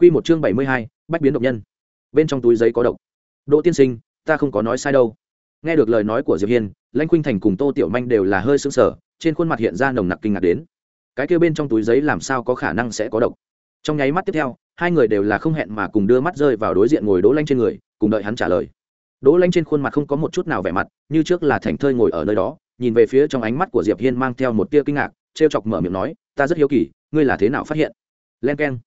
Quy một chương bảy mươi hai, bách biến độc nhân. Bên trong túi giấy có độc. Đỗ tiên sinh, ta không có nói sai đâu. Nghe được lời nói của Diệp Hiên, Lãnh Khuynh Thành cùng Tô Tiểu Manh đều là hơi sững sờ, trên khuôn mặt hiện ra nồng nặc kinh ngạc đến. Cái kia bên trong túi giấy làm sao có khả năng sẽ có độc? Trong nháy mắt tiếp theo, hai người đều là không hẹn mà cùng đưa mắt rơi vào đối diện ngồi Đỗ Lãnh trên người, cùng đợi hắn trả lời. Đỗ Lãnh trên khuôn mặt không có một chút nào vẻ mặt, như trước là thành thơi ngồi ở nơi đó, nhìn về phía trong ánh mắt của Diệp Hiên mang theo một tia kinh ngạc, trêu chọc mở miệng nói, "Ta rất hiếu kỳ, ngươi là thế nào phát hiện?" Lên keng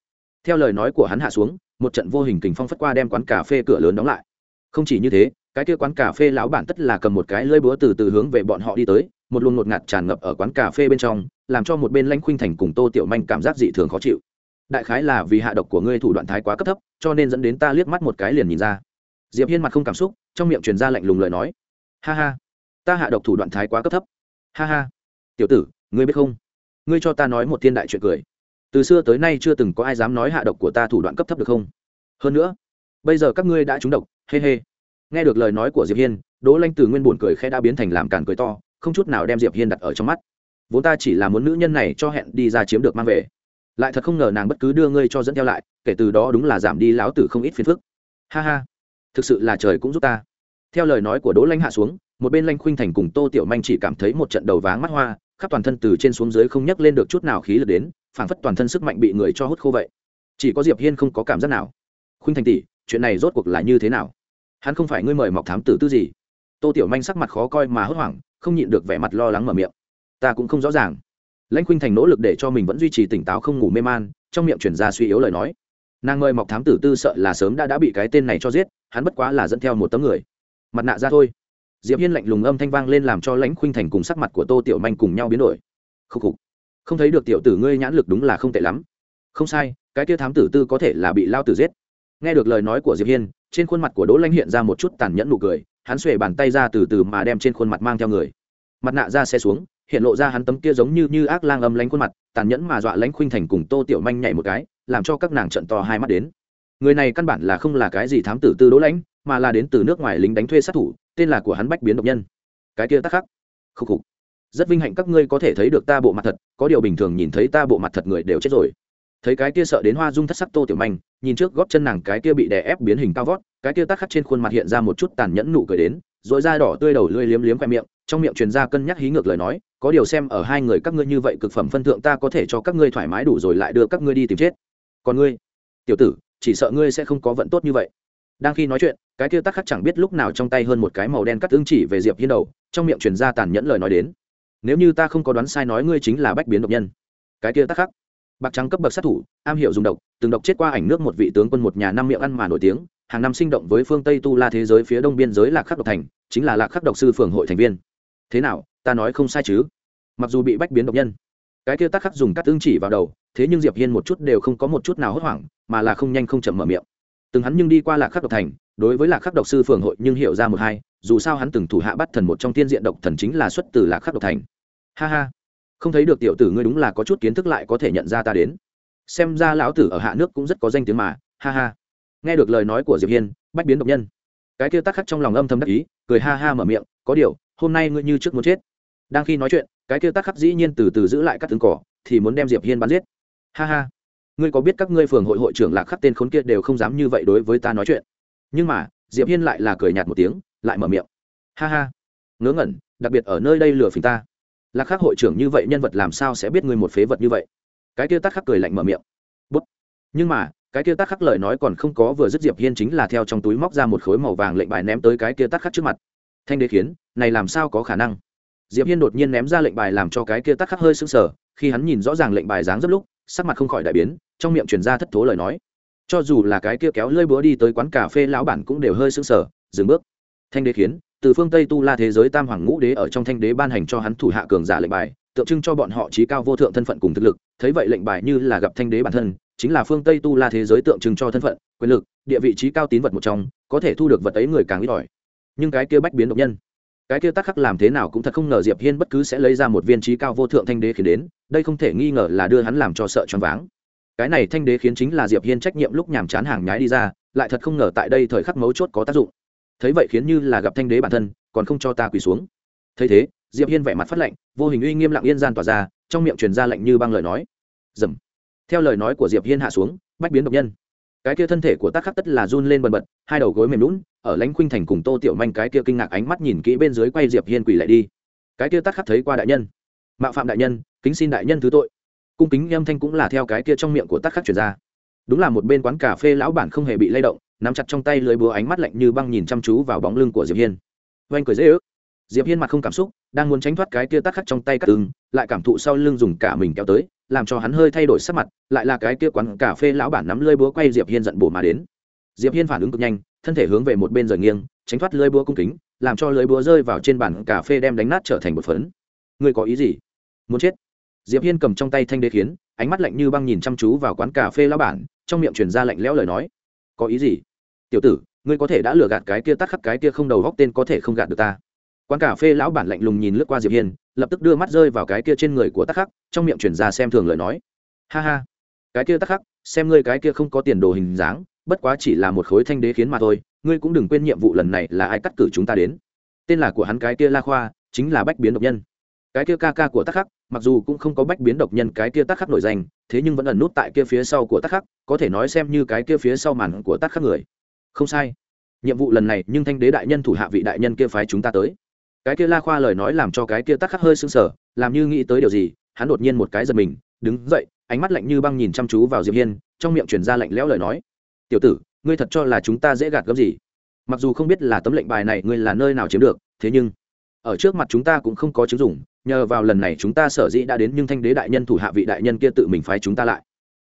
theo lời nói của hắn hạ xuống, một trận vô hình kình phong phất qua đem quán cà phê cửa lớn đóng lại. Không chỉ như thế, cái kia quán cà phê lão bản tất là cầm một cái lưỡi búa từ từ hướng về bọn họ đi tới, một luồng ngột ngạt tràn ngập ở quán cà phê bên trong, làm cho một bên lãnh khuynh thành cùng tô tiểu manh cảm giác dị thường khó chịu. Đại khái là vì hạ độc của ngươi thủ đoạn thái quá cấp thấp, cho nên dẫn đến ta liếc mắt một cái liền nhìn ra. Diệp hiên mặt không cảm xúc, trong miệng truyền ra lạnh lùng lời nói. Ha ha, ta hạ độc thủ đoạn thái quá cấp thấp. Ha ha. Tiểu tử, ngươi biết không? Ngươi cho ta nói một thiên đại chuyện cười từ xưa tới nay chưa từng có ai dám nói hạ độc của ta thủ đoạn cấp thấp được không? Hơn nữa, bây giờ các ngươi đã trúng độc hê hê nghe được lời nói của diệp hiên, đỗ lanh từ nguyên buồn cười khẽ đã biến thành làm càn cười to, không chút nào đem diệp hiên đặt ở trong mắt. Vốn ta chỉ là muốn nữ nhân này cho hẹn đi ra chiếm được mang về. Lại thật không ngờ nàng bất cứ đưa ngươi cho dẫn theo lại, kể từ đó đúng là giảm đi láo tử không ít phiền phức. Ha ha, thực sự là trời cũng giúp ta. Theo lời nói của đỗ lanh hạ xuống, một bên lanh khuynh thành cùng tô tiểu manh chỉ cảm thấy một trận đầu váng mắt hoa khắp toàn thân từ trên xuống dưới không nhấc lên được chút nào khí lực đến, phảng phất toàn thân sức mạnh bị người cho hút khô vậy. Chỉ có diệp hiên không có cảm giác nào. Khuynh thành tỷ, chuyện này rốt cuộc là như thế nào? Hắn không phải ngươi mời mọc thám tử tư gì? Tô tiểu manh sắc mặt khó coi mà hốt hoảng, không nhịn được vẻ mặt lo lắng mở miệng. Ta cũng không rõ ràng. Lãnh khuynh thành nỗ lực để cho mình vẫn duy trì tỉnh táo không ngủ mê man, trong miệng chuyển ra suy yếu lời nói. Nàng mời mọc thám tử tư sợ là sớm đã đã bị cái tên này cho giết, hắn bất quá là dẫn theo một tấm người. Mặt nạ ra thôi diệp hiên lạnh lùng âm thanh vang lên làm cho lãnh khuynh thành cùng sắc mặt của tô tiểu manh cùng nhau biến đổi. Khúc khục. Không thấy được tiểu tử ngươi nhãn lực đúng là không tệ lắm. Không sai, cái kia thám tử tư có thể là bị lao tử giết. Nghe được lời nói của diệp hiên, trên khuôn mặt của đỗ lãnh hiện ra một chút tàn nhẫn nụ cười, hắn xuề bàn tay ra từ từ mà đem trên khuôn mặt mang theo người. Mặt nạ ra xe xuống, hiện lộ ra hắn tấm kia giống như như ác lang âm lánh khuôn mặt, tàn nhẫn mà dọa lãnh khuynh thành cùng tô tiểu manh nhảy một cái, làm cho các nàng trận to hai mắt đến người này căn bản là không là cái gì thám tử tư đỗ lãnh, mà là đến từ nước ngoài lính đánh thuê sát thủ, tên là của hắn bách biến độc nhân. Cái kia tắc khắc. Khúc khục. Rất vinh hạnh các ngươi có thể thấy được ta bộ mặt thật, có điều bình thường nhìn thấy ta bộ mặt thật người đều chết rồi. Thấy cái kia sợ đến hoa dung thất sắc tô tiểu manh, nhìn trước góp chân nàng cái kia bị đè ép biến hình cao vót, cái kia tắc khắc trên khuôn mặt hiện ra một chút tàn nhẫn nụ cười đến, rồi da đỏ tươi đầu lưỡi liếm liếm khoe miệng, trong miệng truyền ra cân nhắc hí ngược lời nói, có điều xem ở hai người các ngươi như vậy cực phẩm phân thượng ta có thể cho các ngươi thoải mái đủ rồi lại đưa các ngươi đi tìm chết. Còn ngươi, tiểu tử chỉ sợ ngươi sẽ không có vận tốt như vậy. Đang khi nói chuyện, cái kia tắc khắc chẳng biết lúc nào trong tay hơn một cái màu đen cắt tương chỉ về diệp hiên đầu, trong miệng truyền ra tàn nhẫn lời nói đến. Nếu như ta không có đoán sai nói ngươi chính là bách biến độc nhân. Cái kia tắc khắc. Bạc trắng cấp bậc sát thủ, am hiểu dùng độc, từng độc chết qua ảnh nước một vị tướng quân một nhà năm miệng ăn mà nổi tiếng, hàng năm sinh động với phương tây tu la thế giới phía đông biên giới lạc khắc độc thành, chính là lạc khắc độc sư phường hội thành viên. Thế nào, ta nói không sai chứ? Mặc dù bị bách biến độc nhân, cái kia tắc khắc dùng cắt tương chỉ vào đầu thế nhưng diệp hiên một chút đều không có một chút nào hốt hoảng, mà là không nhanh không chậm mở miệng. Từng hắn nhưng đi qua lạc khắc độc thành, đối với lạc khắc độc sư phường hội nhưng hiểu ra một hai, dù sao hắn từng thủ hạ bắt thần một trong tiên diện độc thần chính là xuất từ lạc khắc độc thành. Ha ha, không thấy được tiểu tử ngươi đúng là có chút kiến thức lại có thể nhận ra ta đến. Xem ra lão tử ở hạ nước cũng rất có danh tiếng mà, ha ha. Nghe được lời nói của diệp hiên, bách biến độc nhân. Cái kia tắc khắc trong lòng âm thầm đắc ý, cười ha ha mở miệng, có điều, hôm nay ngươi như trước muốn chết. Đang khi nói chuyện, cái kia tắc khắc dĩ nhiên từ từ giữ lại các tướng cỏ, thì muốn đem diệp hiên bắn giết ha ha. Ngươi có biết các ngươi phường hội hội trưởng lạc khắc tên khốn kia đều không dám như vậy đối với ta nói chuyện. Nhưng mà, diệp hiên lại là cười nhạt một tiếng, lại mở miệng. Ha ha. Ngớ ngẩn, đặc biệt ở nơi đây lừa phình ta. Lạc khắc hội trưởng như vậy nhân vật làm sao sẽ biết ngươi một phế vật như vậy? Cái kia tắc khắc cười lạnh mở miệng. Bút. Nhưng mà, cái kia tắc khắc lời nói còn không có vừa dứt diệp hiên chính là theo trong túi móc ra một khối màu vàng lệnh bài ném tới cái kia tắc khắc trước mặt. Thanh đế khiến, này làm sao có khả năng? Diệp hiên đột nhiên ném ra lệnh bài làm cho cái kia tắc khắc hơi sững sờ, khi hắn nhìn rõ ràng lệnh bài dáng rất lúc sắc mặt không khỏi đại biến, trong miệng truyền ra thất thố lời nói. Cho dù là cái kia kéo lơi búa đi tới quán cà phê, lão bản cũng đều hơi sững sờ, dừng bước. Thanh đế khiến, từ phương tây tu la thế giới tam hoàng ngũ đế ở trong thanh đế ban hành cho hắn thủ hạ cường giả lệnh bài, tượng trưng cho bọn họ trí cao vô thượng thân phận cùng thực lực. Thấy vậy lệnh bài như là gặp thanh đế bản thân, chính là phương tây tu la thế giới tượng trưng cho thân phận, quyền lực, địa vị trí cao tín vật một trong, có thể thu được vật ấy người càng ít ỏi. Nhưng cái kia bách biến độc nhân cái kia tắc khắc làm thế nào cũng thật không ngờ diệp hiên bất cứ sẽ lấy ra một viên trí cao vô thượng thanh đế khiến đến, đây không thể nghi ngờ là đưa hắn làm cho sợ choáng váng. Cái này thanh đế khiến chính là diệp hiên trách nhiệm lúc nhàm chán hàng nhái đi ra, lại thật không ngờ tại đây thời khắc mấu chốt có tác dụng. Thấy vậy khiến như là gặp thanh đế bản thân, còn không cho ta quỳ xuống. Thấy thế, diệp hiên vẻ mặt phát lệnh, vô hình uy nghiêm lặng yên gian tỏa ra, trong miệng truyền ra lệnh như băng lời nói. Dầm. Theo lời nói của diệp hiên hạ xuống, bách biến độc nhân cái kia thân thể của tác khắc tất là run lên bần bật, hai đầu gối mềm lún ở lãnh khuynh thành cùng tô tiểu manh cái kia kinh ngạc ánh mắt nhìn kỹ bên dưới quay diệp hiên quỳ lại đi. Cái kia tác khắc thấy qua đại nhân. Mạo phạm đại nhân, kính xin đại nhân thứ tội. Cung kính âm thanh cũng là theo cái kia trong miệng của tác khắc chuyển ra. Đúng là một bên quán cà phê lão bản không hề bị lay động, nắm chặt trong tay lưới búa ánh mắt lạnh như băng nhìn chăm chú vào bóng lưng của diệp hiên. Oanh cười dễ ước. Diệp hiên mặt không cảm xúc, đang muốn tránh thoát cái kia tác khắc trong tay cắt từng lại cảm thụ sau lưng dùng cả mình kéo tới làm cho hắn hơi thay đổi sắc mặt, lại là cái kia quán cà phê lão bản nắm lưới búa quay diệp hiên giận bổ mà đến. Diệp hiên phản ứng cực nhanh, thân thể hướng về một bên rời nghiêng, tránh thoát lưới búa cung kính, làm cho lưới búa rơi vào trên bàn cà phê đem đánh nát trở thành một phấn. Ngươi có ý gì? Muốn chết? Diệp hiên cầm trong tay thanh đế khiến, ánh mắt lạnh như băng nhìn chăm chú vào quán cà phê lão bản, trong miệng truyền ra lạnh lẽo lời nói. Có ý gì? Tiểu tử, ngươi có thể đã lừa gạt cái kia tắt khắc cái kia không đầu góc tên có thể không gạt được ta quán cà phê lão bản lạnh lùng nhìn lướt qua diệp hiên, lập tức đưa mắt rơi vào cái kia trên người của tắc khắc, trong miệng chuyển ra xem thường lời nói. Ha ha, cái kia tắc khắc, xem ngươi cái kia không có tiền đồ hình dáng, bất quá chỉ là một khối thanh đế khiến mà thôi, ngươi cũng đừng quên nhiệm vụ lần này là ai cắt cử chúng ta đến. Tên là của hắn cái kia la khoa, chính là bách biến độc nhân. Cái kia ca ca của tắc khắc, mặc dù cũng không có bách biến độc nhân cái kia tắc khắc nổi danh, thế nhưng vẫn ẩn nút tại kia phía sau của tắc khắc, có thể nói xem như cái kia phía sau màn của tắc khắc người. Không sai. Nhiệm vụ lần này, nhưng thanh đế đại nhân thủ hạ vị đại nhân kia phái chúng ta tới cái kia la khoa lời nói làm cho cái kia tắc khắc hơi sưng sờ, làm như nghĩ tới điều gì, hắn đột nhiên một cái giật mình, đứng dậy, ánh mắt lạnh như băng nhìn chăm chú vào diệp hiên, trong miệng truyền ra lạnh lẽo lời nói. Tiểu tử, ngươi thật cho là chúng ta dễ gạt gấp gì? Mặc dù không biết là tấm lệnh bài này ngươi là nơi nào chiếm được, thế nhưng ở trước mặt chúng ta cũng không có chứng dụng, nhờ vào lần này chúng ta sở dĩ đã đến nhưng thanh đế đại nhân thủ hạ vị đại nhân kia tự mình phái chúng ta lại.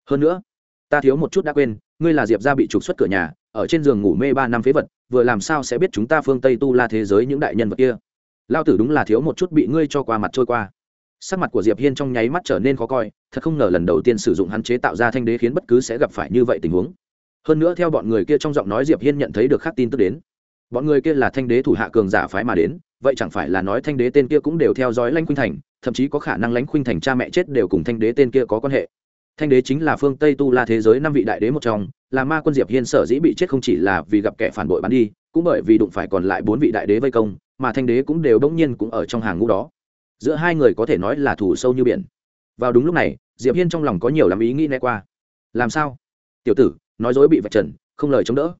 Hơn nữa, ta thiếu một chút đã quên, ngươi là diệp gia bị trục xuất cửa nhà, ở trên giường ngủ mê ba năm phế vật, vừa làm sao sẽ biết chúng ta phương tây tu la thế giới những đại nhân vật kia? Lao tử đúng là thiếu một chút bị ngươi cho qua mặt trôi qua. Sắc mặt của diệp hiên trong nháy mắt trở nên khó coi, thật không ngờ lần đầu tiên sử dụng hắn chế tạo ra thanh đế khiến bất cứ sẽ gặp phải như vậy tình huống. Hơn nữa theo bọn người kia trong giọng nói diệp hiên nhận thấy được khác tin tức đến. Bọn người kia là thanh đế thủ hạ cường giả phái mà đến, vậy chẳng phải là nói thanh đế tên kia cũng đều theo dõi lãnh khuynh thành, thậm chí có khả năng lãnh khuynh thành cha mẹ chết đều cùng thanh đế tên kia có quan hệ. Thanh đế chính là phương tây tu la thế giới năm vị đại đế một trong, là ma quân diệp hiên sở dĩ bị chết không chỉ là vì gặp kẻ phản bội bắn đi, cũng bởi vì đụng phải còn lại bốn vị đại đế vây công mà thanh đế cũng đều bỗng nhiên cũng ở trong hàng ngũ đó. Giữa hai người có thể nói là thủ sâu như biển. Vào đúng lúc này, diệp hiên trong lòng có nhiều lắm ý nghĩ né qua. Làm sao? Tiểu tử, nói dối bị vạch trần, không lời chống đỡ.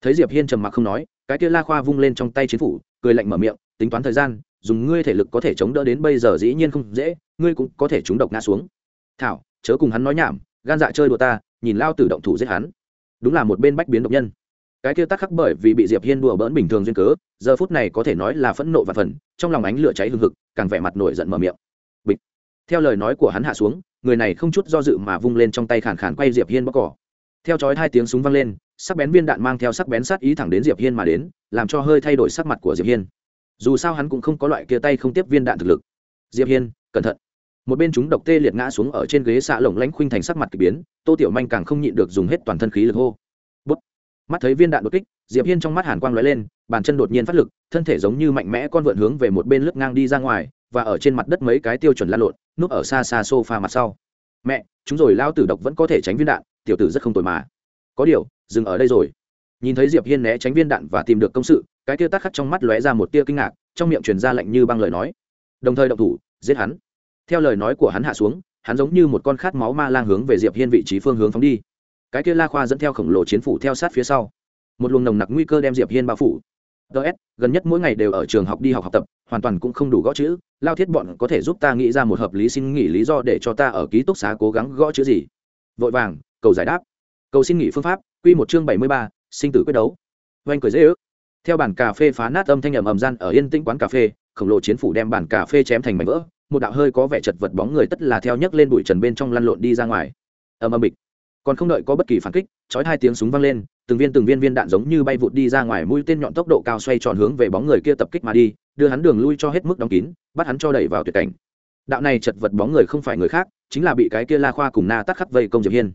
Thấy diệp hiên trầm mặc không nói, cái kia la khoa vung lên trong tay chiến phủ, cười lạnh mở miệng, tính toán thời gian, dùng ngươi thể lực có thể chống đỡ đến bây giờ dĩ nhiên không dễ, ngươi cũng có thể trúng độc ngã xuống. Thảo, chớ cùng hắn nói nhảm, gan dạ chơi đùa ta, nhìn lao tử động thủ giết hắn. Đúng là một bên bách biến độc nhân cái kia tắc khắc bởi vì bị diệp hiên đùa bỡn bình thường duyên cớ, giờ phút này có thể nói là phẫn nộ và phần, trong lòng ánh lửa cháy hừng hực, càng vẻ mặt nổi giận mở miệng. Bịch. Theo lời nói của hắn hạ xuống, người này không chút do dự mà vung lên trong tay khàn khàn quay diệp hiên bóc cỏ. Theo chói hai tiếng súng vang lên, sắc bén viên đạn mang theo sắc bén sát ý thẳng đến diệp hiên mà đến, làm cho hơi thay đổi sắc mặt của diệp hiên. Dù sao hắn cũng không có loại kia tay không tiếp viên đạn thực lực. Diệp hiên, cẩn thận. Một bên chúng độc tê liệt ngã xuống ở trên ghế xạ lồng lãnh khuynh thành sắc mặt k ỳ biến, tô tiểu manh càng không nhịn được dùng hết toàn thân khí lực hô mắt thấy viên đạn đột kích, diệp hiên trong mắt hàn quang lóe lên, bàn chân đột nhiên phát lực, thân thể giống như mạnh mẽ con vượn hướng về một bên lướt ngang đi ra ngoài, và ở trên mặt đất mấy cái tiêu chuẩn lan lộn, núp ở xa xa sofa mặt sau. Mẹ, chúng rồi, lao tử độc vẫn có thể tránh viên đạn, tiểu tử rất không tồi mà. Có điều, dừng ở đây rồi. Nhìn thấy diệp hiên né tránh viên đạn và tìm được công sự, cái tia tắc khắc trong mắt lóe ra một tia kinh ngạc, trong miệng truyền ra lạnh như băng lời nói. Đồng thời động thủ, giết hắn. Theo lời nói của hắn hạ xuống, hắn giống như một con khát máu ma lang hướng về diệp hiên vị trí phương hướng phóng đi cái kia la khoa dẫn theo khổng lồ chiến phủ theo sát phía sau. Một luồng nồng nặc nguy cơ đem diệp hiên bao phủ. Ts gần nhất mỗi ngày đều ở trường học đi học học tập hoàn toàn cũng không đủ gõ chữ lao thiết bọn có thể giúp ta nghĩ ra một hợp lý xin nghỉ lý do để cho ta ở ký túc xá cố gắng gõ chữ gì. Vội vàng cầu giải đáp. Cầu xin nghỉ phương pháp quy một chương bảy mươi ba, sinh tử quyết đấu. Oanh cười dễ ước. Theo bản cà phê phá nát âm thanh ầm ầm gian ở yên tĩnh quán cà phê khổng lồ chiến phủ đem bản cà phê chém thành mảnh vỡ một đạo hơi có vẻ chật vật bóng người tất là theo nhấc lên bụi trần bên trong lăn lộn đi ra ngoài. Ầm ầm bịch còn không đợi có bất kỳ phản kích, chói hai tiếng súng vang lên, từng viên từng viên viên đạn giống như bay vụt đi ra ngoài mũi tên nhọn tốc độ cao xoay tròn hướng về bóng người kia tập kích mà đi, đưa hắn đường lui cho hết mức đóng kín, bắt hắn cho đẩy vào tuyệt cảnh. Đạo này chật vật bóng người không phải người khác, chính là bị cái kia la khoa cùng na tắc khắc vây công diệp hiên.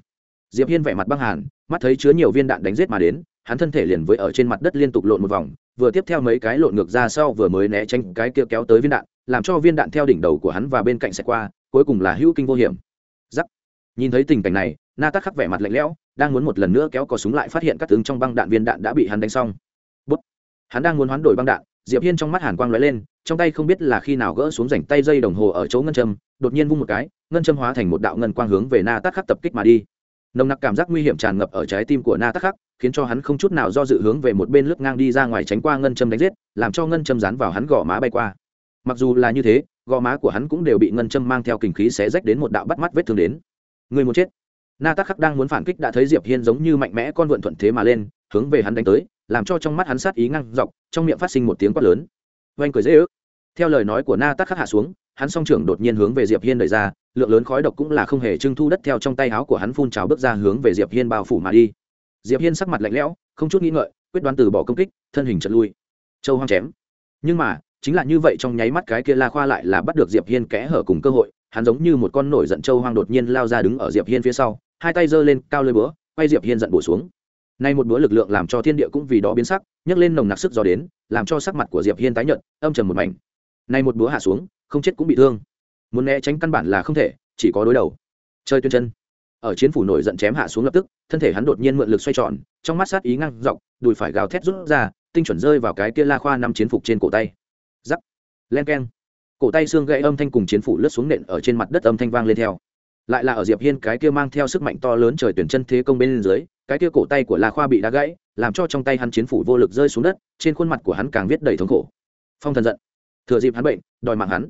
Diệp hiên vẻ mặt băng hàn, mắt thấy chứa nhiều viên đạn đánh giết mà đến, hắn thân thể liền với ở trên mặt đất liên tục lộn một vòng, vừa tiếp theo mấy cái lộn ngược ra sau vừa mới né tránh cái kia kéo tới viên đạn, làm cho viên đạn theo đỉnh đầu của hắn và bên cạnh sẽ qua, cuối cùng là hữu kinh vô hiểm nhìn thấy tình cảnh này, na tắc khắc vẻ mặt lạnh lẽo, đang muốn một lần nữa kéo cò súng lại phát hiện các tướng trong băng đạn viên đạn đã bị hắn đánh xong. Bút. hắn đang muốn hoán đổi băng đạn, diệp hiên trong mắt hàn quang lóe lên, trong tay không biết là khi nào gỡ xuống rảnh tay dây đồng hồ ở chỗ ngân châm, đột nhiên vung một cái, ngân châm hóa thành một đạo ngân quang hướng về na tắc khắc tập kích mà đi. Nồng nặc cảm giác nguy hiểm tràn ngập ở trái tim của na tắc khắc, khiến cho hắn không chút nào do dự hướng về một bên lướt ngang đi ra ngoài tránh qua ngân châm đánh giết, làm cho ngân châm dán vào hắn gò má bay qua. Mặc dù là như thế, gò má của hắn cũng đều bị ngân châm mang theo kình khí xé rách đến một đạo bắt mắt vết thương đến người muốn chết. Na tắc khắc đang muốn phản kích đã thấy diệp hiên giống như mạnh mẽ con vượn thuận thế mà lên, hướng về hắn đánh tới, làm cho trong mắt hắn sát ý ngăn dọc, trong miệng phát sinh một tiếng quát lớn. Oanh cười dễ ức theo lời nói của na tắc khắc hạ xuống, hắn song trưởng đột nhiên hướng về diệp hiên đẩy ra, lượng lớn khói độc cũng là không hề trưng thu đất theo trong tay áo của hắn phun trào bước ra hướng về diệp hiên bao phủ mà đi. Diệp hiên sắc mặt lạnh lẽo, không chút nghĩ ngợi, quyết đoán từ bỏ công kích, thân hình chật lui. Châu hoang chém. Nhưng mà, chính là như vậy trong nháy mắt cái kia la khoa lại là bắt được diệp hiên kẽ hở cùng cơ hội hắn giống như một con nổi giận châu hoang đột nhiên lao ra đứng ở diệp hiên phía sau, hai tay giơ lên, cao lơi búa, quay diệp hiên giận bổ xuống. Nay một búa lực lượng làm cho thiên địa cũng vì đó biến sắc, nhấc lên nồng nặc sức gió đến, làm cho sắc mặt của diệp hiên tái nhợt, âm trầm một mảnh. Nay một búa hạ xuống, không chết cũng bị thương. Muốn né tránh căn bản là không thể, chỉ có đối đầu. Chơi tuyên chân. Ở chiến phủ nổi giận chém hạ xuống lập tức, thân thể hắn đột nhiên mượn lực xoay tròn, trong mắt sát ý ngang dọc, đùi phải gào thét rút ra, tinh chuẩn rơi vào cái kia la khoa năm chiến phục trên cổ tay. Giắc. Len keng cổ tay xương gãy âm thanh cùng chiến phủ lướt xuống nện ở trên mặt đất âm thanh vang lên theo. Lại là ở diệp hiên cái kia mang theo sức mạnh to lớn trời tuyển chân thế công bên dưới, cái kia cổ tay của la khoa bị đá gãy, làm cho trong tay hắn chiến phủ vô lực rơi xuống đất, trên khuôn mặt của hắn càng viết đầy thống khổ. Phong thần giận. Thừa dịp hắn bệnh, đòi mạng hắn.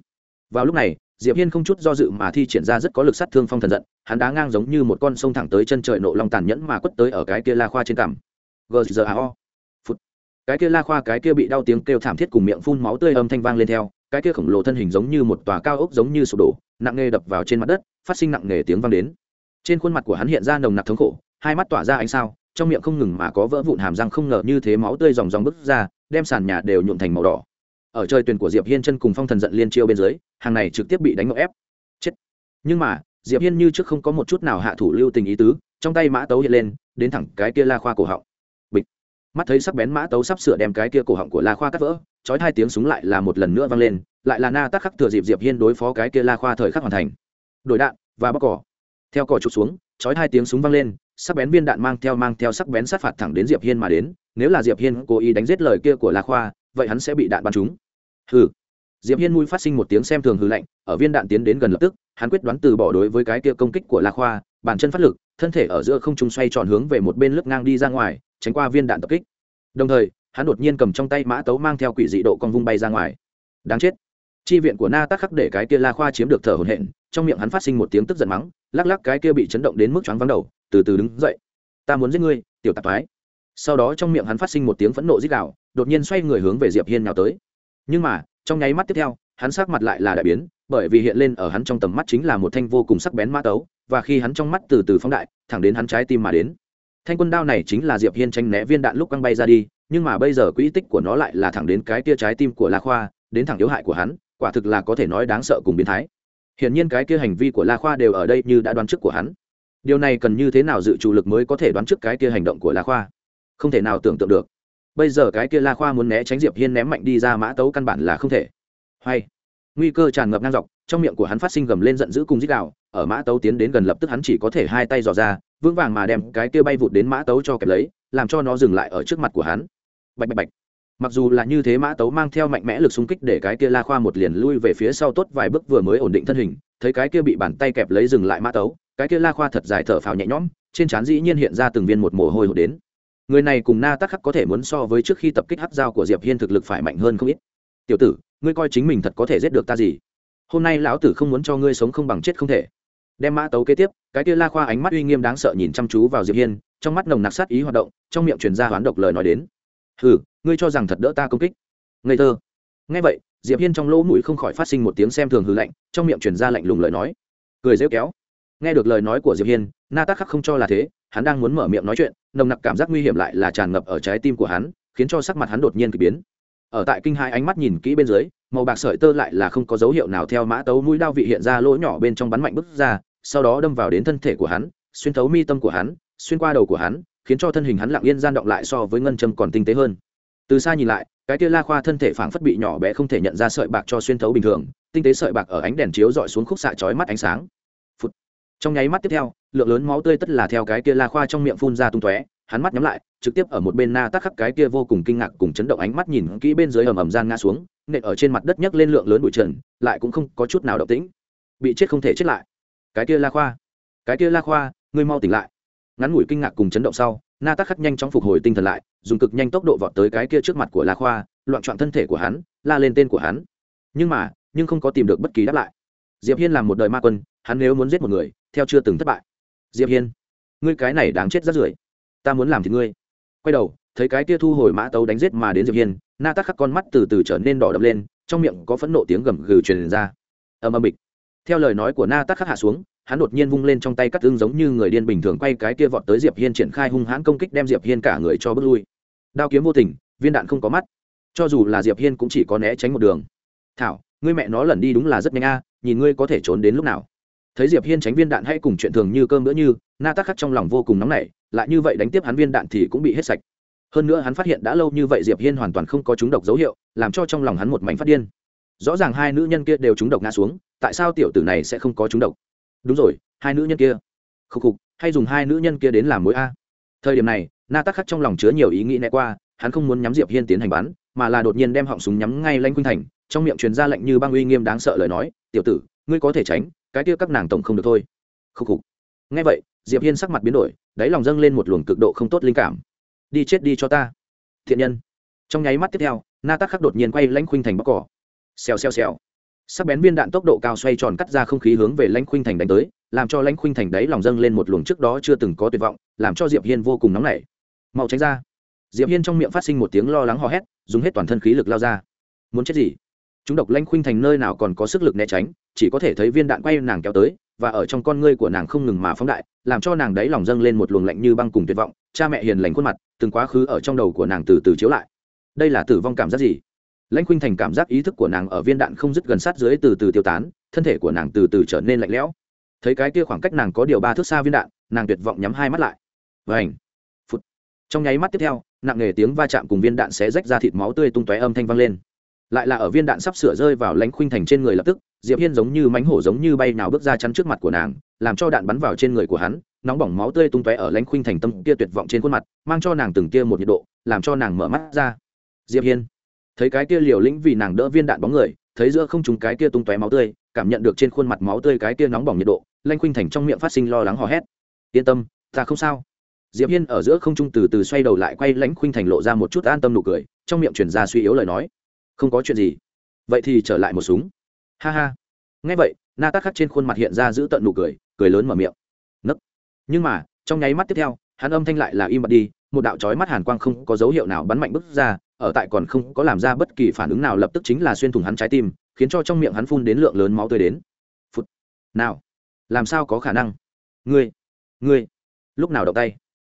Vào lúc này, diệp hiên không chút do dự mà thi triển ra rất có lực sát thương phong thần giận, hắn đá ngang giống như một con sông thẳng tới chân trời nộ long tàn nhẫn mà quất tới ở cái kia la khoa trên cằm. Gzao phút cái kia la khoa cái kia bị đau tiếng kêu thảm thiết cùng miệng phun máu tươi âm thanh vang lên theo cái kia khổng lồ thân hình giống như một tòa cao ốc giống như sụp đổ, nặng nề đập vào trên mặt đất, phát sinh nặng nề tiếng vang đến. Trên khuôn mặt của hắn hiện ra nồng nặc thống khổ, hai mắt tỏa ra ánh sao, trong miệng không ngừng mà có vỡ vụn hàm răng không ngờ như thế máu tươi dòng dòng bứt ra, đem sàn nhà đều nhuộm thành màu đỏ. Ở chơi tuyển của diệp hiên chân cùng phong thần giận liên chiêu bên dưới, hàng này trực tiếp bị đánh ngộ ép. Chết. Nhưng mà, diệp hiên như trước không có một chút nào hạ thủ lưu tình ý tứ, trong tay mã tấu hiện lên, đến thẳng cái kia la khoa cổ họng mắt thấy sắc bén mã tấu sắp sửa đem cái kia cổ họng của la khoa cắt vỡ, chói hai tiếng súng lại là một lần nữa vang lên, lại là na tắc khắc thừa dịp diệp hiên đối phó cái kia la khoa thời khắc hoàn thành. Đổi đạn và bóc cỏ. Theo cỏ trục xuống, chói hai tiếng súng vang lên, sắc bén viên đạn mang theo mang theo sắc bén sát phạt thẳng đến diệp hiên mà đến, nếu là diệp hiên cố ý đánh giết lời kia của la khoa, vậy hắn sẽ bị đạn bắn trúng. Hừ. Diệp hiên mũi phát sinh một tiếng xem thường hừ lạnh, ở viên đạn tiến đến gần lập tức, hắn quyết đoán từ bỏ đối với cái kia công kích của la khoa, bàn chân phát lực, thân thể ở giữa không trung xoay tròn hướng về một bên lướt ngang đi ra ngoài tránh qua viên đạn tập kích. Đồng thời, hắn đột nhiên cầm trong tay mã tấu mang theo quỷ dị độ con vung bay ra ngoài. Đáng chết. Chi viện của na tắc khắc để cái kia la khoa chiếm được thở hổn hển, trong miệng hắn phát sinh một tiếng tức giận mắng, lắc lắc cái kia bị chấn động đến mức choáng vắng đầu, từ từ đứng dậy. Ta muốn giết ngươi, tiểu tạp thoái. Sau đó trong miệng hắn phát sinh một tiếng phẫn nộ dích đạo đột nhiên xoay người hướng về diệp hiên nhào tới. Nhưng mà, trong nháy mắt tiếp theo, hắn sắc mặt lại là đại biến, bởi vì hiện lên ở hắn trong tầm mắt chính là một thanh vô cùng sắc bén mã tấu, và khi hắn trong mắt từ từ phóng đại, thẳng đến hắn trái tim mà đến thanh quân đao này chính là diệp hiên tranh né viên đạn lúc căng bay ra đi, nhưng mà bây giờ quỹ tích của nó lại là thẳng đến cái kia trái tim của la khoa, đến thẳng yếu hại của hắn, quả thực là có thể nói đáng sợ cùng biến thái. Hiển nhiên cái kia hành vi của la khoa đều ở đây như đã đoán trước của hắn. Điều này cần như thế nào dự chủ lực mới có thể đoán trước cái kia hành động của la khoa? Không thể nào tưởng tượng được. Bây giờ cái kia la khoa muốn né tránh diệp hiên ném mạnh đi ra mã tấu căn bản là không thể. Hay. Nguy cơ tràn ngập ngang dọc, trong miệng của hắn phát sinh gầm lên giận dữ cùng dích đạo ở mã tấu tiến đến gần lập tức hắn chỉ có thể hai tay dò ra vững vàng mà đem cái kia bay vụt đến mã tấu cho kẹp lấy, làm cho nó dừng lại ở trước mặt của hắn. Bạch bạch bạch. Mặc dù là như thế mã tấu mang theo mạnh mẽ lực xung kích để cái kia la khoa một liền lui về phía sau tốt vài bước vừa mới ổn định thân hình, thấy cái kia bị bàn tay kẹp lấy dừng lại mã tấu, cái kia la khoa thật dài thở phào nhẹ nhõm, trên trán dĩ nhiên hiện ra từng viên một mồ hôi hột đến. Người này cùng na tắc khắc có thể muốn so với trước khi tập kích hát dao của diệp hiên thực lực phải mạnh hơn không ít. Tiểu tử, ngươi coi chính mình thật có thể giết được ta gì? Hôm nay lão tử không muốn cho ngươi sống không bằng chết không thể đem mã tấu kế tiếp, cái kia la khoa ánh mắt uy nghiêm đáng sợ nhìn chăm chú vào diệp hiên, trong mắt nồng nặc sát ý hoạt động, trong miệng truyền ra hoán độc lời nói đến. Hừ, ngươi cho rằng thật đỡ ta công kích? Ngây thơ. Nghe vậy, diệp hiên trong lỗ mũi không khỏi phát sinh một tiếng xem thường hư lạnh, trong miệng truyền ra lạnh lùng lời nói. Cười rêu kéo. Nghe được lời nói của diệp hiên, na tác khắc không cho là thế, hắn đang muốn mở miệng nói chuyện, nồng nặc cảm giác nguy hiểm lại là tràn ngập ở trái tim của hắn, khiến cho sắc mặt hắn đột nhiên kỳ biến ở tại kinh hai ánh mắt nhìn kỹ bên dưới, màu bạc sợi tơ lại là không có dấu hiệu nào theo mã tấu mũi đao vị hiện ra lỗ nhỏ bên trong bắn mạnh bứt ra, sau đó đâm vào đến thân thể của hắn, xuyên thấu mi tâm của hắn, xuyên qua đầu của hắn, khiến cho thân hình hắn lặng yên gian động lại so với ngân châm còn tinh tế hơn. Từ xa nhìn lại, cái kia la khoa thân thể phảng phất bị nhỏ bé không thể nhận ra sợi bạc cho xuyên thấu bình thường, tinh tế sợi bạc ở ánh đèn chiếu dọi xuống khúc xạ chói mắt ánh sáng. Phụt. trong nháy mắt tiếp theo, lượng lớn máu tươi tất là theo cái kia la khoa trong miệng phun ra tung tóe hắn mắt nhắm lại, trực tiếp ở một bên na tắc khắc cái kia vô cùng kinh ngạc cùng chấn động ánh mắt nhìn kỹ bên dưới ầm ầm gian ngã xuống, nện ở trên mặt đất nhấc lên lượng lớn bụi trần, lại cũng không có chút nào động tĩnh. Bị chết không thể chết lại. Cái kia la khoa, cái kia la khoa, ngươi mau tỉnh lại. Ngắn ngủi kinh ngạc cùng chấn động sau, na tắc khắc nhanh chóng phục hồi tinh thần lại, dùng cực nhanh tốc độ vọt tới cái kia trước mặt của la khoa, loạn trọn thân thể của hắn, la lên tên của hắn. Nhưng mà, nhưng không có tìm được bất kỳ đáp lại. Diệp hiên làm một đời ma quân, hắn nếu muốn giết một người, theo chưa từng thất bại. Diệp hiên, ngươi cái này đáng chết rất rưởi ta muốn làm thì ngươi. Quay đầu, thấy cái kia thu hồi mã tấu đánh giết mà đến diệp hiên, na tắc khắc con mắt từ từ trở nên đỏ đậm lên, trong miệng có phẫn nộ tiếng gầm gừ truyền ra. Ầm ầm bịch. Theo lời nói của na tắc khắc hạ xuống, hắn đột nhiên vung lên trong tay cắt tương giống như người điên bình thường quay cái kia vọt tới diệp hiên triển khai hung hãn công kích đem diệp hiên cả người cho bước lui. Đao kiếm vô tình, viên đạn không có mắt. Cho dù là diệp hiên cũng chỉ có né tránh một đường. Thảo, ngươi mẹ nó lần đi đúng là rất nhanh a, nhìn ngươi có thể trốn đến lúc nào thấy diệp hiên tránh viên đạn hay cùng chuyện thường như cơm nữa như, na tắc khắc trong lòng vô cùng nóng nảy, lại như vậy đánh tiếp hắn viên đạn thì cũng bị hết sạch. Hơn nữa hắn phát hiện đã lâu như vậy diệp hiên hoàn toàn không có trúng độc dấu hiệu, làm cho trong lòng hắn một mảnh phát điên. Rõ ràng hai nữ nhân kia đều trúng độc ngã xuống, tại sao tiểu tử này sẽ không có trúng độc? Đúng rồi, hai nữ nhân kia. Khục khục, hay dùng hai nữ nhân kia đến làm mối a? Thời điểm này, na tắc khắc trong lòng chứa nhiều ý nghĩ né qua, hắn không muốn nhắm diệp hiên tiến hành bắn, mà là đột nhiên đem họng súng nhắm ngay lanh khuynh thành, trong miệng truyền ra lệnh như băng uy nghiêm đáng sợ lời nói, tiểu tử, ngươi có thể tránh cái kia các nàng tổng không được thôi. Khúc khục. Nghe vậy, diệp hiên sắc mặt biến đổi, đáy lòng dâng lên một luồng cực độ không tốt linh cảm. Đi chết đi cho ta. Thiện nhân. Trong nháy mắt tiếp theo na tắc khắc đột nhiên quay lãnh khuynh thành bóc cỏ. Xèo xèo xèo. Sắc bén viên đạn tốc độ cao xoay tròn cắt ra không khí hướng về lãnh khuynh thành đánh tới, làm cho lãnh khuynh thành đáy lòng dâng lên một luồng trước đó chưa từng có tuyệt vọng, làm cho diệp hiên vô cùng nóng nảy. Mau tránh ra. Diệp hiên trong miệng phát sinh một tiếng lo lắng hò hét, dùng hết toàn thân khí lực lao ra. Muốn chết gì? Chúng độc lanh khuynh thành nơi nào còn có sức lực né tránh, chỉ có thể thấy viên đạn quay nàng kéo tới, và ở trong con ngươi của nàng không ngừng mà phóng đại, làm cho nàng đáy lòng dâng lên một luồng lạnh như băng cùng tuyệt vọng, cha mẹ hiền lành khuôn mặt, từng quá khứ ở trong đầu của nàng từ từ chiếu lại. Đây là tử vong cảm giác gì? Lãnh khuynh thành cảm giác ý thức của nàng ở viên đạn không dứt gần sát dưới từ từ tiêu tán, thân thể của nàng từ từ trở nên lạnh lẽo. Thấy cái kia khoảng cách nàng có điều ba thước xa viên đạn, nàng tuyệt vọng nhắm hai mắt lại. Vảnh phút trong nháy mắt tiếp theo, nặng nề tiếng va chạm cùng viên đạn sẽ rách ra thịt máu tươi tung tóe âm thanh vang lên lại là ở viên đạn sắp sửa rơi vào lãnh khuynh thành trên người lập tức, diệp hiên giống như mánh hổ giống như bay nào bước ra chắn trước mặt của nàng, làm cho đạn bắn vào trên người của hắn, nóng bỏng máu tươi tung tóe ở lãnh khuynh thành tâm kia tuyệt vọng trên khuôn mặt, mang cho nàng từng kia một nhiệt độ, làm cho nàng mở mắt ra. Diệp hiên, thấy cái kia liều lĩnh vì nàng đỡ viên đạn bóng người, thấy giữa không trung cái kia tung tóe máu tươi, cảm nhận được trên khuôn mặt máu tươi cái kia nóng bỏng nhiệt độ lãnh khuynh thành trong miệng phát sinh lo lắng hò hét. Yên tâm, ta không sao. Diệp hiên ở giữa không trung từ từ xoay đầu lại quay lãnh khuynh thành lộ ra một chút an tâm nụ cười, trong miệng truyền ra suy yếu lời nói không có chuyện gì. Vậy thì trở lại một súng. Ha ha. Nghe vậy na tắc khắc trên khuôn mặt hiện ra giữ tận nụ cười cười lớn mở miệng. Nấc. Nhưng mà, trong nháy mắt tiếp theo, hắn âm thanh lại là im bặt đi, một đạo chói mắt hàn quang không có dấu hiệu nào bắn mạnh bước ra, ở tại còn không có làm ra bất kỳ phản ứng nào lập tức chính là xuyên thủng hắn trái tim, khiến cho trong miệng hắn phun đến lượng lớn máu tươi đến. Phút. Nào. Làm sao có khả năng? Ngươi. Ngươi. Lúc nào động tay?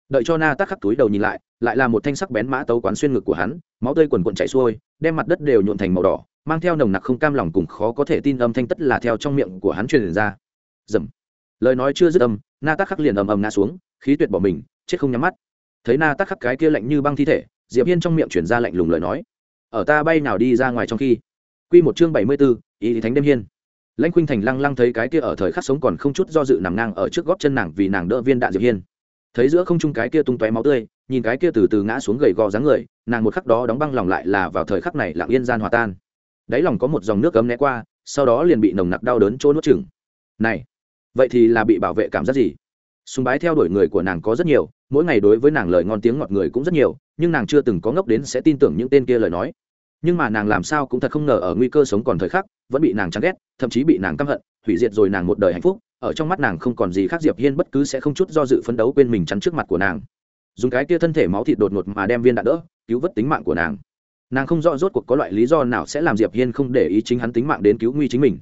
Đợi cho na tắc khắc túi đầu nhìn lại lại là một thanh sắc bén mã tấu quán xuyên ngực của hắn, máu tươi quần quần chảy xuôi đem mặt đất đều nhuộn thành màu đỏ mang theo nồng nặc không cam lòng cùng khó có thể tin âm thanh tất là theo trong miệng của hắn truyền ra. Dầm. Lời nói chưa dứt âm na tắc khắc liền ầm ầm ngã xuống khí tuyệt bỏ mình chết không nhắm mắt. Thấy na tắc khắc cái kia lạnh như băng thi thể diệp hiên trong miệng chuyển ra lạnh lùng lời nói. Ở ta bay nào đi ra ngoài trong khi? Quy một chương bảy mươi 74, ý thánh đêm hiên. Lãnh khuynh thành lăng lăng thấy cái kia ở thời khắc sống còn không chút do dự nằm ngang ở trước gót chân nàng vì nàng đỡ viên đạn diệp hiên. Thấy giữa không trung cái kia tung tóe máu tươi nhìn cái kia từ từ ngã xuống gầy gò dáng người, nàng một khắc đó đóng băng lòng lại là vào thời khắc này lặng yên gian hòa tan. Đáy lòng có một dòng nước cấm né qua, sau đó liền bị nồng nặc đau đớn trôi nuốt chừng này, vậy thì là bị bảo vệ cảm giác gì? Sùng bái theo đuổi người của nàng có rất nhiều, mỗi ngày đối với nàng lời ngon tiếng ngọt người cũng rất nhiều, nhưng nàng chưa từng có ngốc đến sẽ tin tưởng những tên kia lời nói. Nhưng mà nàng làm sao cũng thật không ngờ ở nguy cơ sống còn thời khắc, vẫn bị nàng chán ghét, thậm chí bị nàng căm hận, hủy diệt rồi nàng một đời hạnh phúc, ở trong mắt nàng không còn gì khác diệp hiên bất cứ sẽ không chút do dự phấn đấu quên mình chắn trước mặt của nàng dùng cái kia thân thể máu thịt đột ngột mà đem viên đạn đỡ, cứu vớt tính mạng của nàng. Nàng không rõ rốt cuộc có loại lý do nào sẽ làm diệp hiên không để ý chính hắn tính mạng đến cứu nguy chính mình.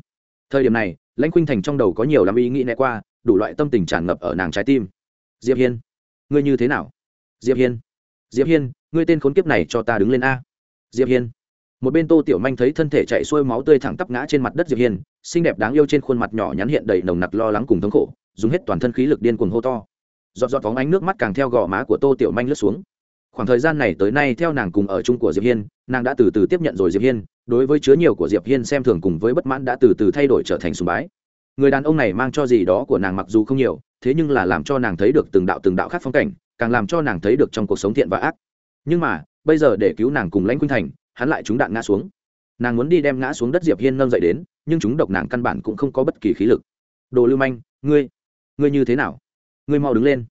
Thời điểm này, lãnh khuynh thành trong đầu có nhiều lắm ý nghĩ né qua, đủ loại tâm tình tràn ngập ở nàng trái tim. Diệp hiên, ngươi như thế nào? Diệp hiên diệp hiên, ngươi tên khốn kiếp này cho ta đứng lên a. Diệp hiên. Một bên tô tiểu manh thấy thân thể chạy xuôi máu tươi thẳng tắp ngã trên mặt đất diệp hiên, xinh đẹp đáng yêu trên khuôn mặt nhỏ nhắn hiện đầy nồng nặc lo lắng cùng thống khổ, dùng hết toàn thân khí lực điên cuồng hô to giọt giọt phóng ánh nước mắt càng theo gò má của tô tiểu manh lướt xuống. Khoảng thời gian này tới nay theo nàng cùng ở chung của diệp hiên, nàng đã từ từ tiếp nhận rồi diệp hiên, đối với chứa nhiều của diệp hiên xem thường cùng với bất mãn đã từ từ thay đổi trở thành sùng bái. Người đàn ông này mang cho gì đó của nàng mặc dù không nhiều, thế nhưng là làm cho nàng thấy được từng đạo từng đạo khác phong cảnh, càng làm cho nàng thấy được trong cuộc sống thiện và ác. Nhưng mà, bây giờ để cứu nàng cùng lãnh quynh thành, hắn lại chúng đạn ngã xuống. Nàng muốn đi đem ngã xuống đất diệp hiên nâng dậy đến, nhưng chúng độc nàng căn bản cũng không có bất kỳ khí lực. Đồ lưu manh, ngươi ngươi như thế nào? Ngươi mau đứng lên.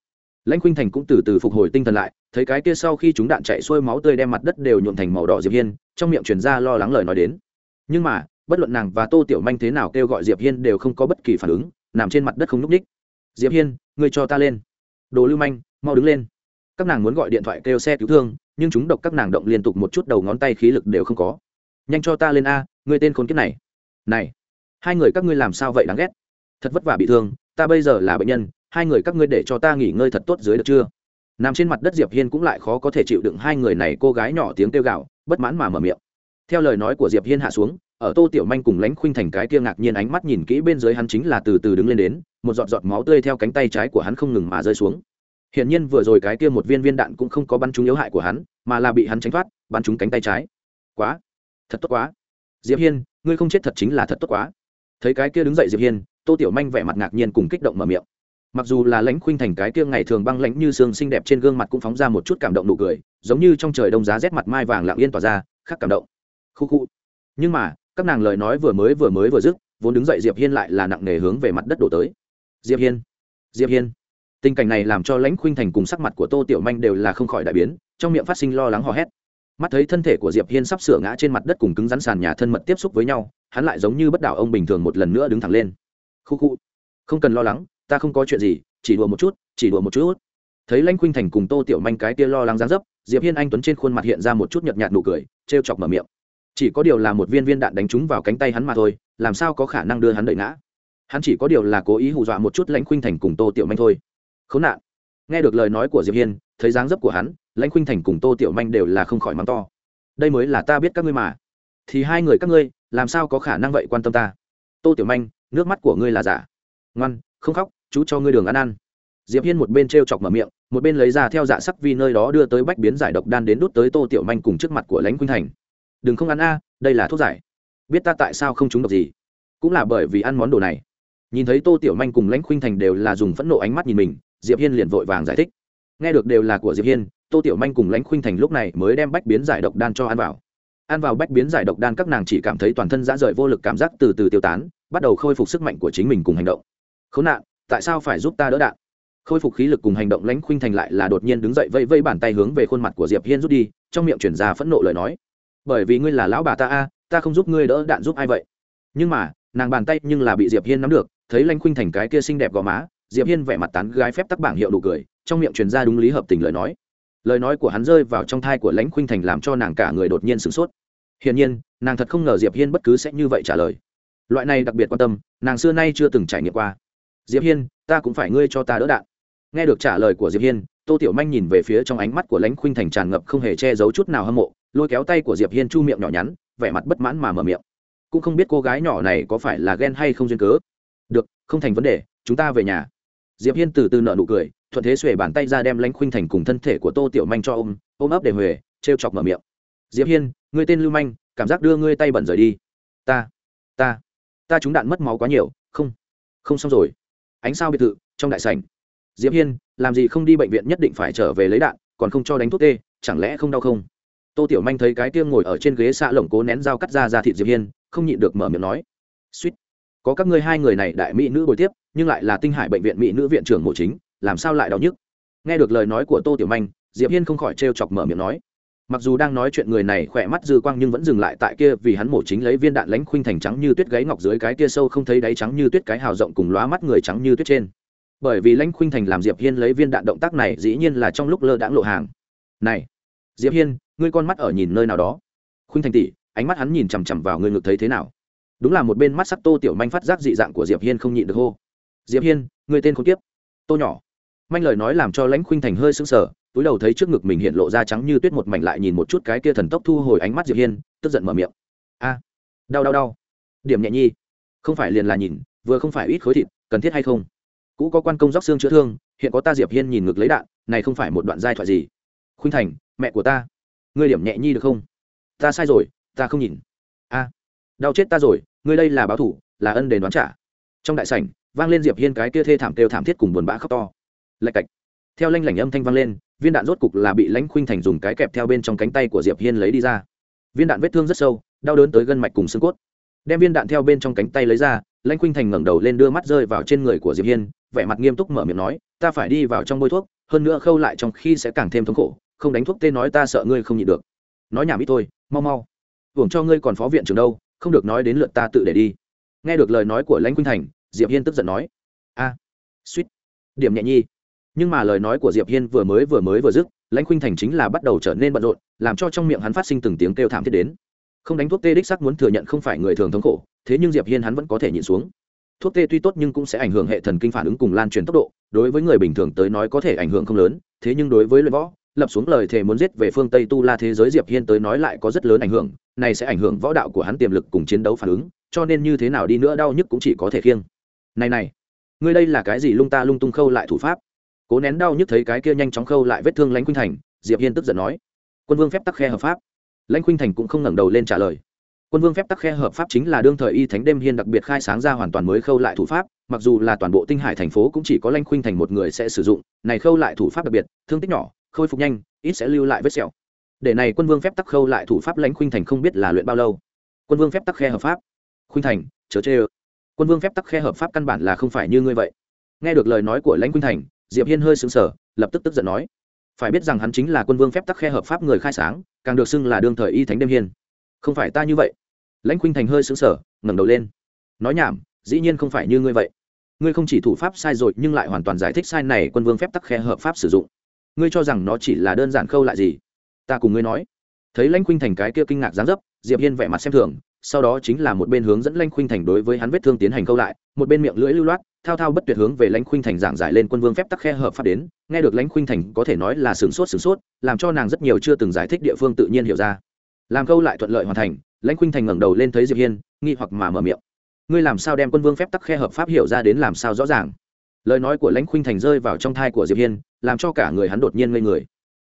Lãnh khuynh thành cũng từ từ phục hồi tinh thần lại, thấy cái kia sau khi chúng đạn chạy xuôi máu tươi đem mặt đất đều nhuộn thành màu đỏ diệp hiên, trong miệng truyền ra lo lắng lời nói đến. Nhưng mà, bất luận nàng và tô tiểu manh thế nào kêu gọi diệp hiên đều không có bất kỳ phản ứng, nằm trên mặt đất không n ú c ních diệp hiên, ngươi cho ta lên. Đồ lưu manh, mau đứng lên. Các nàng muốn gọi điện thoại kêu xe cứu thương, nhưng chúng độc các nàng động liên tục một chút đầu ngón tay khí lực đều không có. Nhanh cho ta lên a, ngươi tên khốn kiếp này. Này, hai người các ngươi làm sao vậy đáng ghét? Thật vất vả bị thương, ta bây giờ là bệnh nhân hai người các ngươi để cho ta nghỉ ngơi thật tốt dưới được chưa? Nằm trên mặt đất diệp hiên cũng lại khó có thể chịu đựng hai người này cô gái nhỏ tiếng kêu gào, bất mãn mà mở miệng. Theo lời nói của diệp hiên hạ xuống, ở tô tiểu manh cùng lánh khuynh thành cái kia ngạc nhiên ánh mắt nhìn kỹ bên dưới hắn chính là từ từ đứng lên đến, một giọt giọt máu tươi theo cánh tay trái của hắn không ngừng mà rơi xuống. Hiển nhiên vừa rồi cái kia một viên viên đạn cũng không có bắn trúng yếu hại của hắn, mà là bị hắn tránh thoát, bắn trúng cánh tay trái. Quá, thật tốt quá. Diệp hiên, ngươi không chết thật chính là thật tốt quá. Thấy cái kia đứng dậy diệp hiên, tô tiểu manh vẻ mặt ngạc nhiên cùng kích động mở miệng mặc dù là lãnh khuynh thành cái kia ngày thường băng lãnh như xương xinh đẹp trên gương mặt cũng phóng ra một chút cảm động nụ cười, giống như trong trời đông giá rét mặt mai vàng lặng yên tỏa ra, khắc cảm động. Khu khu. Nhưng mà, các nàng lời nói vừa mới vừa mới vừa dứt, vốn đứng dậy diệp hiên lại là nặng nề hướng về mặt đất đổ tới. Diệp hiên diệp hiên. Tình cảnh này làm cho lãnh khuynh thành cùng sắc mặt của tô tiểu manh đều là không khỏi đại biến, trong miệng phát sinh lo lắng hò hét. Mắt thấy thân thể của diệp hiên sắp sửa ngã trên mặt đất cùng cứng rắn sàn nhà thân mật tiếp xúc với nhau, hắn lại giống như bất đảo ông bình thường một lần nữa đứng thẳng lên. Khu khu. Không cần lo lắng ta không có chuyện gì, chỉ đùa một chút, chỉ đùa một chút. Thấy lãnh khuynh thành cùng tô tiểu manh cái tia lo lắng dáng dấp, diệp hiên anh tuấn trên khuôn mặt hiện ra một chút nhợt nhạt nụ cười, trêu chọc mở miệng. Chỉ có điều là một viên viên đạn đánh trúng vào cánh tay hắn mà thôi, làm sao có khả năng đưa hắn đợi ngã? Hắn chỉ có điều là cố ý hù dọa một chút lãnh khuynh thành cùng tô tiểu manh thôi. Khốn nạn. Nghe được lời nói của diệp hiên, thấy dáng dấp của hắn, lãnh khuynh thành cùng tô tiểu manh đều là không khỏi mắng to. Đây mới là ta biết các ngươi mà. Thì hai người các ngươi, làm sao có khả năng vậy quan tâm ta? Tô tiểu manh, nước mắt của ngươi là giả. Ngoan không khóc, chú cho ngươi đường ăn ăn. Diệp hiên một bên t r e o chọc mở miệng, một bên lấy ra theo dạ sắc vi nơi đó đưa tới bách biến giải độc đan đến đút tới tô tiểu manh cùng trước mặt của lãnh khuynh thành. Đừng không ăn a, đây là thuốc giải. Biết ta tại sao không trúng độc gì? Cũng là bởi vì ăn món đồ này. Nhìn thấy tô tiểu manh cùng lãnh khuynh thành đều là dùng phẫn nộ ánh mắt nhìn mình, diệp hiên liền vội vàng giải thích. Nghe được đều là của diệp hiên, tô tiểu manh cùng lãnh khuynh thành lúc này mới đem bách biến giải độc đan cho ăn vào. Ăn vào bách biến giải độc đan các nàng chỉ cảm thấy toàn thân dã rời vô lực cảm giác từ từ tiêu tán, bắt đầu khôi phục sức mạnh của chính mình cùng hành động khốn nạn, tại sao phải giúp ta đỡ đạn? Khôi phục khí lực cùng hành động lãnh khuynh thành lại là đột nhiên đứng dậy vây vây bàn tay hướng về khuôn mặt của diệp hiên rút đi, trong miệng chuyển ra phẫn nộ lời nói. Bởi vì ngươi là lão bà ta a, ta không giúp ngươi đỡ đạn giúp ai vậy? Nhưng mà, nàng bàn tay nhưng là bị diệp hiên nắm được, thấy lãnh khuynh thành cái kia xinh đẹp gò má, diệp hiên vẻ mặt tán gái phép tắc bảng hiệu đủ cười, trong miệng truyền ra đúng lý hợp tình lời nói. Lời nói của hắn rơi vào trong thai của lãnh khuynh thành làm cho nàng cả người đột nhiên sửng sốt. Hiển nhiên, nàng thật không ngờ diệp hiên bất cứ sẽ như vậy trả lời. Loại này đặc biệt quan tâm, nàng xưa nay chưa từng trải nghiệm qua diệp hiên, ta cũng phải ngươi cho ta đỡ đạn. Nghe được trả lời của diệp hiên, tô tiểu manh nhìn về phía trong ánh mắt của lãnh khuynh thành tràn ngập không hề che giấu chút nào hâm mộ, lôi kéo tay của diệp hiên chu miệng nhỏ nhắn, vẻ mặt bất mãn mà mở miệng. Cũng không biết cô gái nhỏ này có phải là ghen hay không duyên cớ. Được, không thành vấn đề, chúng ta về nhà. Diệp hiên từ từ nợ nụ cười, thuận thế xuề bàn tay ra đem lãnh khuynh thành cùng thân thể của tô tiểu manh cho ôm ôm ấp để huề, trêu chọc mở miệng. Diệp hiên, ngươi tên lưu manh, cảm giác đưa ngươi tay bẩn rời đi. Ta ta ta chúng đạn mất máu quá nhiều, không không xong rồi ánh sao biệt thự, trong đại sảnh. Diệp hiên, làm gì không đi bệnh viện nhất định phải trở về lấy đạn, còn không cho đánh thuốc tê, chẳng lẽ không đau không? Tô tiểu manh thấy cái tiêm ngồi ở trên ghế xạ lồng cố nén dao cắt ra ra thịt diệp hiên, không nhịn được mở miệng nói. Suýt. Có các ngươi hai người này đại mỹ nữ bồi tiếp, nhưng lại là tinh hải bệnh viện mỹ nữ viện trưởng mộ chính, làm sao lại đau nhức? Nghe được lời nói của tô tiểu manh, diệp hiên không khỏi trêu chọc mở miệng nói mặc dù đang nói chuyện người này khỏe mắt dư quang nhưng vẫn dừng lại tại kia vì hắn mổ chính lấy viên đạn lãnh khuynh thành trắng như tuyết gáy ngọc dưới cái kia sâu không thấy đáy trắng như tuyết cái hào rộng cùng lóa mắt người trắng như tuyết trên. Bởi vì lãnh khuynh thành làm diệp hiên lấy viên đạn động tác này dĩ nhiên là trong lúc lơ đãng lộ hàng. Này, diệp hiên, ngươi con mắt ở nhìn nơi nào đó? Khuynh thành tỷ, ánh mắt hắn nhìn chằm chằm vào ngươi ngược thấy thế nào? Đúng là một bên mắt sắc tô tiểu manh phát giác dị dạng của diệp hiên không nhịn được hô. Diệp hiên người tên khốn kiếp. Tô nhỏ. Manh lời nói làm cho lãnh khuynh thành hơi sững sờ túi đầu thấy trước ngực mình hiện lộ ra trắng như tuyết một mảnh lại nhìn một chút cái kia thần tốc thu hồi ánh mắt diệp hiên, tức giận mở miệng. A, đau đau đau. Điểm nhẹ nhi. Không phải liền là nhìn, vừa không phải ít khối thịt, cần thiết hay không? Cũ có quan công róc xương chữa thương, hiện có ta diệp hiên nhìn ngực lấy đạn, này không phải một đoạn giai thoại gì. Khuynh thành, mẹ của ta. Ngươi điểm nhẹ nhi được không? Ta sai rồi, ta không nhìn. A, đau chết ta rồi, ngươi đây là báo thủ, là ân đền đoán trả. Trong đại sảnh, vang lên diệp hiên cái kia thê thảm kêu thảm thiết cùng buồn bã khóc to. Lạch cạch. Theo lanh lảnh âm thanh vang lên viên đạn rốt cục là bị lãnh khuynh thành dùng cái kẹp theo bên trong cánh tay của diệp hiên lấy đi ra. Viên đạn vết thương rất sâu đau đớn tới gân mạch cùng xương cốt. Đem viên đạn theo bên trong cánh tay lấy ra lãnh khuynh thành ngẩng đầu lên đưa mắt rơi vào trên người của diệp hiên vẻ mặt nghiêm túc mở miệng nói ta phải đi vào trong bôi thuốc hơn nữa khâu lại trong khi sẽ càng thêm thống khổ không đánh thuốc tê nói ta sợ ngươi không nhịn được. Nói nhảm ít thôi mau mau. Hưởng cho ngươi còn phó viện trưởng đâu không được nói đến lượt ta tự để đi. Nghe được lời nói của lãnh khuynh thành diệp hiên tức giận nói a à, suýt. Điểm nhẹ nhi nhưng mà lời nói của diệp hiên vừa mới vừa mới vừa dứt, lãnh khuynh thành chính là bắt đầu trở nên bận rộn, làm cho trong miệng hắn phát sinh từng tiếng kêu thảm thiết đến. Không đánh thuốc tê đích sắc muốn thừa nhận không phải người thường thống khổ, thế nhưng diệp hiên hắn vẫn có thể nhịn xuống. Thuốc tê tuy tốt nhưng cũng sẽ ảnh hưởng hệ thần kinh phản ứng cùng lan truyền tốc độ, đối với người bình thường tới nói có thể ảnh hưởng không lớn, thế nhưng đối với luyện võ, lập xuống lời thề muốn giết về phương tây tu la thế giới diệp hiên tới nói lại có rất lớn ảnh hưởng, này sẽ ảnh hưởng võ đạo của hắn tiềm lực cùng chiến đấu phản ứng, cho nên như thế nào đi nữa đau nhức cũng chỉ có thể khiêng. Này này, ngươi đây là cái gì lung ta lung tung khâu lại thủ pháp? Cố nén đau nhức thấy cái kia nhanh chóng khâu lại vết thương lãnh khuynh thành, diệp hiên tức giận nói. Quân vương phép tắc khe hợp pháp. Lãnh khuynh thành cũng không ngẩng đầu lên trả lời. Quân vương phép tắc khe hợp pháp chính là đương thời y thánh đêm hiên đặc biệt khai sáng ra hoàn toàn mới khâu lại thủ pháp, mặc dù là toàn bộ tinh hải thành phố cũng chỉ có lãnh khuynh thành một người sẽ sử dụng, này khâu lại thủ pháp đặc biệt, thương tích nhỏ, khôi phục nhanh, ít sẽ lưu lại vết sẹo. Để này quân vương phép tắc khâu lại thủ pháp lãnh khuynh thành không biết là luyện bao lâu. Quân vương phép tắc khe hợp pháp. Khuynh thành, chớ chê ơ. Quân vương phép tắc khe hợp pháp căn bản là không phải như ngươi vậy. Nghe được lời nói của lãnh khuynh thành diệp hiên hơi sững sờ, lập tức tức giận nói. Phải biết rằng hắn chính là quân vương phép tắc khe hợp pháp người khai sáng, càng được xưng là đương thời y thánh đêm hiên. Không phải ta như vậy. Lãnh khuynh thành hơi sững sờ, ngẩng đầu lên. Nói nhảm, dĩ nhiên không phải như ngươi vậy. Ngươi không chỉ thủ pháp sai rồi nhưng lại hoàn toàn giải thích sai này quân vương phép tắc khe hợp pháp sử dụng. Ngươi cho rằng nó chỉ là đơn giản khâu lại gì? Ta cùng ngươi nói. Thấy lãnh khuynh thành cái kia kinh ngạc dáng dấp, diệp hiên vẻ mặt xem thường, sau đó chính là một bên hướng dẫn lãnh khuynh thành đối với hắn vết thương tiến hành khâu lại, một bên miệng lưỡi lưu loát thao thao bất tuyệt hướng về lãnh khuynh thành giảng giải lên quân vương phép tắc khe hợp pháp đến, nghe được lãnh khuynh thành có thể nói là sửng sốt sửng sốt, làm cho nàng rất nhiều chưa từng giải thích địa phương tự nhiên hiểu ra. Làm câu lại thuận lợi hoàn thành, lãnh khuynh thành ngẩng đầu lên thấy diệp hiên, nghi hoặc mà mở miệng. Ngươi làm sao đem quân vương phép tắc khe hợp pháp hiểu ra đến làm sao rõ ràng? Lời nói của lãnh khuynh thành rơi vào trong thai của diệp hiên, làm cho cả người hắn đột nhiên ngây người.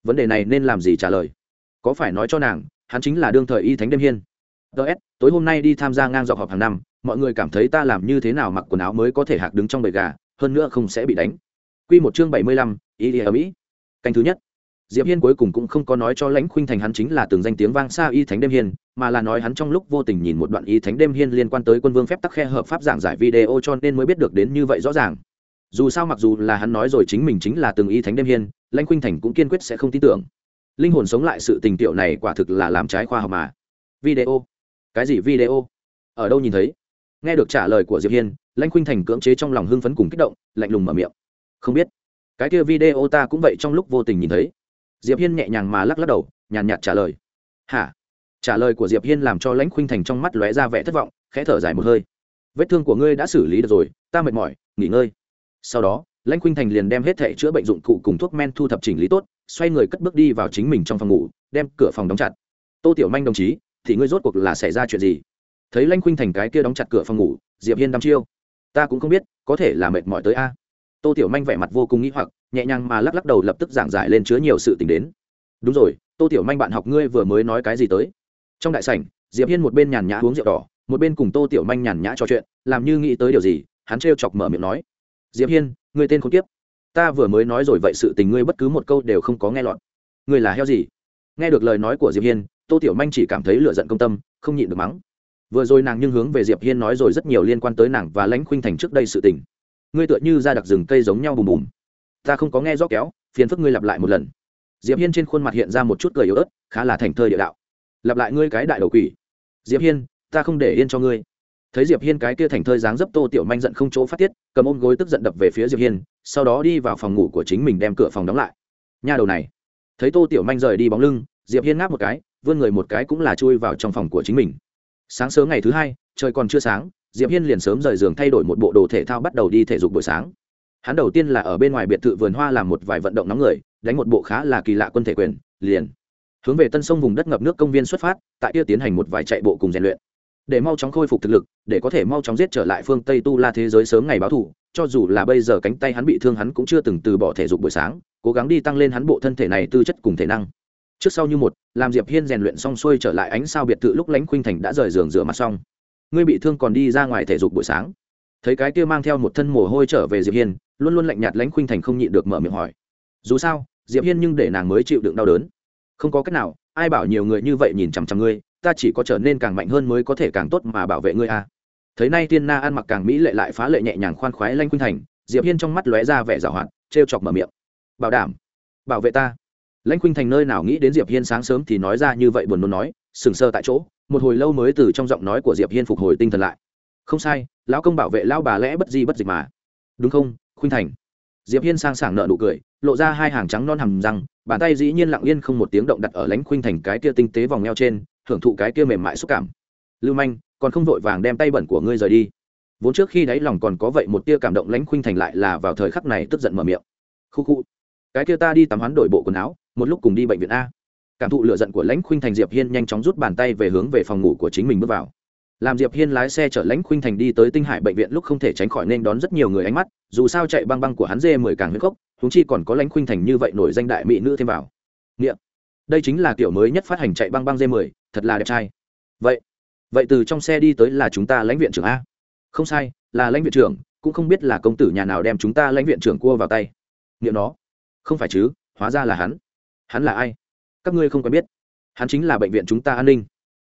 Vấn đề này nên làm gì trả lời? Có phải nói cho nàng, hắn chính là đương thời y thánh đêm hiên. Ts tối hôm nay đi tham gia ngang dọc họp hàng năm mọi người cảm thấy ta làm như thế nào mặc quần áo mới có thể hạc đứng trong bầy gà hơn nữa không sẽ bị đánh. Quy một chương bảy mươi lăm, ý ở mỹ canh thứ nhất. Diệp hiên cuối cùng cũng không có nói cho lãnh khuynh thành hắn chính là từng danh tiếng vang xa y thánh đêm hiên mà là nói hắn trong lúc vô tình nhìn một đoạn y thánh đêm hiên liên quan tới quân vương phép tắc khe hợp pháp giảng giải video cho nên mới biết được đến như vậy rõ ràng. Dù sao mặc dù là hắn nói rồi chính mình chính là từng y thánh đêm hiên lãnh khuynh thành cũng kiên quyết sẽ không tin tưởng. Linh hồn sống lại sự tình tiệu này quả thực là làm trái khoa học mà. Video. Cái gì video? Ở đâu nhìn thấy? Nghe được trả lời của diệp hiên, lãnh khuynh thành cưỡng chế trong lòng hưng phấn cùng kích động, lạnh lùng mở miệng. Không biết. Cái kia video ta cũng vậy trong lúc vô tình nhìn thấy. Diệp hiên nhẹ nhàng mà lắc lắc đầu, nhàn nhạt trả lời. Hả? Trả lời của diệp hiên làm cho lãnh khuynh thành trong mắt lóe ra vẻ thất vọng, khẽ thở dài một hơi. Vết thương của ngươi đã xử lý được rồi, ta mệt mỏi, nghỉ ngơi. Sau đó, lãnh khuynh thành liền đem hết thẻ chữa bệnh dụng cụ cùng thuốc men thu thập chỉnh lý tốt, xoay người cất bước đi vào chính mình trong phòng ngủ, đem cửa phòng đóng chặt. Tô tiểu manh đồng chí, thì ngươi rốt cuộc là xảy ra chuyện gì? Thấy lanh khuynh thành cái kia đóng chặt cửa phòng ngủ, diệp hiên đăm chiêu. Ta cũng không biết, có thể là mệt mỏi tới a. Tô tiểu manh vẻ mặt vô cùng nghĩ hoặc, nhẹ nhàng mà lắc lắc đầu lập tức giảng giải lên chứa nhiều sự tình đến. Đúng rồi, tô tiểu manh bạn học ngươi vừa mới nói cái gì tới? Trong đại sảnh, diệp hiên một bên nhàn nhã uống rượu đỏ, một bên cùng tô tiểu manh nhàn nhã trò chuyện, làm như nghĩ tới điều gì, hắn trêu chọc mở miệng nói. Diệp hiên người tên khốn kiếp. Ta vừa mới nói rồi vậy sự tình ngươi bất cứ một câu đều không có nghe lọt. Ngươi là heo gì? Nghe được lời nói của diệp hiên, tô tiểu manh chỉ cảm thấy lửa giận công tâm, không nhịn được mắng vừa rồi nàng nhưng hướng về diệp hiên nói rồi rất nhiều liên quan tới nàng và lãnh khuynh thành trước đây sự tình. Ngươi tựa như ra đặc rừng cây giống nhau bùm bùm. Ta không có nghe rõ kéo, phiền phức ngươi lặp lại một lần. Diệp hiên trên khuôn mặt hiện ra một chút cười yếu ớt, khá là thành thơi địa đạo. Lặp lại ngươi cái đại đầu quỷ. Diệp hiên, ta không để yên cho ngươi. Thấy diệp hiên cái kia thành thơi dáng dấp tô tiểu manh giận không chỗ phát tiết, cầm ôm gối tức giận đập về phía diệp hiên, sau đó đi vào phòng ngủ của chính mình đem cửa phòng đóng lại. Nha đầu này. Thấy tô tiểu manh rời đi bóng lưng, diệp hiên ngáp một cái, vươn người một cái cũng là chui vào trong phòng của chính mình sáng sớm ngày thứ hai, trời còn chưa sáng, diệp hiên liền sớm rời giường thay đổi một bộ đồ thể thao bắt đầu đi thể dục buổi sáng. Hắn đầu tiên là ở bên ngoài biệt thự vườn hoa làm một vài vận động nóng người, đánh một bộ khá là kỳ lạ quân thể quyền, liền hướng về tân sông vùng đất ngập nước công viên xuất phát, tại kia tiến hành một vài chạy bộ cùng rèn luyện. Để mau chóng khôi phục thực lực, để có thể mau chóng giết trở lại phương tây tu la thế giới sớm ngày báo thù, cho dù là bây giờ cánh tay hắn bị thương hắn cũng chưa từng từ bỏ thể dục buổi sáng, cố gắng đi tăng lên hắn bộ thân thể này tư chất cùng thể năng trước sau như một, làm diệp hiên rèn luyện xong xuôi trở lại ánh sao biệt thự lúc lánh khuynh thành đã rời giường rửa mặt xong. Ngươi bị thương còn đi ra ngoài thể dục buổi sáng. Thấy cái kia mang theo một thân mồ hôi trở về diệp hiên, luôn luôn lạnh nhạt lánh khuynh thành không nhịn được mở miệng hỏi. Dù sao, diệp hiên nhưng để nàng mới chịu đựng đau đớn. Không có cách nào, ai bảo nhiều người như vậy nhìn chằm chằm ngươi, ta chỉ có trở nên càng mạnh hơn mới có thể càng tốt mà bảo vệ ngươi a à. thấy nay tiên na ăn mặc càng mỹ lệ lại phá lệ nhẹ nhàng khoan khoái lanh khuynh thành, diệp hiên trong mắt lóe ra vẻ giảo hoạt, trêu chọc mở miệng. Bảo đảm, bảo vệ ta lãnh khuynh thành nơi nào nghĩ đến diệp hiên sáng sớm thì nói ra như vậy buồn nôn nói, sừng sờ tại chỗ, một hồi lâu mới từ trong giọng nói của diệp hiên phục hồi tinh thần lại. Không sai, lão công bảo vệ lão bà lẽ bất di bất dịch mà. Đúng không, khuynh thành? Diệp hiên sang sảng nợ nụ cười, lộ ra hai hàng trắng non hầm răng, bàn tay dĩ nhiên lặng yên không một tiếng động đặt ở lãnh khuynh thành cái kia tinh tế vòng eo trên, hưởng thụ cái kia mềm mại xúc cảm. Lưu manh, còn không vội vàng đem tay bẩn của ngươi rời đi. Vốn trước khi đáy lòng còn có vậy một tia cảm động, lãnh khuynh thành lại là vào thời khắc này tức giận mở miệng. Khu khu, cái kia ta đi tắm hắn đổi bộ quần áo một lúc cùng đi bệnh viện a. Cảm thụ lựa giận của lãnh khuynh thành, diệp hiên nhanh chóng rút bàn tay về hướng về phòng ngủ của chính mình bước vào. Làm diệp hiên lái xe chở lãnh khuynh thành đi tới tinh hải bệnh viện lúc không thể tránh khỏi nên đón rất nhiều người ánh mắt, dù sao chạy băng băng của hắn dê mười càng huyết cốc thúng chi còn có lãnh khuynh thành như vậy nổi danh đại mỹ nữ thêm vào. Nghĩa đây chính là kiểu mới nhất phát hành chạy băng băng dê mười, thật là đẹp trai. Vậy vậy từ trong xe đi tới là chúng ta lãnh viện trưởng a? Không sai, là lãnh viện trưởng, cũng không biết là công tử nhà nào đem chúng ta lãnh viện trưởng cua vào tay. Nghĩa nó không phải chứ, hóa ra là hắn hắn là ai? Các ngươi không quen biết. Hắn chính là bệnh viện chúng ta an ninh.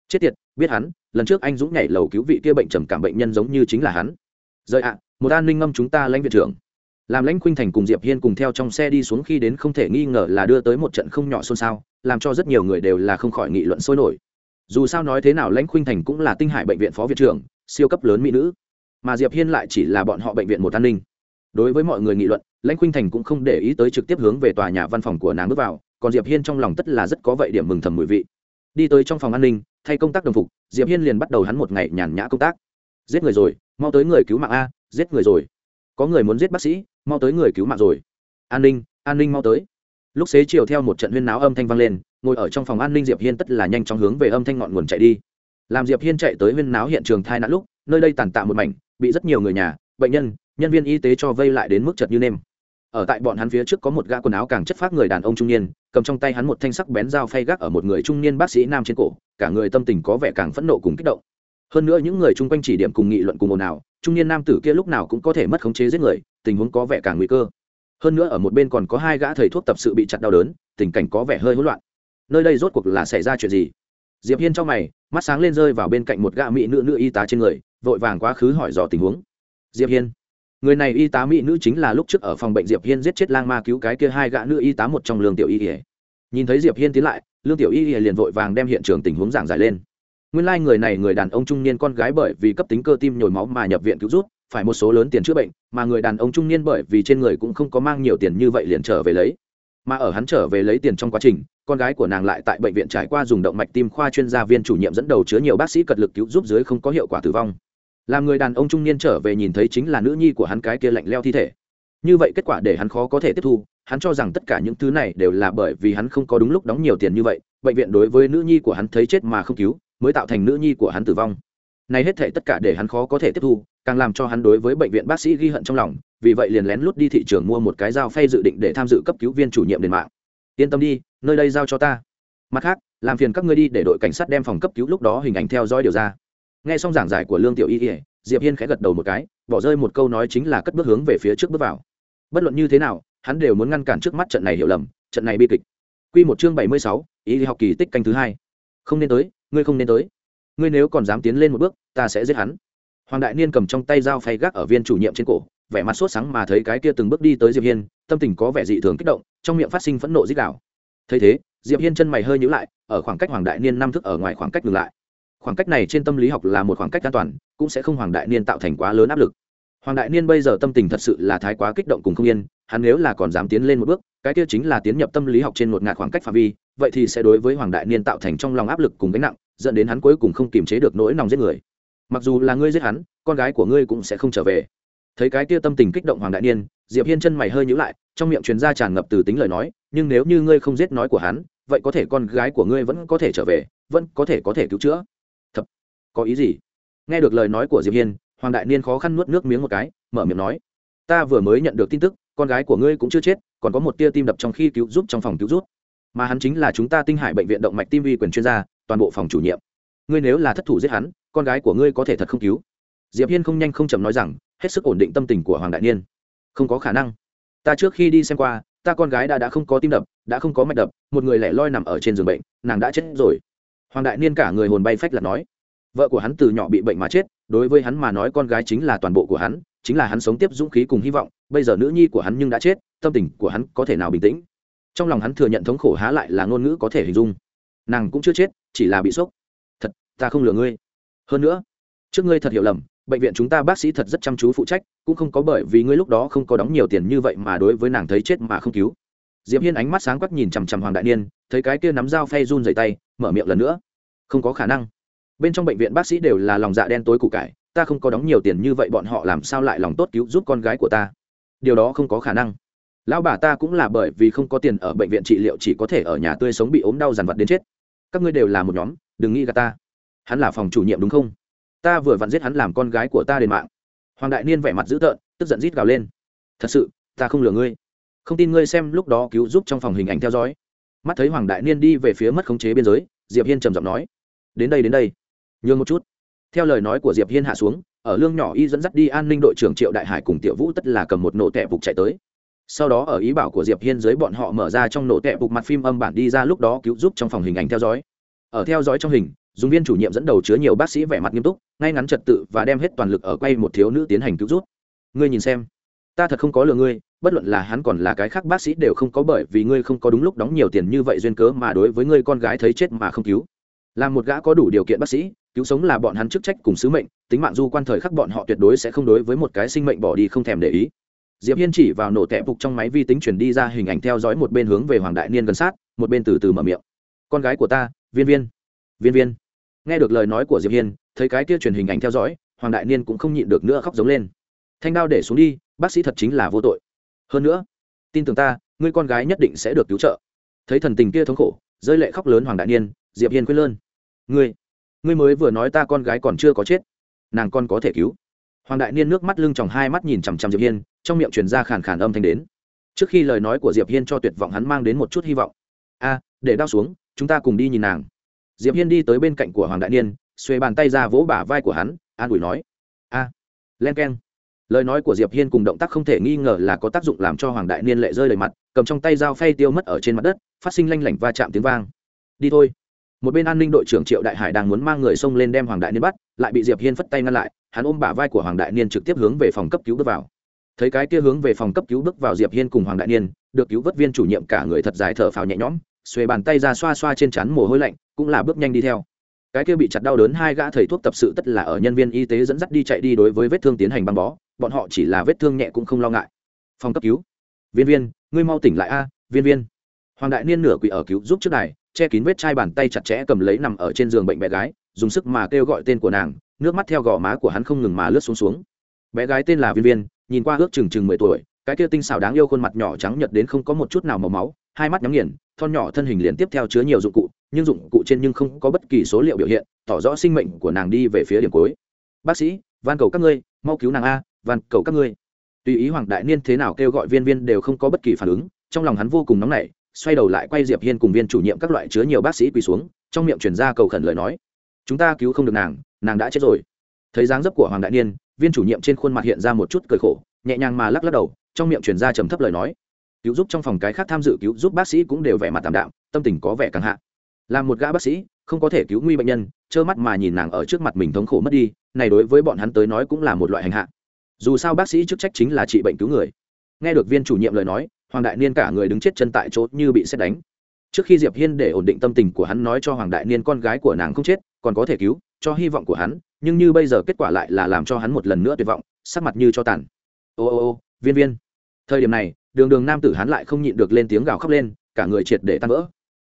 Chết tiệt, biết hắn, lần trước anh dũng nhảy lầu cứu vị kia bệnh trầm cảm bệnh nhân giống như chính là hắn. Rời ạ, một an ninh ngâm chúng ta lãnh viện trưởng. Làm lãnh khuynh thành cùng diệp hiên cùng theo trong xe đi xuống khi đến không thể nghi ngờ là đưa tới một trận không nhỏ xôn xao, làm cho rất nhiều người đều là không khỏi nghị luận sôi nổi. Dù sao nói thế nào lãnh khuynh thành cũng là tinh hải bệnh viện phó viện trưởng, siêu cấp lớn mỹ nữ. Mà diệp hiên lại chỉ là bọn họ bệnh viện một an ninh. Đối với mọi người nghị luận, lãnh khuynh thành cũng không để ý tới trực tiếp hướng về tòa nhà văn phòng của nàng bước vào còn diệp hiên trong lòng tất là rất có vậy điểm mừng thầm mùi vị. đi tới trong phòng an ninh, thay công tác đồng phục, diệp hiên liền bắt đầu hắn một ngày nhàn nhã công tác. giết người rồi, mau tới người cứu mạng a, giết người rồi. có người muốn giết bác sĩ, mau tới người cứu mạng rồi. an ninh an ninh mau tới. lúc xế chiều theo một trận huyên náo âm thanh vang lên, ngồi ở trong phòng an ninh diệp hiên tất là nhanh chóng hướng về âm thanh ngọn nguồn chạy đi. làm diệp hiên chạy tới huyên náo hiện trường thai nạn lúc, nơi đây tàn tạ một mảnh, bị rất nhiều người nhà, bệnh nhân nhân viên y tế cho vây lại đến mức chật như nêm. ở tại bọn hắn phía trước có một gã quần áo càng chất phác người đàn ông trung niên cầm trong tay hắn một thanh sắc bén dao phay gác ở một người trung niên bác sĩ nam trên cổ, cả người tâm tình có vẻ càng phẫn nộ cùng kích động. Hơn nữa những người chung quanh chỉ điểm cùng nghị luận cùng ồn ào, trung niên nam tử kia lúc nào cũng có thể mất khống chế giết người, tình huống có vẻ càng nguy cơ. Hơn nữa ở một bên còn có hai gã thầy thuốc tập sự bị chặt đau đớn, tình cảnh có vẻ hơi hỗn loạn. Nơi đây rốt cuộc là xảy ra chuyện gì? Diệp hiên trong mày, mắt sáng lên rơi vào bên cạnh một gã mỹ nữ nữ y tá trên người, vội vàng quá khứ hỏi dò tình huống. Diệp hiên người này y tá mỹ nữ chính là lúc trước ở phòng bệnh diệp hiên giết chết lang ma cứu cái kia hai gã nữ y tá một trong lương tiểu y ỉa nhìn thấy diệp hiên tiến lại, lương tiểu y ỉa liền vội vàng đem hiện trường tình huống giảng giải lên. Nguyên lai like người này người đàn ông trung niên con gái bởi vì cấp tính cơ tim nhồi máu mà nhập viện cứu rút phải một số lớn tiền chữa bệnh, mà người đàn ông trung niên bởi vì trên người cũng không có mang nhiều tiền như vậy liền trở về lấy. Mà ở hắn trở về lấy tiền trong quá trình, con gái của nàng lại tại bệnh viện trải qua dùng động mạch tim khoa chuyên gia viên chủ nhiệm dẫn đầu chứa nhiều bác sĩ cật lực cứu giúp dưới không có hiệu quả tử vong làm người đàn ông trung niên trở về nhìn thấy chính là nữ nhi của hắn cái kia lạnh leo thi thể. Như vậy kết quả để hắn khó có thể tiếp thu, hắn cho rằng tất cả những thứ này đều là bởi vì hắn không có đúng lúc đóng nhiều tiền như vậy, bệnh viện đối với nữ nhi của hắn thấy chết mà không cứu, mới tạo thành nữ nhi của hắn tử vong. Này hết thể tất cả để hắn khó có thể tiếp thu, càng làm cho hắn đối với bệnh viện bác sĩ ghi hận trong lòng, vì vậy liền lén lút đi thị trường mua một cái dao phay dự định để tham dự cấp cứu viên chủ nhiệm đền mạng. Yên tâm đi, nơi đây giao cho ta. Mặt khác, làm phiền các ngươi đi để đội cảnh sát đem phòng cấp cứu lúc đó hình ảnh theo dõi điều ra nghe xong giảng giải của lương tiểu y ỉa diệp hiên khẽ gật đầu một cái bỏ rơi một câu nói chính là cất bước hướng về phía trước bước vào. Bất luận như thế nào hắn đều muốn ngăn cản trước mắt trận này hiểu lầm trận này bi kịch. Quy một chương bảy mươi sáu, y học kỳ tích canh thứ hai. Không nên tới ngươi không nên tới. Ngươi nếu còn dám tiến lên một bước ta sẽ giết hắn. Hoàng đại niên cầm trong tay dao phay gác ở viên chủ nhiệm trên cổ vẻ mặt sốt sáng mà thấy cái kia từng bước đi tới diệp hiên tâm tình có vẻ dị thường kích động trong miệng phát sinh phẫn nộ dích đạo thấy thế diệp hiên chân mày hơi nhíu lại ở khoảng cách hoàng đại niên năm thước ở ngoài khoảng cách ngừng lại khoảng cách này trên tâm lý học là một khoảng cách an toàn, cũng sẽ không hoàng đại niên tạo thành quá lớn áp lực. Hoàng đại niên bây giờ tâm tình thật sự là thái quá kích động cùng không yên, hắn nếu là còn dám tiến lên một bước, cái kia chính là tiến nhập tâm lý học trên một ngạt khoảng cách phạm vi, vậy thì sẽ đối với hoàng đại niên tạo thành trong lòng áp lực cùng gánh nặng, dẫn đến hắn cuối cùng không kiềm chế được nỗi lòng giết người. Mặc dù là ngươi giết hắn, con gái của ngươi cũng sẽ không trở về. Thấy cái kia tâm tình kích động hoàng đại niên, diệp hiên chân mày hơi nhíu lại, trong miệng truyền ra tràn ngập từ tính lời nói, nhưng nếu như ngươi không giết nói của hắn, vậy có thể con gái của ngươi vẫn có thể trở về, vẫn có thể có thể cứu chữa có ý gì? Nghe được lời nói của diệp hiên, hoàng đại niên khó khăn nuốt nước miếng một cái, mở miệng nói, ta vừa mới nhận được tin tức, con gái của ngươi cũng chưa chết, còn có một tia tim đập trong khi cứu giúp trong phòng cứu rút mà hắn chính là chúng ta tinh hải bệnh viện động mạch tim vi quyền chuyên gia, toàn bộ phòng chủ nhiệm. Ngươi nếu là thất thủ giết hắn, con gái của ngươi có thể thật không cứu. Diệp hiên không nhanh không chậm nói rằng, hết sức ổn định tâm tình của hoàng đại niên. Không có khả năng. Ta trước khi đi xem qua, ta con gái đã đã không có tim đập, đã không có mạch đập, một người lẻ loi nằm ở trên giường bệnh, nàng đã chết rồi. Hoàng đại niên cả người hồn bay phách là nói vợ của hắn từ nhỏ bị bệnh mà chết, đối với hắn mà nói con gái chính là toàn bộ của hắn, chính là hắn sống tiếp dũng khí cùng hy vọng, bây giờ nữ nhi của hắn nhưng đã chết, tâm tình của hắn có thể nào bình tĩnh? Trong lòng hắn thừa nhận thống khổ há lại là ngôn ngữ có thể hình dung. Nàng cũng chưa chết, chỉ là bị sốc. Thật, ta không lừa ngươi. Hơn nữa, trước ngươi thật hiểu lầm, bệnh viện chúng ta bác sĩ thật rất chăm chú phụ trách, cũng không có bởi vì ngươi lúc đó không có đóng nhiều tiền như vậy mà đối với nàng thấy chết mà không cứu. Diệp hiên ánh mắt sáng quắc nhìn chằm chằm hoàng đại niên, thấy cái kia nắm dao phay run dày tay, mở miệng lần nữa. Không có khả năng bên trong bệnh viện bác sĩ đều là lòng dạ đen tối củ cải, ta không có đóng nhiều tiền như vậy bọn họ làm sao lại lòng tốt cứu giúp con gái của ta? Điều đó không có khả năng. Lão bà ta cũng là bởi vì không có tiền ở bệnh viện trị liệu chỉ có thể ở nhà tươi sống bị ốm đau dằn vặt đến chết. Các ngươi đều là một nhóm, đừng nghĩ gà ta. Hắn là phòng chủ nhiệm đúng không? Ta vừa vặn giết hắn làm con gái của ta đền mạng. Hoàng đại niên vẻ mặt dữ tợn, tức giận rít gào lên. Thật sự, ta không lừa ngươi. Không tin ngươi xem lúc đó cứu giúp trong phòng hình ảnh theo dõi. Mắt thấy hoàng đại niên đi về phía mất khống chế biên giới, diệp hiên trầm giọng nói. Đến đây đến đây nhường một chút. Theo lời nói của diệp hiên hạ xuống, ở lương nhỏ y dẫn dắt đi an ninh đội trưởng triệu đại hải cùng tiểu vũ tất là cầm một nổ tẹp bục chạy tới. Sau đó ở ý bảo của diệp hiên dưới bọn họ mở ra trong nổ tẹp bục mặt phim âm bản đi ra lúc đó cứu giúp trong phòng hình ảnh theo dõi. Ở theo dõi trong hình, dùng viên chủ nhiệm dẫn đầu chứa nhiều bác sĩ vẻ mặt nghiêm túc, ngay ngắn trật tự và đem hết toàn lực ở quay một thiếu nữ tiến hành cứu giúp. Ngươi nhìn xem, ta thật không có lừa ngươi, bất luận là hắn còn là cái khác bác sĩ đều không có bởi vì ngươi không có đúng lúc đóng nhiều tiền như vậy duyên cớ mà đối với ngươi con gái thấy chết mà không cứu. Là một gã có đủ điều kiện bác sĩ cứu sống là bọn hắn chức trách cùng sứ mệnh, tính mạng du quan thời khắc bọn họ tuyệt đối sẽ không đối với một cái sinh mệnh bỏ đi không thèm để ý. Diệp hiên chỉ vào nổ tẹp phục trong máy vi tính truyền đi ra hình ảnh theo dõi một bên hướng về hoàng đại niên gần sát, một bên từ từ mở miệng. Con gái của ta, viên viên. Viên viên. Nghe được lời nói của diệp hiên, thấy cái kia truyền hình ảnh theo dõi, hoàng đại niên cũng không nhịn được nữa khóc giống lên. Thanh đao để xuống đi, bác sĩ thật chính là vô tội. Hơn nữa, tin tưởng ta, ngươi con gái nhất định sẽ được cứu trợ. Thấy thần tình kia thống khổ, rơi lệ khóc lớn hoàng đại niên, diệp hiên quên lơn ngươi ngươi mới vừa nói ta con gái còn chưa có chết nàng con có thể cứu. Hoàng đại niên nước mắt lưng tròng hai mắt nhìn chằm chằm diệp hiên trong miệng truyền ra khàn khàn âm thanh đến. Trước khi lời nói của diệp hiên cho tuyệt vọng hắn mang đến một chút hy vọng. A để đau xuống chúng ta cùng đi nhìn nàng. Diệp hiên đi tới bên cạnh của hoàng đại niên xuê bàn tay ra vỗ bả vai của hắn an ủi nói. A à, len keng. Lời nói của diệp hiên cùng động tác không thể nghi ngờ là có tác dụng làm cho hoàng đại niên lệ rơi đầy mặt cầm trong tay dao phay tiêu mất ở trên mặt đất phát sinh lanh lảnh va chạm tiếng vang. Đi thôi một bên an ninh đội trưởng triệu đại hải đang muốn mang người xông lên đem hoàng đại niên bắt, lại bị diệp hiên phất tay ngăn lại, hắn ôm bả vai của hoàng đại niên trực tiếp hướng về phòng cấp cứu bước vào. Thấy cái kia hướng về phòng cấp cứu bước vào diệp hiên cùng hoàng đại niên, được cứu vớt viên chủ nhiệm cả người thật dài thở phào nhẹ nhõm, xuề bàn tay ra xoa xoa trên chắn mồ hôi lạnh, cũng là bước nhanh đi theo. Cái kia bị chặt đau đớn hai gã thầy thuốc tập sự tất là ở nhân viên y tế dẫn dắt đi chạy đi đối với vết thương tiến hành băng bó, bọn họ chỉ là vết thương nhẹ cũng không lo ngại. Phòng cấp cứu. Viên viên, ngươi mau tỉnh lại a, viên viên. Hoàng đại niên nửa quỳ ở cứu giúp trước này che kín vết chai bàn tay chặt chẽ cầm lấy nằm ở trên giường bệnh bé gái, dùng sức mà kêu gọi tên của nàng, nước mắt theo gò má của hắn không ngừng mà lướt xuống xuống. Bé gái tên là viên viên, nhìn qua ước chừng chừng mười tuổi, cái kia tinh xảo đáng yêu khuôn mặt nhỏ trắng nhật đến không có một chút nào màu máu, hai mắt nhắm nghiền, thon nhỏ thân hình liền tiếp theo chứa nhiều dụng cụ, nhưng dụng cụ trên nhưng không có bất kỳ số liệu biểu hiện, tỏ rõ sinh mệnh của nàng đi về phía điểm cuối. Bác sĩ, van cầu các ngươi, mau cứu nàng a, van cầu các ngươi. Tùy ý hoàng đại niên thế nào kêu gọi viên viên đều không có bất kỳ phản ứng, trong lòng hắn vô cùng nóng nảy xoay đầu lại quay diệp hiên cùng viên chủ nhiệm các loại chứa nhiều bác sĩ quỳ xuống, trong miệng truyền ra cầu khẩn lời nói. Chúng ta cứu không được nàng nàng đã chết rồi. Thấy dáng dấp của hoàng đại niên, viên chủ nhiệm trên khuôn mặt hiện ra một chút cười khổ, nhẹ nhàng mà lắc lắc đầu, trong miệng truyền ra trầm thấp lời nói. Cứu giúp trong phòng cái khác tham dự cứu giúp bác sĩ cũng đều vẻ mặt tạm đạm, tâm tình có vẻ càng hạ. Làm một gã bác sĩ, không có thể cứu nguy bệnh nhân, trơ mắt mà nhìn nàng ở trước mặt mình thống khổ mất đi, này đối với bọn hắn tới nói cũng là một loại hành hạ. Dù sao bác sĩ chức trách chính là trị bệnh cứu người. Nghe được viên chủ nhiệm lời nói hoàng đại niên cả người đứng chết chân tại chỗ như bị xét đánh. Trước khi diệp hiên để ổn định tâm tình của hắn nói cho hoàng đại niên con gái của nàng không chết, còn có thể cứu, cho hy vọng của hắn, nhưng như bây giờ kết quả lại là làm cho hắn một lần nữa tuyệt vọng, sắc mặt như cho tàn. Ô ô ô, viên viên. Thời điểm này, đường đường nam tử hắn lại không nhịn được lên tiếng gào khóc lên, cả người triệt để tan vỡ.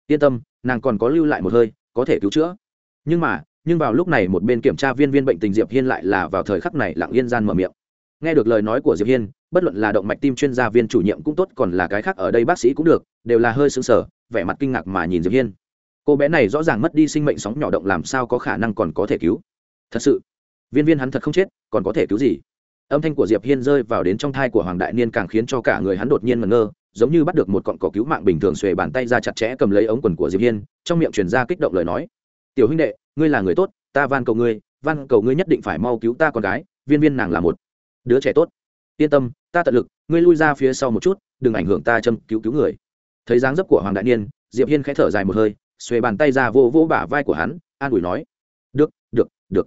Yên tâm, nàng còn có lưu lại một hơi, có thể cứu chữa. Nhưng mà, nhưng vào lúc này một bên kiểm tra viên viên bệnh tình diệp hiên lại là vào thời khắc này lặng yên gian mở miệng nghe được lời nói của diệp hiên, bất luận là động mạch tim chuyên gia viên chủ nhiệm cũng tốt, còn là cái khác ở đây bác sĩ cũng được, đều là hơi sững sờ, vẻ mặt kinh ngạc mà nhìn diệp hiên. Cô bé này rõ ràng mất đi sinh mệnh sóng nhỏ động làm sao có khả năng còn có thể cứu. Thật sự, viên viên hắn thật không chết, còn có thể cứu gì? Âm thanh của diệp hiên rơi vào đến trong thai của hoàng đại niên càng khiến cho cả người hắn đột nhiên ngẩn ngơ, giống như bắt được một cọn cỏ cứu mạng bình thường xuề bàn tay ra chặt chẽ cầm lấy ống quần của diệp hiên, trong miệng truyền ra kích động lời nói. Tiểu huynh đệ, ngươi là người tốt, ta van cầu ngươi, van cầu ngươi nhất định phải mau cứu ta con gái, viên viên nàng là một đứa trẻ tốt. Yên tâm, ta tận lực, ngươi lui ra phía sau một chút, đừng ảnh hưởng ta châm cứu cứu người. Thấy dáng dấp của hoàng đại niên, diệp hiên khẽ thở dài một hơi, xuề bàn tay ra vô vô bả vai của hắn, an ủi nói, được được được.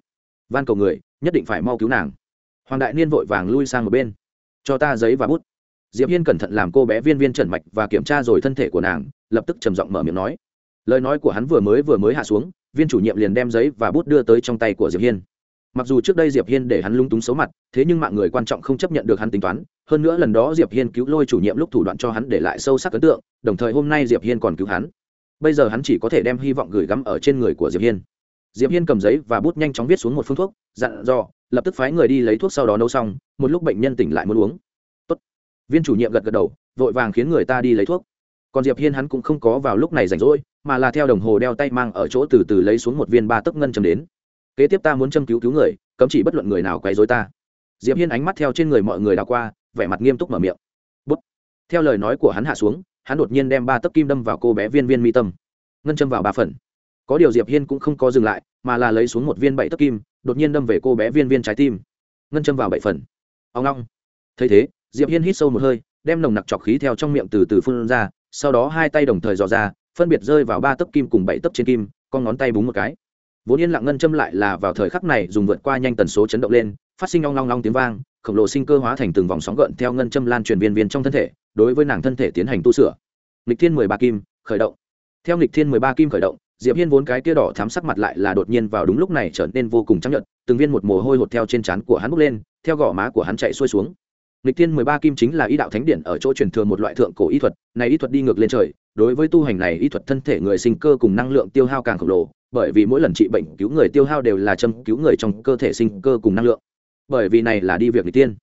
Van cầu người, nhất định phải mau cứu nàng. Hoàng đại niên vội vàng lui sang một bên. Cho ta giấy và bút. Diệp hiên cẩn thận làm cô bé viên viên trần mạch và kiểm tra rồi thân thể của nàng, lập tức trầm giọng mở miệng nói. Lời nói của hắn vừa mới vừa mới hạ xuống, viên chủ nhiệm liền đem giấy và bút đưa tới trong tay của diệp hiên mặc dù trước đây diệp hiên để hắn lung túng xấu mặt, thế nhưng mạng người quan trọng không chấp nhận được hắn tính toán. Hơn nữa lần đó diệp hiên cứu lôi chủ nhiệm lúc thủ đoạn cho hắn để lại sâu sắc ấn tượng, đồng thời hôm nay diệp hiên còn cứu hắn. Bây giờ hắn chỉ có thể đem hy vọng gửi gắm ở trên người của diệp hiên. Diệp hiên cầm giấy và bút nhanh chóng viết xuống một phương thuốc, dặn dò, lập tức phái người đi lấy thuốc sau đó nấu xong, một lúc bệnh nhân tỉnh lại muốn uống. Tốt. viên chủ nhiệm gật gật đầu, vội vàng khiến người ta đi lấy thuốc. Còn diệp hiên hắn cũng không có vào lúc này rảnh rỗi, mà là theo đồng hồ đeo tay mang ở chỗ từ từ lấy xuống một viên ba tấc ngân châm đến kế tiếp ta muốn châm cứu cứu người, cấm chỉ bất luận người nào quấy rối ta. Diệp hiên ánh mắt theo trên người mọi người đào qua, vẻ mặt nghiêm túc mở miệng. Bút. Theo lời nói của hắn hạ xuống, hắn đột nhiên đem ba tấc kim đâm vào cô bé viên viên mi tâm. Ngân châm vào ba phần. Có điều diệp hiên cũng không có dừng lại, mà là lấy xuống một viên bảy tấc kim, đột nhiên đâm về cô bé viên viên trái tim. Ngân châm vào bảy phần. Ông long thấy thế, diệp hiên hít sâu một hơi, đem nồng nặc trọc khí theo trong miệng từ từ phun ra, sau đó hai tay đồng thời dò ra, phân biệt rơi vào ba tấc kim cùng bảy tấc trên kim, con ngón tay búng một cái vốn yên lặng ngân châm lại là vào thời khắc này dùng vượt qua nhanh tần số chấn động lên, phát sinh long long long tiếng vang, khổng lồ sinh cơ hóa thành từng vòng sóng gợn theo ngân châm lan truyền viên viên trong thân thể, đối với nàng thân thể tiến hành tu sửa. Lịch thiên mười ba kim, khởi động. Theo lịch thiên mười ba kim khởi động, diệp hiên vốn cái kia đỏ thám sắc mặt lại là đột nhiên vào đúng lúc này trở nên vô cùng trắng nhận từng viên một mồ hôi hột theo trên trán của hắn bốc lên, theo gò má của hắn chạy xuôi xuống. Lịch thiên mười ba kim chính là y đạo thánh điển ở chỗ truyền thừa một loại thượng cổ y thuật, này y thuật đi ngược lên trời, đối với tu hành này y thuật thân thể người sinh cơ cùng năng lượng tiêu hao càng khổng lồ bởi vì mỗi lần trị bệnh cứu người tiêu hao đều là châm cứu người trong cơ thể sinh cơ cùng năng lượng. Bởi vì này là đi việc n tiên.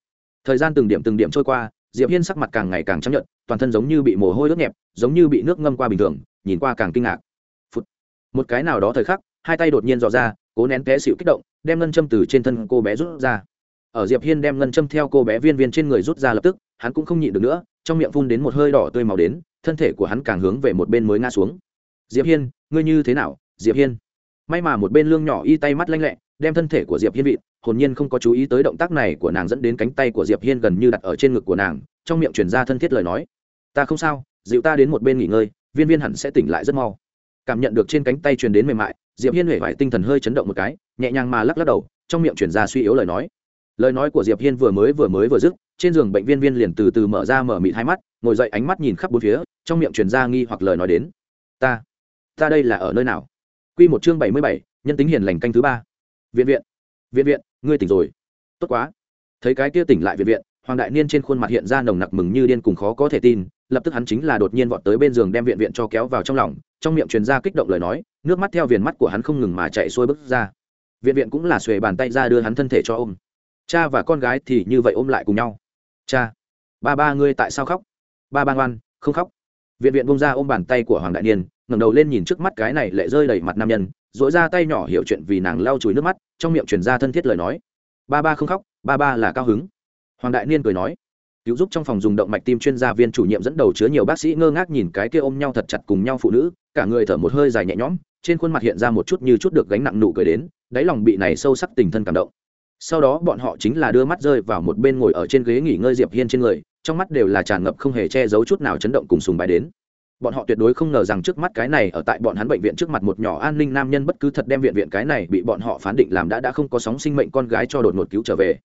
Thời gian từng điểm từng điểm trôi qua, diệp hiên sắc mặt càng ngày càng chấp nhận toàn thân giống như bị mồ hôi ướt nhẹp, giống như bị nước ngâm qua bình thường, nhìn qua càng kinh ngạc. Phút. một cái nào đó thời khắc, hai tay đột nhiên dò ra, cố nén té xịu kích động, đem ngân châm từ trên thân cô bé rút ra. Ở diệp hiên đem ngân châm theo cô bé viên viên trên người rút ra lập tức, hắn cũng không nhịn được nữa, trong miệng phun đến một hơi đỏ tươi màu đến, thân thể của hắn càng hướng về một bên mới ngã xuống. Diệp hiên, ngươi như thế nào? Diệp hiên. May mà một bên lương nhỏ y tay mắt lanh lẹ đem thân thể của diệp hiên vịt, hồn nhiên không có chú ý tới động tác này của nàng dẫn đến cánh tay của diệp hiên gần như đặt ở trên ngực của nàng trong miệng truyền ra thân thiết lời nói. Ta không sao dịu ta đến một bên nghỉ ngơi viên viên hẳn sẽ tỉnh lại rất mau. Cảm nhận được trên cánh tay truyền đến mềm mại diệp hiên huệ vải tinh thần hơi chấn động một cái nhẹ nhàng mà lắc lắc đầu trong miệng truyền ra suy yếu lời nói. Lời nói của diệp hiên vừa mới vừa mới vừa dứt trên giường bệnh viên viên liền từ từ mở ra mở mịt hai mắt ngồi dậy ánh mắt nhìn khắp bốn phía trong miệng truyền ra nghi hoặc lời nói đến. Ta ta đây là ở nơi nào? Quy một chương bảy mươi bảy, nhân tính hiền lành canh thứ ba. Viện viện. Viện viện ngươi tỉnh rồi. Tốt quá. Thấy cái kia tỉnh lại viện viện hoàng đại niên trên khuôn mặt hiện ra nồng nặc mừng như điên cùng khó có thể tin lập tức hắn chính là đột nhiên vọt tới bên giường đem viện viện cho kéo vào trong lòng trong miệng truyền ra kích động lời nói nước mắt theo viền mắt của hắn không ngừng mà chạy xuôi bước ra. Viện viện cũng là xuề bàn tay ra đưa hắn thân thể cho ôm. Cha và con gái thì như vậy ôm lại cùng nhau. Cha. Ba ba ngươi tại sao khóc? Ba ba ngoan không khóc. Viện viện buông ra ôm bàn tay của hoàng đại niên ngẩng đầu lên nhìn trước mắt cái này lệ rơi đầy mặt nam nhân dỗi ra tay nhỏ hiểu chuyện vì nàng lau chùi nước mắt, trong miệng truyền ra thân thiết lời nói. Ba ba không khóc, ba ba là cao hứng. Hoàng đại niên cười nói, cứu giúp trong phòng dùng động mạch tim chuyên gia viên chủ nhiệm dẫn đầu chứa nhiều bác sĩ ngơ ngác nhìn cái kia ôm nhau thật chặt cùng nhau phụ nữ, cả người thở một hơi dài nhẹ nhõm, trên khuôn mặt hiện ra một chút như chút được gánh nặng nụ cười đến, đáy lòng bị này sâu sắc tình thân cảm động. Sau đó bọn họ chính là đưa mắt rơi vào một bên ngồi ở trên ghế nghỉ ngơi diệp hiên trên người, trong mắt đều là tràn ngập không hề che giấu chút nào chấn động cùng sùng bài đến bọn họ tuyệt đối không ngờ rằng trước mắt cái này ở tại bọn hắn bệnh viện trước mặt một nhỏ an ninh nam nhân bất cứ thật đem viện viện cái này bị bọn họ phán định làm đã đã không có sóng sinh mệnh con gái cho đột ngột cứu trở về.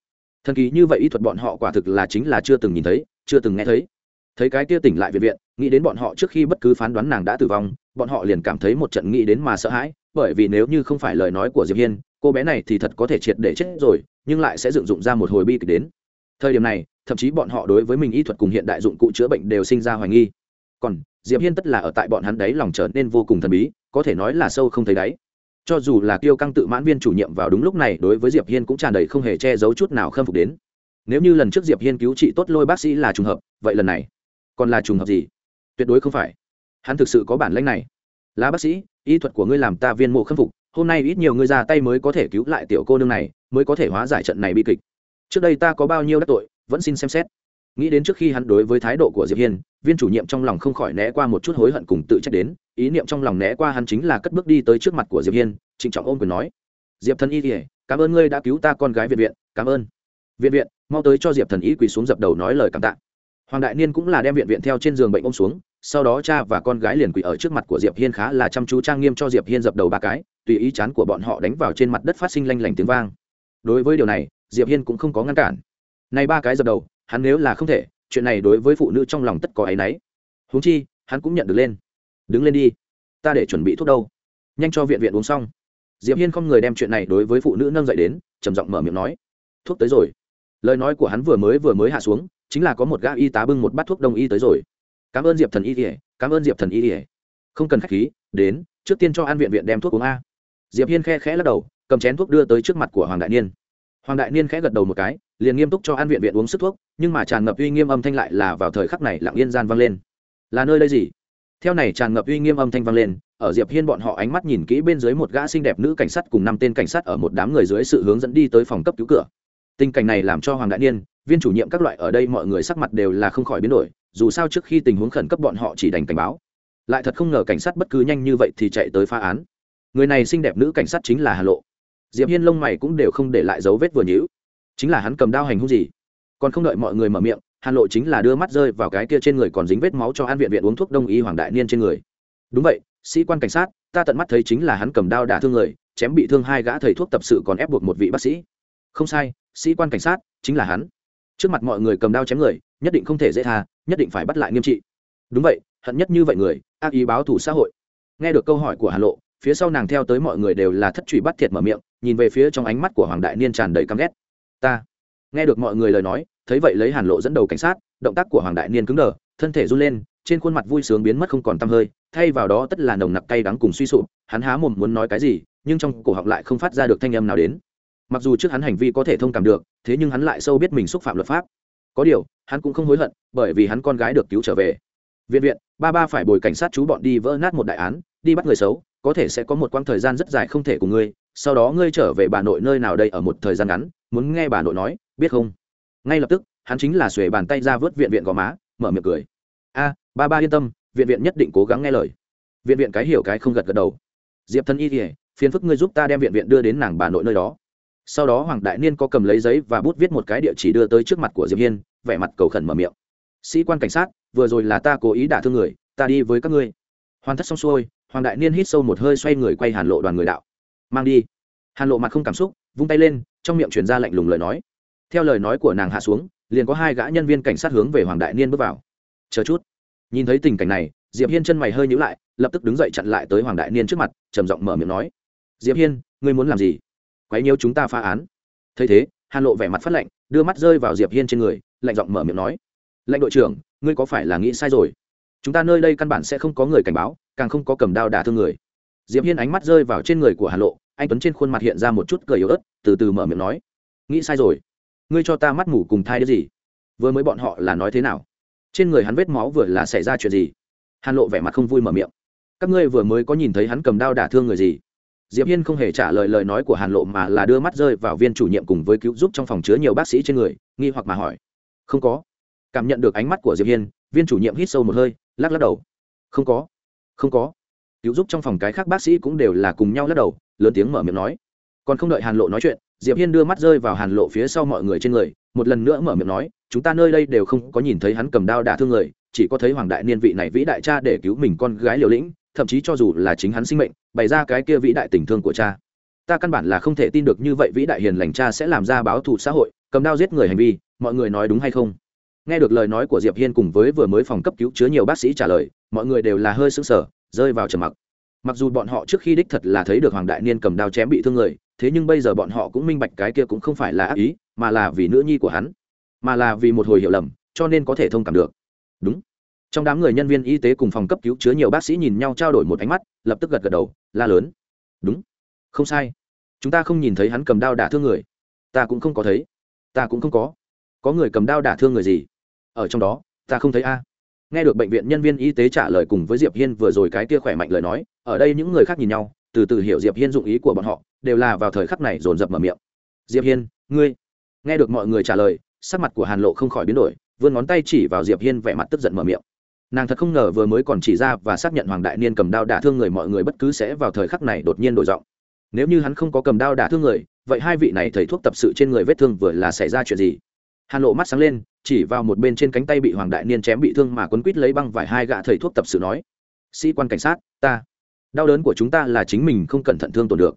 Thần kỳ như vậy y thuật bọn họ quả thực là chính là chưa từng nhìn thấy, chưa từng nghe thấy. Thấy cái kia tỉnh lại viện viện, nghĩ đến bọn họ trước khi bất cứ phán đoán nàng đã tử vong, bọn họ liền cảm thấy một trận nghĩ đến mà sợ hãi, bởi vì nếu như không phải lời nói của diệp hiên, cô bé này thì thật có thể triệt để chết rồi, nhưng lại sẽ dựng dụng ra một hồi bi kịch đến. Thời điểm này, thậm chí bọn họ đối với mình y thuật cùng hiện đại dụng cụ chữa bệnh đều sinh ra hoài nghi còn, diệp hiên tất là ở tại bọn hắn đấy lòng trở nên vô cùng thần bí, có thể nói là sâu không thấy đáy. Cho dù là kiêu căng tự mãn viên chủ nhiệm vào đúng lúc này, đối với diệp hiên cũng tràn đầy không hề che giấu chút nào khâm phục đến. Nếu như lần trước diệp hiên cứu trị tốt lôi bác sĩ là trùng hợp, vậy lần này còn là trùng hợp gì? Tuyệt đối không phải. Hắn thực sự có bản lĩnh này. Lá bác sĩ, y thuật của ngươi làm ta viên mộ khâm phục, hôm nay ít nhiều ngươi ra tay mới có thể cứu lại tiểu cô nương này, mới có thể hóa giải trận này bi kịch. Trước đây ta có bao nhiêu đắc tội, vẫn xin xem xét nghĩ đến trước khi hắn đối với thái độ của diệp hiên, viên chủ nhiệm trong lòng không khỏi né qua một chút hối hận cùng tự trách đến, ý niệm trong lòng né qua hắn chính là cất bước đi tới trước mặt của diệp hiên, trịnh trọng ôm quyền nói, diệp thần y thì cảm ơn ngươi đã cứu ta con gái viện viện, cảm ơn. Viện viện, mau tới cho diệp thần y quỳ xuống dập đầu nói lời cảm tạ. Hoàng đại niên cũng là đem viện viện theo trên giường bệnh ôm xuống, sau đó cha và con gái liền quỳ ở trước mặt của diệp hiên khá là chăm chú trang nghiêm cho diệp hiên dập đầu ba cái, tùy ý chán của bọn họ đánh vào trên mặt đất phát sinh lanh lảnh tiếng vang. Đối với điều này, diệp hiên cũng không có ngăn cản. Này ba cái dập đầu hắn nếu là không thể, chuyện này đối với phụ nữ trong lòng tất có áy náy. Huống chi, hắn cũng nhận được lên. Đứng lên đi, ta để chuẩn bị thuốc đâu. Nhanh cho viện viện uống xong. Diệp hiên không người đem chuyện này đối với phụ nữ nâng dậy đến, trầm giọng mở miệng nói. Thuốc tới rồi. Lời nói của hắn vừa mới vừa mới hạ xuống, chính là có một gã y tá bưng một bát thuốc đông y tới rồi. Cảm ơn diệp thần y ỉa cảm ơn diệp thần y ỉa không cần khách khí, đến, trước tiên cho an viện viện đem thuốc uống a. Diệp hiên khe khẽ lắc đầu, cầm chén thuốc đưa tới trước mặt của hoàng đại niên. Hoàng đại niên khẽ gật đầu một cái, liền nghiêm túc cho an viện viện uống sức thuốc nhưng mà tràn ngập uy nghiêm âm thanh lại là vào thời khắc này lặng yên gian vang lên. Là nơi đây gì? Theo này tràn ngập uy nghiêm âm thanh vang lên, ở diệp hiên bọn họ ánh mắt nhìn kỹ bên dưới một gã xinh đẹp nữ cảnh sát cùng năm tên cảnh sát ở một đám người dưới sự hướng dẫn đi tới phòng cấp cứu cửa. Tình cảnh này làm cho hoàng đại niên, viên chủ nhiệm các loại ở đây mọi người sắc mặt đều là không khỏi biến đổi, dù sao trước khi tình huống khẩn cấp bọn họ chỉ đành cảnh báo. Lại thật không ngờ cảnh sát bất cứ nhanh như vậy thì chạy tới phá án. Người này xinh đẹp nữ cảnh sát chính là hà lộ. Diệp hiên lông mày cũng đều không để lại dấu vết vừa nhữ chính là hắn cầm đao hành hung gì? Còn không đợi mọi người mở miệng hà lộ chính là đưa mắt rơi vào cái kia trên người còn dính vết máu cho an viện viện uống thuốc đông y hoàng đại niên trên người. Đúng vậy, sĩ quan cảnh sát, ta tận mắt thấy chính là hắn cầm đao đả thương người, chém bị thương hai gã thầy thuốc tập sự còn ép buộc một vị bác sĩ. Không sai, sĩ quan cảnh sát, chính là hắn. Trước mặt mọi người cầm đao chém người, nhất định không thể dễ tha, nhất định phải bắt lại nghiêm trị. Đúng vậy, hận nhất như vậy người, ác ý báo thù xã hội. Nghe được câu hỏi của hà lộ, phía sau nàng theo tới mọi người đều là thất truy bắt thiệt mở miệng, nhìn về phía trong ánh mắt của hoàng đại niên tràn đầy căm ghét. Ta nghe được mọi người lời nói, thấy vậy lấy hàn lộ dẫn đầu cảnh sát, động tác của hoàng đại niên cứng đờ, thân thể run lên, trên khuôn mặt vui sướng biến mất không còn tăm hơi, thay vào đó tất là nồng nặc cay đắng cùng suy sụp, hắn há mồm muốn nói cái gì, nhưng trong cổ họng lại không phát ra được thanh âm nào đến. Mặc dù trước hắn hành vi có thể thông cảm được, thế nhưng hắn lại sâu biết mình xúc phạm luật pháp. Có điều, hắn cũng không hối hận, bởi vì hắn con gái được cứu trở về. Viện viện, ba ba phải bồi cảnh sát chú bọn đi vỡ nát một đại án, đi bắt người xấu, có thể sẽ có một quãng thời gian rất dài không thể của ngươi, sau đó ngươi trở về bà nội nơi nào đây ở một thời gian ngắn muốn nghe bà nội nói, biết không? Ngay lập tức, hắn chính là xuề bàn tay ra vớt viện viện gò má, mở miệng cười. A, ba ba yên tâm, viện viện nhất định cố gắng nghe lời. Viện viện cái hiểu cái không gật gật đầu. Diệp thân y kỉa phiền phức ngươi giúp ta đem viện viện đưa đến nàng bà nội nơi đó. Sau đó hoàng đại niên có cầm lấy giấy và bút viết một cái địa chỉ đưa tới trước mặt của diệp hiên, vẻ mặt cầu khẩn mở miệng. Sĩ quan cảnh sát, vừa rồi là ta cố ý đả thương người, ta đi với các ngươi. Hoàn thất xong xuôi, hoàng đại niên hít sâu một hơi xoay người quay hàn lộ đoàn người đạo. Mang đi. Hàn lộ mặt không cảm xúc, vung tay lên trong miệng truyền ra lạnh lùng lời nói. Theo lời nói của nàng hạ xuống, liền có hai gã nhân viên cảnh sát hướng về hoàng đại niên bước vào. Chờ chút. Nhìn thấy tình cảnh này, diệp hiên chân mày hơi nhíu lại, lập tức đứng dậy chặn lại tới hoàng đại niên trước mặt, trầm giọng mở miệng nói, diệp hiên, ngươi muốn làm gì? Quấy nhiễu chúng ta phá án. Thấy thế, hàn lộ vẻ mặt phát lạnh, đưa mắt rơi vào diệp hiên trên người, lạnh giọng mở miệng nói, lệnh đội trưởng, ngươi có phải là nghĩ sai rồi? Chúng ta nơi đây căn bản sẽ không có người cảnh báo, càng không có cầm đao đả thương người. Diệp hiên ánh mắt rơi vào trên người của hà lộ anh tuấn trên khuôn mặt hiện ra một chút cười yếu ớt, từ từ mở miệng nói, nghĩ sai rồi. Ngươi cho ta mắt mù cùng thai đứa gì? Vừa mới bọn họ là nói thế nào? Trên người hắn vết máu vừa là xảy ra chuyện gì? Hàn lộ vẻ mặt không vui mở miệng, các ngươi vừa mới có nhìn thấy hắn cầm đao đả thương người gì? Diệp hiên không hề trả lời lời nói của hàn lộ mà là đưa mắt rơi vào viên chủ nhiệm cùng với cứu giúp trong phòng chứa nhiều bác sĩ trên người, nghi hoặc mà hỏi, không có. Cảm nhận được ánh mắt của diệp hiên, viên chủ nhiệm hít sâu một hơi, lắc lắc đầu, không có không có cứu giúp trong phòng cái khác bác sĩ cũng đều là cùng nhau lắc đầu, lớn tiếng mở miệng nói. Còn không đợi hàn lộ nói chuyện, diệp hiên đưa mắt rơi vào hàn lộ phía sau mọi người trên người, một lần nữa mở miệng nói, chúng ta nơi đây đều không có nhìn thấy hắn cầm đao đả thương người, chỉ có thấy hoàng đại niên vị này vĩ đại cha để cứu mình con gái liều lĩnh, thậm chí cho dù là chính hắn sinh mệnh, bày ra cái kia vĩ đại tình thương của cha. Ta căn bản là không thể tin được như vậy vĩ đại hiền lành cha sẽ làm ra báo thù xã hội, cầm đao giết người hành vi, mọi người nói đúng hay không? Nghe được lời nói của diệp hiên cùng với vừa mới phòng cấp cứu chứa nhiều bác sĩ trả lời, mọi người đều là hơi sững sờ rơi vào trầm mặc. Mặc dù bọn họ trước khi đích thật là thấy được hoàng đại niên cầm đao chém bị thương người, thế nhưng bây giờ bọn họ cũng minh bạch cái kia cũng không phải là ác ý, mà là vì nữ nhi của hắn, mà là vì một hồi hiểu lầm, cho nên có thể thông cảm được. Đúng. Trong đám người nhân viên y tế cùng phòng cấp cứu chứa nhiều bác sĩ nhìn nhau trao đổi một ánh mắt, lập tức gật gật đầu, la lớn. Đúng. Không sai. Chúng ta không nhìn thấy hắn cầm đao đả thương người. Ta cũng không có thấy. Ta cũng không có. Có người cầm đao đả thương người gì? Ở trong đó, ta không thấy a nghe được bệnh viện nhân viên y tế trả lời cùng với diệp hiên vừa rồi cái kia khỏe mạnh lời nói, ở đây những người khác nhìn nhau, từ từ hiểu diệp hiên dụng ý của bọn họ, đều là vào thời khắc này dồn dập mở miệng. Diệp hiên, ngươi? Nghe được mọi người trả lời, sắc mặt của hàn lộ không khỏi biến đổi, vươn ngón tay chỉ vào diệp hiên vẻ mặt tức giận mở miệng. Nàng thật không ngờ vừa mới còn chỉ ra và xác nhận hoàng đại niên cầm đao đả thương người mọi người bất cứ sẽ vào thời khắc này đột nhiên đổi giọng. Nếu như hắn không có cầm đao đả thương người, vậy hai vị này thầy thuốc tập sự trên người vết thương vừa là xảy ra chuyện gì? Hàn lộ mắt sáng lên chỉ vào một bên trên cánh tay bị hoàng đại niên chém bị thương mà quấn quít lấy băng vải hai gạ thầy thuốc tập sự nói, sĩ quan cảnh sát, ta, đau đớn của chúng ta là chính mình không cẩn thận thương tổn được.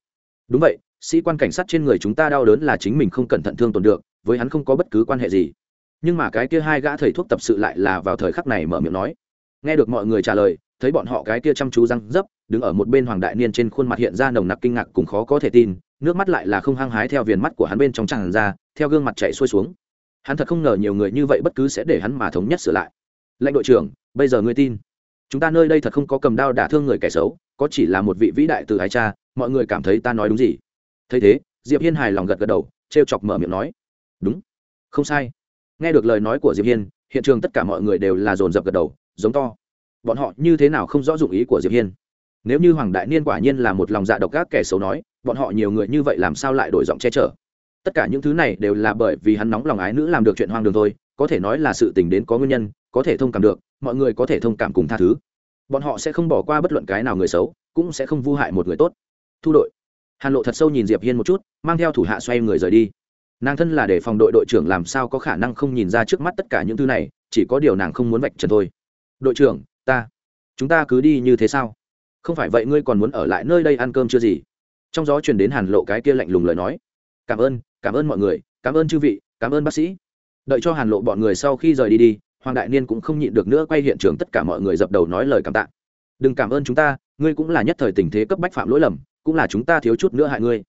Đúng vậy, sĩ quan cảnh sát trên người chúng ta đau đớn là chính mình không cẩn thận thương tổn được, với hắn không có bất cứ quan hệ gì. Nhưng mà cái kia hai gã thầy thuốc tập sự lại là vào thời khắc này mở miệng nói. Nghe được mọi người trả lời, thấy bọn họ cái kia chăm chú răng dấp, đứng ở một bên hoàng đại niên trên khuôn mặt hiện ra nồng nặc kinh ngạc cùng khó có thể tin, nước mắt lại là không hăng hái theo viền mắt của hắn bên trong tràn ra, theo gương mặt chạy xuôi xuống hắn thật không ngờ nhiều người như vậy bất cứ sẽ để hắn mà thống nhất sửa lại. Lãnh đội trưởng, bây giờ ngươi tin. Chúng ta nơi đây thật không có cầm đao đả thương người kẻ xấu, có chỉ là một vị vĩ đại từ ái cha, mọi người cảm thấy ta nói đúng gì? Thấy thế, diệp hiên hài lòng gật gật đầu t chọc mở miệng nói. Đúng. Không sai. Nghe được lời nói của diệp hiên, hiện trường tất cả mọi người đều là dồn dập gật đầu, giống to. Bọn họ như thế nào không rõ dụng ý của diệp hiên? Nếu như hoàng đại niên quả nhiên là một lòng dạ độc ác kẻ xấu nói, bọn họ nhiều người như vậy làm sao lại đổi giọng che chở? Tất cả những thứ này đều là bởi vì hắn nóng lòng ái nữ làm được chuyện hoang đường thôi, có thể nói là sự tình đến có nguyên nhân, có thể thông cảm được, mọi người có thể thông cảm cùng tha thứ. Bọn họ sẽ không bỏ qua bất luận cái nào người xấu, cũng sẽ không vu hại một người tốt. Thu đội. Hàn lộ thật sâu nhìn diệp hiên một chút, mang theo thủ hạ xoay người rời đi. Nàng thân là để phòng đội đội trưởng làm sao có khả năng không nhìn ra trước mắt tất cả những thứ này, chỉ có điều nàng không muốn vạch trần thôi. Đội trưởng, ta, chúng ta cứ đi như thế sao? Không phải vậy ngươi còn muốn ở lại nơi đây ăn cơm chưa gì? Trong gió truyền đến hàn lộ cái kia lạnh lùng lời nói cảm ơn cảm ơn mọi người, cảm ơn chư vị, cảm ơn bác sĩ. Đợi cho hàn lộ bọn người sau khi rời đi đi, hoàng đại niên cũng không nhịn được nữa quay hiện trường tất cả mọi người dập đầu nói lời cảm tạ. Đừng cảm ơn chúng ta, ngươi cũng là nhất thời tình thế cấp bách phạm lỗi lầm, cũng là chúng ta thiếu chút nữa hại ngươi.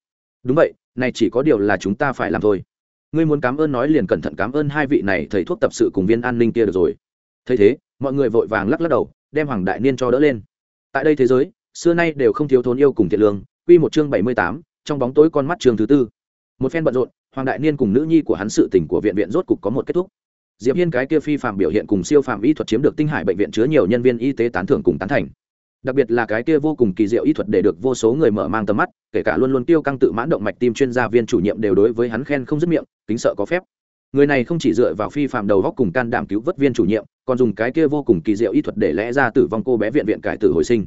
Đúng vậy, này chỉ có điều là chúng ta phải làm thôi. Ngươi muốn cảm ơn nói liền cẩn thận cảm ơn hai vị này thầy thuốc tập sự cùng viên an ninh kia được rồi. Thấy thế, mọi người vội vàng lắc lắc đầu, đem hoàng đại niên cho đỡ lên. Tại đây thế giới, xưa nay đều không thiếu thốn yêu cùng thiện lương. Quy một chương bảy mươi tám, trong bóng tối con mắt trường thứ tư một phen bận rộn, hoàng đại niên cùng nữ nhi của hắn sự tình của viện viện rốt cục có một kết thúc. Diệp hiên cái kia phi phạm biểu hiện cùng siêu phạm y thuật chiếm được tinh hải bệnh viện chứa nhiều nhân viên y tế tán thưởng cùng tán thành. Đặc biệt là cái kia vô cùng kỳ diệu y thuật để được vô số người mở mang tầm mắt, kể cả luôn luôn tiêu căng tự mãn động mạch tim chuyên gia viên chủ nhiệm đều đối với hắn khen không dứt miệng, kính sợ có phép. Người này không chỉ dựa vào phi phạm đầu góc cùng can đảm cứu vớt viên chủ nhiệm, còn dùng cái kia vô cùng kỳ diệu y thuật để lẽ ra tử vong cô bé viện viện cải tử hồi sinh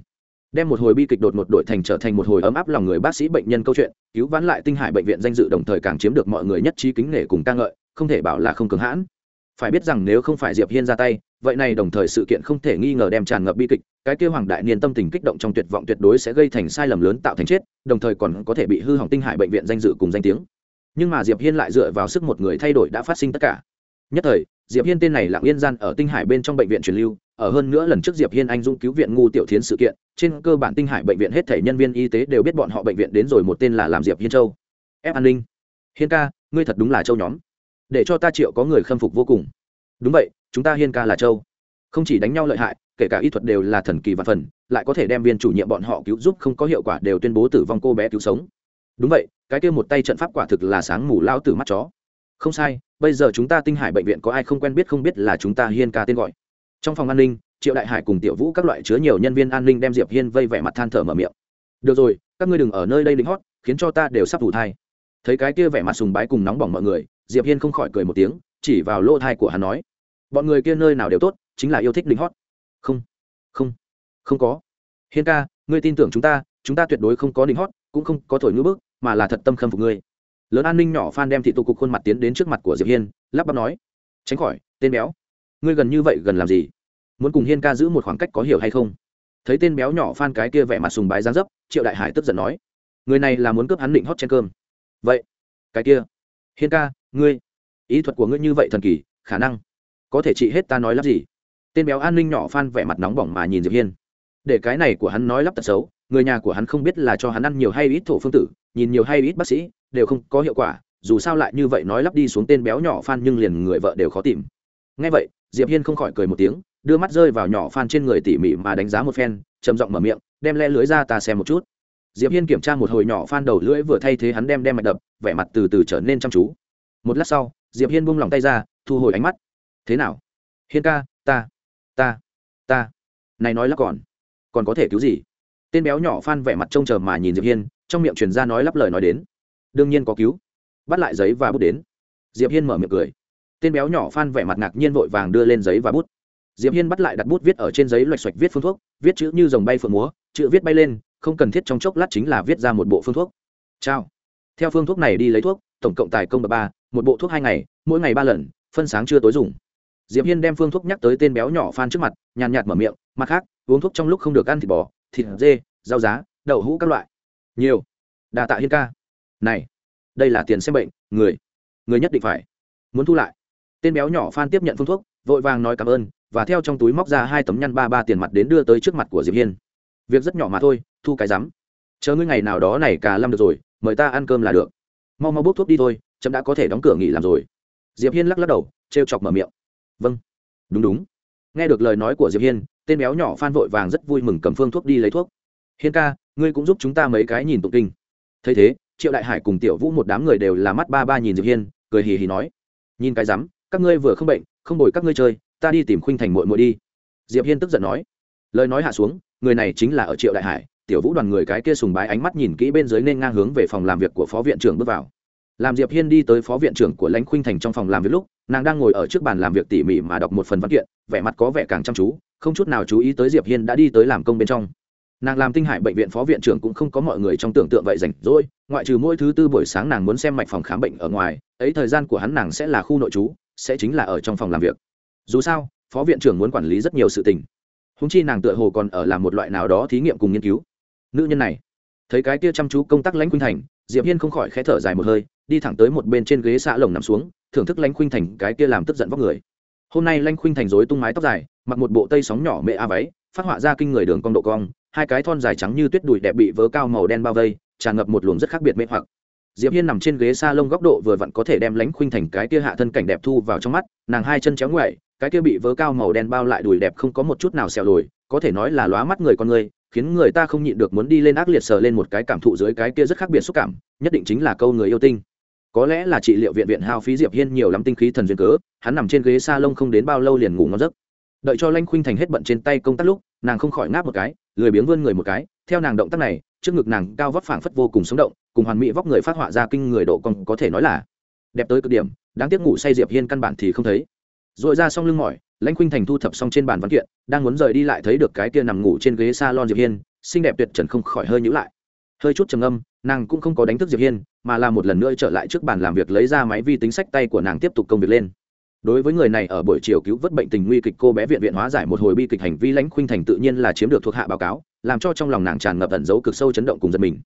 đem một hồi bi kịch đột một đổi thành trở thành một hồi ấm áp lòng người bác sĩ bệnh nhân câu chuyện, cứu vãn lại tinh hải bệnh viện danh dự đồng thời càng chiếm được mọi người nhất trí kính nể cùng ca ngợi, không thể bảo là không cường hãn. Phải biết rằng nếu không phải diệp hiên ra tay, vậy này đồng thời sự kiện không thể nghi ngờ đem tràn ngập bi kịch, cái kia hoàng đại niên tâm tình kích động trong tuyệt vọng tuyệt đối sẽ gây thành sai lầm lớn tạo thành chết, đồng thời còn có thể bị hư hỏng tinh hải bệnh viện danh dự cùng danh tiếng. Nhưng mà diệp hiên lại dựa vào sức một người thay đổi đã phát sinh tất cả. Nhất thời diệp hiên tên này lặng yên gian ở tinh hải bên trong bệnh viện truyền lưu, ở hơn nữa lần trước diệp hiên anh dũng cứu viện ngu tiểu thiến sự kiện, trên cơ bản tinh hải bệnh viện hết thể nhân viên y tế đều biết bọn họ bệnh viện đến rồi một tên là làm diệp hiên châu. Ép an ninh, hiên ca, ngươi thật đúng là châu nhóm. Để cho ta triệu có người khâm phục vô cùng. Đúng vậy, chúng ta hiên ca là châu. Không chỉ đánh nhau lợi hại, kể cả y thuật đều là thần kỳ và phần, lại có thể đem viên chủ nhiệm bọn họ cứu giúp không có hiệu quả đều tuyên bố tử vong cô bé cứu sống. Đúng vậy, cái kia một tay trận pháp quả thực là sáng mù lao tử mắt chó. Không sai bây giờ chúng ta tinh hải bệnh viện có ai không quen biết không biết là chúng ta hiên ca tên gọi. Trong phòng an ninh, triệu đại hải cùng tiểu vũ các loại chứa nhiều nhân viên an ninh đem diệp hiên vây vẻ mặt than thở mở miệng. Được rồi, các ngươi đừng ở nơi đây lính hót, khiến cho ta đều sắp thủ thai. Thấy cái kia vẻ mặt sùng bái cùng nóng bỏng mọi người, diệp hiên không khỏi cười một tiếng, chỉ vào lỗ thai của hắn nói, bọn người kia nơi nào đều tốt, chính là yêu thích lính hót. Không không không có. Hiên ca, ngươi tin tưởng chúng ta chúng ta tuyệt đối không có lính hót, cũng không có thổi ngữ bức, mà là thật tâm khâm phục ngươi lớn an ninh nhỏ phan đem thị tụ cục khuôn mặt tiến đến trước mặt của diệp hiên, lắp bắp nói, tránh khỏi, tên béo, ngươi gần như vậy gần làm gì? Muốn cùng hiên ca giữ một khoảng cách có hiểu hay không? Thấy tên béo nhỏ phan cái kia vẻ mặt sùng bái giáng dấp, triệu đại hải tức giận nói, người này là muốn cướp hắn định hót trên cơm. Vậy, cái kia, hiên ca, ngươi, ý thuật của ngươi như vậy thần kỳ, khả năng có thể trị hết ta nói lắp gì? Tên béo an ninh nhỏ phan vẻ mặt nóng bỏng mà nhìn diệp hiên. Để cái này của hắn nói lắp tật xấu người nhà của hắn không biết là cho hắn ăn nhiều hay ít thổ phương tử, nhìn nhiều hay ít bác sĩ, đều không có hiệu quả, dù sao lại như vậy nói lắp đi xuống tên béo nhỏ phan nhưng liền người vợ đều khó tìm. Ngay vậy, diệp hiên không khỏi cười một tiếng, đưa mắt rơi vào nhỏ phan trên người tỉ mỉ mà đánh giá một phen, trầm giọng mở miệng, đem le lưới ra ta xem một chút. Diệp hiên kiểm tra một hồi nhỏ phan đầu lưỡi vừa thay thế hắn đem đem mạch đập, vẻ mặt từ từ trở nên chăm chú. Một lát sau, diệp hiên buông lòng tay ra, thu hồi ánh mắt. Thế nào? Hiên ca, ta ta ta. Này nói là còn còn có thể cứu gì? Tên béo nhỏ phan vẻ mặt trông chờ mà nhìn diệp hiên, trong miệng truyền ra nói lắp lời nói đến. Đương nhiên có cứu. Bắt lại giấy và bút đến. Diệp hiên mở miệng cười. Tên béo nhỏ phan vẻ mặt ngạc nhiên vội vàng đưa lên giấy và bút. Diệp hiên bắt lại đặt bút viết ở trên giấy loạch xoạch viết phương thuốc, viết chữ như dòng bay phượng múa, chữ viết bay lên, không cần thiết trong chốc lát chính là viết ra một bộ phương thuốc. Trao theo phương thuốc này đi lấy thuốc, tổng cộng tài công ba, một bộ thuốc hai ngày, mỗi ngày ba lần, phân sáng trưa tối dùng. Diệp hiên đem phương thuốc nhắc tới tên béo nhỏ phan trước mặt, nhàn nhạt mở miệng, mặt khác, uống thuốc trong lúc không được ăn thịt bò thịt dê, rau giá, đậu hũ các loại. Nhiều. Đà tạ hiên ca. Này, đây là tiền xem bệnh, người người nhất định phải muốn thu lại. Tên béo nhỏ phan tiếp nhận phương thuốc, vội vàng nói cảm ơn, và theo trong túi móc ra hai tấm nhăn ba ba tiền mặt đến đưa tới trước mặt của diệp hiên. Việc rất nhỏ mà thôi, thu cái rắm. Chờ ngươi ngày nào đó này cả lâm được rồi, mời ta ăn cơm là được. Mau mau bốc thuốc đi thôi chấm đã có thể đóng cửa nghỉ làm rồi. Diệp hiên lắc lắc đầu, trêu chọc mở miệng. Vâng. Đúng đúng. Nghe được lời nói của diệp hiên tên béo nhỏ phan vội vàng rất vui mừng cầm phương thuốc đi lấy thuốc. Hiên ca, ngươi cũng giúp chúng ta mấy cái nhìn tụng kinh. Thấy thế, triệu đại hải cùng tiểu vũ một đám người đều là mắt ba ba nhìn diệp hiên, cười hì hì nói, nhìn cái rắm, các ngươi vừa không bệnh, không đổi các ngươi chơi, ta đi tìm khuynh thành muội muội đi. Diệp hiên tức giận nói, lời nói hạ xuống, người này chính là ở triệu đại hải. Tiểu vũ đoàn người cái kia sùng bái ánh mắt nhìn kỹ bên dưới nên ngang hướng về phòng làm việc của phó viện trưởng bước vào. Làm diệp hiên đi tới phó viện trưởng của lãnh khuynh thành trong phòng làm việc lúc, nàng đang ngồi ở trước bàn làm việc tỉ mỉ mà đọc một phần văn kiện, vẻ mặt có vẻ càng chăm chú không chút nào chú ý tới diệp hiên đã đi tới làm công bên trong. Nàng làm tinh hải bệnh viện phó viện trưởng cũng không có mọi người trong tưởng tượng vậy rảnh rỗi, ngoại trừ mỗi thứ tư buổi sáng nàng muốn xem mạch phòng khám bệnh ở ngoài, ấy thời gian của hắn nàng sẽ là khu nội trú, sẽ chính là ở trong phòng làm việc. Dù sao, phó viện trưởng muốn quản lý rất nhiều sự tình. Húng chi nàng tựa hồ còn ở làm một loại nào đó thí nghiệm cùng nghiên cứu. Nữ nhân này, thấy cái kia chăm chú công tác lãnh khuynh thành, diệp hiên không khỏi khẽ thở dài một hơi, đi thẳng tới một bên trên ghế xạ lồng nằm xuống, thưởng thức lãnh khuynh thành cái kia làm tức giận vóc người. Hôm nay lãnh khuynh thành rối tung mái tóc dài mặc một bộ tây sóng nhỏ mẹ a váy, phát họa ra kinh người đường cong độ cong, hai cái thon dài trắng như tuyết đùi đẹp bị vớ cao màu đen bao vây, tràn ngập một luồng rất khác biệt mê hoặc. Diệp hiên nằm trên ghế s a lông góc độ vừa vặn có thể đem lánh khuynh thành cái kia hạ thân cảnh đẹp thu vào trong mắt, nàng hai chân chéo ngoại cái kia bị vớ cao màu đen bao lại đùi đẹp không có một chút nào xẹo lồi có thể nói là lóa mắt người con người, khiến người ta không nhịn được muốn đi lên ác liệt sờ lên một cái cảm thụ dưới cái kia rất khác biệt xúc cảm, nhất định chính là câu người yêu tinh. Có lẽ là trị liệu viện viện hao phí diệp hiên nhiều lắm tinh khí thần duyên cớ, hắn nằm trên ghế s a lông không đến bao lâu liền ngủ ngon giấc đợi cho lanh khuynh thành hết bận trên tay công tác lúc, nàng không khỏi ngáp một cái, lười biếng vươn người một cái. Theo nàng động tác này, trước ngực nàng cao vóc phảng phất vô cùng sống động, cùng hoàn mỹ vóc người phát họa ra kinh người độ còn có thể nói là đẹp tới cực điểm, đáng tiếc ngủ say diệp hiên căn bản thì không thấy. Rồi ra xong lưng mỏi lãnh khuynh thành thu thập xong trên bàn văn kiện, đang muốn rời đi lại thấy được cái kia nằm ngủ trên ghế salon diệp hiên, xinh đẹp tuyệt trần không khỏi hơi nhíu lại. Hơi chút trầm âm nàng cũng không có đánh thức diệp hiên, mà là một lần nữa trở lại trước bàn làm việc lấy ra máy vi tính sách tay của nàng tiếp tục công việc lên đối với người này ở buổi chiều cứu vớt bệnh tình nguy kịch cô bé viện viện hóa giải một hồi bi kịch hành vi lãnh khuynh thành tự nhiên là chiếm được thuộc hạ báo cáo, làm cho trong lòng nàng tràn ngập ẩn dấu cực sâu chấn động cùng giật mình.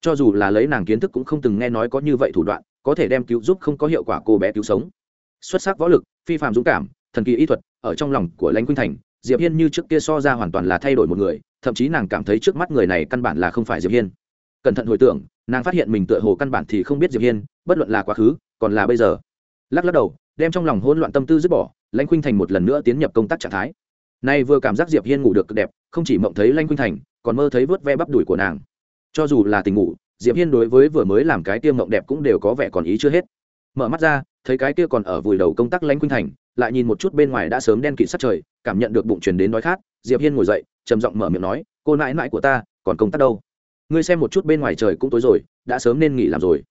Cho dù là lấy nàng kiến thức cũng không từng nghe nói có như vậy thủ đoạn, có thể đem cứu giúp không có hiệu quả cô bé cứu sống. Xuất sắc võ lực, phi phạm dũng cảm, thần kỳ y thuật, ở trong lòng của lãnh khuynh thành, diệp hiên như trước kia so ra hoàn toàn là thay đổi một người, thậm chí nàng cảm thấy trước mắt người này căn bản là không phải diệp hiên. Cẩn thận hồi tưởng, nàng phát hiện mình tựa hồ căn bản thì không biết diệp hiên, bất luận là quá khứ, còn là bây giờ. Lắc lắc đầu đem trong lòng hỗn loạn tâm tư dứt bỏ, lãnh khuynh thành một lần nữa tiến nhập công tác trạng thái. Nay vừa cảm giác diệp hiên ngủ được cực đẹp, không chỉ mộng thấy lãnh khuynh thành, còn mơ thấy vớt ve bắp đùi của nàng. Cho dù là tình ngủ, diệp hiên đối với vừa mới làm cái kia mộng đẹp cũng đều có vẻ còn ý chưa hết. Mở mắt ra, thấy cái kia còn ở vùi đầu công tác lãnh khuynh thành, lại nhìn một chút bên ngoài đã sớm đen kịt sát trời, cảm nhận được bụng truyền đến đói khát, diệp hiên ngồi dậy, trầm giọng mở miệng nói, cô nãi nãi của ta, còn công tác đâu? Ngươi xem một chút bên ngoài trời cũng tối rồi, đã sớm nên nghỉ làm rồi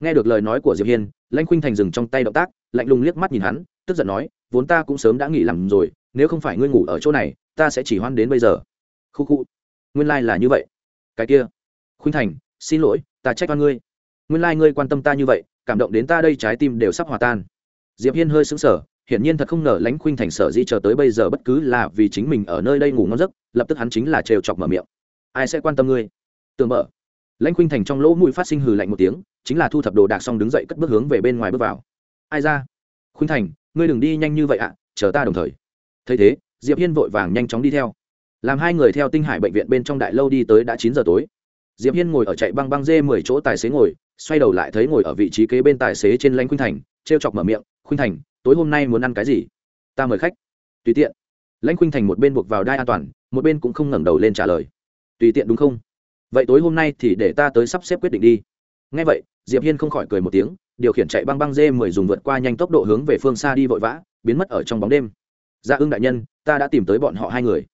nghe được lời nói của diệp hiên, lãnh khuynh thành dừng trong tay động tác, lạnh lùng liếc mắt nhìn hắn, tức giận nói, vốn ta cũng sớm đã nghỉ làm rồi, nếu không phải ngươi ngủ ở chỗ này, ta sẽ chỉ hoan đến bây giờ. Khu khu. Nguyên lai、like、là như vậy. Cái kia. Khuynh thành, xin lỗi, ta trách oan ngươi. Nguyên lai、like、ngươi quan tâm ta như vậy, cảm động đến ta đây trái tim đều sắp hòa tan. Diệp hiên hơi sững sờ, hiển nhiên thật không ngờ lãnh khuynh thành sở di chờ tới bây giờ bất cứ là vì chính mình ở nơi đây ngủ ngon giấc, lập tức hắn chính là trêu chọc mở miệng. Ai sẽ quan tâm ngươi? Tường mở lãnh khuynh thành trong lỗ mũi phát sinh hừ lạnh một tiếng, chính là thu thập đồ đạc xong đứng dậy cất bước hướng về bên ngoài bước vào. Ai ra? Khuynh thành, ngươi đừng đi nhanh như vậy ạ, chờ ta đồng thời. Thấy thế, diệp hiên vội vàng nhanh chóng đi theo. Làm hai người theo tinh hải bệnh viện bên trong đại lâu đi tới đã chín giờ tối. Diệp hiên ngồi ở chạy băng băng dê mười chỗ tài xế ngồi, xoay đầu lại thấy ngồi ở vị trí kế bên tài xế trên lãnh khuynh thành, trêu chọc mở miệng, khuynh thành, tối hôm nay muốn ăn cái gì? Ta mời khách. Tùy tiện. Lãnh khuynh thành một bên buộc vào đai an toàn, một bên cũng không ngẩng đầu lên trả lời. Tùy tiện đúng không? Vậy tối hôm nay thì để ta tới sắp xếp quyết định đi. Ngay vậy, diệp hiên không khỏi cười một tiếng, điều khiển chạy băng băng dê mười dùng vượt qua nhanh tốc độ hướng về phương xa đi vội vã, biến mất ở trong bóng đêm. Dạ ưng đại nhân, ta đã tìm tới bọn họ hai người.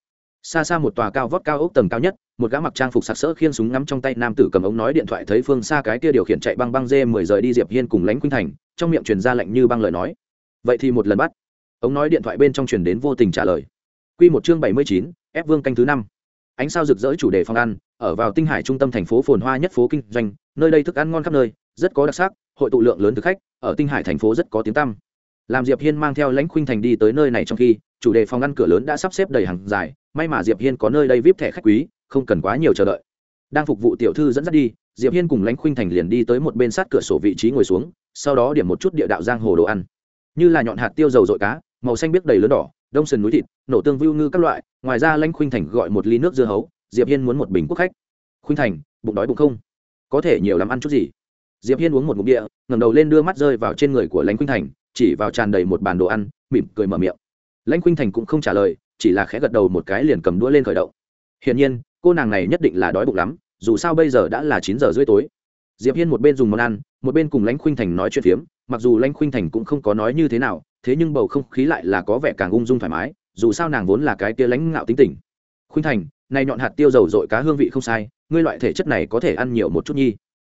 Xa xa một tòa cao vót cao ốc tầng cao nhất, một gã mặc trang phục sặc sỡ khiên súng ngắm trong tay nam tử cầm ống nói điện thoại thấy phương xa cái kia điều khiển chạy băng băng dê mười rời đi, diệp hiên cùng lánh khuynh thành, trong miệng truyền ra lệnh như băng lời nói. Vậy thì một lần bắt. Ống nói điện thoại bên trong truyền đến vô tình trả lời. Quy một chương bảy mươi chín ép vương canh thứ năm ánh sao rực rỡ chủ đề phòng ăn, ở vào tinh hải trung tâm thành phố phồn hoa nhất phố kinh doanh, nơi đây thức ăn ngon khắp nơi, rất có đặc sắc, hội tụ lượng lớn thực khách, ở tinh hải thành phố rất có tiếng tăm. Làm diệp hiên mang theo lãnh khuynh thành đi tới nơi này trong khi, chủ đề phòng ăn cửa lớn đã sắp xếp đầy hàng dài, may mà diệp hiên có nơi đây vip thẻ khách quý, không cần quá nhiều chờ đợi. Đang phục vụ tiểu thư dẫn dắt đi, diệp hiên cùng lãnh khuynh thành liền đi tới một bên sát cửa sổ vị trí ngồi xuống, sau đó điểm một chút địa đạo giang hồ đồ ăn. Như là nhọn hạt tiêu dầu dội cá, màu xanh biếc đầy lớn đỏ, đông sần núi thịt, nổ tương vưu ngư các loại ngoài ra lãnh khuynh thành gọi một ly nước dưa hấu, diệp hiên muốn một bình quốc khách. Khuynh thành, bụng đói bụng không? Có thể nhiều lắm ăn chút gì. Diệp hiên uống một ngụm địa, ngẩng đầu lên đưa mắt rơi vào trên người của lãnh khuynh thành, chỉ vào tràn đầy một bàn đồ ăn, mỉm cười mở miệng. Lãnh khuynh thành cũng không trả lời, chỉ là khẽ gật đầu một cái liền cầm đũa lên khởi động. Hiển nhiên, cô nàng này nhất định là đói bụng lắm, dù sao bây giờ đã là chín giờ rưỡi tối. Diệp hiên một bên dùng món ăn, một bên cùng lãnh khuynh thành nói chuyện phiếm, mặc dù lãnh khuynh thành cũng không có nói như thế nào, thế nhưng bầu không khí lại là có vẻ càng ung dung thoải mái dù sao nàng vốn là cái kia lãnh ngạo tính tình. Khuynh thành này nhọn hạt tiêu dầu dội cá hương vị không sai, ngươi loại thể chất này có thể ăn nhiều một chút nhi.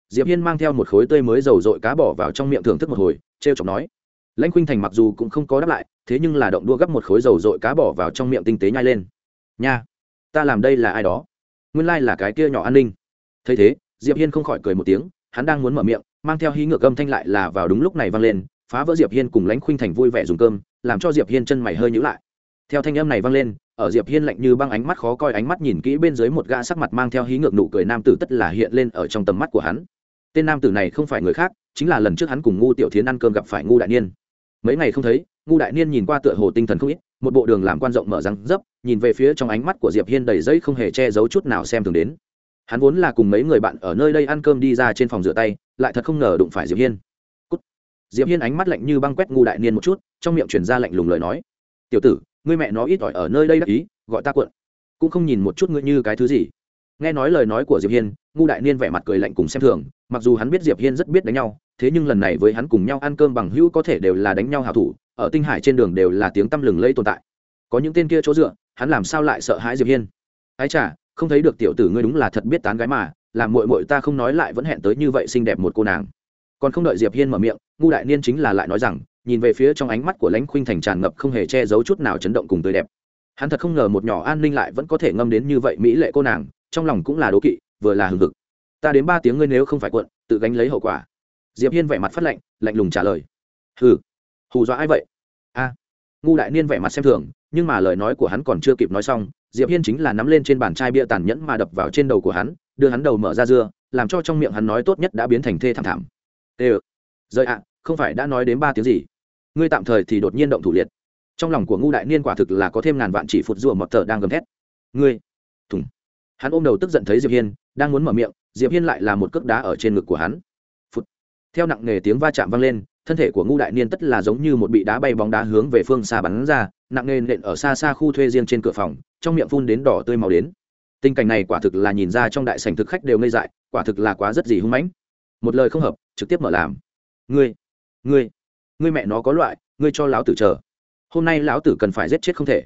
Diệp hiên mang theo một khối tươi mới dầu dội cá bỏ vào trong miệng thưởng thức một hồi, trêu chọc nói. Lãnh khuynh thành mặc dù cũng không có đáp lại, thế nhưng là động đua gấp một khối dầu dội cá bỏ vào trong miệng tinh tế nhai lên. Nha, ta làm đây là ai đó? Nguyên lai là cái kia nhỏ an ninh. Thấy thế, diệp hiên không khỏi cười một tiếng, hắn đang muốn mở miệng, mang theo hí ngược âm thanh lại là vào đúng lúc này vang lên, phá vỡ diệp hiên cùng lãnh khuynh thành vui vẻ dùng cơm, làm cho diệp hiên chân mày hơi nhíu lại theo thanh âm này vang lên, ở diệp hiên lạnh như băng ánh mắt khó coi ánh mắt nhìn kỹ bên dưới một gã sắc mặt mang theo hí ngược nụ cười nam tử tất là hiện lên ở trong tầm mắt của hắn. Tên nam tử này không phải người khác, chính là lần trước hắn cùng ngu tiểu thiến ăn cơm gặp phải ngu đại niên. Mấy ngày không thấy, ngu đại niên nhìn qua tựa hồ tinh thần không ít, một bộ đường làm quan rộng mở răng dấp, nhìn về phía trong ánh mắt của diệp hiên đầy dây không hề che giấu chút nào xem thường đến. Hắn vốn là cùng mấy người bạn ở nơi đây ăn cơm đi ra trên phòng rửa tay, lại thật không ngờ đụng phải diệp hiên. Cút. diệp hiên ánh mắt lạnh như băng quét ngu đại niên một chút, trong miệng chuyển ra lạnh lùng lời nói. Tiểu tử ngươi mẹ nó ít ỏi ở nơi đây đắc ý, gọi ta cuộn. Cũng không nhìn một chút ngươi như cái thứ gì. Nghe nói lời nói của diệp hiên, ngu đại niên vẻ mặt cười lạnh cùng xem thường, mặc dù hắn biết diệp hiên rất biết đánh nhau, thế nhưng lần này với hắn cùng nhau ăn cơm bằng hữu có thể đều là đánh nhau hảo thủ, ở tinh hải trên đường đều là tiếng tăm lừng lây tồn tại. Có những tên kia chỗ dựa, hắn làm sao lại sợ hãi diệp hiên? Ái chả không thấy được tiểu tử ngươi đúng là thật biết tán gái mà, làm muội muội ta không nói lại vẫn hẹn tới như vậy xinh đẹp một cô nàng. Còn không đợi diệp hiên mở miệng, ngu đại niên chính là lại nói rằng nhìn về phía trong ánh mắt của lãnh khuynh thành tràn ngập không hề che giấu chút nào chấn động cùng tươi đẹp. Hắn thật không ngờ một nhỏ an ninh lại vẫn có thể ngâm đến như vậy mỹ lệ cô nàng, trong lòng cũng là đố kỵ, vừa là hừng hực. Ta đến ba tiếng ngươi nếu không phải quận, tự gánh lấy hậu quả. Diệp hiên vẻ mặt phát lạnh lạnh lùng trả lời. Hừ, hù dọa ai vậy? A. Ngu đại niên vẻ mặt xem thường, nhưng mà lời nói của hắn còn chưa kịp nói xong, diệp hiên chính là nắm lên trên bàn chai bia tàn nhẫn mà đập vào trên đầu của hắn, đưa hắn đầu mở ra dưa, làm cho trong miệng hắn nói tốt nhất đã biến thành thê thảm thảm. Ê ừ rời ạ, không phải đã nói đến ba tiếng gì? Ngươi tạm thời thì đột nhiên động thủ liệt. Trong lòng của ngu đại niên quả thực là có thêm ngàn vạn chỉ phụt rùa mọt thở đang gầm thét. Ngươi, thùng. Hắn ôm đầu tức giận thấy diệp hiên, đang muốn mở miệng, diệp hiên lại là một cước đá ở trên ngực của hắn. Phụt. Theo nặng nề tiếng va chạm vang lên, thân thể của ngu đại niên tất là giống như một bị đá bay bóng đá hướng về phương xa bắn ra, nặng nề nện ở xa xa khu thuê riêng trên cửa phòng, trong miệng phun đến đỏ tươi màu đến. Tình cảnh này quả thực là nhìn ra trong đại sảnh thực khách đều ngây dại, quả thực là quá rất gì hung mãnh. Một lời không hợp, trực tiếp mở làm. Ngươi ngươi ngươi mẹ nó có loại, ngươi cho lão tử chờ. Hôm nay lão tử cần phải giết chết không thể.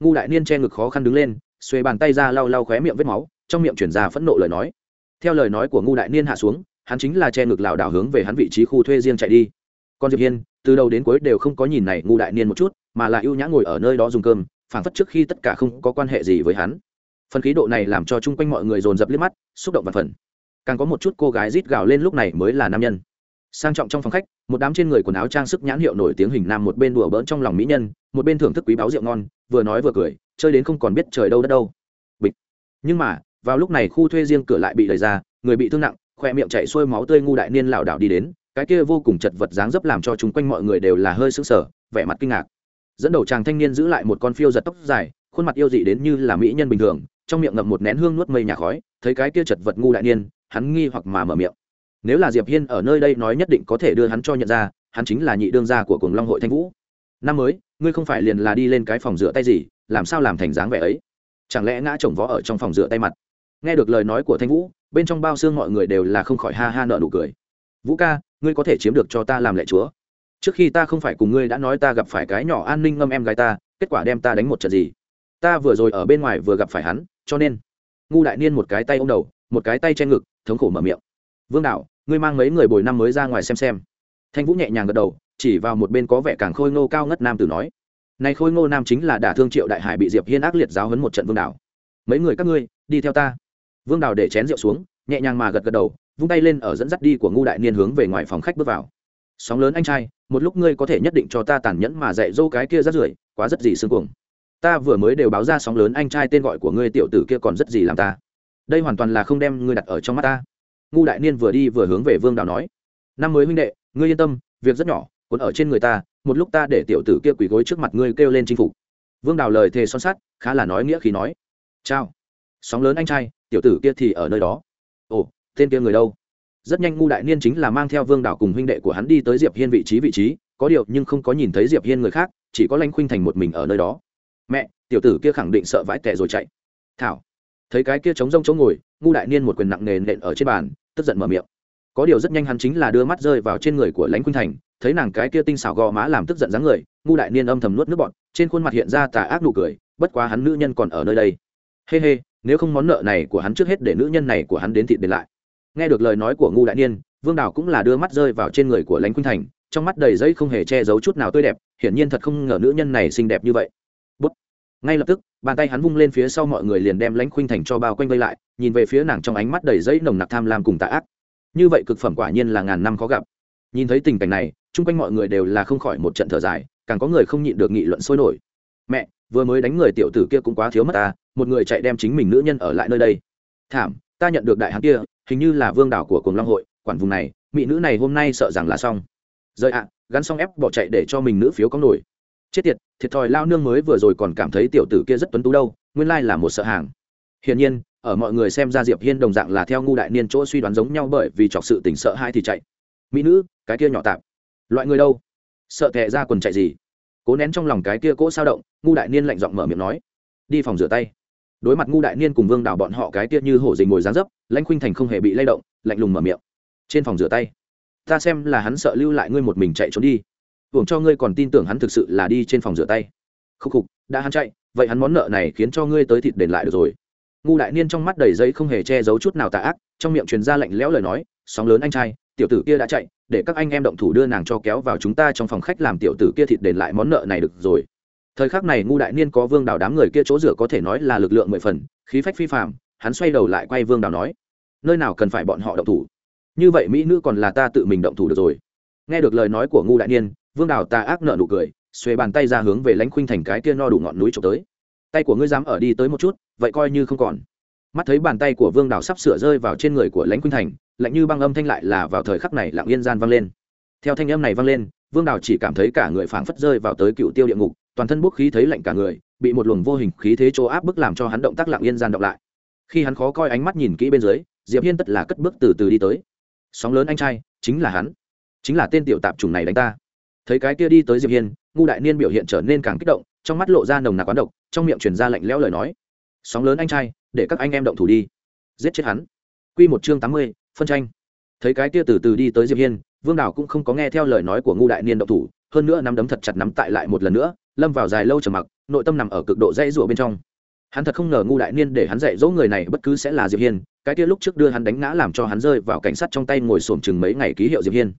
Ngu đại niên che ngực khó khăn đứng lên xuê bàn tay ra lau lau khóe miệng vết máu, trong miệng chuyển ra phẫn nộ lời nói. Theo lời nói của ngu đại niên hạ xuống, hắn chính là che ngực lảo đảo hướng về hắn vị trí khu thuê riêng chạy đi. Còn diệp hiên, từ đầu đến cuối đều không có nhìn này ngu đại niên một chút, mà là ưu nhã ngồi ở nơi đó dùng cơm, phảng phất trước khi tất cả không có quan hệ gì với hắn. Phần khí độ này làm cho chung quanh mọi người dồn dập liếc mắt, xúc động và phần. Càng có một chút cô gái rít gào lên lúc này mới là nam nhân sang trọng trong phòng khách, một đám trên người quần áo trang sức nhãn hiệu nổi tiếng hình nam một bên đùa bỡn trong lòng mỹ nhân, một bên thưởng thức quý báo rượu ngon, vừa nói vừa cười, chơi đến không còn biết trời đâu đất đâu. Bịch. Nhưng mà, vào lúc này khu thuê riêng cửa lại bị đẩy ra, người bị thương nặng, khoe miệng chạy xuôi máu tươi ngu đại niên lảo đảo đi đến, cái kia vô cùng chật vật dáng dấp làm cho chúng quanh mọi người đều là hơi sững sờ, vẻ mặt kinh ngạc. Dẫn đầu chàng thanh niên giữ lại một con phiêu giật tóc dài, khuôn mặt yêu dị đến như là mỹ nhân bình thường, trong miệng ngậm một nén hương nuốt mây nhà khói, thấy cái kia chật vật ngu đại niên, hắn nghi hoặc mà mở miệng nếu là diệp hiên ở nơi đây nói nhất định có thể đưa hắn cho nhận ra, hắn chính là nhị đương gia của cuồng long hội thanh vũ. Năm mới, ngươi không phải liền là đi lên cái phòng rửa tay gì, làm sao làm thành dáng vẻ ấy? Chẳng lẽ ngã chồng vó ở trong phòng rửa tay mặt? Nghe được lời nói của thanh vũ, bên trong bao xương mọi người đều là không khỏi ha ha nợ nụ cười. Vũ ca, ngươi có thể chiếm được cho ta làm lệ chúa. Trước khi ta không phải cùng ngươi đã nói ta gặp phải cái nhỏ an ninh ngâm em gái ta, kết quả đem ta đánh một trận gì? Ta vừa rồi ở bên ngoài vừa gặp phải hắn, cho nên. Ngu đại niên một cái tay ô m đầu, một cái tay che ngực, thống khổ mở miệng vương đạo, ngươi mang mấy người bồi năm mới ra ngoài xem xem. Thanh vũ nhẹ nhàng gật đầu, chỉ vào một bên có vẻ càng khôi ngô cao ngất nam tử nói. Này khôi ngô nam chính là đả thương triệu đại hải bị diệp hiên ác liệt giáo hấn một trận vương đảo mấy người các ngươi, đi theo ta. Vương đảo để chén rượu xuống, nhẹ nhàng mà gật gật đầu, vung tay lên ở dẫn dắt đi của ngu đại niên hướng về ngoài phòng khách bước vào. Sóng lớn anh trai, một lúc ngươi có thể nhất định cho ta tàn nhẫn mà dạy dỗ cái kia rất rưởi, quá rất gì xương cuồng. Ta vừa mới đều báo ra sóng lớn anh trai tên gọi của ngươi tiểu tử kia còn rất gì làm ta. Đây hoàn toàn là không đem ngươi đặt ở trong mắt ta ngu đại niên vừa đi vừa hướng về vương đào nói, năm mới huynh đệ, ngươi yên tâm, việc rất nhỏ, cuốn ở trên người ta, một lúc ta để tiểu tử kia quỳ gối trước mặt ngươi kêu lên chinh phục. Vương đào lời thề son sắt, khá là nói nghĩa khi nói, chào. Sóng lớn anh trai, tiểu tử kia thì ở nơi đó. Ồ, tên kia người đâu? Rất nhanh ngu đại niên chính là mang theo vương đào cùng huynh đệ của hắn đi tới diệp hiên vị trí vị trí, có điều nhưng không có nhìn thấy diệp hiên người khác, chỉ có lanh khuynh thành một mình ở nơi đó. Mẹ, tiểu tử kia khẳng định sợ vãi tệ rồi chạy. Thảo thấy cái kia trống rông chỗ ngồi ngu đại niên một quyền nặng nề nện ở trên bàn tức giận mở miệng. Có điều rất nhanh hắn chính là đưa mắt rơi vào trên người của lãnh khuynh thành thấy nàng cái kia tinh xảo gò má làm tức giận dáng người ngu đại niên âm thầm nuốt nước bọn trên khuôn mặt hiện ra tà ác nụ cười bất quá hắn nữ nhân còn ở nơi đây. Hê、hey、hê、hey, nếu không món nợ này của hắn trước hết để nữ nhân này của hắn đến thịt đền lại. Nghe được lời nói của ngu đại niên vương đào cũng là đưa mắt rơi vào trên người của lãnh khuynh thành trong mắt đầy giấy không hề che giấu chút nào tươi đẹp hiển nhiên thật không ngờ nữ nhân này xinh đẹp như vậy ngay lập tức, bàn tay hắn vung lên phía sau mọi người liền đem lãnh khuynh thành cho bao quanh vây lại, nhìn về phía nàng trong ánh mắt đầy dây nồng nặc tham lam cùng tạ ác. Như vậy cực phẩm quả nhiên là ngàn năm khó gặp. Nhìn thấy tình cảnh này, chung quanh mọi người đều là không khỏi một trận thở dài, càng có người không nhịn được nghị luận sôi nổi. Mẹ, vừa mới đánh người tiểu tử kia cũng quá thiếu mất ta, một người chạy đem chính mình nữ nhân ở lại nơi đây. Thảm, ta nhận được đại hán kia, hình như là vương đảo của cùng long hội, quản vùng này, mỹ nữ này hôm nay sợ rằng là xong. Rời ạ, gắn xong ép bỏ chạy để cho mình nữ phiếu có nổi chết tiệt, thiệt thòi lao nương mới vừa rồi còn cảm thấy tiểu tử kia rất tuấn tú đâu, nguyên lai là một sợ hàng. Hiển nhiên, ở mọi người xem ra diệp hiên đồng dạng là theo ngu đại niên chỗ suy đoán giống nhau bởi vì chọc sự tình sợ hai thì chạy. Mỹ nữ, cái kia nhỏ tạp. Loại người đâu? Sợ tệ ra quần chạy gì? Cố nén trong lòng cái kia cỗ sao động, ngu đại niên lạnh giọng mở miệng nói. Đi phòng rửa tay. Đối mặt ngu đại niên cùng vương đào bọn họ cái kia như hổ dình ngồi dán dấp, lãnh khuynh thành không hề bị lay động, lạnh lùng mở miệng. Trên phòng rửa tay. Ta xem là hắn sợ lưu lại ngươi một mình chạy trốn đi hưởng cho ngươi còn tin tưởng hắn thực sự là đi trên phòng rửa tay. Khúc khục, đã hắn chạy, vậy hắn món nợ này khiến cho ngươi tới thịt đền lại được rồi. Ngu đại niên trong mắt đầy giấy không hề che giấu chút nào tà ác, trong miệng truyền ra lạnh lẽo lời nói, sóng lớn anh trai, tiểu tử kia đã chạy, để các anh em động thủ đưa nàng cho kéo vào chúng ta trong phòng khách làm tiểu tử kia thịt đền lại món nợ này được rồi. Thời khắc này ngu đại niên có vương đào đám người kia chỗ rửa có thể nói là lực lượng mười phần, khí phách phi phạm hắn xoay đầu lại quay vương đào nói, nơi nào cần phải bọn họ động thủ? Như vậy mỹ nữ còn là ta tự mình động thủ được rồi. Nghe được lời nói của ngu đại niên vương đào tà ác nợ nụ cười, xuề bàn tay ra hướng về lãnh khuynh thành cái kia no đủ ngọn núi trộm tới. Tay của ngươi dám ở đi tới một chút, vậy coi như không còn. Mắt thấy bàn tay của vương đào sắp sửa rơi vào trên người của lãnh khuynh thành, lạnh như băng âm thanh lại là vào thời khắc này lặng yên gian vang lên. Theo thanh âm này vang lên, vương đào chỉ cảm thấy cả người phảng phất rơi vào tới cựu tiêu địa ngục, toàn thân bốc khí thấy lạnh cả người, bị một luồng vô hình khí thế chỗ áp bức làm cho hắn động tác lặng yên gian động lại. Khi hắn khó coi ánh mắt nhìn kỹ bên dưới, diệp hiên tất là cất bước từ từ đi tới. Sóng lớn anh trai, chính là hắn. Chính là tên tiểu tạp chủng này đánh ta thấy cái kia đi tới diệp hiên ngu đại niên biểu hiện trở nên càng kích động trong mắt lộ ra nồng nặc quán độc trong miệng truyền ra lạnh lẽo lời nói. Sóng lớn anh trai để các anh em động thủ đi. Giết chết hắn. Quy một chương tám mươi, phân tranh. Thấy cái kia từ từ đi tới diệp hiên vương đào cũng không có nghe theo lời nói của ngu đại niên động thủ hơn nữa nắm đấm thật chặt nắm tại lại một lần nữa lâm vào dài lâu trầm mặc nội tâm nằm ở cực độ dây rủa bên trong. Hắn thật không ngờ ngu đại niên để hắn dạy dỗ người này bất cứ sẽ là diệp hiên cái kia lúc trước đưa hắn đánh ngã làm cho hắn rơi vào cảnh sát trong tay ngồi xổm chừng mấy ngày ký hiệu diệp hiên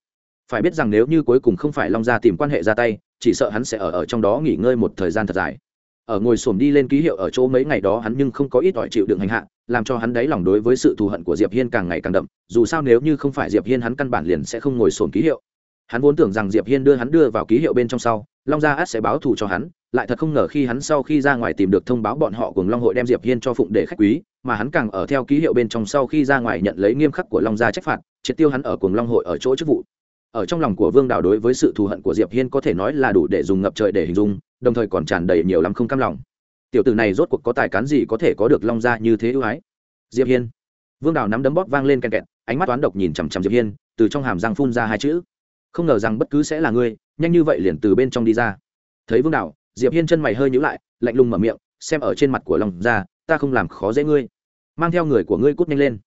phải biết rằng nếu như cuối cùng không phải long gia tìm quan hệ ra tay, chỉ sợ hắn sẽ ở ở trong đó nghỉ ngơi một thời gian thật dài. Ở ngồi xổm đi lên ký hiệu ở chỗ mấy ngày đó hắn nhưng không có ít ỏi chịu đựng hành hạ, làm cho hắn đáy lòng đối với sự thù hận của diệp hiên càng ngày càng đậm, dù sao nếu như không phải diệp hiên hắn căn bản liền sẽ không ngồi xổm ký hiệu. Hắn vốn tưởng rằng diệp hiên đưa hắn đưa vào ký hiệu bên trong sau, long gia át sẽ báo thù cho hắn, lại thật không ngờ khi hắn sau khi ra ngoài tìm được thông báo bọn họ cùng long hội đem diệp hiên cho phụng để khách quý, mà hắn càng ở theo ký hiệu bên trong sau khi ra ngoài nhận lấy nghiêm khắc của long gia trách phạt, triệt tiêu hắn ở cùng long hội ở chỗ chức vụ ở trong lòng của vương đào đối với sự thù hận của diệp hiên có thể nói là đủ để dùng ngập trời để hình dung, đồng thời còn tràn đầy nhiều lắm không cam lòng. Tiểu tử này rốt cuộc có tài cán gì có thể có được long gia như thế ưu ái? Diệp hiên. Vương đào nắm đấm bóp vang lên kèn kẹt, ánh mắt toán độc nhìn chằm chằm diệp hiên, từ trong hàm răng phun ra hai chữ. Không ngờ rằng bất cứ sẽ là ngươi, nhanh như vậy liền từ bên trong đi ra. Thấy vương đào diệp hiên chân mày hơi nhíu lại, lạnh lùng mở miệng, xem ở trên mặt của long gia, ta không làm khó dễ ngươi. Mang theo người của ngươi cút nhanh lên.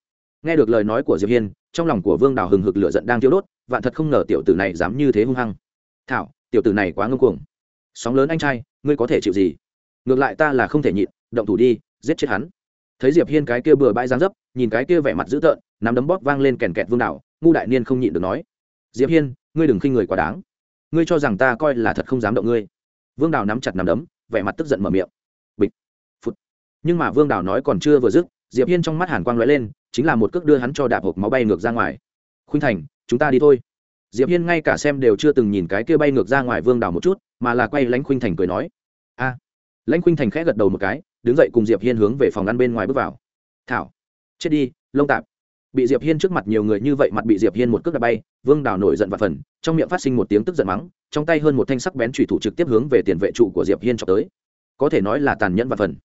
Nghe được lời nói của diệp hiên trong lòng của vương đào hừng hực lửa giận đang thiêu đốt, vạn thật không ngờ tiểu tử này dám như thế hung hăng. Thảo, tiểu tử này quá ngông cuồng. Sóng lớn anh trai, ngươi có thể chịu gì? Ngược lại ta là không thể nhịn, động thủ đi, giết chết hắn. Thấy diệp hiên cái kia bừa bãi giáng dấp, nhìn cái kia vẻ mặt dữ tợn, nắm đấm bóp vang lên kèn kẹt vương đảo ngu đại niên không nhịn được nói. Diệp hiên, ngươi đừng khinh người quá đáng. Ngươi cho rằng ta coi là thật không dám động ngươi. Vương đào nắm chặt nắm đấm, vẻ mặt tức giận mở miệng. Bịch phút nhưng mà vương đào nói còn chưa vừa dứt, diệp hiên trong mắt hàn quang lóe lên chính là một cước đưa hắn cho đạp hộp máu bay ngược ra ngoài. Khuynh thành, chúng ta đi thôi. Diệp hiên ngay cả xem đều chưa từng nhìn cái kia bay ngược ra ngoài vương đảo một chút, mà là quay lãnh khuynh thành cười nói. A. Lãnh khuynh thành khẽ gật đầu một cái, đứng dậy cùng diệp hiên hướng về phòng ăn bên ngoài bước vào. Thảo, chết đi, lông tạp. Bị diệp hiên trước mặt nhiều người như vậy mặt bị diệp hiên một cước đạp bay, vương đảo nổi giận và phần, trong miệng phát sinh một tiếng tức giận mắng, trong tay hơn một thanh sắc bén chủy thủ trực tiếp hướng về tiền vệ trụ của diệp hiên cho tới. Có thể nói là tàn nhẫn và phần.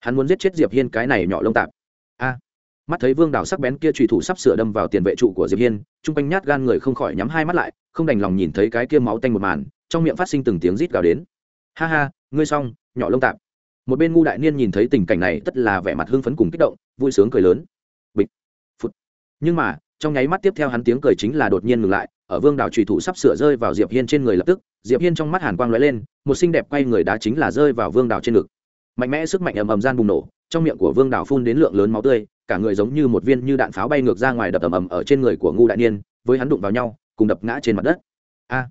Hắn muốn giết chết diệp hiên cái này nhỏ lông tạp. A mắt thấy vương đào sắc bén kia trùy thủ sắp sửa đâm vào tiền vệ trụ của diệp hiên trung quanh nhát gan người không khỏi nhắm hai mắt lại, không đành lòng nhìn thấy cái kia máu tanh một màn, trong miệng phát sinh từng tiếng rít gào đến. Ha ha, ngươi xong, nhỏ lông tạp. Một bên ngu đại niên nhìn thấy tình cảnh này, tất là vẻ mặt hưng phấn cùng kích động, vui sướng cười lớn. Bịch phút nhưng mà, trong nháy mắt tiếp theo hắn tiếng cười chính là đột nhiên ngừng lại, ở vương đảo trùy thủ sắp sửa rơi vào diệp hiên trên người lập tức, diệp hiên trong mắt hàn quang lóe lên, một xinh đẹp quay người đá chính là rơi vào vương đảo trên ngực. Mạnh mẽ sức mạnh ầm ầm gian bùng nổ trong miệng của vương đảo phun đến lượng lớn máu tươi, cả người giống như một viên như đạn pháo bay ngược ra ngoài đập ầm ầm ở trên người của ngu đại niên, với hắn đụng vào nhau, cùng đập ngã trên mặt đất. A!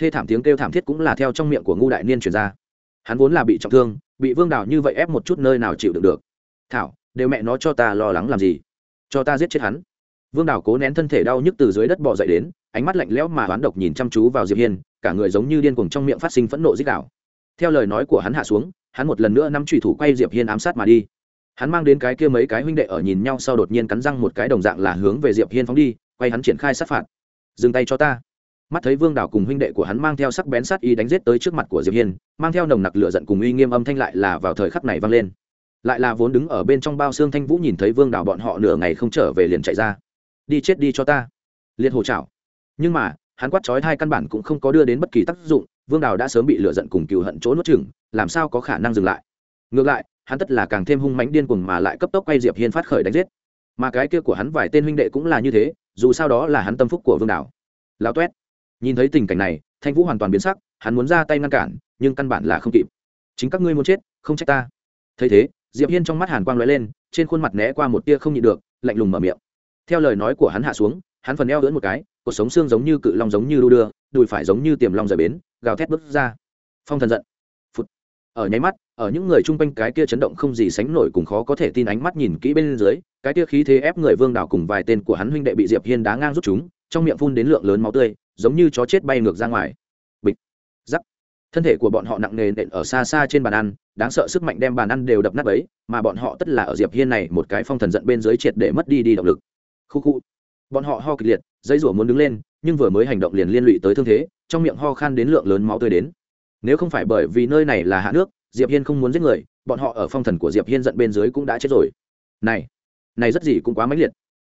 Thê thảm tiếng kêu thảm thiết cũng là theo trong miệng của ngu đại niên truyền ra. Hắn vốn là bị trọng thương, bị vương đảo như vậy ép một chút nơi nào chịu đựng được. Thảo, đều mẹ nó cho ta lo lắng làm gì? Cho ta giết chết hắn. Vương đảo cố nén thân thể đau nhức từ dưới đất bò dậy đến, ánh mắt lạnh lẽo mà oán độc nhìn chăm chú vào diệp hiên, cả người giống như điên cuồng trong miệng phát sinh phẫn nộ dích đảo theo lời nói của hắn hạ xuống, hắn một lần nữa nắm trùy thủ quay diệp hiên ám sát mà đi hắn mang đến cái kia mấy cái huynh đệ ở nhìn nhau sau đột nhiên cắn răng một cái đồng dạng là hướng về diệp hiên phóng đi quay hắn triển khai sát phạt. Dừng tay cho ta. Mắt thấy vương đảo cùng huynh đệ của hắn mang theo sắc bén sát y đánh giết tới trước mặt của diệp hiên mang theo nồng nặc lửa giận cùng uy nghiêm âm thanh lại là vào thời khắc này vang lên. Lại là vốn đứng ở bên trong bao xương thanh vũ nhìn thấy vương đảo bọn họ nửa ngày không trở về liền chạy ra. Đi chết đi cho ta. Liệt hồ chảo. Nhưng mà hắn quát chói hai căn bản cũng không có đưa đến bất kỳ tác dụng vương đào đã sớm bị lửa giận cùng cừu hận chỗ nuốt chửng, làm sao có khả năng dừng lại? Ngược lại hắn tất là càng thêm hung mãnh điên cuồng mà lại cấp tốc quay diệp hiên phát khởi đánh giết. Mà cái kia của hắn vài tên huynh đệ cũng là như thế dù sao đó là hắn tâm phúc của vương đảo, lão toét nhìn thấy tình cảnh này thanh vũ hoàn toàn biến sắc hắn muốn ra tay ngăn cản nhưng căn bản là không kịp. Chính các ngươi muốn chết không trách ta. Thấy thế diệp hiên trong mắt hàn quang lóe lên trên khuôn mặt né qua một tia không nhịn được lạnh lùng mở miệng. Theo lời nói của hắn hạ xuống hắn phần eo lưỡn một cái cuộc sống xương giống như cự long giống như đu đưa đùi phải giống như tiềm long rời bến gào thét bước ra. Phong thần giận. Phụt. Ở nháy mắt ở những người chung quanh cái kia chấn động không gì sánh nổi cùng khó có thể tin ánh mắt nhìn kỹ bên dưới, cái kia khí thế ép người vương đảo cùng vài tên của hắn huynh đệ bị diệp hiên đá ngang rút chúng, trong miệng phun đến lượng lớn máu tươi, giống như chó chết bay ngược ra ngoài. Bịch. Giắc thân thể của bọn họ nặng nề nện ở xa xa trên bàn ăn, đáng sợ sức mạnh đem bàn ăn đều đập nát ấy mà bọn họ tất là ở diệp hiên này một cái phong thần giận bên dưới triệt để mất đi đi động lực. Khu khu. Bọn họ ho kịch liệt dây rủa muốn đứng lên, nhưng vừa mới hành động liền liên lụy tới thương thế, trong miệng ho khan đến lượng lớn máu tươi đến. Nếu không phải bởi vì nơi này là hạ nước diệp hiên không muốn giết người, bọn họ ở phong thần của diệp hiên giận bên dưới cũng đã chết rồi. Này này rất gì cũng quá mãnh liệt.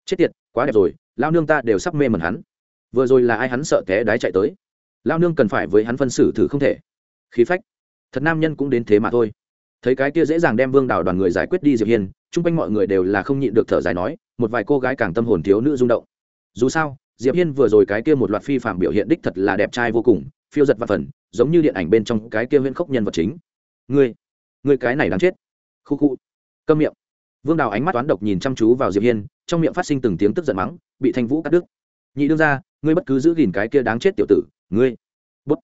Chết tiệt, quá đẹp rồi, lao nương ta đều sắp mê mẩn hắn. Vừa rồi là ai hắn sợ té đái chạy tới. Lao nương cần phải với hắn phân xử thử không thể. Khí phách. Thật nam nhân cũng đến thế mà thôi. Thấy cái kia dễ dàng đem vương đào đoàn người giải quyết đi diệp hiên, chung quanh mọi người đều là không nhịn được thở dài nói, một vài cô gái càng tâm hồn thiếu nữ rung động. Dù sao, diệp hiên vừa rồi cái kia một loạt phi phạm biểu hiện đích thật là đẹp trai vô cùng, phiêu giật và phần, giống như điện ảnh bên trong cái kia huyễn khốc nhân vật chính ngươi ngươi cái này đáng chết. Khu khu. Câm miệng. Vương đào ánh mắt toán độc nhìn chăm chú vào diệp hiên, trong miệng phát sinh từng tiếng tức giận mắng, bị thanh vũ cắt đứt. Nhị đương ra ngươi bất cứ giữ gìn cái kia đáng chết tiểu tử, ngươi. Bút.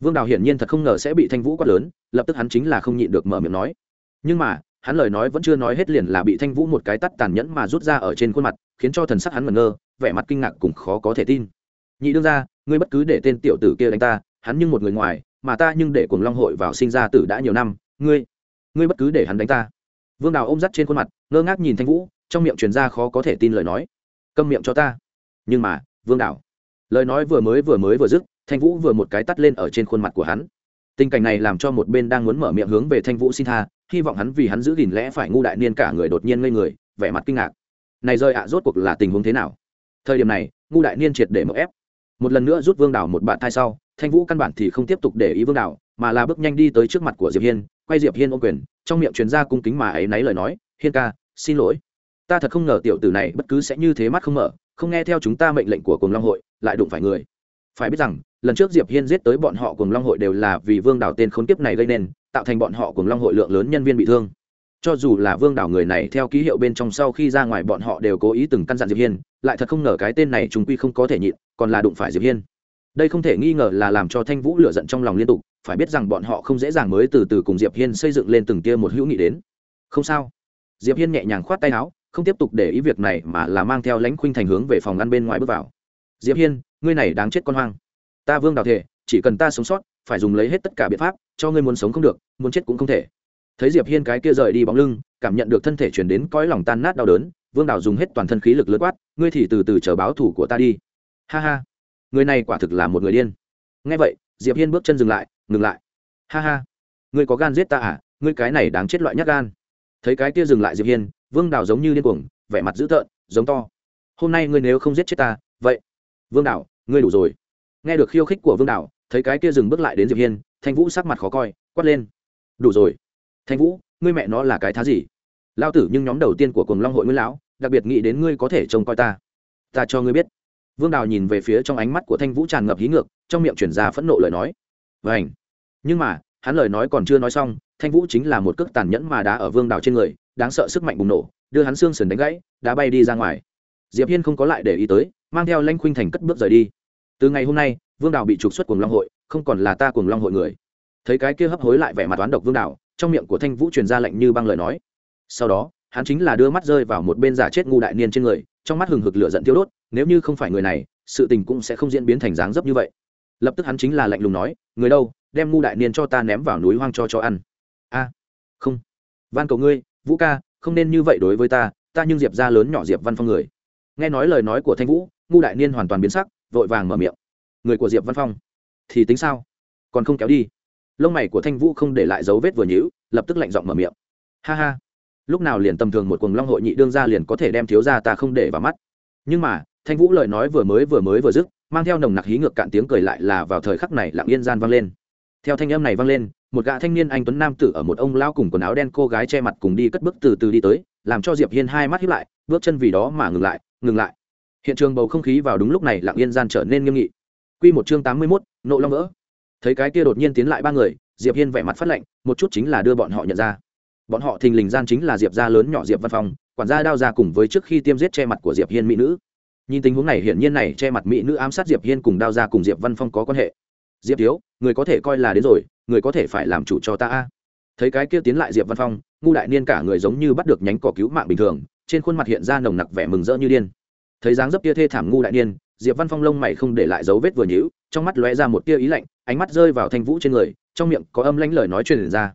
Vương đào hiển nhiên thật không ngờ sẽ bị thanh vũ quát lớn, lập tức hắn chính là không nhịn được mở miệng nói. Nhưng mà, hắn lời nói vẫn chưa nói hết liền là bị thanh vũ một cái tắt tàn nhẫn mà rút ra ở trên khuôn mặt, khiến cho thần sắc hắn ngẩn ngơ, vẻ mặt kinh ngạc cùng khó có thể tin. Nhị đương ra ngươi bất cứ để tên tiểu tử kia đánh ta, hắn nhưng một người ngoài mà ta nhưng để cùng long hội vào sinh ra tử đã nhiều năm, ngươi ngươi bất cứ để hắn đánh ta. Vương đào ôm dắt trên khuôn mặt, ngơ ngác nhìn thanh vũ, trong miệng truyền ra khó có thể tin lời nói. Câm miệng cho ta. Nhưng mà, vương đào, lời nói vừa mới vừa mới vừa dứt, thanh vũ vừa một cái tắt lên ở trên khuôn mặt của hắn. Tình cảnh này làm cho một bên đang muốn mở miệng hướng về thanh vũ xin tha, hy vọng hắn vì hắn giữ gìn lẽ phải ngu đại niên cả người đột nhiên ngây người, vẻ mặt kinh ngạc. Này rơi ạ, rốt cuộc là tình huống thế nào? Thời điểm này, ngu đại niên triệt để mậu ép một lần nữa rút vương đảo một bạn thai sau, thanh vũ căn bản thì không tiếp tục để ý vương đảo, mà là bước nhanh đi tới trước mặt của diệp hiên, quay diệp hiên ô quyền, trong miệng truyền ra cung kính mà ấy náy lời nói, hiên ca, xin lỗi. Ta thật không ngờ tiểu tử này bất cứ sẽ như thế mắt không mở, không nghe theo chúng ta mệnh lệnh của cùng long hội, lại đụng phải người. Phải biết rằng, lần trước diệp hiên giết tới bọn họ cùng long hội đều là vì vương đảo tên khốn kiếp này gây nên, tạo thành bọn họ cùng long hội lượng lớn nhân viên bị thương cho dù là vương đảo người này theo ký hiệu bên trong sau khi ra ngoài, bọn họ đều cố ý từng căn dặn diệp hiên, lại thật không ngờ cái tên này chúng quy không có thể nhịn, còn là đụng phải diệp hiên. Đây không thể nghi ngờ là làm cho thanh vũ lửa giận trong lòng liên tục, phải biết rằng bọn họ không dễ dàng mới từ từ cùng diệp hiên xây dựng lên từng tia một hữu nghị đến. Không sao. Diệp hiên nhẹ nhàng khoát tay áo, không tiếp tục để ý việc này mà là mang theo lãnh khuynh thành hướng về phòng ngăn bên ngoài bước vào. Diệp hiên, ngươi này đáng chết con hoang. Ta vương đào thể, chỉ cần ta sống sót, phải dùng lấy hết tất cả biện pháp, cho ngươi muốn sống không được, muốn chết cũng không thể thấy diệp hiên cái kia rời đi bóng lưng, cảm nhận được thân thể chuyển đến cõi lòng tan nát đau đớn, vương đào dùng hết toàn thân khí lực lớn quát, ngươi thì từ từ chờ báo thủ của ta đi. Ha ha, người này quả thực là một người điên. Nghe vậy, diệp hiên bước chân dừng lại, ngừng lại. Ha ha, ngươi có gan giết ta à? Ngươi cái này đáng chết loại nhát gan. Thấy cái kia dừng lại diệp hiên, vương đào giống như điên cuồng, vẻ mặt dữ tợn, giống to. Hôm nay ngươi nếu không giết chết ta, vậy vương đào, ngươi đủ rồi. Nghe được khiêu khích của vương đào, thấy cái kia dừng bước lại đến diệp hiên, thanh vũ sắc mặt khó coi, quát lên. Đủ rồi thanh vũ, ngươi mẹ nó là cái thá gì? Lao tử nhưng nhóm đầu tiên của cùng long hội nguyên lão, đặc biệt nghĩ đến ngươi có thể trông coi ta. Ta cho ngươi biết. Vương đào nhìn về phía trong ánh mắt của thanh vũ tràn ngập hí ngược, trong miệng chuyển ra phẫn nộ lời nói. Vảnh nhưng mà, hắn lời nói còn chưa nói xong, thanh vũ chính là một cước tàn nhẫn mà đá ở vương đào trên người, đáng sợ sức mạnh bùng nổ, đưa hắn xương sườn đánh gãy, đá bay đi ra ngoài. Diệp hiên không có lại để ý tới, mang theo lanh khuynh thành cất bước rời đi. Từ ngày hôm nay, vương đào bị trục xuất cùng long hội, không còn là ta cùng long hội người. Thấy cái kia hấp hối lại vẻ mặt toán độc vương đào trong miệng của thanh vũ truyền ra lệnh như băng lời nói sau đó hắn chính là đưa mắt rơi vào một bên giả chết ngu đại niên trên người trong mắt hừng hực lửa giận tiêu đốt nếu như không phải người này sự tình cũng sẽ không diễn biến thành dáng dấp như vậy lập tức hắn chính là lạnh lùng nói người đâu đem ngu đại niên cho ta ném vào núi hoang cho cho ăn a à, không van cầu ngươi vũ ca không nên như vậy đối với ta ta nhưng diệp ra lớn nhỏ diệp văn phong người nghe nói lời nói của thanh vũ ngu đại niên hoàn toàn biến sắc vội vàng mở miệng người của diệp văn phong thì tính sao còn không kéo đi lông mày của thanh vũ không để lại dấu vết vừa nhữ lập tức lạnh giọng mở miệng. Ha ha. Lúc nào liền tầm thường một cuồng long hội nhị đương ra liền có thể đem thiếu ra ta không để vào mắt. Nhưng mà thanh vũ lời nói vừa mới vừa mới vừa dứt mang theo nồng nặc hí ngược cạn tiếng cười lại là vào thời khắc này lặng yên gian vang lên. Theo thanh âm này vang lên một gã thanh niên anh tuấn nam tử ở một ông lao cùng quần áo đen cô gái che mặt cùng đi cất bước từ từ đi tới làm cho diệp hiên hai mắt hiếp lại bước chân vì đó mà ngừng lại ngừng lại. Hiện trường bầu không khí vào đúng lúc này lặng yên gian trở nên nghiêm nghị. Quy một chương tám mươi 81, nộ long vỡ thấy cái kia đột nhiên tiến lại ba người diệp hiên vẻ mặt phát lệnh, một chút chính là đưa bọn họ nhận ra. Bọn họ thình lình gian chính là diệp gia lớn nhỏ diệp văn phong quản gia đao ra cùng với trước khi tiêm giết che mặt của diệp hiên mỹ nữ. Nhìn tình huống này hiển nhiên này che mặt mỹ nữ ám sát diệp hiên cùng đao ra cùng diệp văn phong có quan hệ. Diệp thiếu người có thể coi là đến rồi người có thể phải làm chủ cho ta a. Thấy cái kia tiến lại diệp văn phong ngu đại niên cả người giống như bắt được nhánh cỏ cứu mạng bình thường trên khuôn mặt hiện ra nồng nặc vẻ mừng rỡ như điên. Thấy dáng dấp kia thê thảm ngu đại niên diệp văn phong lông mày không để lại dấu vết vừa nhũ trong mắt lóe ra một tia ý lạnh ánh mắt rơi vào thanh vũ trên người trong miệng có âm lãnh lời nói truyền ra.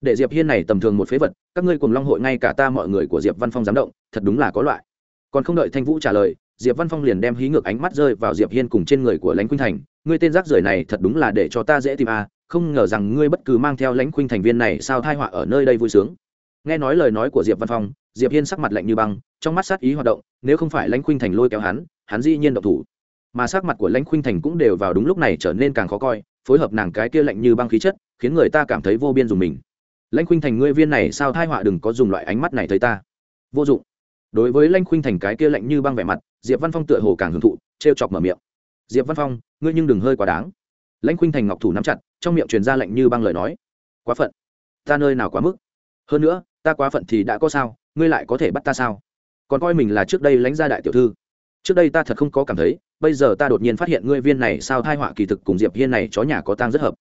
Để diệp hiên này tầm thường một phế vật các ngươi cùng long hội ngay cả ta mọi người của diệp văn phong dám động thật đúng là có loại. Còn không đợi thanh vũ trả lời diệp văn phong liền đem hí ngược ánh mắt rơi vào diệp hiên cùng trên người của lãnh khuynh thành. Ngươi tên rác rưởi này thật đúng là để cho ta dễ tìm a à, không ngờ rằng ngươi bất cứ mang theo lãnh khuynh thành viên này sao thai họa ở nơi đây vui sướng. Nghe nói lời nói của diệp văn phong diệp hiên sắc mặt lạnh như băng trong mắt sát ý hoạt động nếu không phải lãnh khuynh thành lôi kéo hắn hắn dĩ nhiên độc thủ mà sắc mặt của lãnh khuynh thành cũng đều vào đúng lúc này trở nên càng khó coi, phối hợp nàng cái kia lạnh như băng khí chất, khiến người ta cảm thấy vô biên dùng mình. Lãnh khuynh thành ngươi viên này sao thai họa đừng có dùng loại ánh mắt này thấy ta. Vô dụng. Đối với lãnh khuynh thành cái kia lạnh như băng vẻ mặt, diệp văn phong tựa hồ càng hưởng thụ t r e o chọc mở miệng. Diệp văn phong, ngươi nhưng đừng hơi quá đáng. Lãnh khuynh thành ngọc thủ nắm chặt, trong miệng truyền ra lạnh như băng lời nói. Quá phận. Ta nơi nào quá mức? Hơn nữa, ta quá phận thì đã có sao, ngươi lại có thể bắt ta sao? Còn coi mình là trước đây lãnh gia đại tiểu thư trước đây ta thật không có cảm thấy, bây giờ ta đột nhiên phát hiện ngươi viên này sao thai họa kỳ thực cùng diệp hiên này chó nhà có tang rất hợp.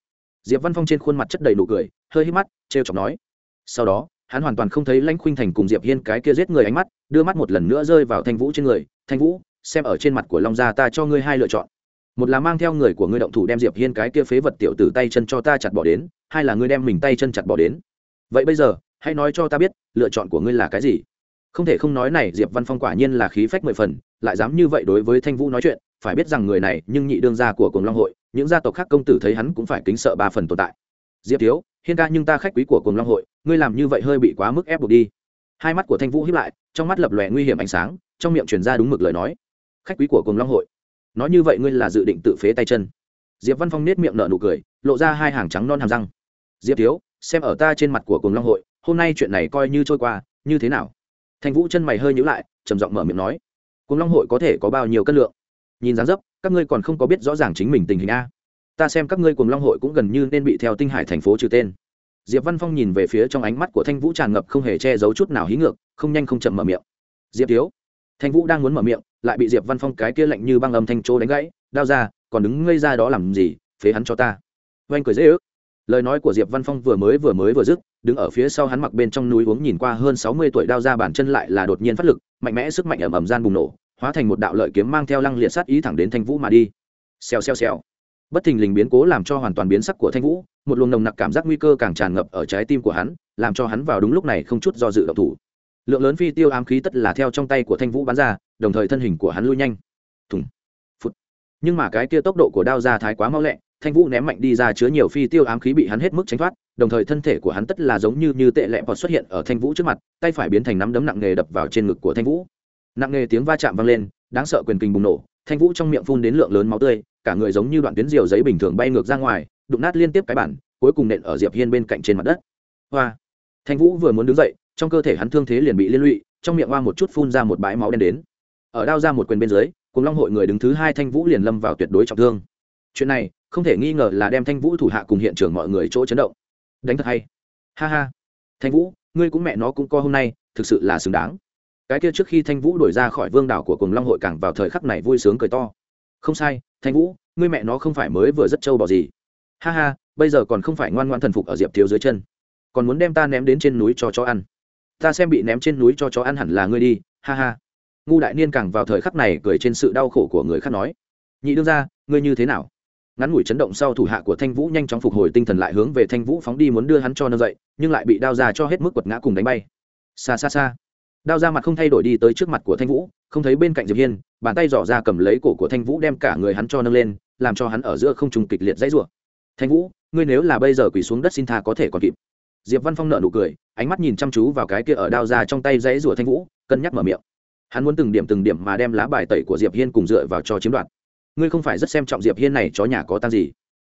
Diệp văn phong trên khuôn mặt chất đầy nụ cười, hơi hít mắt t r e o chọc nói. Sau đó, hắn hoàn toàn không thấy lãnh khuynh thành cùng diệp hiên cái kia giết người ánh mắt, đưa mắt một lần nữa rơi vào thanh vũ trên người. Thanh vũ, xem ở trên mặt của long gia ta cho ngươi hai lựa chọn. Một là mang theo người của ngươi động thủ đem diệp hiên cái kia phế vật tiểu từ tay chân cho ta chặt bỏ đến, hai là ngươi đem mình tay chân chặt bỏ đến. Vậy bây giờ, hãy nói cho ta biết, lựa chọn của ngươi là cái gì? Không thể không nói này, diệp văn phong quả nhiên là khí phách mười phần, lại dám như vậy đối với thanh vũ nói chuyện, phải biết rằng người này, nhưng nhị đương gia của cùng long hội, những gia tộc khác công tử thấy hắn cũng phải kính sợ ba phần tồn tại. Diệp thiếu, hiên ca nhưng ta khách quý của cùng long hội, ngươi làm như vậy hơi bị quá mức ép buộc đi. Hai mắt của thanh vũ hiếp lại, trong mắt lập lòe nguy hiểm ánh sáng, trong miệng truyền ra đúng mực lời nói. Khách quý của cùng long hội, nói như vậy ngươi là dự định tự phế tay chân. Diệp văn phong nết miệng nở nụ cười, lộ ra hai hàng trắng non hàm răng. Diệp thiếu, xem ở ta trên mặt của cùng long hội, hôm nay chuyện này coi như trôi qua, như thế nào? Thanh vũ chân mày hơi nhíu lại, trầm giọng mở miệng nói cùng long hội có thể có bao nhiêu cân lượng? Nhìn dáng dấp, các ngươi còn không có biết rõ ràng chính mình tình hình a. Ta xem các ngươi cùng long hội cũng gần như nên bị theo tinh hải thành phố trừ tên. Diệp văn phong nhìn về phía trong ánh mắt của thanh vũ tràn ngập không hề che giấu chút nào hí ngược, không nhanh không chậm mở miệng. Diệp thiếu. Thanh vũ đang muốn mở miệng, lại bị diệp văn phong cái kia lạnh như băng âm thanh chỗ đánh gãy, đao ra, còn đứng ngây ra đó làm gì? Phế hắn cho ta. Oanh cười dễ ức lời nói của diệp văn phong vừa mới vừa mới vừa dứt, đứng ở phía sau hắn mặc bên trong núi uống nhìn qua hơn sáu mươi tuổi đao ra bản chân lại là đột nhiên phát lực, mạnh mẽ sức mạnh ẩm ẩm gian bùng nổ, hóa thành một đạo lợi kiếm mang theo lăng liệt sát ý thẳng đến thanh vũ mà đi. Xèo xèo xèo. Bất thình lình biến cố làm cho hoàn toàn biến sắc của thanh vũ, một luồng nồng nặc cảm giác nguy cơ càng tràn ngập ở trái tim của hắn, làm cho hắn vào đúng lúc này không chút do dự động thủ. Lượng lớn phi tiêu ám khí tất là theo trong tay của thanh vũ bắn ra, đồng thời thân hình của hắn lui nhanh. Thùng. Phút nhưng mà cái kia tốc độ của đao ra thái quá mau lẹ thanh vũ ném mạnh đi ra chứa nhiều phi tiêu ám khí bị hắn hết mức tránh thoát, đồng thời thân thể của hắn tất là giống như như tệ lẹ bọt xuất hiện ở thanh vũ trước mặt, tay phải biến thành nắm đấm nặng nghề đập vào trên ngực của thanh vũ. Nặng nghề tiếng va chạm vang lên, đáng sợ quyền kình bùng nổ, thanh vũ trong miệng phun đến lượng lớn máu tươi, cả người giống như đoạn tuyến diều giấy bình thường bay ngược ra ngoài, đụng nát liên tiếp cái bản, cuối cùng nện ở diệp hiên bên cạnh trên mặt đất. Hoa! Thanh vũ vừa muốn đứng dậy, trong cơ thể hắn thương thế liền bị liên lụy, trong miệng hoa một chút phun ra một bãi máu đen đến. Ở đao ra một quyền bên dưới, cùng long hội người đứng thứ hai thanh vũ liền lâm vào tuyệt đối trọng thương. Chuyện này không thể nghi ngờ là đem thanh vũ thủ hạ cùng hiện trường mọi người chỗ chấn động. Đánh thật hay. Ha ha. Thanh vũ, ngươi cũng mẹ nó cũng co hôm nay, thực sự là xứng đáng. Cái kia trước khi thanh vũ đuổi ra khỏi vương đảo của cùng long hội càng vào thời khắc này vui sướng cười to. Không sai, thanh vũ, ngươi mẹ nó không phải mới vừa rất trâu bỏ gì. Ha ha, bây giờ còn không phải ngoan ngoan thần phục ở diệp thiếu dưới chân. Còn muốn đem ta ném đến trên núi cho chó ăn. Ta xem bị ném trên núi cho chó ăn hẳn là ngươi đi, ha ha. Ngu đại niên càng vào thời khắc này cười trên sự đau khổ của người khác nói. Nhị đương ra ngươi như thế nào? Ngắn ngủi chấn động sau thủ hạ của thanh vũ nhanh chóng phục hồi tinh thần lại hướng về thanh vũ phóng đi muốn đưa hắn cho nâng dậy, nhưng lại bị đao ra cho hết mức quật ngã cùng đánh bay. Xa xa xa. Đao ra mặt không thay đổi đi tới trước mặt của thanh vũ, không thấy bên cạnh diệp hiên, bàn tay dò ra cầm lấy cổ của thanh vũ đem cả người hắn cho nâng lên, làm cho hắn ở giữa không trùng kịch liệt dãy rủa. Thanh vũ, ngươi nếu là bây giờ quỳ xuống đất xin tha có thể còn kịp. Diệp văn phong nợ nụ cười, ánh mắt nhìn chăm chú vào cái kia ở đao ra trong tay dãy rủa thanh vũ, cân nhắc mở miệng. Hắn muốn từng điểm từng điểm mà đem lá bài tẩy của diệp hiên cùng dựa vào cho chiếm đoạt ngươi không phải rất xem trọng diệp hiên này, chó nhà có tăng gì?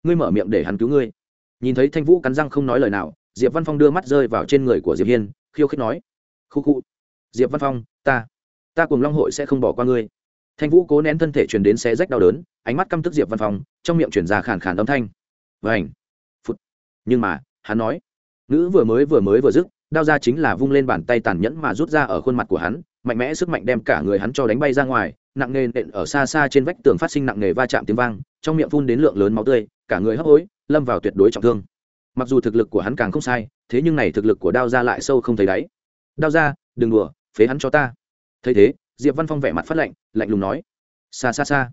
Ngươi mở miệng để hắn cứu ngươi. Nhìn thấy thanh vũ cắn răng không nói lời nào, diệp văn phong đưa mắt rơi vào trên người của diệp hiên, khiêu khích nói, khu khu, diệp văn phong, ta ta cùng long hội sẽ không bỏ qua ngươi. Thanh vũ cố nén thân thể truyền đến xé rách đau đớn, ánh mắt căm tức diệp văn phong, trong miệng chuyển ra khàn khàn âm thanh. Vảnh phút nhưng mà, hắn nói nữ vừa mới vừa mới vừa dứt, đao ra chính là vung lên bàn tay tàn nhẫn mà rút ra ở khuôn mặt của hắn, mạnh mẽ sức mạnh đem cả người hắn cho đánh bay ra ngoài nặng nề nện ở xa xa trên vách tường phát sinh nặng nề va chạm tiếng vang, trong miệng phun đến lượng lớn máu tươi, cả người hấp hối, lâm vào tuyệt đối trọng thương. Mặc dù thực lực của hắn càng không sai, thế nhưng này thực lực của đao ra lại sâu không thấy đáy. Đao ra đừng đùa, phế hắn cho ta. Thấy thế, diệp văn phong vẻ mặt phát lạnh lạnh lùng nói. Xa xa xa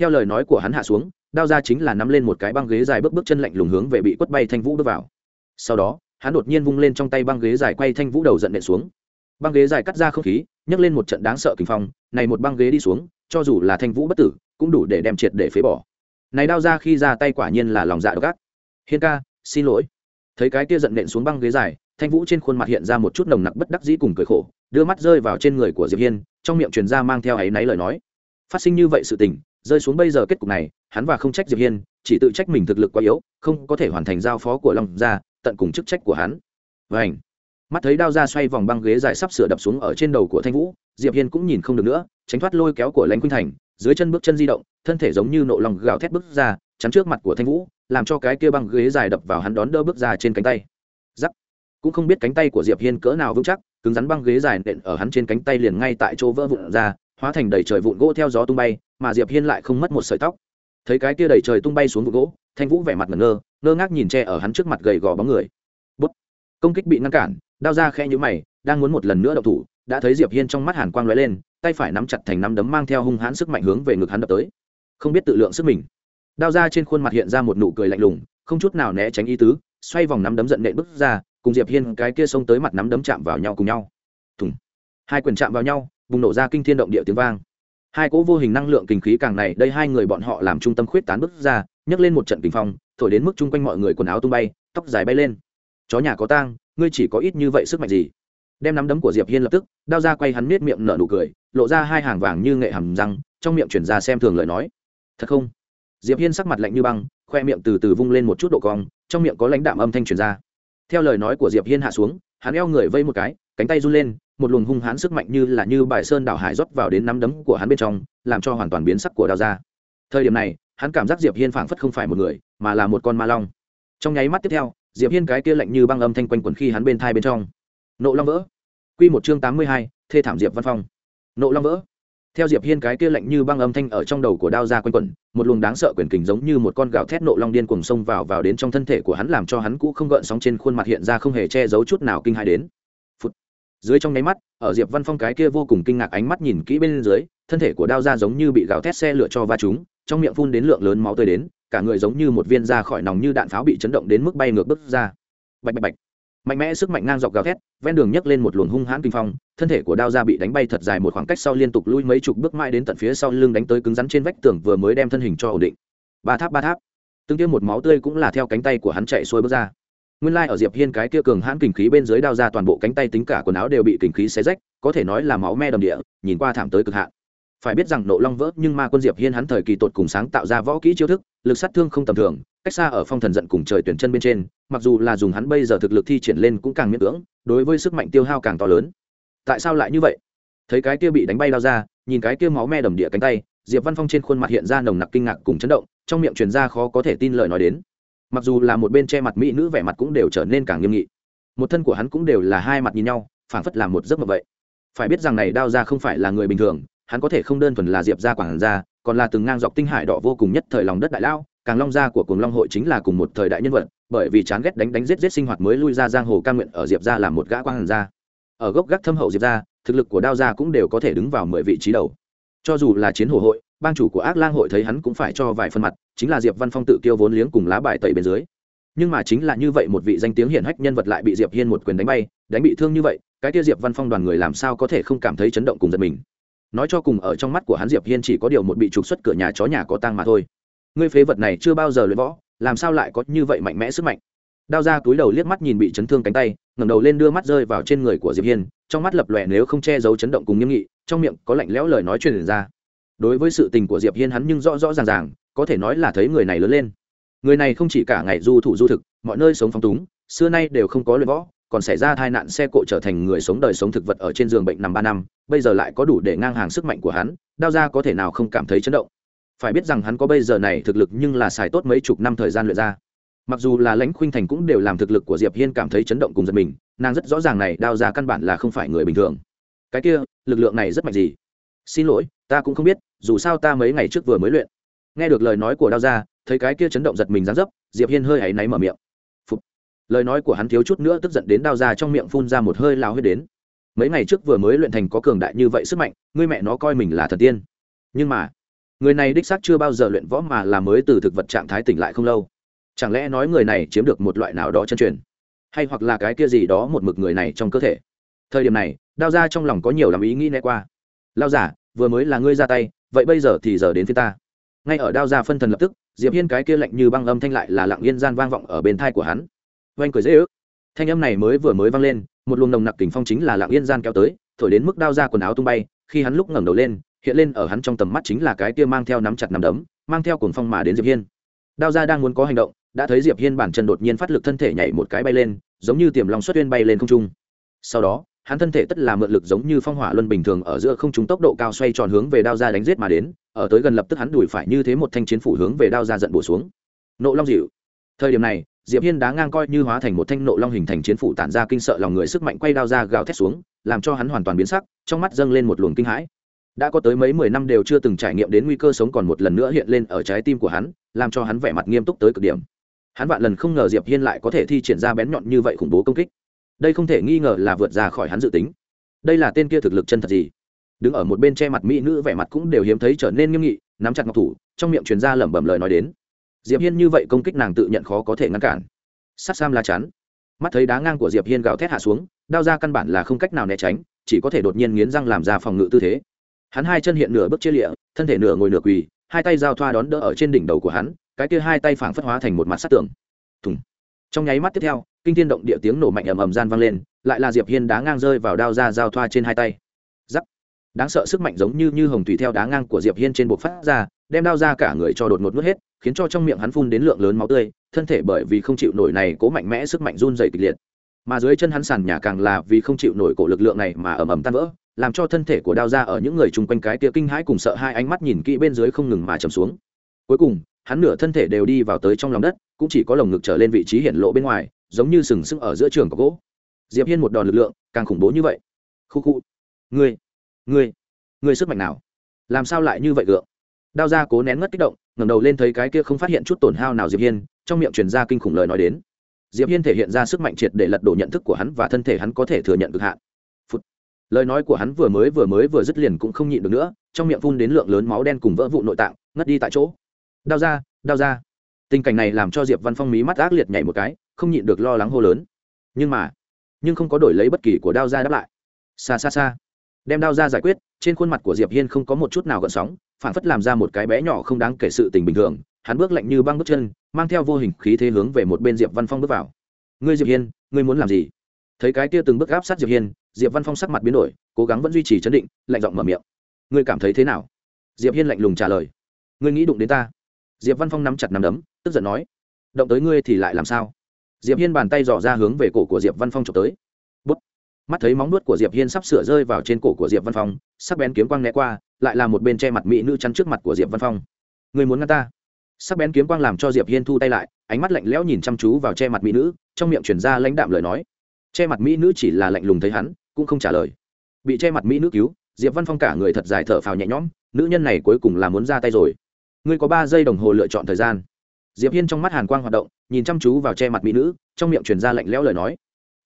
theo lời nói của hắn hạ xuống, đao ra chính là nắm lên một cái băng ghế dài bước bước chân lạnh lùng hướng về bị quất bay thanh vũ bước vào. Sau đó, hắn đột nhiên vung lên trong tay băng ghế dài quay thanh vũ đầu giận nện xuống băng ghế dài cắt ra không khí, nhấc lên một trận đáng sợ kinh phong, này một băng ghế đi xuống, cho dù là thanh vũ bất tử, cũng đủ để đem triệt để phế bỏ. Này đao ra khi ra tay quả nhiên là lòng dạ độc ác. Hiên ca, xin lỗi. Thấy cái kia giận nện xuống băng ghế dài, thanh vũ trên khuôn mặt hiện ra một chút nồng nặc bất đắc dĩ cùng cười khổ, đưa mắt rơi vào trên người của diệp hiên, trong miệng truyền ra mang theo áy náy lời nói. Phát sinh như vậy sự tình, rơi xuống bây giờ kết cục này, hắn và không trách diệp hiên, chỉ tự trách mình thực lực quá yếu, không có thể hoàn thành giao phó của long gia, tận cùng chức trách của hắn. Vảnh mắt thấy đao ra xoay vòng băng ghế dài sắp sửa đập xuống ở trên đầu của thanh vũ, diệp hiên cũng nhìn không được nữa, tránh thoát lôi kéo của lãnh khuynh thành, dưới chân bước chân di động, thân thể giống như nộ lòng gào thét bước ra, chắn trước mặt của thanh vũ, làm cho cái kia băng ghế dài đập vào hắn đón đỡ bước ra trên cánh tay. Giắc cũng không biết cánh tay của diệp hiên cỡ nào vững chắc, cứng rắn băng ghế dài nện ở hắn trên cánh tay liền ngay tại chỗ vỡ vụn ra, hóa thành đầy trời vụn gỗ theo gió tung bay, mà diệp hiên lại không mất một sợi tóc. Thấy cái kia đầy trời tung bay xuống vụn gỗ, thanh vũ vẻ mặt ngẩn ngơ ngơ ngác nhìn che ở hắn trước mặt gầy gò bóng người. Bút. công kích bị ngăn cản đao ra khẽ nhíu mày, đang muốn một lần nữa đậu thủ, đã thấy diệp hiên trong mắt hàn quang lóe lên, tay phải nắm chặt thành nắm đấm mang theo hung hãn sức mạnh hướng về ngực hắn đập tới. Không biết tự lượng sức mình. Đao ra trên khuôn mặt hiện ra một nụ cười lạnh lùng, không chút nào né tránh ý tứ, xoay vòng nắm đấm giận nện bước ra, cùng diệp hiên cái kia xông tới mặt nắm đấm chạm vào nhau cùng nhau. Thùng. Hai quyền chạm vào nhau, bùng nổ ra kinh thiên động địa tiếng vang. Hai cỗ vô hình năng lượng kinh khí càng này, đây hai người bọn họ làm trung tâm khuyết tán bước ra, nhấc lên một trận kinh phong, thổi đến mức chung quanh mọi người quần áo tung bay, tóc dài bay lên chó nhà có tang, ngươi chỉ có ít như vậy sức mạnh gì? Đem nắm đấm của diệp hiên lập tức, đao ra quay hắn nết miệng nở nụ cười, lộ ra hai hàng vàng như nghệ hầm răng, trong miệng chuyển ra xem thường lời nói. Thật không? Diệp hiên sắc mặt lạnh như băng, khoe miệng từ từ vung lên một chút độ cong, trong miệng có lãnh đạm âm thanh truyền ra. Theo lời nói của diệp hiên hạ xuống, hắn eo người vây một cái, cánh tay run lên, một luồng hung hãn sức mạnh như là như bài sơn đảo hải rót vào đến nắm đấm của hắn bên trong, làm cho hoàn toàn biến sắc của đao ra. Thời điểm này, hắn cảm giác diệp hiên phảng phất không phải một người, mà là một con ma long. Trong nháy mắt tiếp theo diệp hiên cái kia lạnh như băng âm thanh quanh quẩn khi hắn bên thai bên trong. Nộ long vỡ. Quy một chương tám mươi hai, thê thảm diệp văn phong. Nộ long vỡ. Theo diệp hiên cái kia lạnh như băng âm thanh ở trong đầu của đao ra quanh quẩn một luồng đáng sợ quyền kình giống như một con gào thét nộ long điên cuồng xông vào vào đến trong thân thể của hắn làm cho hắn cũ không gợn sóng trên khuôn mặt hiện ra không hề che giấu chút nào kinh hãi đến. Phụt. dưới trong nháy mắt ở diệp văn phong cái kia vô cùng kinh ngạc ánh mắt nhìn kỹ bên dưới thân thể của đao ra giống như bị gào thét xe lửa cho va chúng trong miệng phun đến lượng lớn máu tươi đến, cả người giống như một viên ra khỏi nòng như đạn pháo bị chấn động đến mức bay ngược bước ra. Bạch bạch bạch. Mạnh mẽ sức mạnh ngang dọc gào thét, ven đường nhấc lên một luồng hung hãn kinh phong, thân thể của đao ra bị đánh bay thật dài một khoảng cách sau liên tục lui mấy chục bước mãi đến tận phía sau lưng đánh tới cứng rắn trên vách tường vừa mới đem thân hình cho ổn định. Ba tháp ba tháp. Tương tiêu một máu tươi cũng là theo cánh tay của hắn chạy xuôi bước ra. Nguyên lai ở diệp hiên cái kia cường hãn kình khí bên dưới đao ra toàn bộ cánh tay tính cả quần áo đều bị kình khí xé rách, có thể nói là máu me đầm địa, nhìn qua thảm tới cực hạn phải biết rằng nộ long vỡ nhưng ma quân diệp hiên hắn thời kỳ tột cùng sáng tạo ra võ kỹ chiêu thức, lực sát thương không tầm thường, cách xa ở phong thần giận cùng trời tuyển chân bên trên, mặc dù là dùng hắn bây giờ thực lực thi triển lên cũng càng miễn cưỡng, đối với sức mạnh tiêu hao càng to lớn. Tại sao lại như vậy? Thấy cái kia bị đánh bay lao ra, nhìn cái kia máu me đầm địa cánh tay, diệp văn phong trên khuôn mặt hiện ra nồng nặc kinh ngạc cùng chấn động, trong miệng truyền ra khó có thể tin lời nói đến. Mặc dù là một bên che mặt mỹ nữ vẻ mặt cũng đều trở nên càng nghiêm nghị. Một thân của hắn cũng đều là hai mặt nhìn nhau, phảng phất là một giấc mộng vậy. Phải biết rằng này đao ra không phải là người bình thường hắn có thể không đơn thuần là diệp gia quảng gia, còn là từng ngang dọc tinh hải đỏ vô cùng nhất thời lòng đất đại lao, càng long gia của cùng long hội chính là cùng một thời đại nhân vật, bởi vì chán ghét đánh đánh giết giết sinh hoạt mới lui ra giang hồ ca nguyện ở diệp gia làm một gã quang hàn gia. Ở gốc gác thâm hậu diệp gia, thực lực của đao gia cũng đều có thể đứng vào mười vị trí đầu. Cho dù là chiến hồ hội, bang chủ của ác lang hội thấy hắn cũng phải cho vài phân mặt, chính là diệp văn phong tự kêu vốn liếng cùng lá bài tẩy bên dưới. Nhưng mà chính là như vậy một vị danh tiếng hiển hách nhân vật lại bị diệp hiên một quyền đánh bay, đánh bị thương như vậy, cái tia diệp văn phong đoàn người làm sao có thể không cảm thấy chấn động cùng giật mình? Nói cho cùng ở trong mắt của hắn diệp hiên chỉ có điều một bị trục xuất cửa nhà chó nhà có tang mà thôi. Ngươi phế vật này chưa bao giờ luyện võ, làm sao lại có như vậy mạnh mẽ sức mạnh? Đao ra túi đầu liếc mắt nhìn bị chấn thương cánh tay, ngẩng đầu lên đưa mắt rơi vào trên người của diệp hiên, trong mắt lập lòe nếu không che giấu chấn động cùng nghiêm nghị, trong miệng có lạnh lẽo lời nói truyền ra. Đối với sự tình của diệp hiên hắn nhưng rõ rõ ràng ràng, có thể nói là thấy người này lớn lên. Người này không chỉ cả ngày du thủ du thực, mọi nơi sống phong túng, xưa nay đều không có luyện võ còn xảy ra tai nạn xe cộ trở thành người sống đời sống thực vật ở trên giường bệnh nằm ba năm, bây giờ lại có đủ để ngang hàng sức mạnh của hắn, đao ra có thể nào không cảm thấy chấn động. Phải biết rằng hắn có bây giờ này thực lực nhưng là xài tốt mấy chục năm thời gian luyện ra. Mặc dù là lãnh khuynh thành cũng đều làm thực lực của diệp hiên cảm thấy chấn động cùng giật mình, nàng rất rõ ràng này đao ra căn bản là không phải người bình thường. Cái kia, lực lượng này rất mạnh gì? Xin lỗi, ta cũng không biết, dù sao ta mấy ngày trước vừa mới luyện. Nghe được lời nói của đao ra thấy cái kia chấn động giật mình dán dấp, diệp hiên hơi áy náy mở miệng lời nói của hắn thiếu chút nữa tức giận đến đao ra trong miệng phun ra một hơi lao huyết đến. Mấy ngày trước vừa mới luyện thành có cường đại như vậy sức mạnh, ngươi mẹ nó coi mình là thần tiên. Nhưng mà, người này đích xác chưa bao giờ luyện võ mà là mới từ thực vật trạng thái tỉnh lại không lâu. Chẳng lẽ nói người này chiếm được một loại nào đó chân truyền? Hay hoặc là cái kia gì đó một mực người này trong cơ thể? Thời điểm này, đao ra trong lòng có nhiều làm ý nghĩ né qua. Lao giả, vừa mới là ngươi ra tay, vậy bây giờ thì giờ đến phía ta. Ngay ở đao ra phân thần lập tức, diệp hiên cái kia lạnh như băng âm thanh lại là lặng yên gian vang vọng ở bên thai của hắn oanh cười dễ ước. Thanh âm này mới vừa mới vang lên, một luồng nồng nặc kình phong chính là lặng yên gian kéo tới, thổi đến mức đao ra quần áo tung bay, khi hắn lúc ngẩng đầu lên, hiện lên ở hắn trong tầm mắt chính là cái kia mang theo nắm chặt nắm đấm, mang theo cuồng phong mà đến diệp hiên. Đao ra đang muốn có hành động, đã thấy diệp hiên bản chân đột nhiên phát lực thân thể nhảy một cái bay lên, giống như tiềm long xuất tuyên bay lên không trung. Sau đó, hắn thân thể tất là mượn lực giống như phong hỏa luân bình thường ở giữa không trung tốc độ cao xoay tròn hướng về đao ra đánh giết mà đến, ở tới gần lập tức hắn đuổi phải như thế một thanh chiến phủ hướng về đao ra giận bổ xuống. Nộ long dịu. Thời điểm này diệp hiên đá ngang coi như hóa thành một thanh nộ long hình thành chiến phủ tản ra kinh sợ lòng người sức mạnh quay đao ra gào thét xuống, làm cho hắn hoàn toàn biến sắc, trong mắt dâng lên một luồng kinh hãi. Đã có tới mấy mười năm đều chưa từng trải nghiệm đến nguy cơ sống còn một lần nữa hiện lên ở trái tim của hắn, làm cho hắn vẻ mặt nghiêm túc tới cực điểm. Hắn vạn lần không ngờ diệp hiên lại có thể thi triển ra bén nhọn như vậy khủng bố công kích. Đây không thể nghi ngờ là vượt ra khỏi hắn dự tính. Đây là tên kia thực lực chân thật gì? Đứng ở một bên che mặt mỹ nữ vẻ mặt cũng đều hiếm thấy trở nên nghiêm nghị, nắm chặt ngọc thủ, trong miệng truyền ra lẩm bẩm lời nói đến diệp hiên như vậy công kích nàng tự nhận khó có thể ngăn cản. Sát sam la chắn. Mắt thấy đá ngang của diệp hiên gào thét hạ xuống, đao ra căn bản là không cách nào né tránh, chỉ có thể đột nhiên nghiến răng làm ra phòng ngự tư thế. Hắn hai chân hiện nửa bước chia lịa, thân thể nửa ngồi nửa quỳ, hai tay giao thoa đón đỡ ở trên đỉnh đầu của hắn, cái kia hai tay phảng phất hóa thành một mặt sát tường. Thùng. Trong nháy mắt tiếp theo, kinh thiên động địa tiếng nổ mạnh ầm ầm gian vang lên, lại là diệp hiên đá ngang rơi vào đao ra giao thoa trên hai tay. Giắc đáng sợ sức mạnh giống như như hồng thủy theo đá ngang của diệp hiên trên buộc phát ra, đem đao ra cả người cho đột ngột nuốt hết, khiến cho trong miệng hắn phun đến lượng lớn máu tươi, thân thể bởi vì không chịu nổi này cố mạnh mẽ sức mạnh run dày kịch liệt. Mà dưới chân hắn sàn nhà càng là vì không chịu nổi cổ lực lượng này mà ầm ầm tan vỡ, làm cho thân thể của đao ra ở những người chung quanh cái tia kinh hãi cùng sợ hai ánh mắt nhìn kỹ bên dưới không ngừng mà chầm xuống. Cuối cùng, hắn nửa thân thể đều đi vào tới trong lòng đất, cũng chỉ có lồng ngực trở lên vị trí hiện lộ bên ngoài, giống như sừng sững ở giữa trường có gỗ. Diệp hiên một đòn lực lượng, càng khủng bố như vậy. Khu khu. Ngươi ngươi ngươi sức mạnh nào? Làm sao lại như vậy gượng? Đao ra cố nén ngất kích động, ngẩng đầu lên thấy cái kia không phát hiện chút tổn hao nào diệp hiên, trong miệng truyền ra kinh khủng lời nói đến. Diệp hiên thể hiện ra sức mạnh triệt để lật đổ nhận thức của hắn và thân thể hắn có thể thừa nhận cực hạn. Phụt. lời nói của hắn vừa mới vừa mới vừa dứt liền cũng không nhịn được nữa, trong miệng phun đến lượng lớn máu đen cùng vỡ vụ nội tạng, ngất đi tại chỗ. Đao ra đao ra. Tình cảnh này làm cho diệp văn phong mí mắt ác liệt nhảy một cái, không nhịn được lo lắng hô lớn. Nhưng mà, nhưng không có đổi lấy bất kỳ của đao ra đáp lại. Xa xa xa đem đao ra giải quyết, trên khuôn mặt của diệp hiên không có một chút nào gợn sóng phản phất làm ra một cái bé nhỏ không đáng kể sự tình bình thường, hắn bước lạnh như băng bước chân, mang theo vô hình khí thế hướng về một bên diệp văn phong bước vào. Ngươi diệp hiên, ngươi muốn làm gì? Thấy cái kia từng bước áp sát diệp hiên, diệp văn phong sắc mặt biến đổi, cố gắng vẫn duy trì chấn định, lạnh giọng mở miệng. Ngươi cảm thấy thế nào? Diệp hiên lạnh lùng trả lời. Ngươi nghĩ đụng đến ta? Diệp văn phong nắm chặt nắm đấm, tức giận nói. Động tới ngươi thì lại làm sao? Diệp hiên bàn tay dò ra hướng về cổ của diệp văn phong trộm tới mắt thấy móng nuốt của diệp hiên sắp sửa rơi vào trên cổ của diệp văn phong, sắc bén kiếm quang né qua, lại là một bên che mặt mỹ nữ chắn trước mặt của diệp văn phong. Ngươi muốn ngăn ta? Sắc bén kiếm quang làm cho diệp hiên thu tay lại, ánh mắt lạnh lẽo nhìn chăm chú vào che mặt mỹ nữ, trong miệng truyền ra lãnh đạm lời nói. Che mặt mỹ nữ chỉ là lạnh lùng thấy hắn, cũng không trả lời. Bị che mặt mỹ nữ cứu, diệp văn phong cả người thật dài thở phào nhẹ nhõm, nữ nhân này cuối cùng là muốn ra tay rồi. Ngươi có ba giây đồng hồ lựa chọn thời gian. Diệp hiên trong mắt hàn quang hoạt động, nhìn chăm chú vào che mặt mỹ nữ, trong miệng truyền ra lạnh lẽo lời nói.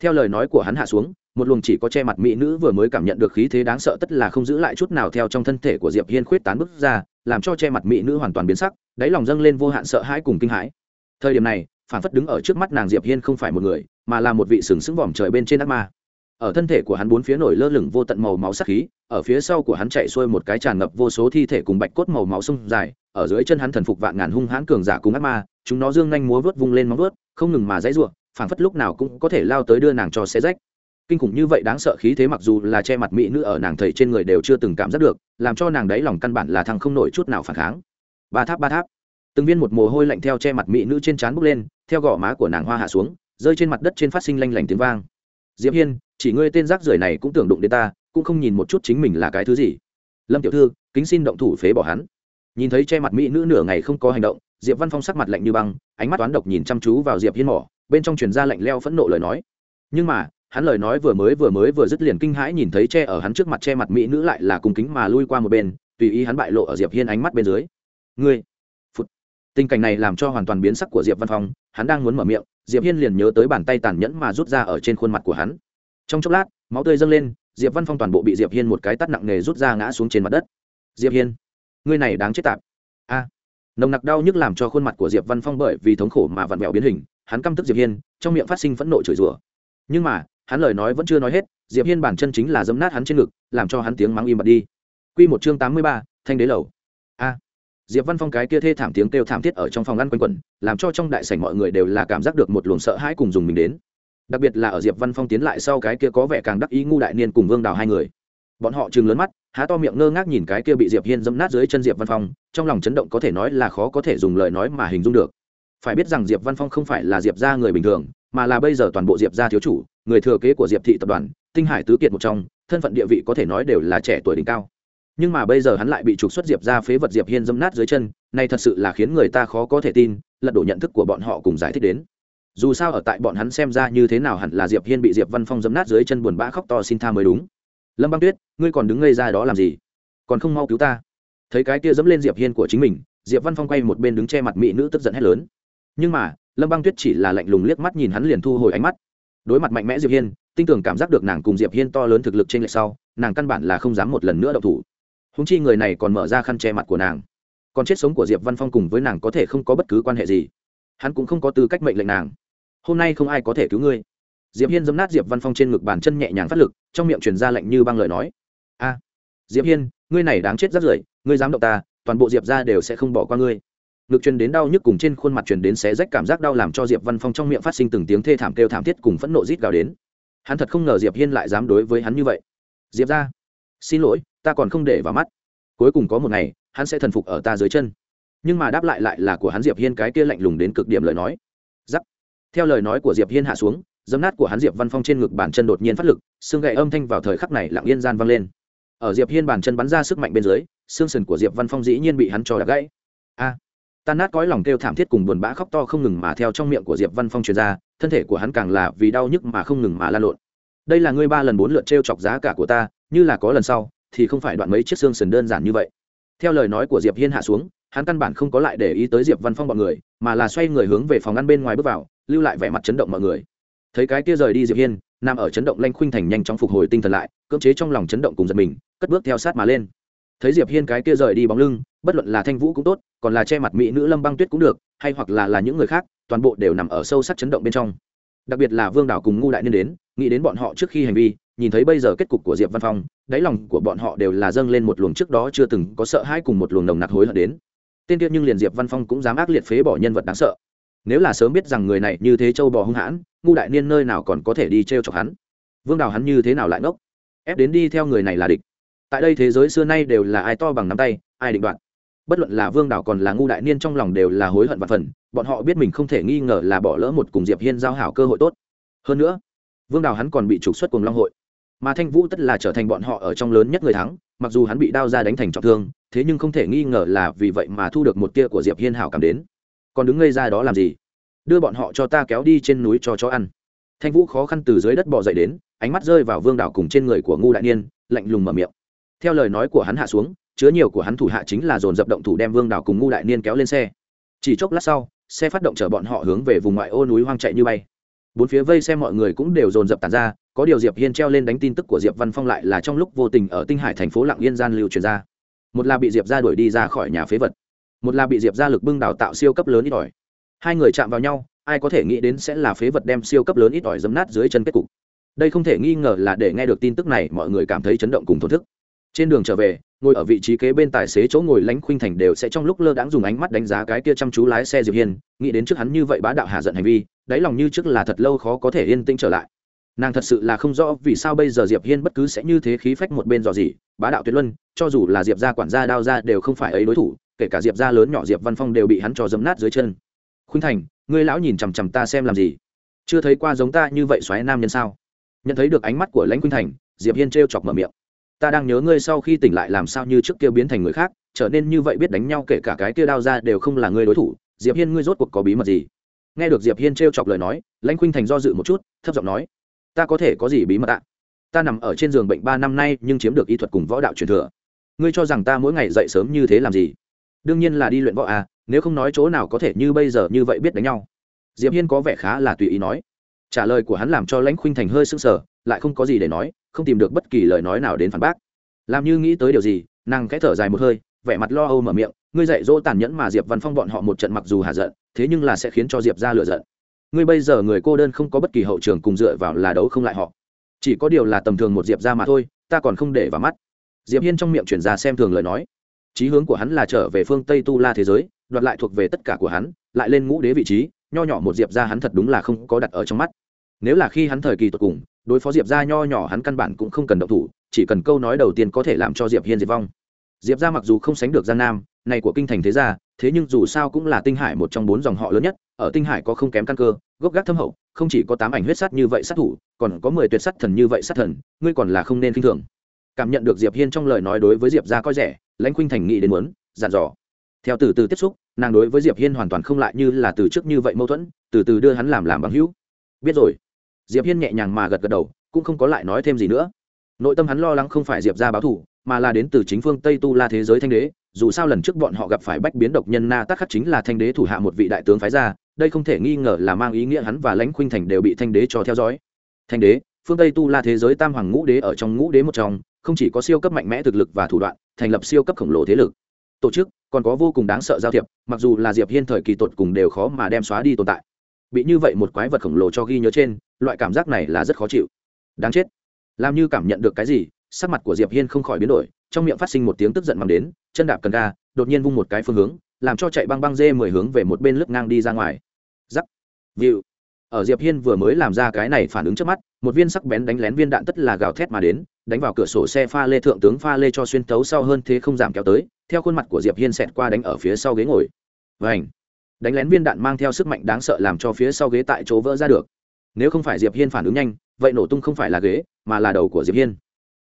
Theo lời nói của hắn hạ xuống một luồng chỉ có che mặt mỹ nữ vừa mới cảm nhận được khí thế đáng sợ tất là không giữ lại chút nào theo trong thân thể của diệp hiên khuyết tán bức ra, làm cho che mặt mỹ nữ hoàn toàn biến sắc, đáy lòng dâng lên vô hạn sợ hãi cùng kinh hãi. Thời điểm này, phản phất đứng ở trước mắt nàng diệp hiên không phải một người, mà là một vị sừng sững vòm trời bên trên ác ma. Ở thân thể của hắn bốn phía nổi lơ lửng vô tận màu máu sắc khí, ở phía sau của hắn chạy xuôi một cái tràn ngập vô số thi thể cùng bạch cốt màu máu sông dài, ở dưới chân hắn thần phục vạn ngàn hung hãn cường giả cùng ác ma, chúng nó dương nhanh múa vớt vung lên móng vớt không ngừng mà dãy ruộng phảng phất lúc nào cũng có thể lao tới đưa nàng cho xe rách kinh khủng như vậy đáng sợ khí thế mặc dù là che mặt mỹ nữ ở nàng thầy trên người đều chưa từng cảm giác được, làm cho nàng đấy lòng căn bản là thằng không nổi chút nào phản kháng. Ba tháp ba tháp. Từng viên một mồ hôi lạnh theo che mặt mỹ nữ trên trán bốc lên, theo gò má của nàng hoa hạ xuống, rơi trên mặt đất trên phát sinh lanh lảnh tiếng vang. Diệp hiên, chỉ ngươi tên rác rưởi này cũng tưởng đụng đến ta, cũng không nhìn một chút chính mình là cái thứ gì. Lâm tiểu thư, kính xin động thủ phế bỏ hắn. Nhìn thấy che mặt mỹ nữ nửa ngày không có hành động, diệp văn phong sắc mặt lạnh như băng, ánh mắt toán độc nhìn chăm chú vào diệp hiên mỏ, bên trong truyền ra lạnh leo phẫn nộ lời nói. Nhưng mà hắn lời nói vừa mới vừa mới vừa dứt liền kinh hãi nhìn thấy che ở hắn trước mặt che mặt mỹ nữ lại là cùng kính mà lui qua một bên, tùy ý hắn bại lộ ở diệp hiên ánh mắt bên dưới. Ngươi! Phút tình cảnh này làm cho hoàn toàn biến sắc của diệp văn phong, hắn đang muốn mở miệng, diệp hiên liền nhớ tới bàn tay tàn nhẫn mà rút ra ở trên khuôn mặt của hắn. Trong chốc lát, máu tươi dâng lên, diệp văn phong toàn bộ bị diệp hiên một cái tắt nặng nề rút ra ngã xuống trên mặt đất. Diệp hiên, ngươi này đáng chết tạp. A. Nồng nặc đau nhức làm cho khuôn mặt của diệp văn phong bởi vì thống khổ mà vặn vẹo biến hình, hắn căm tức diệp hiên, trong miệng phát sinh phẫn nộ chửi rủa. Nhưng mà hắn lời nói vẫn chưa nói hết diệp hiên bản chân chính là dấm nát hắn trên ngực làm cho hắn tiếng mắng im bặt đi. Quy một chương tám mươi ba, thanh đế lầu. A. Diệp văn phong cái kia thê thảm tiếng kêu thảm thiết ở trong phòng ăn quanh quẩn làm cho trong đại sảnh mọi người đều là cảm giác được một luồng sợ hãi cùng dùng mình đến. Đặc biệt là ở diệp văn phong tiến lại sau cái kia có vẻ càng đắc ý ngu đại niên cùng vương đào hai người. Bọn họ chừng lớn mắt há to miệng ngơ ngác nhìn cái kia bị diệp hiên dẫm nát dưới chân diệp văn phong trong lòng chấn động có thể nói là khó có thể dùng lời nói mà hình dung được. Phải biết rằng diệp văn phong không phải là diệp gia người bình thường mà là bây giờ toàn bộ diệp gia thiếu chủ, người thừa kế của diệp thị tập đoàn, tinh hải tứ kiệt một trong, thân phận địa vị có thể nói đều là trẻ tuổi đỉnh cao. Nhưng mà bây giờ hắn lại bị trục xuất diệp ra phế vật diệp hiên dâm nát dưới chân này thật sự là khiến người ta khó có thể tin, lật đổ nhận thức của bọn họ cùng giải thích đến. Dù sao ở tại bọn hắn xem ra như thế nào hẳn là diệp hiên bị diệp văn phong dâm nát dưới chân buồn bã khóc to xin tha mới đúng. Lâm băng tuyết, ngươi còn đứng ngây ra đó làm gì? Còn không mau cứu ta. Thấy cái kia dẫm lên diệp hiên của chính mình, diệp văn phong quay một bên đứng che mặt mỹ nữ tức giận hét lớn nhưng mà, lâm băng tuyết chỉ là lạnh lùng liếc mắt nhìn hắn liền thu hồi ánh mắt. Đối mặt mạnh mẽ diệp hiên, tinh tường cảm giác được nàng cùng diệp hiên to lớn thực lực trên lệch sau, nàng căn bản là không dám một lần nữa đậu thủ. Húng chi người này còn mở ra khăn che mặt của nàng. Còn chết sống của diệp văn phong cùng với nàng có thể không có bất cứ quan hệ gì. Hắn cũng không có tư cách mệnh lệnh nàng. Hôm nay không ai có thể cứu ngươi. Diệp hiên dấm nát diệp văn phong trên ngực bàn chân nhẹ nhàng phát lực, trong miệng truyền ra lệnh như băng lời nói. A, diệp hiên, ngươi này đáng chết rất rưởi, ngươi dám động ta, toàn bộ diệp ra đều sẽ không bỏ qua ngươi ngực truyền đến đau nhức cùng trên khuôn mặt truyền đến xé rách cảm giác đau làm cho diệp văn phong trong miệng phát sinh từng tiếng thê thảm kêu thảm thiết cùng phẫn nộ rít gào đến. Hắn thật không ngờ diệp hiên lại dám đối với hắn như vậy. Diệp ra, xin lỗi, ta còn không để vào mắt. Cuối cùng có một ngày, hắn sẽ thần phục ở ta dưới chân. Nhưng mà đáp lại lại là của hắn diệp hiên cái kia lạnh lùng đến cực điểm lời nói. Giắc theo lời nói của diệp hiên hạ xuống, dấm nát của hắn diệp văn phong trên ngực bàn chân đột nhiên phát lực, xương gậy âm thanh vào thời khắc này lặng yên gian vang lên. Ở diệp hiên bàn chân bắn ra sức mạnh bên dưới, xương sườn của diệp văn phong dĩ nhiên bị hắn cho đập gãy. A tan nát cõi lòng kêu thảm thiết cùng buồn bã khóc to không ngừng mà theo trong miệng của diệp văn phong truyền ra, thân thể của hắn càng là vì đau nhức mà không ngừng mà lan lộn. Đây là ngươi ba lần bốn lượt t chọc giá cả của ta, như là có lần sau, thì không phải đoạn mấy chiếc xương sườn đơn giản như vậy. Theo lời nói của diệp hiên hạ xuống, hắn căn bản không có lại để ý tới diệp văn phong bọn người, mà là xoay người hướng về phòng ngăn bên ngoài bước vào, lưu lại vẻ mặt chấn động mọi người. Thấy cái kia rời đi diệp hiên, nằm ở chấn động lanh khuynh thành nhanh chóng phục hồi tinh thần lại, cưỡng chế trong lòng chấn động cùng giật mình, cất bước theo sát mà lên thấy diệp hiên cái kia rời đi bóng lưng, bất luận là thanh vũ cũng tốt, còn là che mặt mỹ nữ lâm băng tuyết cũng được, hay hoặc là là những người khác, toàn bộ đều nằm ở sâu sắc chấn động bên trong. Đặc biệt là vương đảo cùng ngu đại niên đến, nghĩ đến bọn họ trước khi hành vi, nhìn thấy bây giờ kết cục của diệp văn phong, đáy lòng của bọn họ đều là dâng lên một luồng trước đó chưa từng có sợ hãi cùng một luồng nồng nặc hối hận đến. Tên kia nhưng liền diệp văn phong cũng dám ác liệt phế bỏ nhân vật đáng sợ. Nếu là sớm biết rằng người này như thế châu bò hung hãn ngu đại niên nơi nào còn có thể đi t r e o chọc hắn? Vương đào hắn như thế nào lại ngốc? Ép đến đi theo người này là địch tại đây thế giới xưa nay đều là ai to bằng nắm tay, ai định đoạt. Bất luận là vương Đảo còn là ngu đại niên trong lòng đều là hối hận và phần, bọn họ biết mình không thể nghi ngờ là bỏ lỡ một cùng diệp hiên giao hảo cơ hội tốt. Hơn nữa, vương Đảo hắn còn bị trục xuất cùng long hội. Mà thanh vũ tất là trở thành bọn họ ở trong lớn nhất người thắng, mặc dù hắn bị đao ra đánh thành trọng thương, thế nhưng không thể nghi ngờ là vì vậy mà thu được một tia của diệp hiên hảo cảm đến. Còn đứng ngây ra đó làm gì? Đưa bọn họ cho ta kéo đi trên núi cho chó ăn. Thanh vũ khó khăn từ dưới đất bò dậy đến, ánh mắt rơi vào vương đảo cùng trên người của ngu đại niên, lạnh lùng mở miệng theo lời nói của hắn hạ xuống, chứa nhiều của hắn thủ hạ chính là dồn dập động thủ đem vương đảo cùng ngu đại niên kéo lên xe. Chỉ chốc lát sau, xe phát động chở bọn họ hướng về vùng ngoại ô núi hoang chạy như bay. Bốn phía vây xem mọi người cũng đều dồn dập tàn ra, có điều diệp hiên treo lên đánh tin tức của diệp văn phong lại là trong lúc vô tình ở tinh hải thành phố lặng yên gian lưu truyền ra. Một là bị diệp ra đuổi đi ra khỏi nhà phế vật, một là bị diệp ra lực bưng đào tạo siêu cấp lớn ít ỏi. Hai người chạm vào nhau, ai có thể nghĩ đến sẽ là phế vật đem siêu cấp lớn ít ỏi dấm nát dưới chân kết cục. Đây không thể nghi ngờ là để nghe được tin tức này, mọi người cảm thấy chấn động cùng thổn thức trên đường trở về, ngồi ở vị trí kế bên tài xế chỗ ngồi lánh khuynh thành đều sẽ trong lúc lơ đãng dùng ánh mắt đánh giá cái kia chăm chú lái xe diệp hiên, nghĩ đến trước hắn như vậy bá đạo hạ giận hành vi, đáy lòng như trước là thật lâu khó có thể yên tĩnh trở lại. Nàng thật sự là không rõ vì sao bây giờ diệp hiên bất cứ sẽ như thế khí phách một bên dò gì bá đạo tuyệt luân, cho dù là diệp gia quản gia đao gia đều không phải ấy đối thủ, kể cả diệp gia lớn nhỏ diệp văn phong đều bị hắn cho dấm nát dưới chân. Khuynh thành, ngươi lão nhìn chằm chằm ta xem làm gì? Chưa thấy qua giống ta như vậy xoáy nam nhân sao? Nhận thấy được ánh mắt của lãnh khuynh thành, diệp hiên trêu chọc mở miệng ta đang nhớ ngươi sau khi tỉnh lại làm sao như trước kia biến thành người khác, trở nên như vậy biết đánh nhau kể cả cái kia đao ra đều không là ngươi đối thủ, diệp hiên ngươi rốt cuộc có bí mật gì? Nghe được diệp hiên trêu chọc lời nói, lãnh khuynh thành do dự một chút, thấp giọng nói, ta có thể có gì bí mật ạ? Ta nằm ở trên giường bệnh ba năm nay nhưng chiếm được y thuật cùng võ đạo truyền thừa. Ngươi cho rằng ta mỗi ngày dậy sớm như thế làm gì? Đương nhiên là đi luyện võ à nếu không nói chỗ nào có thể như bây giờ như vậy biết đánh nhau. Diệp hiên có vẻ khá là tùy ý nói. Trả lời của hắn làm cho lãnh khuynh thành hơi sưng sờ, lại không có gì để nói không tìm được bất kỳ lời nói nào đến phản bác. Làm như nghĩ tới điều gì, nàng khẽ thở dài một hơi, vẻ mặt lo âu mở miệng, ngươi dạy dỗ tàn nhẫn mà diệp văn phong bọn họ một trận mặc dù hạ giận, thế nhưng là sẽ khiến cho diệp ra lựa giận. Ngươi bây giờ người cô đơn không có bất kỳ hậu trường cùng dựa vào là đấu không lại họ. Chỉ có điều là tầm thường một diệp ra mà thôi, ta còn không để vào mắt. Diệp hiên trong miệng chuyển ra xem thường lời nói. Chí hướng của hắn là trở về phương tây tu la thế giới, đoạt lại thuộc về tất cả của hắn, lại lên ngũ đế vị trí, nho nhỏ một diệp ra hắn thật đúng là không có đặt ở trong mắt. Nếu là khi hắn thời kỳ tột cùng đối phó diệp ra nho nhỏ hắn căn bản cũng không cần động thủ, chỉ cần câu nói đầu tiên có thể làm cho diệp hiên diệt vong. Diệp ra mặc dù không sánh được giang nam, này của kinh thành thế gia, thế nhưng dù sao cũng là tinh hải một trong bốn dòng họ lớn nhất, ở tinh hải có không kém căn cơ, gốc gác thâm hậu, không chỉ có tám ảnh huyết sắt như vậy sát thủ, còn có mười tuyệt sắt thần như vậy sát thần, ngươi còn là không nên kinh thường. Cảm nhận được diệp hiên trong lời nói đối với diệp gia coi rẻ, lãnh khuynh thành nghĩ đến muốn, dặn dò. Theo từ từ tiếp xúc, nàng đối với diệp hiên hoàn toàn không lại như là từ trước như vậy mâu thuẫn, từ từ đưa hắn làm làm bằng hữu. Biết rồi diệp hiên nhẹ nhàng mà gật gật đầu, cũng không có lại nói thêm gì nữa. Nội tâm hắn lo lắng không phải diệp gia báo thủ mà là đến từ chính phương tây tu la thế giới thanh đế. Dù sao lần trước bọn họ gặp phải bách biến độc nhân na tắc khắc chính là thanh đế thủ hạ một vị đại tướng phái ra, đây không thể nghi ngờ là mang ý nghĩa hắn và lãnh khuynh thành đều bị thanh đế cho theo dõi. Thanh đế, phương tây tu la thế giới tam hoàng ngũ đế ở trong ngũ đế một trong, không chỉ có siêu cấp mạnh mẽ thực lực và thủ đoạn, thành lập siêu cấp khổng lồ thế lực. Tổ chức còn có vô cùng đáng sợ giao thiệp, mặc dù là diệp hiên thời kỳ tột cùng đều khó mà đem xóa đi tồn tại. Bị như vậy một quái vật khổng lồ cho ghi nhớ trên loại cảm giác này là rất khó chịu. Đáng chết. Làm như cảm nhận được cái gì, sắc mặt của diệp hiên không khỏi biến đổi, trong miệng phát sinh một tiếng tức giận mang đến, chân đạp cần ga, đột nhiên vung một cái phương hướng, làm cho chạy băng băng dê mười hướng về một bên lướt ngang đi ra ngoài. Giắc vịu. Ở diệp hiên vừa mới làm ra cái này phản ứng trước mắt, một viên sắc bén đánh lén viên đạn tất là gào thét mà đến, đánh vào cửa sổ xe pha lê thượng tướng pha lê cho xuyên tấu sau hơn thế không giảm kéo tới, theo khuôn mặt của diệp hiên xẹt qua đánh ở phía sau ghế ngồi. Vảnh đánh lén viên đạn mang theo sức mạnh đáng sợ làm cho phía sau ghế tại chỗ vỡ ra được nếu không phải diệp hiên phản ứng nhanh, vậy nổ tung không phải là ghế, mà là đầu của diệp hiên.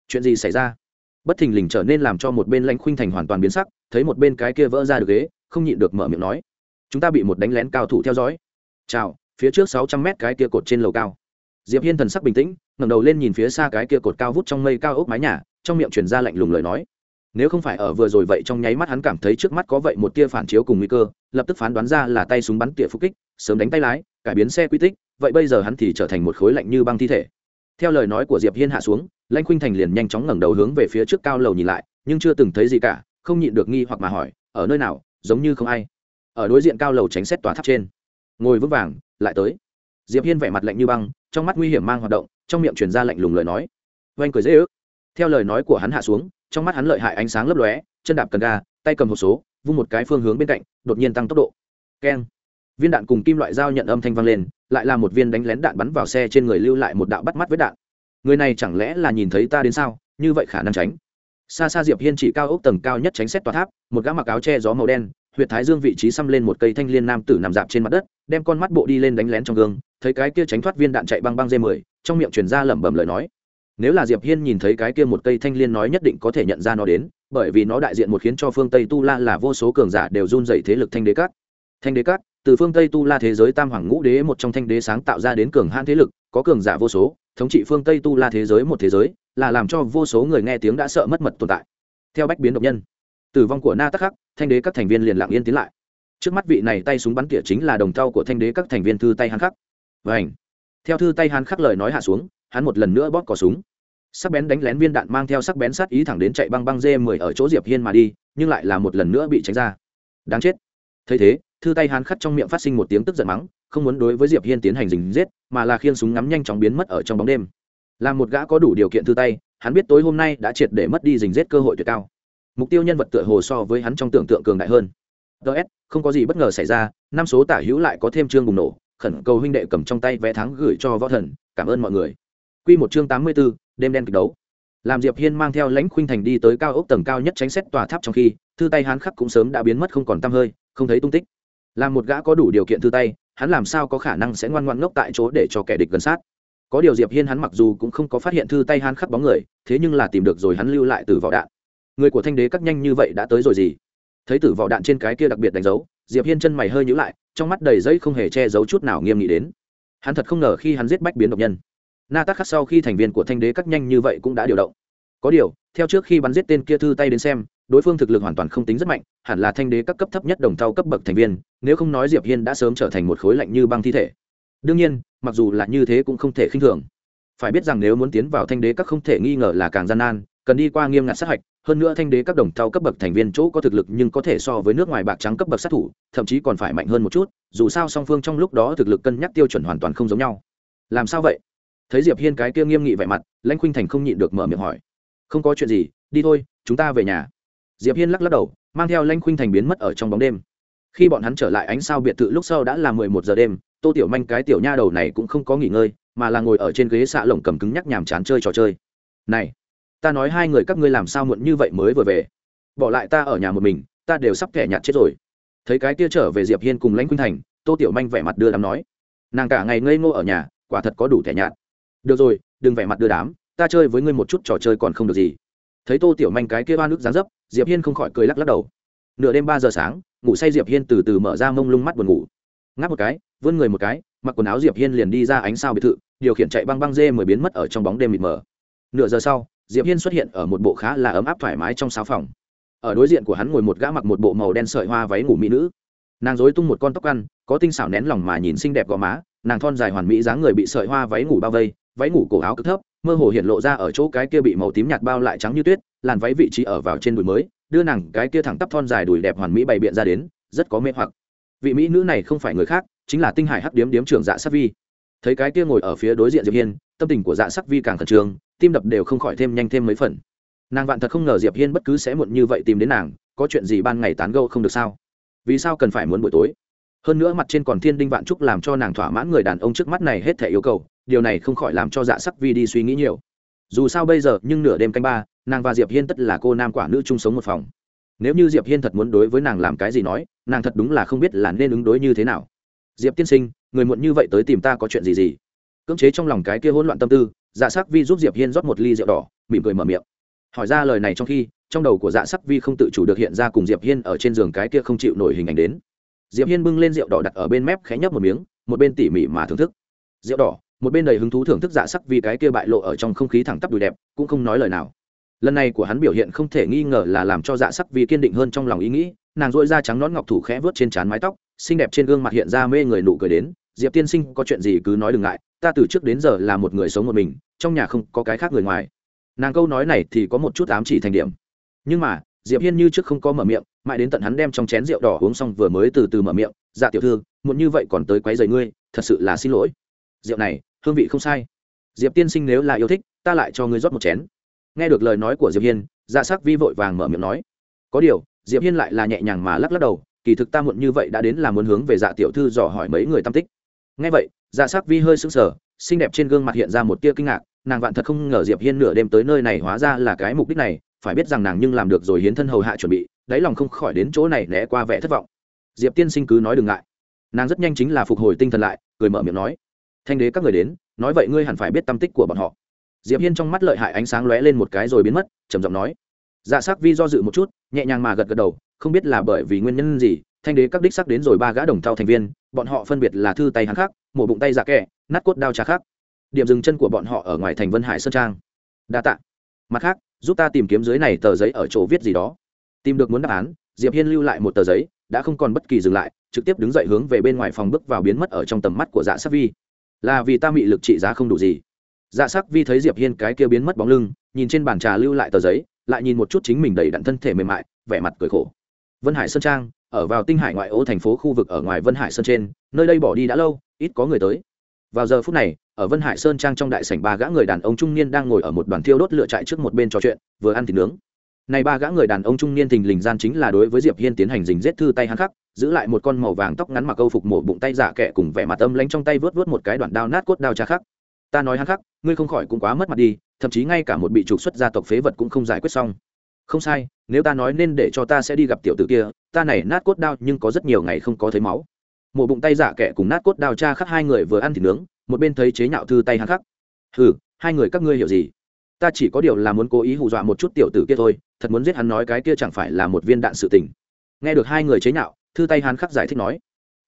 Chuyện gì xảy ra? Bất thình lình trở nên làm cho một bên lãnh khuynh thành hoàn toàn biến sắc, thấy một bên cái kia vỡ ra được ghế, không nhịn được mở miệng nói. Chúng ta bị một đánh lén cao thủ theo dõi. Chào, phía trước sáu trăm mét cái kia cột trên lầu cao. Diệp hiên thần sắc bình tĩnh, ngẩng đầu lên nhìn phía xa cái kia cột cao vút trong mây cao ốc mái nhà, trong miệng truyền ra lạnh lùng lời nói. Nếu không phải ở vừa rồi vậy trong nháy mắt hắn cảm thấy trước mắt có vậy một tia phản chiếu cùng nguy cơ, lập tức phán đoán ra là tay súng bắn tỉa phục kích, sớm đánh tay lái, cải biến xe quy tích vậy bây giờ hắn thì trở thành một khối lạnh như băng thi thể. Theo lời nói của diệp hiên hạ xuống, lãnh khuynh thành liền nhanh chóng ngẩng đầu hướng về phía trước cao lầu nhìn lại, nhưng chưa từng thấy gì cả, không nhịn được nghi hoặc mà hỏi, ở nơi nào? Giống như không ai. Ở đối diện cao lầu tránh xét tòa tháp trên. Ngồi vững vàng, lại tới. Diệp hiên vẻ mặt lạnh như băng, trong mắt nguy hiểm mang hoạt động, trong miệng truyền ra lạnh lùng lời nói. Oanh cười dễ ước. Theo lời nói của hắn hạ xuống, trong mắt hắn lợi hại ánh sáng lấp lóe, chân đạp cần ga, tay cầm hộp số, vung một cái phương hướng bên cạnh, đột nhiên tăng tốc độ. Keng viên đạn cùng kim loại dao nhận âm thanh vang lên, lại là một viên đánh lén đạn bắn vào xe trên người lưu lại một đạo bắt mắt với đạn. Người này chẳng lẽ là nhìn thấy ta đến sao? Như vậy khả năng tránh. Xa xa diệp hiên chỉ cao ốc tầng cao nhất tránh xét tòa tháp, một gã mặc áo che gió màu đen, huyệt thái dương vị trí xăm lên một cây thanh liên nam tử nằm dạp trên mặt đất, đem con mắt bộ đi lên đánh lén trong gương, thấy cái kia tránh thoát viên đạn chạy băng băng dê mười, trong miệng truyền ra lẩm bẩm lời nói. Nếu là diệp hiên nhìn thấy cái kia một cây thanh liên nói nhất định có thể nhận ra nó đến, bởi vì nó đại diện một khiến cho phương tây tu la là vô số cường giả đều run dậy thế lực thanh đế cát thanh đế cát từ phương tây tu la thế giới tam hoàng ngũ đế một trong thanh đế sáng tạo ra đến cường hãn thế lực, có cường giả vô số, thống trị phương tây tu la thế giới một thế giới, là làm cho vô số người nghe tiếng đã sợ mất mật tồn tại. Theo bách biến động nhân, tử vong của na tắc khắc, thanh đế các thành viên liền lặng yên tiến lại. Trước mắt vị này tay súng bắn tỉa chính là đồng thau của thanh đế các thành viên thư tay hắn khắc. Và ảnh theo thư tay hắn khắc lời nói hạ xuống, hắn một lần nữa bóp cỏ súng. Sắc bén đánh lén viên đạn mang theo sắc bén sát ý thẳng đến chạy băng băng dê mười ở chỗ diệp hiên mà đi, nhưng lại là một lần nữa bị tránh ra. Đáng chết. Thấy thế thư tay hán khắt trong miệng phát sinh một tiếng tức giận mắng không muốn đối với diệp hiên tiến hành dình giết mà là khiêng súng ngắm nhanh chóng biến mất ở trong bóng đêm. Là một gã có đủ điều kiện thư tay hắn biết tối hôm nay đã triệt để mất đi dình giết cơ hội tuyệt cao. Mục tiêu nhân vật tựa hồ so với hắn trong tưởng tượng cường đại hơn. Ts không có gì bất ngờ xảy ra năm số tả hữu lại có thêm chương bùng nổ khẩn cầu huynh đệ cầm trong tay vé thắng gửi cho võ thần cảm ơn mọi người. Quy một chương tám mươi 84, đêm đen kịch đấu. Làm diệp hiên mang theo lãnh khuynh thành đi tới cao ốc tầng cao nhất tránh xét tòa tháp trong khi thư tay hán khắc cũng sớm đã biến mất không còn tăm hơi không thấy tung tích là một gã có đủ điều kiện thư tay, hắn làm sao có khả năng sẽ ngoan ngoãn ngốc tại chỗ để cho kẻ địch gần sát? Có điều diệp hiên hắn mặc dù cũng không có phát hiện thư tay hắn khắc bóng người, thế nhưng là tìm được rồi hắn lưu lại từ vỏ đạn. Người của thanh đế cắt nhanh như vậy đã tới rồi gì? Thấy tử vỏ đạn trên cái kia đặc biệt đánh dấu, diệp hiên chân mày hơi nhíu lại, trong mắt đầy giấy không hề che giấu chút nào nghiêm nghị đến. Hắn thật không ngờ khi hắn giết bách biến độc nhân, na tắc khắc sau khi thành viên của thanh đế cắt nhanh như vậy cũng đã điều động. Có điều, theo trước khi bắn giết tên kia thư tay đến xem đối phương thực lực hoàn toàn không tính rất mạnh, hẳn là thanh đế các cấp thấp nhất đồng thau cấp bậc thành viên, nếu không nói diệp hiên đã sớm trở thành một khối lạnh như băng thi thể. Đương nhiên, mặc dù là như thế cũng không thể khinh thường. Phải biết rằng nếu muốn tiến vào thanh đế các không thể nghi ngờ là càng gian nan, cần đi qua nghiêm ngặt sát hạch, hơn nữa thanh đế các đồng thau cấp bậc thành viên chỗ có thực lực nhưng có thể so với nước ngoài bạc trắng cấp bậc sát thủ, thậm chí còn phải mạnh hơn một chút, dù sao song phương trong lúc đó thực lực cân nhắc tiêu chuẩn hoàn toàn không giống nhau. Làm sao vậy? Thấy diệp hiên cái kia nghiêm nghị vẻ mặt, lãnh khuynh thành không nhịn được mở miệng hỏi. Không có chuyện gì, đi thôi, chúng ta về nhà diệp hiên lắc lắc đầu, mang theo lãnh khuynh thành biến mất ở trong bóng đêm. Khi bọn hắn trở lại ánh sao biệt thự lúc sau đã là mười một giờ đêm, tô tiểu manh cái tiểu nha đầu này cũng không có nghỉ ngơi, mà là ngồi ở trên ghế xạ lồng cầm cứng nhắc nhàm chán chơi trò chơi. Này, ta nói hai người các ngươi làm sao muộn như vậy mới vừa về? Bỏ lại ta ở nhà một mình, ta đều sắp kẻ nhạt chết rồi. Thấy cái kia trở về diệp hiên cùng lãnh khuynh thành, tô tiểu manh vẻ mặt đưa đám nói, nàng cả ngày ngây ngô ở nhà, quả thật có đủ thẻ nhạt. Được rồi, đừng vẻ mặt đưa đám, ta chơi với ngươi một chút trò chơi còn không được gì thấy tô tiểu manh cái kia ba nước dán dấp, diệp hiên không khỏi cười lắc lắc đầu. Nửa đêm ba giờ sáng, ngủ say diệp hiên từ từ mở ra mông lung mắt buồn ngủ. Ngáp một cái, vươn người một cái, mặc quần áo diệp hiên liền đi ra ánh sao biệt thự, điều khiển chạy băng băng dê mới biến mất ở trong bóng đêm mịt mờ. Nửa giờ sau, diệp hiên xuất hiện ở một bộ khá là ấm áp thoải mái trong sáu phòng. Ở đối diện của hắn ngồi một gã mặc một bộ màu đen sợi hoa váy ngủ mỹ nữ. Nàng rối tung một con tóc ăn, có tinh xảo nén lòng mà nhìn xinh đẹp gò má, nàng thon dài hoàn mỹ dáng người bị sợi hoa váy ngủ bao vây váy ngủ cổ áo cực thấp, mơ hồ hiện lộ ra ở chỗ cái kia bị màu tím nhạt bao lại trắng như tuyết, làn váy vị trí ở vào trên đùi mới, đưa nàng cái kia thẳng tắp thon dài đùi đẹp hoàn mỹ bày biện ra đến, rất có mê hoặc. Vị mỹ nữ này không phải người khác, chính là tinh hải hắc điếm điếm trưởng dạ sắc vi. Thấy cái kia ngồi ở phía đối diện diệp hiên, tâm tình của dạ sắc vi càng khẩn trương, tim đập đều không khỏi thêm nhanh thêm mấy phần. Nàng vạn thật không ngờ diệp hiên bất cứ sẽ muộn như vậy tìm đến nàng, có chuyện gì ban ngày tán gẫu không được sao? Vì sao cần phải muốn buổi tối? Hơn nữa mặt trên còn thiên đinh vạn trúc làm cho nàng thỏa mãn người đàn ông trước mắt này hết thể yêu cầu điều này không khỏi làm cho dạ sắc vi đi suy nghĩ nhiều. Dù sao bây giờ, nhưng nửa đêm canh ba, nàng và diệp hiên tất là cô nam quả nữ chung sống một phòng. Nếu như diệp hiên thật muốn đối với nàng làm cái gì nói, nàng thật đúng là không biết là nên ứng đối như thế nào. Diệp tiên sinh, người muộn như vậy tới tìm ta có chuyện gì gì? Cưỡng chế trong lòng cái kia hỗn loạn tâm tư dạ sắc vi giúp diệp hiên rót một ly rượu đỏ, mỉm cười mở miệng. Hỏi ra lời này trong khi, trong đầu của dạ sắc vi không tự chủ được hiện ra cùng diệp hiên ở trên giường cái kia không chịu nổi hình ảnh đến. Diệp hiên bưng lên rượu đỏ đặt ở bên mép khẽ nhấp một miếng, một bên tỉ mỉ mà thưởng thức. Rượu đỏ một bên đầy hứng thú thưởng thức dạ sắc vì cái kia bại lộ ở trong không khí thẳng tắp đùi đẹp, cũng không nói lời nào. Lần này của hắn biểu hiện không thể nghi ngờ là làm cho dạ sắc vì kiên định hơn trong lòng ý nghĩ, nàng dội da trắng nón ngọc thủ khẽ vớt trên trán mái tóc, xinh đẹp trên gương mặt hiện ra mê người nụ cười đến, diệp tiên sinh, có chuyện gì cứ nói đừng ngại, ta từ trước đến giờ là một người sống một mình, trong nhà không có cái khác người ngoài. Nàng câu nói này thì có một chút ám chỉ thành điểm. Nhưng mà, diệp hiên như trước không có mở miệng, mãi đến tận hắn đem trong chén rượu đỏ uống xong vừa mới từ từ mở miệng dạ tiểu thư muốn như vậy còn tới quấy rầy ngươi, thật sự là xin lỗi. Rượu này hương vị không sai. Diệp tiên sinh nếu là yêu thích, ta lại cho ngươi rót một chén. Nghe được lời nói của diệp hiên dạ sắc vi vội vàng mở miệng nói. Có điều, diệp hiên lại là nhẹ nhàng mà lắc lắc đầu, kỳ thực ta muộn như vậy đã đến là muốn hướng về dạ tiểu thư dò hỏi mấy người tâm tích. Nghe vậy dạ sắc vi hơi sững sờ, xinh đẹp trên gương mặt hiện ra một tia kinh ngạc, nàng vạn thật không ngờ diệp hiên nửa đêm tới nơi này hóa ra là cái mục đích này, phải biết rằng nàng nhưng làm được rồi hiến thân hầu hạ chuẩn bị, đáy lòng không khỏi đến chỗ này né qua vẻ thất vọng. Diệp tiên sinh cứ nói đừng ngại. Nàng rất nhanh chính là phục hồi tinh thần lại, cười mở miệng nói thanh đế các người đến, nói vậy ngươi hẳn phải biết tâm tích của bọn họ. Diệp hiên trong mắt lợi hại ánh sáng lóe lên một cái rồi biến mất, trầm giọng nói. Dạ sắc vi do dự một chút, nhẹ nhàng mà gật gật đầu, không biết là bởi vì nguyên nhân gì, thanh đế các đích sắc đến rồi ba gã đồng thau thành viên, bọn họ phân biệt là thư tay hắn khác, mổ bụng tay dạ giả kẹ nát cốt đao trà khác. Điểm dừng chân của bọn họ ở ngoài thành vân hải sơn trang. Đa tạ. Mặt khác, giúp ta tìm kiếm dưới này tờ giấy ở chỗ viết gì đó. Tìm được muốn đáp án, diệp hiên lưu lại một tờ giấy, đã không còn bất kỳ dừng lại, trực tiếp đứng dậy hướng về bên ngoài phòng bước vào biến mất ở trong tầm mắt của dạ sắc vi là vì ta mị lực trị giá không đủ gì. Dạ sắc vi thấy diệp hiên cái kia biến mất bóng lưng, nhìn trên bàn trà lưu lại tờ giấy, lại nhìn một chút chính mình đầy đặn thân thể mềm mại, vẻ mặt cười khổ. Vân hải sơn trang, ở vào tinh hải ngoại ô thành phố khu vực ở ngoài vân hải sơn trên, nơi đây bỏ đi đã lâu, ít có người tới. Vào giờ phút này, ở vân hải sơn trang trong đại sảnh ba gã người đàn ông trung niên đang ngồi ở một đoàn thiêu đốt lửa trại trước một bên trò chuyện, vừa ăn thịt nướng. Này ba gã người đàn ông trung niên thình lình gian chính là đối với diệp hiên tiến hành dình giết thư tay hắn khắc giữ lại một con màu vàng tóc ngắn mặc câu phục mổ bụng tay giả kẻ cùng vẻ mặt âm lánh trong tay vớt vớt một cái đoạn đao nát cốt đao trà khắc. Ta nói hắn khắc, ngươi không khỏi cũng quá mất mặt đi, thậm chí ngay cả một bị trục xuất gia tộc phế vật cũng không giải quyết xong. Không sai, nếu ta nói nên để cho ta sẽ đi gặp tiểu tử kia, ta này nát cốt đao nhưng có rất nhiều ngày không có thấy máu. Mổ bụng tay giả kẻ cùng nát cốt đao cha khắc hai người vừa ăn thịt nướng, một bên thấy chế nhạo thư tay hắn khắc. Ừ hai người các ngươi hiểu gì? Ta chỉ có điều là muốn cố ý hù dọa một chút tiểu tử kia thôi, thật muốn giết hắn nói cái kia chẳng phải là một viên đạn sự tình. Nghe được hai người chế nhạo thư tay hắn khắc giải thích nói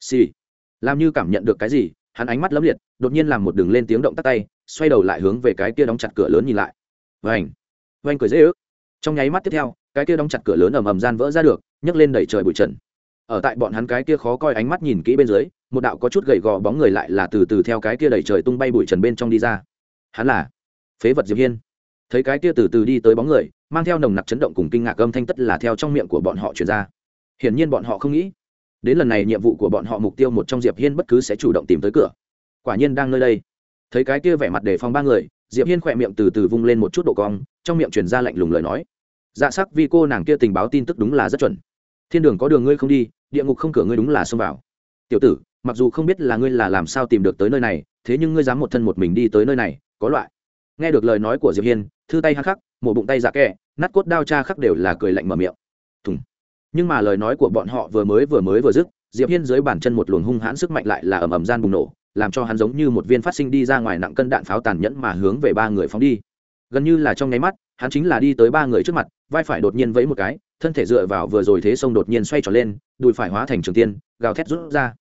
xì、sì. làm như cảm nhận được cái gì hắn ánh mắt lấm liệt đột nhiên làm một đường lên tiếng động tắt tay xoay đầu lại hướng về cái kia đóng chặt cửa lớn nhìn lại. Vành, Vành cười dễ ước. Trong nháy mắt tiếp theo cái kia đóng chặt cửa lớn ầm ầm gian vỡ ra được nhấc lên đẩy trời bụi trần. Ở tại bọn hắn cái kia khó coi ánh mắt nhìn kỹ bên dưới một đạo có chút gầy gò bóng người lại là từ từ theo cái kia đẩy trời tung bay bụi trần bên trong đi ra. Hắn là phế vật diệp hiên. Thấy cái kia từ từ đi tới bóng người mang theo nồng nặc chấn động cùng kinh ngạc âm thanh tất là theo trong miệng của bọn họ truyền ra hiển nhiên bọn họ không nghĩ. Đến lần này nhiệm vụ của bọn họ mục tiêu một trong diệp hiên bất cứ sẽ chủ động tìm tới cửa. Quả nhiên đang nơi đây. Thấy cái kia vẻ mặt đề phòng ba người, diệp hiên khỏe miệng từ từ vung lên một chút độ cong, trong miệng truyền ra lạnh lùng lời nói. Dạ sắc vì cô nàng kia tình báo tin tức đúng là rất chuẩn. Thiên đường có đường ngươi không đi, địa ngục không cửa ngươi đúng là xông vào. Tiểu tử, mặc dù không biết là ngươi là làm sao tìm được tới nơi này, thế nhưng ngươi dám một thân một mình đi tới nơi này, có loại. Nghe được lời nói của diệp hiên, thư tay hắc khắc, mổ bụng tay dạ kẹ nát cốt đao cha khắc đều là cười lạnh mở miệng nhưng mà lời nói của bọn họ vừa mới vừa mới vừa dứt, diệp hiên dưới bàn chân một luồng hung hãn sức mạnh lại là ầm ầm gian bùng nổ, làm cho hắn giống như một viên phát sinh đi ra ngoài nặng cân đạn pháo tàn nhẫn mà hướng về ba người phóng đi. Gần như là trong nháy mắt, hắn chính là đi tới ba người trước mặt, vai phải đột nhiên vẫy một cái, thân thể dựa vào vừa rồi thế sông đột nhiên xoay tròn lên, đùi phải hóa thành trường tiên, gào thét rút ra.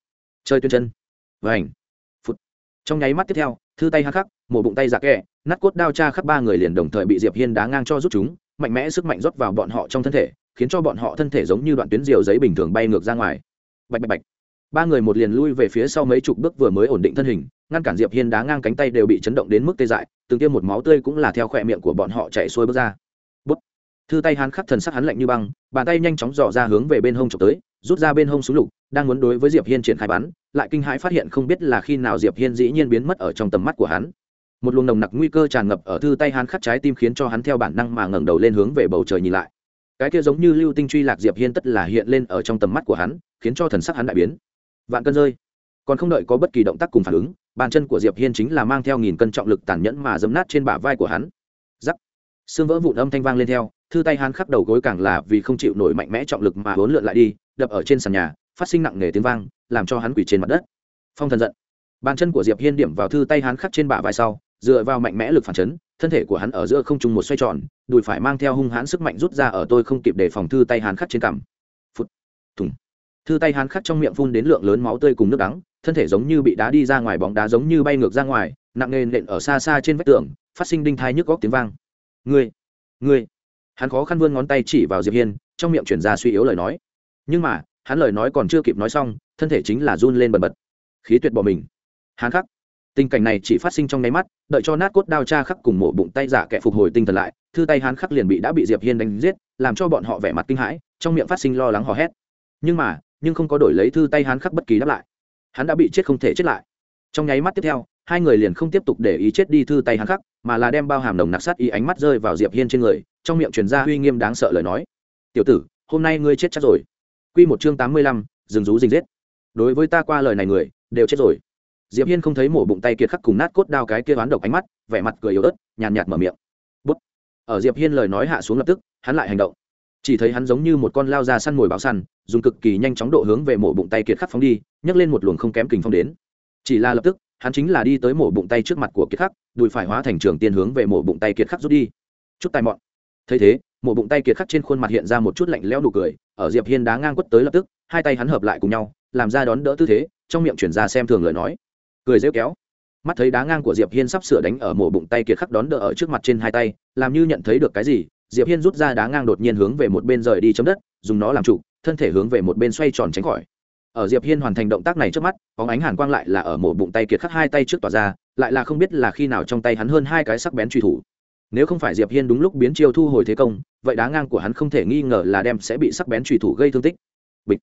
Chơi tuyên chân. Vảnh phút trong nháy mắt tiếp theo, thư tay hắc khắc, mổ bụng tay giặc kẹ nát cốt đao cha khắp ba người liền đồng thời bị diệp hiên đá ngang cho rút chúng, mạnh mẽ sức mạnh rót vào bọn họ trong thân thể khiến cho bọn họ thân thể giống như đoạn tuyến diều giấy bình thường bay ngược ra ngoài. Bạch bạch bạch. Ba người một liền lui về phía sau mấy chục bước vừa mới ổn định thân hình, ngăn cản diệp hiên đá ngang cánh tay đều bị chấn động đến mức tê dại, từng tiêm một máu tươi cũng là theo khỏe miệng của bọn họ chạy xuôi bước ra. Bút. Thư tay hắn khắc thần sắc hắn lạnh như băng, bàn tay nhanh chóng dò ra hướng về bên hông trộm tới, rút ra bên hông súng lục, đang muốn đối với diệp hiên triển khai bắn, lại kinh hãi phát hiện không biết là khi nào diệp hiên dĩ nhiên biến mất ở trong tầm mắt của hắn. Một luồng nồng nặc nguy cơ tràn ngập ở thư tay hắn khắc trái tim khiến cho hắn theo bản năng mà ngẩng đầu lên hướng về bầu trời nhìn lại cái kia giống như lưu tinh truy lạc diệp hiên tất là hiện lên ở trong tầm mắt của hắn, khiến cho thần sắc hắn đại biến. Vạn cân rơi. Còn không đợi có bất kỳ động tác cùng phản ứng, bàn chân của diệp hiên chính là mang theo nghìn cân trọng lực tàn nhẫn mà dấm nát trên bả vai của hắn. Giắc. Xương vỡ vụn âm thanh vang lên theo, thư tay hắn khắc đầu gối càng là vì không chịu nổi mạnh mẽ trọng lực mà hốn lượn lại đi, đập ở trên sàn nhà, phát sinh nặng nề tiếng vang, làm cho hắn quỳ trên mặt đất. Phong thần giận. Bàn chân của diệp hiên điểm vào thư tay hắn khắc trên bả vai sau, dựa vào mạnh mẽ lực phản chấn thân thể của hắn ở giữa không trung một xoay tròn, đùi phải mang theo hung hãn sức mạnh rút ra ở tôi không kịp để phòng thư tay hắn khắc trên cằm. Phút. Thùng. Thư tay hắn khắc trong miệng phun đến lượng lớn máu tươi cùng nước đắng, thân thể giống như bị đá đi ra ngoài bóng đá giống như bay ngược ra ngoài, nặng nề nện ở xa xa trên vách tường, phát sinh đinh thai nhức góc tiếng vang. Ngươi ngươi. Hắn khó khăn vươn ngón tay chỉ vào diệp hiên, trong miệng chuyển ra suy yếu lời nói. Nhưng mà, hắn lời nói còn chưa kịp nói xong, thân thể chính là run lên bần bật. Khí tuyệt bỏ mình. Hắn khắc tình cảnh này chỉ phát sinh trong nháy mắt đợi cho nát cốt đao cha khắc cùng mổ bụng tay giả kẻ phục hồi tinh thần lại thư tay hán khắc liền bị đã bị diệp hiên đánh giết làm cho bọn họ vẻ mặt kinh hãi trong miệng phát sinh lo lắng hò hét. Nhưng mà nhưng không có đổi lấy thư tay hán khắc bất kỳ đáp lại. Hắn đã bị chết không thể chết lại. Trong nháy mắt tiếp theo hai người liền không tiếp tục để ý chết đi thư tay hán khắc mà là đem bao hàm đồng nặc sát ý ánh mắt rơi vào diệp hiên trên người trong miệng truyền ra uy nghiêm đáng sợ lời nói. Tiểu tử hôm nay ngươi chết chắc rồi. Quy một chương tám mươi lăm, rú rình giết đối với ta qua lời này người đều chết rồi diệp hiên không thấy mổ bụng tay kiệt khắc cùng nát cốt đao cái kia oán độc ánh mắt, vẻ mặt cười yếu ớt, nhàn nhạt mở miệng. Bút. Ở diệp hiên lời nói hạ xuống lập tức, hắn lại hành động. Chỉ thấy hắn giống như một con lao ra săn mồi báo săn, dùng cực kỳ nhanh chóng độ hướng về mổ bụng tay kiệt khắc phóng đi, nhấc lên một luồng không kém kình phong đến. Chỉ là lập tức, hắn chính là đi tới mổ bụng tay trước mặt của kiệt khắc, đùi phải hóa thành trường tiên hướng về mổ bụng tay kiệt khắc rút đi. Chút tài mọn. Thấy thế, mổ bụng tay kiệt khắc trên khuôn mặt hiện ra một chút lạnh lẽo nụ cười, ở diệp hiên đá ngang quất tới lập tức, hai tay hắn hợp lại cùng nhau, làm ra đón đỡ tư thế, trong miệng chuyển ra xem thường lời nói cười rêu kéo. Mắt thấy đá ngang của diệp hiên sắp sửa đánh ở mổ bụng tay kiệt khắc đón đỡ ở trước mặt trên hai tay, làm như nhận thấy được cái gì, diệp hiên rút ra đá ngang đột nhiên hướng về một bên rời đi chấm đất, dùng nó làm trụ, thân thể hướng về một bên xoay tròn tránh khỏi. Ở diệp hiên hoàn thành động tác này trước mắt, bóng ánh hàn quang lại là ở mổ bụng tay kiệt khắc hai tay trước tỏa ra, lại là không biết là khi nào trong tay hắn hơn hai cái sắc bén truy thủ. Nếu không phải diệp hiên đúng lúc biến chiêu thu hồi thế công, vậy đá ngang của hắn không thể nghi ngờ là đem sẽ bị sắc bén truy thủ gây thương tích. Bịch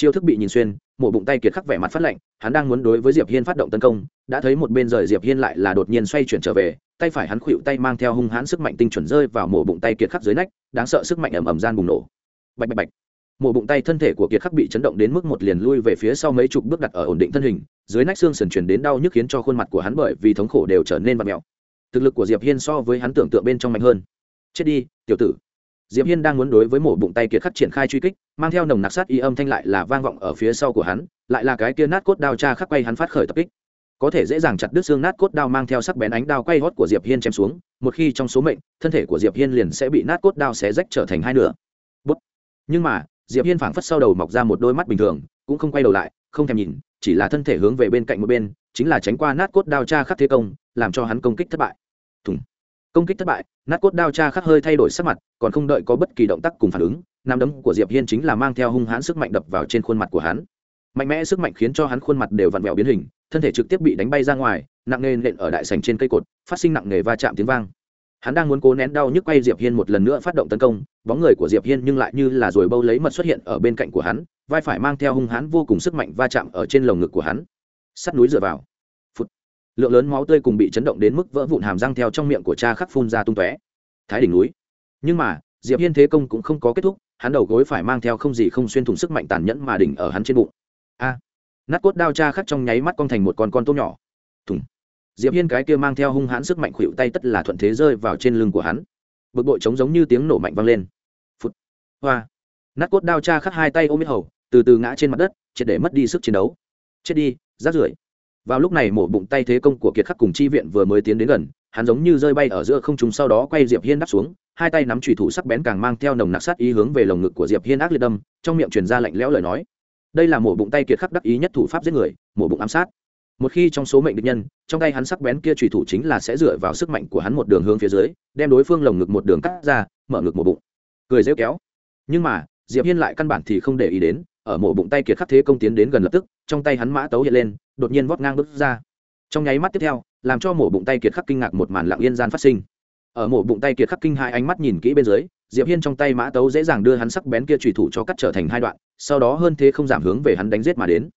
chiêu thức bị nhìn xuyên, mổ bụng tay kiệt khắc vẻ mặt phát lạnh, hắn đang muốn đối với diệp hiên phát động tấn công, đã thấy một bên rời diệp hiên lại là đột nhiên xoay chuyển trở về, tay phải hắn khuỵu tay mang theo hung hãn sức mạnh tinh chuẩn rơi vào mổ bụng tay kiệt khắc dưới nách, đáng sợ sức mạnh ầm ầm gian bùng nổ. Bạch bạch bạch. Mổ bụng tay thân thể của kiệt khắc bị chấn động đến mức một liền lui về phía sau mấy chục bước đặt ở ổn định thân hình, dưới nách xương sườn truyền đến đau nhức khiến cho khuôn mặt của hắn bởi vì thống khổ đều trở nên vặn mèo. Thực lực của diệp hiên so với hắn tưởng tượng bên trong mạnh hơn. Chết đi, tiểu tử diệp hiên đang muốn đối với mổ bụng tay kiệt khắc triển khai truy kích, mang theo nồng nặc sát y âm thanh lại là vang vọng ở phía sau của hắn, lại là cái kia nát cốt đao cha khắc quay hắn phát khởi tập kích. Có thể dễ dàng chặt đứt xương nát cốt đao mang theo sắc bén ánh đao quay hót của diệp hiên chém xuống, một khi trong số mệnh, thân thể của diệp hiên liền sẽ bị nát cốt đao xé rách trở thành hai nửa. Bút. nhưng mà, diệp hiên phảng phất sau đầu mọc ra một đôi mắt bình thường, cũng không quay đầu lại, không thèm nhìn, chỉ là thân thể hướng về bên cạnh một bên, chính là tránh qua nát cốt đao cha khắc thế công, làm cho hắn công kích thất bại. Thùng công kích thất bại, nát cốt đao cha khắc hơi thay đổi sắc mặt, còn không đợi có bất kỳ động tác cùng phản ứng, nam đấm của diệp hiên chính là mang theo hung hãn sức mạnh đập vào trên khuôn mặt của hắn. Mạnh mẽ sức mạnh khiến cho hắn khuôn mặt đều vặn vẹo biến hình, thân thể trực tiếp bị đánh bay ra ngoài, nặng nề nện ở đại sành trên cây cột, phát sinh nặng nề va chạm tiếng vang. Hắn đang muốn cố nén đau nhức quay diệp hiên một lần nữa phát động tấn công, bóng người của diệp hiên nhưng lại như là rồi bâu lấy mật xuất hiện ở bên cạnh của hắn, vai phải mang theo hung hãn vô cùng sức mạnh va chạm ở trên lồng ngực của hắn. Sắt núi dựa vào lượng lớn máu tươi cùng bị chấn động đến mức vỡ vụn hàm răng theo trong miệng của cha khắc phun ra tung tóe. Thái đỉnh núi. Nhưng mà, diệp hiên thế công cũng không có kết thúc, hắn đầu gối phải mang theo không gì không xuyên thủng sức mạnh tàn nhẫn mà đỉnh ở hắn trên bụng. A. Nát cốt đao cha khắc trong nháy mắt cong thành một con con tôm nhỏ. Thủng. diệp hiên cái kia mang theo hung hãn sức mạnh khuỵu tay tất là thuận thế rơi vào trên lưng của hắn. Bực bội trống giống như tiếng nổ mạnh vang lên. Phút hoa. Nát cốt đao cha khắc hai tay ôm hết hầu, từ từ ngã trên mặt đất, triệt để mất đi sức chiến đấu. Chết đi rát rưởi vào lúc này mổ bụng tay thế công của kiệt khắc cùng chi viện vừa mới tiến đến gần, hắn giống như rơi bay ở giữa không trung sau đó quay diệp hiên đắp xuống, hai tay nắm trùy thủ sắc bén càng mang theo nồng nặc sát ý hướng về lồng ngực của diệp hiên ác liệt đâm, trong miệng truyền ra lạnh lẽo lời nói. Đây là mổ bụng tay kiệt khắc đắc ý nhất thủ pháp giết người, mổ bụng ám sát. Một khi trong số mệnh địch nhân, trong tay hắn sắc bén kia trùy thủ chính là sẽ dựa vào sức mạnh của hắn một đường hướng phía dưới, đem đối phương lồng ngực một đường cắt ra, mở ngực mổ bụng. Cười rêu kéo. Nhưng mà, diệp hiên lại căn bản thì không để ý đến, ở mổ bụng tay kiệt khắc thế công tiến đến gần lập tức trong tay hắn mã tấu hiện lên, đột nhiên vót ngang bước ra. Trong nháy mắt tiếp theo, làm cho mổ bụng tay kiệt khắc kinh ngạc một màn lặng yên gian phát sinh. Ở mổ bụng tay kiệt khắc kinh hai ánh mắt nhìn kỹ bên dưới, diệp hiên trong tay mã tấu dễ dàng đưa hắn sắc bén kia trùy thủ cho cắt trở thành hai đoạn, sau đó hơn thế không giảm hướng về hắn đánh giết mà đến.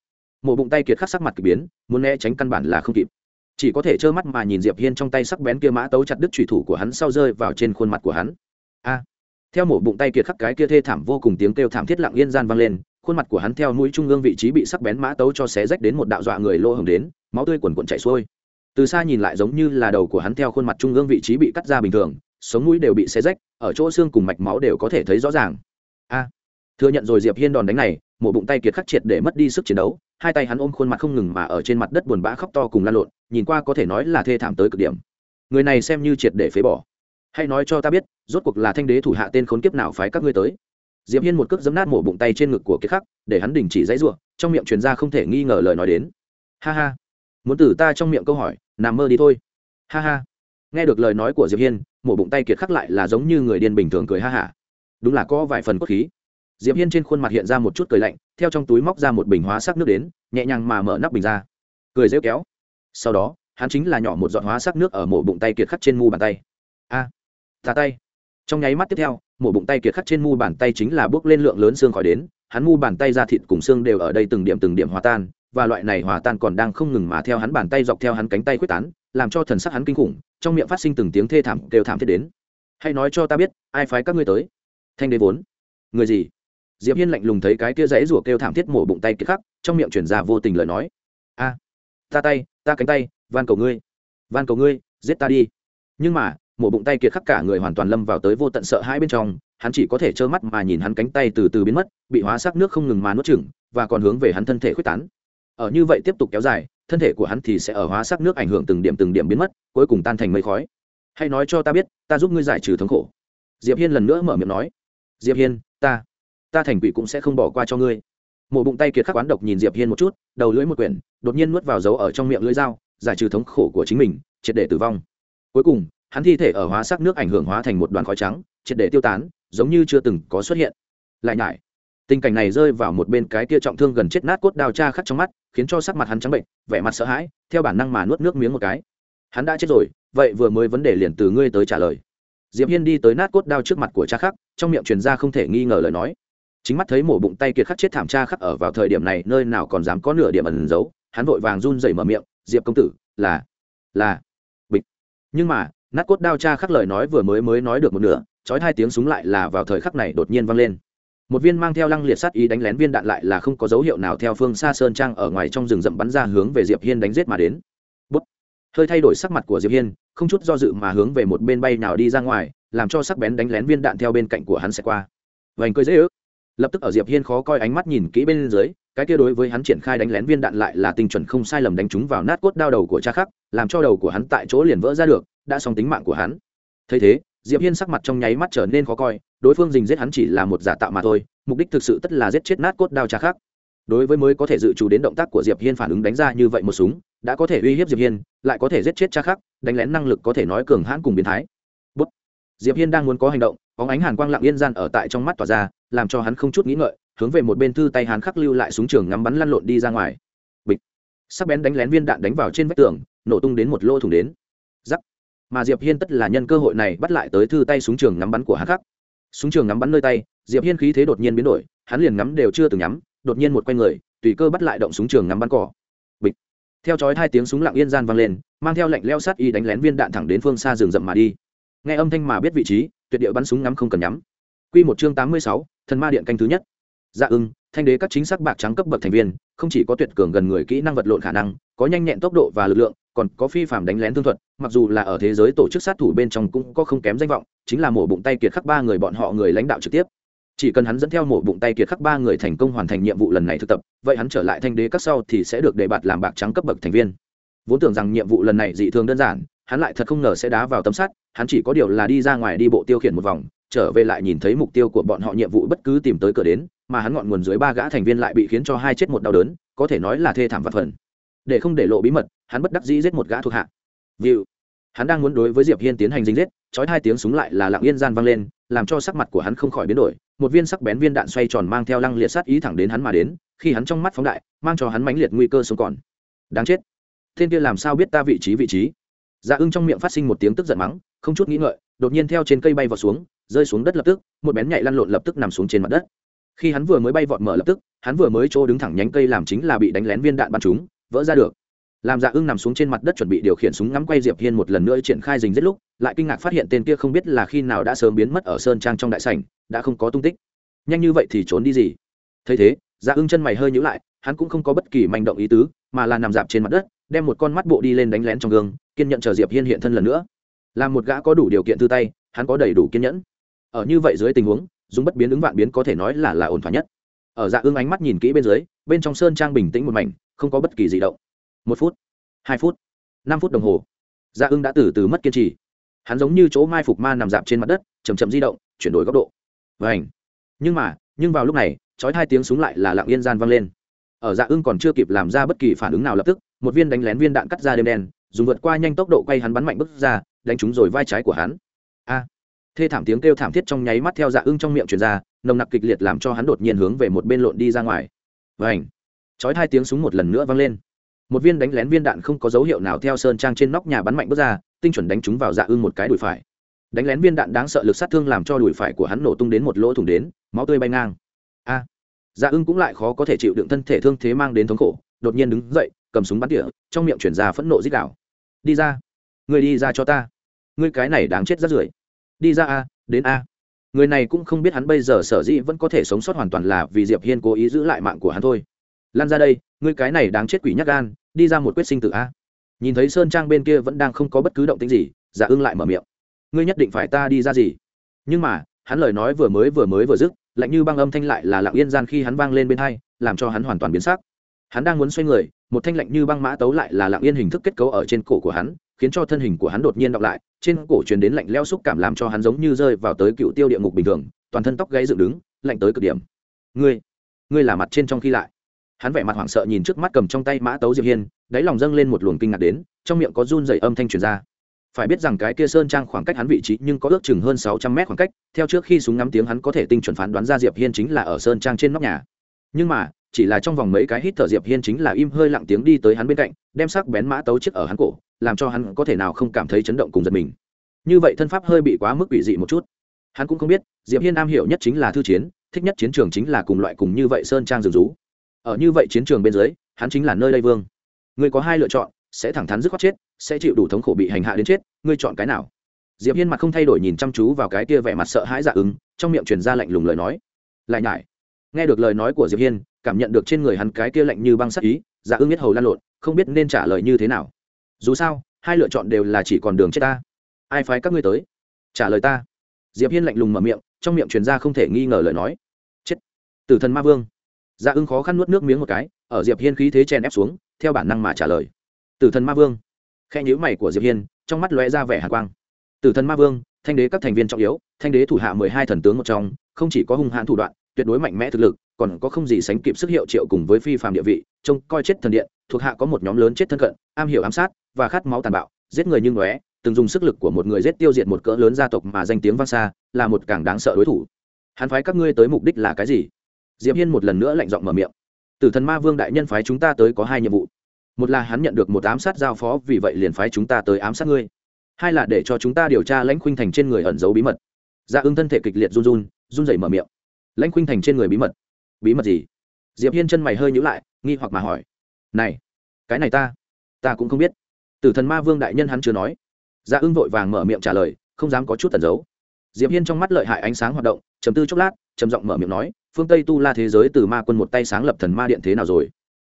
Mổ bụng tay kiệt khắc sắc mặt kỳ biến, muốn né tránh căn bản là không kịp. Chỉ có thể trơ mắt mà nhìn diệp hiên trong tay sắc bén kia mã tấu chặt đứt trùy thủ của hắn sau rơi vào trên khuôn mặt của hắn. A! Theo mổ bụng tay kiệt khắc cái kia thê thảm vô cùng tiếng kêu thảm thiết lặng yên gian vang lên khuôn mặt của hắn theo mũi trung ương vị trí bị sắc bén mã tấu cho xé rách đến một đạo dọa người lô hồng đến, máu tươi quần quần chảy xuôi. Từ xa nhìn lại giống như là đầu của hắn theo khuôn mặt trung ương vị trí bị cắt ra bình thường, sống mũi đều bị xé rách, ở chỗ xương cùng mạch máu đều có thể thấy rõ ràng. A, thừa nhận rồi diệp hiên đòn đánh này, mổ bụng tay kiệt khắc triệt để mất đi sức chiến đấu, hai tay hắn ôm khuôn mặt không ngừng mà ở trên mặt đất buồn bã khóc to cùng lan lộn, nhìn qua có thể nói là thê thảm tới cực điểm. Người này xem như triệt để phế bỏ. Hãy nói cho ta biết, rốt cuộc là thanh đế thủ hạ tên khốn kiếp nào phái các ngươi tới? Diệp hiên một cước giấm nát mổ bụng tay trên ngực của kiệt khắc để hắn đình chỉ dãy ruộng trong miệng truyền ra không thể nghi ngờ lời nói đến. Ha ha muốn từ ta trong miệng câu hỏi nằm mơ đi thôi. Ha ha. Nghe được lời nói của diệp hiên mổ bụng tay kiệt khắc lại là giống như người điên bình thường cười ha hả đúng là có vài phần cốt khí. Diệp hiên trên khuôn mặt hiện ra một chút cười lạnh theo trong túi móc ra một bình hóa sắc nước đến nhẹ nhàng mà mở nắp bình ra. Cười rêu kéo. Sau đó hắn chính là nhỏ một giọt hóa sắc nước ở mổ bụng tay kiệt khắc trên mu bàn tay. A à, tà tay trong nháy mắt tiếp theo, mổ bụng tay kiệt khắc trên mu bàn tay chính là bước lên lượng lớn xương khỏi đến, hắn mu bàn tay ra thịt cùng xương đều ở đây từng điểm từng điểm hòa tan, và loại này hòa tan còn đang không ngừng mà theo hắn bàn tay dọc theo hắn cánh tay quyết tán, làm cho thần sắc hắn kinh khủng, trong miệng phát sinh từng tiếng thê thảm kêu thảm thiết đến. Hãy nói cho ta biết, ai phái các ngươi tới? Thanh đế vốn. Người gì? Diệp hiên lạnh lùng thấy cái kia dãy rủa kêu thảm thiết mổ bụng tay kiệt khắc, trong miệng chuyển ra vô tình lời nói. A, ta tay, ta cánh tay, van cầu ngươi, van cầu ngươi, giết ta đi. Nhưng mà mổ bụng tay kiệt khắc cả người hoàn toàn lâm vào tới vô tận sợ hãi bên trong, hắn chỉ có thể trơ mắt mà nhìn hắn cánh tay từ từ biến mất, bị hóa sắc nước không ngừng mà nuốt chửng, và còn hướng về hắn thân thể khuếch tán. Ở như vậy tiếp tục kéo dài, thân thể của hắn thì sẽ ở hóa sắc nước ảnh hưởng từng điểm từng điểm biến mất, cuối cùng tan thành mây khói. Hãy nói cho ta biết, ta giúp ngươi giải trừ thống khổ. Diệp hiên lần nữa mở miệng nói. Diệp hiên, ta ta thành quỷ cũng sẽ không bỏ qua cho ngươi. Mổ bụng tay kiệt khắc quán độc nhìn diệp hiên một chút, đầu lưỡi một quyển, đột nhiên nuốt vào dấu ở trong miệng lưỡi dao, giải trừ thống khổ của chính mình, triệt để tử vong. Cuối cùng hắn thi thể ở hóa sắc nước ảnh hưởng hóa thành một đoàn khói trắng, triệt để tiêu tán, giống như chưa từng có xuất hiện. Lại nhải, tình cảnh này rơi vào một bên cái kia trọng thương gần chết nát cốt đào cha khắc trong mắt, khiến cho sắc mặt hắn trắng bệnh, vẻ mặt sợ hãi, theo bản năng mà nuốt nước miếng một cái. Hắn đã chết rồi, vậy vừa mới vấn đề liền từ ngươi tới trả lời. Diệp hiên đi tới nát cốt đao trước mặt của cha khắc, trong miệng truyền ra không thể nghi ngờ lời nói. Chính mắt thấy mổ bụng tay kiệt khắc chết thảm cha khắc ở vào thời điểm này, nơi nào còn dám có nửa điểm ẩn giấu, hắn vội vàng run rẩy mở miệng, diệp công tử, là là. Bịch. Nhưng mà nát cốt đao cha khắc lời nói vừa mới mới nói được một nửa, chói hai tiếng súng lại là vào thời khắc này đột nhiên vang lên. Một viên mang theo lăng liệt sát ý đánh lén viên đạn lại là không có dấu hiệu nào theo phương xa sơn trang ở ngoài trong rừng rậm bắn ra hướng về diệp hiên đánh giết mà đến. Bút. hơi thay đổi sắc mặt của diệp hiên, không chút do dự mà hướng về một bên bay nào đi ra ngoài, làm cho sắc bén đánh lén viên đạn theo bên cạnh của hắn sẽ qua. Vành cười dễ ước. Lập tức ở diệp hiên khó coi ánh mắt nhìn kỹ bên dưới cái kia đối với hắn triển khai đánh lén viên đạn lại là tinh chuẩn không sai lầm đánh trúng vào nát cốt đao đầu của cha khắc, làm cho đầu của hắn tại chỗ liền vỡ ra được, đã xong tính mạng của hắn. Thấy thế, diệp hiên sắc mặt trong nháy mắt trở nên khó coi, đối phương dình giết hắn chỉ là một giả tạo mà thôi, mục đích thực sự tất là giết chết nát cốt đao cha khắc. Đối với mới có thể dự trù đến động tác của diệp hiên phản ứng đánh ra như vậy một súng, đã có thể uy hiếp diệp hiên, lại có thể giết chết cha khắc, đánh lén năng lực có thể nói cường hãn cùng biến thái. Bút. diệp hiên đang muốn có hành động có ánh hàn quang lặng yên gian ở tại trong mắt tỏa ra, làm cho hắn không chút nghĩ ngợi hướng về một bên thư tay hắn khắc lưu lại súng trường ngắm bắn lăn lộn đi ra ngoài. Bịch. Sắc bén đánh lén viên đạn đánh vào trên vách tường nổ tung đến một lô thủng đến. Giắc. Mà diệp hiên tất là nhân cơ hội này bắt lại tới thư tay súng trường ngắm bắn của hắn khắc. Súng trường ngắm bắn nơi tay diệp hiên khí thế đột nhiên biến đổi hắn liền ngắm đều chưa từng nhắm đột nhiên một quay người tùy cơ bắt lại động súng trường ngắm bắn cỏ. Bịch. Theo chói hai tiếng súng lặng yên gian vang lên mang theo lệnh leo sát y đánh lén viên đạn thẳng đến phương xa rừng rậm mà đi. Nghe âm thanh mà biết vị trí tuyệt địa bắn súng ngắm không cần nhắm quy một chương tám mươi sáu, thần ma điện canh thứ nhất dạ ưng, thanh đế các chính xác bạc trắng cấp bậc thành viên, không chỉ có tuyệt cường gần người kỹ năng vật lộn khả năng, có nhanh nhẹn tốc độ và lực lượng, còn có phi phạm đánh lén thương thuật, mặc dù là ở thế giới tổ chức sát thủ bên trong cũng có không kém danh vọng, chính là mổ bụng tay kiệt khắc ba người bọn họ người lãnh đạo trực tiếp. Chỉ cần hắn dẫn theo mổ bụng tay kiệt khắc ba người thành công hoàn thành nhiệm vụ lần này thực tập, vậy hắn trở lại thanh đế các sau thì sẽ được đề bạt làm bạc trắng cấp bậc thành viên. Vốn tưởng rằng nhiệm vụ lần này dị thường đơn giản, hắn lại thật không ngờ sẽ đá vào tấm sắt, hắn chỉ có điều là đi ra ngoài đi bộ tiêu khiển một vòng trở về lại nhìn thấy mục tiêu của bọn họ nhiệm vụ bất cứ tìm tới cửa đến, mà hắn ngọn nguồn dưới ba gã thành viên lại bị khiến cho hai chết một đau đớn, có thể nói là thê thảm vật phần. Để không để lộ bí mật, hắn bất đắc dĩ giết một gã thuộc hạ. View. Hắn đang muốn đối với diệp hiên tiến hành dính giết, chói hai tiếng súng lại là lặng yên gian vang lên, làm cho sắc mặt của hắn không khỏi biến đổi, một viên sắc bén viên đạn xoay tròn mang theo lăng liệt sát ý thẳng đến hắn mà đến, khi hắn trong mắt phóng đại, mang cho hắn mãnh liệt nguy cơ sống còn. Đáng chết. Thiên kia làm sao biết ta vị trí vị trí? Dạ ưng trong miệng phát sinh một tiếng tức giận mắng, không chút nghĩ ngợi, đột nhiên theo trên cây bay vào xuống rơi xuống đất lập tức, một bén nhạy lăn lộn lập tức nằm xuống trên mặt đất. Khi hắn vừa mới bay vọt mở lập tức, hắn vừa mới chỗ đứng thẳng nhánh cây làm chính là bị đánh lén viên đạn bắn trúng vỡ ra được. Làm dạ ưng nằm xuống trên mặt đất chuẩn bị điều khiển súng ngắm quay diệp hiên một lần nữa triển khai dình giết lúc, lại kinh ngạc phát hiện tên kia không biết là khi nào đã sớm biến mất ở sơn trang trong đại sảnh, đã không có tung tích. Nhanh như vậy thì trốn đi gì? Thấy thế dạ ưng chân mày hơi nhíu lại, hắn cũng không có bất kỳ manh động ý tứ, mà là nằm dạp trên mặt đất, đem một con mắt bộ đi lên đánh lén trong gương, kiên nhận chờ diệp hiên hiện thân lần nữa. Làm một gã có đủ điều kiện thư tay, hắn có đầy đủ kiên nhẫn ở như vậy dưới tình huống, dùng bất biến ứng vạn biến có thể nói là là ổn thỏa nhất. Ở dạ ương ánh mắt nhìn kỹ bên dưới, bên trong sơn trang bình tĩnh một mảnh, không có bất kỳ gì động. Một phút, hai phút, năm phút đồng hồ dạ ương đã từ từ mất kiên trì. Hắn giống như chỗ mai phục ma nằm dạp trên mặt đất chầm chậm di động, chuyển đổi góc độ. Và ảnh nhưng mà, nhưng vào lúc này trói hai tiếng súng lại là lặng yên gian vang lên. Ở dạ ương còn chưa kịp làm ra bất kỳ phản ứng nào lập tức, một viên đánh lén viên đạn cắt ra đêm đen, dùng vượt qua nhanh tốc độ quay hắn bắn mạnh bước ra, đánh trúng rồi vai trái của hắn. A thê thảm tiếng kêu thảm thiết trong nháy mắt theo dạ ưng trong miệng truyền ra, nồng nặc kịch liệt làm cho hắn đột nhiên hướng về một bên lộn đi ra ngoài. Và ảnh chói hai tiếng súng một lần nữa vang lên. Một viên đánh lén viên đạn không có dấu hiệu nào theo sơn trang trên nóc nhà bắn mạnh bước ra, tinh chuẩn đánh trúng vào dạ ưng một cái đùi phải. Đánh lén viên đạn đáng sợ lực sát thương làm cho đùi phải của hắn nổ tung đến một lỗ thủng đến, máu tươi bay ngang. A! Dạ ưng cũng lại khó có thể chịu đựng thân thể thương thế mang đến thống khổ, đột nhiên đứng dậy, cầm súng bắn tỉa, trong miệng chuyển ra phẫn nộ dích đạo. Đi ra! Người đi ra cho ta. Ngươi cái này đáng chết rất rưởi đi ra a, đến a. Người này cũng không biết hắn bây giờ sở dĩ vẫn có thể sống sót hoàn toàn là vì diệp hiên cố ý giữ lại mạng của hắn thôi. Lan ra đây, ngươi cái này đáng chết quỷ nhắc gan, đi ra một quyết sinh tử a. Nhìn thấy sơn trang bên kia vẫn đang không có bất cứ động tĩnh gì giả ưng lại mở miệng. Ngươi nhất định phải ta đi ra gì? Nhưng mà, hắn lời nói vừa mới vừa mới vừa dứt, lạnh như băng âm thanh lại là lặng yên gian khi hắn vang lên bên hai, làm cho hắn hoàn toàn biến sắc. Hắn đang muốn xoay người, một thanh lạnh như băng mã tấu lại là lặng yên hình thức kết cấu ở trên cổ của hắn khiến cho thân hình của hắn đột nhiên đọc lại, trên cổ truyền đến lạnh leo xúc cảm làm cho hắn giống như rơi vào tới cựu tiêu địa ngục bình thường, toàn thân tóc gáy dựng đứng, lạnh tới cực điểm. Ngươi ngươi là mặt trên trong khi lại. Hắn vẻ mặt hoảng sợ nhìn trước mắt cầm trong tay mã tấu diệp hiên, đáy lòng dâng lên một luồng kinh ngạc đến, trong miệng có run dày âm thanh truyền ra. Phải biết rằng cái kia sơn trang khoảng cách hắn vị trí nhưng có ước chừng hơn sáu trăm mét khoảng cách, theo trước khi súng ngắm tiếng hắn có thể tinh chuẩn phán đoán ra diệp hiên chính là ở sơn trang trên nóc nhà. Nhưng mà, chỉ là trong vòng mấy cái hít thở diệp hiên chính là im hơi lặng tiếng đi tới hắn bên cạnh, đem sắc bén mã tấu chiếc ở hắn cổ làm cho hắn có thể nào không cảm thấy chấn động cùng giật mình. Như vậy thân pháp hơi bị quá mức quỷ dị một chút. Hắn cũng không biết, diệp hiên am hiểu nhất chính là thư chiến, thích nhất chiến trường chính là cùng loại cùng như vậy sơn trang rừng rú. Ở như vậy chiến trường bên dưới, hắn chính là nơi đây vương. Người có hai lựa chọn, sẽ thẳng thắn dứt khoát chết, sẽ chịu đủ thống khổ bị hành hạ đến chết, ngươi chọn cái nào? Diệp hiên mặt không thay đổi nhìn chăm chú vào cái kia vẻ mặt sợ hãi dạ ứng, trong miệng truyền ra lạnh lùng lời nói. Lại nhải. Nghe được lời nói của diệp hiên, cảm nhận được trên người hắn cái kia lạnh như băng sắt ý dạ ứng biết hầu lan lộn, không biết nên trả lời như thế nào dù sao, hai lựa chọn đều là chỉ còn đường chết ta. Ai phái các ngươi tới? Trả lời ta. Diệp hiên lạnh lùng mở miệng, trong miệng truyền ra không thể nghi ngờ lời nói. Chết. Tử thần ma vương. Dạ ưng khó khăn nuốt nước miếng một cái, ở diệp hiên khí thế chen ép xuống, theo bản năng mà trả lời. Tử thần ma vương. Khe nhíu mày của diệp hiên, trong mắt lóe ra vẻ hàn quang. Tử thần ma vương, thanh đế các thành viên trọng yếu, thanh đế thủ hạ mười hai thần tướng một trong, không chỉ có hung hãn thủ đoạn, tuyệt đối mạnh mẽ thực lực còn có không gì sánh kịp sức hiệu triệu cùng với phi phàm địa vị, trông coi chết thần điện, thuộc hạ có một nhóm lớn chết thân cận, am hiểu ám sát và khát máu tàn bạo, giết người như ngóe, từng dùng sức lực của một người giết tiêu diệt một cỡ lớn gia tộc mà danh tiếng vang xa, là một càng đáng sợ đối thủ. Hắn phái các ngươi tới mục đích là cái gì? Diệp hiên một lần nữa lạnh giọng mở miệng. Tử thần ma vương đại nhân phái chúng ta tới có hai nhiệm vụ. Một là hắn nhận được một ám sát giao phó, vì vậy liền phái chúng ta tới ám sát ngươi. Hai là để cho chúng ta điều tra lãnh khuynh thành trên người ẩn giấu bí mật. Dạ ưng thân thể kịch liệt run run run rẩy mở miệng. Lãnh khuynh thành trên người bí mật bí mật gì? Diệp hiên chân mày hơi nhíu lại, nghi hoặc mà hỏi. Này, cái này ta ta cũng không biết. Tử thần ma vương đại nhân hắn chưa nói. Dạ ưng vội vàng mở miệng trả lời, không dám có chút tẩn giấu diệp hiên trong mắt lợi hại ánh sáng hoạt động chấm tư chốc lát, trầm giọng mở miệng nói, phương tây tu la thế giới từ ma quân một tay sáng lập thần ma điện thế nào rồi?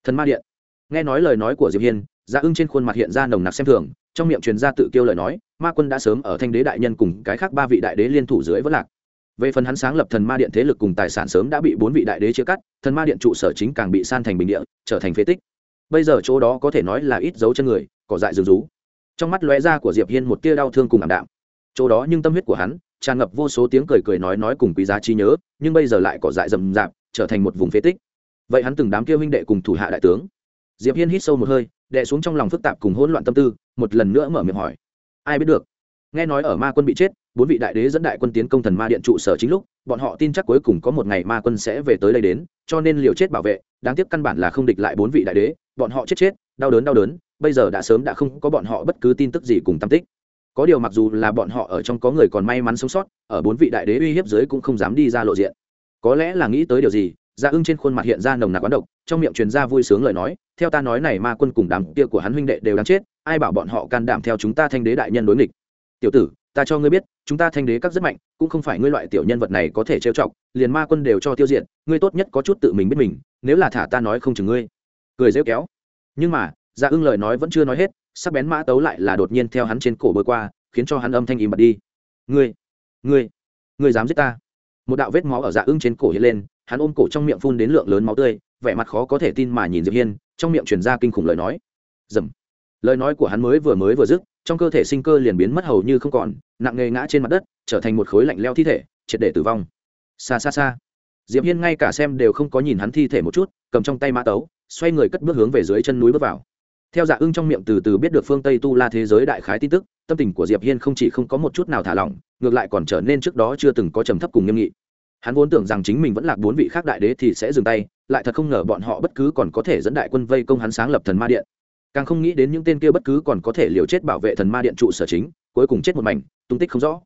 Thần ma điện. Nghe nói lời nói của diệp hiên dạ ưng trên khuôn mặt hiện ra nồng nặc xem thường, trong miệng truyền ra tự kêu lời nói, ma quân đã sớm ở thanh đế đại nhân cùng cái khác ba vị đại đế liên thủ dưới vất lạc về phần hắn sáng lập thần ma điện thế lực cùng tài sản sớm đã bị bốn vị đại đế chia cắt, thần ma điện trụ sở chính càng bị san thành bình địa, trở thành phế tích. Bây giờ chỗ đó có thể nói là ít dấu chân người, cỏ dại rừng rú. Trong mắt lóe ra của diệp hiên một tia đau thương cùng ảm đạm. Chỗ đó nhưng tâm huyết của hắn, tràn ngập vô số tiếng cười cười nói nói cùng quý giá trí nhớ, nhưng bây giờ lại cỏ dại rậm rạp, trở thành một vùng phế tích. Vậy hắn từng đám kia huynh đệ cùng thủ hạ đại tướng. Diệp hiên hít sâu một hơi, đè xuống trong lòng phức tạp cùng hỗn loạn tâm tư, một lần nữa mở miệng hỏi. Ai biết được? Nghe nói ở ma quân bị chết bốn vị đại đế dẫn đại quân tiến công thần ma điện trụ sở chính lúc, bọn họ tin chắc cuối cùng có một ngày ma quân sẽ về tới đây đến, cho nên liều chết bảo vệ. Đáng tiếc căn bản là không địch lại bốn vị đại đế, bọn họ chết chết, đau đớn đau đớn. Bây giờ đã sớm đã không có bọn họ bất cứ tin tức gì cùng tâm tích. Có điều mặc dù là bọn họ ở trong có người còn may mắn sống sót, ở bốn vị đại đế uy hiếp dưới cũng không dám đi ra lộ diện. Có lẽ là nghĩ tới điều gì Gia ưng trên khuôn mặt hiện ra nồng nặc quán độc, trong miệng truyền ra vui sướng lời nói, theo ta nói này, ma quân cùng đám kia của hắn huynh đệ đều đáng chết, ai bảo bọn họ can đảm theo chúng ta thanh đế đại nhân đối nghịch? Tiểu tử ta cho ngươi biết, chúng ta thanh đế các rất mạnh, cũng không phải ngươi loại tiểu nhân vật này có thể trêu chọc, liền ma quân đều cho tiêu diệt, ngươi tốt nhất có chút tự mình biết mình, nếu là thả ta nói không chừng ngươi. Cười rêu kéo. Nhưng mà Gia ưng lời nói vẫn chưa nói hết, sắc bén mã tấu lại là đột nhiên theo hắn trên cổ bơi qua, khiến cho hắn âm thanh im bật đi. Ngươi ngươi ngươi dám giết ta? Một đạo vết máu ở dạ ưng trên cổ hiện lên, hắn ôm cổ trong miệng phun đến lượng lớn máu tươi, vẻ mặt khó có thể tin mà nhìn diệp hiên, trong miệng truyền ra kinh khủng lời nói. Dầm. Lời nói của hắn mới vừa mới vừa dứt trong cơ thể sinh cơ liền biến mất hầu như không còn, nặng nề ngã trên mặt đất, trở thành một khối lạnh leo thi thể, triệt để tử vong. Xa xa xa. Diệp hiên ngay cả xem đều không có nhìn hắn thi thể một chút, cầm trong tay mã tấu, xoay người cất bước hướng về dưới chân núi bước vào. Theo dạ ưng trong miệng từ từ biết được phương tây tu la thế giới đại khái tin tức, tâm tình của diệp hiên không chỉ không có một chút nào thả lỏng, ngược lại còn trở nên trước đó chưa từng có trầm thấp cùng nghiêm nghị. Hắn vốn tưởng rằng chính mình vẫn là bốn vị khác đại đế thì sẽ dừng tay, lại thật không ngờ bọn họ bất cứ còn có thể dẫn đại quân vây công hắn sáng lập thần ma điện càng không nghĩ đến những tên kia bất cứ còn có thể liều chết bảo vệ thần ma điện trụ sở chính, cuối cùng chết một mảnh, tung tích không rõ.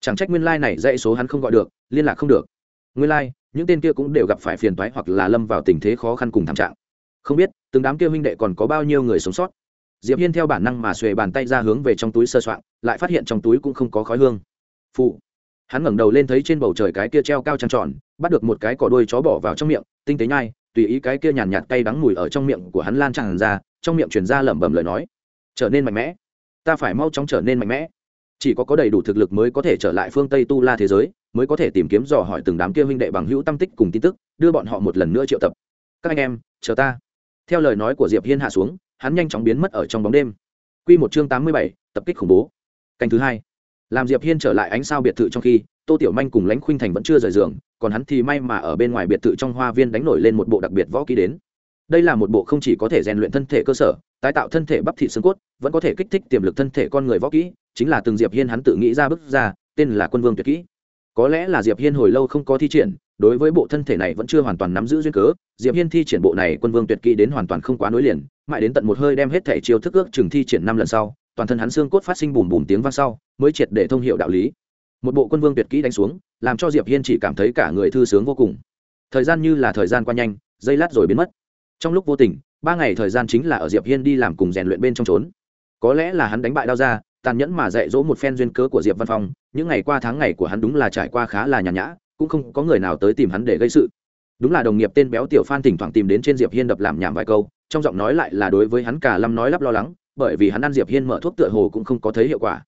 Chẳng trách nguyên lai này dãy số hắn không gọi được, liên lạc không được. Nguyên lai, những tên kia cũng đều gặp phải phiền toái hoặc là lâm vào tình thế khó khăn cùng thảm trạng. Không biết, từng đám kia huynh đệ còn có bao nhiêu người sống sót? Diệp hiên theo bản năng mà xuề bàn tay ra hướng về trong túi sơ soạn, lại phát hiện trong túi cũng không có khói hương. Phụ hắn ngẩng đầu lên thấy trên bầu trời cái kia treo cao trăng tròn, bắt được một cái cỏ đuôi chó bỏ vào trong miệng, tinh tế nhai tùy ý cái kia nhàn nhạt cay đắng mùi ở trong miệng của hắn lan tràn ra trong miệng truyền ra lẩm bẩm lời nói trở nên mạnh mẽ. Ta phải mau chóng trở nên mạnh mẽ. Chỉ có có đầy đủ thực lực mới có thể trở lại phương tây tu la thế giới mới có thể tìm kiếm dò hỏi từng đám kia huynh đệ bằng hữu tâm tích cùng tin tức đưa bọn họ một lần nữa triệu tập. Các anh em chờ ta. Theo lời nói của diệp hiên hạ xuống hắn nhanh chóng biến mất ở trong bóng đêm. Quy một chương tám mươi bảy, tập kích khủng bố. Canh thứ hai. Làm diệp hiên trở lại ánh sao biệt thự trong khi tô tiểu manh cùng lãnh khuynh thành vẫn chưa rời giường còn hắn thì may mà ở bên ngoài biệt thự trong hoa viên đánh nổi lên một bộ đặc biệt võ kỹ đến. Đây là một bộ không chỉ có thể rèn luyện thân thể cơ sở, tái tạo thân thể bắp thịt xương cốt, vẫn có thể kích thích tiềm lực thân thể con người võ kỹ, chính là từng diệp hiên hắn tự nghĩ ra bức ra, tên là quân vương tuyệt kỹ. Có lẽ là diệp hiên hồi lâu không có thi triển, đối với bộ thân thể này vẫn chưa hoàn toàn nắm giữ duyên cớ, diệp hiên thi triển bộ này quân vương tuyệt kỹ đến hoàn toàn không quá nối liền, mãi đến tận một hơi đem hết thể chiêu thức ước chừng thi triển năm lần sau, toàn thân hắn xương cốt phát sinh bùm bùm tiếng vang sau, mới triệt để thông hiệu đạo lý một bộ quân vương tuyệt kỹ đánh xuống, làm cho diệp hiên chỉ cảm thấy cả người thư sướng vô cùng. Thời gian như là thời gian qua nhanh, giây lát rồi biến mất. Trong lúc vô tình, ba ngày thời gian chính là ở diệp hiên đi làm cùng rèn luyện bên trong trốn. Có lẽ là hắn đánh bại đao ra tàn nhẫn mà dạy dỗ một phen duyên cớ của diệp văn phong, những ngày qua tháng ngày của hắn đúng là trải qua khá là nhàn nhã, cũng không có người nào tới tìm hắn để gây sự. Đúng là đồng nghiệp tên béo tiểu phan thỉnh thoảng tìm đến trên diệp hiên đập làm nhảm vài câu, trong giọng nói lại là đối với hắn cả lâm nói lắp lo lắng, bởi vì hắn ăn diệp hiên mở thuốc tựa hồ cũng không có thấy hiệu quả.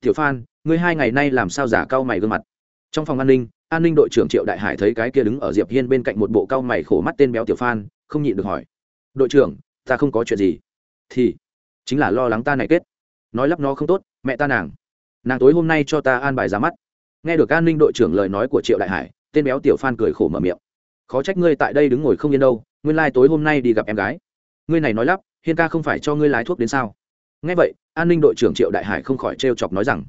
Tiểu phan ngươi hai ngày nay làm sao giả cao mày gương mặt? Trong phòng an ninh an ninh đội trưởng triệu đại hải thấy cái kia đứng ở diệp hiên bên cạnh một bộ cao mày khổ mắt tên béo tiểu phan, không nhịn được hỏi. Đội trưởng, ta không có chuyện gì. Thì, chính là lo lắng ta này kết. Nói lắp nó không tốt, mẹ ta nàng. Nàng tối hôm nay cho ta an bài ra mắt. Nghe được an ninh đội trưởng lời nói của triệu đại hải, tên béo tiểu phan cười khổ mở miệng. Khó trách ngươi tại đây đứng ngồi không yên đâu, nguyên lai、like、tối hôm nay đi gặp em gái. Ngươi này nói lắp, hiên ca không phải cho ngươi lái thuốc đến sao? Nghe vậy, an ninh đội trưởng triệu đại hải không khỏi t chọc nói rằng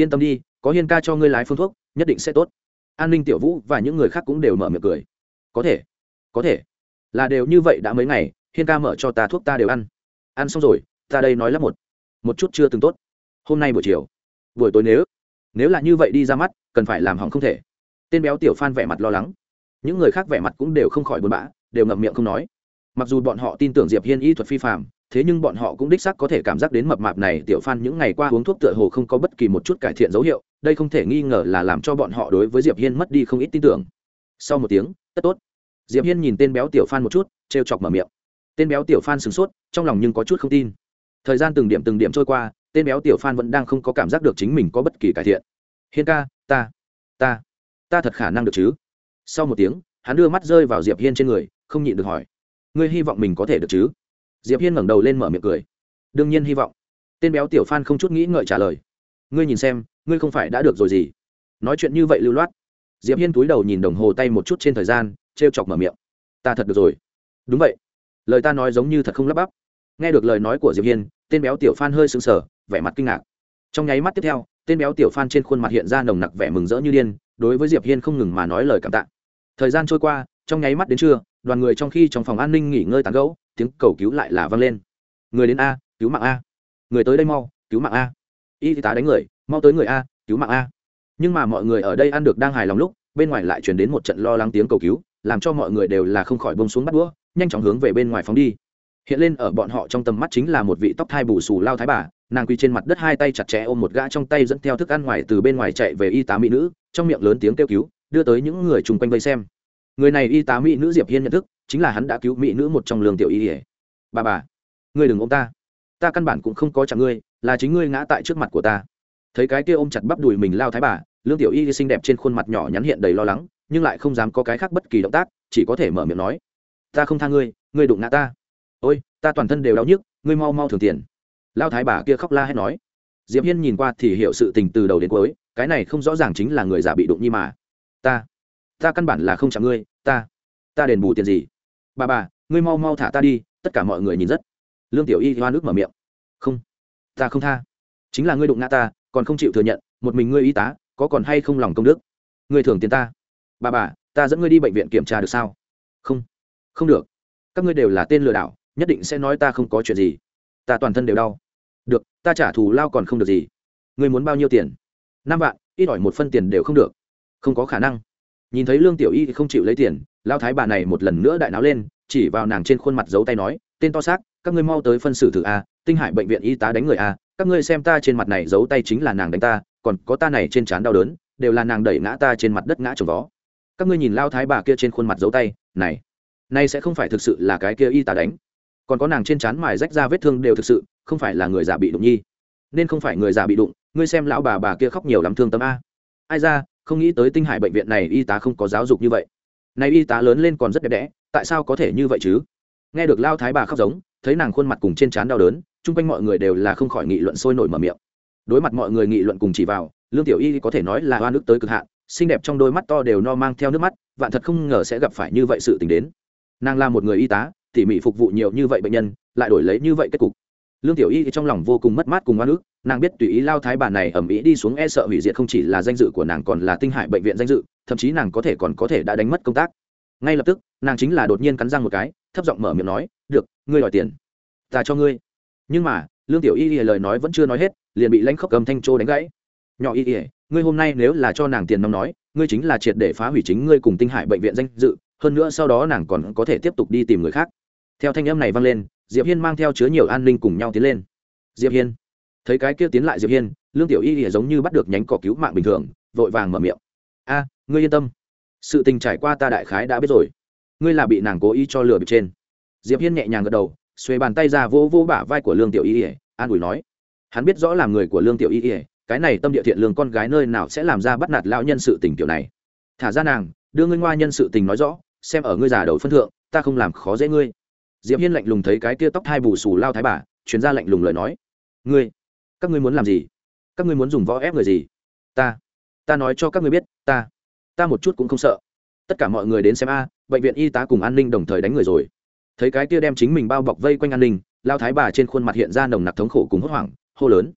yên tâm đi, có hiên ca cho ngươi lái phương thuốc, nhất định sẽ tốt. An ninh, tiểu vũ và những người khác cũng đều mở miệng cười. Có thể có thể. Là đều như vậy đã mấy ngày, hiên ca mở cho ta thuốc ta đều ăn. Ăn xong rồi, ta đây nói lắp một. Một chút chưa từng tốt. Hôm nay buổi chiều. Buổi tối nếu nếu là như vậy đi ra mắt, cần phải làm hỏng không thể. Tên béo tiểu phan vẻ mặt lo lắng. Những người khác vẻ mặt cũng đều không khỏi buồn bã, đều ngậm miệng không nói. Mặc dù bọn họ tin tưởng diệp hiên y thuật phi phạm thế nhưng bọn họ cũng đích xác có thể cảm giác đến mập mạp này, tiểu phan những ngày qua uống thuốc tựa hồ không có bất kỳ một chút cải thiện dấu hiệu, đây không thể nghi ngờ là làm cho bọn họ đối với diệp hiên mất đi không ít tin tưởng. Sau một tiếng, tất tốt. Diệp hiên nhìn tên béo tiểu phan một chút, trêu chọc mở miệng. Tên béo tiểu phan sửng sốt, trong lòng nhưng có chút không tin. Thời gian từng điểm từng điểm trôi qua, tên béo tiểu phan vẫn đang không có cảm giác được chính mình có bất kỳ cải thiện. Hiên ca, ta ta ta thật khả năng được chứ? Sau một tiếng, hắn đưa mắt rơi vào diệp hiên trên người, không nhịn được hỏi. Ngươi hy vọng mình có thể được chứ? Diệp hiên ngẩng đầu lên mở miệng cười. Đương nhiên hy vọng. Tên béo tiểu phan không chút nghĩ ngợi trả lời. Ngươi nhìn xem, ngươi không phải đã được rồi gì? Nói chuyện như vậy lưu loát. Diệp hiên túi đầu nhìn đồng hồ tay một chút trên thời gian, trêu chọc mở miệng. Ta thật được rồi. Đúng vậy. Lời ta nói giống như thật không lắp bắp. Nghe được lời nói của diệp hiên, tên béo tiểu phan hơi sững sờ, vẻ mặt kinh ngạc. Trong nháy mắt tiếp theo, tên béo tiểu phan trên khuôn mặt hiện ra nồng nặc vẻ mừng rỡ như điên, đối với diệp hiên không ngừng mà nói lời cảm tạ. Thời gian trôi qua, trong nháy mắt đến trưa, đoàn người trong khi trong phòng an ninh nghỉ ngơi tán gẫu tiếng cầu cứu lại là vang lên. Người đến a, cứu mạng a. Người tới đây mau, cứu mạng a. Y tá đánh người, mau tới người a, cứu mạng a. Nhưng mà mọi người ở đây ăn được đang hài lòng lúc, bên ngoài lại truyền đến một trận lo lắng tiếng cầu cứu, làm cho mọi người đều là không khỏi bông xuống bắt đũa, nhanh chóng hướng về bên ngoài phóng đi. Hiện lên ở bọn họ trong tầm mắt chính là một vị tóc thai bù xù lao thái bà, nàng quỳ trên mặt đất hai tay chặt chẽ ôm một gã trong tay dẫn theo thức ăn ngoài từ bên ngoài chạy về y tá mỹ nữ, trong miệng lớn tiếng kêu cứu, đưa tới những người chung quanh vây xem. Người này y tá mỹ nữ diệp hiên nhận thức chính là hắn đã cứu mỹ nữ một trong lương tiểu y ỉa bà bà, ngươi đừng ôm ta. Ta căn bản cũng không có chạm ngươi, là chính ngươi ngã tại trước mặt của ta. Thấy cái kia ôm chặt bắp đùi mình lao thái bà, lương tiểu y xinh đẹp trên khuôn mặt nhỏ nhắn hiện đầy lo lắng, nhưng lại không dám có cái khác bất kỳ động tác, chỉ có thể mở miệng nói. Ta không tha ngươi ngươi đụng ngã ta. Ôi, ta toàn thân đều đau nhức, ngươi mau mau thường tiền. Lao thái bà kia khóc la hét nói. Diệp hiên nhìn qua thì hiểu sự tình từ đầu đến cuối, cái này không rõ ràng chính là người già bị đụng nhi mà. Ta ta căn bản là không chạm ngươi, ta ta đền bù tiền gì? Bà bà ngươi mau mau thả ta đi tất cả mọi người nhìn rất lương tiểu y hoa nước mở miệng không ta không tha chính là ngươi đụng ngã ta còn không chịu thừa nhận một mình ngươi y tá có còn hay không lòng công đức ngươi thưởng tiền ta bà bà ta dẫn ngươi đi bệnh viện kiểm tra được sao không không được các ngươi đều là tên lừa đảo nhất định sẽ nói ta không có chuyện gì ta toàn thân đều đau được ta trả thù lao còn không được gì ngươi muốn bao nhiêu tiền năm vạn ít ỏi một phân tiền đều không được không có khả năng nhìn thấy lương tiểu y thì không chịu lấy tiền lao thái bà này một lần nữa đại náo lên, chỉ vào nàng trên khuôn mặt giấu tay nói, tên to xác, các ngươi mau tới phân xử thử a, tinh hải bệnh viện y tá đánh người a, các ngươi xem ta trên mặt này giấu tay chính là nàng đánh ta, còn có ta này trên trán đau đớn, đều là nàng đẩy ngã ta trên mặt đất ngã trồng vó. Các ngươi nhìn lao thái bà kia trên khuôn mặt giấu tay, này này sẽ không phải thực sự là cái kia y tá đánh. Còn có nàng trên trán mài rách ra vết thương đều thực sự, không phải là người già bị đụng nhi. Nên không phải người già bị đụng, ngươi xem lão bà bà kia khóc nhiều lắm thương tâm a. Ai ra, không nghĩ tới tinh hải bệnh viện này y tá không có giáo dục như vậy này y tá lớn lên còn rất đẹp đẽ, tại sao có thể như vậy chứ? Nghe được lao thái bà khóc giống, thấy nàng khuôn mặt cùng trên trán đau đớn, chung quanh mọi người đều là không khỏi nghị luận sôi nổi mở miệng. Đối mặt mọi người nghị luận cùng chỉ vào, lương tiểu y có thể nói là hoa nước tới cực hạn, xinh đẹp trong đôi mắt to đều no mang theo nước mắt, vạn thật không ngờ sẽ gặp phải như vậy sự tình đến. Nàng là một người y tá, tỉ mỉ phục vụ nhiều như vậy bệnh nhân, lại đổi lấy như vậy kết cục. Lương tiểu y trong lòng vô cùng mất mát cùng hoa nước nàng biết tùy ý lao thái bà này ẩm ý đi xuống e sợ hủy diệt không chỉ là danh dự của nàng còn là tinh hại bệnh viện danh dự, thậm chí nàng có thể còn có thể đã đánh mất công tác. Ngay lập tức, nàng chính là đột nhiên cắn răng một cái, thấp giọng mở miệng nói, được, ngươi đòi tiền. Ta cho ngươi. Nhưng mà, lương tiểu y ỉa lời nói vẫn chưa nói hết, liền bị lãnh khốc cầm thanh trô đánh gãy. Nhỏ y y, ngươi hôm nay nếu là cho nàng tiền nóng nói, ngươi chính là triệt để phá hủy chính ngươi cùng tinh hải bệnh viện danh dự, hơn nữa sau đó nàng còn có thể tiếp tục đi tìm người khác. Theo thanh âm này vang lên, diệp hiên mang theo chứa nhiều an ninh cùng nhau tiến lên. Diệp hiên thấy cái kia tiến lại diệp hiên lương tiểu y thì giống như bắt được nhánh cỏ cứu mạng bình thường vội vàng mở miệng a ngươi yên tâm sự tình trải qua ta đại khái đã biết rồi ngươi là bị nàng cố ý cho lừa bịp trên diệp hiên nhẹ nhàng gật đầu xuề bàn tay ra vô vô bả vai của lương tiểu y ỉa, an ủi nói hắn biết rõ làm người của lương tiểu y ỉa, cái này tâm địa thiện lương con gái nơi nào sẽ làm ra bắt nạt lão nhân sự tình tiểu này thả ra nàng đưa ngươi ngoa nhân sự tình nói rõ xem ở ngươi già đầu phân thượng ta không làm khó dễ ngươi diệp hiên lạnh lùng thấy cái tia tóc hai bù xù lao thái bà chuyến ra lạnh lùng lời nói ngươi các ngươi muốn làm gì? Các ngươi muốn dùng võ ép người gì? Ta. Ta nói cho các ngươi biết, ta. Ta một chút cũng không sợ. Tất cả mọi người đến xem a, bệnh viện y tá cùng an ninh đồng thời đánh người rồi. Thấy cái kia đem chính mình bao bọc vây quanh an ninh, lao thái bà trên khuôn mặt hiện ra nồng nặc thống khổ cùng hốt hoảng, hô lớn.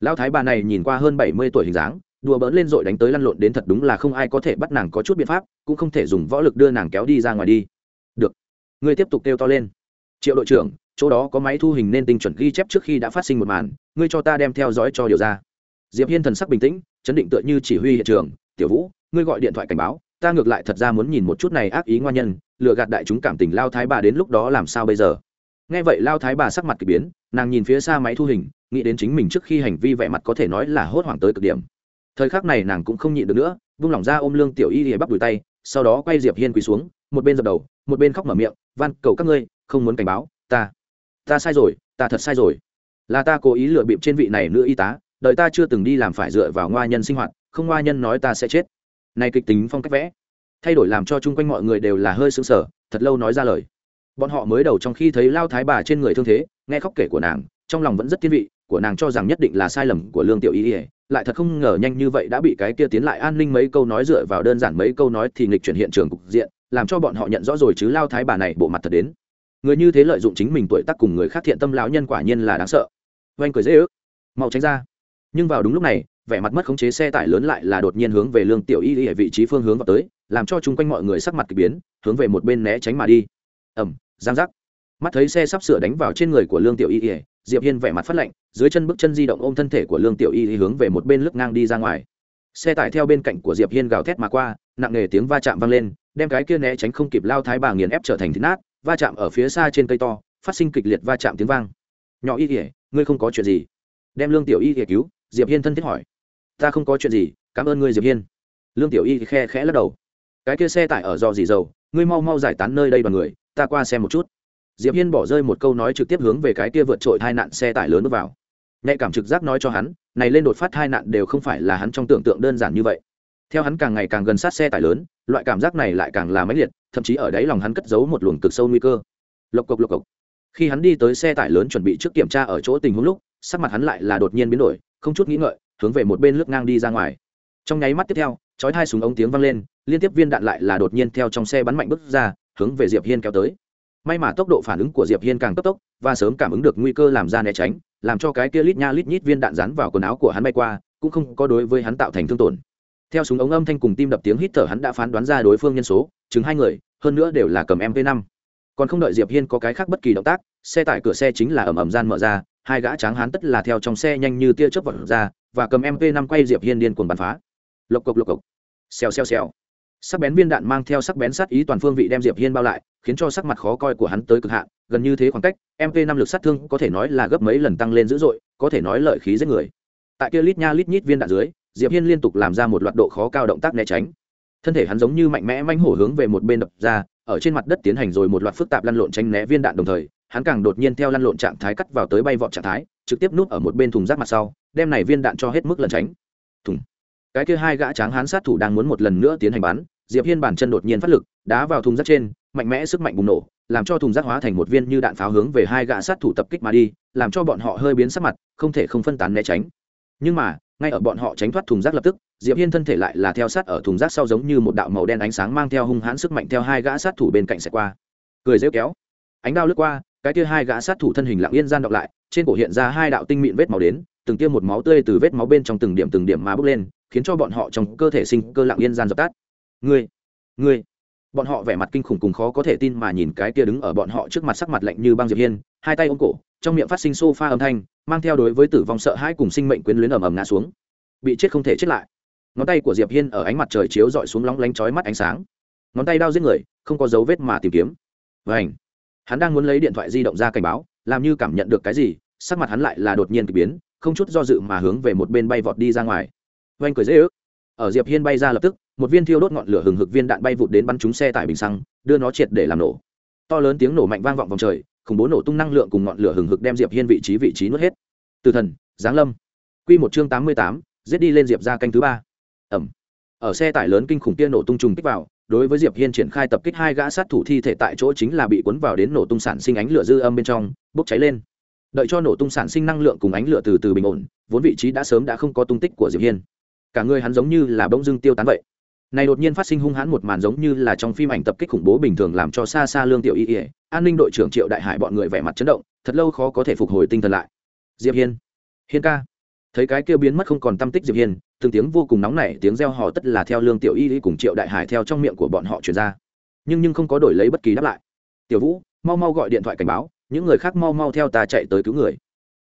Lao thái bà này nhìn qua hơn bảy mươi tuổi hình dáng, đùa bỡn lên rồi đánh tới lăn lộn đến thật đúng là không ai có thể bắt nàng có chút biện pháp, cũng không thể dùng võ lực đưa nàng kéo đi ra ngoài đi. Được. Ngươi tiếp tục kêu to lên. Triệu đội trưởng chỗ đó có máy thu hình nên tinh chuẩn ghi chép trước khi đã phát sinh một màn, ngươi cho ta đem theo dõi cho điều ra. Diệp hiên thần sắc bình tĩnh, chấn định tựa như chỉ huy hiện trường. Tiểu vũ, ngươi gọi điện thoại cảnh báo, ta ngược lại thật ra muốn nhìn một chút này ác ý ngoan nhân, lừa gạt đại chúng cảm tình lao thái bà đến lúc đó làm sao bây giờ? Nghe vậy lao thái bà sắc mặt k ỳ biến, nàng nhìn phía xa máy thu hình, nghĩ đến chính mình trước khi hành vi vẻ mặt có thể nói là hốt hoảng tới cực điểm. Thời khắc này nàng cũng không nhịn được nữa, vung lỏng ra ôm lương tiểu y thì bắt đùi tay, sau đó quay diệp hiên quỳ xuống, một bên dập đầu, một bên khóc mở miệng, van, cầu các ngươi không muốn cảnh báo, ta ta sai rồi, ta thật sai rồi. Là ta cố ý lựa bịp trên vị này nữ y tá, đợi ta chưa từng đi làm phải dựa vào ngoa nhân sinh hoạt, không ngoa nhân nói ta sẽ chết. Này kịch tính phong cách vẽ, thay đổi làm cho chung quanh mọi người đều là hơi sững sờ, thật lâu nói ra lời. Bọn họ mới đầu trong khi thấy lao thái bà trên người thương thế, nghe khóc kể của nàng, trong lòng vẫn rất thiên vị, của nàng cho rằng nhất định là sai lầm của lương tiểu ý ỉa lại thật không ngờ nhanh như vậy đã bị cái kia tiến lại an ninh mấy câu nói dựa vào đơn giản mấy câu nói thì nghịch chuyển hiện trường cục diện, làm cho bọn họ nhận rõ rồi chứ lao thái bà này bộ mặt thật đến người như thế lợi dụng chính mình tuổi tác cùng người khác thiện tâm lão nhân quả nhiên là đáng sợ. Oanh cười dễ ước, mau tránh ra. Nhưng vào đúng lúc này, vẻ mặt mất khống chế xe tải lớn lại là đột nhiên hướng về lương tiểu y ở vị trí phương hướng vào tới, làm cho chung quanh mọi người sắc mặt k ỳ biến, hướng về một bên né tránh mà đi. Ẩm giang giác. Mắt thấy xe sắp sửa đánh vào trên người của lương tiểu y ỉa diệp hiên vẻ mặt phát lạnh, dưới chân bước chân di động ôm thân thể của lương tiểu y hướng về một bên lướt ngang đi ra ngoài. Xe tải theo bên cạnh của diệp hiên gào thét mà qua, nặng nề tiếng va chạm vang lên, đem cái kia né tránh không kịp lao thái bà nghiền ép trở thành thịt nát va chạm ở phía xa trên cây to, phát sinh kịch liệt va chạm tiếng vang. Nhỏ y ỉa ngươi không có chuyện gì? Đem lương tiểu y ỉa cứu, diệp hiên thân thiết hỏi. Ta không có chuyện gì, cảm ơn ngươi, diệp hiên. Lương tiểu y khe khẽ lắc đầu. Cái kia xe tải ở do gì dầu, ngươi mau mau giải tán nơi đây bằng người, ta qua xem một chút. Diệp hiên bỏ rơi một câu nói trực tiếp hướng về cái kia vượt trội hai nạn xe tải lớn bước vào. Nhạy cảm trực giác nói cho hắn, này lên đột phát hai nạn đều không phải là hắn trong tưởng tượng đơn giản như vậy theo hắn càng ngày càng gần sát xe tải lớn, loại cảm giác này lại càng là máy liệt, thậm chí ở đáy lòng hắn cất giấu một luồng cực sâu nguy cơ. Lộc cộc lộc cộc. Khi hắn đi tới xe tải lớn chuẩn bị trước kiểm tra ở chỗ tình huống lúc, sắc mặt hắn lại là đột nhiên biến đổi, không chút nghĩ ngợi, hướng về một bên lướt ngang đi ra ngoài. Trong nháy mắt tiếp theo, chói hai súng ống tiếng vang lên, liên tiếp viên đạn lại là đột nhiên theo trong xe bắn mạnh bước ra, hướng về diệp hiên kéo tới. May mà tốc độ phản ứng của diệp hiên càng cấp tốc, và sớm cảm ứng được nguy cơ làm ra né tránh, làm cho cái kia lít nha lít nhít viên đạn rán vào quần áo của hắn bay qua, cũng không có đối với hắn tạo thành thương tổn theo súng ống âm thanh cùng tim đập tiếng hít thở hắn đã phán đoán ra đối phương nhân số chứng hai người, hơn nữa đều là cầm mv năm. Còn không đợi diệp hiên có cái khác bất kỳ động tác, xe tải cửa xe chính là ầm ầm gian mở ra, hai gã tráng hán tất là theo trong xe nhanh như tia chớp vọt ra và cầm mv năm quay diệp hiên điên cuồng bắn phá. Lộc cộc lộc cộc. Xèo xèo xèo. Sắc bén viên đạn mang theo sắc bén sát ý toàn phương vị đem diệp hiên bao lại, khiến cho sắc mặt khó coi của hắn tới cực hạn, gần như thế khoảng cách mv năm lực sát thương có thể nói là gấp mấy lần tăng lên dữ dội, có thể nói lợi khí giết người. Tại kia lít nha lít nhít viên đạn dưới diệp hiên liên tục làm ra một loạt độ khó cao động tác né tránh. Thân thể hắn giống như mạnh mẽ manh hổ hướng về một bên đập ra, ở trên mặt đất tiến hành rồi một loạt phức tạp lăn lộn tránh né viên đạn đồng thời, hắn càng đột nhiên theo lăn lộn trạng thái cắt vào tới bay vọt trạng thái, trực tiếp núp ở một bên thùng rác mặt sau, đem này viên đạn cho hết mức lần tránh. Thùng. Cái kia hai gã tráng hán sát thủ đang muốn một lần nữa tiến hành bắn, diệp hiên bản chân đột nhiên phát lực, đá vào thùng rác trên, mạnh mẽ sức mạnh bùng nổ, làm cho thùng rác hóa thành một viên như đạn pháo hướng về hai gã sát thủ tập kích mà đi, làm cho bọn họ hơi biến sắc mặt, không thể không phân tán né tránh. Nhưng mà ngay ở bọn họ tránh thoát thùng rác lập tức, diệp hiên thân thể lại là theo sát ở thùng rác sau giống như một đạo màu đen ánh sáng mang theo hung hãn sức mạnh theo hai gã sát thủ bên cạnh sẽ qua. Cười rêu kéo. Ánh đao lướt qua, cái kia hai gã sát thủ thân hình lặng yên gian đọc lại, trên cổ hiện ra hai đạo tinh mịn vết máu đến, từng tiêm một máu tươi từ vết máu bên trong từng điểm từng điểm mà bốc lên, khiến cho bọn họ trong cơ thể sinh cơ lặng yên gian dập tắt. Ngươi ngươi bọn họ vẻ mặt kinh khủng cùng khó có thể tin mà nhìn cái kia đứng ở bọn họ trước mặt sắc mặt lạnh như băng diệp hiên, hai tay ôm cổ, trong miệng phát sinh sofa âm thanh, mang theo đối với tử vong sợ hãi cùng sinh mệnh quyến luyến ầm ầm ngã xuống. Bị chết không thể chết lại. Ngón tay của diệp hiên ở ánh mặt trời chiếu dọi xuống lóng lánh chói mắt ánh sáng. Ngón tay đao giết người, không có dấu vết mà tìm kiếm. Vảnh hắn đang muốn lấy điện thoại di động ra cảnh báo, làm như cảm nhận được cái gì, sắc mặt hắn lại là đột nhiên kỳ biến, không chút do dự mà hướng về một bên bay vọt đi ra ngoài. Vanh cười dễ ước. Ở diệp hiên bay ra lập tức một viên thiêu đốt ngọn lửa hừng hực viên đạn bay vụt đến bắn trúng xe tải bình xăng đưa nó triệt để làm nổ. To lớn tiếng nổ mạnh vang vọng vòng trời khủng bố nổ tung năng lượng cùng ngọn lửa hừng hực đem diệp hiên vị trí vị trí nuốt hết. Từ thần giáng lâm. Quy một chương tám mươi tám, giết đi lên diệp ra canh thứ ba. Ẩm. Ở xe tải lớn kinh khủng kia nổ tung trùng kích vào đối với diệp hiên triển khai tập kích hai gã sát thủ thi thể tại chỗ chính là bị cuốn vào đến nổ tung sản sinh ánh lửa dư âm bên trong bốc cháy lên. Đợi cho nổ tung sản sinh năng lượng cùng ánh lửa từ từ bình ổn vốn vị trí đã sớm đã không có tung tích của diệp hiên. Cả người hắn giống như là bỗng dưng tiêu tán vậy này đột nhiên phát sinh hung hãn một màn giống như là trong phim ảnh tập kích khủng bố bình thường làm cho xa xa lương tiểu y ỉa an ninh đội trưởng triệu đại hải bọn người vẻ mặt chấn động, thật lâu khó có thể phục hồi tinh thần lại. Diệp hiên hiên ca. Thấy cái kia biến mất không còn tâm tích diệp hiên, từng tiếng vô cùng nóng nảy, tiếng reo hò tất là theo lương tiểu y cùng triệu đại hải theo trong miệng của bọn họ truyền ra. Nhưng nhưng không có đổi lấy bất kỳ đáp lại. Tiểu vũ, mau mau gọi điện thoại cảnh báo, những người khác mau mau theo ta chạy tới cứu người.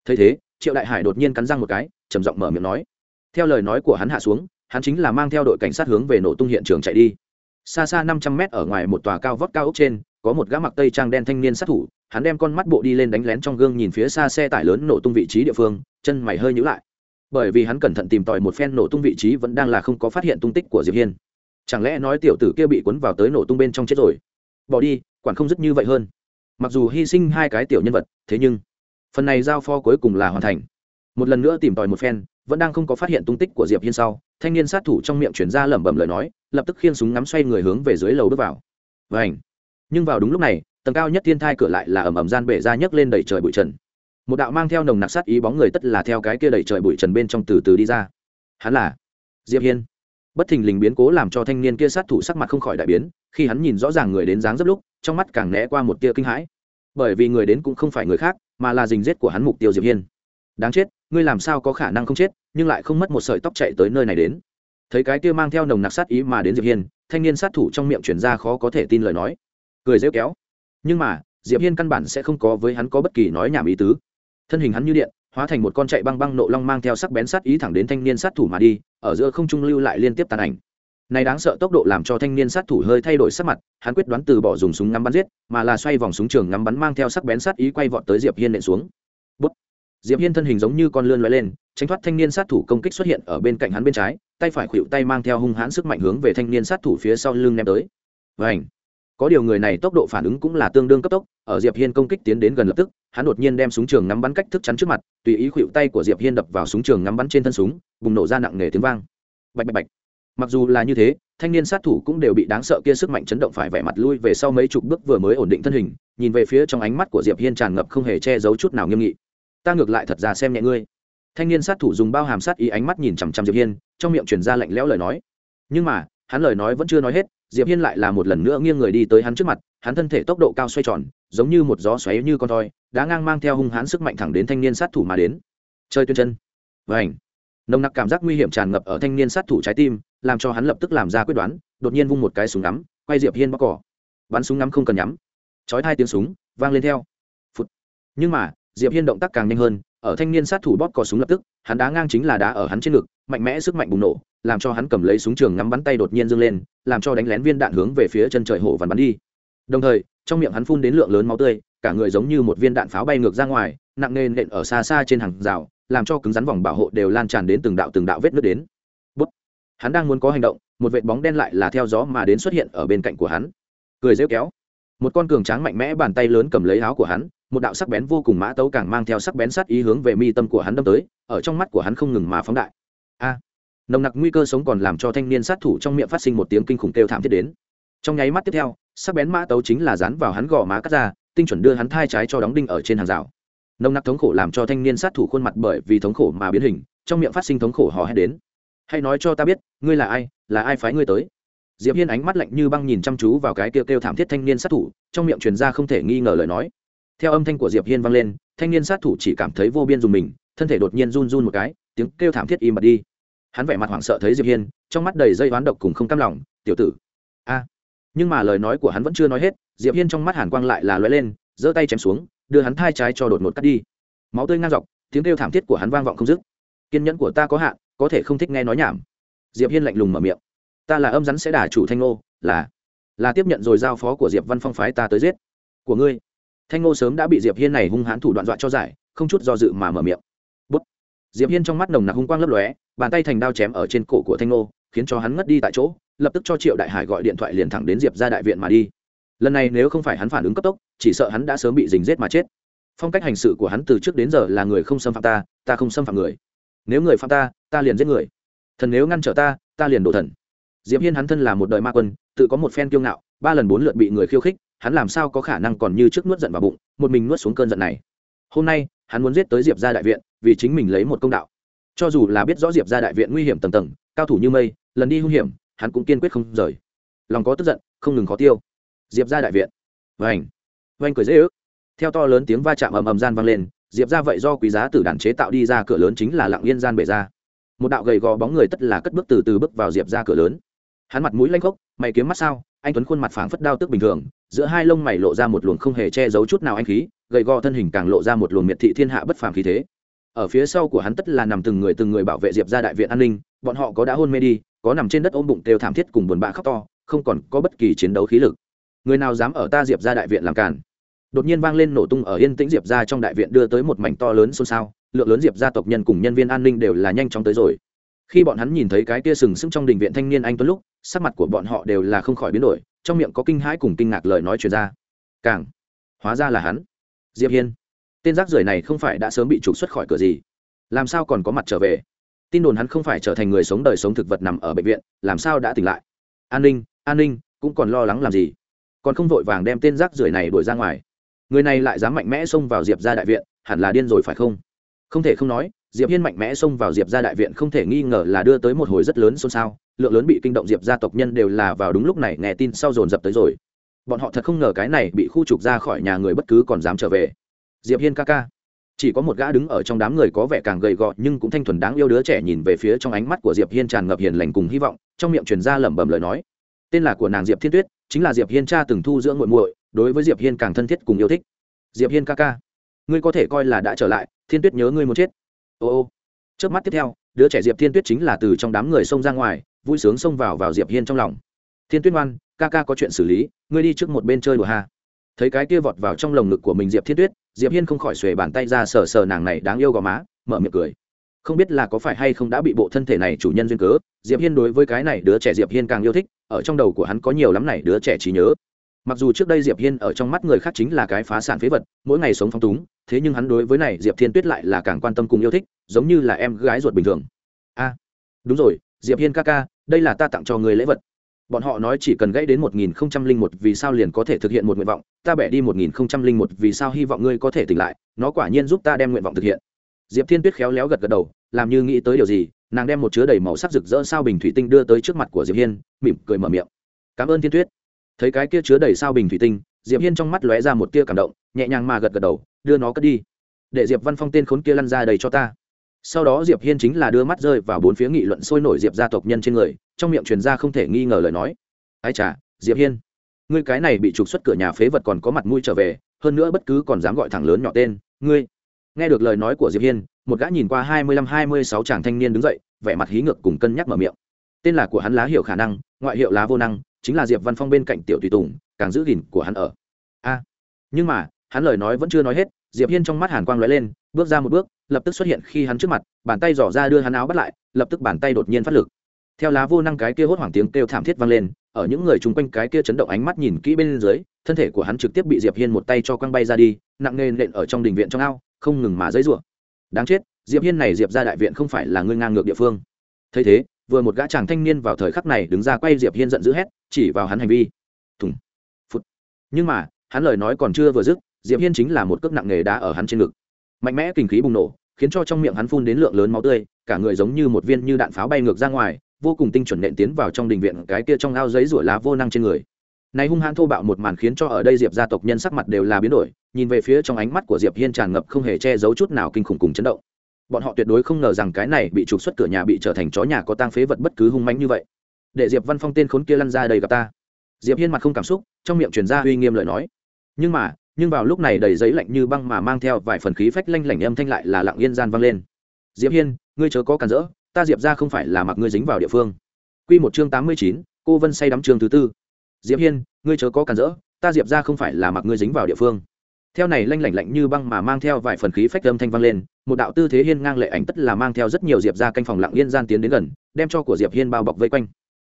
Thấy thế, triệu đại hải đột nhiên cắn răng một cái, trầm giọng mở miệng nói. Theo lời nói của hắn hạ xuống hắn chính là mang theo đội cảnh sát hướng về nổ tung hiện trường chạy đi. Xa xa năm trăm mét ở ngoài một tòa cao vóc cao ốc trên, có một gã mặc tây trang đen thanh niên sát thủ, hắn đem con mắt bộ đi lên đánh lén trong gương nhìn phía xa xe tải lớn nổ tung vị trí địa phương, chân mày hơi nhữ lại. Bởi vì hắn cẩn thận tìm tòi một phen nổ tung vị trí vẫn đang là không có phát hiện tung tích của diệp hiên. Chẳng lẽ nói tiểu tử kia bị cuốn vào tới nổ tung bên trong chết rồi? Bỏ đi, quản không dứt như vậy hơn. Mặc dù hy sinh hai cái tiểu nhân vật, thế nhưng, phần này giao pho cuối cùng là hoàn thành. Một lần nữa tìm tòi một phen vẫn đang không có phát hiện tung tích của diệp hiên sau, thanh niên sát thủ trong miệng chuyển ra lẩm bẩm lời nói, lập tức khiên súng ngắm xoay người hướng về dưới lầu bước vào. Vảnh nhưng vào đúng lúc này, tầng cao nhất thiên thai cửa lại là ầm ầm gian bể ra nhấc lên đẩy trời bụi trần. Một đạo mang theo nồng nặc sát ý bóng người tất là theo cái kia đẩy trời bụi trần bên trong từ từ đi ra. Hắn là diệp hiên. Bất thình lình biến cố làm cho thanh niên kia sát thủ sắc mặt không khỏi đại biến, khi hắn nhìn rõ ràng người đến dáng rất lúc, trong mắt càng né qua một tia kinh hãi. Bởi vì người đến cũng không phải người khác, mà là dình rết của hắn mục tiêu diệp hiên. Đáng chết! Ngươi làm sao có khả năng không chết, nhưng lại không mất một sợi tóc chạy tới nơi này đến. Thấy cái kia mang theo nồng nặc sát ý mà đến diệp hiên, thanh niên sát thủ trong miệng chuyển ra khó có thể tin lời nói. Cười rêu kéo. Nhưng mà, diệp hiên căn bản sẽ không có với hắn có bất kỳ nói nhảm ý tứ. Thân hình hắn như điện, hóa thành một con chạy băng băng nộ long mang theo sắc bén sát ý thẳng đến thanh niên sát thủ mà đi, ở giữa không trung lưu lại liên tiếp tàn ảnh. Này đáng sợ tốc độ làm cho thanh niên sát thủ hơi thay đổi sắc mặt, hắn quyết đoán từ bỏ dùng súng ngắm bắn giết, mà là xoay vòng súng trường ngắm bắn mang theo sắc bén sát ý quay vọt tới diệp hiên nện xuống diệp hiên thân hình giống như con lươn lóe lên, tránh thoát thanh niên sát thủ công kích xuất hiện ở bên cạnh hắn bên trái, tay phải khuỵu tay mang theo hung hãn sức mạnh hướng về thanh niên sát thủ phía sau lưng ném tới. Vảnh có điều người này tốc độ phản ứng cũng là tương đương cấp tốc, ở diệp hiên công kích tiến đến gần lập tức, hắn đột nhiên đem súng trường ngắm bắn cách thức chắn trước mặt, tùy ý khuỵu tay của diệp hiên đập vào súng trường ngắm bắn trên thân súng, bùng nổ ra nặng nề tiếng vang. Bạch bạch bạch! Mặc dù là như thế, thanh niên sát thủ cũng đều bị đáng sợ kia sức mạnh chấn động phải vẻ mặt lui về sau mấy chục bước vừa mới ổn định thân hình, nhìn về phía trong ánh mắt của diệp hiên tràn ngập không hề che giấu chút nào nghiêm nghị ta ngược lại thật ra xem nhẹ ngươi. Thanh niên sát thủ dùng bao hàm sát ý ánh mắt nhìn chằm chằm diệp hiên, trong miệng truyền ra lạnh lẽo lời nói. Nhưng mà, hắn lời nói vẫn chưa nói hết, diệp hiên lại là một lần nữa nghiêng người đi tới hắn trước mặt, hắn thân thể tốc độ cao xoay tròn, giống như một gió xoáy như con thoi đã ngang mang theo hung hãn sức mạnh thẳng đến thanh niên sát thủ mà đến. Chơi tuyên chân. Vảnh nồng nặc cảm giác nguy hiểm tràn ngập ở thanh niên sát thủ trái tim, làm cho hắn lập tức làm ra quyết đoán, đột nhiên vung một cái súng ngắm, quay diệp hiên bóc cỏ. Bắn súng ngắm không cần nhắm. Chói hai tiếng súng, vang lên theo. Phụt. nhưng mà diệp hiên động tác càng nhanh hơn, ở thanh niên sát thủ bóp cò súng lập tức, hắn đá ngang chính là đá ở hắn trên ngực, mạnh mẽ sức mạnh bùng nổ, làm cho hắn cầm lấy súng trường ngắm bắn tay đột nhiên dâng lên, làm cho đánh lén viên đạn hướng về phía chân trời hổ vằn bắn đi. Đồng thời, trong miệng hắn phun đến lượng lớn máu tươi, cả người giống như một viên đạn pháo bay ngược ra ngoài, nặng nề nện ở xa xa trên hàng rào, làm cho cứng rắn vòng bảo hộ đều lan tràn đến từng đạo từng đạo vết nước đến. Bút. hắn đang muốn có hành động, một vệt bóng đen lại là theo gió mà đến xuất hiện ở bên cạnh của hắn. Cười rêu kéo một con cường tráng mạnh mẽ bàn tay lớn cầm lấy áo của hắn, một đạo sắc bén vô cùng mã tấu càng mang theo sắc bén sát ý hướng về mi tâm của hắn đâm tới, ở trong mắt của hắn không ngừng mà phóng đại. A! Nồng nặc nguy cơ sống còn làm cho thanh niên sát thủ trong miệng phát sinh một tiếng kinh khủng kêu thảm thiết đến. Trong nháy mắt tiếp theo, sắc bén mã tấu chính là dán vào hắn gò má cắt ra, tinh chuẩn đưa hắn thai trái cho đóng đinh ở trên hàng rào. Nồng nặc thống khổ làm cho thanh niên sát thủ khuôn mặt bởi vì thống khổ mà biến hình, trong miệng phát sinh thống khổ hò hét đến. Hãy nói cho ta biết, ngươi là ai là ai phái ngươi tới? Diệp hiên ánh mắt lạnh như băng nhìn chăm chú vào cái kêu kêu thảm thiết thanh niên sát thủ, trong miệng truyền ra không thể nghi ngờ lời nói. Theo âm thanh của diệp hiên vang lên, thanh niên sát thủ chỉ cảm thấy vô biên dùng mình, thân thể đột nhiên run run một cái, tiếng kêu thảm thiết im bặt đi. Hắn vẻ mặt hoảng sợ thấy diệp hiên, trong mắt đầy dây oán độc cùng không cam lòng, tiểu tử, a. Nhưng mà lời nói của hắn vẫn chưa nói hết, diệp hiên trong mắt hàn quang lại là lóe lên, giơ tay chém xuống, đưa hắn thai trái cho đột ngột cắt đi. Máu tươi ngang dọc, tiếng kêu thảm thiết của hắn vang vọng không dứt. Kiên nhẫn của ta có hạn, có thể không thích nghe nói nhảm. Diệp hiên lạnh lùng mở miệng ta là âm rắn sẽ đả chủ thanh ngô, là là tiếp nhận rồi giao phó của diệp văn phong phái ta tới giết. Của ngươi. Thanh ngô sớm đã bị diệp hiên này hung hãn thủ đoạn dọa cho giải, không chút do dự mà mở miệng. Bút. Diệp hiên trong mắt nồng nặc hung quang lấp lóe, bàn tay thành đao chém ở trên cổ của thanh ngô, khiến cho hắn ngất đi tại chỗ, lập tức cho triệu đại hải gọi điện thoại liền thẳng đến diệp ra đại viện mà đi. Lần này nếu không phải hắn phản ứng cấp tốc, chỉ sợ hắn đã sớm bị dình giết mà chết. Phong cách hành sự của hắn từ trước đến giờ là người không xâm phạm ta ta không xâm phạm người. Nếu người phạm ta ta liền giết người. Thần nếu ngăn trở ta ta liền đổ thần diệp hiên hắn thân là một đời ma quân, tự có một phen kiêu ngạo, ba lần bốn lượt bị người khiêu khích, hắn làm sao có khả năng còn như trước nuốt giận vào bụng, một mình nuốt xuống cơn giận này. Hôm nay, hắn muốn giết tới diệp ra đại viện, vì chính mình lấy một công đạo. Cho dù là biết rõ diệp ra đại viện nguy hiểm tầng tầng, cao thủ như mây, lần đi hung hiểm, hắn cũng kiên quyết không rời. Lòng có tức giận, không ngừng khó tiêu. Diệp ra đại viện. Vành. Vành cười dễ ước. Theo to lớn tiếng va chạm ầm ầm gian vang lên, diệp ra vậy do quý giá tử đàn chế tạo đi ra cửa lớn chính là lặng yên gian bể ra. Một đạo gầy gò bóng người tất là cất bước từ từ bước vào diệp ra cửa lớn hắn mặt mũi lanh khốc, mày kiếm mắt sao? Anh tuấn khuôn mặt phảng phất đao tức bình thường, giữa hai lông mày lộ ra một luồng không hề che giấu chút nào anh khí, gầy gò thân hình càng lộ ra một luồng miệt thị thiên hạ bất phàm khí thế. Ở phía sau của hắn tất là nằm từng người từng người bảo vệ diệp ra đại viện an ninh, bọn họ có đã hôn mê đi, có nằm trên đất ôm bụng kêu thảm thiết cùng buồn bã khóc to, không còn có bất kỳ chiến đấu khí lực. Người nào dám ở ta diệp ra đại viện làm cản đột nhiên vang lên nổ tung ở yên tĩnh diệp ra trong đại viện đưa tới một mảnh to lớn xôn xao, lượng lớn diệp gia tộc nhân cùng nhân viên an ninh đều là nhanh chóng tới rồi. Khi bọn hắn nhìn thấy cái tia sừng sững trong đình viện thanh niên anh tuấn lúc sắc mặt của bọn họ đều là không khỏi biến đổi, trong miệng có kinh hãi cùng kinh ngạc lời nói truyền ra. Càng hóa ra là hắn. Diệp hiên, tên rác rưởi này không phải đã sớm bị trục xuất khỏi cửa gì? Làm sao còn có mặt trở về? Tin đồn hắn không phải trở thành người sống đời sống thực vật nằm ở bệnh viện, làm sao đã tỉnh lại? An ninh an ninh, cũng còn lo lắng làm gì? Còn không vội vàng đem tên rác rưởi này đuổi ra ngoài. Người này lại dám mạnh mẽ xông vào diệp ra đại viện, hẳn là điên rồi phải không? Không thể không nói, diệp hiên mạnh mẽ xông vào diệp ra đại viện không thể nghi ngờ là đưa tới một hồi rất lớn xôn xao lượng lớn bị kinh động diệp gia tộc nhân đều là vào đúng lúc này nghe tin sau dồn dập tới rồi. Bọn họ thật không ngờ cái này bị khu trục ra khỏi nhà người bất cứ còn dám trở về. Diệp hiên ca ca. Chỉ có một gã đứng ở trong đám người có vẻ càng gầy gò nhưng cũng thanh thuần đáng yêu đứa trẻ nhìn về phía trong ánh mắt của diệp hiên tràn ngập hiền lành cùng hy vọng, trong miệng truyền ra lẩm bẩm lời nói. Tên là của nàng diệp thiên tuyết, chính là diệp hiên cha từng thu dưỡng muội muội, đối với diệp hiên càng thân thiết cùng yêu thích. Diệp hiên ca ca. Ngươi có thể coi là đã trở lại, thiên tuyết nhớ ngươi muốn chết. Ô ô. Trước mắt tiếp theo, đứa trẻ diệp thiên tuyết chính là từ trong đám người xông ra ngoài vui sướng xông vào vào diệp hiên trong lòng. Thiên tuyết ngoan, ca ca có chuyện xử lý, ngươi đi trước một bên chơi đùa ha. Thấy cái kia vọt vào trong lồng ngực của mình diệp thiên tuyết, diệp hiên không khỏi xuề bàn tay ra sờ sờ nàng này đáng yêu gò má, mở miệng cười. Không biết là có phải hay không đã bị bộ thân thể này chủ nhân duyên cớ, diệp hiên đối với cái này đứa trẻ diệp hiên càng yêu thích, ở trong đầu của hắn có nhiều lắm này đứa trẻ trí nhớ. Mặc dù trước đây diệp hiên ở trong mắt người khác chính là cái phá sản phế vật, mỗi ngày sống phong túng, thế nhưng hắn đối với này diệp thiên tuyết lại là càng quan tâm cùng yêu thích, giống như là em gái ruột bình thường. A, đúng rồi, diệp hiên ca ca đây là ta tặng cho người lễ vật. Bọn họ nói chỉ cần gãy đến một nghìn không trăm linh một vì sao liền có thể thực hiện một nguyện vọng, ta bẻ đi một nghìn không trăm linh một vì sao hy vọng ngươi có thể tỉnh lại, nó quả nhiên giúp ta đem nguyện vọng thực hiện. Diệp thiên tuyết khéo léo gật gật đầu, làm như nghĩ tới điều gì, nàng đem một chứa đầy màu sắc rực rỡ sao bình thủy tinh đưa tới trước mặt của diệp hiên, mỉm cười mở miệng. Cảm ơn thiên tuyết. Thấy cái kia chứa đầy sao bình thủy tinh, diệp hiên trong mắt lóe ra một tia cảm động, nhẹ nhàng mà gật gật đầu, đưa nó cất đi. Để diệp văn phong tên khốn kia lăn ra đầy cho ta sau đó diệp hiên chính là đưa mắt rơi vào bốn phía nghị luận sôi nổi diệp gia tộc nhân trên người, trong miệng truyền ra không thể nghi ngờ lời nói. Ai chả diệp hiên, ngươi cái này bị trục xuất cửa nhà phế vật còn có mặt mũi trở về, hơn nữa bất cứ còn dám gọi thẳng lớn nhỏ tên, ngươi. Nghe được lời nói của diệp hiên, một gã nhìn qua hai mươi lăm hai mươi sáu chàng thanh niên đứng dậy, vẻ mặt hí ngược cùng cân nhắc mở miệng. Tên là của hắn lá hiểu khả năng, ngoại hiệu lá vô năng, chính là diệp văn phong bên cạnh tiểu tùy tùng, càng giữ gìn của hắn ở. A. Nhưng mà, hắn lời nói vẫn chưa nói hết diệp hiên trong mắt hàn quang lóe lên, bước ra một bước, lập tức xuất hiện khi hắn trước mặt, bàn tay dò ra đưa hắn áo bắt lại, lập tức bàn tay đột nhiên phát lực. Theo lá vô năng cái kia hốt hoảng tiếng kêu thảm thiết vang lên, ở những người chung quanh cái kia chấn động ánh mắt nhìn kỹ bên dưới, thân thể của hắn trực tiếp bị diệp hiên một tay cho quăng bay ra đi, nặng nề nện ở trong đình viện trong ao, không ngừng mà dãy rủa. Đáng chết, diệp hiên này diệp ra đại viện không phải là người ngang ngược địa phương. Thấy thế, vừa một gã chàng thanh niên vào thời khắc này đứng ra quay diệp hiên giận dữ hét, chỉ vào hắn hành vi. Thùng. Phút nhưng mà, hắn lời nói còn chưa vừa dứt diệp hiên chính là một cước nặng nề đá ở hắn trên ngực. Mạnh mẽ kinh khí bùng nổ, khiến cho trong miệng hắn phun đến lượng lớn máu tươi, cả người giống như một viên như đạn pháo bay ngược ra ngoài, vô cùng tinh chuẩn nện tiến vào trong đình viện cái kia trong ao giấy rủa lá vô năng trên người. Này hung hãn thô bạo một màn khiến cho ở đây diệp gia tộc nhân sắc mặt đều là biến đổi, nhìn về phía trong ánh mắt của diệp hiên tràn ngập không hề che giấu chút nào kinh khủng cùng chấn động. Bọn họ tuyệt đối không ngờ rằng cái này bị trục xuất cửa nhà bị trở thành chó nhà có tang phế vật bất cứ hung mãnh như vậy. Để diệp văn phong tên khốn kia lăn ra đây gặp ta. Diệp hiên mặt không cảm xúc, trong miệng truyền ra uy nghiêm lời nói. Nhưng mà nhưng vào lúc này đầy giấy lạnh như băng mà mang theo vài phần khí phách lanh lảnh âm thanh lại là lặng yên gian vang lên. Diệp hiên ngươi chớ có cản rỡ ta diệp ra không phải là mặc ngươi dính vào địa phương. Quy một chương tám mươi chín, cô vân say đắm chương thứ tư. Diệp hiên ngươi chớ có cản rỡ ta diệp ra không phải là mặc ngươi dính vào địa phương. Theo này lanh lảnh lạnh như băng mà mang theo vài phần khí phách âm thanh vang lên một đạo tư thế hiên ngang lệ ảnh tất là mang theo rất nhiều diệp ra canh phòng lặng yên gian tiến đến gần đem cho của diệp hiên bao bọc vây quanh.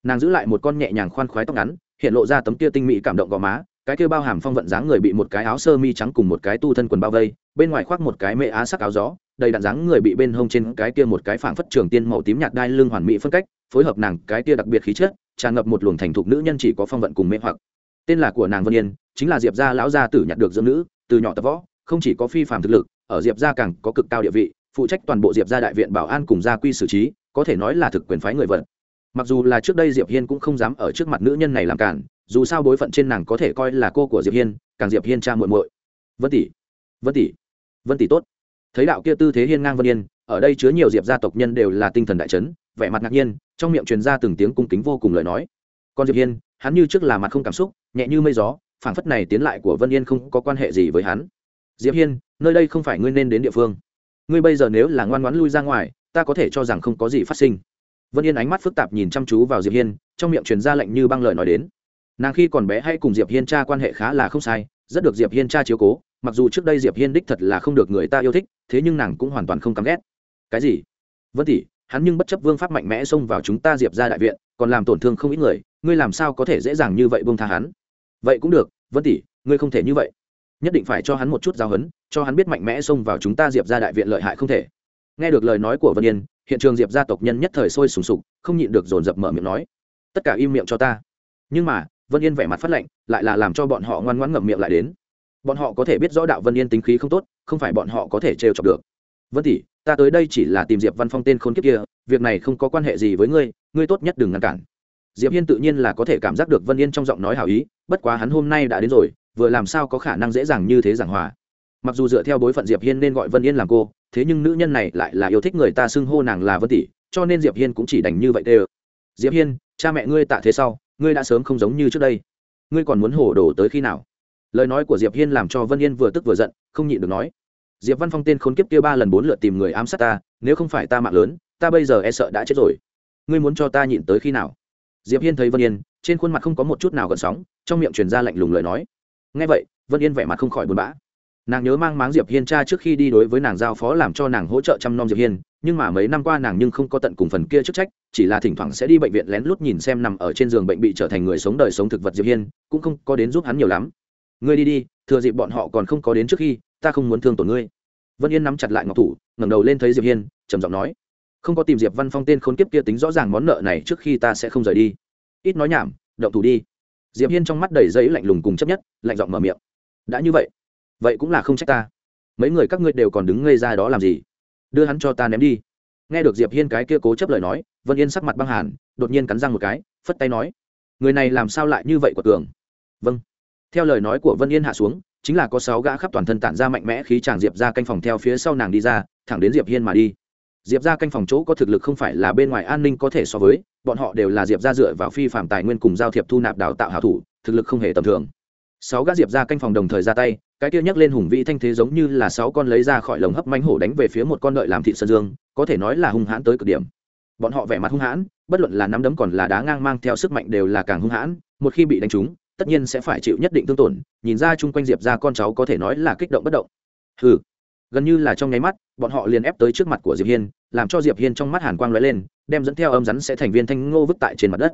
Nàng giữ lại một con nhẹ nhàng khoan khoái tóc ngắn hiện lộ ra tấm kia tinh mỹ cảm động gò má cái kia bao hàm phong vận dáng người bị một cái áo sơ mi trắng cùng một cái tu thân quần bao vây, bên ngoài khoác một cái mệ á sắc áo gió, đầy đạn dáng người bị bên hông trên cái kia một cái phảng phất trường tiên màu tím nhạt đai lưng hoàn mỹ phân cách, phối hợp nàng cái kia đặc biệt khí chất, tràn ngập một luồng thành thục nữ nhân chỉ có phong vận cùng mê hoặc. Tên là của nàng vân yên, chính là diệp gia lão gia tử nhặt được dưỡng nữ, từ nhỏ tập võ, không chỉ có phi phàm thực lực, ở diệp gia càng có cực cao địa vị, phụ trách toàn bộ diệp gia đại viện bảo an cùng gia quy xử trí, có thể nói là thực quyền phái người vận. Mặc dù là trước đây diệp hiên cũng không dám ở trước mặt nữ nhân này làm cản dù sao bối phận trên nàng có thể coi là cô của diệp hiên, càng diệp hiên cha muội muội. Vân tỷ vân tỷ vân tỷ tốt. Thấy đạo kia tư thế hiên ngang vân yên, ở đây chứa nhiều diệp gia tộc nhân đều là tinh thần đại chấn, vẻ mặt ngạc nhiên, trong miệng truyền ra từng tiếng cung kính vô cùng lời nói. Còn diệp hiên, hắn như trước là mặt không cảm xúc, nhẹ như mây gió, phảng phất này tiến lại của vân yên không có quan hệ gì với hắn. Diệp hiên, nơi đây không phải ngươi nên đến địa phương. Ngươi bây giờ nếu là ngoan ngoãn lui ra ngoài, ta có thể cho rằng không có gì phát sinh. Vân yên ánh mắt phức tạp nhìn chăm chú vào diệp hiên, trong miệng truyền ra lệnh như băng lời nói đến nàng khi còn bé hay cùng diệp hiên cha quan hệ khá là không sai rất được diệp hiên cha chiếu cố mặc dù trước đây diệp hiên đích thật là không được người ta yêu thích thế nhưng nàng cũng hoàn toàn không căm ghét. Cái gì? Vân tỷ hắn nhưng bất chấp vương pháp mạnh mẽ xông vào chúng ta diệp ra đại viện còn làm tổn thương không ít người ngươi làm sao có thể dễ dàng như vậy buông tha hắn? Vậy cũng được vân tỷ ngươi không thể như vậy. Nhất định phải cho hắn một chút giáo hấn, cho hắn biết mạnh mẽ xông vào chúng ta diệp ra đại viện lợi hại không thể. Nghe được lời nói của vân yên hiện trường diệp gia tộc nhân nhất thời sôi sùng sục không nhịn được dồn dập mở miệng nói tất cả im miệng cho ta. Nhưng mà vân yên vẻ mặt phát lệnh lại là làm cho bọn họ ngoan ngoãn ngậm miệng lại đến. Bọn họ có thể biết rõ đạo vân yên tính khí không tốt, không phải bọn họ có thể trêu chọc được. Vân tỷ, ta tới đây chỉ là tìm diệp văn phong tên khôn kiếp kia, việc này không có quan hệ gì với ngươi ngươi tốt nhất đừng ngăn cản. Diệp hiên tự nhiên là có thể cảm giác được vân yên trong giọng nói hảo ý, bất quá hắn hôm nay đã đến rồi, vừa làm sao có khả năng dễ dàng như thế giảng hòa. Mặc dù dựa theo bối phận diệp hiên nên gọi vân yên làm cô, thế nhưng nữ nhân này lại là yêu thích người ta xưng hô nàng là vân tỷ, cho nên diệp hiên cũng chỉ đành như vậy tê diệp hiên, cha mẹ ngươi tạ thế sau ngươi đã sớm không giống như trước đây. Ngươi còn muốn hồ đồ tới khi nào? Lời nói của diệp hiên làm cho vân yên vừa tức vừa giận, không nhịn được nói. Diệp văn phong tên khốn kiếp kia ba lần bốn lượt tìm người ám sát ta, nếu không phải ta mạng lớn, ta bây giờ e sợ đã chết rồi. Ngươi muốn cho ta nhịn tới khi nào? Diệp hiên thấy vân yên, trên khuôn mặt không có một chút nào gần sóng, trong miệng truyền ra lạnh lùng lời nói. Nghe vậy, vân yên vẻ mặt không khỏi buồn bã nàng nhớ mang máng diệp hiên cha trước khi đi đối với nàng giao phó làm cho nàng hỗ trợ chăm nom diệp hiên, nhưng mà mấy năm qua nàng nhưng không có tận cùng phần kia chức trách, chỉ là thỉnh thoảng sẽ đi bệnh viện lén lút nhìn xem nằm ở trên giường bệnh bị trở thành người sống đời sống thực vật diệp hiên, cũng không có đến giúp hắn nhiều lắm. Ngươi đi đi, thừa dịp bọn họ còn không có đến trước khi, ta không muốn thương tổn ngươi. Vân yên nắm chặt lại ngọc thủ, ngẩng đầu lên thấy diệp hiên, trầm giọng nói, không có tìm diệp văn phong tên khốn kiếp kia tính rõ ràng món nợ này trước khi ta sẽ không rời đi. Ít nói nhảm, động thủ đi. Diệp hiên trong mắt đầy giấy lạnh lùng cùng chấp nhất, lạnh giọng mở miệng, đã như vậy vậy cũng là không trách ta. Mấy người các ngươi đều còn đứng ngây ra đó làm gì? Đưa hắn cho ta ném đi. Nghe được diệp hiên cái kia cố chấp lời nói, vân yên sắc mặt băng hàn, đột nhiên cắn răng một cái, phất tay nói, người này làm sao lại như vậy của cường vâng. Theo lời nói của vân yên hạ xuống, chính là có sáu gã khắp toàn thân tản ra mạnh mẽ khí chàng diệp ra canh phòng theo phía sau nàng đi ra, thẳng đến diệp hiên mà đi. Diệp ra canh phòng chỗ có thực lực không phải là bên ngoài an ninh có thể so với, bọn họ đều là diệp ra dựa vào phi phạm tài nguyên cùng giao thiệp thu nạp đào tạo hảo thủ, thực lực không hề tầm thường. Sáu gã diệp ra canh phòng đồng thời ra tay cái kia nhấc lên hùng vĩ thanh thế giống như là sáu con lấy ra khỏi lồng hấp mánh hổ đánh về phía một con đợi làm thịt sơn dương, có thể nói là hung hãn tới cực điểm. Bọn họ vẻ mặt hung hãn, bất luận là nắm đấm còn là đá ngang mang theo sức mạnh đều là càng hung hãn, một khi bị đánh trúng, tất nhiên sẽ phải chịu nhất định thương tổn, nhìn ra chung quanh diệp ra con cháu có thể nói là kích động bất động. Ừ gần như là trong nháy mắt, bọn họ liền ép tới trước mặt của diệp hiên, làm cho diệp hiên trong mắt hàn quang lóe lên, đem dẫn theo âm rắn sẽ thành viên thanh ngô vứt tại trên mặt đất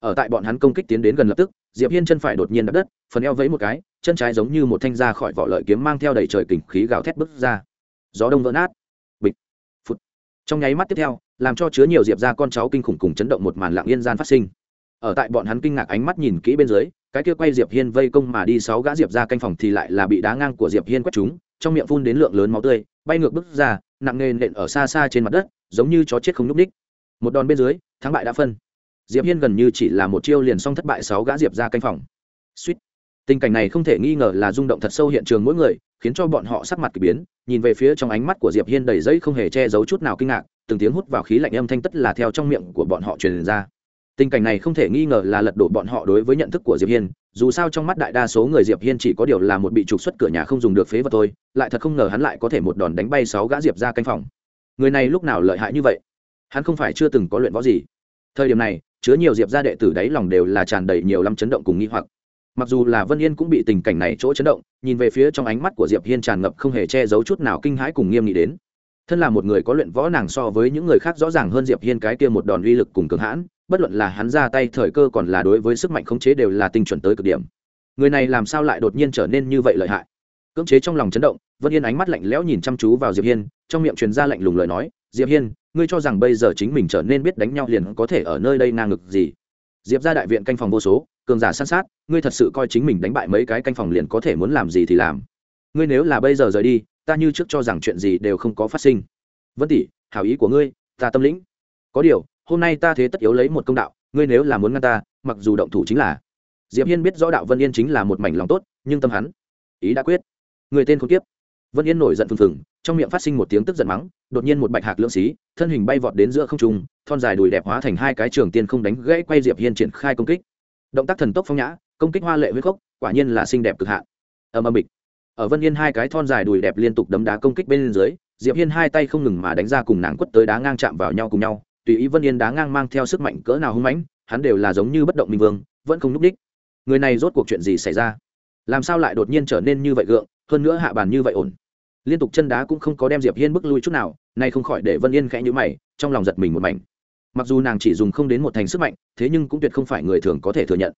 ở tại bọn hắn công kích tiến đến gần lập tức, diệp hiên chân phải đột nhiên đập đất, phần eo vẫy một cái, chân trái giống như một thanh ra khỏi vỏ lợi kiếm mang theo đầy trời kình khí gào thét bứt ra. Gió đông vỡ nát. Bịch. Phút trong nháy mắt tiếp theo, làm cho chứa nhiều diệp ra con cháu kinh khủng cùng chấn động một màn lặng yên gian phát sinh. Ở tại bọn hắn kinh ngạc ánh mắt nhìn kỹ bên dưới, cái kia quay diệp hiên vây công mà đi sáu gã diệp ra canh phòng thì lại là bị đá ngang của diệp hiên quét chúng trong miệng phun đến lượng lớn máu tươi, bay ngược bứt ra, nặng nề nện ở xa xa trên mặt đất, giống như chó chết không nhúc ních một đòn bên dưới, thắng bại đã phân diệp hiên gần như chỉ là một chiêu liền xong thất bại sáu gã diệp ra canh phòng. Suýt. Tình cảnh này không thể nghi ngờ là rung động thật sâu hiện trường mỗi người, khiến cho bọn họ sắc mặt kỳ biến, nhìn về phía trong ánh mắt của diệp hiên đầy giấy không hề che giấu chút nào kinh ngạc, từng tiếng hút vào khí lạnh âm thanh tất là theo trong miệng của bọn họ truyền ra. Tình cảnh này không thể nghi ngờ là lật đổ bọn họ đối với nhận thức của diệp hiên, dù sao trong mắt đại đa số người diệp hiên chỉ có điều là một bị trục xuất cửa nhà không dùng được phế vật thôi, lại thật không ngờ hắn lại có thể một đòn đánh bay sáu gã diệp ra canh phòng. Người này lúc nào lợi hại như vậy? Hắn không phải chưa từng có luyện võ gì. Thời điểm này chứa nhiều diệp gia đệ tử đáy lòng đều là tràn đầy nhiều lắm chấn động cùng nghi hoặc. Mặc dù là vân yên cũng bị tình cảnh này chỗ chấn động, nhìn về phía trong ánh mắt của diệp hiên tràn ngập không hề che giấu chút nào kinh hãi cùng nghiêm nghị đến. Thân là một người có luyện võ nàng so với những người khác rõ ràng hơn diệp hiên cái kia một đòn uy lực cùng cường hãn, bất luận là hắn ra tay thời cơ còn là đối với sức mạnh khống chế đều là tinh chuẩn tới cực điểm. Người này làm sao lại đột nhiên trở nên như vậy lợi hại? Cưỡng chế trong lòng chấn động, vân yên ánh mắt lạnh lẽo nhìn chăm chú vào diệp hiên, trong miệng truyền ra lạnh lùng lời nói, diệp hiên ngươi cho rằng bây giờ chính mình trở nên biết đánh nhau liền có thể ở nơi đây ngang ngực gì? Diệp ra đại viện canh phòng vô số, cường giả săn sát, ngươi thật sự coi chính mình đánh bại mấy cái canh phòng liền có thể muốn làm gì thì làm. Ngươi nếu là bây giờ rời đi, ta như trước cho rằng chuyện gì đều không có phát sinh. Vân tỷ, hảo ý của ngươi, ta tâm lĩnh. Có điều, hôm nay ta thế tất yếu lấy một công đạo, ngươi nếu là muốn ngăn ta, mặc dù động thủ chính là. Diệp hiên biết rõ đạo vân yên chính là một mảnh lòng tốt, nhưng tâm hắn, ý đã quyết. Người tên không tiếp vân yên nổi giận phừng phừng trong miệng phát sinh một tiếng tức giận mắng, đột nhiên một bạch hạc lưỡng xí, thân hình bay vọt đến giữa không trung, thon dài đùi đẹp hóa thành hai cái trường tiên không đánh gãy quay diệp hiên triển khai công kích. Động tác thần tốc phong nhã, công kích hoa lệ huyết khốc, quả nhiên là xinh đẹp cực hạn. Ầm ầm bịch. Ở vân yên hai cái thon dài đùi đẹp liên tục đấm đá công kích bên dưới, diệp hiên hai tay không ngừng mà đánh ra cùng nàng quất tới đá ngang chạm vào nhau cùng nhau, tùy ý vân yên đá ngang mang theo sức mạnh cỡ nào hung mãnh, hắn đều là giống như bất động minh vương, vẫn không núp đích người này rốt cuộc chuyện gì xảy ra? Làm sao lại đột nhiên trở nên như vậy gượng, hơn nữa hạ bàn như vậy ổn? Liên tục chân đá cũng không có đem diệp hiên bước lui chút nào nay không khỏi để vân yên khẽ nhíu mày trong lòng giật mình một mảnh mặc dù nàng chỉ dùng không đến một thành sức mạnh thế nhưng cũng tuyệt không phải người thường có thể thừa nhận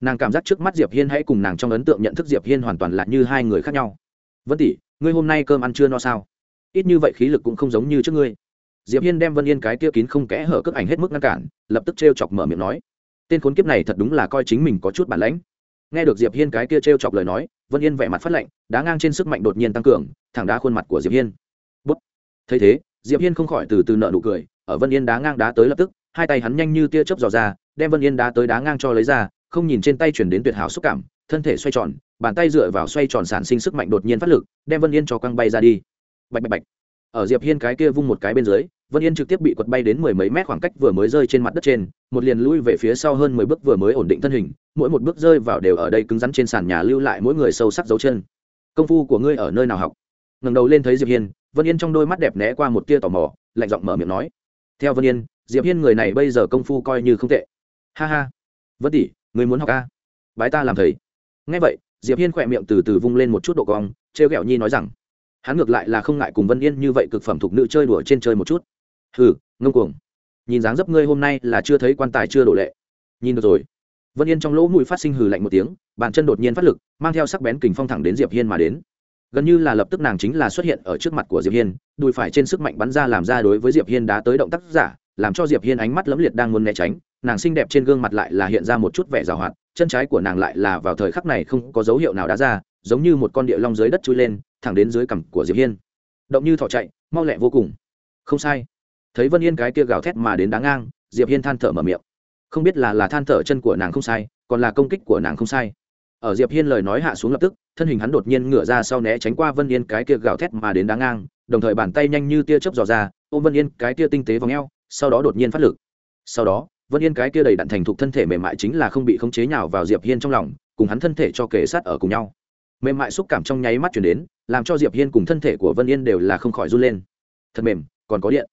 nàng cảm giác trước mắt diệp hiên hãy cùng nàng trong ấn tượng nhận thức diệp hiên hoàn toàn là như hai người khác nhau vân tỷ ngươi hôm nay cơm ăn chưa no sao ít như vậy khí lực cũng không giống như trước ngươi diệp hiên đem vân yên cái kia kín không kẽ hở cước ảnh hết mức ngăn cản lập tức trêu chọc mở miệng nói tên khốn kiếp này thật đúng là coi chính mình có chút bản lãnh nghe được diệp hiên cái kia trêu chọc lời nói, vân yên vẻ mặt phát lạnh, đá ngang trên sức mạnh đột nhiên tăng cường, thẳng đá khuôn mặt của diệp hiên. Bút. Thấy thế, diệp hiên không khỏi từ từ nợ nụ cười, ở vân yên đá ngang đá tới lập tức, hai tay hắn nhanh như tia chớp dò ra, đem vân yên đá tới đá ngang cho lấy ra, không nhìn trên tay chuyển đến tuyệt hảo xúc cảm, thân thể xoay tròn, bàn tay dựa vào xoay tròn sản sinh sức mạnh đột nhiên phát lực, đem vân yên cho quăng bay ra đi. Bạch bạch bạch. Ở diệp hiên cái kia vung một cái bên dưới, vân yên trực tiếp bị quật bay đến mười mấy mét khoảng cách vừa mới rơi trên mặt đất trên, một liền lui về phía sau hơn mười bước vừa mới ổn định thân hình mỗi một bước rơi vào đều ở đây cứng rắn trên sàn nhà lưu lại mỗi người sâu sắc dấu chân. Công phu của ngươi ở nơi nào học? Ngẩng đầu lên thấy diệp hiên, vân yên trong đôi mắt đẹp né qua một tia tò mò, lạnh giọng mở miệng nói. Theo vân yên, diệp hiên người này bây giờ công phu coi như không tệ. Ha ha. Vân tỷ ngươi muốn học a bái ta làm thầy. Nghe vậy, diệp hiên khỏe miệng từ từ vung lên một chút độ cong, trêu ghẹo nhi nói rằng, hắn ngược lại là không ngại cùng vân yên như vậy cực phẩm thục nữ chơi đùa trên chơi một chút. Hừ, ngông cuồng. Nhìn dáng dấp ngươi hôm nay là chưa thấy quan tài chưa đổ lệ. Nhìn được rồi vân yên trong lỗ mũi phát sinh hừ lạnh một tiếng, bàn chân đột nhiên phát lực, mang theo sắc bén kình phong thẳng đến diệp hiên mà đến. Gần như là lập tức nàng chính là xuất hiện ở trước mặt của diệp hiên, đùi phải trên sức mạnh bắn ra làm ra đối với diệp hiên đã tới động tác giả, làm cho diệp hiên ánh mắt lấm liệt đang muốn né tránh, nàng xinh đẹp trên gương mặt lại là hiện ra một chút vẻ rào hoạt, chân trái của nàng lại là vào thời khắc này không có dấu hiệu nào đá ra, giống như một con địa long dưới đất chui lên, thẳng đến dưới cằm của diệp hiên. Động như thỏ chạy, mau lẹ vô cùng. Không sai. Thấy vân yên cái kia gào thét mà đến đáng ngang, diệp hiên than thở mở miệng không biết là là than thở chân của nàng không sai còn là công kích của nàng không sai. Ở diệp hiên lời nói hạ xuống lập tức thân hình hắn đột nhiên ngửa ra sau né tránh qua vân yên cái kia gào thét mà đến đáng ngang đồng thời bàn tay nhanh như tia chớp dò ra ôm vân yên cái kia tinh tế vòng eo sau đó đột nhiên phát lực. Sau đó vân yên cái kia đầy đặn thành thục thân thể mềm mại chính là không bị khống chế nào vào diệp hiên trong lòng cùng hắn thân thể cho kề sát ở cùng nhau. Mềm mại xúc cảm trong nháy mắt chuyển đến làm cho diệp hiên cùng thân thể của vân yên đều là không khỏi run lên. Thật mềm còn có điện.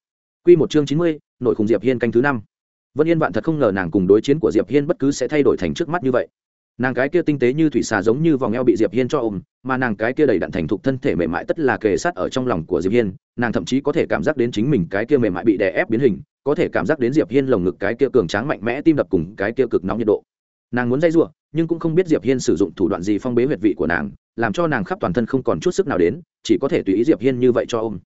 Quy một chương chín mươi, nội khủng diệp hiên canh thứ năm vân yên vạn thật không ngờ nàng cùng đối chiến của diệp hiên bất cứ sẽ thay đổi thành trước mắt như vậy. Nàng cái kia tinh tế như thủy xà giống như vòng eo bị diệp hiên cho ôm, mà nàng cái kia đầy đặn thành thục thân thể mềm mại tất là kề sát ở trong lòng của diệp hiên, nàng thậm chí có thể cảm giác đến chính mình cái kia mềm mại bị đè ép biến hình, có thể cảm giác đến diệp hiên lồng ngực cái kia cường tráng mạnh mẽ tim đập cùng cái kia cực nóng nhiệt độ. Nàng muốn dây giụa, nhưng cũng không biết diệp hiên sử dụng thủ đoạn gì phong bế huyệt vị của nàng, làm cho nàng khắp toàn thân không còn chút sức nào đến, chỉ có thể tùy ý diệp hiên như vậy cho ôm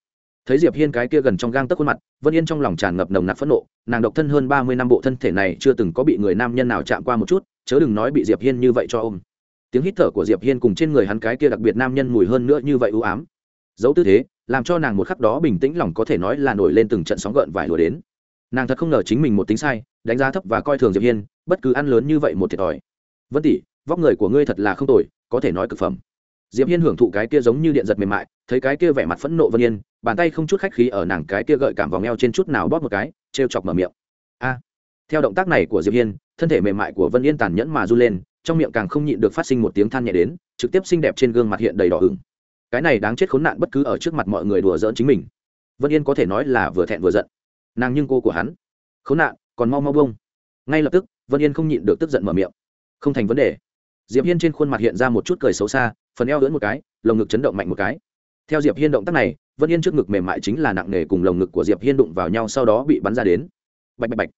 thấy diệp hiên cái kia gần trong gang tấc khuôn mặt, vân yên trong lòng tràn ngập nồng nặc phẫn nộ, nàng độc thân hơn ba mươi năm bộ thân thể này chưa từng có bị người nam nhân nào chạm qua một chút, chớ đừng nói bị diệp hiên như vậy cho ôm. Tiếng hít thở của diệp hiên cùng trên người hắn cái kia đặc biệt nam nhân mùi hơn nữa như vậy u ám. Dấu tư thế, làm cho nàng một khắc đó bình tĩnh lòng có thể nói là nổi lên từng trận sóng gợn vài lùa đến. Nàng thật không ngờ chính mình một tính sai, đánh giá thấp và coi thường diệp hiên, bất cứ ăn lớn như vậy một thiệt thòi. Vân tỷ, vóc người của ngươi thật là không tồi, có thể nói cực phẩm diệp hiên hưởng thụ cái kia giống như điện giật mềm mại, thấy cái kia vẻ mặt phẫn nộ vân yên, bàn tay không chút khách khí ở nàng cái kia gợi cảm vòng eo trên chút nào bóp một cái, trêu chọc mở miệng. A! Theo động tác này của diệp hiên, thân thể mềm mại của vân yên tàn nhẫn mà du lên, trong miệng càng không nhịn được phát sinh một tiếng than nhẹ đến, trực tiếp xinh đẹp trên gương mặt hiện đầy đỏ ửng. Cái này đáng chết khốn nạn bất cứ ở trước mặt mọi người đùa giỡn chính mình. Vân yên có thể nói là vừa thẹn vừa giận. Nàng nhưng cô của hắn. Khốn nạn, còn mau mau bông ngay lập tức, vân yên không nhịn được tức giận mở miệng. Không thành vấn đề. Diệp hiên trên khuôn mặt hiện ra một chút cười xấu xa phần eo lưỡn một cái, lồng ngực chấn động mạnh một cái. Theo diệp hiên động tác này, vân yên trước ngực mềm mại chính là nặng nề cùng lồng ngực của diệp hiên đụng vào nhau sau đó bị bắn ra đến. Bạch bạch bạch.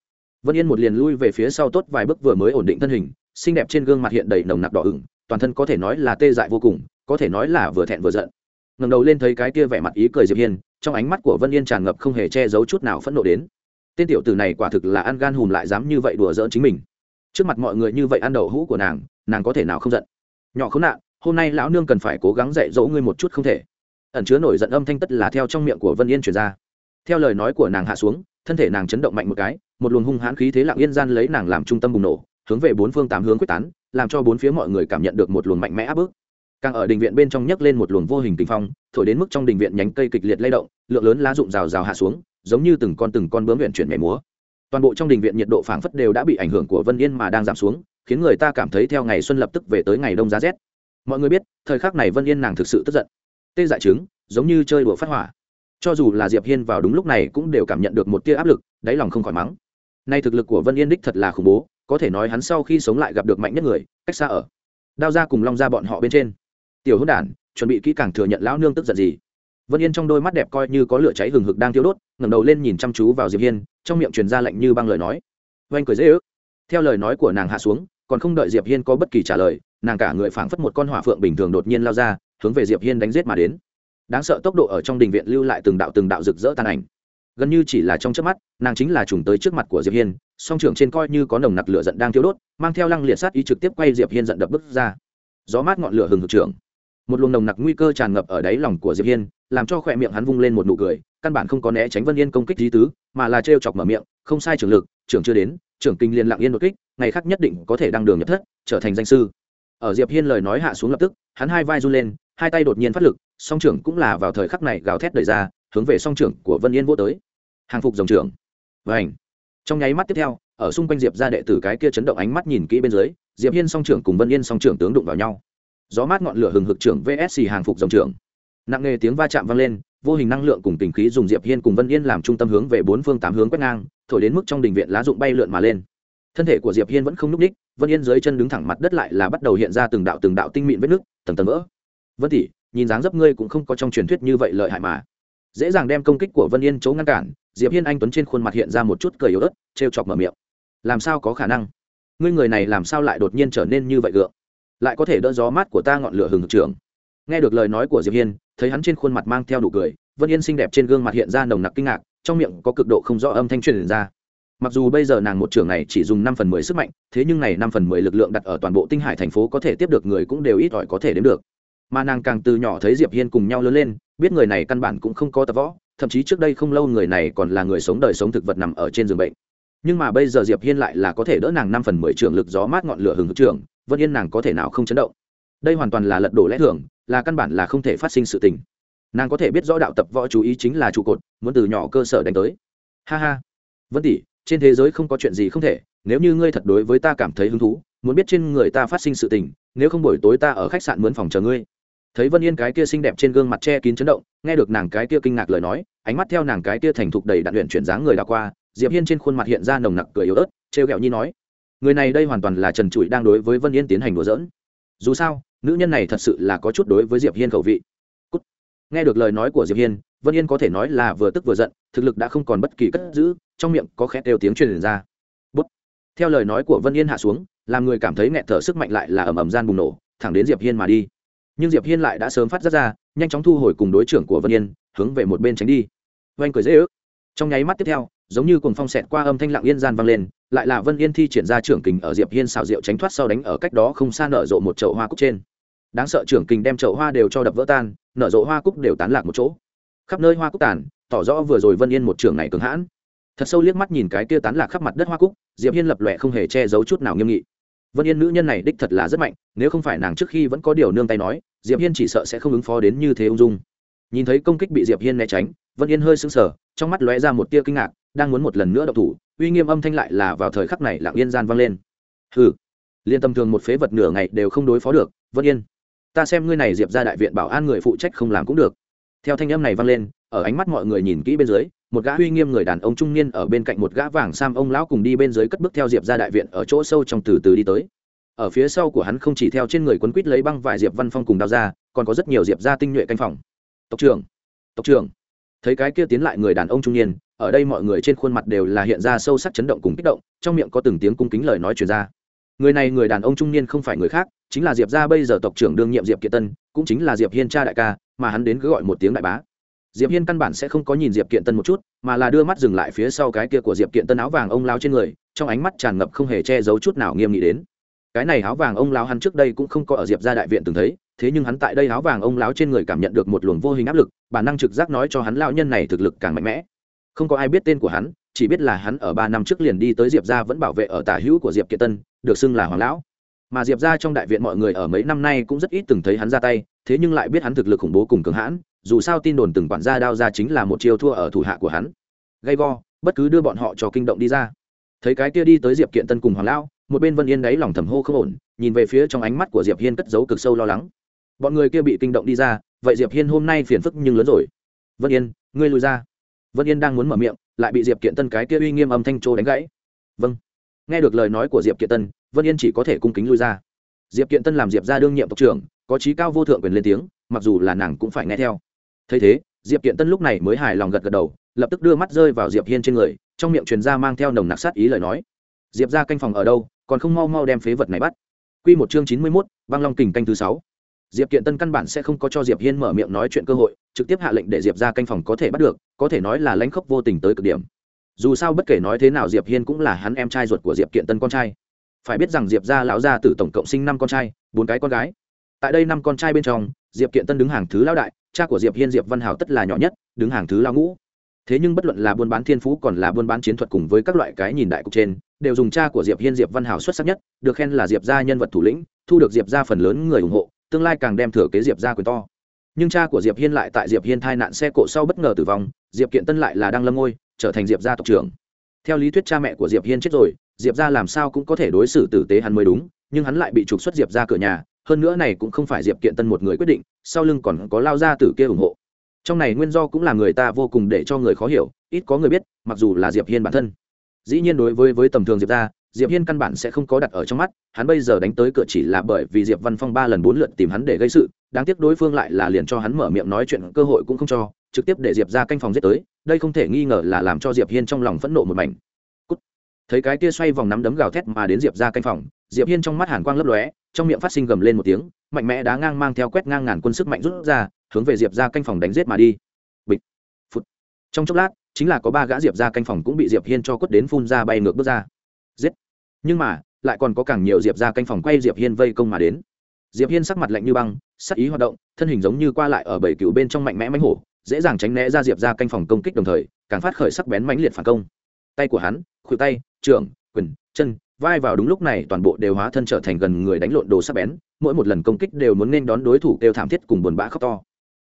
Vân yên một liền lui về phía sau tốt vài bước vừa mới ổn định thân hình, xinh đẹp trên gương mặt hiện đầy nồng nặc đỏ ửng, toàn thân có thể nói là tê dại vô cùng, có thể nói là vừa thẹn vừa giận. Ngẩng đầu lên thấy cái kia vẻ mặt ý cười diệp hiên, trong ánh mắt của vân yên tràn ngập không hề che giấu chút nào phẫn nộ đến. Tên tiểu tử này quả thực là ăn gan hùm lại dám như vậy đùa giỡn chính mình. Trước mặt mọi người như vậy ăn đầu hũ của nàng nàng có thể nào không giận? Nhỏ khốn nạn hôm nay lão nương cần phải cố gắng dạy dỗ ngươi một chút không thể. Ẩn chứa nổi giận âm thanh tất là theo trong miệng của vân yên truyền ra. Theo lời nói của nàng hạ xuống, thân thể nàng chấn động mạnh một cái, một luồng hung hãn khí thế lặng yên gian lấy nàng làm trung tâm bùng nổ, hướng về bốn phương tám hướng quyết tán, làm cho bốn phía mọi người cảm nhận được một luồng mạnh mẽ áp bức. Càng ở đình viện bên trong nhấc lên một luồng vô hình kinh phong, thổi đến mức trong đình viện nhánh cây kịch liệt lay động, lượng lớn lá rụng rào rào hạ xuống, giống như từng con từng con bướm huyện chuyển mẻ múa. Toàn bộ trong đình viện nhiệt độ phảng phất đều đã bị ảnh hưởng của vân yên mà đang giảm xuống, khiến người ta cảm thấy theo ngày xuân lập tức về tới ngày đông giá rét mọi người biết, thời khắc này vân yên nàng thực sự tức giận. Tê dại trứng, giống như chơi đùa phát hỏa. Cho dù là diệp hiên vào đúng lúc này cũng đều cảm nhận được một tia áp lực, đáy lòng không khỏi mắng. Nay thực lực của vân yên đích thật là khủng bố, có thể nói hắn sau khi sống lại gặp được mạnh nhất người, cách xa ở. Đao ra cùng long ra bọn họ bên trên. Tiểu hôn đản, chuẩn bị kỹ càng thừa nhận lão nương tức giận gì. Vân yên trong đôi mắt đẹp coi như có lửa cháy hừng hực đang thiêu đốt, ngẩng đầu lên nhìn chăm chú vào diệp hiên, trong miệng truyền ra lạnh như băng lời nói. Oanh cười dễ ước. Theo lời nói của nàng hạ xuống, còn không đợi diệp hiên có bất kỳ trả lời nàng cả người phảng phất một con hỏa phượng bình thường đột nhiên lao ra, hướng về diệp hiên đánh giết mà đến. Đáng sợ tốc độ ở trong đình viện lưu lại từng đạo từng đạo rực rỡ tàn ảnh. Gần như chỉ là trong chớp mắt, nàng chính là trùng tới trước mặt của diệp hiên, song trưởng trên coi như có nồng nặc lửa giận đang thiêu đốt, mang theo lăng liệt sát ý trực tiếp quay diệp hiên giận đập bức ra. Gió mát ngọn lửa hừng hực trưởng. Một luồng nồng nặc nguy cơ tràn ngập ở đáy lòng của diệp hiên, làm cho khỏe miệng hắn vung lên một nụ cười, căn bản không có né tránh vân yên công kích lý tứ, mà là trêu chọc mở miệng, không sai trưởng lực, trưởng chưa đến, trưởng kinh liên lặng yên đột kích, ngày khác nhất định có thể đăng đường nhập thất, trở thành danh sư ở diệp hiên lời nói hạ xuống lập tức, hắn hai vai run lên, hai tay đột nhiên phát lực, song trưởng cũng là vào thời khắc này gào thét đẩy ra, hướng về song trưởng của vân yên vô tới. Hàng phục dòng trưởng. Vảnh trong nháy mắt tiếp theo, ở xung quanh diệp ra đệ tử cái kia chấn động ánh mắt nhìn kỹ bên dưới, diệp hiên song trưởng cùng vân yên song trưởng tướng đụng vào nhau. Gió mát ngọn lửa hừng hực trưởng vsc hàng phục dòng trưởng. Nặng nghề tiếng va chạm vang lên, vô hình năng lượng cùng tình khí dùng diệp hiên cùng vân yên làm trung tâm hướng về bốn phương tám hướng quét ngang, thổi đến mức trong đình viện lá dụng bay lượn mà lên thân thể của diệp hiên vẫn không núc ních, vân yên dưới chân đứng thẳng mặt đất lại là bắt đầu hiện ra từng đạo từng đạo tinh mịn vết nước, tầng tầng vỡ. Vân tỷ, nhìn dáng dấp ngươi cũng không có trong truyền thuyết như vậy lợi hại mà. Dễ dàng đem công kích của vân yên chỗ ngăn cản, diệp hiên anh tuấn trên khuôn mặt hiện ra một chút cười yếu ớt, trêu chọc mở miệng. Làm sao có khả năng? Ngươi người này làm sao lại đột nhiên trở nên như vậy gượng? Lại có thể đỡ gió mát của ta ngọn lửa hừng hực trưởng. Nghe được lời nói của diệp hiên, thấy hắn trên khuôn mặt mang theo đủ cười, vân yên xinh đẹp trên gương mặt hiện ra nồng nặc kinh ngạc, trong miệng có cực độ không rõ âm thanh truyền ra mặc dù bây giờ nàng một trưởng này chỉ dùng năm phần mười sức mạnh, thế nhưng này năm phần mười lực lượng đặt ở toàn bộ tinh hải thành phố có thể tiếp được người cũng đều ít ỏi có thể đến được. Mà nàng càng từ nhỏ thấy diệp hiên cùng nhau lớn lên, biết người này căn bản cũng không có tập võ, thậm chí trước đây không lâu người này còn là người sống đời sống thực vật nằm ở trên giường bệnh. Nhưng mà bây giờ diệp hiên lại là có thể đỡ nàng năm phần mười trưởng lực gió mát ngọn lửa hừng hực trưởng vân yên nàng có thể nào không chấn động. Đây hoàn toàn là lật đổ lẽ thường, là căn bản là không thể phát sinh sự tình. Nàng có thể biết rõ đạo tập võ chú ý chính là trụ cột, muốn từ nhỏ cơ sở đánh tới. Ha ha. Vân tỷ trên thế giới không có chuyện gì không thể, nếu như ngươi thật đối với ta cảm thấy hứng thú, muốn biết trên người ta phát sinh sự tình, nếu không buổi tối ta ở khách sạn mướn phòng chờ ngươi. Thấy vân yên cái kia xinh đẹp trên gương mặt che kín chấn động, nghe được nàng cái kia kinh ngạc lời nói, ánh mắt theo nàng cái kia thành thục đầy đạn luyện chuyển dáng người đã qua, diệp hiên trên khuôn mặt hiện ra nồng nặc cười yếu ớt, trêu ghẹo nhi nói, người này đây hoàn toàn là trần trụi đang đối với vân yên tiến hành đùa giỡn. Dù sao, nữ nhân này thật sự là có chút đối với diệp hiên khẩu vị nghe được lời nói của diệp hiên, vân yên có thể nói là vừa tức vừa giận, thực lực đã không còn bất kỳ cất giữ, trong miệng có khét đều tiếng truyền ra. Bút. theo lời nói của vân yên hạ xuống, làm người cảm thấy nghẹt thở sức mạnh lại là ầm ầm gian bùng nổ, thẳng đến diệp hiên mà đi. Nhưng diệp hiên lại đã sớm phát ra ra, nhanh chóng thu hồi cùng đối trưởng của vân yên, hướng về một bên tránh đi. Oanh cười dễ ước. Trong nháy mắt tiếp theo, giống như cùng phong xẹt qua âm thanh lặng yên gian vang lên, lại là vân yên thi triển ra trưởng kình ở diệp hiên xào rượu tránh thoát sau đánh ở cách đó không xa nở rộ một chậu hoa cúc trên đáng sợ trưởng kình đem chậu hoa đều cho đập vỡ tan, nở rộ hoa cúc đều tán lạc một chỗ. Khắp nơi hoa cúc tàn tỏ rõ vừa rồi vân yên một trưởng này cường hãn. Thật sâu liếc mắt nhìn cái kia tán lạc khắp mặt đất hoa cúc, diệp hiên lập lòe không hề che giấu chút nào nghiêm nghị. Vân yên nữ nhân này đích thật là rất mạnh, nếu không phải nàng trước khi vẫn có điều nương tay nói, diệp hiên chỉ sợ sẽ không ứng phó đến như thế ung dung. Nhìn thấy công kích bị diệp hiên né tránh, vân yên hơi sững sờ, trong mắt lóe ra một tia kinh ngạc, đang muốn một lần nữa đậu thủ, uy nghiêm âm thanh lại là vào thời khắc này lặng yên gian vang lên. Hừ. Liên tâm thường một phế vật nửa ngày đều không đối phó được, vân yên ta xem ngươi này diệp ra đại viện bảo an người phụ trách không làm cũng được. Theo thanh âm này vang lên, ở ánh mắt mọi người nhìn kỹ bên dưới, một gã uy nghiêm người đàn ông trung niên ở bên cạnh một gã vàng sam ông lão cùng đi bên dưới cất bước theo diệp ra đại viện ở chỗ sâu trong từ từ đi tới. Ở phía sau của hắn không chỉ theo trên người quấn quýt lấy băng vài diệp văn phong cùng đao ra, còn có rất nhiều diệp ra tinh nhuệ canh phòng. Tộc trưởng tộc trưởng. Thấy cái kia tiến lại người đàn ông trung niên, ở đây mọi người trên khuôn mặt đều là hiện ra sâu sắc chấn động cùng kích động, trong miệng có từng tiếng cung kính lời nói truyền ra. Người này người đàn ông trung niên không phải người khác chính là diệp gia bây giờ tộc trưởng đương nhiệm diệp kiệt tân, cũng chính là diệp hiên cha đại ca, mà hắn đến cứ gọi một tiếng đại bá. Diệp hiên căn bản sẽ không có nhìn diệp kiện tân một chút, mà là đưa mắt dừng lại phía sau cái kia của diệp kiện tân áo vàng ông lao trên người, trong ánh mắt tràn ngập không hề che giấu chút nào nghiêm nghị đến. Cái này áo vàng ông lao hắn trước đây cũng không có ở diệp gia đại viện từng thấy, thế nhưng hắn tại đây áo vàng ông lão trên người cảm nhận được một luồng vô hình áp lực, bản năng trực giác nói cho hắn lão nhân này thực lực càng mạnh mẽ. Không có ai biết tên của hắn, chỉ biết là hắn ở ba năm trước liền đi tới diệp gia vẫn bảo vệ ở tả hữu của diệp kiệt tân, được xưng là hoàng lão mà diệp gia trong đại viện mọi người ở mấy năm nay cũng rất ít từng thấy hắn ra tay, thế nhưng lại biết hắn thực lực khủng bố cùng cường hãn, dù sao tin đồn từng quản gia đao ra chính là một chiêu thua ở thủ hạ của hắn. Gay go, bất cứ đưa bọn họ cho kinh động đi ra. Thấy cái kia đi tới diệp kiện tân cùng hoàng lão, một bên vân yên đáy lòng thầm hô không ổn, nhìn về phía trong ánh mắt của diệp hiên cất giấu cực sâu lo lắng. Bọn người kia bị kinh động đi ra, vậy diệp hiên hôm nay phiền phức nhưng lớn rồi. Vân yên, ngươi lùi ra. Vân yên đang muốn mở miệng, lại bị diệp kiện tân cái kia uy nghiêm âm thanh trô đánh gãy. Vâng. Nghe được lời nói của diệp kiện tân vân yên chỉ có thể cung kính lui ra diệp kiện tân làm diệp ra đương nhiệm tộc trưởng có trí cao vô thượng quyền lên tiếng mặc dù là nàng cũng phải nghe theo thấy thế diệp kiện tân lúc này mới hài lòng gật gật đầu lập tức đưa mắt rơi vào diệp hiên trên người trong miệng truyền ra mang theo nồng nặc sát ý lời nói diệp ra canh phòng ở đâu còn không mau mau đem phế vật này bắt quy một chương chín mươi 91, băng long kình canh thứ sáu diệp kiện tân căn bản sẽ không có cho diệp hiên mở miệng nói chuyện cơ hội trực tiếp hạ lệnh để diệp ra canh phòng có thể bắt được có thể nói là lãnh khốc vô tình tới cực điểm dù sao bất kể nói thế nào diệp hiên cũng là hắn em trai ruột của diệp kiện tân con trai phải biết rằng diệp gia lão gia tử tổng cộng sinh năm con trai, bốn cái con gái. Tại đây năm con trai bên trong, diệp kiện tân đứng hàng thứ lão đại, cha của diệp hiên diệp văn hảo tất là nhỏ nhất, đứng hàng thứ lão ngũ. Thế nhưng bất luận là buôn bán thiên phú còn là buôn bán chiến thuật cùng với các loại cái nhìn đại cục trên, đều dùng cha của diệp hiên diệp văn hảo xuất sắc nhất, được khen là diệp gia nhân vật thủ lĩnh, thu được diệp gia phần lớn người ủng hộ, tương lai càng đem thừa kế diệp gia quyền to. Nhưng cha của diệp hiên lại tại diệp hiên tai nạn xe cộ sau bất ngờ tử vong, diệp kiện tân lại là đang lâm ngôi, trở thành diệp gia tộc trưởng theo lý thuyết cha mẹ của diệp hiên chết rồi, diệp gia làm sao cũng có thể đối xử tử tế hắn mới đúng, nhưng hắn lại bị trục xuất diệp ra cửa nhà, hơn nữa này cũng không phải diệp kiện tân một người quyết định, sau lưng còn có lao gia tử kia ủng hộ. Trong này nguyên do cũng là người ta vô cùng để cho người khó hiểu, ít có người biết, mặc dù là diệp hiên bản thân. Dĩ nhiên đối với với tầm thường diệp ra diệp hiên căn bản sẽ không có đặt ở trong mắt, hắn bây giờ đánh tới cửa chỉ là bởi vì diệp văn phong ba lần bốn lượt tìm hắn để gây sự, đáng tiếc đối phương lại là liền cho hắn mở miệng nói chuyện cơ hội cũng không cho, trực tiếp để diệp ra canh phòng giết tới đây không thể nghi ngờ là làm cho diệp hiên trong lòng phẫn nộ một mảnh. Cút. thấy cái kia xoay vòng nắm đấm gào thét mà đến diệp ra canh phòng, diệp hiên trong mắt hàn quang lấp lóe, trong miệng phát sinh gầm lên một tiếng, mạnh mẽ đá ngang mang theo quét ngang ngàn quân sức mạnh rút ra, hướng về diệp ra canh phòng đánh giết mà đi. Bịch. Phút trong chốc lát, chính là có ba gã diệp ra canh phòng cũng bị diệp hiên cho quất đến phun ra bay ngược bước ra. Giết. Nhưng mà, lại còn có càng nhiều diệp ra canh phòng quay diệp hiên vây công mà đến. Diệp hiên sắc mặt lạnh như băng, sắc ý hoạt động, thân hình giống như qua lại ở bảy cựu bên trong mạnh mẽ mánh hổ dễ dàng tránh né ra diệp ra canh phòng công kích đồng thời, càng phát khởi sắc bén mãnh liệt phản công. Tay của hắn, khuỷu tay, trưởng, quyền, chân, vai vào đúng lúc này toàn bộ đều hóa thân trở thành gần người đánh lộn đồ sắc bén, mỗi một lần công kích đều muốn nên đón đối thủ kêu thảm thiết cùng buồn bã khóc to.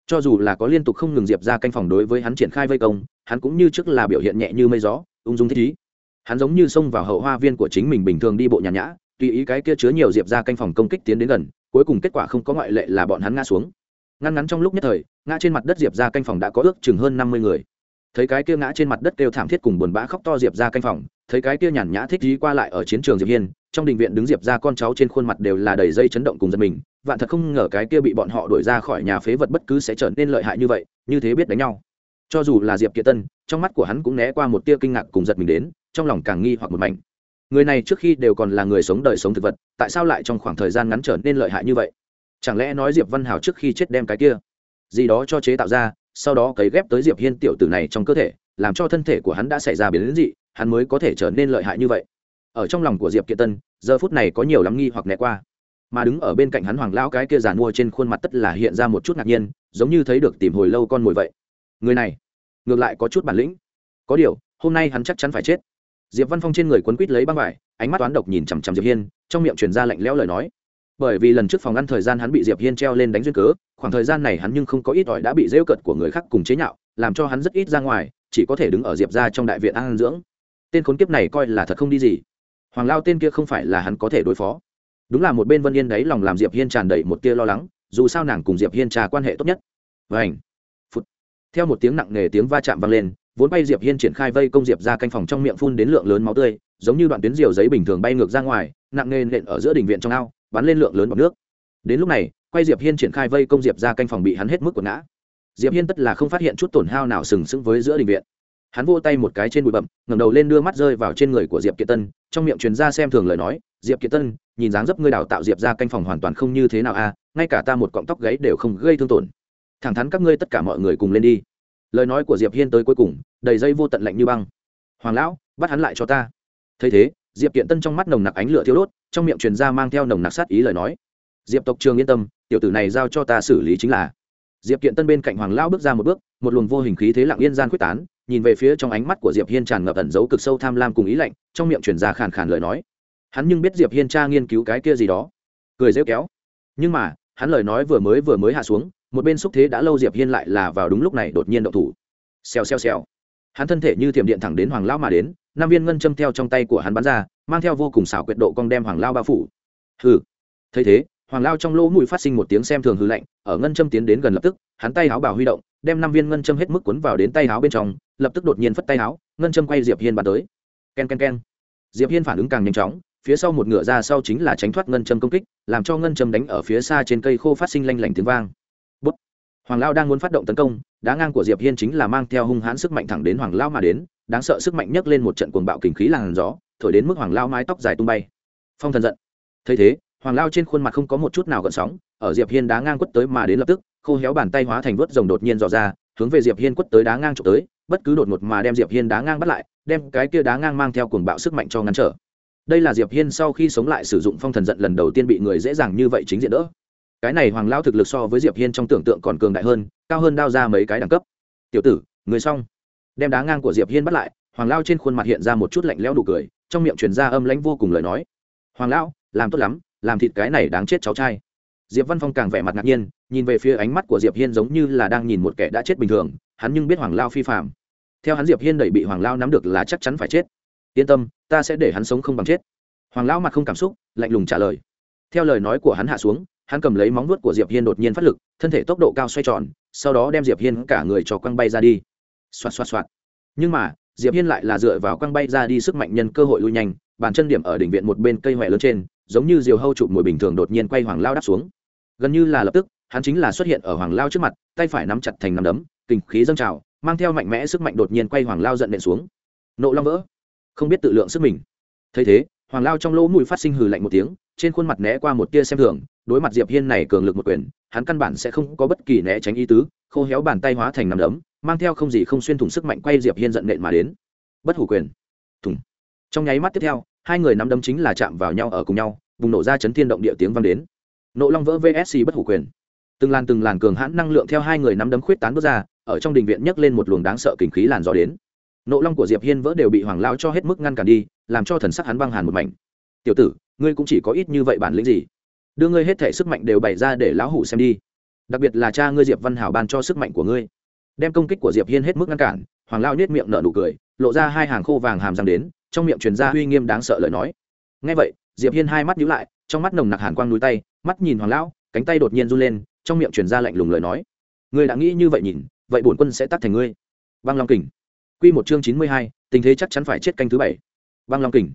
Cho dù là có liên tục không ngừng diệp ra canh phòng đối với hắn triển khai vây công, hắn cũng như trước là biểu hiện nhẹ như mây gió, ung dung thích ý. Hắn giống như xông vào hậu hoa viên của chính mình bình thường đi bộ nhàn nhã, tùy ý cái kia chứa nhiều diệp ra canh phòng công kích tiến đến gần, cuối cùng kết quả không có ngoại lệ là bọn hắn ngã xuống ngăn ngắn trong lúc nhất thời, ngã trên mặt đất diệp ra canh phòng đã có ước chừng hơn năm mươi người. Thấy cái kia ngã trên mặt đất kêu thảm thiết cùng buồn bã khóc to diệp ra canh phòng, thấy cái kia nhàn nhã thích dí qua lại ở chiến trường diệp hiên, trong đình viện đứng diệp ra con cháu trên khuôn mặt đều là đầy dây chấn động cùng giật mình, vạn thật không ngờ cái kia bị bọn họ đuổi ra khỏi nhà phế vật bất cứ sẽ trở nên lợi hại như vậy, như thế biết đánh nhau. Cho dù là diệp kiệt tân, trong mắt của hắn cũng né qua một tia kinh ngạc cùng giật mình đến, trong lòng càng nghi hoặc một mảnh. Người này trước khi đều còn là người sống đời sống thực vật, tại sao lại trong khoảng thời gian ngắn trở nên lợi hại như vậy? Chẳng lẽ nói diệp văn hào trước khi chết đem cái kia gì đó cho chế tạo ra, sau đó cấy ghép tới diệp hiên tiểu tử này trong cơ thể, làm cho thân thể của hắn đã xảy ra biến dị, hắn mới có thể trở nên lợi hại như vậy. Ở trong lòng của diệp kiệt tân, giờ phút này có nhiều lắm nghi hoặc né qua. Mà đứng ở bên cạnh hắn hoàng lão cái kia giàn mua trên khuôn mặt tất là hiện ra một chút ngạc nhiên, giống như thấy được tìm hồi lâu con mồi vậy. Người này, ngược lại có chút bản lĩnh. Có điều, hôm nay hắn chắc chắn phải chết. Diệp văn phong trên người quấn quít lấy băng vải, ánh mắt toán độc nhìn chằm chằm diệp hiên, trong miệng truyền ra lạnh lẽo lời nói bởi vì lần trước phòng ngăn thời gian hắn bị diệp hiên treo lên đánh duyên cớ, khoảng thời gian này hắn nhưng không có ít ỏi đã bị rêu cợt của người khác cùng chế nhạo, làm cho hắn rất ít ra ngoài, chỉ có thể đứng ở diệp ra trong đại viện an dưỡng. Tên khốn kiếp này coi là thật không đi gì. Hoàng lao tên kia không phải là hắn có thể đối phó. Đúng là một bên vân yên đấy lòng làm diệp hiên tràn đầy một tia lo lắng, dù sao nàng cùng diệp hiên trà quan hệ tốt nhất. Vảnh phút theo một tiếng nặng nề tiếng va chạm vang lên, vốn bay diệp hiên triển khai vây công diệp ra canh phòng trong miệng phun đến lượng lớn máu tươi, giống như đoạn tuyến diều giấy bình thường bay ngược ra ngoài, nặng nề nện ở giữa đình viện trong ao bắn lên lượng lớn bọc nước. Đến lúc này, quay diệp hiên triển khai vây công diệp ra canh phòng bị hắn hết mức quần ngã. Diệp hiên tất là không phát hiện chút tổn hao nào sừng sững với giữa đình viện. Hắn vô tay một cái trên bụi bậm ngẩng đầu lên đưa mắt rơi vào trên người của diệp kiệt tân, trong miệng truyền ra xem thường lời nói, diệp kiệt tân, nhìn dáng dấp ngươi đào tạo diệp ra canh phòng hoàn toàn không như thế nào a ngay cả ta một cọng tóc gáy đều không gây thương tổn. Thẳng thắn các ngươi tất cả mọi người cùng lên đi. Lời nói của diệp hiên tới cuối cùng, đầy dây vô tận lạnh như băng. Hoàng lão, bắt hắn lại cho ta. Thấy thế diệp kiện tân trong mắt nồng nặc ánh lửa thiêu đốt, trong miệng truyền ra mang theo nồng nặc sát ý lời nói. Diệp tộc trường yên tâm, tiểu tử này giao cho ta xử lý chính là. Diệp kiện tân bên cạnh hoàng lão bước ra một bước, một luồng vô hình khí thế lặng yên gian quyết tán, nhìn về phía trong ánh mắt của diệp hiên tràn ngập ẩn dấu cực sâu tham lam cùng ý lạnh, trong miệng truyền ra khàn khàn lời nói. Hắn nhưng biết diệp hiên cha nghiên cứu cái kia gì đó. Cười rêu kéo. Nhưng mà, hắn lời nói vừa mới vừa mới hạ xuống, một bên xúc thế đã lâu diệp hiên lại là vào đúng lúc này đột nhiên động thủ. Xèo xèo xèo. Hắn thân thể như thiểm điện thẳng đến hoàng lão mà đến năm viên ngân châm theo trong tay của hắn bắn ra, mang theo vô cùng xảo quyệt độ cong đem hoàng lao bao phủ. Hừ. Thấy thế, hoàng lao trong lỗ mũi phát sinh một tiếng xem thường hư lạnh, ở ngân châm tiến đến gần lập tức, hắn tay áo bảo huy động, đem năm viên ngân châm hết mức cuốn vào đến tay áo bên trong, lập tức đột nhiên phất tay áo, ngân châm quay diệp hiên bắn tới. Ken ken ken. Diệp hiên phản ứng càng nhanh chóng, phía sau một ngựa ra sau chính là tránh thoát ngân châm công kích, làm cho ngân châm đánh ở phía xa trên cây khô phát sinh lanh lảnh tiếng vang. Bút. hoàng lao đang muốn phát động tấn công, đá ngang của diệp hiên chính là mang theo hung hãn sức mạnh thẳng đến hoàng lao mà đến đáng sợ sức mạnh nhấc lên một trận cuồng bạo kình khí làn gió, thổi đến mức hoàng lao mái tóc dài tung bay. Phong thần giận. Thấy thế, hoàng lao trên khuôn mặt không có một chút nào gợn sóng, ở diệp hiên đá ngang quất tới mà đến lập tức, khô héo bàn tay hóa thành vớt rồng đột nhiên dò ra, hướng về diệp hiên quất tới đá ngang trộm tới, bất cứ đột ngột mà đem diệp hiên đá ngang bắt lại, đem cái kia đá ngang mang theo cuồng bạo sức mạnh cho ngăn trở. Đây là diệp hiên sau khi sống lại sử dụng phong thần giận lần đầu tiên bị người dễ dàng như vậy chính diện đỡ. Cái này hoàng lao thực lực so với diệp hiên trong tưởng tượng còn cường đại hơn, cao hơn đao ra mấy cái đẳng cấp. Tiểu tử, người xong đem đá ngang của diệp hiên bắt lại, hoàng lao trên khuôn mặt hiện ra một chút lạnh lẽo đủ cười, trong miệng truyền ra âm lãnh vô cùng lời nói. Hoàng lão, làm tốt lắm, làm thịt cái này đáng chết cháu trai. Diệp văn phong càng vẻ mặt ngạc nhiên, nhìn về phía ánh mắt của diệp hiên giống như là đang nhìn một kẻ đã chết bình thường, hắn nhưng biết hoàng lao phi phạm. Theo hắn diệp hiên đẩy bị hoàng lao nắm được là chắc chắn phải chết. Yên tâm, ta sẽ để hắn sống không bằng chết. Hoàng lão mặt không cảm xúc, lạnh lùng trả lời. Theo lời nói của hắn hạ xuống, hắn cầm lấy móng vuốt của diệp hiên đột nhiên phát lực, thân thể tốc độ cao xoay tròn, sau đó đem diệp hiên cả người cho quăng bay ra đi xoạt xoạt xoạt. Nhưng mà, diệp hiên lại là dựa vào quăng bay ra đi sức mạnh nhân cơ hội lui nhanh, bàn chân điểm ở đỉnh viện một bên cây hoẹ lớn trên, giống như diều hâu chụp mùi bình thường đột nhiên quay hoàng lao đáp xuống. Gần như là lập tức, hắn chính là xuất hiện ở hoàng lao trước mặt, tay phải nắm chặt thành nắm đấm, kinh khí dâng trào, mang theo mạnh mẽ sức mạnh đột nhiên quay hoàng lao giận nện xuống. Nộ long vỡ. Không biết tự lượng sức mình. Thấy thế, hoàng lao trong lỗ mũi phát sinh hừ lạnh một tiếng, trên khuôn mặt né qua một tia xem thường, đối mặt diệp hiên này cường lực một quyền, hắn căn bản sẽ không có bất kỳ né tránh ý tứ, khô héo bàn tay hóa thành nắm đấm mang theo không gì không xuyên thủng sức mạnh quay diệp hiên giận nện mà đến. Bất hủ quyền. Thủng trong nháy mắt tiếp theo, hai người nắm đấm chính là chạm vào nhau ở cùng nhau, bùng nổ ra chấn thiên động địa tiếng vang đến. Nộ long vỡ vsc bất hủ quyền. Từng làn từng làn cường hãn năng lượng theo hai người nắm đấm khuyết tán bước ra, ở trong đình viện nhấc lên một luồng đáng sợ kinh khí làn gió đến. Nộ long của diệp hiên vỡ đều bị hoàng lao cho hết mức ngăn cản đi, làm cho thần sắc hắn băng hàn một mảnh. Tiểu tử, ngươi cũng chỉ có ít như vậy bản lĩnh gì? Đưa ngươi hết thể sức mạnh đều bày ra để lão hủ xem đi. Đặc biệt là cha ngươi diệp văn hảo ban cho sức mạnh của ngươi đem công kích của diệp hiên hết mức ngăn cản hoàng lao nhếch miệng nở nụ cười lộ ra hai hàng khô vàng hàm răng đến trong miệng truyền ra uy nghiêm đáng sợ lời nói. Nghe vậy diệp hiên hai mắt nhíu lại trong mắt nồng nặc hàn quang núi tay mắt nhìn hoàng lão cánh tay đột nhiên run lên trong miệng truyền ra lạnh lùng lời nói. Ngươi đã nghĩ như vậy nhìn vậy bổn quân sẽ tắt thành ngươi. Băng long kình. Quy một chương chín mươi hai, tình thế chắc chắn phải chết canh thứ bảy. Băng long kình.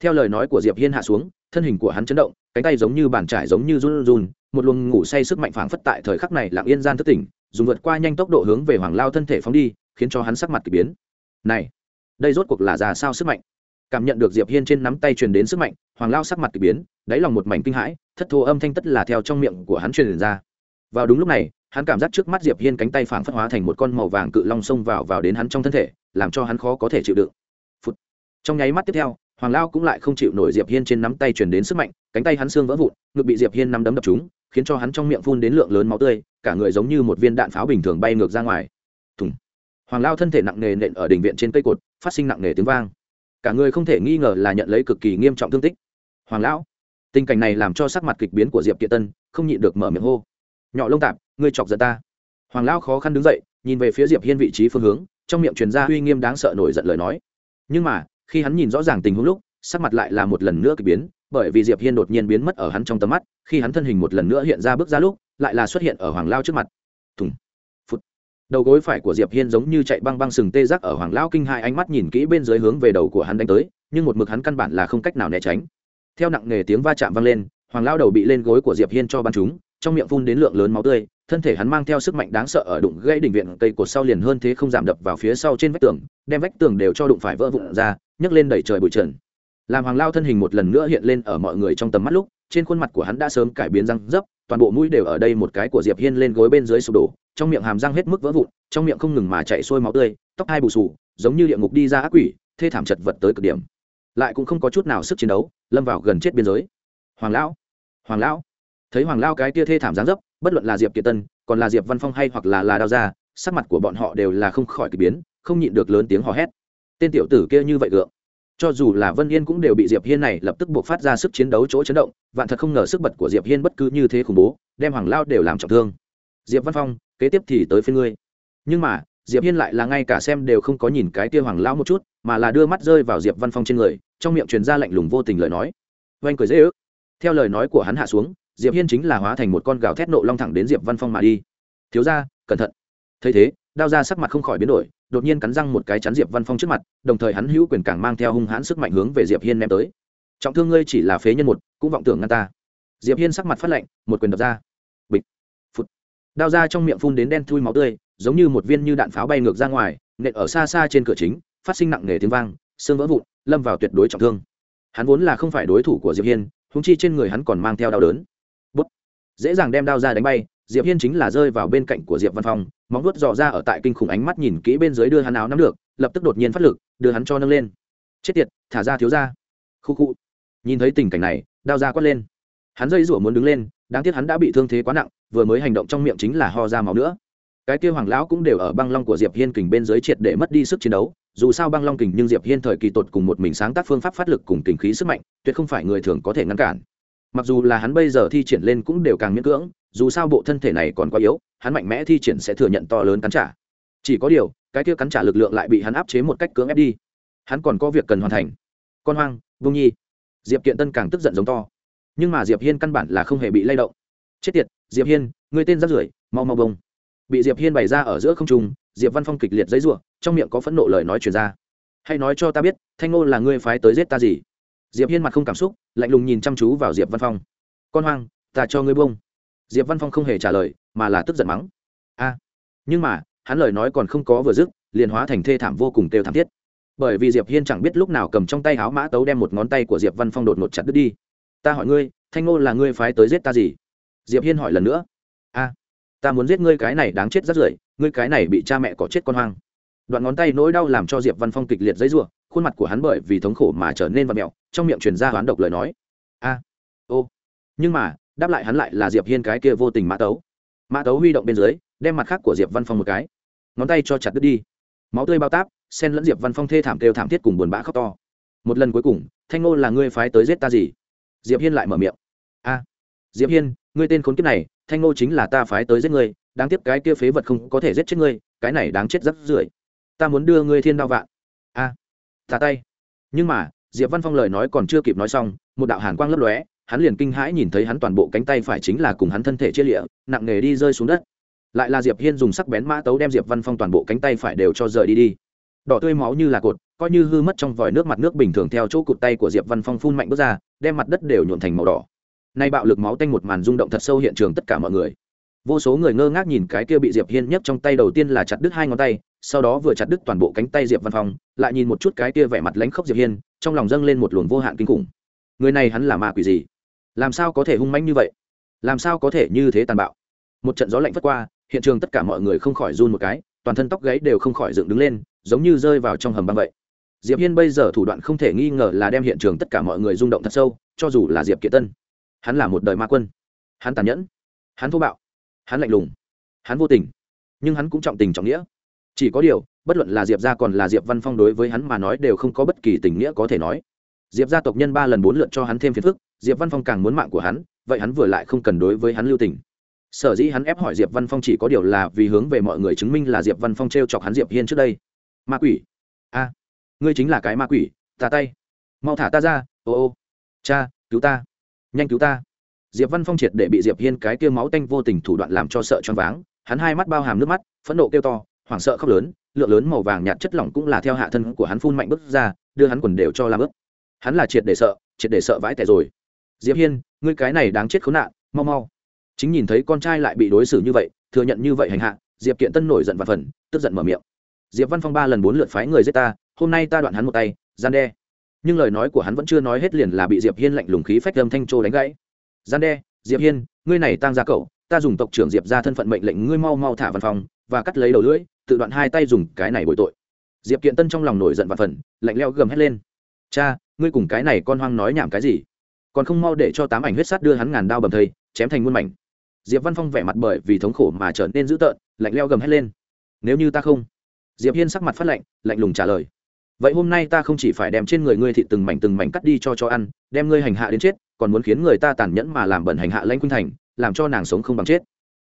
Theo lời nói của diệp hiên hạ xuống thân hình của hắn chấn động cánh tay giống như bàn trải giống như run run một luồng ngủ say sức mạnh phảng phất tại thời khắc này lặng yên gian thức tỉnh dùng vượt qua nhanh tốc độ hướng về hoàng lao thân thể phóng đi, khiến cho hắn sắc mặt kỳ biến. Này, đây rốt cuộc là ra sao sức mạnh? Cảm nhận được diệp hiên trên nắm tay truyền đến sức mạnh, hoàng lao sắc mặt kỳ biến, đáy lòng một mảnh kinh hãi, thất thô âm thanh tất là theo trong miệng của hắn truyền ra. Vào đúng lúc này, hắn cảm giác trước mắt diệp hiên cánh tay phảng phất hóa thành một con màu vàng cự long xông vào vào đến hắn trong thân thể, làm cho hắn khó có thể chịu đựng. Phụt. trong nháy mắt tiếp theo, hoàng lao cũng lại không chịu nổi diệp hiên trên nắm tay truyền đến sức mạnh, cánh tay hắn xương vỡ vụn, ngực bị diệp hiên nắm đấm đập trúng khiến cho hắn trong miệng phun đến lượng lớn máu tươi, cả người giống như một viên đạn pháo bình thường bay ngược ra ngoài. Thùng. Hoàng lao thân thể nặng nề nện ở đỉnh viện trên cây cột, phát sinh nặng nề tiếng vang. Cả người không thể nghi ngờ là nhận lấy cực kỳ nghiêm trọng thương tích. Hoàng lão, tình cảnh này làm cho sắc mặt kịch biến của diệp kiệt tân không nhịn được mở miệng hô. Nhỏ lông tạp, ngươi chọc giận ta. Hoàng lão khó khăn đứng dậy, nhìn về phía diệp hiên vị trí phương hướng, trong miệng truyền ra uy nghiêm đáng sợ nổi giận lời nói. Nhưng mà, khi hắn nhìn rõ ràng tình huống lúc, sắc mặt lại là một lần nữa kịch biến bởi vì diệp hiên đột nhiên biến mất ở hắn trong tầm mắt, khi hắn thân hình một lần nữa hiện ra bước ra lúc, lại là xuất hiện ở hoàng lao trước mặt. Thùng, phút. Đầu gối phải của diệp hiên giống như chạy băng băng sừng tê giác ở hoàng lao kinh hai ánh mắt nhìn kỹ bên dưới hướng về đầu của hắn đánh tới, nhưng một mực hắn căn bản là không cách nào né tránh. Theo nặng nề tiếng va chạm vang lên, hoàng lao đầu bị lên gối của diệp hiên cho bắn chúng trong miệng phun đến lượng lớn máu tươi, thân thể hắn mang theo sức mạnh đáng sợ ở đụng gãy đỉnh viện cây cột sau liền hơn thế không giảm đập vào phía sau trên vách tường, đem vách tường đều cho đụng phải vỡ vụn ra, nhấc lên đẩy trời bụi trần làm hoàng lao thân hình một lần nữa hiện lên ở mọi người trong tầm mắt lúc, trên khuôn mặt của hắn đã sớm cải biến răng dấp, toàn bộ mũi đều ở đây một cái của diệp hiên lên gối bên dưới sụp đổ, trong miệng hàm răng hết mức vỡ vụn, trong miệng không ngừng mà chạy xuôi máu tươi, tóc hai bù sù, giống như địa ngục đi ra ác quỷ, thê thảm chật vật tới cực điểm. Lại cũng không có chút nào sức chiến đấu, lâm vào gần chết biên giới. Hoàng lão hoàng lão. Thấy hoàng lao cái tia thê thảm giáng dấp, bất luận là diệp kiệt tân, còn là diệp văn phong hay hoặc là là đao gia, sắc mặt của bọn họ đều là không khỏi k ỳ biến, không nhịn được lớn tiếng hò hét. Tên tiểu tử kia như vậy gượng cho dù là vân yên cũng đều bị diệp hiên này lập tức buộc phát ra sức chiến đấu chỗ chấn động, vạn thật không ngờ sức bật của diệp hiên bất cứ như thế khủng bố, đem hoàng lao đều làm trọng thương. Diệp văn phong, kế tiếp thì tới phía ngươi. Nhưng mà, diệp hiên lại là ngay cả xem đều không có nhìn cái kia hoàng lao một chút, mà là đưa mắt rơi vào diệp văn phong trên người, trong miệng truyền ra lạnh lùng vô tình lời nói. Oanh cười dễ ước. Theo lời nói của hắn hạ xuống, diệp hiên chính là hóa thành một con gào thét nộ long thẳng đến diệp văn phong mà đi. Thiếu ra cẩn thận. Thấy thế, đao ra sắc mặt không khỏi biến đổi đột nhiên cắn răng một cái chắn diệp văn phong trước mặt, đồng thời hắn hữu quyền càng mang theo hung hãn sức mạnh hướng về diệp hiên ném tới. Trọng thương ngươi chỉ là phế nhân một, cũng vọng tưởng ngăn ta. Diệp hiên sắc mặt phát lạnh, một quyền đập ra. Bịch. Phụt. Đao ra trong miệng phun đến đen thui máu tươi, giống như một viên như đạn pháo bay ngược ra ngoài, nện ở xa xa trên cửa chính, phát sinh nặng nề tiếng vang, xương vỡ vụn, lâm vào tuyệt đối trọng thương. Hắn vốn là không phải đối thủ của diệp hiên húng chi trên người hắn còn mang theo đau đớn. Bút dễ dàng đem đao ra đánh bay diệp hiên chính là rơi vào bên cạnh của diệp văn phong, móng vuốt dò ra ở tại kinh khủng ánh mắt nhìn kỹ bên dưới đưa hắn áo nắm được, lập tức đột nhiên phát lực, đưa hắn cho nâng lên. Chết tiệt, thả ra thiếu ra. Khu khu. Nhìn thấy tình cảnh này, đao ra quát lên. Hắn dây rủa muốn đứng lên, đáng tiếc hắn đã bị thương thế quá nặng, vừa mới hành động trong miệng chính là ho ra máu nữa. Cái kia hoàng lão cũng đều ở băng long của diệp hiên kình bên dưới triệt để mất đi sức chiến đấu, dù sao băng long kình nhưng diệp hiên thời kỳ tột cùng một mình sáng tác phương pháp phát lực cùng kình khí sức mạnh, tuyệt không phải người thường có thể ngăn cản mặc dù là hắn bây giờ thi triển lên cũng đều càng miễn cưỡng, dù sao bộ thân thể này còn quá yếu, hắn mạnh mẽ thi triển sẽ thừa nhận to lớn cắn trả. Chỉ có điều, cái kia cắn trả lực lượng lại bị hắn áp chế một cách cưỡng ép đi. Hắn còn có việc cần hoàn thành. Con hoang vung nhi. Diệp kiện tân càng tức giận giống to. Nhưng mà diệp hiên căn bản là không hề bị lay động. Chết tiệt, diệp hiên người tên rát rưởi, mau mau bông. Bị diệp hiên bày ra ở giữa không trung, diệp văn phong kịch liệt giấy ruộng trong miệng có phẫn nộ lời nói truyền ra. Hãy nói cho ta biết, thanh ngô là ngươi phái tới giết ta gì? Diệp hiên mặt không cảm xúc, lạnh lùng nhìn chăm chú vào diệp văn phong. Con hoang, ta cho ngươi bông diệp văn phong không hề trả lời, mà là tức giận mắng. A. Nhưng mà, hắn lời nói còn không có vừa dứt, liền hóa thành thê thảm vô cùng têu thảm thiết. Bởi vì diệp hiên chẳng biết lúc nào cầm trong tay háo mã tấu đem một ngón tay của diệp văn phong đột ngột chặt đứt đi. Ta hỏi ngươi, thanh ngô là ngươi phái tới giết ta gì? Diệp hiên hỏi lần nữa. A, ta muốn giết ngươi cái này đáng chết rất rưởi, ngươi cái này bị cha mẹ có chết con hoang. Đoạn ngón tay nỗi đau làm cho diệp văn phong kịch liệt giấy rủa khuôn mặt của hắn bởi vì thống khổ mà trở nên vặn mẹo trong miệng truyền ra hoán độc lời nói. A ô. Nhưng mà đáp lại hắn lại là diệp hiên cái kia vô tình mã tấu. Mã tấu huy động bên dưới đem mặt khác của diệp văn phong một cái. Ngón tay cho chặt đứt đi. Máu tươi bao táp sen lẫn diệp văn phong thê thảm kêu thảm thiết cùng buồn bã khóc to. Một lần cuối cùng thanh ngô là ngươi phái tới giết ta gì? Diệp hiên lại mở miệng. A diệp hiên ngươi tên khốn kiếp này thanh ngô chính là ta phái tới giết ngươi đáng tiếc cái kia phế vật không có thể giết chết ngươi cái này đáng chết rất rưởi ta muốn đưa ngươi thiên đao vạn. A à, thả tay. Nhưng mà, diệp văn phong lời nói còn chưa kịp nói xong, một đạo hàn quang lấp lóe, hắn liền kinh hãi nhìn thấy hắn toàn bộ cánh tay phải chính là cùng hắn thân thể chia lịa, nặng nề đi rơi xuống đất. Lại là diệp hiên dùng sắc bén mã tấu đem diệp văn phong toàn bộ cánh tay phải đều cho rời đi đi. Đỏ tươi máu như là cột, coi như hư mất trong vòi nước mặt nước bình thường theo chỗ cụt tay của diệp văn phong phun mạnh bước ra, đem mặt đất đều nhuộn thành màu đỏ. Nay bạo lực máu tanh một màn rung động thật sâu hiện trường tất cả mọi người. Vô số người ngơ ngác nhìn cái kia bị diệp hiên nhấc trong tay đầu tiên là chặt đứt hai ngón tay sau đó vừa chặt đứt toàn bộ cánh tay diệp văn phong, lại nhìn một chút cái kia vẻ mặt lánh khóc diệp hiên, trong lòng dâng lên một luồng vô hạn kinh khủng. Người này hắn là ma quỷ gì? Làm sao có thể hung mãnh như vậy? Làm sao có thể như thế tàn bạo? Một trận gió lạnh vất qua, hiện trường tất cả mọi người không khỏi run một cái, toàn thân tóc gáy đều không khỏi dựng đứng lên, giống như rơi vào trong hầm băng vậy. Diệp hiên bây giờ thủ đoạn không thể nghi ngờ là đem hiện trường tất cả mọi người rung động thật sâu, cho dù là diệp kiệt tân. Hắn là một đời ma quân. Hắn tàn nhẫn. Hắn thô bạo. Hắn lạnh lùng. Hắn vô tình. Nhưng hắn cũng trọng tình trọng nghĩa chỉ có điều, bất luận là diệp gia còn là diệp văn phong đối với hắn mà nói đều không có bất kỳ tình nghĩa có thể nói. Diệp gia tộc nhân ba lần bốn lượt cho hắn thêm phiền phức, diệp văn phong càng muốn mạng của hắn, vậy hắn vừa lại không cần đối với hắn lưu tình. Sở dĩ hắn ép hỏi diệp văn phong chỉ có điều là vì hướng về mọi người chứng minh là diệp văn phong t r e o chọc hắn diệp hiên trước đây. Ma quỷ. A, ngươi chính là cái ma quỷ tà tay. Mau thả ta ra, ô ô. Cha, cứu ta. Nhanh cứu ta. Diệp văn phong triệt để bị diệp hiên cái kia máu tanh vô tình thủ đoạn làm cho sợ choáng váng, hắn hai mắt bao hàm nước mắt, phẫn nộ kêu to hoảng sợ khóc lớn, lượng lớn màu vàng nhạt chất lỏng cũng là theo hạ thân của hắn phun mạnh bước ra, đưa hắn quần đều cho làm ướp hắn là triệt để sợ, triệt để sợ vãi tẻ rồi. Diệp hiên, ngươi cái này đáng chết khốn nạn, mau mau. Chính nhìn thấy con trai lại bị đối xử như vậy, thừa nhận như vậy hành hạ, diệp kiện tân nổi giận và phần, tức giận mở miệng. Diệp văn phong ba lần bốn lượt phái người giết ta, hôm nay ta đoạn hắn một tay, gian đe. Nhưng lời nói của hắn vẫn chưa nói hết liền là bị diệp hiên lạnh lùng khí phách âm thanh trô đánh gãy. Gian đe, diệp hiên, ngươi này tăng ra cậu, ta dùng tộc trưởng diệp ra thân phận mệnh lệnh ngươi mau mau thả văn phòng và cắt lấy đầu lưỡi tự đoạn hai tay dùng cái này bồi tội. Diệp kiện tân trong lòng nổi giận và phần, lạnh leo gầm hét lên. Cha, ngươi cùng cái này con hoang nói nhảm cái gì? Còn không mau để cho tám ảnh huyết sát đưa hắn ngàn đao bầm thây, chém thành muôn mảnh. Diệp văn phong vẻ mặt bởi vì thống khổ mà trở nên dữ tợn, lạnh leo gầm hét lên. Nếu như ta không? Diệp hiên sắc mặt phát lạnh lạnh lùng trả lời. Vậy hôm nay ta không chỉ phải đem trên người ngươi thịt từng mảnh từng mảnh cắt đi cho cho ăn, đem ngươi hành hạ đến chết, còn muốn khiến người ta tàn nhẫn mà làm bẩn hành hạ lãnh khuynh thành, làm cho nàng sống không bằng chết.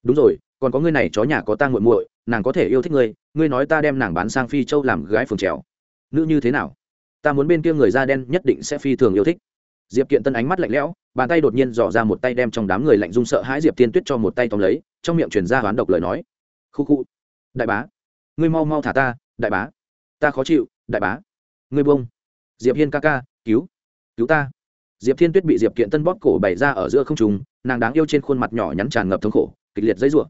Đúng rồi còn có ngươi này chó nhà có ta muội muội, nàng có thể yêu thích ngươi ngươi nói ta đem nàng bán sang phi châu làm gái phường trèo. Nữ như thế nào? Ta muốn bên kia người da đen nhất định sẽ phi thường yêu thích. Diệp kiện tân ánh mắt lạnh lẽo, bàn tay đột nhiên dò ra một tay đem trong đám người lạnh run sợ hãi diệp tiên tuyết cho một tay tóm lấy, trong miệng truyền ra hoán độc lời nói. Khu khu. Đại bá. Ngươi mau mau thả ta, đại bá. Ta khó chịu, đại bá. Ngươi bông diệp hiên ca ca, cứu. Cứu ta. Diệp thiên tuyết bị diệp kiện tân bóp cổ bày ra ở giữa không trùng nàng đáng yêu trên khuôn mặt nhỏ nhắn tràn ngập thống khổ, kịch liệt dãy rủa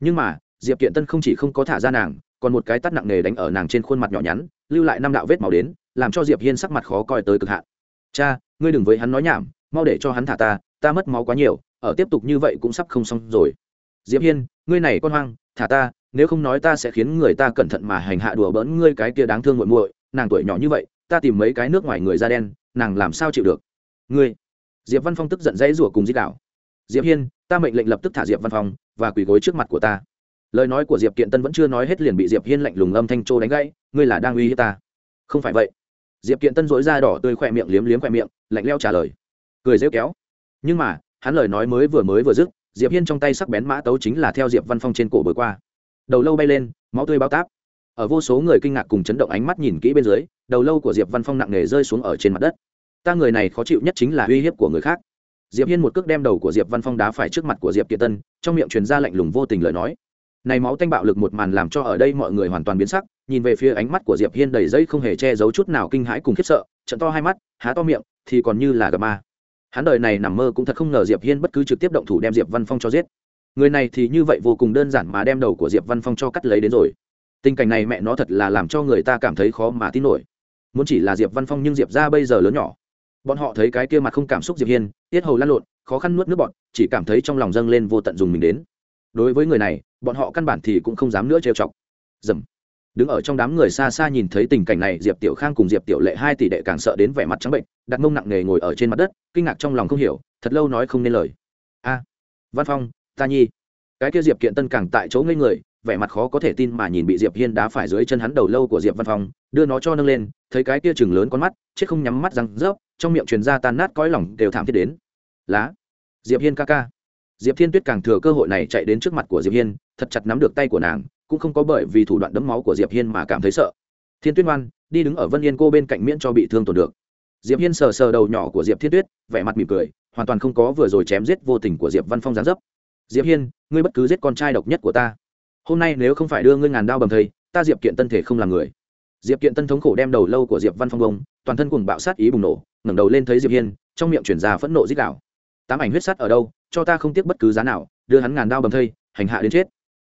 nhưng mà, diệp kiện tân không chỉ không có thả ra nàng, còn một cái tắt nặng nề đánh ở nàng trên khuôn mặt nhỏ nhắn, lưu lại năm đạo vết màu đến, làm cho diệp hiên sắc mặt khó coi tới cực hạn. Cha, ngươi đừng với hắn nói nhảm, mau để cho hắn thả ta ta mất máu quá nhiều, ở tiếp tục như vậy cũng sắp không xong rồi. Diệp hiên, ngươi này con hoang, thả ta, nếu không nói ta sẽ khiến người ta cẩn thận mà hành hạ đùa bỡn ngươi cái kia đáng thương muội muội, nàng tuổi nhỏ như vậy, ta tìm mấy cái nước ngoài người da đen, nàng làm sao chịu được? Ngươi. Diệp văn phong tức giận dãy rủa cùng di đảo. Diệp hiên, ta mệnh lệnh lập tức thả diệp văn phong và quỳ gối trước mặt của ta. Lời nói của diệp kiện tân vẫn chưa nói hết liền bị diệp hiên lạnh lùng âm thanh trô đánh gãy, ngươi là đang uy hiếp ta. Không phải vậy. Diệp kiện tân dối ra đỏ tươi khỏe miệng, liếm liếm khỏe miệng, lạnh leo trả lời. Cười rêu kéo. Nhưng mà, hắn lời nói mới vừa mới vừa dứt, diệp hiên trong tay sắc bén mã tấu chính là theo diệp văn phong trên cổ bồi qua. Đầu lâu bay lên, máu tươi bao táp. Ở vô số người kinh ngạc cùng chấn động ánh mắt nhìn kỹ bên dưới, đầu lâu của diệp văn phong nặng nề rơi xuống ở trên mặt đất. Ta người này khó chịu nhất chính là uy hiếp của người khác diệp hiên một cước đem đầu của diệp văn phong đá phải trước mặt của diệp Kiệt tân, trong miệng truyền ra lạnh lùng vô tình lời nói. Này máu tanh bạo lực một màn làm cho ở đây mọi người hoàn toàn biến sắc, nhìn về phía ánh mắt của diệp hiên đầy dây không hề che giấu chút nào kinh hãi cùng khiếp sợ, trận to hai mắt, há to miệng, thì còn như là gặp ma. Hắn đời này nằm mơ cũng thật không ngờ diệp hiên bất cứ trực tiếp động thủ đem diệp văn phong cho giết. Người này thì như vậy vô cùng đơn giản mà đem đầu của diệp văn phong cho cắt lấy đến rồi. Tình cảnh này mẹ nó thật là làm cho người ta cảm thấy khó mà tin nổi. Muốn chỉ là diệp văn phong nhưng diệp ra bây giờ lớn nhỏ bọn họ thấy cái kia mặt không cảm xúc diệp hiên, tiết hầu lăn lộn, khó khăn nuốt nước bọn chỉ cảm thấy trong lòng dâng lên vô tận dùng mình đến. Đối với người này, bọn họ căn bản thì cũng không dám nữa trêu chọc. Dầm. Đứng ở trong đám người xa xa nhìn thấy tình cảnh này, diệp tiểu khang cùng diệp tiểu lệ hai tỷ đệ càng sợ đến vẻ mặt trắng bệnh, đặt mông nặng nề ngồi ở trên mặt đất, kinh ngạc trong lòng không hiểu, thật lâu nói không nên lời. A. Văn phong, ta nhi. Cái kia diệp kiện tân càng tại chỗ ngây người vẻ mặt khó có thể tin mà nhìn bị diệp hiên đá phải dưới chân hắn đầu lâu của diệp văn phong, đưa nó cho nâng lên, thấy cái kia chừng lớn con mắt, chết không nhắm mắt răng rớp, trong miệng truyền ra tan nát cõi lòng đều thảm thiết đến. Lá, diệp hiên ca ca. Diệp thiên tuyết càng thừa cơ hội này chạy đến trước mặt của diệp hiên, thật chặt nắm được tay của nàng, cũng không có bởi vì thủ đoạn đấm máu của diệp hiên mà cảm thấy sợ. Thiên tuyết ngoan, đi đứng ở vân yên cô bên cạnh miễn cho bị thương tổn được. Diệp hiên sờ sờ đầu nhỏ của diệp thiên tuyết, vẻ mặt mỉm cười, hoàn toàn không có vừa rồi chém giết vô tình của diệp văn phong gián dấp. Diệp hiên, ngươi bất cứ giết con trai độc nhất của ta hôm nay nếu không phải đưa ngươi ngàn đao bầm thây ta diệp kiện tân thể không làm người. Diệp kiện tân thống khổ đem đầu lâu của diệp văn phong bông, toàn thân cùng bạo sát ý bùng nổ, ngẩng đầu lên thấy diệp hiên, trong miệng chuyển ra phẫn nộ dích đạo tám ảnh huyết sắt ở đâu, cho ta không tiếc bất cứ giá nào, đưa hắn ngàn đao bầm thây hành hạ đến chết.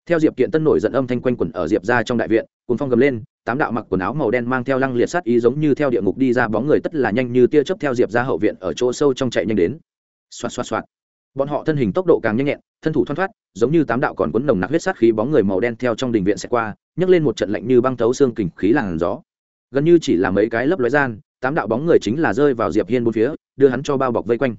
Theo diệp kiện tân nổi giận âm thanh quanh quẩn ở diệp ra trong đại viện cuốn phong gầm lên, tám đạo mặc quần áo màu đen mang theo lăng liệt sát ý giống như theo địa ngục đi ra bóng người tất là nhanh như tia chớp theo diệp ra hậu viện ở chỗ sâu trong chạy nhanh đến. Xoạt xoạt xoạt bọn họ thân hình tốc độ càng nhanh nhẹn, thân thủ thoăn thoát, giống như tám đạo còn quấn nồng nặc huyết sát khí bóng người màu đen theo trong đình viện sẽ qua, nhấc lên một trận lạnh như băng thấu xương kình khí làn gió. Gần như chỉ là mấy cái lấp lóe gian, tám đạo bóng người chính là rơi vào diệp hiên bốn phía, đưa hắn cho bao bọc vây quanh.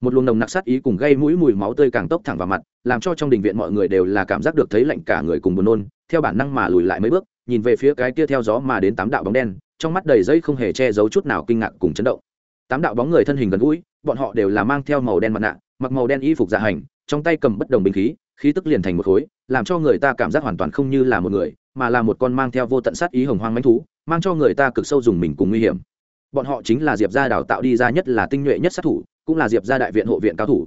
Một luồng nồng nặc sát ý cùng gây mũi mùi máu tươi càng tốc thẳng vào mặt, làm cho trong đình viện mọi người đều là cảm giác được thấy lạnh cả người cùng buồn nôn, theo bản năng mà lùi lại mấy bước, nhìn về phía cái kia theo gió mà đến tám đạo bóng đen, trong mắt đầy dây không hề che giấu chút nào kinh ngạc cùng chấn động. Tám đạo bóng người thân hình gần gũi, bọn họ đều là mang theo màu đen mặt nạ mặc màu đen y phục dạ hành, trong tay cầm bất đồng binh khí khí tức liền thành một khối, làm cho người ta cảm giác hoàn toàn không như là một người, mà là một con mang theo vô tận sát ý hồng hoang manh thú, mang cho người ta cực sâu dùng mình cùng nguy hiểm. Bọn họ chính là diệp gia đào tạo đi ra nhất là tinh nhuệ nhất sát thủ, cũng là diệp gia đại viện hộ viện cao thủ.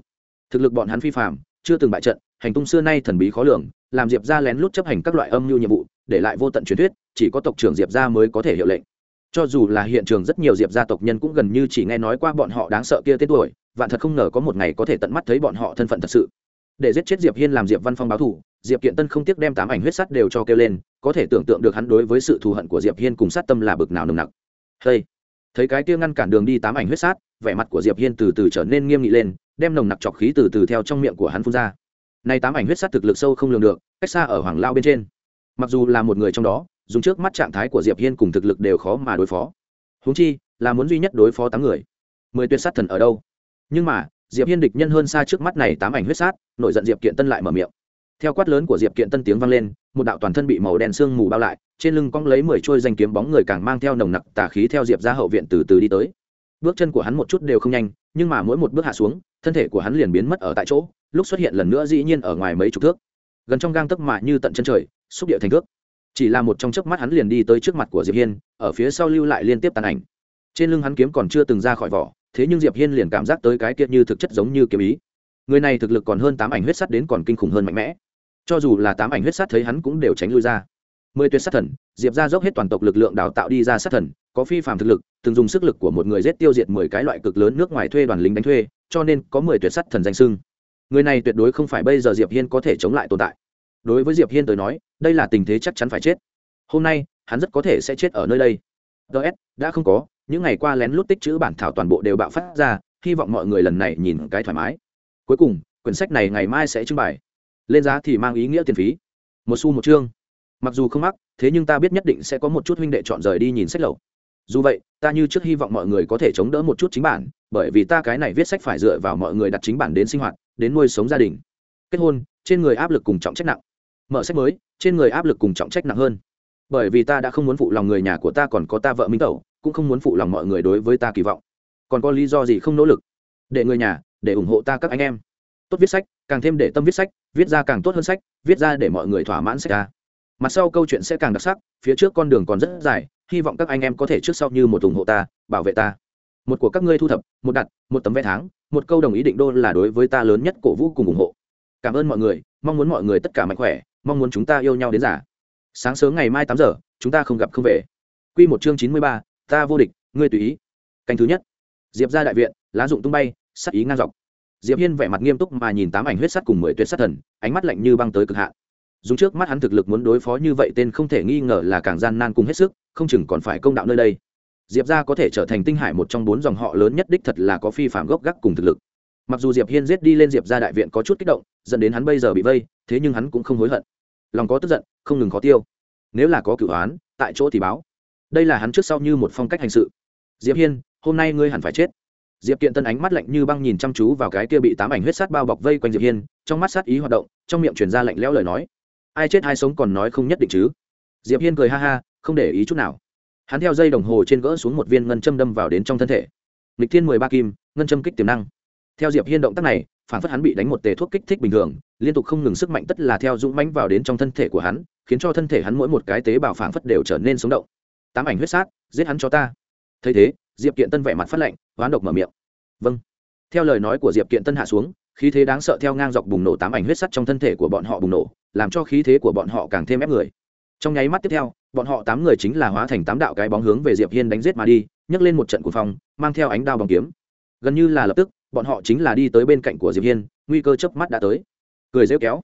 Thực lực bọn hắn phi phạm chưa từng bại trận, hành tung xưa nay thần bí khó lường, làm diệp gia lén lút chấp hành các loại âm mưu nhiệm vụ, để lại vô tận truyền thuyết, chỉ có tộc trưởng diệp gia mới có thể hiệu lệnh. Cho dù là hiện trường rất nhiều diệp gia tộc nhân cũng gần như chỉ nghe nói qua bọn họ đáng sợ kia tên tuổi vạn thật không ngờ có một ngày có thể tận mắt thấy bọn họ thân phận thật sự. Để giết chết diệp hiên làm diệp văn phong báo thù, diệp kiện tân không tiếc đem tám ảnh huyết sắt đều cho kêu lên, có thể tưởng tượng được hắn đối với sự thù hận của diệp hiên cùng sát tâm là bực nào nồng nặc. Hey. thấy cái kia ngăn cản đường đi tám ảnh huyết sát vẻ mặt của diệp hiên từ từ trở nên nghiêm nghị lên, đem nồng nặc trọc khí từ từ theo trong miệng của hắn phun ra. Nay tám ảnh huyết sát thực lực sâu không lường được, cách xa ở hoàng lao bên trên. Mặc dù là một người trong đó, dùng trước mắt trạng thái của diệp hiên cùng thực lực đều khó mà đối phó. Huống chi, là muốn duy nhất đối phó tám người. Mười tuyệt sát thần ở đâu? Nhưng mà, diệp hiên địch nhân hơn xa trước mắt này tám ảnh huyết sát, nổi giận diệp kiện tân lại mở miệng. Theo quát lớn của diệp kiện tân tiếng vang lên, một đạo toàn thân bị màu đen sương mù bao lại, trên lưng cong lấy mười trôi danh kiếm bóng người càng mang theo nồng nặc tà khí theo diệp ra hậu viện từ từ đi tới. Bước chân của hắn một chút đều không nhanh, nhưng mà mỗi một bước hạ xuống, thân thể của hắn liền biến mất ở tại chỗ, lúc xuất hiện lần nữa dĩ nhiên ở ngoài mấy chục thước. Gần trong gang tấc mạ như tận chân trời, xúc địa thành thước. Chỉ là một trong chớp mắt hắn liền đi tới trước mặt của diệp hiên, ở phía sau lưu lại liên tiếp tàn ảnh. Trên lưng hắn kiếm còn chưa từng ra khỏi vỏ thế nhưng diệp hiên liền cảm giác tới cái kia như thực chất giống như kiếm ý. Người này thực lực còn hơn tám ảnh huyết sắt đến còn kinh khủng hơn mạnh mẽ. Cho dù là tám ảnh huyết sắt thấy hắn cũng đều tránh lui ra. Mười tuyệt sát thần, diệp ra dốc hết toàn tộc lực lượng đào tạo đi ra sát thần, có phi phạm thực lực, từng dùng sức lực của một người giết tiêu diệt mười cái loại cực lớn nước ngoài thuê đoàn lính đánh thuê, cho nên có mười tuyệt sát thần danh sưng người này tuyệt đối không phải bây giờ diệp hiên có thể chống lại tồn tại. Đối với diệp hiên tới nói, đây là tình thế chắc chắn phải chết. Hôm nay, hắn rất có thể sẽ chết ở nơi đây. Ts đã không có những ngày qua lén lút tích chữ bản thảo toàn bộ đều bạo phát ra, hy vọng mọi người lần này nhìn cái thoải mái. Cuối cùng, quyển sách này ngày mai sẽ trưng bày. Lên giá thì mang ý nghĩa tiền phí. Một xu một chương. Mặc dù không mắc, thế nhưng ta biết nhất định sẽ có một chút huynh đệ chọn rời đi nhìn sách lậu. Dù vậy, ta như trước hy vọng mọi người có thể chống đỡ một chút chính bản, bởi vì ta cái này viết sách phải dựa vào mọi người đặt chính bản đến sinh hoạt, đến nuôi sống gia đình. Kết hôn, trên người áp lực cùng trọng trách nặng. Mở sách mới, trên người áp lực cùng trọng trách nặng hơn. Bởi vì ta đã không muốn phụ lòng người nhà của ta còn có ta vợ minh tẩu cũng không muốn phụ lòng mọi người đối với ta kỳ vọng. Còn có lý do gì không nỗ lực? Để người nhà, để ủng hộ ta các anh em. Tốt viết sách, càng thêm để tâm viết sách, viết ra càng tốt hơn sách, viết ra để mọi người thỏa mãn sách ta. Mặt sau câu chuyện sẽ càng đặc sắc, phía trước con đường còn rất dài, hy vọng các anh em có thể trước sau như một ủng hộ ta, bảo vệ ta. Một của các ngươi thu thập, một đặt, một tấm vé tháng, một câu đồng ý định đô là đối với ta lớn nhất cổ vũ cùng ủng hộ. Cảm ơn mọi người, mong muốn mọi người tất cả mạnh khỏe, mong muốn chúng ta yêu nhau đến giả sáng sớm ngày mai tám giờ, chúng ta không gặp không về. Q một chương chín mươi ba ta vô địch, ngươi tùy ý. Canh thứ nhất. Diệp ra đại viện, lá dụng tung bay sắc ý ngang dọc. Diệp hiên vẻ mặt nghiêm túc mà nhìn tám ảnh huyết sắt cùng mười tuyệt sát thần, ánh mắt lạnh như băng tới cực hạn. Dùng trước mắt hắn thực lực muốn đối phó như vậy tên không thể nghi ngờ là càng gian nan cùng hết sức, không chừng còn phải công đạo nơi đây. Diệp ra có thể trở thành tinh hải một trong bốn dòng họ lớn nhất đích thật là có phi phạm gốc gác cùng thực lực. Mặc dù diệp hiên giết đi lên diệp ra đại viện có chút kích động, dẫn đến hắn bây giờ bị vây, thế nhưng hắn cũng không hối hận. Lòng có tức giận, không ngừng khó tiêu. Nếu là có cửu án tại chỗ thì báo đây là hắn trước sau như một phong cách hành sự. Diệp hiên, hôm nay ngươi hẳn phải chết. Diệp kiện tân ánh mắt lạnh như băng nhìn chăm chú vào cái kia bị tám ảnh huyết sát bao bọc vây quanh diệp hiên, trong mắt sát ý hoạt động, trong miệng truyền ra lạnh lẽo lời nói. Ai chết ai sống còn nói không nhất định chứ. Diệp hiên cười ha ha, không để ý chút nào. Hắn theo dây đồng hồ trên gỡ xuống một viên ngân châm đâm vào đến trong thân thể. Lịch thiên mười ba kim, ngân châm kích tiềm năng. Theo diệp hiên động tác này, phản phất hắn bị đánh một tề thuốc kích thích bình thường, liên tục không ngừng sức mạnh tất là theo dũng mãnh vào đến trong thân thể của hắn, khiến cho thân thể hắn mỗi một cái tế bào phản phất đều trở nên sống động tám ảnh huyết sát, giết hắn cho ta. Thấy thế, diệp kiện tân vẻ mặt phát lạnh hoán độc mở miệng. Vâng. Theo lời nói của diệp kiện tân hạ xuống, khí thế đáng sợ theo ngang dọc bùng nổ tám ảnh huyết sắt trong thân thể của bọn họ bùng nổ, làm cho khí thế của bọn họ càng thêm ép người. Trong nháy mắt tiếp theo, bọn họ tám người chính là hóa thành tám đạo cái bóng hướng về diệp hiên đánh giết mà đi, nhấc lên một trận cuồng phong, mang theo ánh đao bằng kiếm. Gần như là lập tức, bọn họ chính là đi tới bên cạnh của diệp hiên, nguy cơ chớp mắt đã tới. Cười rêu kéo.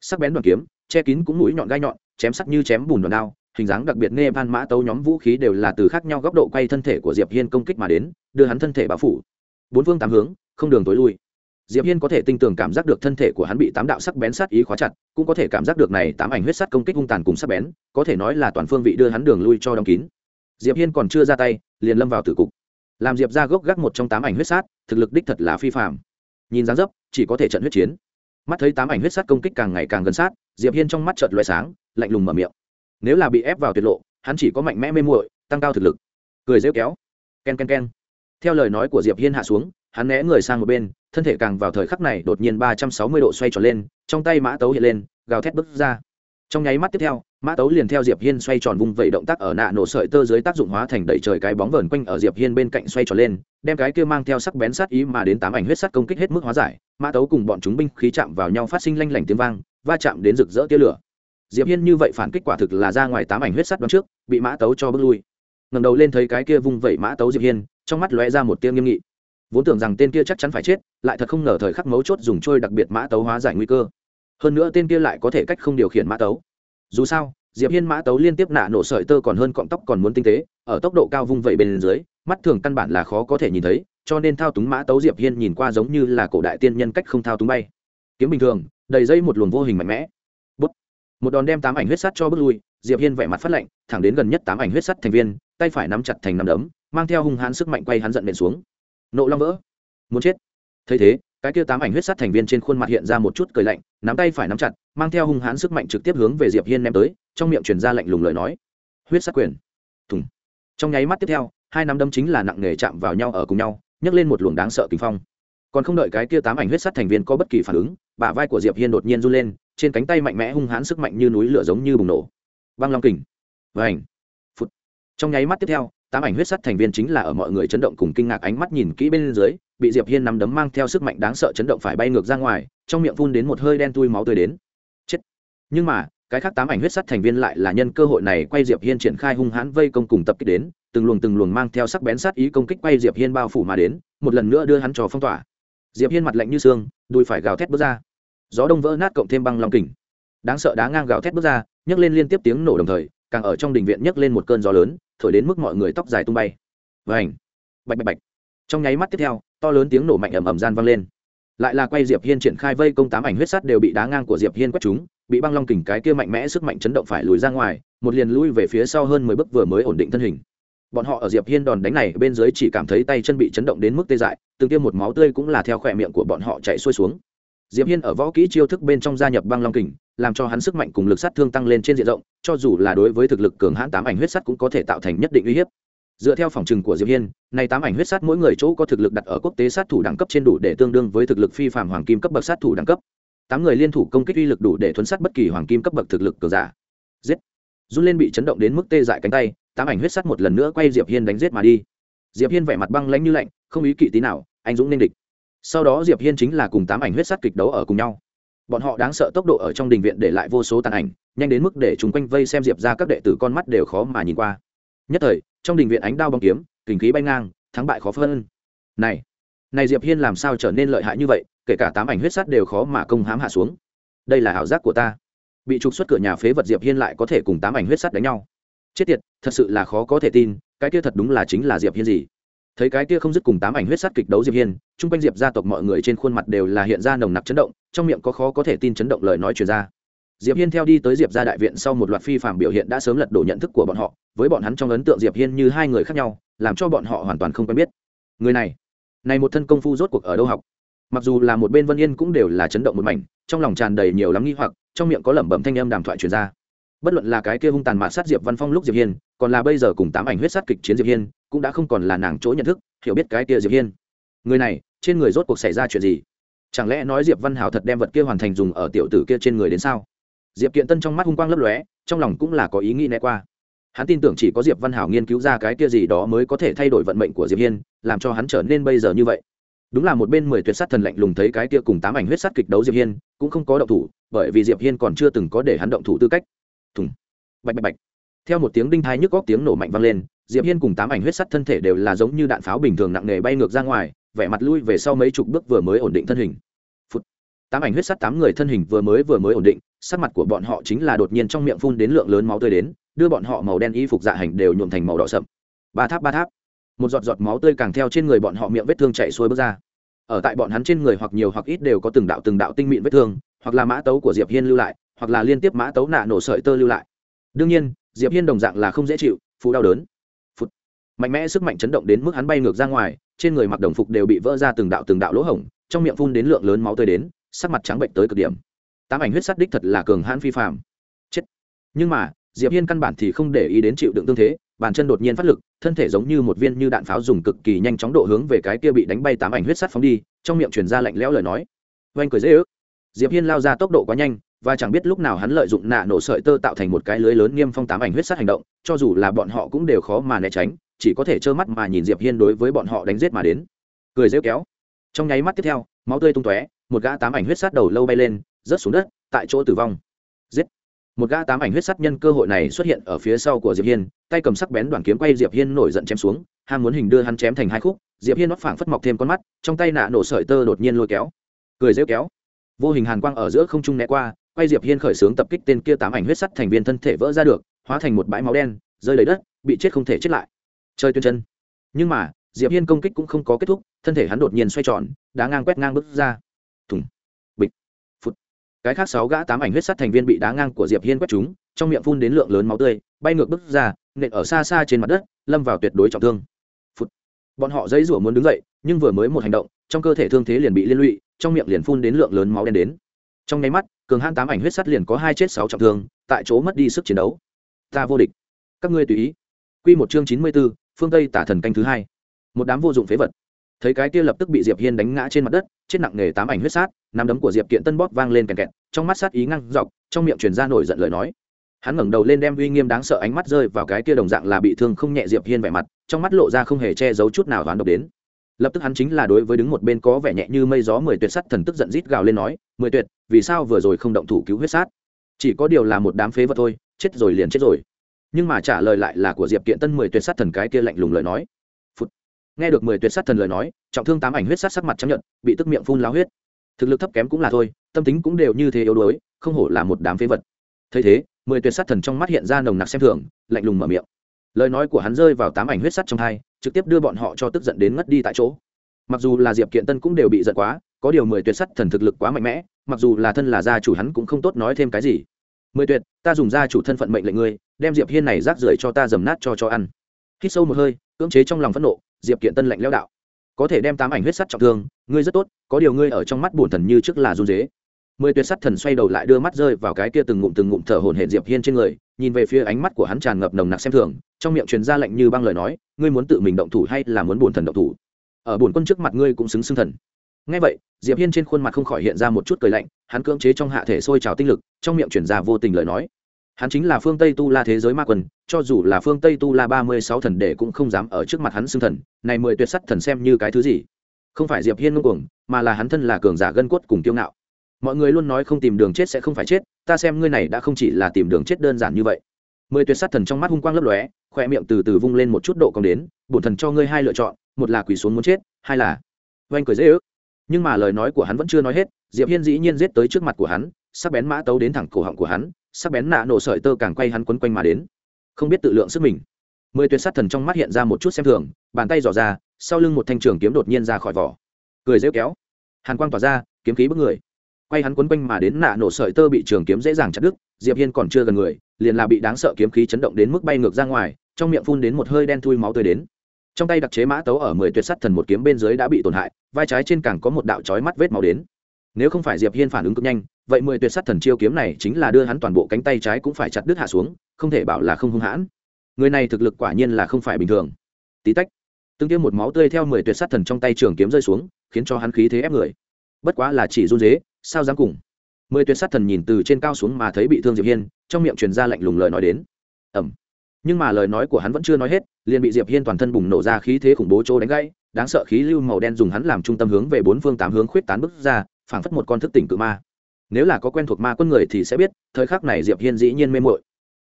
Sắc bén đoàn kiếm, che kín cũng mũi nhọn gai nhọn, chém sắc như chém bùn đoàn đao hình dáng đặc biệt nghe van mã tấu nhóm vũ khí đều là từ khác nhau góc độ quay thân thể của diệp hiên công kích mà đến, đưa hắn thân thể bao phủ. Bốn phương tám hướng, không đường tối lui. Diệp hiên có thể tinh tường cảm giác được thân thể của hắn bị tám đạo sắc bén sát ý khóa chặt, cũng có thể cảm giác được này tám ảnh huyết sắt công kích hung tàn cùng sắc bén, có thể nói là toàn phương vị đưa hắn đường lui cho đóng kín. Diệp hiên còn chưa ra tay, liền lâm vào tử cục. Làm diệp ra gốc gác một trong tám ảnh huyết sát thực lực đích thật là phi phạm nhìn dáng dấp, chỉ có thể trận huyết chiến. Mắt thấy tám ảnh huyết sát công kích càng ngày càng gần sát, diệp hiên trong mắt chợt loại sáng, lạnh lùng mở miệng nếu là bị ép vào tuyệt lộ, hắn chỉ có mạnh mẽ mê muội, tăng cao thực lực. Cười rêu kéo. Ken ken ken. Theo lời nói của diệp hiên hạ xuống, hắn né người sang một bên, thân thể càng vào thời khắc này đột nhiên ba trăm sáu mươi độ xoay tròn lên, trong tay mã tấu hiện lên, gào thét bước ra. Trong nháy mắt tiếp theo, mã tấu liền theo diệp hiên xoay tròn vung vẩy động tác ở nạ nổ sợi tơ dưới tác dụng hóa thành đẩy trời cái bóng vờn quanh ở diệp hiên bên cạnh xoay tròn lên, đem cái kia mang theo sắc bén sát ý mà đến tám ảnh huyết sắt công kích hết mức hóa giải, mã tấu cùng bọn chúng binh khí chạm vào nhau phát sinh lanh lảnh tiếng vang, va chạm đến rực rỡ tia lửa diệp hiên như vậy phản kích quả thực là ra ngoài tám ảnh huyết sắt đón trước, bị mã tấu cho bước lui. Ngẩng đầu lên thấy cái kia vung vẩy mã tấu diệp hiên, trong mắt lóe ra một tia nghiêm nghị. Vốn tưởng rằng tên kia chắc chắn phải chết, lại thật không ngờ thời khắc mấu chốt dùng trôi đặc biệt mã tấu hóa giải nguy cơ. Hơn nữa tên kia lại có thể cách không điều khiển mã tấu. Dù sao, diệp hiên mã tấu liên tiếp nạ nổ sợi tơ còn hơn cọng tóc còn muốn tinh tế, ở tốc độ cao vung vẩy bên dưới, mắt thường căn bản là khó có thể nhìn thấy, cho nên thao túng mã tấu diệp hiên nhìn qua giống như là cổ đại tiên nhân cách không thao túng bay. Kiếm bình thường, đầy dây một luồng vô hình mạnh mẽ một đòn đem tám ảnh huyết sắt cho bước lui, diệp hiên vẻ mặt phát lạnh, thẳng đến gần nhất tám ảnh huyết sắt thành viên, tay phải nắm chặt thành nắm đấm, mang theo hung hãn sức mạnh quay hắn giận nện xuống. Nộ long vỡ. Muốn chết. Thấy thế, cái kia tám ảnh huyết sắt thành viên trên khuôn mặt hiện ra một chút cười lạnh, nắm tay phải nắm chặt, mang theo hung hãn sức mạnh trực tiếp hướng về diệp hiên ném tới, trong miệng truyền ra lạnh lùng lời nói. Huyết sát quyền. Thùng. Trong nháy mắt tiếp theo, hai nắm đấm chính là nặng nghề chạm vào nhau ở cùng nhau, nhấc lên một luồng đáng sợ kinh phong. Còn không đợi cái kia tám ảnh huyết sắt thành viên có bất kỳ phản ứng, bả vai của diệp hiên đột nhiên run lên trên cánh tay mạnh mẽ hung hãn sức mạnh như núi lửa giống như bùng nổ. Băng long kình. Ảnh phút trong nháy mắt tiếp theo, tám ảnh huyết sắt thành viên chính là ở mọi người chấn động cùng kinh ngạc ánh mắt nhìn kỹ bên dưới, bị diệp hiên nắm đấm mang theo sức mạnh đáng sợ chấn động phải bay ngược ra ngoài, trong miệng phun đến một hơi đen tui máu tươi đến. Chết. Nhưng mà, cái khác tám ảnh huyết sắt thành viên lại là nhân cơ hội này quay diệp hiên triển khai hung hãn vây công cùng tập kích đến, từng luồng từng luồng mang theo sắc bén sát ý công kích quay diệp hiên bao phủ mà đến, một lần nữa đưa hắn trò phong tỏa. Diệp hiên mặt lạnh như xương, đùi phải gào thét bước ra gió đông vỡ nát cộng thêm băng long kình. Đáng sợ đá ngang gào thét bước ra, nhấc lên liên tiếp tiếng nổ đồng thời, càng ở trong đình viện nhấc lên một cơn gió lớn, thổi đến mức mọi người tóc dài tung bay. Vảnh bạch bạch bạch. Trong nháy mắt tiếp theo, to lớn tiếng nổ mạnh ầm ầm gian vang lên. Lại là quay diệp hiên triển khai vây công tám ảnh huyết sắt đều bị đá ngang của diệp hiên quét chúng bị băng long kình cái kia mạnh mẽ sức mạnh chấn động phải lùi ra ngoài, một liền lui về phía sau hơn mười bước vừa mới ổn định thân hình. Bọn họ ở diệp hiên đòn đánh này bên dưới chỉ cảm thấy tay chân bị chấn động đến mức tê dại, từng tiêm một máu tươi cũng là theo khỏe miệng của bọn họ chạy xuôi xuống diệp hiên ở võ kỹ chiêu thức bên trong gia nhập băng long kình, làm cho hắn sức mạnh cùng lực sát thương tăng lên trên diện rộng, cho dù là đối với thực lực cường hãn tám ảnh huyết sắt cũng có thể tạo thành nhất định uy hiếp. Dựa theo phòng trừng của diệp hiên, này tám ảnh huyết sát mỗi người chỗ có thực lực đặt ở quốc tế sát thủ đẳng cấp trên đủ để tương đương với thực lực phi phạm hoàng kim cấp bậc sát thủ đẳng cấp. Tám người liên thủ công kích uy lực đủ để thuấn sát bất kỳ hoàng kim cấp bậc thực lực cường giả. Giết! Run lên bị chấn động đến mức tê dại cánh tay, tám ảnh huyết sắt một lần nữa quay diệp hiên đánh giết mà đi. Diệp hiên vẻ mặt băng lãnh như lạnh, không ý kỵ tí nào, anh dũng nên địch sau đó diệp hiên chính là cùng tám ảnh huyết sắt kịch đấu ở cùng nhau. Bọn họ đáng sợ tốc độ ở trong đình viện để lại vô số tàn ảnh, nhanh đến mức để chúng quanh vây xem diệp ra các đệ tử con mắt đều khó mà nhìn qua. Nhất thời, trong đình viện ánh đao bóng kiếm, kình khí bay ngang, thắng bại khó phân. Này này diệp hiên làm sao trở nên lợi hại như vậy, kể cả tám ảnh huyết sắt đều khó mà công hám hạ xuống. Đây là ảo giác của ta. Bị trục xuất cửa nhà phế vật diệp hiên lại có thể cùng tám ảnh huyết sắt đánh nhau. Chết tiệt, thật sự là khó có thể tin, cái kia thật đúng là chính là diệp hiên gì? Thấy cái kia không dứt cùng tám ảnh huyết sát kịch đấu diệp hiên, chung quanh diệp gia tộc mọi người trên khuôn mặt đều là hiện ra nồng nặc chấn động, trong miệng có khó có thể tin chấn động lời nói truyền ra. Diệp hiên theo đi tới diệp gia đại viện sau một loạt phi phạm biểu hiện đã sớm lật đổ nhận thức của bọn họ, với bọn hắn trong ấn tượng diệp hiên như hai người khác nhau, làm cho bọn họ hoàn toàn không quen biết. Người này này một thân công phu rốt cuộc ở đâu học? Mặc dù là một bên vân yên cũng đều là chấn động một mảnh, trong lòng tràn đầy nhiều lắm nghi hoặc, trong miệng có lẩm bẩm thanh âm đàm thoại truyền ra bất luận là cái kia hung tàn mạ sát diệp văn phong lúc diệp hiên, còn là bây giờ cùng tám ảnh huyết sát kịch chiến diệp hiên, cũng đã không còn là nàng chỗ nhận thức, hiểu biết cái kia diệp hiên. Người này, trên người rốt cuộc xảy ra chuyện gì? Chẳng lẽ nói diệp văn hảo thật đem vật kia hoàn thành dùng ở tiểu tử kia trên người đến sao? Diệp kiện tân trong mắt hung quang lấp lóe, trong lòng cũng là có ý nghĩ né qua. Hắn tin tưởng chỉ có diệp văn hảo nghiên cứu ra cái kia gì đó mới có thể thay đổi vận mệnh của diệp hiên, làm cho hắn trở nên bây giờ như vậy. Đúng là một bên mười tuyệt sát thần lạnh lùng thấy cái kia cùng tám ảnh huyết sát kịch đấu diệp hiên, cũng không có động thủ, bởi vì diệp hiên còn chưa từng có để hắn động thủ tư cách thùng. Bạch bạch bạch. Theo một tiếng đinh thai nhức góc tiếng nổ mạnh vang lên, diệp hiên cùng tám ảnh huyết sắt thân thể đều là giống như đạn pháo bình thường nặng nề bay ngược ra ngoài, vẻ mặt lui về sau mấy chục bước vừa mới ổn định thân hình. Phút. tám ảnh huyết sắt tám người thân hình vừa mới vừa mới ổn định, sắc mặt của bọn họ chính là đột nhiên trong miệng phun đến lượng lớn máu tươi đến, đưa bọn họ màu đen y phục dạ hành đều nhuộm thành màu đỏ sậm. Ba tháp ba tháp. Một giọt giọt máu tươi càng theo trên người bọn họ miệng vết thương chảy xuôi bước ra. Ở tại bọn hắn trên người hoặc nhiều hoặc ít đều có từng đạo từng đạo tinh mịn vết thương, hoặc là mã tấu của diệp hiên lưu lại hoặc là liên tiếp mã tấu nạ nổ sợi tơ lưu lại. Đương nhiên, diệp hiên đồng dạng là không dễ chịu phụ đau đớn. Phụt. mạnh mẽ sức mạnh chấn động đến mức hắn bay ngược ra ngoài, trên người mặc đồng phục đều bị vỡ ra từng đạo từng đạo lỗ hổng, trong miệng phun đến lượng lớn máu tươi đến, sắc mặt trắng bệnh tới cực điểm. Tám ảnh huyết sắt đích thật là cường hãn phi phàm. Chết. Nhưng mà, diệp hiên căn bản thì không để ý đến chịu đựng tương thế, bàn chân đột nhiên phát lực, thân thể giống như một viên như đạn pháo dùng cực kỳ nhanh chóng độ hướng về cái kia bị đánh bay tám ảnh huyết sắt phóng đi, trong miệng truyền ra lạnh lẽo lời nói. Oanh cười dễ ước. Diệp hiên lao ra tốc độ quá nhanh và chẳng biết lúc nào hắn lợi dụng nạ nổ sợi tơ tạo thành một cái lưới lớn nghiêm phong tám ảnh huyết sắt hành động, cho dù là bọn họ cũng đều khó mà né tránh, chỉ có thể trơ mắt mà nhìn diệp hiên đối với bọn họ đánh giết mà đến. Cười rêu kéo. Trong nháy mắt tiếp theo, máu tươi tung tóe, một gã tám ảnh huyết sắt đầu lâu bay lên, rớt xuống đất, tại chỗ tử vong. Giết. Một gã tám ảnh huyết sắt nhân cơ hội này xuất hiện ở phía sau của diệp hiên, tay cầm sắc bén đoàn kiếm quay diệp hiên nổi giận chém xuống, ham muốn hình đưa hắn chém thành hai khúc, diệp hiên nót phảng phất mọc thêm con mắt, trong tay nạ nổ sợi tơ đột nhiên lôi kéo. Cười rêu kéo. Vô hình hàn quang ở giữa không trung né qua quay diệp hiên khởi xướng tập kích tên kia tám ảnh huyết sắt thành viên thân thể vỡ ra được, hóa thành một bãi máu đen, rơi lấy đất, bị chết không thể chết lại. Chơi tuyên chân. Nhưng mà, diệp hiên công kích cũng không có kết thúc, thân thể hắn đột nhiên xoay tròn, đá ngang quét ngang bước ra. Thùng. Bịch. Phút cái khác sáu gã tám ảnh huyết sắt thành viên bị đá ngang của diệp hiên quét trúng trong miệng phun đến lượng lớn máu tươi, bay ngược bước ra, nện ở xa xa trên mặt đất, lâm vào tuyệt đối trọng thương. Phút bọn họ dây rủa muốn đứng dậy, nhưng vừa mới một hành động, trong cơ thể thương thế liền bị liên lụy, trong miệng liền phun đến lượng lớn máu đen đến. Trong nháy mắt cường hãn tám ảnh huyết sắt liền có hai chết sáu trọng thương tại chỗ mất đi sức chiến đấu. Ta vô địch. Các ngươi tùy ý. Quy một chương chín mươi 94, phương tây tả thần canh thứ hai. Một đám vô dụng phế vật. Thấy cái kia lập tức bị diệp hiên đánh ngã trên mặt đất chết nặng nề tám ảnh huyết sát nắm đấm của diệp kiện tân bóp vang lên kèn kẹt trong mắt sát ý ngăn dọc trong miệng truyền ra nổi giận lời nói. Hắn ngẩng đầu lên đem uy nghiêm đáng sợ ánh mắt rơi vào cái kia đồng dạng là bị thương không nhẹ diệp hiên vẻ mặt trong mắt lộ ra không hề che giấu chút nào đoán độc đến lập tức hắn chính là đối với đứng một bên có vẻ nhẹ như mây gió mười tuyệt sắt thần tức giận rít gào lên nói, mười tuyệt, vì sao vừa rồi không động thủ cứu huyết sát? Chỉ có điều là một đám phế vật thôi, chết rồi liền chết rồi. Nhưng mà trả lời lại là của diệp kiện tân mười tuyệt sát thần cái kia lạnh lùng lời nói. Phụt. nghe được mười tuyệt sát thần lời nói, trọng thương tám ảnh huyết sát sắc mặt chấp nhận bị tức miệng phun láo huyết. Thực lực thấp kém cũng là thôi, tâm tính cũng đều như thế yếu đuối, không hổ là một đám phế vật. Thấy thế, mười tuyệt sát thần trong mắt hiện ra nồng nặc xem thường, lạnh lùng mở miệng lời nói của hắn rơi vào tám ảnh huyết sắt trong hai, trực tiếp đưa bọn họ cho tức giận đến ngất đi tại chỗ. Mặc dù là diệp kiện tân cũng đều bị giận quá, có điều mười tuyệt sắt thần thực lực quá mạnh mẽ, mặc dù là thân là gia chủ hắn cũng không tốt nói thêm cái gì. Mười tuyệt, ta dùng gia chủ thân phận mệnh lệnh ngươi, đem diệp hiên này rác rưởi cho ta dầm nát cho cho ăn. Hít sâu một hơi, cưỡng chế trong lòng phẫn nộ, diệp kiện tân lạnh leo đạo. Có thể đem tám ảnh huyết sắt trọng thương, ngươi rất tốt, có điều ngươi ở trong mắt bổn thần như trước là run dế mười tuyệt sắt thần xoay đầu lại đưa mắt rơi vào cái kia từng ngụm từng ngụm thở hổn hển diệp hiên trên người, nhìn về phía ánh mắt của hắn tràn ngập nồng nặc xem thường, trong miệng truyền ra lệnh như băng lời nói, ngươi muốn tự mình động thủ hay là muốn bổn thần động thủ? Ở bổn quân trước mặt ngươi cũng xứng xưng thần. Nghe vậy, diệp hiên trên khuôn mặt không khỏi hiện ra một chút cười lạnh, hắn cưỡng chế trong hạ thể sôi trào tinh lực, trong miệng truyền ra vô tình lời nói. Hắn chính là phương tây tu la thế giới ma quân cho dù là phương tây tu la ba mươi sáu thần đệ cũng không dám ở trước mặt hắn xưng thần, này mười tuyệt sắt thần xem như cái thứ gì? Không phải diệp hiên ngông cuồng, mà là hắn thân là cường giả gân cốt cùng kiêu ngạo mọi người luôn nói không tìm đường chết sẽ không phải chết, ta xem ngươi này đã không chỉ là tìm đường chết đơn giản như vậy. Mười tuyệt sát thần trong mắt hung quang lấp lóe khoe miệng từ từ vung lên một chút độ cong đến, bổn thần cho ngươi hai lựa chọn, một là quỳ xuống muốn chết, hai là oanh cười dễ ước. Nhưng mà lời nói của hắn vẫn chưa nói hết, diệp hiên dĩ nhiên giết tới trước mặt của hắn, sắc bén mã tấu đến thẳng cổ họng của hắn, sắc bén nạ nổ sợi tơ càng quay hắn quấn quanh mà đến. Không biết tự lượng sức mình. Mười tuyệt sát thần trong mắt hiện ra một chút xem thường, bàn tay dò ra, sau lưng một thanh trường kiếm đột nhiên ra khỏi vỏ. Cười rêu kéo. Hàn quang tỏa ra, kiếm khí bức người quay hắn quấn quanh mà đến nạ nổ sợi tơ bị trường kiếm dễ dàng chặt đứt, diệp hiên còn chưa gần người, liền là bị đáng sợ kiếm khí chấn động đến mức bay ngược ra ngoài, trong miệng phun đến một hơi đen thui máu tươi đến. Trong tay đặc chế mã tấu ở mười tuyệt sắt thần một kiếm bên dưới đã bị tổn hại, vai trái trên càng có một đạo chói mắt vết máu đến. Nếu không phải diệp hiên phản ứng cực nhanh, vậy mười tuyệt sắt thần chiêu kiếm này chính là đưa hắn toàn bộ cánh tay trái cũng phải chặt đứt hạ xuống, không thể bảo là không hung hãn. Người này thực lực quả nhiên là không phải bình thường. Tí tách tương tiêu một máu tươi theo mười tuyệt sắt thần trong tay trường kiếm rơi xuống, khiến cho hắn khí thế ép người bất quá là chỉ run dế sao dám cùng? Mười tuyệt sát thần nhìn từ trên cao xuống mà thấy bị thương diệp hiên, trong miệng truyền ra lạnh lùng lời nói đến. Ẩm nhưng mà lời nói của hắn vẫn chưa nói hết, liền bị diệp hiên toàn thân bùng nổ ra khí thế khủng bố trô đánh gãy, đáng sợ khí lưu màu đen dùng hắn làm trung tâm hướng về bốn phương tám hướng khuyết tán bức ra, phảng phất một con thức tỉnh cự ma. Nếu là có quen thuộc ma quân người thì sẽ biết, thời khắc này diệp hiên dĩ nhiên mê mội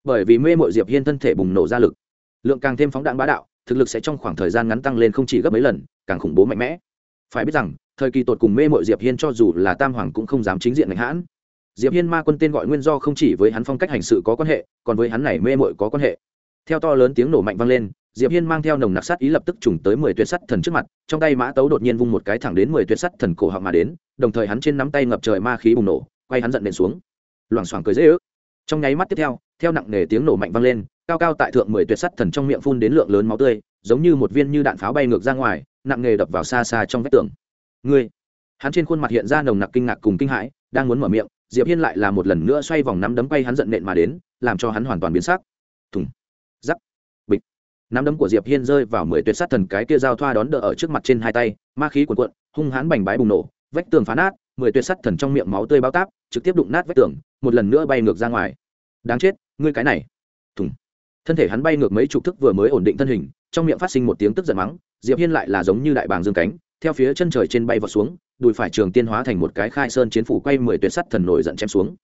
bởi vì mê mội diệp hiên thân thể bùng nổ ra lực. Lượng càng thêm phóng đạn bá đạo, thực lực sẽ trong khoảng thời gian ngắn tăng lên không chỉ gấp mấy lần, càng khủng bố mạnh mẽ. Phải biết rằng thời kỳ tột cùng mê mội diệp hiên cho dù là tam hoàng cũng không dám chính diện ngạnh hãn. Diệp hiên ma quân tên gọi nguyên do không chỉ với hắn phong cách hành sự có quan hệ, còn với hắn này mê mội có quan hệ. Theo to lớn tiếng nổ mạnh vang lên, diệp hiên mang theo nồng nặc sát ý lập tức trùng tới mười tuyệt sắt thần trước mặt, trong tay mã tấu đột nhiên vung một cái thẳng đến mười tuyệt sắt thần cổ họng mà đến, đồng thời hắn trên nắm tay ngập trời ma khí bùng nổ, quay hắn giận nện xuống. Loảng xoảng cười dễ ức trong nháy mắt tiếp theo theo nặng nề tiếng nổ mạnh vang lên, cao cao tại thượng mười tuyệt sắt thần trong miệng phun đến lượng lớn máu tươi, giống như một viên như đạn pháo bay ngược ra ngoài, nặng nề đập vào xa xa trong vách tường ngươi. Hắn trên khuôn mặt hiện ra nồng nặc kinh ngạc cùng kinh hãi, đang muốn mở miệng, diệp hiên lại là một lần nữa xoay vòng nắm đấm quay hắn giận nện mà đến, làm cho hắn hoàn toàn biến sắc. Thùng giắc bịch. Nắm đấm của diệp hiên rơi vào mười tuyệt sát thần cái kia giao thoa đón đỡ ở trước mặt trên hai tay, ma khí cuồn cuộn, hung hãn bành bái bùng nổ, vách tường phá nát, mười tuyệt sát thần trong miệng máu tươi bao táp, trực tiếp đụng nát vách tường, một lần nữa bay ngược ra ngoài. Đáng chết, ngươi cái này. Thùng. Thân thể hắn bay ngược mấy chục thức vừa mới ổn định thân hình, trong miệng phát sinh một tiếng tức giận mắng, diệp hiên lại là giống như đại bàng dương cánh theo phía chân trời trên bay vào xuống, đùi phải trường tiên hóa thành một cái khai sơn chiến phủ quay mười tuyệt sắt thần nổi giận chém xuống.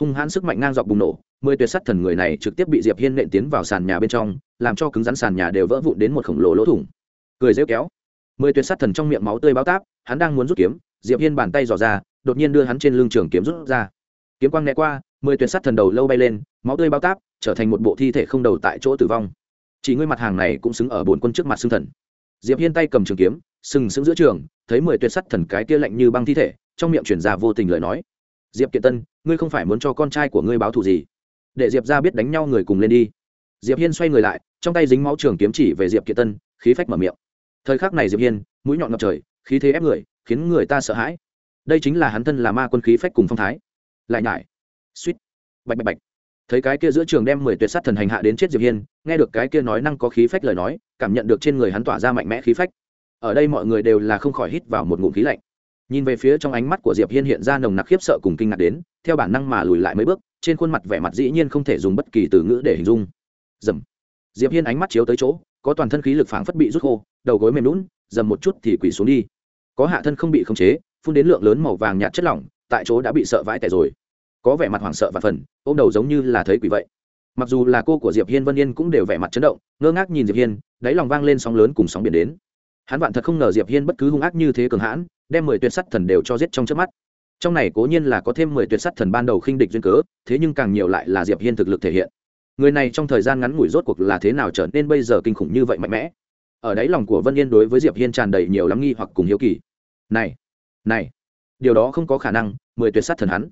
Hung hãn sức mạnh ngang dọc bùng nổ, mười tuyệt sắt thần người này trực tiếp bị diệp hiên nện tiến vào sàn nhà bên trong, làm cho cứng rắn sàn nhà đều vỡ vụn đến một khổng lồ lỗ thủng. Cười rêu kéo. Mười tuyệt sắt thần trong miệng máu tươi báo táp, hắn đang muốn rút kiếm, diệp hiên bàn tay dò ra, đột nhiên đưa hắn trên lưng trường kiếm rút ra. Kiếm quang né qua, mười tuyệt sắt thần đầu lâu bay lên, máu tươi báo táp, trở thành một bộ thi thể không đầu tại chỗ tử vong. Chỉ ngươi mặt hàng này cũng xứng ở bốn quân trước mặt xương thần. Diệp hiên tay cầm trường kiếm sừng sững giữa trường, thấy mười tuyệt sắt thần cái kia lạnh như băng thi thể, trong miệng chuyển ra vô tình lời nói. Diệp kiện tân, ngươi không phải muốn cho con trai của ngươi báo thù gì? Để diệp ra biết đánh nhau người cùng lên đi. Diệp hiên xoay người lại, trong tay dính máu trường kiếm chỉ về diệp kiện tân, khí phách mở miệng. Thời khắc này diệp hiên, mũi nhọn ngập trời, khí thế ép người, khiến người ta sợ hãi. Đây chính là hắn thân là ma quân khí phách cùng phong thái. Lại nhải. Suýt. Bạch bạch bạch. Thấy cái kia giữa trường đem mười tuyệt sát thần hành hạ đến chết diệp hiên, nghe được cái kia nói năng có khí phách lời nói, cảm nhận được trên người hắn tỏa ra mạnh mẽ khí phách ở đây mọi người đều là không khỏi hít vào một ngụm khí lạnh. Nhìn về phía trong ánh mắt của diệp hiên hiện ra nồng nặc khiếp sợ cùng kinh ngạc đến, theo bản năng mà lùi lại mấy bước, trên khuôn mặt vẻ mặt dĩ nhiên không thể dùng bất kỳ từ ngữ để hình dung. Dầm. Diệp hiên ánh mắt chiếu tới chỗ, có toàn thân khí lực phảng phất bị rút khô, đầu gối mềm lún dầm một chút thì quỳ xuống đi. Có hạ thân không bị khống chế, phun đến lượng lớn màu vàng nhạt chất lỏng, tại chỗ đã bị sợ vãi tẻ rồi. Có vẻ mặt hoảng sợ và phần, ôm đầu giống như là thấy quỷ vậy. Mặc dù là cô của diệp hiên vân yên cũng đều vẻ mặt chấn động, ngơ ngác nhìn diệp hiên, đáy lòng vang lên sóng lớn cùng sóng biển đến hắn vạn thật không ngờ diệp hiên bất cứ hung ác như thế cường hãn, đem mười tuyệt sắt thần đều cho giết trong trước mắt. Trong này cố nhiên là có thêm mười tuyệt sắt thần ban đầu khinh địch duyên cớ, thế nhưng càng nhiều lại là diệp hiên thực lực thể hiện. Người này trong thời gian ngắn ngủi rốt cuộc là thế nào trở nên bây giờ kinh khủng như vậy mạnh mẽ? Ở đáy lòng của vân yên đối với diệp hiên tràn đầy nhiều lắm nghi hoặc cùng hiếu kỳ. Này này, điều đó không có khả năng, mười tuyệt sắt thần hắn.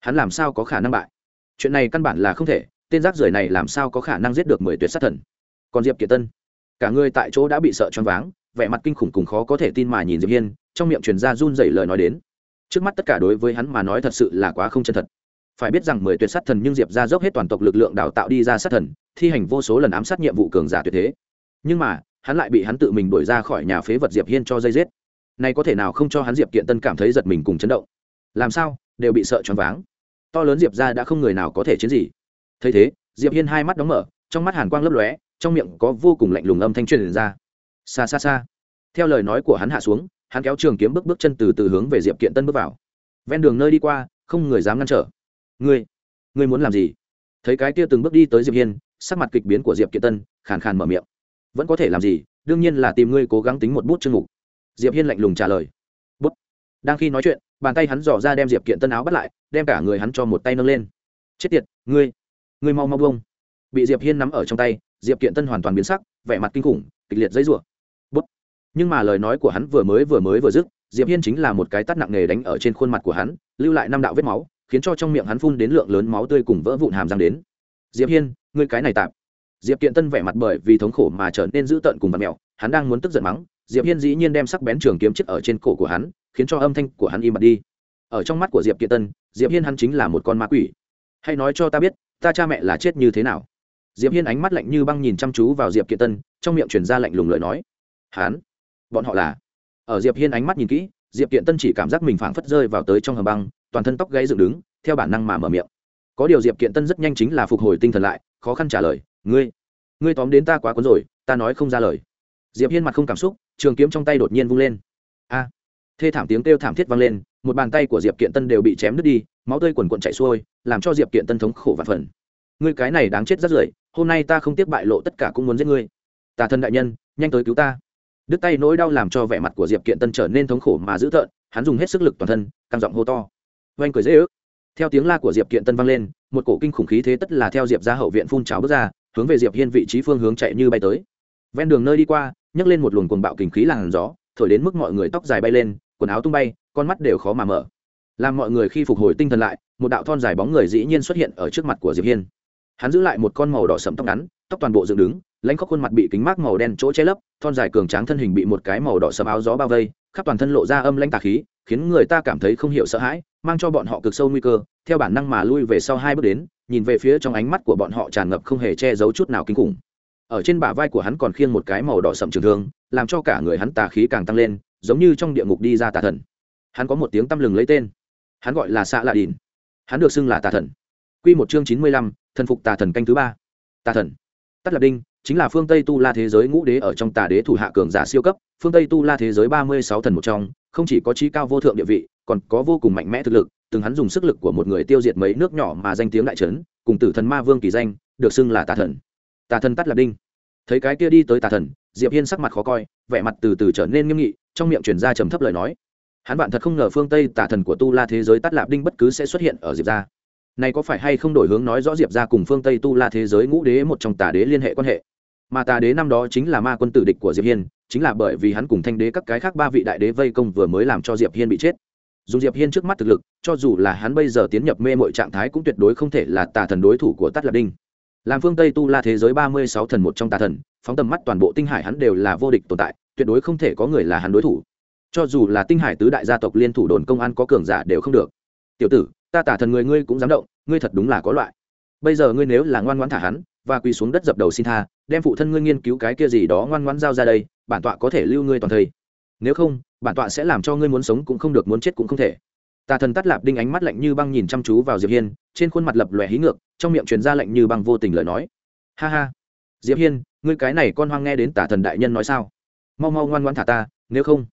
Hắn làm sao có khả năng bại? Chuyện này căn bản là không thể, tên rác rưởi này làm sao có khả năng giết được mười tuyệt sát thần? Còn diệp kiệt tân, cả người tại chỗ đã bị sợ choáng váng vẻ mặt kinh khủng cùng khó có thể tin mà nhìn diệp hiên, trong miệng truyền ra run rẩy lời nói đến. Trước mắt tất cả đối với hắn mà nói thật sự là quá không chân thật. Phải biết rằng mười tuyệt sát thần nhưng diệp ra dốc hết toàn tộc lực lượng đào tạo đi ra sát thần, thi hành vô số lần ám sát nhiệm vụ cường giả tuyệt thế. Nhưng mà, hắn lại bị hắn tự mình đuổi ra khỏi nhà phế vật diệp hiên cho dây giết. Này có thể nào không cho hắn diệp kiện tân cảm thấy giật mình cùng chấn động? Làm sao, đều bị sợ choáng váng. To lớn diệp ra đã không người nào có thể chiến gì. Thấy thế, diệp hiên hai mắt đóng mở, trong mắt hàn quang lấp lóe, trong miệng có vô cùng lạnh lùng âm thanh truyền ra xa xa xa. Theo lời nói của hắn hạ xuống, hắn kéo trường kiếm bước bước chân từ từ hướng về diệp kiện tân bước vào. Ven đường nơi đi qua, không người dám ngăn trở. Ngươi ngươi muốn làm gì? Thấy cái kia từng bước đi tới diệp hiên, sắc mặt kịch biến của diệp kiện tân, khàn khàn mở miệng. Vẫn có thể làm gì, đương nhiên là tìm ngươi cố gắng tính một bút chương mục. Diệp hiên lạnh lùng trả lời. Bút. Đang khi nói chuyện, bàn tay hắn dò ra đem diệp kiện tân áo bắt lại, đem cả người hắn cho một tay nâng lên. Chết tiệt, ngươi ngươi mau mau bông bị diệp hiên nắm ở trong tay, diệp kiện tân hoàn toàn biến sắc, vẻ mặt kinh khủng, kịch liệt dãy rủa nhưng mà lời nói của hắn vừa mới vừa mới vừa dứt, diệp hiên chính là một cái tát nặng nề đánh ở trên khuôn mặt của hắn, lưu lại năm đạo vết máu, khiến cho trong miệng hắn phun đến lượng lớn máu tươi cùng vỡ vụn hàm răng đến. Diệp hiên, ngươi cái này tạm diệp kiện tân vẻ mặt bởi vì thống khổ mà trở nên dữ tợn cùng vật mèo hắn đang muốn tức giận mắng, diệp hiên dĩ nhiên đem sắc bén trường kiếm chiếc ở trên cổ của hắn, khiến cho âm thanh của hắn im bặt đi. Ở trong mắt của diệp kiện tân, diệp hiên hắn chính là một con ma quỷ. Hãy nói cho ta biết, ta cha mẹ là chết như thế nào? Diệp hiên ánh mắt lạnh như băng nhìn chăm chú vào diệp kiện tân, trong miệng truyền ra lạnh lùng lời nói. Hắn bọn họ là. Ở diệp hiên ánh mắt nhìn kỹ, diệp kiện tân chỉ cảm giác mình phảng phất rơi vào tới trong hầm băng, toàn thân tóc gáy dựng đứng, theo bản năng mà mở miệng. Có điều diệp kiện tân rất nhanh chính là phục hồi tinh thần lại, khó khăn trả lời, ngươi ngươi tóm đến ta quá cuốn rồi, ta nói không ra lời. Diệp hiên mặt không cảm xúc, trường kiếm trong tay đột nhiên vung lên. A! Thê thảm tiếng kêu thảm thiết vang lên, một bàn tay của diệp kiện tân đều bị chém đứt đi, máu tươi quần quần chảy xuôi, làm cho diệp kiện tân thống khổ và phần ngươi cái này đáng chết rất rưởi, hôm nay ta không tiếc bại lộ tất cả cũng muốn giết ngươi. Tà thần đại nhân, nhanh tới cứu ta đứt tay nỗi đau làm cho vẻ mặt của diệp kiện tân trở nên thống khổ mà dữ tợn, hắn dùng hết sức lực toàn thân, căng giọng hô to. Oanh cười dễ ước. Theo tiếng la của diệp kiện tân vang lên, một cổ kinh khủng khí thế tất là theo diệp ra hậu viện phun trào bước ra, hướng về diệp hiên vị trí phương hướng chạy như bay tới. Ven đường nơi đi qua, nhấc lên một luồng cuồng bạo kình khí làn gió, thổi đến mức mọi người tóc dài bay lên, quần áo tung bay, con mắt đều khó mà mở. Làm mọi người khi phục hồi tinh thần lại, một đạo thon dài bóng người dĩ nhiên xuất hiện ở trước mặt của diệp hiên. Hắn giữ lại một con màu đỏ sẫm tóc ngắn, tóc toàn bộ dựng đứng lãnh khóc khuôn mặt bị kính mát màu đen chỗ che lấp, thon dài cường tráng thân hình bị một cái màu đỏ sầm áo gió bao vây, khắp toàn thân lộ ra âm lãnh tà khí, khiến người ta cảm thấy không hiểu sợ hãi, mang cho bọn họ cực sâu nguy cơ, theo bản năng mà lui về sau hai bước đến, nhìn về phía trong ánh mắt của bọn họ tràn ngập không hề che giấu chút nào kinh khủng. Ở trên bả vai của hắn còn khiêng một cái màu đỏ sậm trường thương, làm cho cả người hắn tà khí càng tăng lên, giống như trong địa ngục đi ra tà thần. Hắn có một tiếng tăm lừng lấy tên. Hắn gọi là xạ lạ đìn. Hắn được xưng là tà thần. Q một chương chín mươi lăm, thần phục tà thần canh thứ ba. Tà thần tắt Lạp đinh, chính là phương tây tu la thế giới ngũ đế ở trong tà đế thủ hạ cường giả siêu cấp, phương tây tu la thế giới ba mươi sáu thần một trong, không chỉ có trí cao vô thượng địa vị, còn có vô cùng mạnh mẽ thực lực, từng hắn dùng sức lực của một người tiêu diệt mấy nước nhỏ mà danh tiếng đại trấn, cùng tử thần ma vương kỳ danh, được xưng là tà thần. Tà thần tắt Lạp đinh. Thấy cái kia đi tới tà thần, diệp hiên sắc mặt khó coi, vẻ mặt từ từ trở nên nghiêm nghị, trong miệng truyền ra trầm thấp lời nói. Hắn bạn thật không ngờ phương tây tà thần của tu la thế giới tắt lạp đinh bất cứ sẽ xuất hiện ở diệp gia này có phải hay không đổi hướng nói rõ diệp gia cùng phương tây tu la thế giới ngũ đế một trong tà đế liên hệ quan hệ? Mà tà đế năm đó chính là ma quân tử địch của diệp hiên, chính là bởi vì hắn cùng thanh đế các cái khác ba vị đại đế vây công vừa mới làm cho diệp hiên bị chết. Dùng diệp hiên trước mắt thực lực, cho dù là hắn bây giờ tiến nhập mê mọi trạng thái cũng tuyệt đối không thể là tà thần đối thủ của tắt lạp đinh. Làm phương tây tu la thế giới ba mươi sáu thần một trong tà thần, phóng tầm mắt toàn bộ tinh hải hắn đều là vô địch tồn tại, tuyệt đối không thể có người là hắn đối thủ. Cho dù là tinh hải tứ đại gia tộc liên thủ đồn công an có cường giả đều không được. Tiểu tử ta tả thần người ngươi cũng dám động, ngươi thật đúng là có loại. Bây giờ ngươi nếu là ngoan ngoãn thả hắn, và quỳ xuống đất dập đầu xin tha, đem phụ thân ngươi nghiên cứu cái kia gì đó ngoan ngoãn giao ra đây, bản tọa có thể lưu ngươi toàn thây nếu không, bản tọa sẽ làm cho ngươi muốn sống cũng không được, muốn chết cũng không thể. Tà thần tắt lạp đinh ánh mắt lạnh như băng nhìn chăm chú vào diệp hiên, trên khuôn mặt lập lòe hí ngược, trong miệng truyền ra lạnh như băng vô tình lời nói. Ha ha. Diệp hiên, ngươi cái này con hoang nghe đến tà thần đại nhân nói sao? Mau mau ngoan ngoan thả ta, nếu không.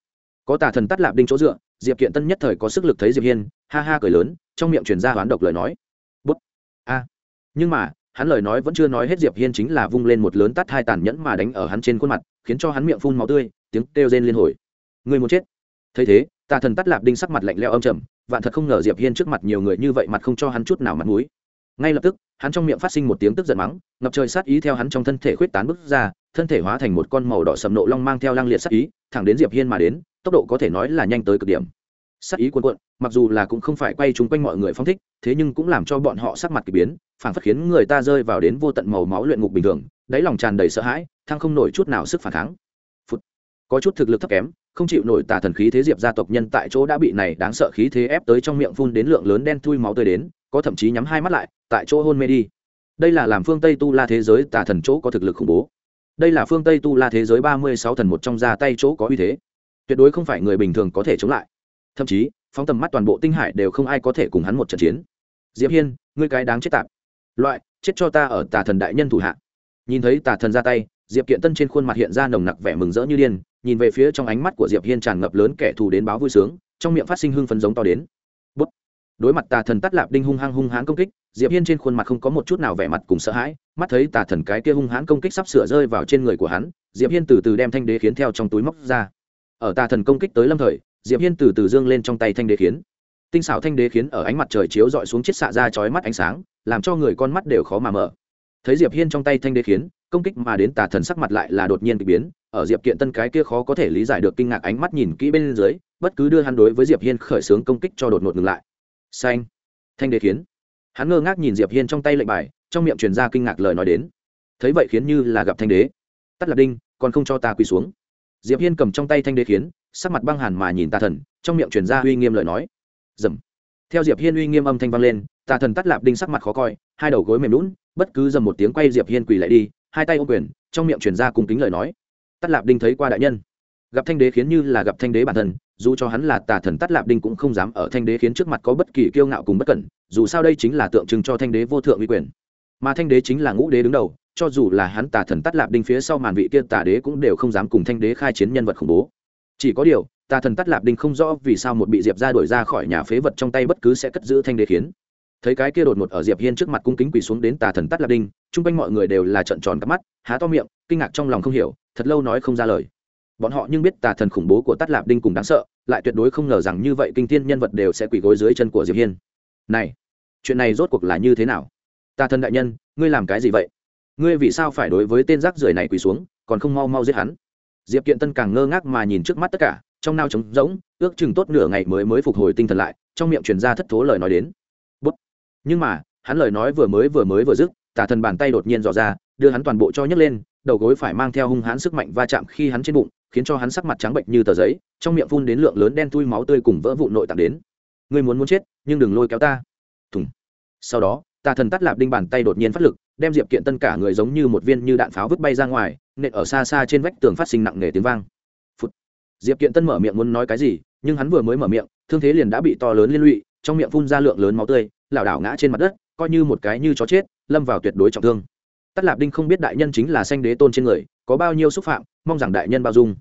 Có tà thần tắt lạp đinh chỗ dựa, diệp kiện tân nhất thời có sức lực thấy diệp hiên, ha ha cười lớn trong miệng truyền ra hoán độc lời nói. Bút. A. Nhưng mà, hắn lời nói vẫn chưa nói hết diệp hiên chính là vung lên một lớn tát hai tàn nhẫn mà đánh ở hắn trên khuôn mặt, khiến cho hắn miệng phun máu tươi, tiếng kêu rên liên hồi. Người muốn chết. Thấy thế, tà thần tắt lạp đinh sắc mặt lạnh lẽo âm trầm, vạn thật không ngờ diệp hiên trước mặt nhiều người như vậy mặt không cho hắn chút nào mặt mũi. Ngay lập tức, hắn trong miệng phát sinh một tiếng tức giận mắng, ngập trời sát ý theo hắn trong thân thể khuyết tán bứt ra, thân thể hóa thành một con màu đỏ sầm nộ long mang theo lang liệt sát ý, thẳng đến diệp hiên mà đến, tốc độ có thể nói là nhanh tới cực điểm sát ý cuồn cuộn, mặc dù là cũng không phải quay chúng quanh mọi người phong thích, thế nhưng cũng làm cho bọn họ sắc mặt kỳ biến, phản phất khiến người ta rơi vào đến vô tận màu máu luyện ngục bình thường, đáy lòng tràn đầy sợ hãi, thăng không nổi chút nào sức phản kháng. Phụt. có chút thực lực thấp kém, không chịu nổi tà thần khí thế diệp gia tộc nhân tại chỗ đã bị này đáng sợ khí thế ép tới trong miệng phun đến lượng lớn đen thui máu tươi đến, có thậm chí nhắm hai mắt lại, tại chỗ hôn mê đi. Đây là làm phương tây tu la thế giới tà thần chỗ có thực lực khủng bố. Đây là phương tây tu la thế giới ba mươi sáu thần một trong ra tay chỗ có uy thế. Tuyệt đối không phải người bình thường có thể chống lại thậm chí, phóng tầm mắt toàn bộ tinh hải đều không ai có thể cùng hắn một trận chiến. Diệp hiên, ngươi cái đáng chết tạp. Loại, chết cho ta ở tà thần đại nhân thủ hạ. Nhìn thấy tà thần ra tay, diệp kiện tân trên khuôn mặt hiện ra nồng nặc vẻ mừng rỡ như điên, nhìn về phía trong ánh mắt của diệp hiên tràn ngập lớn kẻ thù đến báo vui sướng, trong miệng phát sinh hưng phấn giống to đến. Bút. đối mặt tà thần tắt lạp đinh hung hăng hung hãn công kích, diệp hiên trên khuôn mặt không có một chút nào vẻ mặt cùng sợ hãi, mắt thấy tà thần cái kia hung hãn công kích sắp sửa rơi vào trên người của hắn, diệp hiên từ từ đem thanh đế khiến theo trong túi móc ra. Ở tà thần công kích tới lâm thời diệp hiên từ từ dương lên trong tay thanh đế khiến. Tinh xảo thanh đế khiến ở ánh mặt trời chiếu dọi xuống chiếc xạ ra chói mắt ánh sáng, làm cho người con mắt đều khó mà mở. Thấy diệp hiên trong tay thanh đế khiến, công kích mà đến tà thần sắc mặt lại là đột nhiên kỳ biến, ở diệp kiện tân cái kia khó có thể lý giải được kinh ngạc ánh mắt nhìn kỹ bên dưới, bất cứ đưa hắn đối với diệp hiên khởi xướng công kích cho đột ngột ngừng lại. Xanh. Thanh đế khiến. Hắn ngơ ngác nhìn diệp hiên trong tay lệnh bài, trong miệng truyền ra kinh ngạc lời nói đến. Thấy vậy khiến như là gặp thanh đế. Tắt lạp đinh, còn không cho ta quỳ xuống. Diệp hiên cầm trong tay thanh đế khiến sắc mặt băng hàn mà nhìn tà thần, trong miệng truyền ra uy nghiêm lời nói. Dầm. Theo diệp hiên uy nghiêm âm thanh vang lên, tà thần tắt lạp đinh sắc mặt khó coi, hai đầu gối mềm lún bất cứ dầm một tiếng quay diệp hiên quỳ lại đi, hai tay ô quyền, trong miệng truyền ra cùng kính lời nói. Tắt lạp đinh thấy qua đại nhân. Gặp thanh đế khiến như là gặp thanh đế bản thân, dù cho hắn là tà thần tắt lạp đinh cũng không dám ở thanh đế khiến trước mặt có bất kỳ kiêu ngạo cùng bất cẩn, dù sao đây chính là tượng trưng cho thanh đế vô thượng uy quyền. Mà thanh đế chính là ngũ đế đứng đầu, cho dù là hắn tà thần tắt lạp đinh phía sau màn vị kia tà đế cũng đều không dám cùng thanh đế khai chiến nhân vật khủng bố chỉ có điều tà thần tắt lạp đinh không rõ vì sao một bị diệp ra đổi ra khỏi nhà phế vật trong tay bất cứ sẽ cất giữ thanh đế khiến. Thấy cái kia đột ngột ở diệp hiên trước mặt cung kính quỳ xuống đến tà thần tắt lạp đinh, chung quanh mọi người đều là trợn tròn cắp mắt, há to miệng, kinh ngạc trong lòng không hiểu, thật lâu nói không ra lời. Bọn họ nhưng biết tà thần khủng bố của tắt lạp đinh cùng đáng sợ, lại tuyệt đối không ngờ rằng như vậy kinh thiên nhân vật đều sẽ quỳ gối dưới chân của diệp hiên. Này, chuyện này rốt cuộc là như thế nào? Tà thần đại nhân, ngươi làm cái gì vậy? Ngươi vì sao phải đối với tên rác rưởi này quỳ xuống, còn không mau mau giết hắn? Diệp kiện tân càng ngơ ngác mà nhìn trước mắt tất cả, trong nao trống rỗng, ước chừng tốt nửa ngày mới mới phục hồi tinh thần lại, trong miệng truyền ra thất thố lời nói đến. Bút. Nhưng mà, hắn lời nói vừa mới vừa mới vừa dứt, tà thần bàn tay đột nhiên dò ra, đưa hắn toàn bộ cho nhấc lên, đầu gối phải mang theo hung hãn sức mạnh va chạm khi hắn trên bụng, khiến cho hắn sắc mặt trắng bệnh như tờ giấy, trong miệng phun đến lượng lớn đen tui máu tươi cùng vỡ vụ nội tạng đến. Ngươi muốn muốn chết, nhưng đừng lôi kéo ta. Thùng. Sau đó, tà thần tắt lạp đinh bàn tay đột nhiên phát lực, đem diệp kiện tân cả người giống như một viên như đạn pháo vứt bay ra ngoài nện ở xa xa trên vách tường phát sinh nặng nề tiếng vang. Phụt. diệp kiện tân mở miệng muốn nói cái gì, nhưng hắn vừa mới mở miệng, thương thế liền đã bị to lớn liên lụy, trong miệng phun ra lượng lớn máu tươi, lảo đảo ngã trên mặt đất, coi như một cái như chó chết, lâm vào tuyệt đối trọng thương. Tắt lạp đinh không biết đại nhân chính là sanh đế tôn trên người, có bao nhiêu xúc phạm, mong rằng đại nhân bao dung.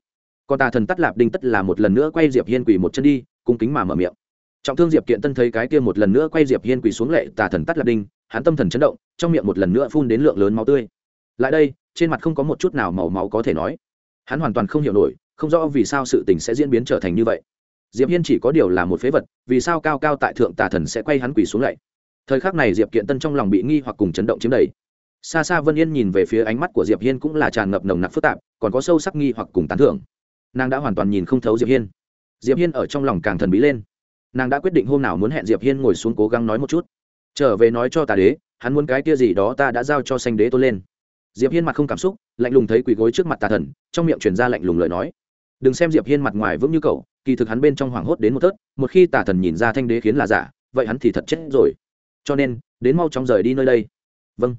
Còn tà thần tắt lạp đinh tất là một lần nữa quay diệp hiên quỳ một chân đi, cung kính mà mở miệng. Trọng thương diệp kiện tân thấy cái kia một lần nữa quay diệp hiên quỳ xuống lệ tà thần tắt lạp đinh, hắn tâm thần chấn động, trong miệng một lần nữa phun đến lượng lớn máu tươi. Lại đây trên mặt không có một chút nào màu máu có thể nói. Hắn hoàn toàn không hiểu nổi, không rõ vì sao sự tình sẽ diễn biến trở thành như vậy. Diệp hiên chỉ có điều là một phế vật, vì sao cao cao tại thượng tà thần sẽ quay hắn quỳ xuống lại. Thời khắc này diệp kiện tân trong lòng bị nghi hoặc cùng chấn động chiếm đầy. Xa xa vân yên nhìn về phía ánh mắt của diệp hiên cũng là tràn ngập nồng nặc phức tạp, còn có sâu sắc nghi hoặc cùng tán thưởng. Nàng đã hoàn toàn nhìn không thấu diệp hiên. Diệp hiên ở trong lòng càng thần bí lên. Nàng đã quyết định hôm nào muốn hẹn diệp hiên ngồi xuống cố gắng nói một chút. Trở về nói cho tà đế, hắn muốn cái kia gì đó ta đã giao cho xanh đế tôi lên diệp hiên mặt không cảm xúc, lạnh lùng thấy quỳ gối trước mặt tà thần, trong miệng truyền ra lạnh lùng lời nói. Đừng xem diệp hiên mặt ngoài vững như cậu, kỳ thực hắn bên trong hoảng hốt đến một tớt, một khi tà thần nhìn ra thanh đế khiến là giả, vậy hắn thì thật chết rồi. Cho nên, đến mau chóng rời đi nơi đây. Vâng.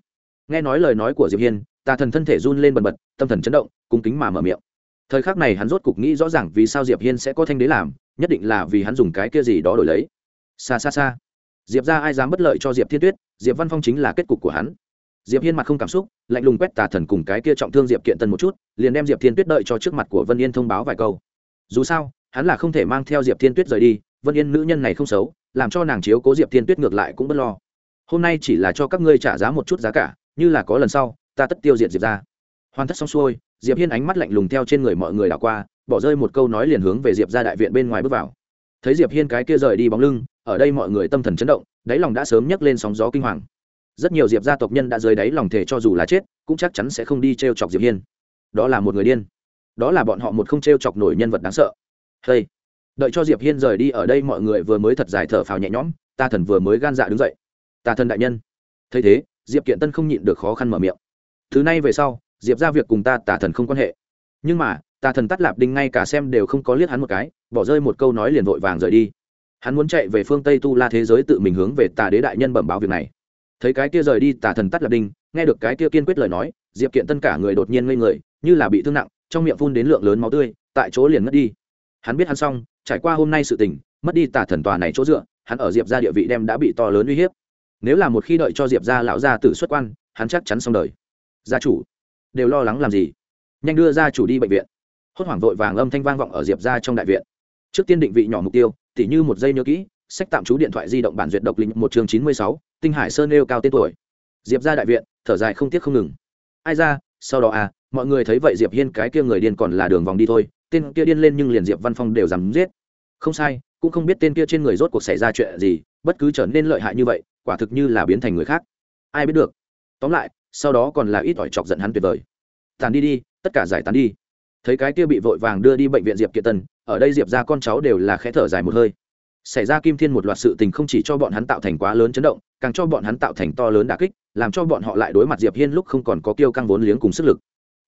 Nghe nói lời nói của diệp hiên, tà thần thân thể run lên bần bật, tâm thần chấn động, cung kính mà mở miệng. Thời khắc này hắn rốt cục nghĩ rõ ràng vì sao diệp hiên sẽ có thanh đế làm, nhất định là vì hắn dùng cái kia gì đó đổi lấy. Xa xa xa diệp ra ai dám bất lợi cho diệp thiên tuyết, diệp văn phong chính là kết cục của hắn diệp hiên mặt không cảm xúc, lạnh lùng quét tà thần cùng cái kia trọng thương diệp kiện tân một chút, liền đem diệp thiên tuyết đợi cho trước mặt của vân yên thông báo vài câu. Dù sao, hắn là không thể mang theo diệp thiên tuyết rời đi, vân yên nữ nhân này không xấu, làm cho nàng chiếu cố diệp thiên tuyết ngược lại cũng bất lo. Hôm nay chỉ là cho các ngươi trả giá một chút giá cả, như là có lần sau, ta tất tiêu diệt diệp ra hoàn tất xong xuôi, diệp hiên ánh mắt lạnh lùng theo trên người mọi người đảo qua, bỏ rơi một câu nói liền hướng về diệp ra đại viện bên ngoài bước vào. Thấy diệp hiên cái kia rời đi bóng lưng, ở đây mọi người tâm thần chấn động, đáy lòng đã sớm nhấc lên sóng gió kinh hoàng rất nhiều diệp gia tộc nhân đã dưới đáy lòng thể cho dù là chết, cũng chắc chắn sẽ không đi t r e o chọc diệp hiên. Đó là một người điên. Đó là bọn họ một không t r e o chọc nổi nhân vật đáng sợ. Hey. đợi cho diệp hiên rời đi ở đây mọi người vừa mới thật dài thở phào nhẹ nhõm, ta thần vừa mới gan dạ đứng dậy. Ta thần đại nhân. Thấy thế, diệp kiện tân không nhịn được khó khăn mở miệng. Thứ này về sau, diệp ra việc cùng ta tà thần không quan hệ. Nhưng mà tà thần tắt lạp đinh ngay cả xem đều không có liếc hắn một cái, bỏ rơi một câu nói liền vội vàng rời đi. Hắn muốn chạy về phương tây tu la thế giới tự mình hướng về tà đế đại nhân bẩm báo việc này thấy cái kia rời đi tà thần tắt lập đinh, nghe được cái kia kiên quyết lời nói, diệp kiện tân cả người đột nhiên ngây người, như là bị thương nặng, trong miệng phun đến lượng lớn máu tươi, tại chỗ liền mất đi. Hắn biết hắn xong, trải qua hôm nay sự tình, mất đi tà thần tòa này chỗ dựa, hắn ở diệp ra địa vị đem đã bị to lớn uy hiếp. Nếu là một khi đợi cho diệp ra lão gia tử xuất quan, hắn chắc chắn xong đời. Gia chủ, đều lo lắng làm gì? Nhanh đưa gia chủ đi bệnh viện. Hốt hoảng vội vàng âm thanh vang vọng ở diệp ra trong đại viện. Trước tiên định vị nhỏ mục tiêu, tỉ như một giây nhớ kỹ sách tạm trú điện thoại di động bản duyệt độc linh một chương chín mươi sáu, tinh hải sơn nêu cao tên tuổi. Diệp ra đại viện, thở dài không tiếc không ngừng. Ai ra, sau đó à mọi người thấy vậy diệp hiên cái kia người điên còn là đường vòng đi thôi, tên kia điên lên nhưng liền diệp văn phong đều dám giết. Không sai, cũng không biết tên kia trên người rốt cuộc xảy ra chuyện gì, bất cứ trở nên lợi hại như vậy, quả thực như là biến thành người khác. Ai biết được. Tóm lại, sau đó còn là ít ỏi chọc giận hắn tuyệt vời. Tàn đi đi, tất cả giải tán đi. Thấy cái kia bị vội vàng đưa đi bệnh viện diệp kiệt tân, ở đây diệp ra con cháu đều là khẽ thở dài một hơi xảy ra kim thiên một loạt sự tình không chỉ cho bọn hắn tạo thành quá lớn chấn động, càng cho bọn hắn tạo thành to lớn đà kích, làm cho bọn họ lại đối mặt diệp hiên lúc không còn có kiêu căng vốn liếng cùng sức lực.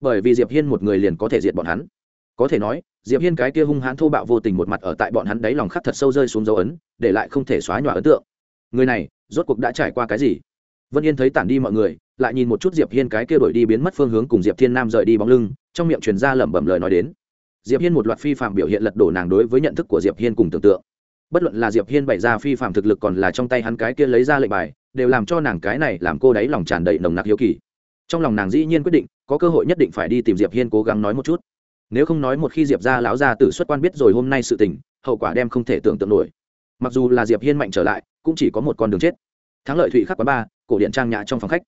Bởi vì diệp hiên một người liền có thể diệt bọn hắn. Có thể nói, diệp hiên cái kia hung hãn thô bạo vô tình một mặt ở tại bọn hắn đáy lòng khắc thật sâu rơi xuống dấu ấn, để lại không thể xóa nhòa ấn tượng. Người này, rốt cuộc đã trải qua cái gì? Vân yên thấy tản đi mọi người, lại nhìn một chút diệp hiên cái kia đổi đi biến mất phương hướng cùng diệp thiên nam rời đi bóng lưng, trong miệng truyền ra lẩm bẩm lời nói đến. Diệp hiên một loạt phi phạm biểu hiện lật đổ nàng đối với nhận thức của diệp hiên cùng tưởng tượng bất luận là diệp hiên bày ra phi phạm thực lực còn là trong tay hắn cái kia lấy ra lệnh bài, đều làm cho nàng cái này làm cô đáy lòng tràn đầy nồng nặc hiếu kỳ. Trong lòng nàng dĩ nhiên quyết định, có cơ hội nhất định phải đi tìm diệp hiên cố gắng nói một chút. Nếu không nói một khi diệp ra láo ra tử xuất quan biết rồi hôm nay sự tình, hậu quả đem không thể tưởng tượng nổi. Mặc dù là diệp hiên mạnh trở lại, cũng chỉ có một con đường chết. Thắng lợi thụy khắc quán ba, cổ điện trang nhã trong phòng khách.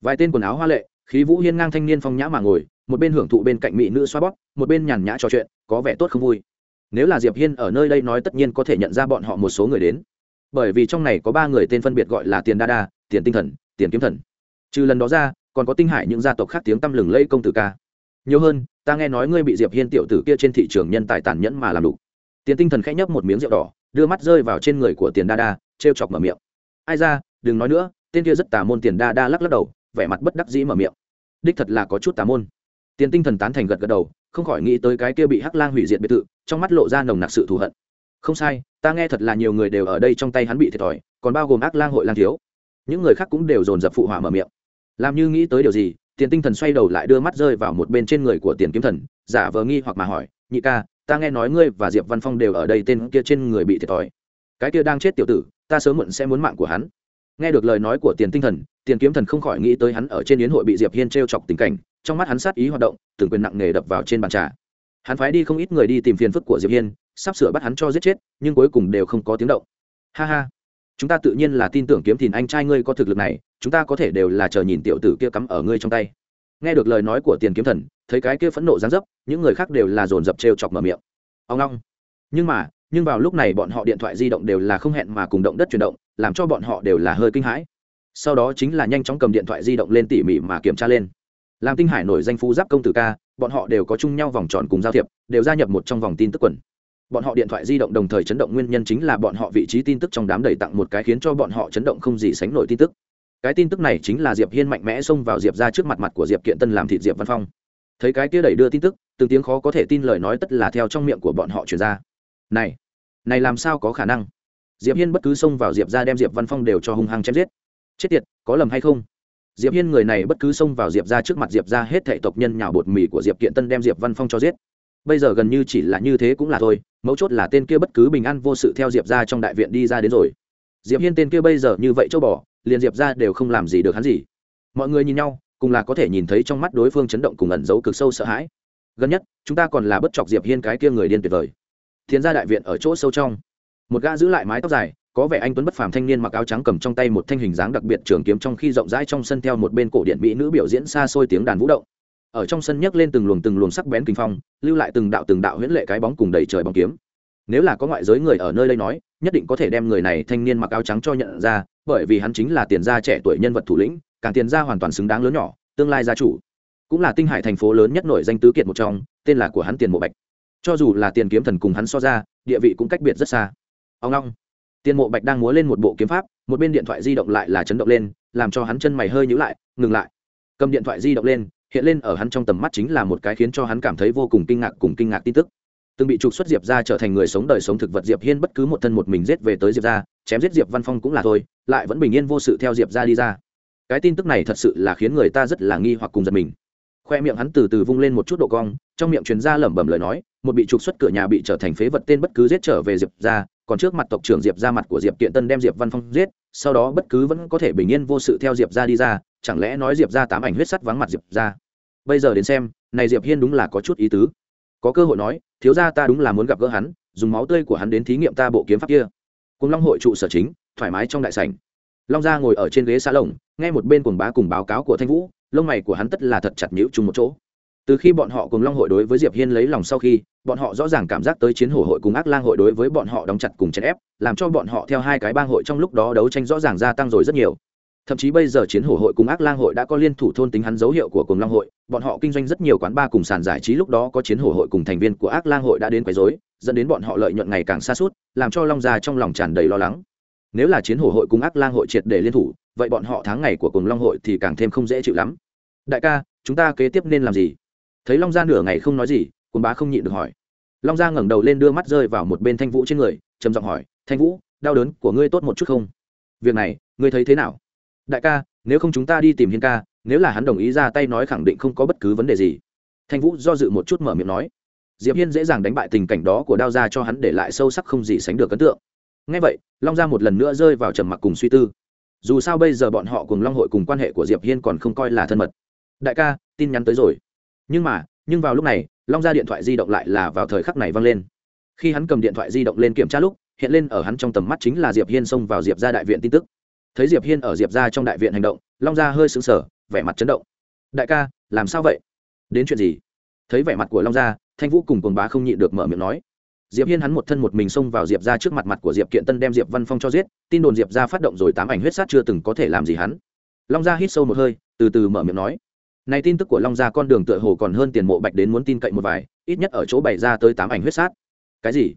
Vài tên quần áo hoa lệ, khí vũ hiên ngang thanh niên phong nhã mà ngồi, một bên hưởng thụ bên cạnh mỹ nữ xoa bóp, một bên nhàn nhã trò chuyện, có vẻ tốt không vui nếu là diệp hiên ở nơi đây nói tất nhiên có thể nhận ra bọn họ một số người đến. Bởi vì trong này có ba người tên phân biệt gọi là tiền đa đa, tiền tinh thần, tiền kiếm thần. Trừ lần đó ra, còn có tinh hải những gia tộc khác tiếng tăm lừng lây công tử ca. Nhiều hơn, ta nghe nói ngươi bị diệp hiên tiểu tử kia trên thị trường nhân tài tàn nhẫn mà làm đủ tiền tinh thần khẽ nhấp một miếng rượu đỏ, đưa mắt rơi vào trên người của tiền đa đa treo chọc mở miệng. Ai ra, đừng nói nữa, tên kia rất tà môn tiền đa đa lắc lắc đầu, vẻ mặt bất đắc dĩ mở miệng. Đích thật là có chút tà môn. Tiền tinh thần tán thành gật gật đầu, không khỏi nghĩ tới cái kia bị hắc lang hủy diệt biệt thự trong mắt lộ ra nồng nặc sự thù hận. Không sai, ta nghe thật là nhiều người đều ở đây trong tay hắn bị thiệt thòi, còn bao gồm ác lang hội lang thiếu. Những người khác cũng đều dồn dập phụ hỏa mở miệng. Làm như nghĩ tới điều gì, tiền tinh thần xoay đầu lại đưa mắt rơi vào một bên trên người của tiền kiếm thần, giả vờ nghi hoặc mà hỏi, nhị ca, ta nghe nói ngươi và diệp văn phong đều ở đây tên kia trên người bị thiệt thòi. Cái kia đang chết tiểu tử, ta sớm muộn sẽ muốn mạng của hắn. Nghe được lời nói của tiền tinh thần, tiền kiếm thần không khỏi nghĩ tới hắn ở trên yến hội bị diệp hiên t chọc tình cảnh, trong mắt hắn sát ý hoạt động, từng quyền nặng nề đập vào trên bàn trà hắn phái đi không ít người đi tìm phiền phức của diệp hiên sắp sửa bắt hắn cho giết chết nhưng cuối cùng đều không có tiếng động ha ha chúng ta tự nhiên là tin tưởng kiếm thìn anh trai ngươi có thực lực này chúng ta có thể đều là chờ nhìn tiểu tử kia cắm ở ngươi trong tay nghe được lời nói của tiền kiếm thần thấy cái kia phẫn nộ gián dấp những người khác đều là dồn dập trêu chọc mở miệng ông long nhưng mà nhưng vào lúc này bọn họ điện thoại di động đều là không hẹn mà cùng động đất chuyển động làm cho bọn họ đều là hơi kinh hãi sau đó chính là nhanh chóng cầm điện thoại di động lên tỉ mỉ mà kiểm tra lên làm tinh hải nổi danh phú giáp công tử ca bọn họ đều có chung nhau vòng tròn cùng giao thiệp, đều gia nhập một trong vòng tin tức quần. Bọn họ điện thoại di động đồng thời chấn động nguyên nhân chính là bọn họ vị trí tin tức trong đám đầy tặng một cái khiến cho bọn họ chấn động không gì sánh nổi tin tức. Cái tin tức này chính là diệp hiên mạnh mẽ xông vào diệp ra trước mặt mặt của diệp kiện tân làm thịt diệp văn phong. Thấy cái kia đẩy đưa tin tức, từng tiếng khó có thể tin lời nói tất là theo trong miệng của bọn họ truyền ra. Này này làm sao có khả năng? Diệp hiên bất cứ xông vào diệp ra đem diệp văn phong đều cho hung hăng chém giết. Chết tiệt, có lầm hay không? Diệp hiên người này bất cứ xông vào diệp ra trước mặt diệp ra hết thệ tộc nhân nhào bột mì của diệp kiện tân đem diệp văn phong cho giết. Bây giờ gần như chỉ là như thế cũng là thôi mấu chốt là tên kia bất cứ bình an vô sự theo diệp ra trong đại viện đi ra đến rồi. Diệp hiên tên kia bây giờ như vậy châu bỏ, liền diệp ra đều không làm gì được hắn gì. Mọi người nhìn nhau cùng là có thể nhìn thấy trong mắt đối phương chấn động cùng ẩn giấu cực sâu sợ hãi. Gần nhất chúng ta còn là bất chọc diệp hiên cái kia người điên tuyệt vời. Thiền gia đại viện ở chỗ sâu trong. Một gã giữ lại mái tóc dài có vẻ anh tuấn bất phàm thanh niên mặc áo trắng cầm trong tay một thanh hình dáng đặc biệt trường kiếm trong khi rộng rãi trong sân theo một bên cổ điện mỹ nữ biểu diễn xa xôi tiếng đàn vũ động. Ở trong sân nhấc lên từng luồng từng luồng sắc bén kinh phong, lưu lại từng đạo từng đạo huyễn lệ cái bóng cùng đầy trời bóng kiếm. Nếu là có ngoại giới người ở nơi đây nói, nhất định có thể đem người này thanh niên mặc áo trắng cho nhận ra, bởi vì hắn chính là tiền gia trẻ tuổi nhân vật thủ lĩnh, càng tiền gia hoàn toàn xứng đáng lớn nhỏ, tương lai gia chủ. Cũng là tinh hải thành phố lớn nhất nổi danh tứ kiệt một trong, tên là của hắn tiền mộ bạch. Cho dù là tiền kiếm thần cùng hắn so ra, địa vị cũng cách biệt rất xa. Ông long. Tiên mộ bạch đang múa lên một bộ kiếm pháp một bên điện thoại di động lại là chấn động lên làm cho hắn chân mày hơi nhíu lại ngừng lại. Cầm điện thoại di động lên hiện lên ở hắn trong tầm mắt chính là một cái khiến cho hắn cảm thấy vô cùng kinh ngạc cùng kinh ngạc tin tức. Từng bị trục xuất diệp gia trở thành người sống đời sống thực vật diệp hiên bất cứ một thân một mình giết về tới diệp gia, chém giết diệp văn phong cũng là thôi lại vẫn bình yên vô sự theo diệp gia đi ra. Cái tin tức này thật sự là khiến người ta rất là nghi hoặc cùng giật mình. Khoe miệng hắn từ từ vung lên một chút độ cong trong miệng truyền ra lẩm bẩm lời nói một bị trục xuất cửa nhà bị trở thành phế vật tên bất cứ giết trở về diệp gia còn trước mặt tộc trưởng diệp ra mặt của diệp kiện tân đem diệp văn phong giết, sau đó bất cứ vẫn có thể bình yên vô sự theo diệp ra đi ra, chẳng lẽ nói diệp ra tám ảnh huyết sắt vắng mặt diệp ra? Bây giờ đến xem, này diệp hiên đúng là có chút ý tứ. Có cơ hội nói, thiếu ra ta đúng là muốn gặp gỡ hắn, dùng máu tươi của hắn đến thí nghiệm ta bộ kiếm pháp kia. Cùng long hội trụ sở chính, thoải mái trong đại sảnh. Long gia ngồi ở trên ghế xa lồng, nghe một bên cuồng bá cùng báo cáo của thanh vũ, lông mày của hắn tất là thật chặt nhữ chung một chỗ từ khi bọn họ cùng long hội đối với diệp hiên lấy lòng sau khi, bọn họ rõ ràng cảm giác tới chiến hổ hội cùng ác lang hội đối với bọn họ đóng chặt cùng chèn ép, làm cho bọn họ theo hai cái bang hội trong lúc đó đấu tranh rõ ràng gia tăng rồi rất nhiều. Thậm chí bây giờ chiến hổ hội cùng ác lang hội đã có liên thủ thôn tính hắn dấu hiệu của cùng long hội, bọn họ kinh doanh rất nhiều quán bar cùng sàn giải trí lúc đó có chiến hổ hội cùng thành viên của ác lang hội đã đến quấy rối, dẫn đến bọn họ lợi nhuận ngày càng xa suốt làm cho long gia trong lòng tràn đầy lo lắng. Nếu là chiến hổ hội cùng ác lang hội triệt để liên thủ, vậy bọn họ tháng ngày của cùng long hội thì càng thêm không dễ chịu lắm. Đại ca, chúng ta kế tiếp nên làm gì? Thấy long gia nửa ngày không nói gì Quân bá không nhịn được hỏi. Long gia ngẩng đầu lên đưa mắt rơi vào một bên thanh vũ trên người, trầm giọng hỏi, thanh vũ, đau đớn của ngươi tốt một chút không? Việc này, ngươi thấy thế nào? Đại ca, nếu không chúng ta đi tìm hiên ca, nếu là hắn đồng ý ra tay nói khẳng định không có bất cứ vấn đề gì. Thanh vũ do dự một chút mở miệng nói. Diệp hiên dễ dàng đánh bại tình cảnh đó của đao gia cho hắn để lại sâu sắc không gì sánh được ấn tượng. Ngay vậy, long gia một lần nữa rơi vào trầm mặc cùng suy tư. Dù sao bây giờ bọn họ cùng long hội cùng quan hệ của diệp hiên còn không coi là thân mật. Đại ca, tin nhắn tới rồi nhưng mà, nhưng vào lúc này, long gia điện thoại di động lại là vào thời khắc này vang lên. Khi hắn cầm điện thoại di động lên kiểm tra lúc, hiện lên ở hắn trong tầm mắt chính là diệp hiên xông vào diệp ra đại viện tin tức. Thấy diệp hiên ở diệp ra trong đại viện hành động, long gia hơi sững sờ, vẻ mặt chấn động. Đại ca, làm sao vậy? Đến chuyện gì? Thấy vẻ mặt của long gia, thanh vũ cùng cồn bá không nhịn được mở miệng nói. Diệp hiên hắn một thân một mình xông vào diệp ra trước mặt mặt của diệp kiện tân đem diệp văn phong cho giết, tin đồn diệp ra phát động rồi tám ảnh huyết sát chưa từng có thể làm gì hắn. Long gia hít sâu một hơi, từ từ mở miệng nói này tin tức của long gia con đường tựa hồ còn hơn tiền mộ bạch đến muốn tin cậy một vài, ít nhất ở chỗ bày ra tới tám ảnh huyết sát. Cái gì?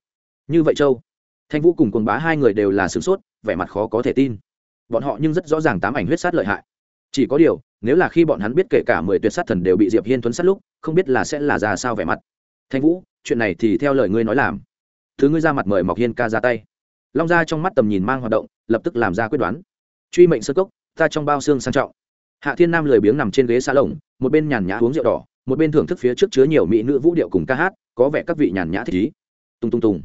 Như vậy châu? Thanh vũ cùng quần bá hai người đều là sửng sốt, vẻ mặt khó có thể tin. Bọn họ nhưng rất rõ ràng tám ảnh huyết sát lợi hại. Chỉ có điều, nếu là khi bọn hắn biết kể cả mười tuyệt sát thần đều bị diệp hiên thuấn sát lúc, không biết là sẽ là ra sao vẻ mặt. Thanh vũ, chuyện này thì theo lời ngươi nói làm. Thứ ngươi ra mặt mời mọc hiên ca ra tay. Long ra trong mắt tầm nhìn mang hoạt động, lập tức làm ra quyết đoán. Truy mệnh sơ cốc, ta trong bao xương sang trọng hạ thiên nam lười biếng nằm trên ghế xa lồng một bên nhàn nhã uống rượu đỏ, một bên thưởng thức phía trước chứa nhiều mỹ nữ vũ điệu cùng ca hát, có vẻ các vị nhàn nhã thích ý. Tung tung tung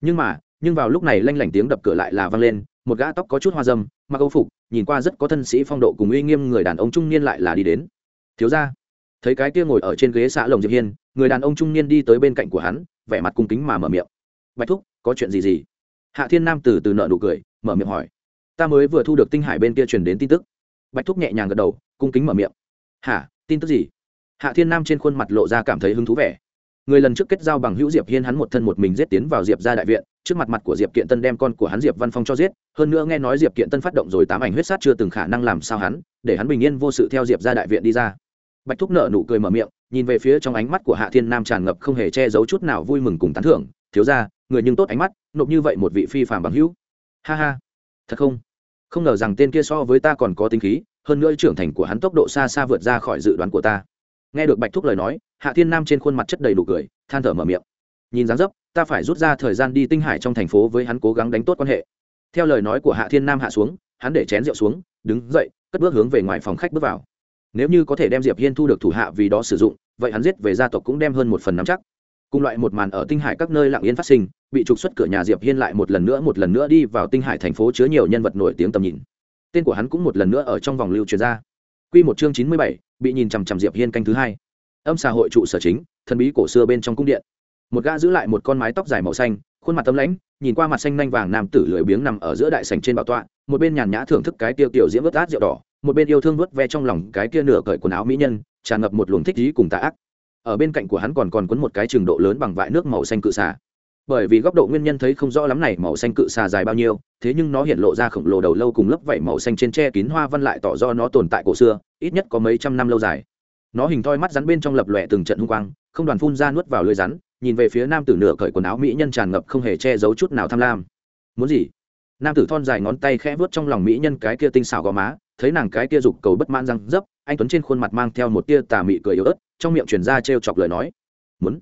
nhưng mà, nhưng vào lúc này lanh lảnh tiếng đập cửa lại là vang lên, một gã tóc có chút hoa dâm, mặc âu phục, nhìn qua rất có thân sĩ phong độ cùng uy nghiêm người đàn ông trung niên lại là đi đến. Thiếu ra thấy cái kia ngồi ở trên ghế xã lồng diệp hiên, người đàn ông trung niên đi tới bên cạnh của hắn, vẻ mặt cung kính mà mở miệng. Bạch thúc, có chuyện gì gì? Hạ thiên nam từ từ nợ nụ cười, mở miệng hỏi. Ta mới vừa thu được tinh hải bên kia truyền đến tin tức bạch thúc nhẹ nhàng gật đầu, cung kính mở miệng. Hả? Tin tức gì? Hạ thiên nam trên khuôn mặt lộ ra cảm thấy hứng thú vẻ. Người lần trước kết giao bằng hữu diệp hiên hắn một thân một mình giết tiến vào diệp ra đại viện, trước mặt mặt của diệp kiện tân đem con của hắn diệp văn phong cho giết, hơn nữa nghe nói diệp kiện tân phát động rồi tám ảnh huyết sát chưa từng khả năng làm sao hắn, để hắn bình yên vô sự theo diệp ra đại viện đi ra. Bạch thúc nợ nụ cười mở miệng, nhìn về phía trong ánh mắt của hạ thiên nam tràn ngập không hề che giấu chút nào vui mừng cùng tán thưởng, thiếu ra người nhưng tốt ánh mắt, nộp như vậy một vị phi phàm bằng hữu. Ha ha, thật không? Không ngờ rằng tên kia so với ta còn có tính khí, hơn nữa trưởng thành của hắn tốc độ xa xa vượt ra khỏi dự đoán của ta. Nghe được bạch thúc lời nói, hạ thiên nam trên khuôn mặt chất đầy đủ cười, than thở mở miệng. Nhìn dáng dấp, ta phải rút ra thời gian đi tinh hải trong thành phố với hắn cố gắng đánh tốt quan hệ. Theo lời nói của hạ thiên nam hạ xuống, hắn để chén rượu xuống, đứng dậy, cất bước hướng về ngoài phòng khách bước vào. Nếu như có thể đem diệp hiên thu được thủ hạ vì đó sử dụng, vậy hắn giết về gia tộc cũng đem hơn một phần nắm chắc cùng loại một màn ở tinh hải các nơi lặng yên phát sinh bị trục xuất cửa nhà diệp hiên lại một lần nữa một lần nữa đi vào tinh hải thành phố chứa nhiều nhân vật nổi tiếng tầm nhìn. Tên của hắn cũng một lần nữa ở trong vòng lưu truyền ra. Quy một chương chín mươi bảy, bị nhìn chằm chằm diệp hiên canh thứ hai. Âm xã hội trụ sở chính thần bí cổ xưa bên trong cung điện. Một gã giữ lại một con mái tóc dài màu xanh khuôn mặt tấm lãnh nhìn qua mặt xanh nanh vàng nam tử lười biếng nằm ở giữa đại sảnh trên bảo tọa một bên nhàn nhã thưởng thức cái tiêu tiểu diễm vớt át rượu đỏ một bên yêu thương vớt ve trong lòng cái kia nửa cởi quần áo mỹ nhân tràn ngập một luồng thích ý cùng tà ác ở bên cạnh của hắn còn còn quấn một cái trường độ lớn bằng vại nước màu xanh cự xà. Bởi vì góc độ nguyên nhân thấy không rõ lắm này màu xanh cự xà dài bao nhiêu, thế nhưng nó hiện lộ ra khổng lồ đầu lâu cùng lớp vảy màu xanh trên tre kín hoa văn lại tỏ do nó tồn tại cổ xưa, ít nhất có mấy trăm năm lâu dài. Nó hình thoi mắt rắn bên trong lập lòe từng trận hung quang, không đoàn phun ra nuốt vào lưới rắn, nhìn về phía nam tử nửa cởi quần áo mỹ nhân tràn ngập không hề che giấu chút nào tham lam. Muốn gì? Nam tử thon dài ngón tay khẽ vuốt trong lòng mỹ nhân cái kia tinh xảo gò má, thấy nàng cái kia dục cầu bất mãn răng dấp anh tuấn trên khuôn mặt mang theo một tia tà mị cười yếu ớt, trong miệng truyền ra trêu chọc lời nói. Muốn?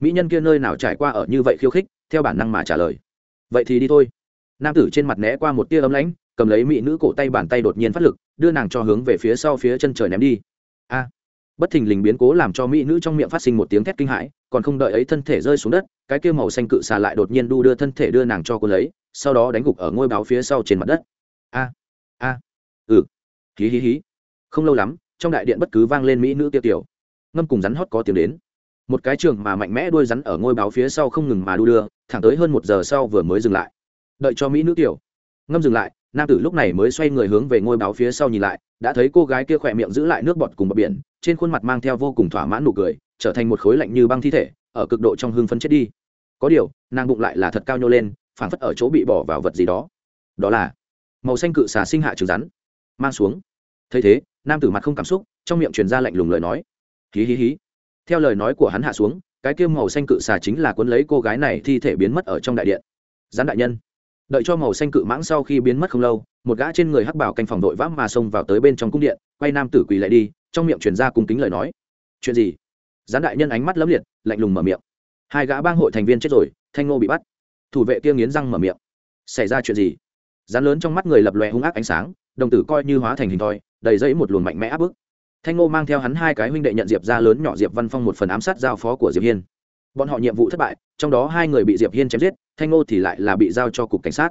Mỹ nhân kia nơi nào trải qua ở như vậy khiêu khích? theo bản năng mà trả lời. Vậy thì đi thôi. Nam tử trên mặt né qua một tia ấm lãnh, cầm lấy mỹ nữ cổ tay bàn tay đột nhiên phát lực, đưa nàng cho hướng về phía sau phía chân trời ném đi. A! Bất thình lình biến cố làm cho mỹ nữ trong miệng phát sinh một tiếng thét kinh hãi, còn không đợi ấy thân thể rơi xuống đất, cái kia màu xanh cự xà lại đột nhiên đu đưa thân thể đưa nàng cho cô lấy, sau đó đánh gục ở ngôi báo phía sau trên mặt đất. A! A! Ừ. Hí hí hí. Không lâu lắm trong đại điện bất cứ vang lên mỹ nữ tiêu tiểu. Ngâm cùng rắn hót có tiếng đến. Một cái trường mà mạnh mẽ đuôi rắn ở ngôi báo phía sau không ngừng mà đu đưa, thẳng tới hơn một giờ sau vừa mới dừng lại. Đợi cho mỹ nữ tiểu. Ngâm dừng lại, nam tử lúc này mới xoay người hướng về ngôi báo phía sau nhìn lại, đã thấy cô gái kia khỏe miệng giữ lại nước bọt cùng bờ biển, trên khuôn mặt mang theo vô cùng thỏa mãn nụ cười, trở thành một khối lạnh như băng thi thể, ở cực độ trong hương phấn chết đi. Có điều, nàng bụng lại là thật cao nhô lên, phảng phất ở chỗ bị bỏ vào vật gì đó. Đó là màu xanh cự xà sinh hạ trứng rắn. Mang xuống. Thấy thế nam tử mặt không cảm xúc, trong miệng truyền ra lạnh lùng lời nói. Hí hí hí. Theo lời nói của hắn hạ xuống, cái kia màu xanh cự xà chính là cuốn lấy cô gái này thi thể biến mất ở trong đại điện. Gián đại nhân. Đợi cho màu xanh cự mãng sau khi biến mất không lâu, một gã trên người hắc bảo canh phòng đội vã mà xông vào tới bên trong cung điện, quay nam tử quỳ lại đi, trong miệng truyền ra cung kính lời nói. Chuyện gì? Gián đại nhân ánh mắt lấm liệt, lạnh lùng mở miệng. Hai gã bang hội thành viên chết rồi, thanh ngô bị bắt. Thủ vệ kia nghiến răng mở miệng. Xảy ra chuyện gì? Rắn lớn trong mắt người lập lòe hung ác ánh sáng, đồng tử coi như hóa thành hình thoi đầy dẫy một luồng mạnh mẽ áp bức. Thanh ngô mang theo hắn hai cái huynh đệ nhận diệp ra lớn nhỏ diệp văn phong một phần ám sát giao phó của diệp hiên. Bọn họ nhiệm vụ thất bại, trong đó hai người bị diệp hiên chém giết, thanh ngô thì lại là bị giao cho cục cảnh sát.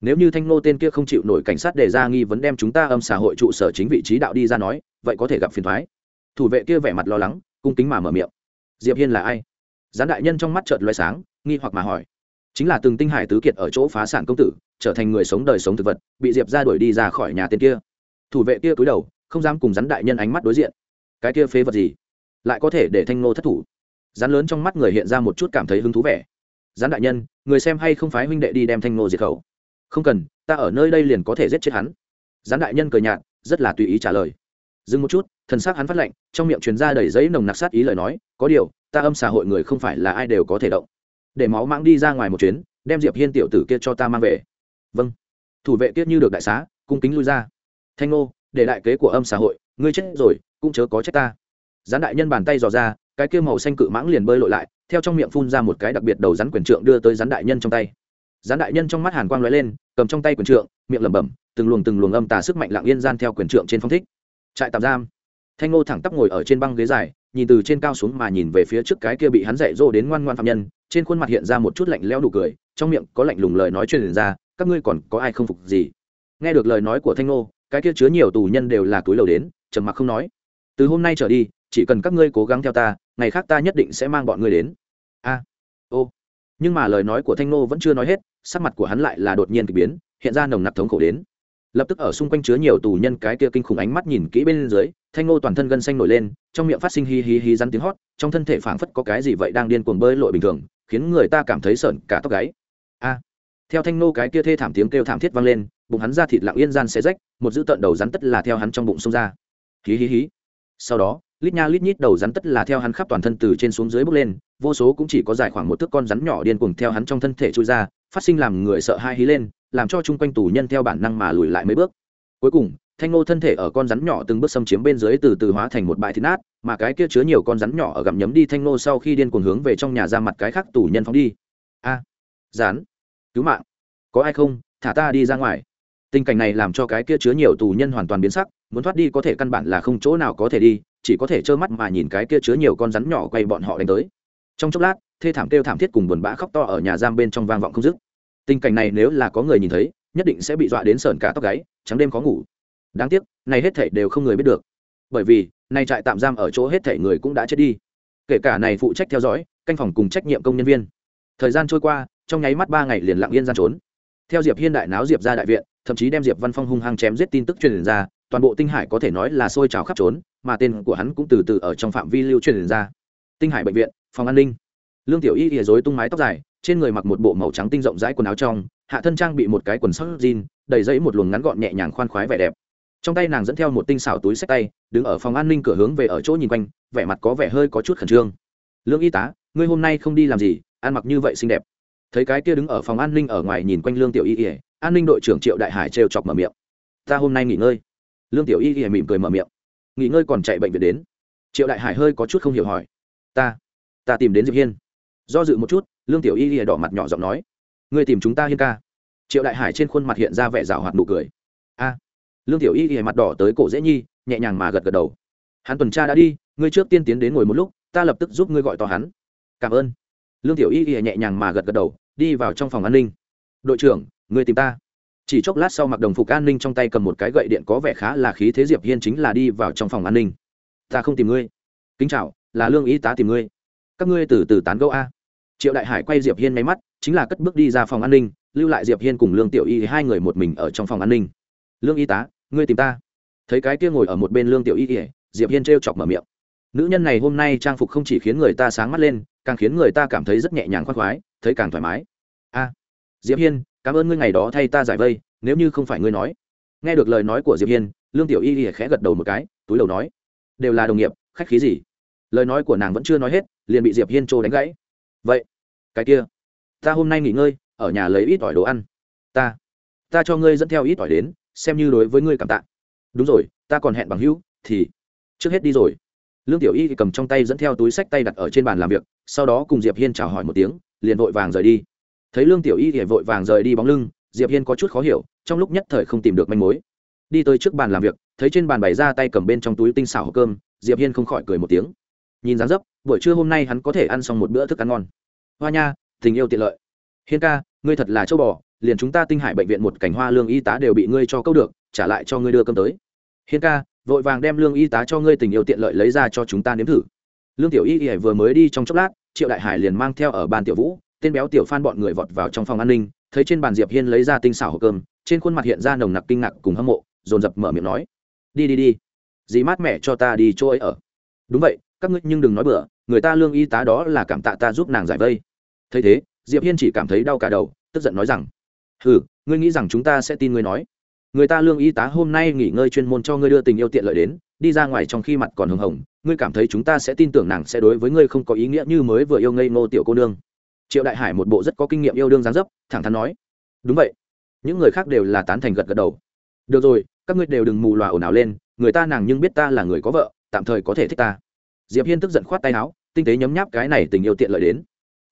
Nếu như thanh ngô tên kia không chịu nổi cảnh sát đề ra nghi vấn đem chúng ta âm xã hội trụ sở chính vị trí đạo đi ra nói, vậy có thể gặp phiền thoái. Thủ vệ kia vẻ mặt lo lắng, cung kính mà mở miệng. Diệp hiên là ai? Gián đại nhân trong mắt chợt loay sáng, nghi hoặc mà hỏi. Chính là từng tinh hải tứ kiệt ở chỗ phá sản công tử, trở thành người sống đời sống thực vật, bị diệp ra đuổi đi ra khỏi nhà tên kia thủ vệ kia cúi đầu, không dám cùng rắn đại nhân ánh mắt đối diện. Cái kia phế vật gì? Lại có thể để thanh ngô thất thủ? Rắn lớn trong mắt người hiện ra một chút cảm thấy hứng thú vẻ. Rắn đại nhân, người xem hay không phái huynh đệ đi đem thanh ngô diệt khẩu? Không cần, ta ở nơi đây liền có thể giết chết hắn. Rắn đại nhân cười nhạt, rất là tùy ý trả lời. Dừng một chút, thần s á c hắn phát lệnh trong miệng truyền ra đầy giấy nồng nặc sát ý lời nói, có điều, ta âm xã hội người không phải là ai đều có thể động. Để máu mãng đi ra ngoài một chuyến, đem diệp hiên tiểu tử kia cho ta mang về. Vâng. Thủ vệ kiết như được đại xá, cung kính lui ra thanh ngô, để đại kế của âm xã hội, ngươi chết rồi, cũng chớ có trách ta. Gián đại nhân bàn tay dò ra, cái kia màu xanh cự mãng liền bơi lội lại, theo trong miệng phun ra một cái đặc biệt đầu rắn quyền trượng đưa tới rắn đại nhân trong tay. Rắn đại nhân trong mắt hàn quang lóe lên, cầm trong tay quyền trượng, miệng lẩm bẩm, từng luồng từng luồng âm tà sức mạnh lặng yên gian theo quyền trượng trên phong thích. Trại tạm giam. Thanh ngô thẳng tắp ngồi ở trên băng ghế dài, nhìn từ trên cao xuống mà nhìn về phía trước cái kia bị hắn dạy dỗ đến ngoan ngoan phạm nhân, trên khuôn mặt hiện ra một chút lạnh lẽo đủ cười, trong miệng có lạnh lùng lời nói truyền ra, các ngươi còn có ai không phục gì? Nghe được lời nói của thanh ngô cái kia chứa nhiều tù nhân đều là túi lầu đến, trầm mặc không nói. Từ hôm nay trở đi, chỉ cần các ngươi cố gắng theo ta, ngày khác ta nhất định sẽ mang bọn ngươi đến. A, ô. Nhưng mà lời nói của thanh Nô vẫn chưa nói hết, sắc mặt của hắn lại là đột nhiên k ỳ biến, hiện ra nồng nặc thống khổ đến. Lập tức ở xung quanh chứa nhiều tù nhân cái kia kinh khủng ánh mắt nhìn kỹ bên dưới, thanh Nô toàn thân gân xanh nổi lên, trong miệng phát sinh hi hi hi rắn tiếng hót, trong thân thể phảng phất có cái gì vậy đang điên cuồng bơi lội bình thường, khiến người ta cảm thấy sợn cả tóc gáy. A. Theo thanh Nô cái kia thê thảm tiếng kêu thảm thiết vang lên bụng hắn ra thịt lặng yên gian xé rách, một dữ tợn đầu rắn tất là theo hắn trong bụng xông ra. Hí hí hí. Sau đó, lít nha lít nhít đầu rắn tất là theo hắn khắp toàn thân từ trên xuống dưới bước lên, vô số cũng chỉ có dài khoảng một thước con rắn nhỏ điên cuồng theo hắn trong thân thể trôi ra, phát sinh làm người sợ hai hí lên, làm cho chung quanh tù nhân theo bản năng mà lùi lại mấy bước. Cuối cùng, thanh ngô thân thể ở con rắn nhỏ từng bước xâm chiếm bên dưới từ từ hóa thành một bãi thịt nát, mà cái kia chứa nhiều con rắn nhỏ ở gặm nhấm đi thanh ngô sau khi điên cuồng hướng về trong nhà ra mặt cái khác tù nhân phóng đi. A rán cứu mạng. Có ai không? Thả ta đi ra ngoài tình cảnh này làm cho cái kia chứa nhiều tù nhân hoàn toàn biến sắc, muốn thoát đi có thể căn bản là không chỗ nào có thể đi, chỉ có thể trơ mắt mà nhìn cái kia chứa nhiều con rắn nhỏ quay bọn họ đánh tới. Trong chốc lát, thê thảm kêu thảm thiết cùng buồn bã khóc to ở nhà giam bên trong vang vọng không dứt. Tình cảnh này nếu là có người nhìn thấy, nhất định sẽ bị dọa đến sờn cả tóc gáy, trắng đêm khó ngủ. Đáng tiếc, này hết thảy đều không người biết được. Bởi vì, nay trại tạm giam ở chỗ hết thảy người cũng đã chết đi. Kể cả này phụ trách theo dõi, canh phòng cùng trách nhiệm công nhân viên. Thời gian trôi qua, trong nháy mắt ba ngày liền lặng yên gian trốn theo diệp hiên đại náo diệp ra đại viện, thậm chí đem diệp văn phong hung hăng chém giết tin tức truyền ra, toàn bộ tinh hải có thể nói là sôi trào khắp trốn, mà tên của hắn cũng từ từ ở trong phạm vi lưu truyền ra. Tinh hải bệnh viện, phòng an ninh. Lương tiểu y ỉa dối tung mái tóc dài, trên người mặc một bộ màu trắng tinh rộng rãi quần áo trong, hạ thân trang bị một cái quần sóc jean, đầy dẫy một luồng ngắn gọn nhẹ nhàng khoan khoái vẻ đẹp. Trong tay nàng dẫn theo một tinh xảo túi sách tay, đứng ở phòng an ninh cửa hướng về ở chỗ nhìn quanh, vẻ mặt có vẻ hơi có chút khẩn trương. Lương y tá, ngươi hôm nay không đi làm gì, ăn mặc như vậy xinh đẹp thấy cái kia đứng ở phòng an ninh ở ngoài nhìn quanh lương tiểu y ỉa an ninh đội trưởng triệu đại hải trêu chọc mở miệng. Ta hôm nay nghỉ ngơi. Lương tiểu y ỉa mỉm cười mở miệng. Nghỉ ngơi còn chạy bệnh viện đến. Triệu đại hải hơi có chút không hiểu hỏi. Ta ta tìm đến diệp hiên. Do dự một chút, lương tiểu y ỉa đỏ mặt nhỏ giọng nói. Ngươi tìm chúng ta hiên ca. Triệu đại hải trên khuôn mặt hiện ra vẻ rào hoạt nụ cười. A. Lương tiểu y ỉa mặt đỏ tới cổ dễ nhi, nhẹ nhàng mà gật gật đầu. Hắn tuần tra đã đi, ngươi trước tiên tiến đến ngồi một lúc, ta lập tức giúp ngươi gọi to hắn. Cảm ơn lương tiểu y ỉa nhẹ nhàng mà gật gật đầu, đi vào trong phòng an ninh. Đội trưởng, người tìm ta. Chỉ chốc lát sau mặc đồng phục an ninh trong tay cầm một cái gậy điện có vẻ khá là khí thế diệp hiên chính là đi vào trong phòng an ninh. Ta không tìm ngươi. Kính chào, là lương y tá tìm ngươi. Các ngươi từ từ tán gẫu a. Triệu đại hải quay diệp hiên máy mắt, chính là cất bước đi ra phòng an ninh, lưu lại diệp hiên cùng lương tiểu y hai người một mình ở trong phòng an ninh. Lương y tá, ngươi tìm ta. Thấy cái kia ngồi ở một bên lương tiểu y diệp hiên trêu chọc mở miệng. Nữ nhân này hôm nay trang phục không chỉ khiến người ta sáng mắt lên càng khiến người ta cảm thấy rất nhẹ nhàng khoan khoái, thấy càng thoải mái. A, diệp hiên, cảm ơn ngươi ngày đó thay ta giải vây, nếu như không phải ngươi nói. Nghe được lời nói của diệp hiên, lương tiểu y y khẽ gật đầu một cái, túi đầu nói, đều là đồng nghiệp, khách khí gì? Lời nói của nàng vẫn chưa nói hết, liền bị diệp hiên trô đánh gãy. Vậy, cái kia, ta hôm nay nghỉ ngơi, ở nhà lấy ít ỏi đồ ăn. Ta ta cho ngươi dẫn theo ít ỏi đến, xem như đối với ngươi cảm tạ. Đúng rồi, ta còn hẹn bằng hữu, thì, trước hết đi rồi lương tiểu y cầm trong tay dẫn theo túi sách tay đặt ở trên bàn làm việc, sau đó cùng diệp hiên chào hỏi một tiếng, liền vội vàng rời đi. Thấy lương tiểu y thì vội vàng rời đi bóng lưng, diệp hiên có chút khó hiểu, trong lúc nhất thời không tìm được manh mối. Đi tới trước bàn làm việc, thấy trên bàn bày ra tay cầm bên trong túi tinh xảo hộp cơm, diệp hiên không khỏi cười một tiếng. Nhìn dáng dấp, buổi trưa hôm nay hắn có thể ăn xong một bữa thức ăn ngon. Hoa nha, tình yêu tiện lợi. Hiên ca, ngươi thật là châu bò, liền chúng ta tinh hải bệnh viện một cảnh hoa lương y tá đều bị ngươi cho câu được, trả lại cho ngươi đưa cơm tới. Hiên ca vội vàng đem lương y tá cho ngươi tình yêu tiện lợi lấy ra cho chúng ta nếm thử. Lương tiểu y y vừa mới đi trong chốc lát, triệu đại hải liền mang theo ở bàn tiểu vũ, tên béo tiểu phan bọn người vọt vào trong phòng an ninh, thấy trên bàn diệp hiên lấy ra tinh xảo hộp cơm, trên khuôn mặt hiện ra nồng nặc kinh ngạc cùng hâm mộ, dồn dập mở miệng nói, đi đi đi. Dì mát mẹ cho ta đi chỗ ấy ở. Đúng vậy, các ngươi nhưng đừng nói bừa, người ta lương y tá đó là cảm tạ ta giúp nàng giải vây. Thấy thế, diệp hiên chỉ cảm thấy đau cả đầu, tức giận nói rằng, hừ, ngươi nghĩ rằng chúng ta sẽ tin ngươi nói người ta lương y tá hôm nay nghỉ ngơi chuyên môn cho ngươi đưa tình yêu tiện lợi đến, đi ra ngoài trong khi mặt còn hưng hồng, ngươi cảm thấy chúng ta sẽ tin tưởng nàng sẽ đối với ngươi không có ý nghĩa như mới vừa yêu ngây ngô tiểu cô nương. Triệu đại hải một bộ rất có kinh nghiệm yêu đương gián dấp, thẳng thắn nói. Đúng vậy. Những người khác đều là tán thành gật gật đầu. Được rồi, các ngươi đều đừng mù loà ồn ào lên, người ta nàng nhưng biết ta là người có vợ, tạm thời có thể thích ta. Diệp hiên tức giận khoát tay áo, tinh tế nhấm nháp cái này tình yêu tiện lợi đến.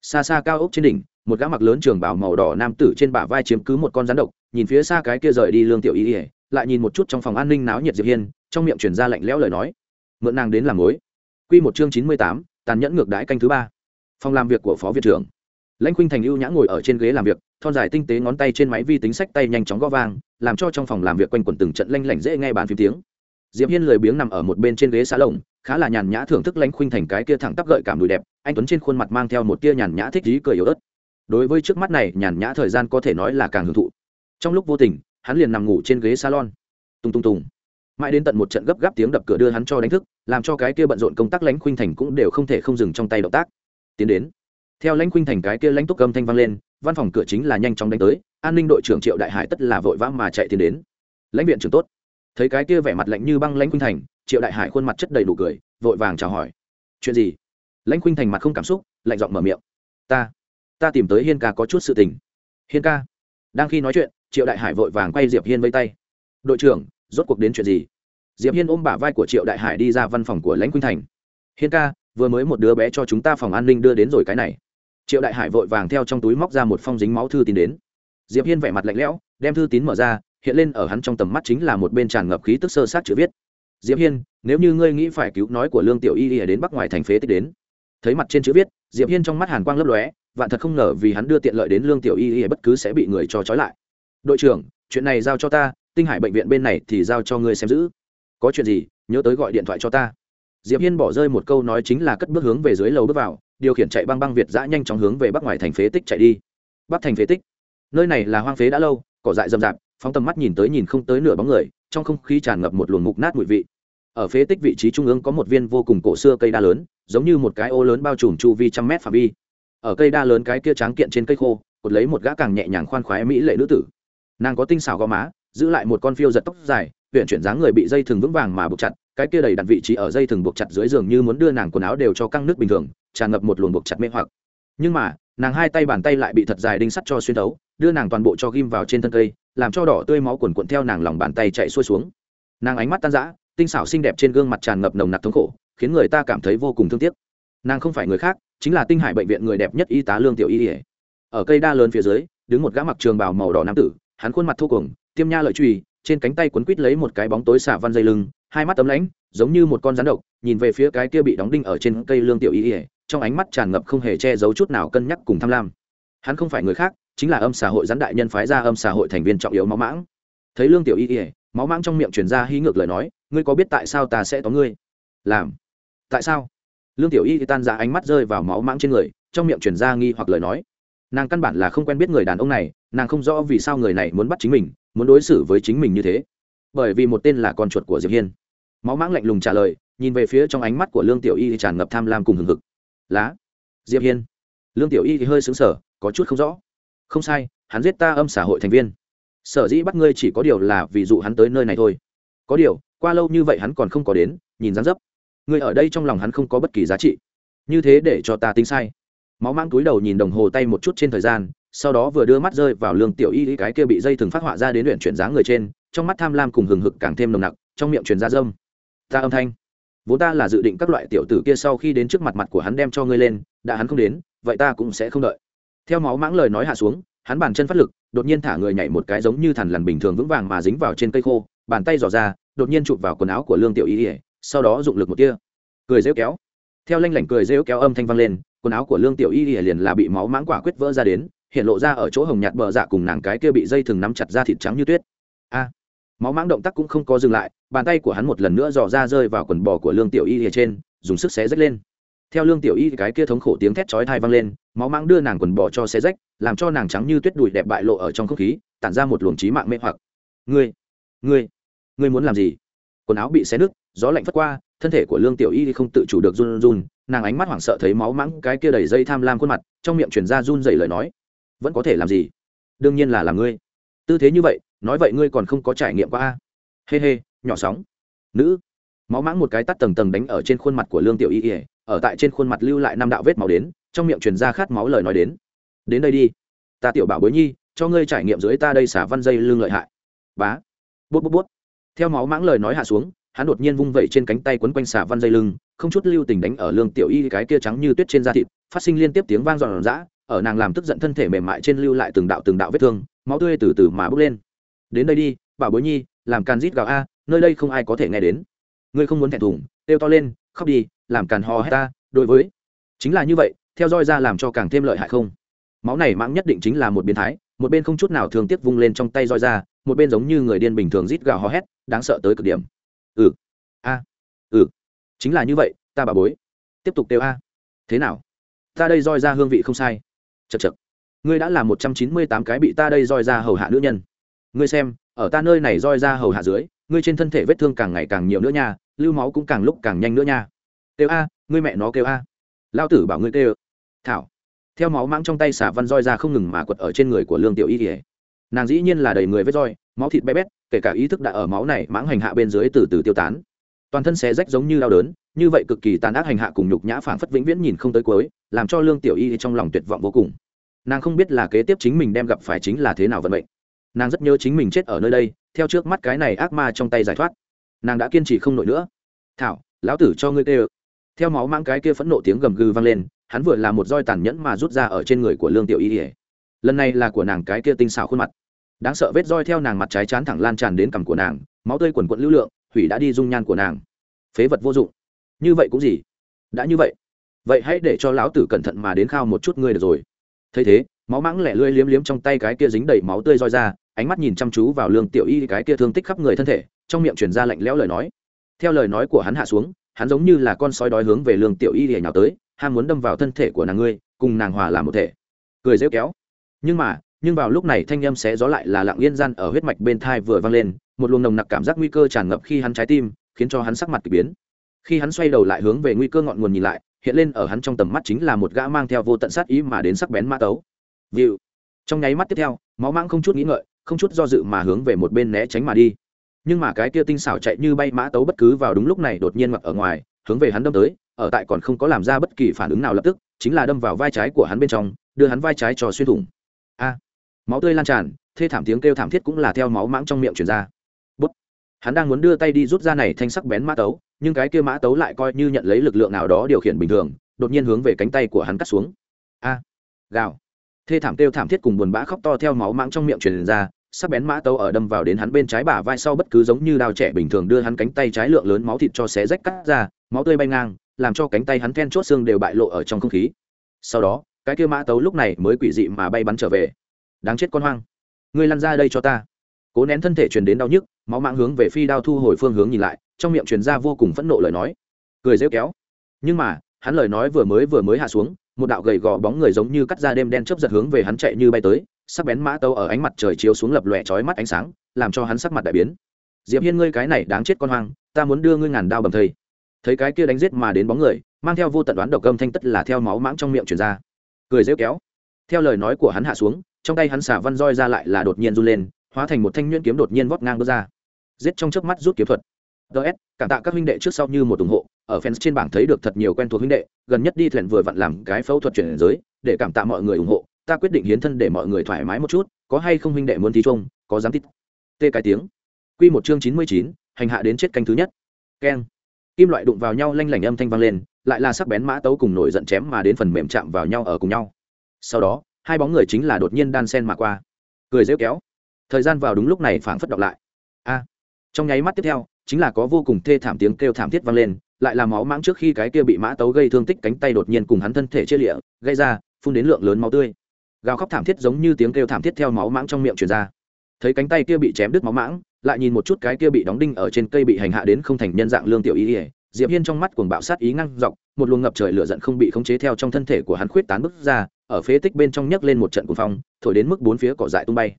Xa xa cao ốc trên đỉnh, một gã mặc lớn trường bào màu đỏ nam tử trên bả vai chiếm cứ một con rắn độc nhìn phía xa cái kia rời đi lương tiểu y ỉa lại nhìn một chút trong phòng an ninh náo nhiệt diệp hiên trong miệng chuyển ra lạnh lẽo lời nói. Mượn nàng đến làm mối. Quy một chương chín mươi tám, tàn nhẫn ngược đãi canh thứ ba. Phòng làm việc của phó viện trưởng. Lãnh khuynh thành ưu nhã ngồi ở trên ghế làm việc thon dài tinh tế ngón tay trên máy vi tính sách tay nhanh chóng gõ vang làm cho trong phòng làm việc quanh quẩn từng trận lanh lảnh dễ nghe bàn phím tiếng. Diệp hiên lười biếng nằm ở một bên trên ghế xá lồng khá là nhàn nhã thưởng thức lãnh khuynh thành cái kia thẳng tắp gợi cảm đùi đẹp anh tuấn trên khuôn mặt mang theo một tia nhàn nhã thích ý cười yếu ớt. Đối với trước mắt này nhàn nhã thời gian có thể nói là càng hưởng thụ trong lúc vô tình, hắn liền nằm ngủ trên ghế salon. Tung tung tùng. Mãi đến tận một trận gấp gáp tiếng đập cửa đưa hắn cho đánh thức, làm cho cái kia bận rộn công tác lãnh khuynh thành cũng đều không thể không dừng trong tay động tác. Tiến đến. Theo lãnh khuynh thành cái kia lãnh túc Cầm thanh vang lên, văn phòng cửa chính là nhanh chóng đánh tới, an ninh đội trưởng triệu đại hải tất là vội vã mà chạy tiến đến. Lãnh viện trưởng tốt. Thấy cái kia vẻ mặt lạnh như băng lãnh khuynh thành, triệu đại hải khuôn mặt chất đầy đủ cười, vội vàng chào hỏi. Chuyện gì? Lãnh khuynh thành mặt không cảm xúc, lạnh giọng mở miệng. Ta ta tìm tới hiên ca có chút sự tình. Hiên ca? Đang khi nói chuyện triệu đại hải vội vàng quay diệp hiên vây tay. Đội trưởng, rốt cuộc đến chuyện gì? Diệp hiên ôm bả vai của triệu đại hải đi ra văn phòng của lãnh quynh thành. Hiên ca, vừa mới một đứa bé cho chúng ta phòng an ninh đưa đến rồi cái này. Triệu đại hải vội vàng theo trong túi móc ra một phong dính máu thư tín đến. Diệp hiên vẻ mặt lạnh lẽo, đem thư tín mở ra, hiện lên ở hắn trong tầm mắt chính là một bên tràn ngập khí tức sơ sát chữ viết. Diệp hiên, nếu như ngươi nghĩ phải cứu nói của lương tiểu y y đến bắc ngoài thành phế tích đến. Thấy mặt trên chữ viết, diệp hiên trong mắt hàn quang lấp lóe, vạn thật không ngờ vì hắn đưa tiện lợi đến lương tiểu y y bất cứ sẽ bị người cho trói lại đội trưởng, chuyện này giao cho ta, tinh hải bệnh viện bên này thì giao cho ngươi xem giữ. Có chuyện gì, nhớ tới gọi điện thoại cho ta. Diệp hiên bỏ rơi một câu nói chính là cất bước hướng về dưới lầu bước vào, điều khiển chạy băng băng việt Giã nhanh chóng hướng về bắc ngoài thành phế tích chạy đi. Bắc thành phế tích. Nơi này là hoang phế đã lâu, cỏ dại rậm rạp, phóng tầm mắt nhìn tới nhìn không tới nửa bóng người, trong không khí tràn ngập một luồng mục nát mùi vị. Ở phế tích vị trí trung ương có một viên vô cùng cổ xưa cây đa lớn, giống như một cái ô lớn bao trùm chu vi trăm mét phạm vi. Ở cây đa lớn cái kia tráng kiện trên cây khô, cột lấy một gã càng nhẹ nhàng khoan khoái mỹ lệ nữ tử nàng có tinh xảo gò má, giữ lại một con phiêu giật tóc dài, huyện chuyển dáng người bị dây thừng vững vàng mà buộc chặt, cái kia đầy đặt vị trí ở dây thừng buộc chặt dưới giường như muốn đưa nàng quần áo đều cho căng nước bình thường, tràn ngập một luồng buộc chặt mê hoặc. Nhưng mà, nàng hai tay bàn tay lại bị thật dài đinh sắt cho xuyên thấu, đưa nàng toàn bộ cho ghim vào trên thân cây, làm cho đỏ tươi máu quần quận theo nàng lòng bàn tay chạy xuôi xuống. Nàng ánh mắt tan rã, tinh xảo xinh đẹp trên gương mặt tràn ngập nồng nặc thống khổ, khiến người ta cảm thấy vô cùng thương tiếc. Nàng không phải người khác, chính là tinh hải bệnh viện người đẹp nhất y tá lương tiểu y ỉa ở cây đa lớn phía dưới, đứng một gã mặc trường bào màu đỏ nam tử hắn khuôn mặt thô cuồng, tiêm nha lợi truy trên cánh tay quấn quít lấy một cái bóng tối xả văn dây lưng, hai mắt tấm lãnh, giống như một con rắn độc, nhìn về phía cái kia bị đóng đinh ở trên cây lương tiểu y ỉa trong ánh mắt tràn ngập không hề che giấu chút nào cân nhắc cùng tham lam. Hắn không phải người khác, chính là âm xã hội rắn đại nhân phái ra âm xã hội thành viên trọng yếu máu mãng. Thấy lương tiểu y ỉa máu mãng trong miệng truyền ra hí ngược lời nói, ngươi có biết tại sao ta sẽ tóm ngươi? Làm. Tại sao? Lương tiểu y thì tan ra ánh mắt rơi vào máu mãng trên người, trong miệng truyền ra nghi hoặc lời nói. Nàng căn bản là không quen biết người đàn ông này nàng không rõ vì sao người này muốn bắt chính mình, muốn đối xử với chính mình như thế. Bởi vì một tên là con chuột của diệp hiên. Máu mãng lạnh lùng trả lời, nhìn về phía trong ánh mắt của lương tiểu y thì tràn ngập tham lam cùng hừng hực. Lá diệp hiên. Lương tiểu y thì hơi sững sờ, có chút không rõ. Không sai, hắn giết ta âm xã hội thành viên. Sở dĩ bắt ngươi chỉ có điều là vì dụ hắn tới nơi này thôi. Có điều, qua lâu như vậy hắn còn không có đến, nhìn dán dấp. Ngươi ở đây trong lòng hắn không có bất kỳ giá trị. Như thế để cho ta tính sai. Máu mang túi đầu nhìn đồng hồ tay một chút trên thời gian sau đó vừa đưa mắt rơi vào lương tiểu y cái kia bị dây thừng phát họa ra đến luyện chuyển dáng người trên, trong mắt tham lam cùng hừng hực càng thêm nồng nặc, trong miệng truyền ra dâm. Ta âm thanh. Vốn ta là dự định các loại tiểu tử kia sau khi đến trước mặt mặt của hắn đem cho ngươi lên, đã hắn không đến, vậy ta cũng sẽ không đợi. Theo máu mãng lời nói hạ xuống, hắn bàn chân phát lực, đột nhiên thả người nhảy một cái giống như thằn lằn bình thường vững vàng mà dính vào trên cây khô, bàn tay dò ra, đột nhiên chụp vào quần áo của lương tiểu y ỉa sau đó dụng lực một kia cười rêu kéo. Theo lanh lảnh cười rêu kéo âm thanh vang lên, quần áo của lương tiểu y ỉa liền là bị máu mãng quả quyết vỡ ra đến hiện lộ ra ở chỗ hồng nhạt bờ dạ cùng nàng cái kia bị dây thừng nắm chặt ra thịt trắng như tuyết. A, máu mãng động tác cũng không có dừng lại, bàn tay của hắn một lần nữa dò ra rơi vào quần bò của lương tiểu y ở trên, dùng sức xé rách lên. Theo lương tiểu y, cái kia thống khổ tiếng thét chói thai vang lên, máu mãng đưa nàng quần bò cho xé rách, làm cho nàng trắng như tuyết đùi đẹp bại lộ ở trong không khí, tản ra một luồng trí mạng mê hoặc. Ngươi ngươi ngươi muốn làm gì? Quần áo bị xé nứt, gió lạnh phất qua, thân thể của lương tiểu y không tự chủ được run run, nàng ánh mắt hoảng sợ thấy máu mãng cái kia đầy dây tham lam khuôn mặt, trong miệng chuyển ra run dày lời nói vẫn có thể làm gì? Đương nhiên là làm ngươi. Tư thế như vậy nói vậy ngươi còn không có trải nghiệm qua a. Hê、hey、hê、hey, nhỏ sóng. Nữ. Máu mãng một cái tắt tầng tầng đánh ở trên khuôn mặt của lương tiểu y ỉa ở tại trên khuôn mặt lưu lại năm đạo vết máu đến trong miệng truyền ra khát máu lời nói đến. Đến đây đi. Ta tiểu bảo bối nhi cho ngươi trải nghiệm dưới ta đây xả văn dây lưng lợi hại. Bá. Bút bút bút. Theo máu mãng lời nói hạ xuống hắn đột nhiên vung vẩy trên cánh tay quấn quanh xả văn dây lưng không chút lưu tình đánh ở lương tiểu y cái kia trắng như tuyết trên da thịt phát sinh liên tiếp tiếng vang dọn dã ở nàng làm tức giận thân thể mềm mại trên lưu lại từng đạo từng đạo vết thương, máu tươi từ từ mà bốc lên. Đến đây đi, bảo bối nhi, làm càn rít gào a, nơi đây không ai có thể nghe đến. Ngươi không muốn thẹn thùng têu to lên, khóc đi, làm càn hò hét ta, đối với. Chính là như vậy, theo dõi ra làm cho càng thêm lợi hại không? Máu này mãng nhất định chính là một biến thái, một bên không chút nào thường tiếc vung lên trong tay roi ra, một bên giống như người điên bình thường rít gào hò hét, đáng sợ tới cực điểm. Ừ a ừ. Chính là như vậy, ta bà bối. Tiếp tục kêu a. Thế nào? Ta đây roi ra hương vị không sai chật chật. Ngươi đã là một trăm chín mươi tám cái bị ta đây roi ra hầu hạ nữ nhân. Ngươi xem, ở ta nơi này roi ra hầu hạ dưới, ngươi trên thân thể vết thương càng ngày càng nhiều nữa nha, lưu máu cũng càng lúc càng nhanh nữa nha. Kêu a, ngươi mẹ nó kêu a. Lao tử bảo ngươi kêu. Thảo. Theo máu mãng trong tay xả văn roi ra không ngừng mà quật ở trên người của lương tiểu y kỉa nàng dĩ nhiên là đầy người vết roi, máu thịt bé bét, kể cả ý thức đã ở máu này mãng hành hạ bên dưới từ từ tiêu tán. Toàn thân xé rách giống như đau đớn, như vậy cực kỳ tàn ác hành hạ cùng nhục nhã phảng phất vĩnh viễn nhìn không tới cuối, làm cho lương tiểu y trong lòng tuyệt vọng vô cùng nàng không biết là kế tiếp chính mình đem gặp phải chính là thế nào vận mệnh. Nàng rất nhớ chính mình chết ở nơi đây, theo trước mắt cái này ác ma trong tay giải thoát. Nàng đã kiên trì không nổi nữa. Thảo, lão tử cho ngươi tê ơ theo máu mang cái kia phẫn nộ tiếng gầm gừ vang lên, hắn vừa là một roi tàn nhẫn mà rút ra ở trên người của lương tiểu y ỉa lần này là của nàng cái kia tinh xảo khuôn mặt. Đáng sợ vết roi theo nàng mặt trái chán thẳng lan tràn đến cằm của nàng, máu tươi quần quận lưu lượng, hủy đã đi dung nhan của nàng. Phế vật vô dụng. Như vậy cũng gì? Đã như vậy. Vậy hãy để cho lão tử cẩn thận mà đến khao một chút ngươi được rồi thấy thế, máu mãng lẻ lưỡi liếm liếm trong tay cái kia dính đầy máu tươi roi ra, ánh mắt nhìn chăm chú vào lương tiểu y cái kia thương tích khắp người thân thể, trong miệng truyền ra lạnh lẽo lời nói. Theo lời nói của hắn hạ xuống, hắn giống như là con sói đói hướng về lương tiểu y để nhào tới, ham muốn đâm vào thân thể của nàng ngươi, cùng nàng hòa làm một thể. Cười rêu kéo. Nhưng mà, nhưng vào lúc này thanh âm sẽ gió lại là lặng yên gian ở huyết mạch bên thai vừa vang lên, một luồng nồng nặc cảm giác nguy cơ tràn ngập khi hắn trái tim, khiến cho hắn sắc mặt kỳ biến. Khi hắn xoay đầu lại hướng về nguy cơ ngọn nguồn nhìn lại hiện lên ở hắn trong tầm mắt chính là một gã mang theo vô tận sát ý mà đến sắc bén mã tấu. Vịu trong nháy mắt tiếp theo, máu mang không chút nghĩ ngợi, không chút do dự mà hướng về một bên né tránh mà đi. Nhưng mà cái kia tinh xảo chạy như bay mã tấu bất cứ vào đúng lúc này đột nhiên mặc ở ngoài, hướng về hắn đâm tới, ở tại còn không có làm ra bất kỳ phản ứng nào lập tức, chính là đâm vào vai trái của hắn bên trong, đưa hắn vai trái cho xuyên thủng. A. Máu tươi lan tràn, thê thảm tiếng kêu thảm thiết cũng là theo máu mãng trong miệng truyền ra. Bút. Hắn đang muốn đưa tay đi rút ra này thanh sắc bén mã tấu nhưng cái kia mã tấu lại coi như nhận lấy lực lượng nào đó điều khiển bình thường, đột nhiên hướng về cánh tay của hắn cắt xuống. A, gào. Thê thảm kêu thảm thiết cùng buồn bã khóc to theo máu mãng trong miệng truyền ra, sắc bén mã tấu ở đâm vào đến hắn bên trái bả vai sau bất cứ giống như đao trẻ bình thường đưa hắn cánh tay trái lượng lớn máu thịt cho xé rách cắt ra, máu tươi bay ngang, làm cho cánh tay hắn then chốt xương đều bại lộ ở trong không khí. Sau đó, cái kia mã tấu lúc này mới quỷ dị mà bay bắn trở về. Đáng chết con hoang. Ngươi lăn ra đây cho ta cố nén thân thể truyền đến đau nhức, máu mạng hướng về phi đao thu hồi phương hướng nhìn lại, trong miệng truyền ra vô cùng phẫn nộ lời nói. Cười rêu kéo. Nhưng mà, hắn lời nói vừa mới vừa mới hạ xuống, một đạo gầy gò bóng người giống như cắt ra đêm đen chớp giật hướng về hắn chạy như bay tới, sắc bén mã tấu ở ánh mặt trời chiếu xuống lập lòe chói mắt ánh sáng, làm cho hắn sắc mặt đại biến. Diệp hiên ngươi cái này đáng chết con hoang, ta muốn đưa ngươi ngàn đao bầm thây thấy cái kia đánh giết mà đến bóng người, mang theo vô tận đoán độc âm thanh tất là theo máu mãng trong miệng truyền ra. Cười rêu kéo. Theo lời nói của hắn hạ xuống, trong tay hắn xả văn roi ra lại là đột nhiên run lên hóa thành một thanh nhuyễn kiếm đột nhiên vót ngang bước ra. Giết trong chớp mắt rút kiếm thuật. Ts cảm tạ các huynh đệ trước sau như một ủng hộ, ở fans trên bảng thấy được thật nhiều quen thuộc huynh đệ, gần nhất đi thuyền vừa vặn làm cái phẫu thuật chuyển giới, để cảm tạ mọi người ủng hộ, ta quyết định hiến thân để mọi người thoải mái một chút, có hay không huynh đệ muốn thi chung, có dám tít. Tê cái tiếng. Quy một chương chín mươi chín, hành hạ đến chết canh thứ nhất. Keng. Kim loại đụng vào nhau lanh lảnh âm thanh vang lên, lại là sắc bén mã tấu cùng nổi giận chém mà đến phần mềm chạm vào nhau ở cùng nhau. Sau đó, hai bóng người chính là đột nhiên đan sen mà qua. Cười rêu kéo thời gian vào đúng lúc này phảng phất đọc lại. A. Trong nháy mắt tiếp theo, chính là có vô cùng thê thảm tiếng kêu thảm thiết vang lên, lại là máu mãng trước khi cái kia bị mã tấu gây thương tích cánh tay đột nhiên cùng hắn thân thể chia lịa, gây ra, phun đến lượng lớn máu tươi. Gào khóc thảm thiết giống như tiếng kêu thảm thiết theo máu mãng trong miệng truyền ra. Thấy cánh tay kia bị chém đứt máu mãng, lại nhìn một chút cái kia bị đóng đinh ở trên cây bị hành hạ đến không thành nhân dạng lương tiểu y ỉa diệp hiên trong mắt cuồng bạo sát ý ngăn dọc, một luồng ngập trời lửa giận không bị khống chế theo trong thân thể của hắn khuyết tán bứt ra, ở phế tích bên trong nhấc lên một trận cuồng phong, thổi đến mức bốn phía cỏ dại tung bay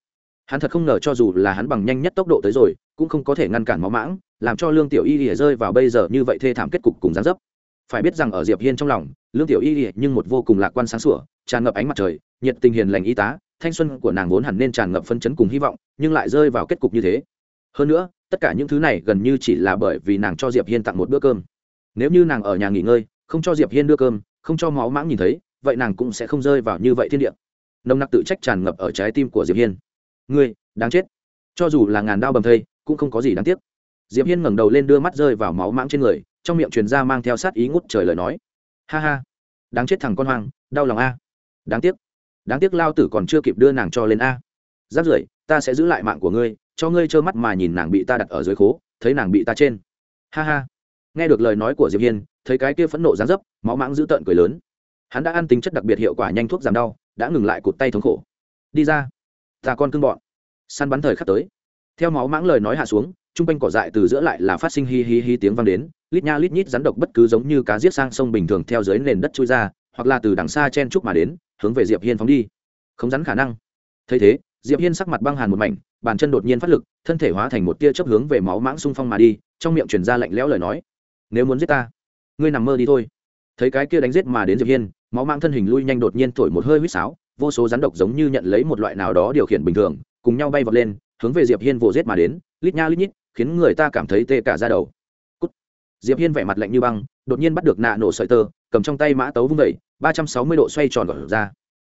hắn thật không ngờ cho dù là hắn bằng nhanh nhất tốc độ tới rồi, cũng không có thể ngăn cản máu mãng, làm cho lương tiểu y ỉa rơi vào bây giờ như vậy thê thảm kết cục cùng gián dấp. Phải biết rằng ở diệp hiên trong lòng, lương tiểu y ỉa nhưng một vô cùng lạc quan sáng sủa, tràn ngập ánh mặt trời, nhiệt tình hiền lành y tá, thanh xuân của nàng vốn hẳn nên tràn ngập phân chấn cùng hy vọng, nhưng lại rơi vào kết cục như thế. Hơn nữa, tất cả những thứ này gần như chỉ là bởi vì nàng cho diệp hiên tặng một bữa cơm. Nếu như nàng ở nhà nghỉ ngơi, không cho diệp hiên đưa cơm, không cho máu mãng nhìn thấy, vậy nàng cũng sẽ không rơi vào như vậy thiên địa. Nồng nặc tự trách tràn ngập ở trái tim của diệp hiên ngươi, đáng chết. Cho dù là ngàn đao bầm thây, cũng không có gì đáng tiếc. Diệp hiên ngẩng đầu lên đưa mắt rơi vào máu mãng trên người, trong miệng truyền ra mang theo sát ý ngút trời lời nói. Ha ha, đáng chết thằng con hoang, đau lòng a. Đáng tiếc đáng tiếc lao tử còn chưa kịp đưa nàng cho lên a. Giáp rưỡi, ta sẽ giữ lại mạng của ngươi, cho ngươi trơ mắt mà nhìn nàng bị ta đặt ở dưới khố, thấy nàng bị ta trên. Ha ha. Nghe được lời nói của diệp hiên, thấy cái kia phẫn nộ giáng dấp, máu mãng dữ tợn cười lớn. Hắn đã ăn tính chất đặc biệt hiệu quả nhanh thuốc giảm đau, đã ngừng lại cụt tay thống khổ. Đi ra ta con cưng bọn. Săn bắn thời khắc tới. Theo máu mãng lời nói hạ xuống, trung quanh cỏ dại từ giữa lại là phát sinh hi hi hi tiếng vang đến, lít nha lít nhít rắn độc bất cứ giống như cá giết sang sông bình thường theo dưới nền đất trôi ra, hoặc là từ đằng xa chen trúc mà đến, hướng về diệp hiên phóng đi. Không rắn khả năng. Thấy thế, diệp hiên sắc mặt băng hàn một mảnh, bàn chân đột nhiên phát lực, thân thể hóa thành một tia chớp hướng về máu mãng xung phong mà đi, trong miệng truyền ra lạnh lẽo lời nói. Nếu muốn giết ta, ngươi nằm mơ đi thôi. Thấy cái kia đánh giết mà đến diệp hiên, máu mãng thân hình lui nhanh đột nhiên thổi một hơi huýt sáo vô số rắn độc giống như nhận lấy một loại nào đó điều khiển bình thường, cùng nhau bay vọt lên, hướng về diệp hiên vồ giết mà đến, lít nha lít nhít, khiến người ta cảm thấy tê cả da đầu. Cút. diệp hiên vẻ mặt lạnh như băng, đột nhiên bắt được nạ nổ sợi tơ, cầm trong tay mã tấu vung vẩy ba trăm sáu mươi độ xoay tròn gọt ra.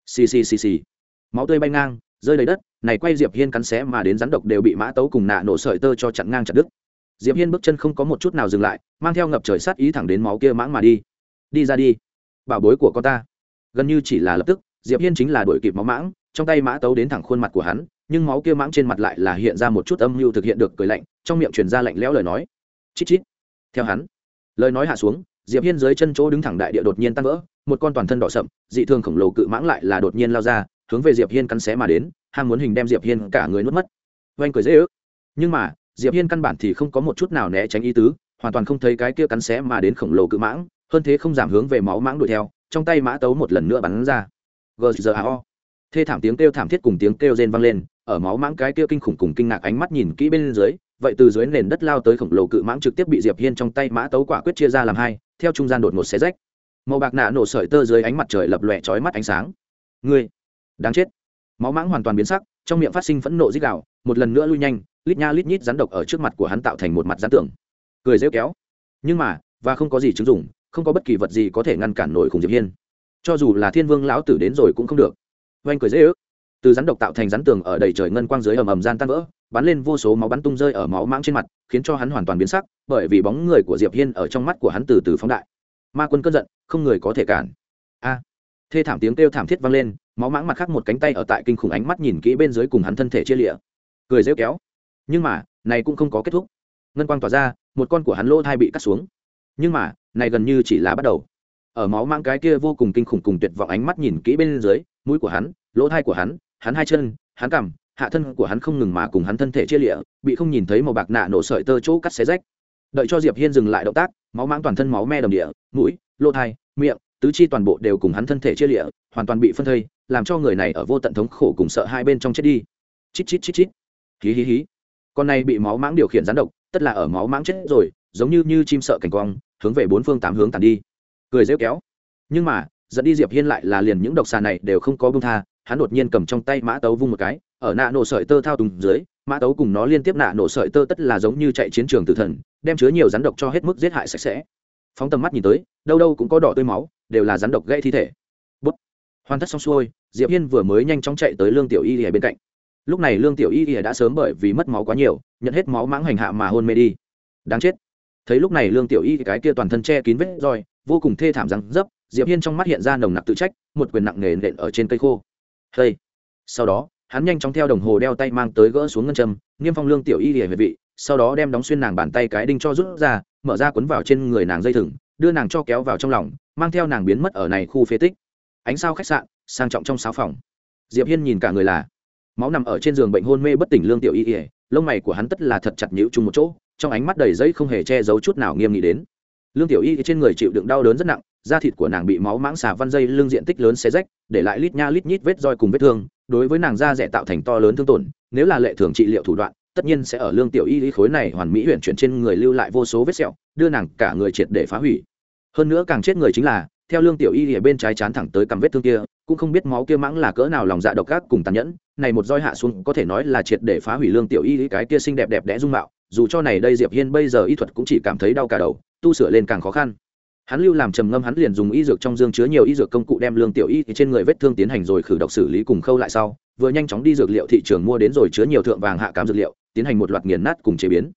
Xì xì xì xì. Máu tươi bay ngang, rơi đầy đất, này quay diệp hiên cắn xé mà đến rắn độc đều bị mã tấu cùng nạ nổ sợi tơ cho chặn ngang chặt đứt. Diệp hiên bước chân không có một chút nào dừng lại, mang theo ngập trời sát ý thẳng đến máu kia mãng mà đi. Đi ra đi. Bảo bối của con ta. Gần như chỉ là lập tức diệp hiên chính là đuổi kịp máu mãng, trong tay mã tấu đến thẳng khuôn mặt của hắn, nhưng máu kia mãng trên mặt lại là hiện ra một chút âm mưu thực hiện được cười lạnh, trong miệng truyền ra lạnh lẽo lời nói. Chít chít. Theo hắn. Lời nói hạ xuống, diệp hiên dưới chân chỗ đứng thẳng đại địa đột nhiên tan vỡ, một con toàn thân đỏ sậm, dị thường khổng lồ cự mãng lại là đột nhiên lao ra, hướng về diệp hiên cắn xé mà đến, ham muốn hình đem diệp hiên cả người nuốt mất. Oanh cười dễ ước. Nhưng mà, diệp hiên căn bản thì không có một chút nào né tránh ý tứ, hoàn toàn không thấy cái kia cắn xé mà đến khổng lồ cự mãng, hơn thế không giảm hướng về máu mãng đuổi theo, trong tay mã tấu một lần nữa bắn ra gzao thê thảm tiếng kêu thảm thiết cùng tiếng kêu rên vang lên, ở máu mãng cái kia kinh khủng cùng kinh ngạc ánh mắt nhìn kỹ bên dưới, vậy từ dưới nền đất lao tới khổng lồ cự mãng trực tiếp bị diệp hiên trong tay mã tấu quả quyết chia ra làm hai, theo trung gian đột ngột xé rách. Màu bạc nạ nổ sợi tơ dưới ánh mặt trời lập lòe chói mắt ánh sáng. Ngươi, đáng chết. Máu mãng hoàn toàn biến sắc, trong miệng phát sinh phẫn nộ dích đạo một lần nữa lui nhanh, lít nha lít nhít rắn độc ở trước mặt của hắn tạo thành một mặt rắn tưởng cười rêu kéo. Nhưng mà, và không có gì chứng dụng, không có bất kỳ vật gì có thể ngăn cản nổi khủng diệp hiên cho dù là thiên vương lão tử đến rồi cũng không được. Oanh cười dễ ước. Từ rắn độc tạo thành rắn tường ở đầy trời ngân quang dưới ầm ầm gian tan vỡ, bắn lên vô số máu bắn tung rơi ở máu mãng trên mặt, khiến cho hắn hoàn toàn biến sắc, bởi vì bóng người của diệp hiên ở trong mắt của hắn từ từ phóng đại. Ma quân cơn giận, không người có thể cản. A. Thê thảm tiếng kêu thảm thiết vang lên, máu mãng mặt khác một cánh tay ở tại kinh khủng ánh mắt nhìn kỹ bên dưới cùng hắn thân thể chia lịa. Cười rêu kéo. Nhưng mà, này cũng không có kết thúc. Ngân quang tỏa ra, một con của hắn lỗ thai bị cắt xuống. Nhưng mà, này gần như chỉ là bắt đầu ở máu mang cái kia vô cùng kinh khủng cùng tuyệt vọng ánh mắt nhìn kỹ bên dưới, mũi của hắn, lỗ thai của hắn hắn hai chân, hắn cằm, hạ thân của hắn không ngừng mà cùng hắn thân thể chia lịa, bị không nhìn thấy màu bạc nạ nổ sợi tơ chỗ cắt xé rách. Đợi cho diệp hiên dừng lại động tác, máu mang toàn thân máu me đầm địa, mũi, lỗ thai, miệng, tứ chi toàn bộ đều cùng hắn thân thể chia lịa, hoàn toàn bị phân thây, làm cho người này ở vô tận thống khổ cùng sợ hai bên trong chết đi. Chít chít chít chít. Hí hí hí. Con này bị máu mãng điều khiển rắn độc, tất là ở máu mãng chết rồi, giống như như chim sợ cảnh quang, hướng về bốn phương tám hướng tàn đi cười rêu kéo. Nhưng mà, dẫn đi diệp hiên lại là liền những độc xà này đều không có bông tha, hắn đột nhiên cầm trong tay mã tấu vung một cái, ở nạ nổ sợi tơ thao tùng dưới, mã tấu cùng nó liên tiếp nạ nổ sợi tơ tất là giống như chạy chiến trường tử thần, đem chứa nhiều rắn độc cho hết mức giết hại sạch sẽ. Phóng tầm mắt nhìn tới, đâu đâu cũng có đỏ tươi máu, đều là rắn độc gây thi thể. Bút. Hoàn tất xong xuôi, diệp hiên vừa mới nhanh chóng chạy tới lương tiểu y ở bên cạnh. Lúc này lương tiểu y đã sớm bởi vì mất máu quá nhiều, nhận hết máu mãng hành hạ mà hôn mê đi. Đáng chết. Thấy lúc này lương tiểu y cái kia toàn thân che kín vết roi vô cùng thê thảm răng dấp, diệp hiên trong mắt hiện ra nồng nặc tự trách, một quyền nặng nề nện ở trên cây khô. Hey. sau đó, hắn nhanh chóng theo đồng hồ đeo tay mang tới gỡ xuống ngân châm, niêm phong lương tiểu y lìa về vị, sau đó đem đóng xuyên nàng bàn tay cái đinh cho rút ra, mở ra cuốn vào trên người nàng dây thừng, đưa nàng cho kéo vào trong lòng, mang theo nàng biến mất ở này khu phế tích. Ánh sao khách sạn, sang trọng trong sáu phòng. Diệp hiên nhìn cả người là máu nằm ở trên giường bệnh hôn mê bất tỉnh lương tiểu y ỉa lông mày của hắn tất là thật chặt nhũ chung một chỗ, trong ánh mắt đầy giấy không hề che giấu chút nào nghiêm nghị đến lương tiểu y trên người chịu đựng đau đớn rất nặng, da thịt của nàng bị máu mãng xà văn dây lưng diện tích lớn xé rách, để lại lít nha lít nhít vết roi cùng vết thương, đối với nàng da rẻ tạo thành to lớn thương tổn, nếu là lệ thường trị liệu thủ đoạn, tất nhiên sẽ ở lương tiểu y lý khối này hoàn mỹ huyện chuyển trên người lưu lại vô số vết sẹo, đưa nàng cả người triệt để phá hủy. Hơn nữa càng chết người chính là, theo lương tiểu y ở bên trái chán thẳng tới cầm vết thương kia, cũng không biết máu kia mãng là cỡ nào lòng dạ độc ác cùng tàn nhẫn, này một roi hạ xuống có thể nói là triệt để phá hủy lương tiểu y cái kia xinh đẹp đẹp đẽ dung mạo, dù cho này đây diệp hiên bây giờ y thuật cũng chỉ cảm thấy đau cả đầu tu sửa lên càng khó khăn. Hắn lưu làm trầm ngâm, hắn liền dùng y dược trong dương chứa nhiều y dược công cụ đem lương tiểu y trên người vết thương tiến hành rồi khử độc xử lý cùng khâu lại sau, vừa nhanh chóng đi dược liệu thị trường mua đến rồi chứa nhiều thượng vàng hạ cám dược liệu, tiến hành một loạt nghiền nát cùng chế biến.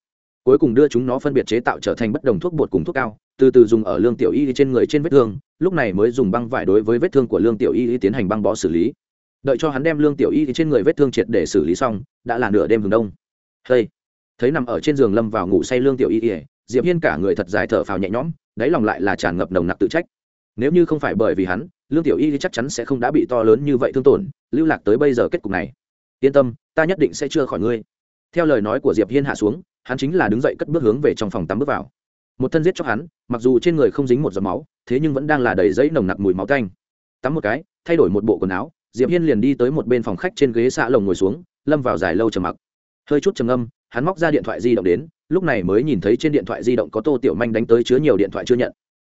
Cuối cùng đưa chúng nó phân biệt chế tạo trở thành bất đồng thuốc bột cùng thuốc cao, từ từ dùng ở lương tiểu y trên người trên vết thương, lúc này mới dùng băng vải đối với vết thương của lương tiểu y tiến hành băng bó xử lý. Đợi cho hắn đem lương tiểu y trên người vết thương triệt để xử lý xong, đã là nửa đêm hừng đông. Hey. thấy nằm ở trên giường lâm vào ngủ say lương tiểu y diệp hiên cả người thật dài thở phào nhẹ nhõm, đáy lòng lại là tràn ngập nồng nặc tự trách. Nếu như không phải bởi vì hắn, lương tiểu y chắc chắn sẽ không đã bị to lớn như vậy thương tổn, lưu lạc tới bây giờ kết cục này. Yên tâm, ta nhất định sẽ chưa khỏi ngươi. Theo lời nói của diệp hiên hạ xuống, hắn chính là đứng dậy cất bước hướng về trong phòng tắm bước vào. Một thân giết cho hắn, mặc dù trên người không dính một giọt máu, thế nhưng vẫn đang là đầy giấy nồng nặc mùi máu tanh. Tắm một cái, thay đổi một bộ quần áo, diệp hiên liền đi tới một bên phòng khách trên ghế xạ lồng ngồi xuống, lâm vào dài lâu trầm mặc. Hơi chút trầm âm hắn móc ra điện thoại di động đến, lúc này mới nhìn thấy trên điện thoại di động có tô tiểu manh đánh tới chứa nhiều điện thoại chưa nhận.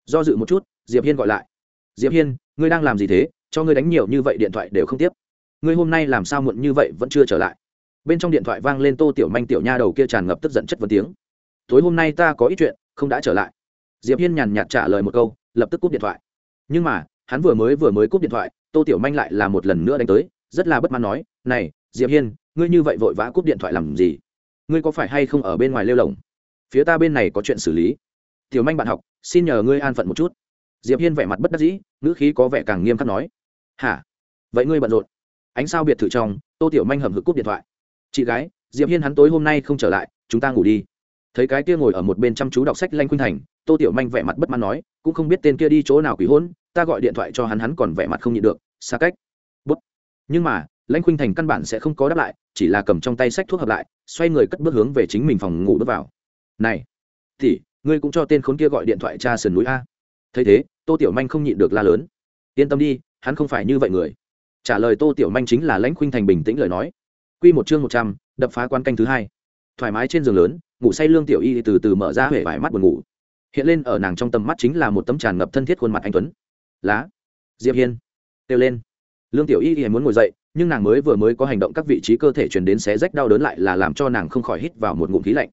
Do dự một chút, diệp hiên gọi lại. Diệp hiên, ngươi đang làm gì thế? Cho ngươi đánh nhiều như vậy điện thoại đều không tiếp. Ngươi hôm nay làm sao muộn như vậy vẫn chưa trở lại? Bên trong điện thoại vang lên tô tiểu manh tiểu nha đầu kia tràn ngập tức giận chất vấn tiếng. Tối hôm nay ta có ít chuyện, không đã trở lại. Diệp hiên nhàn nhạt trả lời một câu, lập tức cúp điện thoại. Nhưng mà, hắn vừa mới vừa mới cúp điện thoại, tô tiểu manh lại là một lần nữa đánh tới, rất là bất mãn nói, này, diệp hiên, ngươi như vậy vội vã cúp điện thoại làm gì? Ngươi có phải hay không ở bên ngoài lêu lồng? Phía ta bên này có chuyện xử lý. Tiểu manh bạn học, xin nhờ ngươi an phận một chút. Diệp hiên vẻ mặt bất đắc dĩ, ngữ khí có vẻ càng nghiêm khắc nói. Hả? Vậy ngươi bận rộn. Ánh sao biệt thự trong, tô tiểu manh hầm hực cúp điện thoại. Chị gái, diệp hiên hắn tối hôm nay không trở lại, chúng ta ngủ đi. Thấy cái kia ngồi ở một bên chăm chú đọc sách lanh khuynh thành, tô tiểu manh vẻ mặt bất mãn nói, cũng không biết tên kia đi chỗ nào quỷ hôn, ta gọi điện thoại cho hắn hắn còn vẻ mặt không nhịn được. Xa cách. Bút. Nhưng mà lãnh khuynh thành căn bản sẽ không có đáp lại, chỉ là cầm trong tay sách thuốc hợp lại, xoay người cất bước hướng về chính mình phòng ngủ bước vào. Này thì ngươi cũng cho tên khốn kia gọi điện thoại cha sườn núi a. Thấy thế, tô tiểu manh không nhịn được la lớn. Yên tâm đi, hắn không phải như vậy người. Trả lời tô tiểu manh chính là lãnh khuynh thành bình tĩnh lời nói. Q một chương một trăm, đập phá quan canh thứ hai. Thoải mái trên giường lớn, ngủ say lương tiểu y từ từ mở ra huệ vải mắt buồn ngủ. Hiện lên ở nàng trong tầm mắt chính là một tấm tràn ngập thân thiết khuôn mặt anh tuấn. Lá, diệp hiên. Kêu lên. Lương tiểu y y muốn ngồi dậy nhưng nàng mới vừa mới có hành động các vị trí cơ thể truyền đến xé rách đau đớn lại là làm cho nàng không khỏi hít vào một ngụm khí lạnh.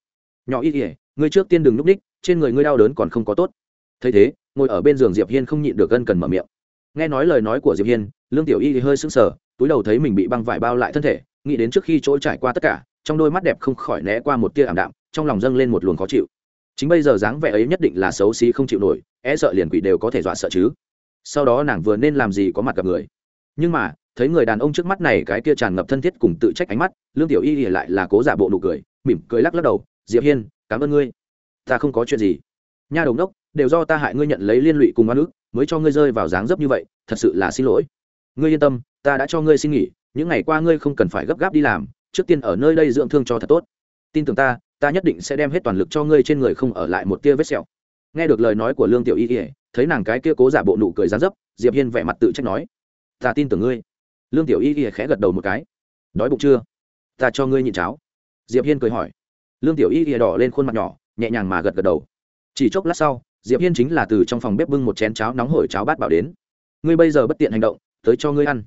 Nhỏ y ỉa ngươi trước tiên đừng núp đích trên người ngươi đau đớn còn không có tốt. Thấy thế, ngồi ở bên giường diệp hiên không nhịn được gân cần mở miệng. Nghe nói lời nói của diệp hiên, lương tiểu y thì hơi sững sờ, túi đầu thấy mình bị băng vải bao lại thân thể, nghĩ đến trước khi chỗ trải qua tất cả, trong đôi mắt đẹp không khỏi né qua một tia ảm đạm, trong lòng dâng lên một luồng khó chịu. Chính bây giờ dáng vẻ ấy nhất định là xấu xí không chịu nổi e sợ liền quỷ đều có thể dọa sợ chứ. Sau đó nàng vừa nên làm gì có mặt gặp người. Nhưng mà thấy người đàn ông trước mắt này cái kia tràn ngập thân thiết cùng tự trách ánh mắt, lương tiểu y lại là cố giả bộ nụ cười, mỉm cười lắc lắc đầu, diệp hiên, cảm ơn ngươi. Ta không có chuyện gì. Nha đồng đốc, đều do ta hại ngươi nhận lấy liên lụy cùng oan ức, mới cho ngươi rơi vào dáng dấp như vậy, thật sự là xin lỗi. Ngươi yên tâm, ta đã cho ngươi xin nghỉ, những ngày qua ngươi không cần phải gấp gáp đi làm, trước tiên ở nơi đây dưỡng thương cho thật tốt. Tin tưởng ta ta nhất định sẽ đem hết toàn lực cho ngươi trên người không ở lại một tia vết sẹo. Nghe được lời nói của lương tiểu y ỉa thấy nàng cái kia cố giả bộ nụ cười dán dấp, diệp hiên vẻ mặt tự trách nói, ta tin tưởng ngươi lương tiểu y Y khẽ gật đầu một cái. Đói bụng chưa? Ta cho ngươi nhịn cháo. Diệp hiên cười hỏi. Lương tiểu y Y đỏ lên khuôn mặt nhỏ, nhẹ nhàng mà gật gật đầu. Chỉ chốc lát sau, diệp hiên chính là từ trong phòng bếp bưng một chén cháo nóng hổi cháo bát bảo đến. Ngươi bây giờ bất tiện hành động, tới cho ngươi ăn.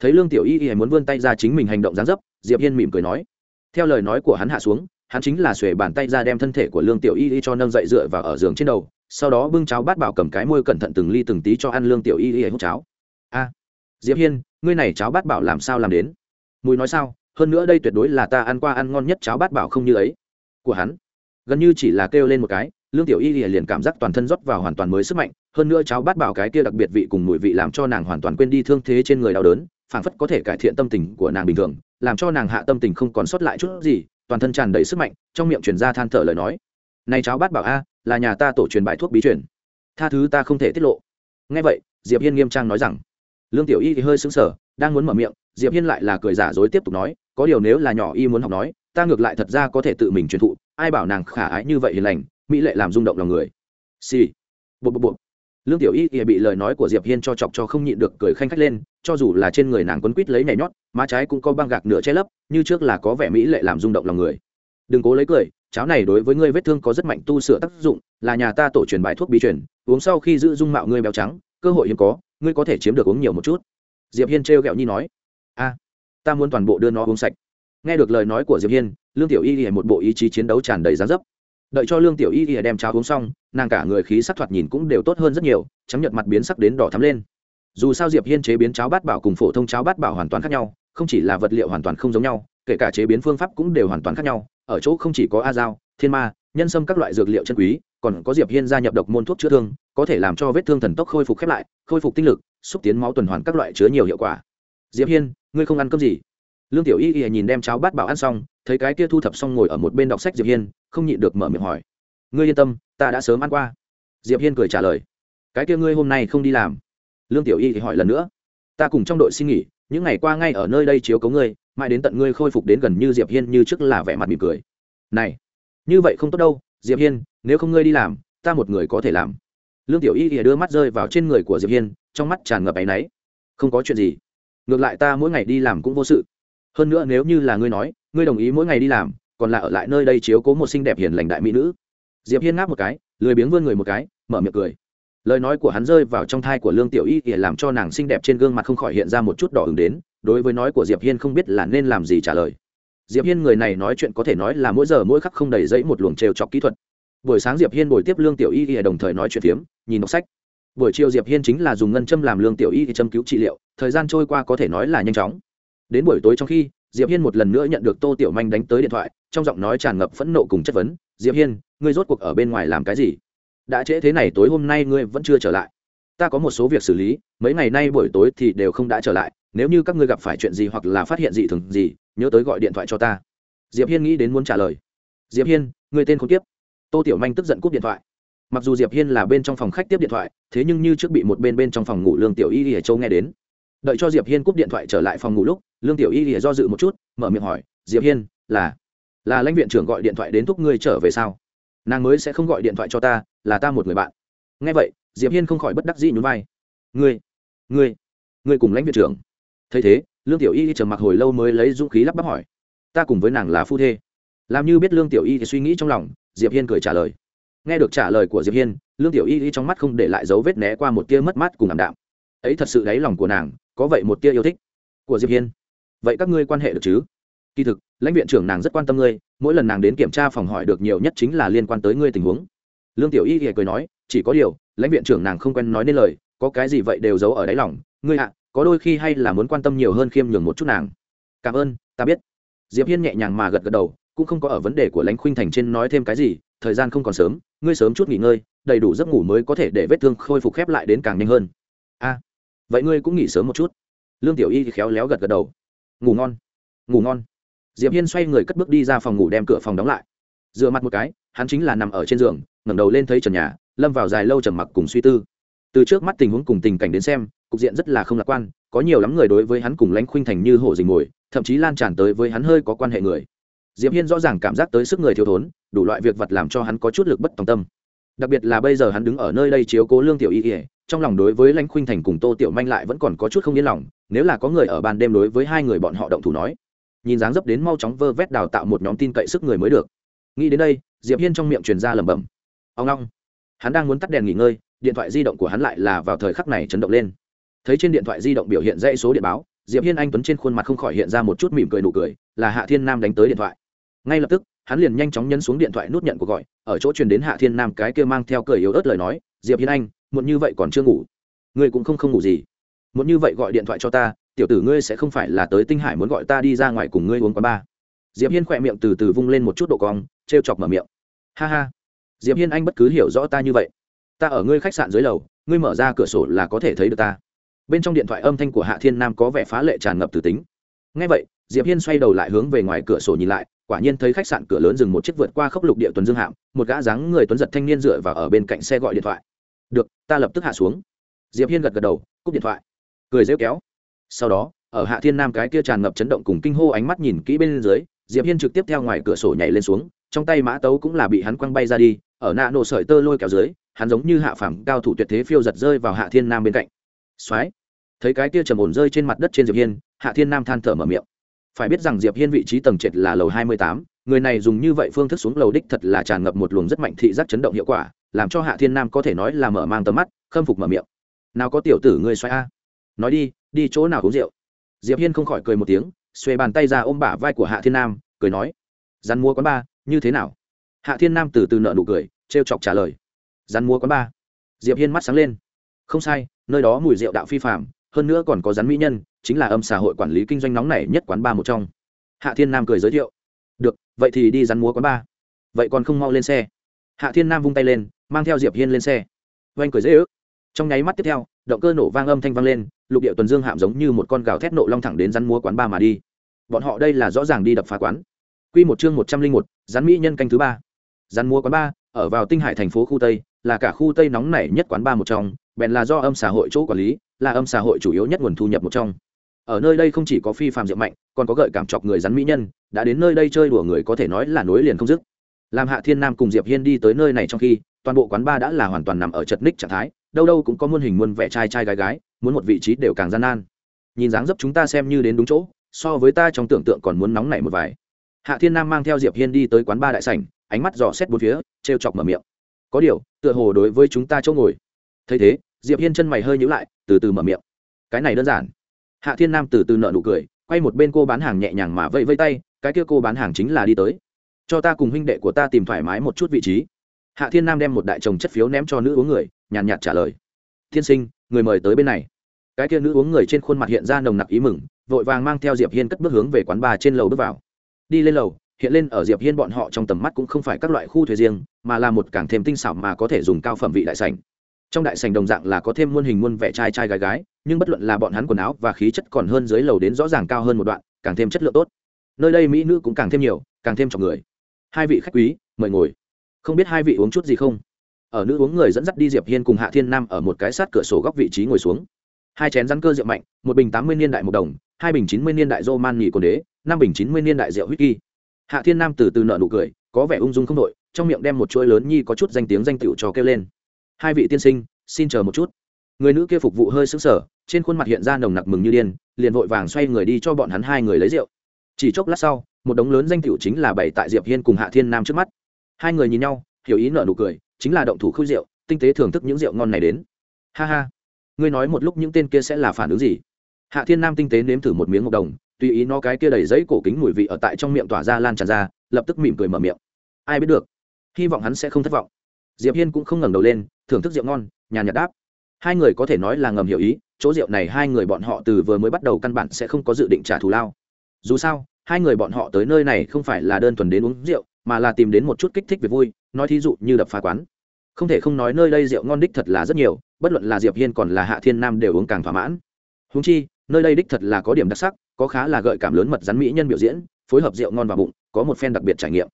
Thấy lương tiểu y y muốn vươn tay ra chính mình hành động gián dấp, diệp hiên mỉm cười nói. Theo lời nói của hắn hạ xuống, hắn chính là xuề bàn tay ra đem thân thể của lương tiểu y y cho nâng dậy dựa vào ở giường trên đầu, sau đó bưng cháo bát bảo cầm cái môi cẩn thận từng ly từng tí cho ăn lương tiểu y y hút cháo. A. Diệp hiên ngươi này cháo bát bảo làm sao làm đến? Mùi nói sao? Hơn nữa đây tuyệt đối là ta ăn qua ăn ngon nhất cháo bát bảo không như ấy. Của hắn. Gần như chỉ là kêu lên một cái, lương tiểu y liền cảm giác toàn thân rót vào hoàn toàn mới sức mạnh, hơn nữa cháo bát bảo cái kia đặc biệt vị cùng mùi vị làm cho nàng hoàn toàn quên đi thương thế trên người đau đớn, phảng phất có thể cải thiện tâm tình của nàng bình thường, làm cho nàng hạ tâm tình không còn sót lại chút gì, toàn thân tràn đầy sức mạnh, trong miệng truyền ra than thở lời nói. Này cháu bát bảo a, là nhà ta tổ truyền bài thuốc bí truyền. Tha thứ ta không thể tiết lộ. Nghe vậy, diệp hiên nghiêm trang nói rằng lương tiểu y thì hơi sững sờ, đang muốn mở miệng, diệp hiên lại là cười giả dối tiếp tục nói, có điều nếu là nhỏ y muốn học nói, ta ngược lại thật ra có thể tự mình truyền thụ, ai bảo nàng khả ái như vậy hiền lành, mỹ lệ làm rung động lòng người. Xì、sì. bộ bộ bộ lương tiểu y thì bị lời nói của diệp hiên cho chọc cho không nhịn được cười khanh khách lên, cho dù là trên người nàng quấn quít lấy nhảy nhót, má trái cũng có băng gạc nửa che lấp, như trước là có vẻ mỹ lệ làm rung động lòng người. Đừng cố lấy cười cháo này đối với ngươi vết thương có rất mạnh tu sửa tác dụng, là nhà ta tổ truyền bài thuốc bí truyền, uống sau khi giữ dung mạo ngươi béo trắng, cơ hội hiếm có ngươi có thể chiếm được uống nhiều một chút. Diệp hiên trêu ghẹo nhi nói. A, ta muốn toàn bộ đưa nó uống sạch. Nghe được lời nói của diệp hiên, lương tiểu y y một bộ ý chí chiến đấu tràn đầy giá dấp. Đợi cho lương tiểu y y đem cháo uống xong, nàng cả người khí sắc thoạt nhìn cũng đều tốt hơn rất nhiều chấm nhợt mặt biến sắc đến đỏ thắm lên. Dù sao diệp hiên chế biến cháo bát bảo cùng phổ thông cháo bát bảo hoàn toàn khác nhau, không chỉ là vật liệu hoàn toàn không giống nhau, kể cả chế biến phương pháp cũng đều hoàn toàn khác nhau, ở chỗ không chỉ có a dao thiên ma nhân sâm các loại dược liệu chân quý, còn có diệp hiên gia nhập độc môn thuốc chữa thương, có thể làm cho vết thương thần tốc khôi phục khép lại, khôi phục tinh lực, xúc tiến máu tuần hoàn các loại chứa nhiều hiệu quả. Diệp hiên, ngươi không ăn cơm gì? Lương tiểu y y nhìn đem cháo bát bảo ăn xong, thấy cái kia thu thập xong ngồi ở một bên đọc sách diệp hiên, không nhịn được mở miệng hỏi. Ngươi yên tâm, ta đã sớm ăn qua. Diệp hiên cười trả lời. Cái kia ngươi hôm nay không đi làm? Lương tiểu y thì hỏi lần nữa. Ta cùng trong đội xin nghỉ, những ngày qua ngay ở nơi đây chiếu cấu ngươi, mãi đến tận ngươi khôi phục đến gần như diệp hiên như trước là vẻ mặt mỉm cười. Này như vậy không tốt đâu, diệp hiên, nếu không ngươi đi làm, ta một người có thể làm. Lương tiểu y thì đưa mắt rơi vào trên người của diệp hiên, trong mắt tràn ngập áy náy. Không có chuyện gì. Ngược lại ta mỗi ngày đi làm cũng vô sự. Hơn nữa nếu như là ngươi nói, ngươi đồng ý mỗi ngày đi làm, còn là ở lại nơi đây chiếu cố một xinh đẹp hiền lành đại mỹ nữ. Diệp hiên ngáp một cái, lười biếng vươn người một cái, mở miệng cười. Lời nói của hắn rơi vào trong thai của lương tiểu y thì làm cho nàng xinh đẹp trên gương mặt không khỏi hiện ra một chút đỏ ửng đến, đối với nói của diệp hiên không biết là nên làm gì trả lời diệp hiên người này nói chuyện có thể nói là mỗi giờ mỗi khắc không đầy dẫy một luồng trêu chọc kỹ thuật. Buổi sáng diệp hiên buổi tiếp lương tiểu y đồng thời nói chuyện phiếm, nhìn đọc sách. Buổi chiều diệp hiên chính là dùng ngân châm làm lương tiểu y châm cứu trị liệu, thời gian trôi qua có thể nói là nhanh chóng. Đến buổi tối trong khi, diệp hiên một lần nữa nhận được tô tiểu manh đánh tới điện thoại, trong giọng nói tràn ngập phẫn nộ cùng chất vấn, diệp hiên, ngươi rốt cuộc ở bên ngoài làm cái gì? Đã trễ thế này tối hôm nay ngươi vẫn chưa trở lại ta có một số việc xử lý, mấy ngày nay buổi tối thì đều không đã trở lại, nếu như các ngươi gặp phải chuyện gì hoặc là phát hiện gì thường gì, nhớ tới gọi điện thoại cho ta. Diệp hiên nghĩ đến muốn trả lời. Diệp hiên, người tên không tiếp tô tiểu manh tức giận cúp điện thoại. Mặc dù diệp hiên là bên trong phòng khách tiếp điện thoại, thế nhưng như trước bị một bên bên trong phòng ngủ lương tiểu y lìa châu nghe đến. Đợi cho diệp hiên cúp điện thoại trở lại phòng ngủ lúc, lương tiểu y do dự một chút, mở miệng hỏi, diệp hiên, là là lãnh viện trưởng gọi điện thoại đến thúc ngươi trở về sao? Nàng mới sẽ không gọi điện thoại cho ta, là ta một người bạn. Nghe vậy diệp hiên không khỏi bất đắc dĩ nhún vai. Ngươi ngươi ngươi cùng lãnh viện trưởng. Thấy thế, lương tiểu y trầm mặc hồi lâu mới lấy dũng khí lắp bắp hỏi, ta cùng với nàng là phu thê. Làm như biết lương tiểu y thì suy nghĩ trong lòng, diệp hiên cười trả lời. Nghe được trả lời của diệp hiên, lương tiểu y trong mắt không để lại dấu vết né qua một tia mất mát cùng ảm đạm. Ấy thật sự đáy lòng của nàng, có vậy một tia yêu thích của diệp hiên. Vậy các ngươi quan hệ được chứ? Kỳ thực, lãnh viện trưởng nàng rất quan tâm ngươi, mỗi lần nàng đến kiểm tra phòng hỏi được nhiều nhất chính là liên quan tới ngươi tình huống. Lương tiểu y thì cười nói chỉ có điều, lãnh viện trưởng nàng không quen nói nên lời, có cái gì vậy đều giấu ở đáy lòng. Ngươi ạ, có đôi khi hay là muốn quan tâm nhiều hơn khiêm nhường một chút nàng. Cảm ơn, ta biết. Diệp hiên nhẹ nhàng mà gật gật đầu, cũng không có ở vấn đề của lãnh khuynh thành trên nói thêm cái gì, thời gian không còn sớm, ngươi sớm chút nghỉ ngơi, đầy đủ giấc ngủ mới có thể để vết thương khôi phục khép lại đến càng nhanh hơn. A, vậy ngươi cũng nghỉ sớm một chút. Lương tiểu y khéo léo gật gật đầu. Ngủ ngon ngủ ngon. Diệp hiên xoay người cất bước đi ra phòng ngủ đem cửa phòng đóng lại. Dựa mặt một cái, hắn chính là nằm ở trên giường, ngẩng đầu lên thấy trần nhà lâm vào dài lâu trầm mặc cùng suy tư. Từ trước mắt tình huống cùng tình cảnh đến xem, cục diện rất là không lạc quan, có nhiều lắm người đối với hắn cùng lãnh khuynh thành như hổ dình mồi, thậm chí lan tràn tới với hắn hơi có quan hệ người. Diệp hiên rõ ràng cảm giác tới sức người thiếu thốn, đủ loại việc vật làm cho hắn có chút lực bất tòng tâm. Đặc biệt là bây giờ hắn đứng ở nơi đây chiếu cố lương tiểu y ỉa trong lòng đối với lãnh khuynh thành cùng tô tiểu manh lại vẫn còn có chút không yên lòng, nếu là có người ở ban đêm đối với hai người bọn họ động thủ nói. Nhìn dáng dấp đến mau chóng vơ vét đào tạo một nhóm tin cậy sức người mới được. Nghĩ đến đây, diệp hiên trong miệng truyền ra lẩm bẩm. Ông long hắn đang muốn tắt đèn nghỉ ngơi, điện thoại di động của hắn lại là vào thời khắc này chấn động lên. Thấy trên điện thoại di động biểu hiện dãy số điện báo, diệp hiên anh tuấn trên khuôn mặt không khỏi hiện ra một chút mỉm cười nụ cười, là hạ thiên nam đánh tới điện thoại. Ngay lập tức, hắn liền nhanh chóng nhấn xuống điện thoại nút nhận cuộc gọi, ở chỗ truyền đến hạ thiên nam cái kia mang theo cười yếu ớt lời nói, diệp hiên anh, muộn như vậy còn chưa ngủ. Ngươi cũng không không ngủ gì. Muộn như vậy gọi điện thoại cho ta, tiểu tử ngươi sẽ không phải là tới tinh hải muốn gọi ta đi ra ngoài cùng ngươi uống quán ba diệp hiên khỏe miệng từ từ vung lên một chút độ cong, trêu chọc mở miệng. Ha ha diệp hiên anh bất cứ hiểu rõ ta như vậy. Ta ở ngươi khách sạn dưới lầu, ngươi mở ra cửa sổ là có thể thấy được ta. Bên trong điện thoại âm thanh của hạ thiên nam có vẻ phá lệ tràn ngập từ tính. Ngay vậy, diệp hiên xoay đầu lại hướng về ngoài cửa sổ nhìn lại, quả nhiên thấy khách sạn cửa lớn dừng một chiếc vượt qua khốc lục địa tuần dương hạm, một gã dáng người tuấn giật thanh niên dựa vào ở bên cạnh xe gọi điện thoại. Được, ta lập tức hạ xuống. Diệp hiên gật gật đầu, cúp điện thoại. Cười rêu kéo. Sau đó, ở hạ thiên nam cái kia tràn ngập chấn động cùng kinh hô ánh mắt nhìn kỹ bên dưới, diệp hiên trực tiếp theo ngoài cửa sổ nhảy lên xuống trong tay mã tấu cũng là bị hắn quăng bay ra đi, ở nạ nổ sợi tơ lôi kéo dưới, hắn giống như hạ phảm cao thủ tuyệt thế phiêu giật rơi vào hạ thiên nam bên cạnh. Soái thấy cái kia trầm ổn rơi trên mặt đất trên diệp hiên, hạ thiên nam than thở mở miệng. Phải biết rằng diệp hiên vị trí tầng trệt là lầu hai mươi tám, người này dùng như vậy phương thức xuống lầu đích thật là tràn ngập một luồng rất mạnh thị giác chấn động hiệu quả, làm cho hạ thiên nam có thể nói là mở mang tầm mắt, khâm phục mở miệng. Nào có tiểu tử ngươi xoay a? Nói đi đi chỗ nào uống rượu? Diệp hiên không khỏi cười một tiếng, xuề bàn tay ra ôm bả vai của hạ thiên nam, cười nói, rắn mua quán ba như thế nào? Hạ thiên nam từ từ nợ nụ cười, trêu chọc trả lời. Rắn mua quán ba. Diệp hiên mắt sáng lên. Không sai, nơi đó mùi rượu đạo phi phạm hơn nữa còn có rắn mỹ nhân, chính là âm xã hội quản lý kinh doanh nóng này nhất quán ba một trong. Hạ thiên nam cười giới thiệu. Được, vậy thì đi rắn múa quán ba. Vậy còn không mau lên xe. Hạ thiên nam vung tay lên, mang theo diệp hiên lên xe. Oanh cười dễ ước. Trong nháy mắt tiếp theo, động cơ nổ vang âm thanh vang lên, lục địa tuần dương hạm giống như một con gào thét nộ long thẳng đến rắn múa quán ba mà đi. Bọn họ đây là rõ ràng đi đập phá quán quy một chương một trăm linh một, rắn mỹ nhân canh thứ ba. Rắn mua quán ba, ở vào tinh hải thành phố khu tây, là cả khu tây nóng nảy nhất quán ba một trong, bèn là do âm xã hội chỗ quản lý, là âm xã hội chủ yếu nhất nguồn thu nhập một trong. Ở nơi đây không chỉ có phi phàm diệu mạnh, còn có gợi cảm chọc người rắn mỹ nhân, đã đến nơi đây chơi đùa người có thể nói là nối liền không dứt. Làm hạ thiên nam cùng diệp hiên đi tới nơi này trong khi, toàn bộ quán ba đã là hoàn toàn nằm ở chật ních trạng thái, đâu đâu cũng có muôn hình muôn vẻ trai trai gái gái, muốn một vị trí đều càng gian nan. Nhìn dáng dấp chúng ta xem như đến đúng chỗ, so với ta trong tưởng tượng còn muốn nóng nảy một vài hạ thiên nam mang theo diệp hiên đi tới quán ba đại sảnh, ánh mắt dò xét bốn phía, trêu chọc mở miệng. Có điều, tựa hồ đối với chúng ta chỗ ngồi. Thấy thế, diệp hiên chân mày hơi nhíu lại, từ từ mở miệng. Cái này đơn giản. Hạ thiên nam từ từ nợ nụ cười, quay một bên cô bán hàng nhẹ nhàng mà vẫy vẫy tay, cái kia cô bán hàng chính là đi tới. Cho ta cùng huynh đệ của ta tìm thoải mái một chút vị trí. Hạ thiên nam đem một đại chồng chất phiếu ném cho nữ uống người, nhàn nhạt trả lời. Thiên sinh, người mời tới bên này. Cái kia nữ uống người trên khuôn mặt hiện ra nồng nặc ý mừng, vội vàng mang theo diệp hiên cất bước hướng về quán bar trên lầu bước vào đi lên lầu, hiện lên ở diệp hiên bọn họ trong tầm mắt cũng không phải các loại khu thuê riêng, mà là một càng thêm tinh xảo mà có thể dùng cao phẩm vị đại sảnh. Trong đại sảnh đồng dạng là có thêm muôn hình muôn vẻ trai trai gái gái, nhưng bất luận là bọn hắn quần áo và khí chất còn hơn dưới lầu đến rõ ràng cao hơn một đoạn, càng thêm chất lượng tốt. Nơi đây mỹ nữ cũng càng thêm nhiều, càng thêm trọng người. Hai vị khách quý, mời ngồi. Không biết hai vị uống chút gì không? Ở nữ uống người dẫn dắt đi diệp hiên cùng hạ thiên nam ở một cái sát cửa sổ góc vị trí ngồi xuống. Hai chén rắn cơ rượu mạnh, một bình tám mươi niên đại một đồng, hai bình chín mươi niên đại Roman nghỉ cồn đế năm bình chín mươi niên đại rượu whisky hạ thiên nam từ từ nợ nụ cười, có vẻ ung dung không đội trong miệng đem một chuỗi lớn nhi có chút danh tiếng danh tựu cho kêu lên. Hai vị tiên sinh, xin chờ một chút. Người nữ kia phục vụ hơi sững sờ, trên khuôn mặt hiện ra nồng nặc mừng như điên, liền vội vàng xoay người đi cho bọn hắn hai người lấy rượu. Chỉ chốc lát sau, một đống lớn danh tiểu chính là bày tại diệp hiên cùng hạ thiên nam trước mắt. Hai người nhìn nhau, hiểu ý nở nụ cười, chính là động thủ khui rượu, tinh tế thưởng thức những rượu ngon này đến. Ha ha, ngươi nói một lúc những tên kia sẽ là phản ứng gì? Hạ thiên nam tinh tế nếm thử một miếng ngọc đồng tùy ý nó cái kia đầy giấy cổ kính mùi vị ở tại trong miệng tỏa ra lan tràn ra, lập tức mỉm cười mở miệng. Ai biết được, hy vọng hắn sẽ không thất vọng. Diệp hiên cũng không ngẩng đầu lên, thưởng thức rượu ngon, nhàn nhạt đáp. Hai người có thể nói là ngầm hiểu ý, chỗ rượu này hai người bọn họ từ vừa mới bắt đầu căn bản sẽ không có dự định trả thù lao. Dù sao, hai người bọn họ tới nơi này không phải là đơn thuần đến uống rượu, mà là tìm đến một chút kích thích về vui, nói thí dụ như đập phá quán. Không thể không nói nơi đây rượu ngon đích thật là rất nhiều, bất luận là diệp hiên còn là hạ thiên nam đều uống càng thỏa mãn. Húng chi, nơi đây đích thật là có điểm đặc sắc có khá là gợi cảm lớn mật rắn mỹ nhân biểu diễn, phối hợp rượu ngon vào bụng, có một phen đặc biệt trải nghiệm.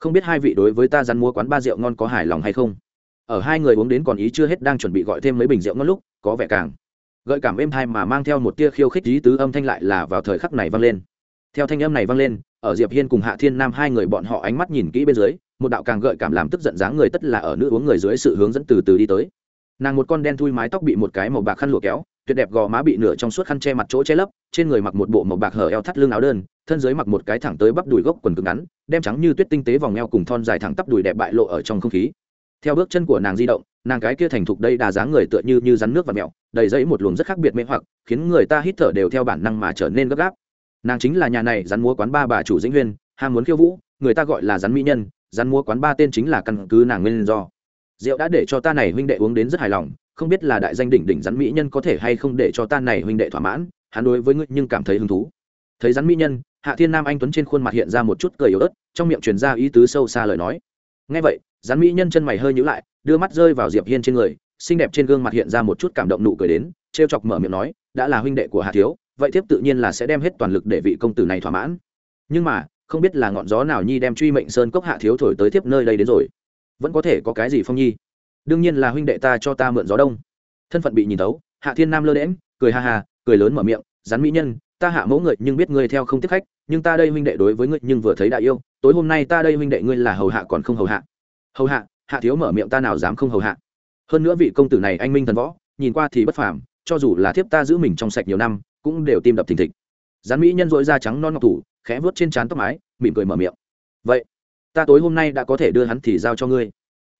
Không biết hai vị đối với ta rắn mua quán ba rượu ngon có hài lòng hay không? Ở hai người uống đến còn ý chưa hết đang chuẩn bị gọi thêm mấy bình rượu ngon lúc, có vẻ càng gợi cảm êm thai mà mang theo một tia khiêu khích ý tứ âm thanh lại là vào thời khắc này vang lên. Theo thanh âm này vang lên, ở diệp hiên cùng hạ thiên nam hai người bọn họ ánh mắt nhìn kỹ bên dưới, một đạo càng gợi cảm làm tức giận dáng người tất là ở nữ uống người dưới sự hướng dẫn từ từ đi tới. Nàng một con đen thui mái tóc bị một cái màu bạc khăn lụa kéo tuyệt đẹp gò má bị nửa trong suốt khăn che mặt chỗ che lấp, trên người mặc một bộ màu bạc hở eo thắt lưng áo đơn, thân dưới mặc một cái thẳng tới bắp đùi gốc quần cứng ngắn, đem trắng như tuyết tinh tế vòng eo cùng thon dài thẳng tắp đùi đẹp bại lộ ở trong không khí. Theo bước chân của nàng di động, nàng cái kia thành thục đây đà dáng người tựa như như rắn nước và mẹo đầy dẫy một luồng rất khác biệt mê hoặc, khiến người ta hít thở đều theo bản năng mà trở nên gấp gáp. Nàng chính là nhà này rắn múa quán ba bà chủ dĩnh huyên, ham muốn khiêu vũ, người ta gọi là rắn mỹ nhân, rắn múa quán ba tên chính là căn cứ nàng nguyên do. Rượu đã để cho ta này huynh đệ uống đến rất hài lòng không biết là đại danh đỉnh đỉnh rắn mỹ nhân có thể hay không để cho ta này huynh đệ thỏa mãn, hắn đối với ngươi nhưng cảm thấy hứng thú. Thấy rắn mỹ nhân, hạ thiên nam anh tuấn trên khuôn mặt hiện ra một chút cười yếu ớt, trong miệng truyền ra ý tứ sâu xa lời nói. Ngay vậy, rắn mỹ nhân chân mày hơi nhữ lại, đưa mắt rơi vào diệp hiên trên người, xinh đẹp trên gương mặt hiện ra một chút cảm động nụ cười đến, trêu chọc mở miệng nói, đã là huynh đệ của hạ thiếu, vậy thiếp tự nhiên là sẽ đem hết toàn lực để vị công tử này thỏa mãn. Nhưng mà, không biết là ngọn gió nào nhi đem truy mệnh sơn cốc hạ thiếu thổi tới thiếp nơi đây đến rồi. Vẫn có thể có cái gì phong nhi? Đương nhiên là huynh đệ ta cho ta mượn gió đông. Thân phận bị nhìn tấu hạ thiên nam lơ đễm cười ha ha, cười lớn mở miệng, rắn mỹ nhân, ta hạ mẫu người nhưng biết ngươi theo không tiếp khách, nhưng ta đây huynh đệ đối với ngươi nhưng vừa thấy đại yêu, tối hôm nay ta đây huynh đệ ngươi là hầu hạ còn không hầu hạ. Hầu hạ? Hạ thiếu mở miệng ta nào dám không hầu hạ? Hơn nữa vị công tử này anh minh thần võ, nhìn qua thì bất phàm, cho dù là thiếp ta giữ mình trong sạch nhiều năm, cũng đều tim đập thình thịch. Rắn mỹ nhân dội da trắng non ngọc thủ, khẽ vớt trên trán tóc mái, mỉm cười mở miệng. Vậy, ta tối hôm nay đã có thể đưa hắn thì giao cho ngươi.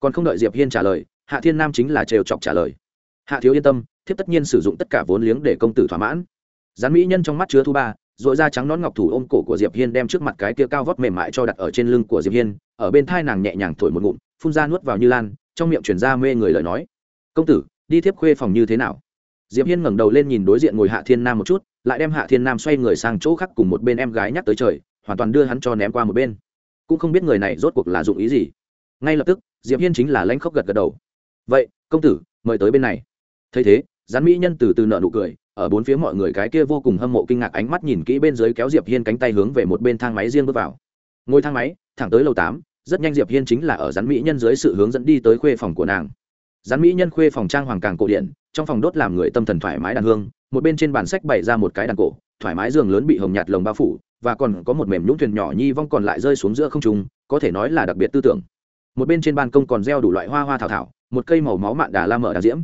Còn không đợi diệp hiên trả lời hạ thiên nam chính là trêu chọc trả lời. Hạ thiếu yên tâm, thiếp tất nhiên sử dụng tất cả vốn liếng để công tử thỏa mãn. Gián mỹ nhân trong mắt chứa thu ba dội da trắng nón ngọc thủ ôm cổ của diệp hiên đem trước mặt cái kia cao vót mềm mại cho đặt ở trên lưng của diệp hiên, ở bên thai nàng nhẹ nhàng thổi một ngụm, phun ra nuốt vào như lan, trong miệng truyền ra mê người lời nói. Công tử, đi thiếp khuê phòng như thế nào? Diệp hiên ngẩng đầu lên nhìn đối diện ngồi hạ thiên nam một chút, lại đem hạ thiên nam xoay người sang chỗ khác cùng một bên em gái nhắc tới trời, hoàn toàn đưa hắn cho ném qua một bên. Cũng không biết người này rốt cuộc là dụng ý gì. Ngay lập tức, diệp hiên chính là lãnh khốc gật gật đầu vậy, công tử, mời tới bên này. Thấy thế gián mỹ nhân từ từ nợ nụ cười, ở bốn phía mọi người cái kia vô cùng hâm mộ kinh ngạc ánh mắt nhìn kỹ bên dưới kéo diệp hiên cánh tay hướng về một bên thang máy riêng bước vào. Ngôi thang máy, thẳng tới lầu tám, rất nhanh diệp hiên chính là ở rắn mỹ nhân dưới sự hướng dẫn đi tới khuê phòng của nàng. Rắn mỹ nhân khuê phòng trang hoàng càng cổ điển, trong phòng đốt làm người tâm thần thoải mái đàn hương, một bên trên bàn sách bày ra một cái đàn cổ, thoải mái giường lớn bị hồng nhạt lồng bao phủ, và còn có một mềm nhũng thuyền nhỏ nhi vong còn lại rơi xuống giữa không trung, có thể nói là đặc biệt tư tưởng. Một bên trên ban công còn gieo đủ loại hoa hoa thảo thảo một cây màu máu mạn đà la mở đà diễm,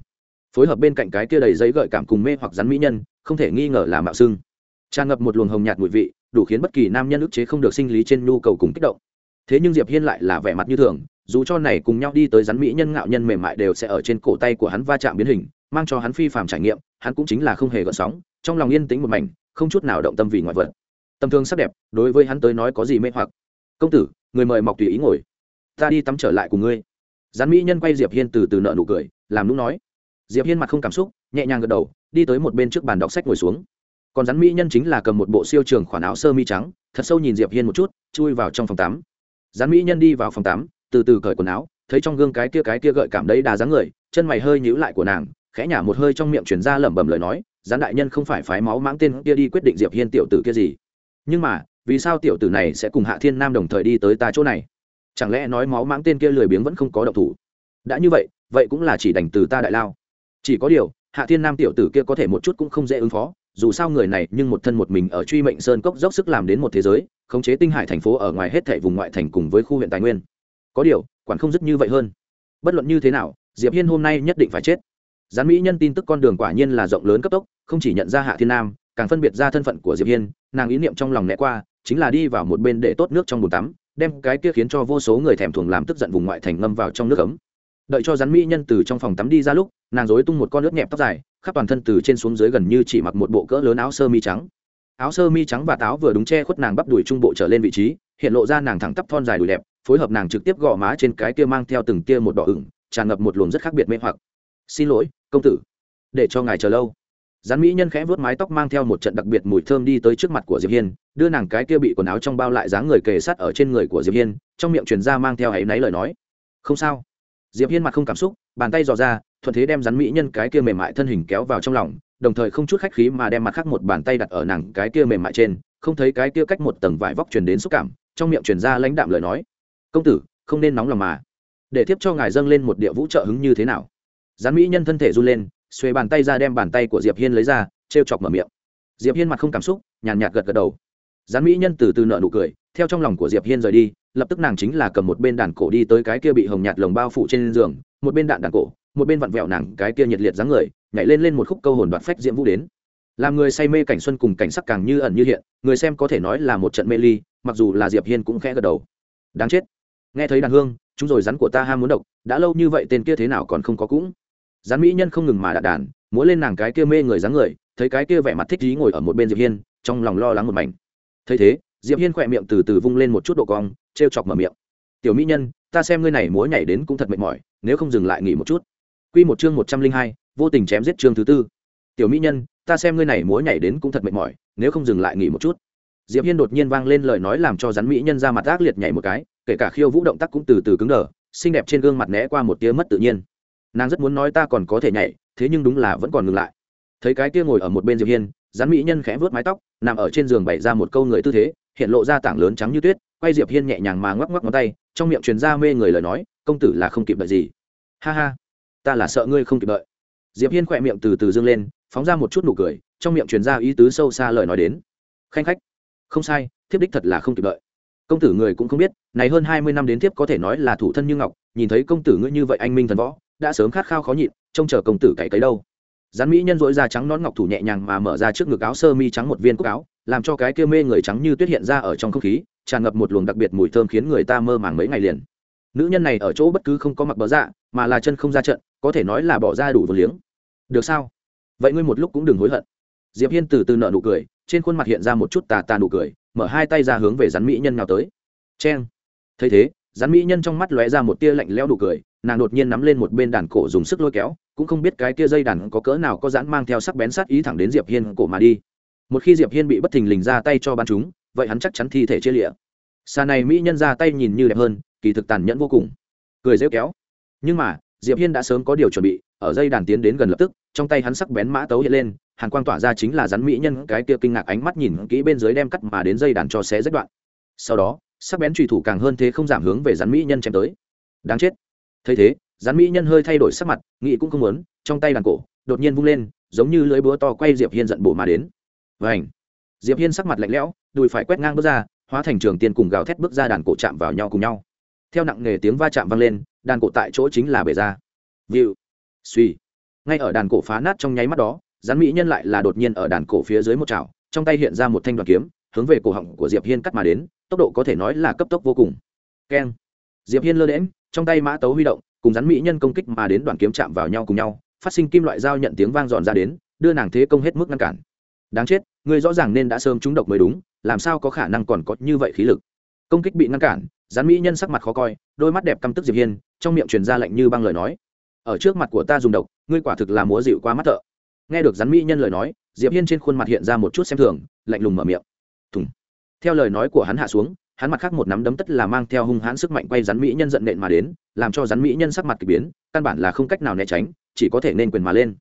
phối hợp bên cạnh cái kia đầy giấy gợi cảm cùng mê hoặc rắn mỹ nhân, không thể nghi ngờ là mạo xưng. Tràn ngập một luồng hồng nhạt mùi vị, đủ khiến bất kỳ nam nhân ức chế không được sinh lý trên nhu cầu cùng kích động. Thế nhưng diệp hiên lại là vẻ mặt như thường, dù cho này cùng nhau đi tới rắn mỹ nhân ngạo nhân mềm mại đều sẽ ở trên cổ tay của hắn va chạm biến hình, mang cho hắn phi phàm trải nghiệm, hắn cũng chính là không hề gợn sóng, trong lòng yên tĩnh một mảnh, không chút nào động tâm vì ngoại vật. Tâm thương sắc đẹp, đối với hắn tới nói có gì mê hoặc. Công tử, người mời mọc tùy ý ngồi. Ta đi tắm trở lại cùng ngươi rắn mỹ nhân quay diệp hiên từ từ nợ nụ cười, làm lúc nói. Diệp hiên mặt không cảm xúc, nhẹ nhàng gật đầu, đi tới một bên trước bàn đọc sách ngồi xuống. Còn rắn mỹ nhân chính là cầm một bộ siêu trường khoản áo sơ mi trắng, thật sâu nhìn diệp hiên một chút, chui vào trong phòng tắm. Rắn mỹ nhân đi vào phòng tắm, từ từ cởi quần áo, thấy trong gương cái kia cái kia gợi cảm đấy đà dáng người, chân mày hơi nhíu lại của nàng, khẽ nhả một hơi trong miệng chuyển ra lẩm bẩm lời nói, gián đại nhân không phải phái máu mãng tên kia đi quyết định diệp hiên tiểu tử kia gì. Nhưng mà, vì sao tiểu tử này sẽ cùng hạ thiên nam đồng thời đi tới ta chỗ này? Chẳng lẽ nói máu mãng tên kia lười biếng vẫn không có động thủ? Đã như vậy vậy cũng là chỉ đành từ ta đại lao. Chỉ có điều, hạ thiên nam tiểu tử kia có thể một chút cũng không dễ ứng phó, dù sao người này nhưng một thân một mình ở truy mệnh sơn cốc dốc sức làm đến một thế giới, khống chế tinh hải thành phố ở ngoài hết thảy vùng ngoại thành cùng với khu huyện tài nguyên. Có điều, quản không dứt như vậy hơn. Bất luận như thế nào, diệp hiên hôm nay nhất định phải chết. Gián mỹ nhân tin tức con đường quả nhiên là rộng lớn cấp tốc, không chỉ nhận ra hạ thiên nam, càng phân biệt ra thân phận của diệp hiên, nàng ý niệm trong lòng né qua, chính là đi vào một bên để tốt nước trong bồn tắm đem cái kia khiến cho vô số người thèm thuồng làm tức giận vùng ngoại thành ngâm vào trong nước ấm. Đợi cho rắn mỹ nhân từ trong phòng tắm đi ra lúc, nàng dối tung một con nước nhẹp tóc dài, khắp toàn thân từ trên xuống dưới gần như chỉ mặc một bộ cỡ lớn áo sơ mi trắng. Áo sơ mi trắng và táo vừa đúng che khuất nàng bắp đùi trung bộ trở lên vị trí, hiện lộ ra nàng thẳng tắp thon dài đùi đẹp, phối hợp nàng trực tiếp gò má trên cái kia mang theo từng kia một đỏ ửng, tràn ngập một luồng rất khác biệt mê hoặc. Xin lỗi, công tử, để cho ngài chờ lâu rắn mỹ nhân khẽ vớt mái tóc mang theo một trận đặc biệt mùi thơm đi tới trước mặt của diệp hiên, đưa nàng cái kia bị quần áo trong bao lại dáng người kề sát ở trên người của diệp hiên, trong miệng truyền ra mang theo ấy náy lời nói. Không sao. Diệp hiên mặt không cảm xúc, bàn tay dò ra, thuận thế đem rắn mỹ nhân cái kia mềm mại thân hình kéo vào trong lòng, đồng thời không chút khách khí mà đem mặt khác một bàn tay đặt ở nàng cái kia mềm mại trên, không thấy cái kia cách một tầng vải vóc truyền đến xúc cảm, trong miệng truyền ra lãnh đạm lời nói. Công tử, không nên nóng lòng mà. Để tiếp cho ngài dâng lên một địa vũ trợ hứng như thế nào? Rắn mỹ nhân thân thể run lên xuề bàn tay ra đem bàn tay của diệp hiên lấy ra, trêu chọc mở miệng. Diệp hiên mặt không cảm xúc, nhàn nhạt gật gật đầu. Gián mỹ nhân từ từ nợ nụ cười, theo trong lòng của diệp hiên rời đi, lập tức nàng chính là cầm một bên đàn cổ đi tới cái kia bị hồng nhạt lồng bao phủ trên giường, một bên đạn đàn cổ, một bên vặn vẹo nàng cái kia nhiệt liệt dáng người, nhảy lên lên một khúc câu hồn đoạt phách diễm vũ đến. Làm người say mê cảnh xuân cùng cảnh sắc càng như ẩn như hiện, người xem có thể nói là một trận mê ly, mặc dù là diệp hiên cũng khẽ gật đầu. Đáng chết. Nghe thấy đàn hương, chúng rồi rắn của ta ham muốn độc, đã lâu như vậy tên kia thế nào còn không có cũng rắn mỹ nhân không ngừng mà đạn đàn múa lên nàng cái kia mê người dáng người thấy cái kia vẻ mặt thích trí ngồi ở một bên diệp hiên trong lòng lo lắng một mảnh. Thấy thế diệp hiên khỏe miệng từ từ vung lên một chút độ cong trêu chọc mở miệng. Tiểu mỹ nhân ta xem ngươi này múa nhảy đến cũng thật mệt mỏi nếu không dừng lại nghỉ một chút. Quy một chương một trăm linh hai, vô tình chém giết chương thứ tư. Tiểu mỹ nhân ta xem ngươi này múa nhảy đến cũng thật mệt mỏi nếu không dừng lại nghỉ một chút. Diệp hiên đột nhiên vang lên lời nói làm cho rắn mỹ nhân ra mặt ác liệt nhảy một cái kể cả khiêu vũ động tác cũng từ từ cứng đờ xinh đẹp trên gương mặt né qua một tia mất tự nhiên nàng rất muốn nói ta còn có thể nhảy, thế nhưng đúng là vẫn còn ngừng lại. Thấy cái kia ngồi ở một bên diệp hiên, rắn mỹ nhân khẽ vớt mái tóc, nằm ở trên giường bày ra một câu người tư thế, hiện lộ ra tảng lớn trắng như tuyết, quay diệp hiên nhẹ nhàng mà ngoắc ngoắc ngón tay, trong miệng truyền ra mê người lời nói, công tử là không kịp đợi gì. Ha ha, ta là sợ ngươi không kịp đợi. Diệp hiên khỏe miệng từ từ dương lên, phóng ra một chút nụ cười, trong miệng truyền ra ý tứ sâu xa lời nói đến. Khanh khách, không sai, thiếp đích thật là không kịp đợi. Công tử người cũng không biết, này hơn hai mươi năm đến thiếp có thể nói là thủ thân như ngọc, nhìn thấy công tử ngươi như vậy anh minh thần võ đã sớm khát khao khó nhịn, trông chờ công tử cày cấy đâu. Rắn mỹ nhân dỗi da trắng nón ngọc thủ nhẹ nhàng mà mở ra trước ngực áo sơ mi trắng một viên cúc áo, làm cho cái kia mê người trắng như tuyết hiện ra ở trong không khí, tràn ngập một luồng đặc biệt mùi thơm khiến người ta mơ màng mấy ngày liền. Nữ nhân này ở chỗ bất cứ không có mặc bờ dạ mà là chân không ra trận, có thể nói là bỏ ra đủ vô liếng. Được sao? Vậy ngươi một lúc cũng đừng hối hận. Diệp hiên từ từ nợ nụ cười, trên khuôn mặt hiện ra một chút tà tà nụ cười, mở hai tay ra hướng về rắn mỹ nhân nào tới. Cheng. Thấy thế rắn mỹ nhân trong mắt lóe ra một tia lạnh lẽo nụ cười nàng đột nhiên nắm lên một bên đàn cổ dùng sức lôi kéo, cũng không biết cái kia dây đàn có cỡ nào có dãn mang theo sắc bén sát ý thẳng đến diệp hiên cổ mà đi. Một khi diệp hiên bị bất thình lình ra tay cho bắn chúng, vậy hắn chắc chắn thi thể chia lịa. Xa này mỹ nhân ra tay nhìn như đẹp hơn, kỳ thực tàn nhẫn vô cùng. Cười rêu kéo. Nhưng mà, diệp hiên đã sớm có điều chuẩn bị, ở dây đàn tiến đến gần lập tức, trong tay hắn sắc bén mã tấu hiện lên, hàn quang tỏa ra chính là rắn mỹ nhân cái kia kinh ngạc ánh mắt nhìn kỹ bên dưới đem cắt mà đến dây đàn cho xé rách đoạn. Sau đó, sắc bén trùy thủ càng hơn thế không giảm hướng về rắn mỹ nhân chém tới. Đáng chết thấy thế, rắn mỹ nhân hơi thay đổi sắc mặt nghị cũng không muốn, trong tay đàn cổ, đột nhiên vung lên, giống như lưới búa to quay diệp hiên giận bổ mà đến. Vảnh diệp hiên sắc mặt lạnh lẽo, đùi phải quét ngang bước ra, hóa thành trường tiên cùng gào thét bước ra đàn cổ chạm vào nhau cùng nhau. Theo nặng nghề tiếng va chạm vang lên, đàn cổ tại chỗ chính là bể ra. View suy ngay ở đàn cổ phá nát trong nháy mắt đó, rắn mỹ nhân lại là đột nhiên ở đàn cổ phía dưới một chảo, trong tay hiện ra một thanh đoàn kiếm, hướng về cổ họng của diệp hiên cắt mà đến, tốc độ có thể nói là cấp tốc vô cùng. Keng! Diệp hiên lơ đễm trong tay mã tấu huy động, cùng rắn mỹ nhân công kích mà đến đoàn kiếm chạm vào nhau cùng nhau, phát sinh kim loại dao nhận tiếng vang dọn ra đến, đưa nàng thế công hết mức ngăn cản. Đáng chết, ngươi rõ ràng nên đã sớm trúng độc mới đúng, làm sao có khả năng còn có như vậy khí lực. Công kích bị ngăn cản, rắn mỹ nhân sắc mặt khó coi, đôi mắt đẹp căm tức diệp hiên, trong miệng truyền ra lạnh như băng lời nói. Ở trước mặt của ta dùng độc, ngươi quả thực là múa dịu qua mắt thợ. Nghe được rắn mỹ nhân lời nói, diệp hiên trên khuôn mặt hiện ra một chút xem thường, lạnh lùng mở miệng. Thùng. Theo lời nói của hắn hạ xuống hắn mặt khác một nắm đấm tất là mang theo hung hãn sức mạnh quay rắn mỹ nhân giận nện mà đến, làm cho rắn mỹ nhân sắc mặt kỳ biến, căn bản là không cách nào né tránh, chỉ có thể nên quyền mà lên.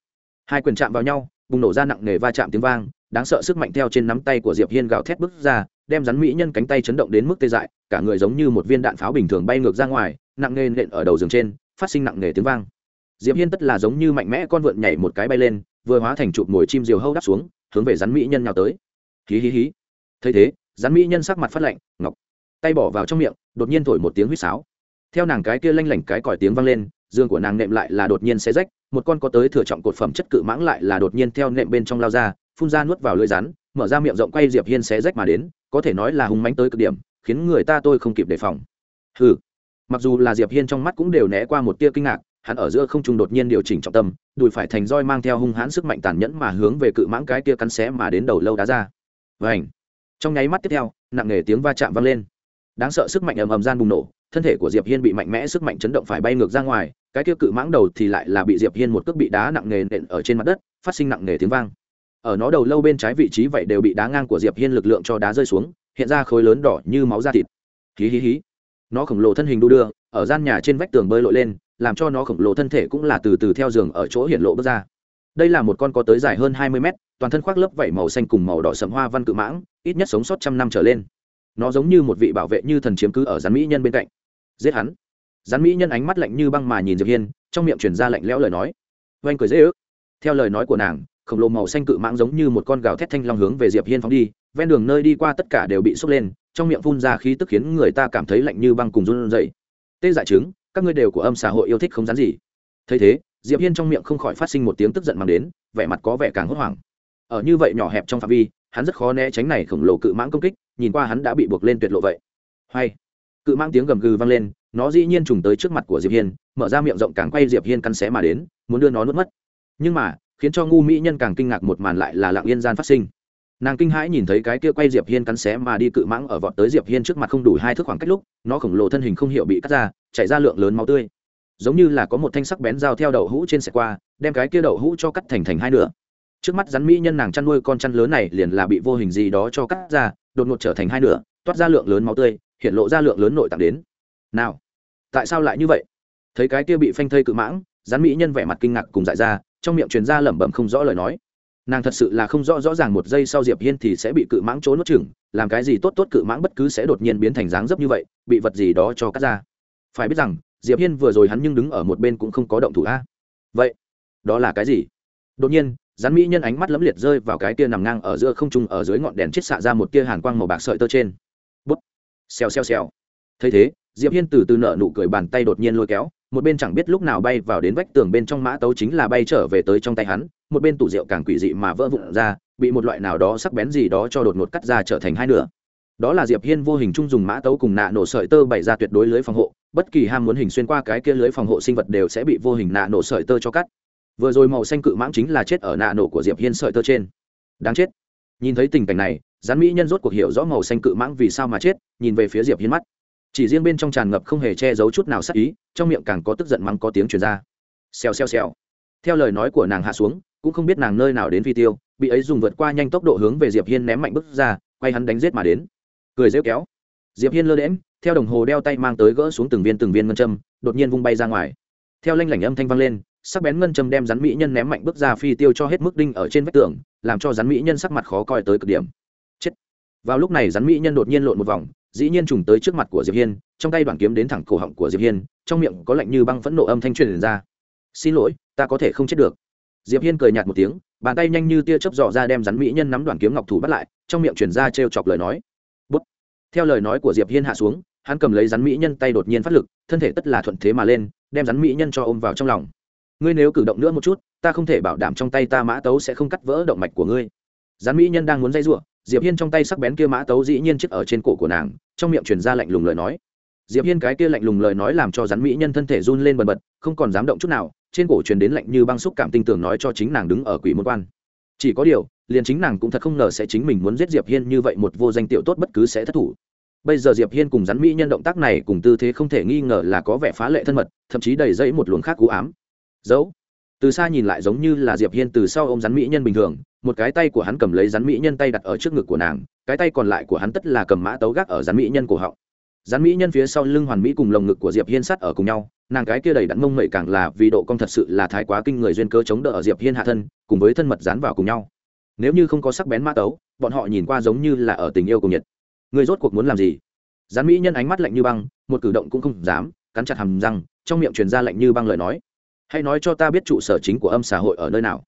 Hai quyền chạm vào nhau, bùng nổ ra nặng nề va chạm tiếng vang, đáng sợ sức mạnh theo trên nắm tay của diệp hiên gào thét bước ra, đem rắn mỹ nhân cánh tay chấn động đến mức tê dại, cả người giống như một viên đạn pháo bình thường bay ngược ra ngoài, nặng nề nện ở đầu giường trên, phát sinh nặng nề tiếng vang. Diệp hiên tất là giống như mạnh mẽ con vượn nhảy một cái bay lên, vừa hóa thành chụp ngồi chim diều hâu đáp xuống, hướng về rắn mỹ nhân nhào tới. Hí hí hí. Thấy thế rắn mỹ nhân sắc mặt phát lạnh, ngọc, tay bỏ vào trong miệng, đột nhiên thổi một tiếng huýt sáo. Theo nàng cái kia lanh lảnh cái còi tiếng vang lên giường của nàng nệm lại là đột nhiên xé rách, một con có tới thừa trọng cột phẩm chất cự mãng lại là đột nhiên theo nệm bên trong lao ra, phun ra nuốt vào lưỡi rắn, mở ra miệng rộng quay diệp hiên xé rách mà đến, có thể nói là hung mánh tới cực điểm, khiến người ta tôi không kịp đề phòng. Hừ. Mặc dù là diệp hiên trong mắt cũng đều né qua một tia kinh ngạc, hắn ở giữa không trung đột nhiên điều chỉnh trọng tâm, đùi phải thành roi mang theo hung hãn sức mạnh tàn nhẫn mà hướng về cự mãng cái kia cắn xé mà đến đầu lâu đá ra. Vảnh trong nháy mắt tiếp theo, nặng nề tiếng va chạm vang lên. Đáng sợ sức mạnh ầm ầm gian bùng nổ, thân thể của diệp hiên bị mạnh mẽ sức mạnh chấn động phải bay ngược ra ngoài, cái kia cự mãng đầu thì lại là bị diệp hiên một cước bị đá nặng nề nện ở trên mặt đất, phát sinh nặng nề tiếng vang. Ở nó đầu lâu bên trái vị trí vậy đều bị đá ngang của diệp hiên lực lượng cho đá rơi xuống, hiện ra khối lớn đỏ như máu da thịt. Hí hí hí. Nó khổng lồ thân hình đu đưa, ở gian nhà trên vách tường bơi lội lên, làm cho nó khổng lồ thân thể cũng là từ từ theo giường ở chỗ hiện lộ bước ra đây là một con có tới dài hơn hai mươi mét, toàn thân khoác lớp vảy màu xanh cùng màu đỏ sầm hoa văn cự mãng, ít nhất sống sót trăm năm trở lên. Nó giống như một vị bảo vệ như thần chiếm cứ ở rắn mỹ nhân bên cạnh. Giết hắn. Rắn mỹ nhân ánh mắt lạnh như băng mà nhìn diệp hiên, trong miệng truyền ra lạnh lẽo lời nói. Oanh cười dễ ước. Theo lời nói của nàng, khổng lồ màu xanh cự mãng giống như một con gào thét thanh long hướng về diệp hiên phóng đi, ven đường nơi đi qua tất cả đều bị sốc lên, trong miệng phun ra khí tức khiến người ta cảm thấy lạnh như băng cùng run rẩy. Tê dại chứng, các ngươi đều của âm xã hội yêu thích không rắn gì. Thấy thế diệp hiên trong miệng không khỏi phát sinh một tiếng tức giận mang đến, vẻ mặt có vẻ càng hốt hoảng. Ở như vậy nhỏ hẹp trong phạm vi, hắn rất khó né tránh này khổng lồ cự mãng công kích, nhìn qua hắn đã bị buộc lên tuyệt lộ vậy. Hay, cự mãng tiếng gầm gừ vang lên, nó dĩ nhiên trùng tới trước mặt của diệp hiên, mở ra miệng rộng càng quay diệp hiên căn xé mà đến, muốn đưa nó nuốt mất. Nhưng mà, khiến cho ngu mỹ nhân càng kinh ngạc một màn lại là lặng yên gian phát sinh. Nàng kinh hãi nhìn thấy cái kia quay diệp hiên cắn xé mà đi cự mãng ở vọt tới diệp hiên trước mặt không đủ hai thước khoảng cách lúc, nó khổng lồ thân hình không hiểu bị cắt ra, chảy ra lượng lớn máu tươi giống như là có một thanh sắc bén dao theo đậu hũ trên xe qua, đem cái kia đậu hũ cho cắt thành thành hai nửa. Trước mắt rắn mỹ nhân nàng chăn nuôi con chăn lớn này liền là bị vô hình gì đó cho cắt ra, đột ngột trở thành hai nửa, toát ra lượng lớn máu tươi, hiện lộ ra lượng lớn nội tạng đến. Nào, tại sao lại như vậy? Thấy cái kia bị phanh thây cự mãng, rắn mỹ nhân vẻ mặt kinh ngạc cùng dại ra, trong miệng truyền ra lẩm bẩm không rõ lời nói. Nàng thật sự là không rõ rõ ràng một giây sau diệp hiên thì sẽ bị cự mãng trốn nuốt chừng làm cái gì tốt tốt cự mãng bất cứ sẽ đột nhiên biến thành dáng dấp như vậy, bị vật gì đó cho cắt ra. Phải biết rằng diệp hiên vừa rồi hắn nhưng đứng ở một bên cũng không có động thủ a. Vậy, đó là cái gì? Đột nhiên, rắn mỹ nhân ánh mắt lấm liệt rơi vào cái tia nằm ngang ở giữa không trung ở dưới ngọn đèn chết xạ ra một tia hàn quang màu bạc sợi tơ trên. Bút. Xèo xèo xèo. Thấy thế, diệp hiên từ từ nở nụ cười bàn tay đột nhiên lôi kéo, một bên chẳng biết lúc nào bay vào đến vách tường bên trong mã tấu chính là bay trở về tới trong tay hắn, một bên tủ rượu càng quỷ dị mà vỡ vụn ra, bị một loại nào đó sắc bén gì đó cho đột ngột cắt ra trở thành hai nửa. Đó là diệp hiên vô hình chung dùng mã tấu cùng nạ nổ sợi tơ bày ra tuyệt đối lưới phòng hộ bất kỳ ham muốn hình xuyên qua cái kia lưới phòng hộ sinh vật đều sẽ bị vô hình nạ nổ sợi tơ cho cắt. Vừa rồi màu xanh cự mãng chính là chết ở nạ nổ của diệp hiên sợi tơ trên. Đáng chết. Nhìn thấy tình cảnh này, rắn mỹ nhân rốt cuộc hiểu rõ màu xanh cự mãng vì sao mà chết, nhìn về phía diệp hiên mắt. Chỉ riêng bên trong tràn ngập không hề che giấu chút nào sắc ý, trong miệng càng có tức giận mắng có tiếng truyền ra. Xèo xèo xèo. Theo lời nói của nàng hạ xuống, cũng không biết nàng nơi nào đến phi tiêu, bị ấy dùng vượt qua nhanh tốc độ hướng về diệp hiên ném mạnh bước ra, quay hắn đánh giết mà đến. Cười rêu kéo. Diệp hiên lơ đễm theo đồng hồ đeo tay mang tới gỡ xuống từng viên từng viên ngân châm, đột nhiên vung bay ra ngoài. Theo lanh lảnh âm thanh vang lên, sắc bén ngân châm đem rắn mỹ nhân ném mạnh bước ra phi tiêu cho hết mức đinh ở trên vách tường, làm cho rắn mỹ nhân sắc mặt khó coi tới cực điểm. Chết! Vào lúc này rắn mỹ nhân đột nhiên lộn một vòng, dĩ nhiên trùng tới trước mặt của diệp hiên, trong tay đoạn kiếm đến thẳng cổ họng của diệp hiên, trong miệng có lạnh như băng phẫn nộ âm thanh truyền ra. Xin lỗi, ta có thể không chết được. Diệp hiên cười nhạt một tiếng, bàn tay nhanh như tia chớp dò ra đem rắn mỹ nhân nắm đoạn kiếm ngọc thủ bắt lại, trong miệng truyền ra trêu chọc lời nói. Bút. theo lời nói của diệp hiên hạ xuống hắn cầm lấy rắn mỹ nhân tay đột nhiên phát lực, thân thể tất là thuận thế mà lên, đem rắn mỹ nhân cho ôm vào trong lòng. Ngươi nếu cử động nữa một chút, ta không thể bảo đảm trong tay ta mã tấu sẽ không cắt vỡ động mạch của ngươi. Rắn mỹ nhân đang muốn dây giụa diệp hiên trong tay sắc bén kia mã tấu dĩ nhiên chiếc ở trên cổ của nàng, trong miệng truyền ra lạnh lùng lời nói. Diệp hiên cái kia lạnh lùng lời nói làm cho rắn mỹ nhân thân thể run lên bần bật, không còn dám động chút nào, trên cổ truyền đến lạnh như băng xúc cảm tinh tường nói cho chính nàng đứng ở quỷ môn quan. Chỉ có điều, liền chính nàng cũng thật không ngờ sẽ chính mình muốn giết diệp hiên như vậy một vô danh tiểu tốt bất cứ sẽ thất thủ bây giờ diệp hiên cùng rắn mỹ nhân động tác này cùng tư thế không thể nghi ngờ là có vẻ phá lệ thân mật, thậm chí đầy dẫy một luồng khác cú ám. Dấu. Từ xa nhìn lại giống như là diệp hiên từ sau ô m rắn mỹ nhân bình thường, một cái tay của hắn cầm lấy rắn mỹ nhân tay đặt ở trước ngực của nàng, cái tay còn lại của hắn tất là cầm mã tấu gác ở rắn mỹ nhân cổ họng. Rắn mỹ nhân phía sau lưng hoàn mỹ cùng lồng ngực của diệp hiên sắt ở cùng nhau, nàng cái kia đầy đặn mông mậy càng là vì độ cong thật sự là thái quá kinh người duyên cơ chống đỡ ở diệp hiên hạ thân, cùng với thân mật dán vào cùng nhau. Nếu như không có sắc bén mã tấu, bọn họ nhìn qua giống như là ở tình yêu cùng nhiệt người rốt cuộc muốn làm gì? Gián mỹ nhân ánh mắt lạnh như băng, một cử động cũng không dám, cắn chặt hầm răng, trong miệng truyền ra lạnh như băng lời nói. Hãy nói cho ta biết trụ sở chính của âm xã hội ở nơi nào.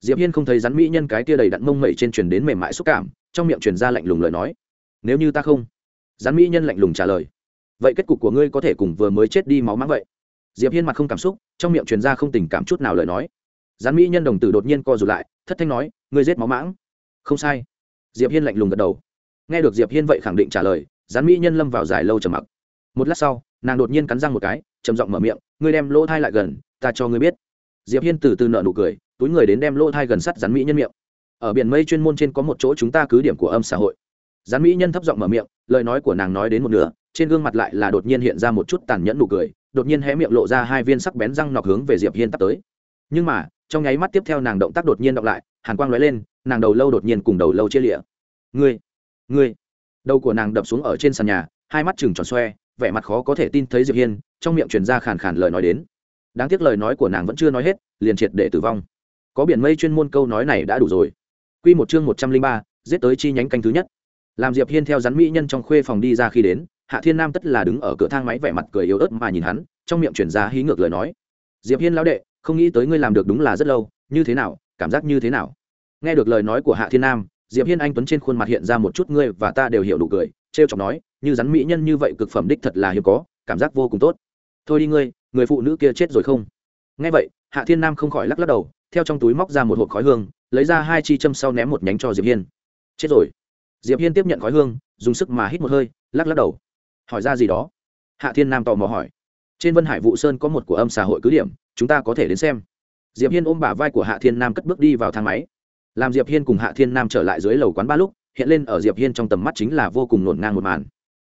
Diệp hiên không thấy rắn mỹ nhân cái tia đầy đặn mông mẩy trên truyền đến mềm mại xúc cảm, trong miệng truyền ra lạnh lùng lời nói. Nếu như ta không? Rắn mỹ nhân lạnh lùng trả lời. Vậy kết cục của ngươi có thể cùng vừa mới chết đi máu mắng vậy. Diệp hiên mặt không cảm xúc, trong miệng truyền ra không tình cảm chút nào lời nói. Rắn mỹ nhân đồng tử đột nhiên co rụt lại, thất thanh nói, ngươi giết máu mãng không sai. Diệp hiên lạnh lùng gật đầu nghe được diệp hiên vậy khẳng định trả lời gián mỹ nhân lâm vào dài lâu trầm mặc. Một lát sau, nàng đột nhiên cắn răng một cái, trầm giọng mở miệng, ngươi đem lỗ thai lại gần, ta cho ngươi biết. Diệp hiên từ từ nợ nụ cười, túi người đến đem lỗ thai gần sắt rắn mỹ nhân miệng. Ở biển mây chuyên môn trên có một chỗ chúng ta cứ điểm của âm xã hội. Rắn mỹ nhân thấp giọng mở miệng, lời nói của nàng nói đến một nửa, trên gương mặt lại là đột nhiên hiện ra một chút tàn nhẫn nụ cười, đột nhiên hé miệng lộ ra hai viên sắc bén răng nọc hướng về diệp hiên tắt tới. Nhưng mà, trong nháy mắt tiếp theo nàng động tác đột nhiên đọc lại, hàn quang lóe lên, nàng đầu lâu đột nhiên cùng đầu lâu chia lịa ngươi ngươi. Đầu của nàng đập xuống ở trên sàn nhà, hai mắt chừng tròn xoe, vẻ mặt khó có thể tin thấy diệp hiên, trong miệng truyền ra khàn khàn lời nói đến. Đáng tiếc lời nói của nàng vẫn chưa nói hết, liền triệt để tử vong. Có biển mây chuyên môn câu nói này đã đủ rồi. Quy một chương một trăm linh ba, giết tới chi nhánh canh thứ nhất. Làm diệp hiên theo rắn mỹ nhân trong khuê phòng đi ra khi đến, hạ thiên nam tất là đứng ở cửa thang máy vẻ mặt cười yếu ớt mà nhìn hắn, trong miệng truyền ra hí ngược lời nói. Diệp hiên lão đệ, không nghĩ tới ngươi làm được đúng là rất lâu, như thế nào, cảm giác như thế nào? Nghe được lời nói của hạ thiên nam diệp hiên anh tuấn trên khuôn mặt hiện ra một chút ngươi và ta đều hiểu đủ cười, trêu chọc nói, như rắn mỹ nhân như vậy cực phẩm đích thật là hiếm có, cảm giác vô cùng tốt. Thôi đi ngươi, người phụ nữ kia chết rồi không? Nghe vậy, hạ thiên nam không khỏi lắc lắc đầu, theo trong túi móc ra một hộp khói hương, lấy ra hai chi châm sau ném một nhánh cho diệp hiên. Chết rồi. Diệp hiên tiếp nhận khói hương, dùng sức mà hít một hơi, lắc lắc đầu. Hỏi ra gì đó? Hạ thiên nam tò mò hỏi. Trên vân hải vụ sơn có một của âm xã hội cứ điểm, chúng ta có thể đến xem. Diệp hiên ôm bả vai của hạ thiên nam cất bước đi vào thang máy làm diệp hiên cùng hạ thiên nam trở lại dưới lầu quán ba lúc, hiện lên ở diệp hiên trong tầm mắt chính là vô cùng nổn ngang một màn.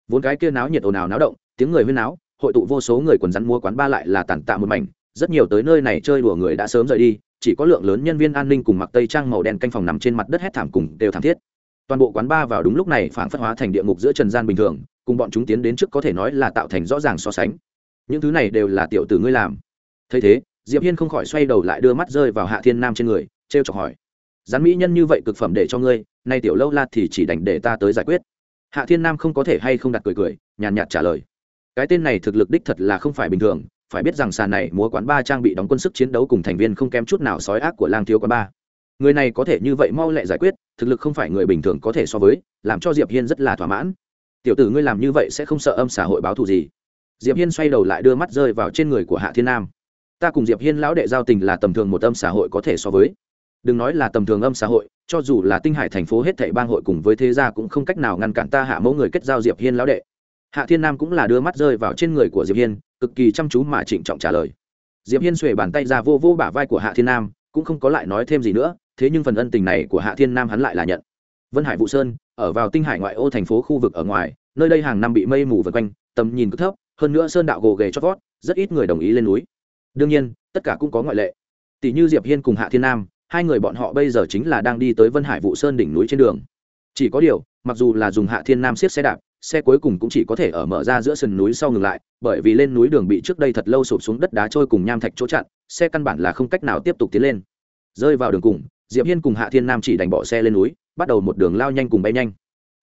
Vốn cái kia náo nhiệt ồn ào náo động, tiếng người huyên náo, hội tụ vô số người quần rắn mua quán ba lại là tàn tạ một mảnh, rất nhiều tới nơi này chơi đùa người đã sớm rời đi, chỉ có lượng lớn nhân viên an ninh cùng mặc tây trang màu đen canh phòng nằm trên mặt đất hét thảm cùng đều thảm thiết. Toàn bộ quán ba vào đúng lúc này phản phất hóa thành địa ngục giữa trần gian bình thường, cùng bọn chúng tiến đến trước có thể nói là tạo thành rõ ràng so sánh. Những thứ này đều là tiểu tử ngươi làm. Thấy thế, diệp hiên không khỏi xoay đầu lại đưa mắt rơi vào hạ thiên nam trên người, trêu chọc hỏi rắn mỹ nhân như vậy cực phẩm để cho ngươi, nay tiểu lâu la thì chỉ đành để ta tới giải quyết. Hạ thiên nam không có thể hay không đặt cười cười, nhàn nhạt trả lời. Cái tên này thực lực đích thật là không phải bình thường, phải biết rằng sàn này múa quán ba trang bị đóng quân sức chiến đấu cùng thành viên không kém chút nào sói ác của lang thiếu quán ba. Người này có thể như vậy mau lẹ giải quyết, thực lực không phải người bình thường có thể so với, làm cho diệp hiên rất là thỏa mãn. Tiểu tử ngươi làm như vậy sẽ không sợ âm xã hội báo thù gì. Diệp hiên xoay đầu lại đưa mắt rơi vào trên người của hạ thiên nam. Ta cùng diệp hiên lão đệ giao tình là tầm thường một âm xã hội có thể so với đừng nói là tầm thường âm xã hội, cho dù là tinh hải thành phố hết thảy bang hội cùng với thế gia cũng không cách nào ngăn cản ta hạ mẫu người kết giao diệp hiên lão đệ. Hạ thiên nam cũng là đưa mắt rơi vào trên người của diệp hiên, cực kỳ chăm chú mà trịnh trọng trả lời. Diệp hiên xuề bàn tay ra vô vô bả vai của hạ thiên nam, cũng không có lại nói thêm gì nữa, thế nhưng phần ân tình này của hạ thiên nam hắn lại là nhận. Vân hải vũ sơn, ở vào tinh hải ngoại ô thành phố khu vực ở ngoài, nơi đây hàng năm bị mây mù vần quanh, tầm nhìn cực thấp, hơn nữa sơn đạo gồ ghề chót vót, rất ít người đồng ý lên núi. Đương nhiên, tất cả cũng có ngoại lệ. Tỷ như diệp hiên cùng hạ thiên nam hai người bọn họ bây giờ chính là đang đi tới vân hải vụ sơn đỉnh núi trên đường. Chỉ có điều, mặc dù là dùng hạ thiên nam xiết xe đạp, xe cuối cùng cũng chỉ có thể ở mở ra giữa sườn núi sau ngừng lại, bởi vì lên núi đường bị trước đây thật lâu sụp xuống đất đá trôi cùng nham thạch chỗ chặn, xe căn bản là không cách nào tiếp tục tiến lên. Rơi vào đường cùng, diệp hiên cùng hạ thiên nam chỉ đành bỏ xe lên núi, bắt đầu một đường lao nhanh cùng bay nhanh.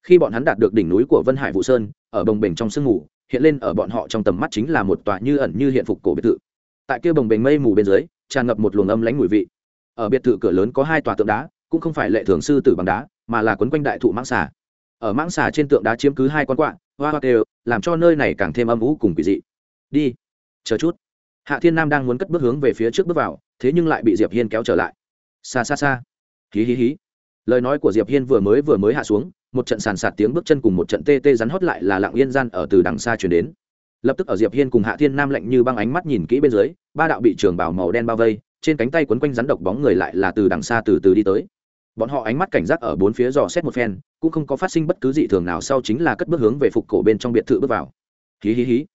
Khi bọn hắn đạt được đỉnh núi của vân hải vụ sơn, ở bồng bềnh trong sương mù, hiện lên ở bọn họ trong tầm mắt chính là một tòa như ẩn như hiện phục cổ biệt thự. Tại kia bồng bềnh mây mù bên dưới, tràn ngập một luồng âm lãnh mùi vị ở biệt thự cửa lớn có hai tòa tượng đá, cũng không phải lệ thường sư tử bằng đá, mà là quấn quanh đại thụ mãng xà. Ở mãng xà trên tượng đá chiếm cứ hai con quạ, hoa hoa đều làm cho nơi này càng thêm âm ú cùng kỳ dị. Đi, chờ chút. Hạ thiên nam đang muốn cất bước hướng về phía trước bước vào, thế nhưng lại bị diệp hiên kéo trở lại. Xa xa xa. Hí hí hí. Lời nói của diệp hiên vừa mới vừa mới hạ xuống, một trận sàn sạt tiếng bước chân cùng một trận tê tê rắn hót lại là lặng yên gian ở từ đằng xa chuyển đến. Lập tức ở diệp hiên cùng hạ thiên nam lạnh như băng ánh mắt nhìn kỹ bên dưới, ba đạo bị trường bảo màu đen bao vây trên cánh tay quấn quanh rắn độc bóng người lại là từ đằng xa từ từ đi tới. Bọn họ ánh mắt cảnh giác ở bốn phía dò xét một phen, cũng không có phát sinh bất cứ dị thường nào, sau chính là cất bước hướng về phục cổ bên trong biệt thự bước vào. Hí hí hí.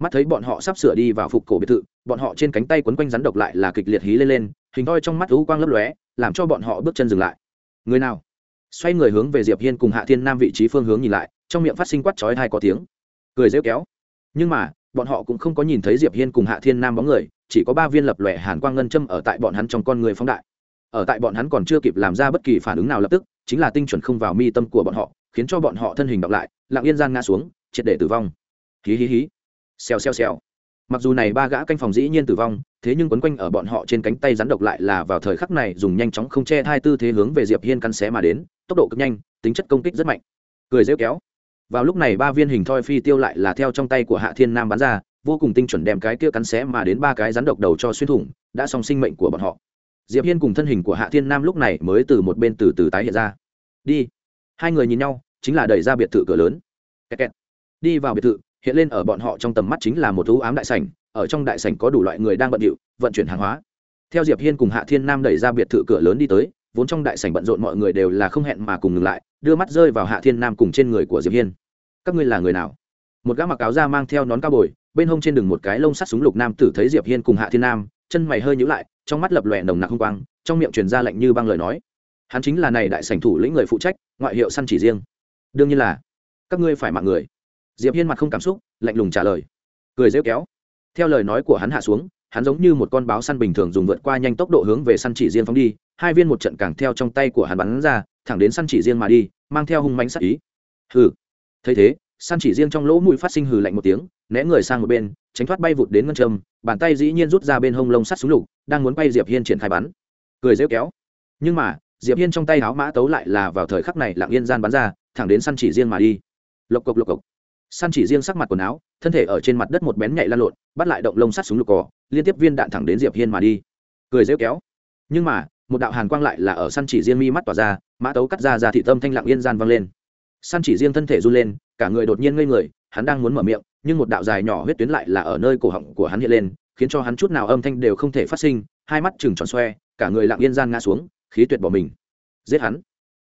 Mắt thấy bọn họ sắp sửa đi vào phục cổ biệt thự, bọn họ trên cánh tay quấn quanh rắn độc lại là kịch liệt hí lên lên, hình thoi trong mắt lũ quang lấp lóe, làm cho bọn họ bước chân dừng lại. Người nào? Xoay người hướng về diệp hiên cùng hạ thiên nam vị trí phương hướng nhìn lại, trong miệng phát sinh quát chói hai có tiếng. Cười rêu kéo. Nhưng mà, bọn họ cũng không có nhìn thấy diệp hiên cùng hạ thiên nam bóng người chỉ có ba viên lập lòe hàn quang ngân châm ở tại bọn hắn trong con người phóng đại. Ở tại bọn hắn còn chưa kịp làm ra bất kỳ phản ứng nào lập tức, chính là tinh chuẩn không vào mi tâm của bọn họ, khiến cho bọn họ thân hình đọc lại, lặng yên gian ngã xuống, triệt để tử vong. Hí hí hí. Xèo xèo xèo. Mặc dù này ba gã canh phòng dĩ nhiên tử vong, thế nhưng quấn quanh ở bọn họ trên cánh tay rắn độc lại là vào thời khắc này dùng nhanh chóng không che hai tư thế hướng về diệp hiên căn xé mà đến, tốc độ cực nhanh, tính chất công kích rất mạnh. Cười rêu kéo. Vào lúc này ba viên hình thoi phi tiêu lại là theo trong tay của hạ thiên nam bắn ra vô cùng tinh chuẩn đem cái kia cắn xé mà đến ba cái rắn độc đầu cho xuyên thủng, đã xong sinh mệnh của bọn họ. Diệp hiên cùng thân hình của hạ thiên nam lúc này mới từ một bên từ từ tái hiện ra. Đi. Hai người nhìn nhau, chính là đẩy ra biệt thự cửa lớn. Kẹt kẹt. đi vào biệt thự, hiện lên ở bọn họ trong tầm mắt chính là một thú ám đại sảnh, ở trong đại sảnh có đủ loại người đang bận rộn vận chuyển hàng hóa. Theo diệp hiên cùng hạ thiên nam đẩy ra biệt thự cửa lớn đi tới, vốn trong đại sảnh bận rộn mọi người đều là không hẹn mà cùng ngừng lại, đưa mắt rơi vào hạ thiên nam cùng trên người của diệp hiên. Các ngươi là người nào? Một gã mặc áo da mang theo nón cao bồi bên hông trên đường một cái lông sắt súng lục nam tử thấy diệp hiên cùng hạ thiên nam, chân mày hơi nhíu lại, trong mắt lập lòe nồng nặc hung quang, trong miệng truyền ra lạnh như băng lời nói. Hắn chính là này đại sảnh thủ lĩnh người phụ trách, ngoại hiệu săn chỉ riêng. Đương nhiên là, các ngươi phải mạng người. Diệp hiên mặt không cảm xúc, lạnh lùng trả lời. Cười rêu kéo. Theo lời nói của hắn hạ xuống, hắn giống như một con báo săn bình thường dùng vượt qua nhanh tốc độ hướng về săn chỉ riêng phóng đi, hai viên một trận càng theo trong tay của hắn bắn ra, thẳng đến săn chỉ riêng mà đi, mang theo hung mánh sắc ý. Hừ. Thấy thế San chỉ riêng trong lỗ mũi phát sinh hừ lạnh một tiếng, né người sang một bên, tránh thoát bay vụt đến ngân châm, bàn tay dĩ nhiên rút ra bên hông lông sắt súng lục, đang muốn bay diệp hiên triển khai bắn. Cười rêu kéo. Nhưng mà, diệp hiên trong tay áo mã tấu lại là vào thời khắc này lặng yên gian bắn ra, thẳng đến săn chỉ riêng mà đi. Lộc cộc lộc cộc. Săn chỉ riêng sắc mặt quần áo, thân thể ở trên mặt đất một bén nhảy lan lộn, bắt lại động lông sắt súng lục cỏ liên tiếp viên đạn thẳng đến diệp hiên mà đi. Cười rêu kéo. Nhưng mà, một đạo hàn quang lại là ở săn chỉ riêng mi mắt tỏa ra, mã tấu cắt ra ra thị tâm thanh lặng yên gian vang lên. Săn chỉ riêng thân thể run lên cả người đột nhiên ngây người, hắn đang muốn mở miệng, nhưng một đạo dài nhỏ huyết tuyến lại là ở nơi cổ họng của hắn hiện lên, khiến cho hắn chút nào âm thanh đều không thể phát sinh, hai mắt chừng tròn xoe, cả người lặng yên gian ngã xuống, khí tuyệt bỏ mình. Giết hắn.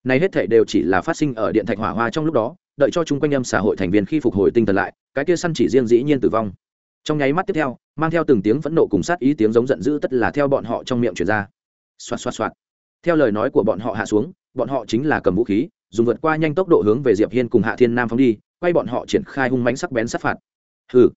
Này hết thảy đều chỉ là phát sinh ở điện thạch hỏa hoa trong lúc đó, đợi cho chúng quanh âm xã hội thành viên khi phục hồi tinh thần lại, cái kia săn chỉ riêng dĩ nhiên tử vong. Trong nháy mắt tiếp theo, mang theo từng tiếng phẫn nộ cùng sát ý tiếng giống giận dữ tất là theo bọn họ trong miệng truyền ra. Xoạt xoạt xoạt. Theo lời nói của bọn họ hạ xuống, bọn họ chính là cầm vũ khí dùng vượt qua nhanh tốc độ hướng về diệp hiên cùng hạ thiên nam phóng đi, quay bọn họ triển khai hung mãnh sắc bén sát phạt. Hừ.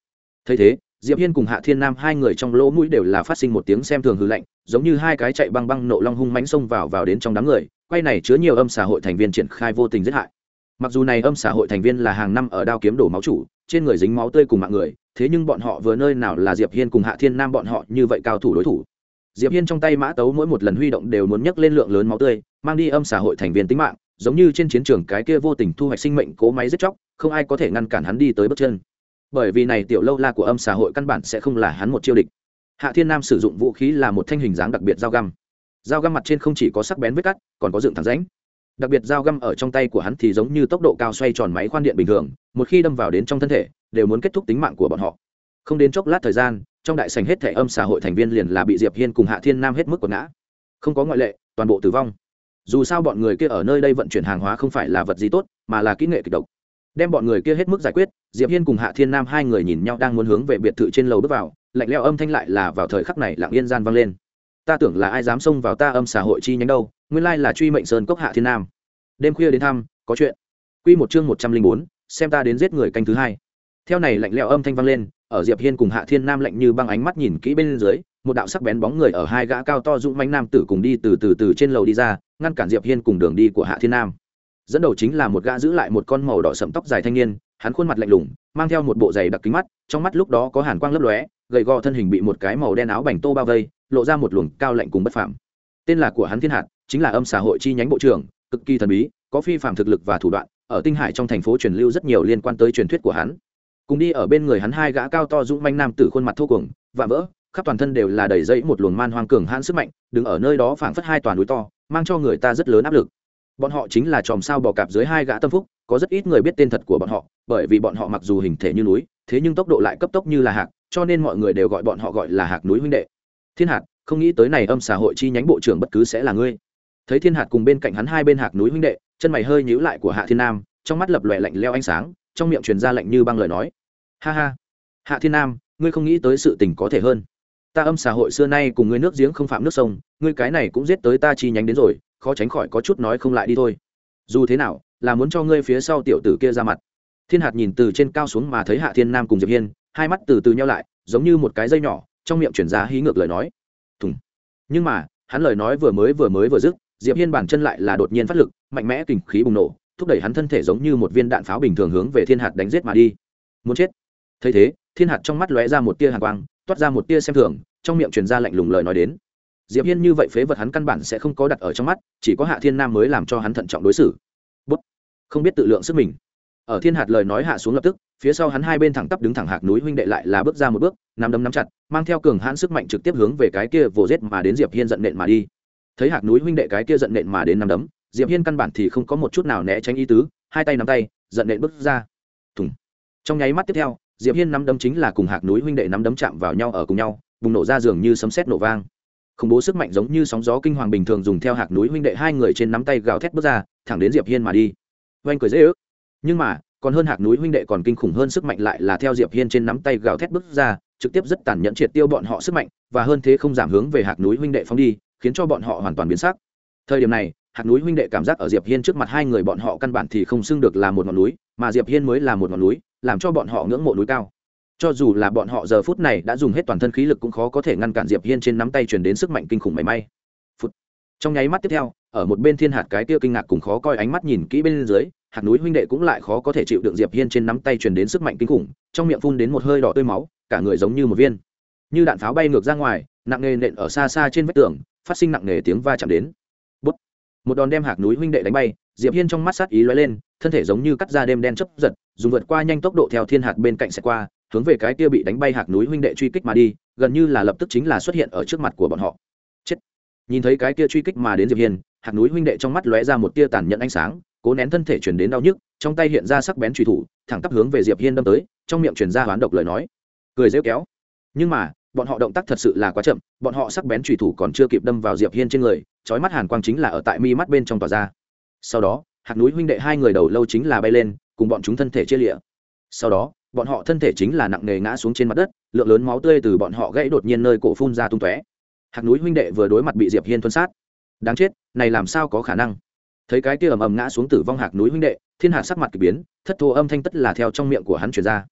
Thấy thế, diệp hiên cùng hạ thiên nam hai người trong lỗ mũi đều là phát sinh một tiếng xem thường hư lạnh, giống như hai cái chạy băng băng nộ long hung mãnh xông vào vào đến trong đám người, quay này chứa nhiều âm xã hội thành viên triển khai vô tình giết hại. Mặc dù này âm xã hội thành viên là hàng năm ở đao kiếm đổ máu chủ, trên người dính máu tươi cùng mạng người, thế nhưng bọn họ vừa nơi nào là diệp hiên cùng hạ thiên nam bọn họ như vậy cao thủ đối thủ. Diệp hiên trong tay mã tấu mỗi một lần huy động đều muốn nhấc lên lượng lớn máu tươi, mang đi âm xã hội thành viên tính mạng giống như trên chiến trường cái kia vô tình thu hoạch sinh mệnh cố máy giết chóc, không ai có thể ngăn cản hắn đi tới bước chân. Bởi vì này tiểu lâu la của âm xã hội căn bản sẽ không là hắn một chiêu địch. Hạ thiên nam sử dụng vũ khí là một thanh hình dáng đặc biệt dao găm. Dao găm mặt trên không chỉ có sắc bén vết cắt, còn có dựng thẳng rãnh. Đặc biệt dao găm ở trong tay của hắn thì giống như tốc độ cao xoay tròn máy khoan điện bình thường, một khi đâm vào đến trong thân thể, đều muốn kết thúc tính mạng của bọn họ. Không đến chốc lát thời gian, trong đại sành hết thảy âm xã hội thành viên liền là bị diệp hiên cùng hạ thiên nam hết mức quật ngã. Không có ngoại lệ, toàn bộ tử vong dù sao bọn người kia ở nơi đây vận chuyển hàng hóa không phải là vật gì tốt, mà là kỹ nghệ kịch độc. Đem bọn người kia hết mức giải quyết, diệp hiên cùng hạ thiên nam hai người nhìn nhau đang muốn hướng về biệt thự trên lầu bước vào, lạnh leo âm thanh lại là vào thời khắc này lặng yên gian vang lên. Ta tưởng là ai dám xông vào ta âm xã hội chi nhánh đâu, nguyên lai là truy mệnh sơn cốc hạ thiên nam. Đêm khuya đến thăm, có chuyện. Quy một chương một trăm linh bốn, xem ta đến giết người canh thứ hai. Theo này lạnh lẽo âm thanh vang lên, ở diệp hiên cùng hạ thiên nam lạnh như băng ánh mắt nhìn kỹ bên dưới một đạo sắc bén bóng người ở hai gã cao to dũng mãnh nam tử cùng đi từ từ từ trên lầu đi ra, ngăn cản diệp hiên cùng đường đi của hạ thiên nam. Dẫn đầu chính là một gã giữ lại một con màu đỏ sẫm tóc dài thanh niên, hắn khuôn mặt lạnh lùng, mang theo một bộ giày đặc kính mắt, trong mắt lúc đó có hàn quang lấp lóe, gầy gò thân hình bị một cái màu đen áo bành tô bao vây, lộ ra một luồng cao lạnh cùng bất phàm. Tên là của hắn thiên hạt, chính là âm xã hội chi nhánh bộ trưởng, cực kỳ thần bí, có phi phạm thực lực và thủ đoạn, ở tinh hải trong thành phố truyền lưu rất nhiều liên quan tới truyền thuyết của hắn. Cùng đi ở bên người hắn hai gã cao to dũng manh nam tử khuôn mặt thô cuồng, vạm vỡ khắp toàn thân đều là đầy dẫy một luồng man hoang cường hãn sức mạnh, đứng ở nơi đó phảng phất hai toàn núi to, mang cho người ta rất lớn áp lực. Bọn họ chính là chòm sao bò cạp dưới hai gã tâm phúc, có rất ít người biết tên thật của bọn họ, bởi vì bọn họ mặc dù hình thể như núi, thế nhưng tốc độ lại cấp tốc như là hạc, cho nên mọi người đều gọi bọn họ gọi là hạc núi huynh đệ. Thiên hạt không nghĩ tới này âm xã hội chi nhánh bộ trưởng bất cứ sẽ là ngươi. Thấy thiên hạt cùng bên cạnh hắn hai bên hạc núi huynh đệ, chân mày hơi nhíu lại của hạ thiên nam, trong mắt lập lòe lạnh leo ánh sáng, trong miệng truyền ra lạnh như băng lời nói. Ha ha. Hạ thiên nam, ngươi không nghĩ tới sự tình có thể hơn ta âm xã hội xưa nay cùng ngươi nước giếng không phạm nước sông, ngươi cái này cũng giết tới ta chi nhánh đến rồi, khó tránh khỏi có chút nói không lại đi thôi. Dù thế nào, là muốn cho ngươi phía sau tiểu tử kia ra mặt. Thiên hạt nhìn từ trên cao xuống mà thấy hạ thiên nam cùng diệp hiên, hai mắt từ từ nhau lại, giống như một cái dây nhỏ, trong miệng chuyển ra hí ngược lời nói. Thùng. Nhưng mà, hắn lời nói vừa mới vừa mới vừa dứt, diệp hiên bản chân lại là đột nhiên phát lực, mạnh mẽ kình khí bùng nổ, thúc đẩy hắn thân thể giống như một viên đạn pháo bình thường hướng về thiên hạt đánh giết mà đi. Muốn chết. Thấy thế thiên hạt trong mắt lóe ra một tia hàn quang, toát ra một tia xem thường, trong miệng truyền ra lạnh lùng lời nói đến. Diệp hiên như vậy phế vật hắn căn bản sẽ không có đặt ở trong mắt, chỉ có hạ thiên nam mới làm cho hắn thận trọng đối xử. Bút. Không biết tự lượng sức mình. Ở thiên hạt lời nói hạ xuống lập tức, phía sau hắn hai bên thẳng tắp đứng thẳng hạc núi huynh đệ lại là bước ra một bước, nắm đấm nắm chặt, mang theo cường hãn sức mạnh trực tiếp hướng về cái kia vồ rết mà đến diệp hiên giận nện mà đi. Thấy hạc núi huynh đệ cái kia giận nện mà đến nắm đấm, diệp hiên căn bản thì không có một chút nào né tránh ý tứ, hai tay nắm tay, giận nện bước ra. Thùng. Trong nháy mắt tiếp theo diệp hiên nắm đấm chính là cùng hạc núi huynh đệ nắm đấm chạm vào nhau ở cùng nhau, bùng nổ ra dường như sấm sét nổ vang. Khủng bố sức mạnh giống như sóng gió kinh hoàng bình thường dùng theo hạc núi huynh đệ hai người trên nắm tay gào thét bước ra, thẳng đến diệp hiên mà đi. Oanh cười dễ ước. Nhưng mà, còn hơn hạc núi huynh đệ còn kinh khủng hơn sức mạnh lại là theo diệp hiên trên nắm tay gào thét bước ra, trực tiếp rất tàn nhẫn triệt tiêu bọn họ sức mạnh, và hơn thế không giảm hướng về hạc núi huynh đệ phóng đi, khiến cho bọn họ hoàn toàn biến sắc. Thời điểm này hạc núi huynh đệ cảm giác ở diệp hiên trước mặt hai người bọn họ căn bản thì không xưng được là một ngọn núi, mà diệp hiên mới là một ngọn núi, làm cho bọn họ ngưỡng mộ núi cao. Cho dù là bọn họ giờ phút này đã dùng hết toàn thân khí lực cũng khó có thể ngăn cản diệp hiên trên nắm tay truyền đến sức mạnh kinh khủng mảy may. Phút. trong nháy mắt tiếp theo, ở một bên thiên hạt cái kia kinh ngạc cùng khó coi ánh mắt nhìn kỹ bên dưới, hạt núi huynh đệ cũng lại khó có thể chịu đựng diệp hiên trên nắm tay truyền đến sức mạnh kinh khủng, trong miệng phun đến một hơi đỏ tươi máu, cả người giống như một viên. Như đạn pháo bay ngược ra ngoài, nặng nề nện ở xa xa trên vách tường, phát sinh nặng nề tiếng va chạm đến một đòn đem hạc núi huynh đệ đánh bay, diệp hiên trong mắt sát ý lóe lên, thân thể giống như cắt ra đêm đen chấp giật, dùng vượt qua nhanh tốc độ theo thiên hạt bên cạnh sẽ qua, hướng về cái kia bị đánh bay hạc núi huynh đệ truy kích mà đi, gần như là lập tức chính là xuất hiện ở trước mặt của bọn họ. Chết. Nhìn thấy cái kia truy kích mà đến diệp hiên, hạc núi huynh đệ trong mắt lóe ra một tia tàn nhẫn ánh sáng, cố nén thân thể chuyển đến đau nhức, trong tay hiện ra sắc bén truy thủ, thẳng tắp hướng về diệp hiên đâm tới, trong miệng truyền ra hoán độc lời nói. Cười rêu kéo. Nhưng mà bọn họ động tác thật sự là quá chậm, bọn họ sắc bén trùy thủ còn chưa kịp đâm vào diệp hiên trên người trói mắt hàn quang chính là ở tại mi mắt bên trong tòa ra. Sau đó, hạt núi huynh đệ hai người đầu lâu chính là bay lên, cùng bọn chúng thân thể chia lịa. Sau đó, bọn họ thân thể chính là nặng nề ngã xuống trên mặt đất, lượng lớn máu tươi từ bọn họ gãy đột nhiên nơi cổ phun ra tung tóe. Hạt núi huynh đệ vừa đối mặt bị diệp hiên tuân sát. Đáng chết, này làm sao có khả năng? Thấy cái kia ầm ầm ngã xuống tử vong hạt núi huynh đệ, thiên hạ sắc mặt kỳ biến, thất thô âm thanh tất là theo trong miệng của hắn truyền ra.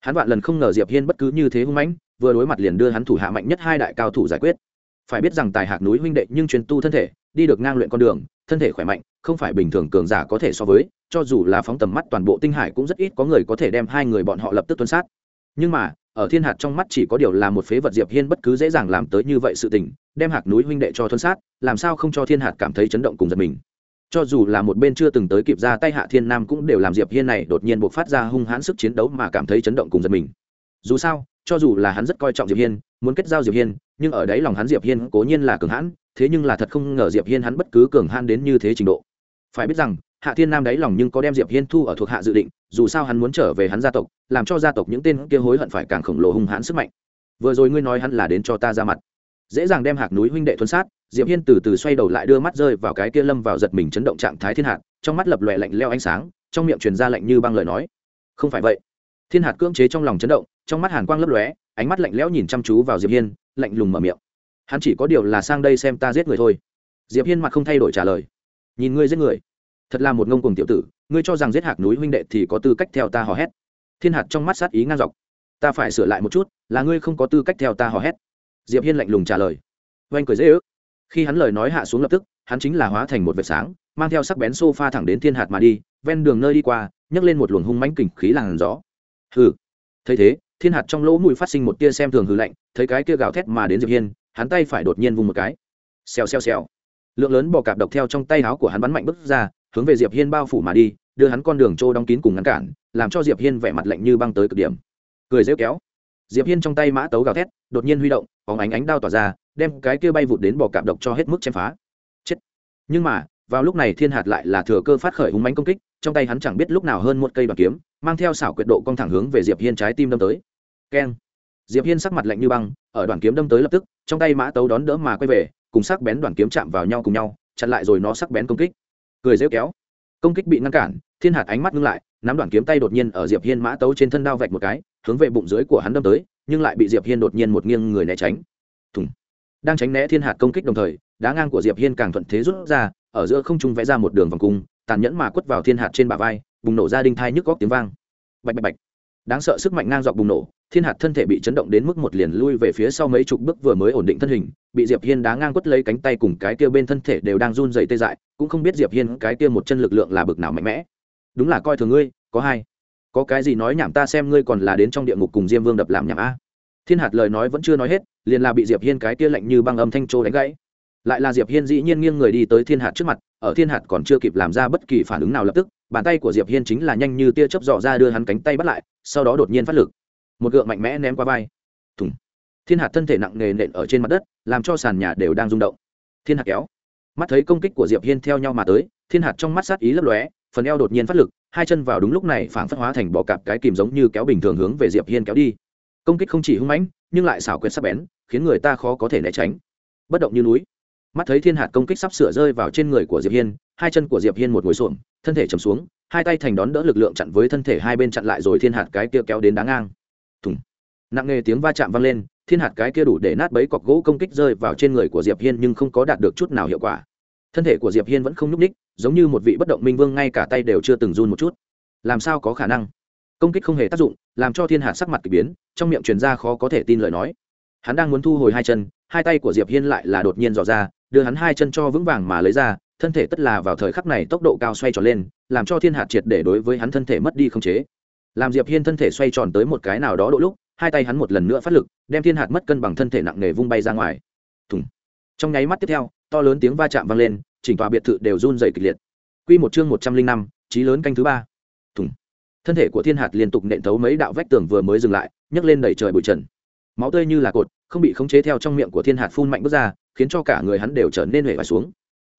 Hắn vạn lần không ngờ diệp hiên bất cứ như thế hung mãnh vừa đối mặt liền đưa hắn thủ hạ mạnh nhất hai đại cao thủ giải quyết. Phải biết rằng tài hạt núi huynh đệ nhưng truyền tu thân thể, đi được ngang luyện con đường, thân thể khỏe mạnh, không phải bình thường cường giả có thể so với, cho dù là phóng tầm mắt toàn bộ tinh hải cũng rất ít có người có thể đem hai người bọn họ lập tức tuân sát. Nhưng mà, ở thiên hạt trong mắt chỉ có điều là một phế vật diệp hiên bất cứ dễ dàng làm tới như vậy sự tình, đem hạt núi huynh đệ cho tuân sát, làm sao không cho thiên hạt cảm thấy chấn động cùng giật mình. Cho dù là một bên chưa từng tới kịp ra tay hạ thiên nam cũng đều làm diệp hiên này đột nhiên buộc phát ra hung hãn sức chiến đấu mà cảm thấy chấn động cùng giật mình. Dù sao cho dù là hắn rất coi trọng diệp hiên, muốn kết giao diệp hiên, nhưng ở đấy lòng hắn diệp hiên cố nhiên là cường hãn, thế nhưng là thật không ngờ diệp hiên hắn bất cứ cường hãn đến như thế trình độ. Phải biết rằng, hạ thiên nam đáy lòng nhưng có đem diệp hiên thu ở thuộc hạ dự định, dù sao hắn muốn trở về hắn gia tộc, làm cho gia tộc những tên kia hối hận phải càng khổng lồ hung hãn sức mạnh. Vừa rồi ngươi nói hắn là đến cho ta ra mặt. Dễ dàng đem hạc núi huynh đệ thuần sát, diệp hiên từ từ xoay đầu lại đưa mắt rơi vào cái kia lâm vào giật mình chấn động trạng thái thiên hạt trong mắt lập lòe lạnh leo ánh sáng, trong miệng truyền ra lạnh như băng lời nói. Không phải vậy thiên hạt cưỡng chế trong lòng chấn động, trong mắt hàn quang lấp lóe, ánh mắt lạnh lẽo nhìn chăm chú vào diệp hiên, lạnh lùng mở miệng. Hắn chỉ có điều là sang đây xem ta giết người thôi. Diệp hiên mặt không thay đổi trả lời. Nhìn ngươi giết người. Thật là một ngông cuồng tiểu tử, ngươi cho rằng giết hạc núi huynh đệ thì có tư cách theo ta hò hét. Thiên hạt trong mắt sát ý ngang dọc. Ta phải sửa lại một chút, là ngươi không có tư cách theo ta hò hét. Diệp hiên lạnh lùng trả lời. Oanh cười dễ ước. Khi hắn lời nói hạ xuống lập tức, hắn chính là hóa thành một vệt sáng, mang theo sắc bén sofa thẳng đến thiên hạt mà đi, ven đường nơi đi qua, nhấc lên một luồng hung mãnh kình khí làn gió hừ. Thấy thế, thiên hạt trong lỗ mũi phát sinh một tia xem thường hư lạnh, thấy cái kia gào thét mà đến diệp hiên, hắn tay phải đột nhiên vung một cái. Xèo xèo xèo. Lượng lớn bò cạp độc theo trong tay áo của hắn bắn mạnh bước ra, hướng về diệp hiên bao phủ mà đi, đưa hắn con đường trô đóng kín cùng ngăn cản, làm cho diệp hiên vẻ mặt lạnh như băng tới cực điểm. Cười rêu kéo. Diệp hiên trong tay mã tấu gào thét, đột nhiên huy động, bóng ánh ánh đao tỏa ra, đem cái kia bay vụt đến bò cạp độc cho hết mức chém phá. Chết. Nhưng mà vào lúc này thiên hạt lại là thừa cơ phát khởi hung mãnh công kích, trong tay hắn chẳng biết lúc nào hơn một cây đoàn kiếm, mang theo xảo quyệt độ cong thẳng hướng về diệp hiên trái tim đâm tới. Keng! Diệp hiên sắc mặt lạnh như băng, ở đoàn kiếm đâm tới lập tức, trong tay mã tấu đón đỡ mà quay về, cùng sắc bén đoàn kiếm chạm vào nhau cùng nhau, chặn lại rồi nó sắc bén công kích. Cười rêu kéo. Công kích bị ngăn cản, thiên hạt ánh mắt ngưng lại, nắm đoàn kiếm tay đột nhiên ở diệp hiên mã tấu trên thân đao vạch một cái, hướng về bụng dưới của hắn đâm tới, nhưng lại bị diệp hiên đột nhiên một nghiêng người né tránh. Thùng! Đang tránh né thiên hạt công kích đồng thời, đá ngang của diệp hiên càng thuận thế rút ra ở giữa không trung vẽ ra một đường vòng cung, tàn nhẫn mà quất vào thiên hạt trên bả vai, bùng nổ ra đinh thai nhức góc tiếng vang. Bạch bạch bạch. Đáng sợ sức mạnh ngang dọc bùng nổ, thiên hạt thân thể bị chấn động đến mức một liền lui về phía sau mấy chục bước vừa mới ổn định thân hình, bị diệp hiên đá ngang quất lấy cánh tay cùng cái kia bên thân thể đều đang run dày tê dại, cũng không biết diệp hiên cái kia một chân lực lượng là bực nào mạnh mẽ. Đúng là coi thường ngươi, có hai. Có cái gì nói nhảm ta xem ngươi còn là đến trong địa ngục cùng diêm vương đập làm nhảm a. Thiên hạt lời nói vẫn chưa nói hết, liền là bị diệp hiên cái kia lạnh như băng âm thanh trô đánh gãy lại là diệp hiên dĩ nhiên nghiêng người đi tới thiên hạt trước mặt, ở thiên hạt còn chưa kịp làm ra bất kỳ phản ứng nào lập tức, bàn tay của diệp hiên chính là nhanh như tia chớp dò ra đưa hắn cánh tay bắt lại, sau đó đột nhiên phát lực. Một gượng mạnh mẽ ném qua vai. Thùng. Thiên hạt thân thể nặng nề nện ở trên mặt đất, làm cho sàn nhà đều đang rung động. Thiên hạt kéo. Mắt thấy công kích của diệp hiên theo nhau mà tới, thiên hạt trong mắt sát ý lấp lóe, phần eo đột nhiên phát lực, hai chân vào đúng lúc này phảng phất hóa thành bọ cạp cái kìm giống như kéo bình thường hướng về diệp hiên kéo đi. Công kích không chỉ hung mãnh, nhưng lại xảo quyệt sắc bén, khiến người ta khó có thể né tránh. Bất động như núi mắt thấy thiên hạt công kích sắp sửa rơi vào trên người của diệp hiên, hai chân của diệp hiên một ngồi xổm, thân thể chầm xuống, hai tay thành đón đỡ lực lượng chặn với thân thể hai bên chặn lại rồi thiên hạt cái kia kéo đến đá ngang. Thùng. Nặng nề tiếng va chạm vang lên, thiên hạt cái kia đủ để nát bấy cọc gỗ công kích rơi vào trên người của diệp hiên nhưng không có đạt được chút nào hiệu quả. Thân thể của diệp hiên vẫn không nhúc ních giống như một vị bất động minh vương ngay cả tay đều chưa từng run một chút. Làm sao có khả năng? Công kích không hề tác dụng, làm cho thiên hạt sắc mặt k ỳ biến, trong miệng truyền ra khó có thể tin lời nói. Hắn đang muốn thu hồi hai chân, hai tay của diệp hiên lại là đột nhiên dò ra đưa hắn hai chân cho vững vàng mà lấy ra, thân thể tất là vào thời khắc này tốc độ cao xoay tròn lên, làm cho thiên hạt triệt để đối với hắn thân thể mất đi không chế. Làm diệp hiên thân thể xoay tròn tới một cái nào đó độ lúc, hai tay hắn một lần nữa phát lực, đem thiên hạt mất cân bằng thân thể nặng nề vung bay ra ngoài. Thùng. Trong nháy mắt tiếp theo, to lớn tiếng va chạm vang lên, chỉnh tòa biệt thự đều run dày kịch liệt. Quy một chương một trăm linh năm, trí lớn canh thứ ba. Thùng. Thân thể của thiên hạt liên tục nện thấu mấy đạo vách tường vừa mới dừng lại, nhấc lên đẩy trời bụi trần. Máu tươi như là cột, không bị khống chế theo trong miệng của thiên hạt phun mạnh bước ra khiến cho cả người hắn đều trở nên hề vải xuống.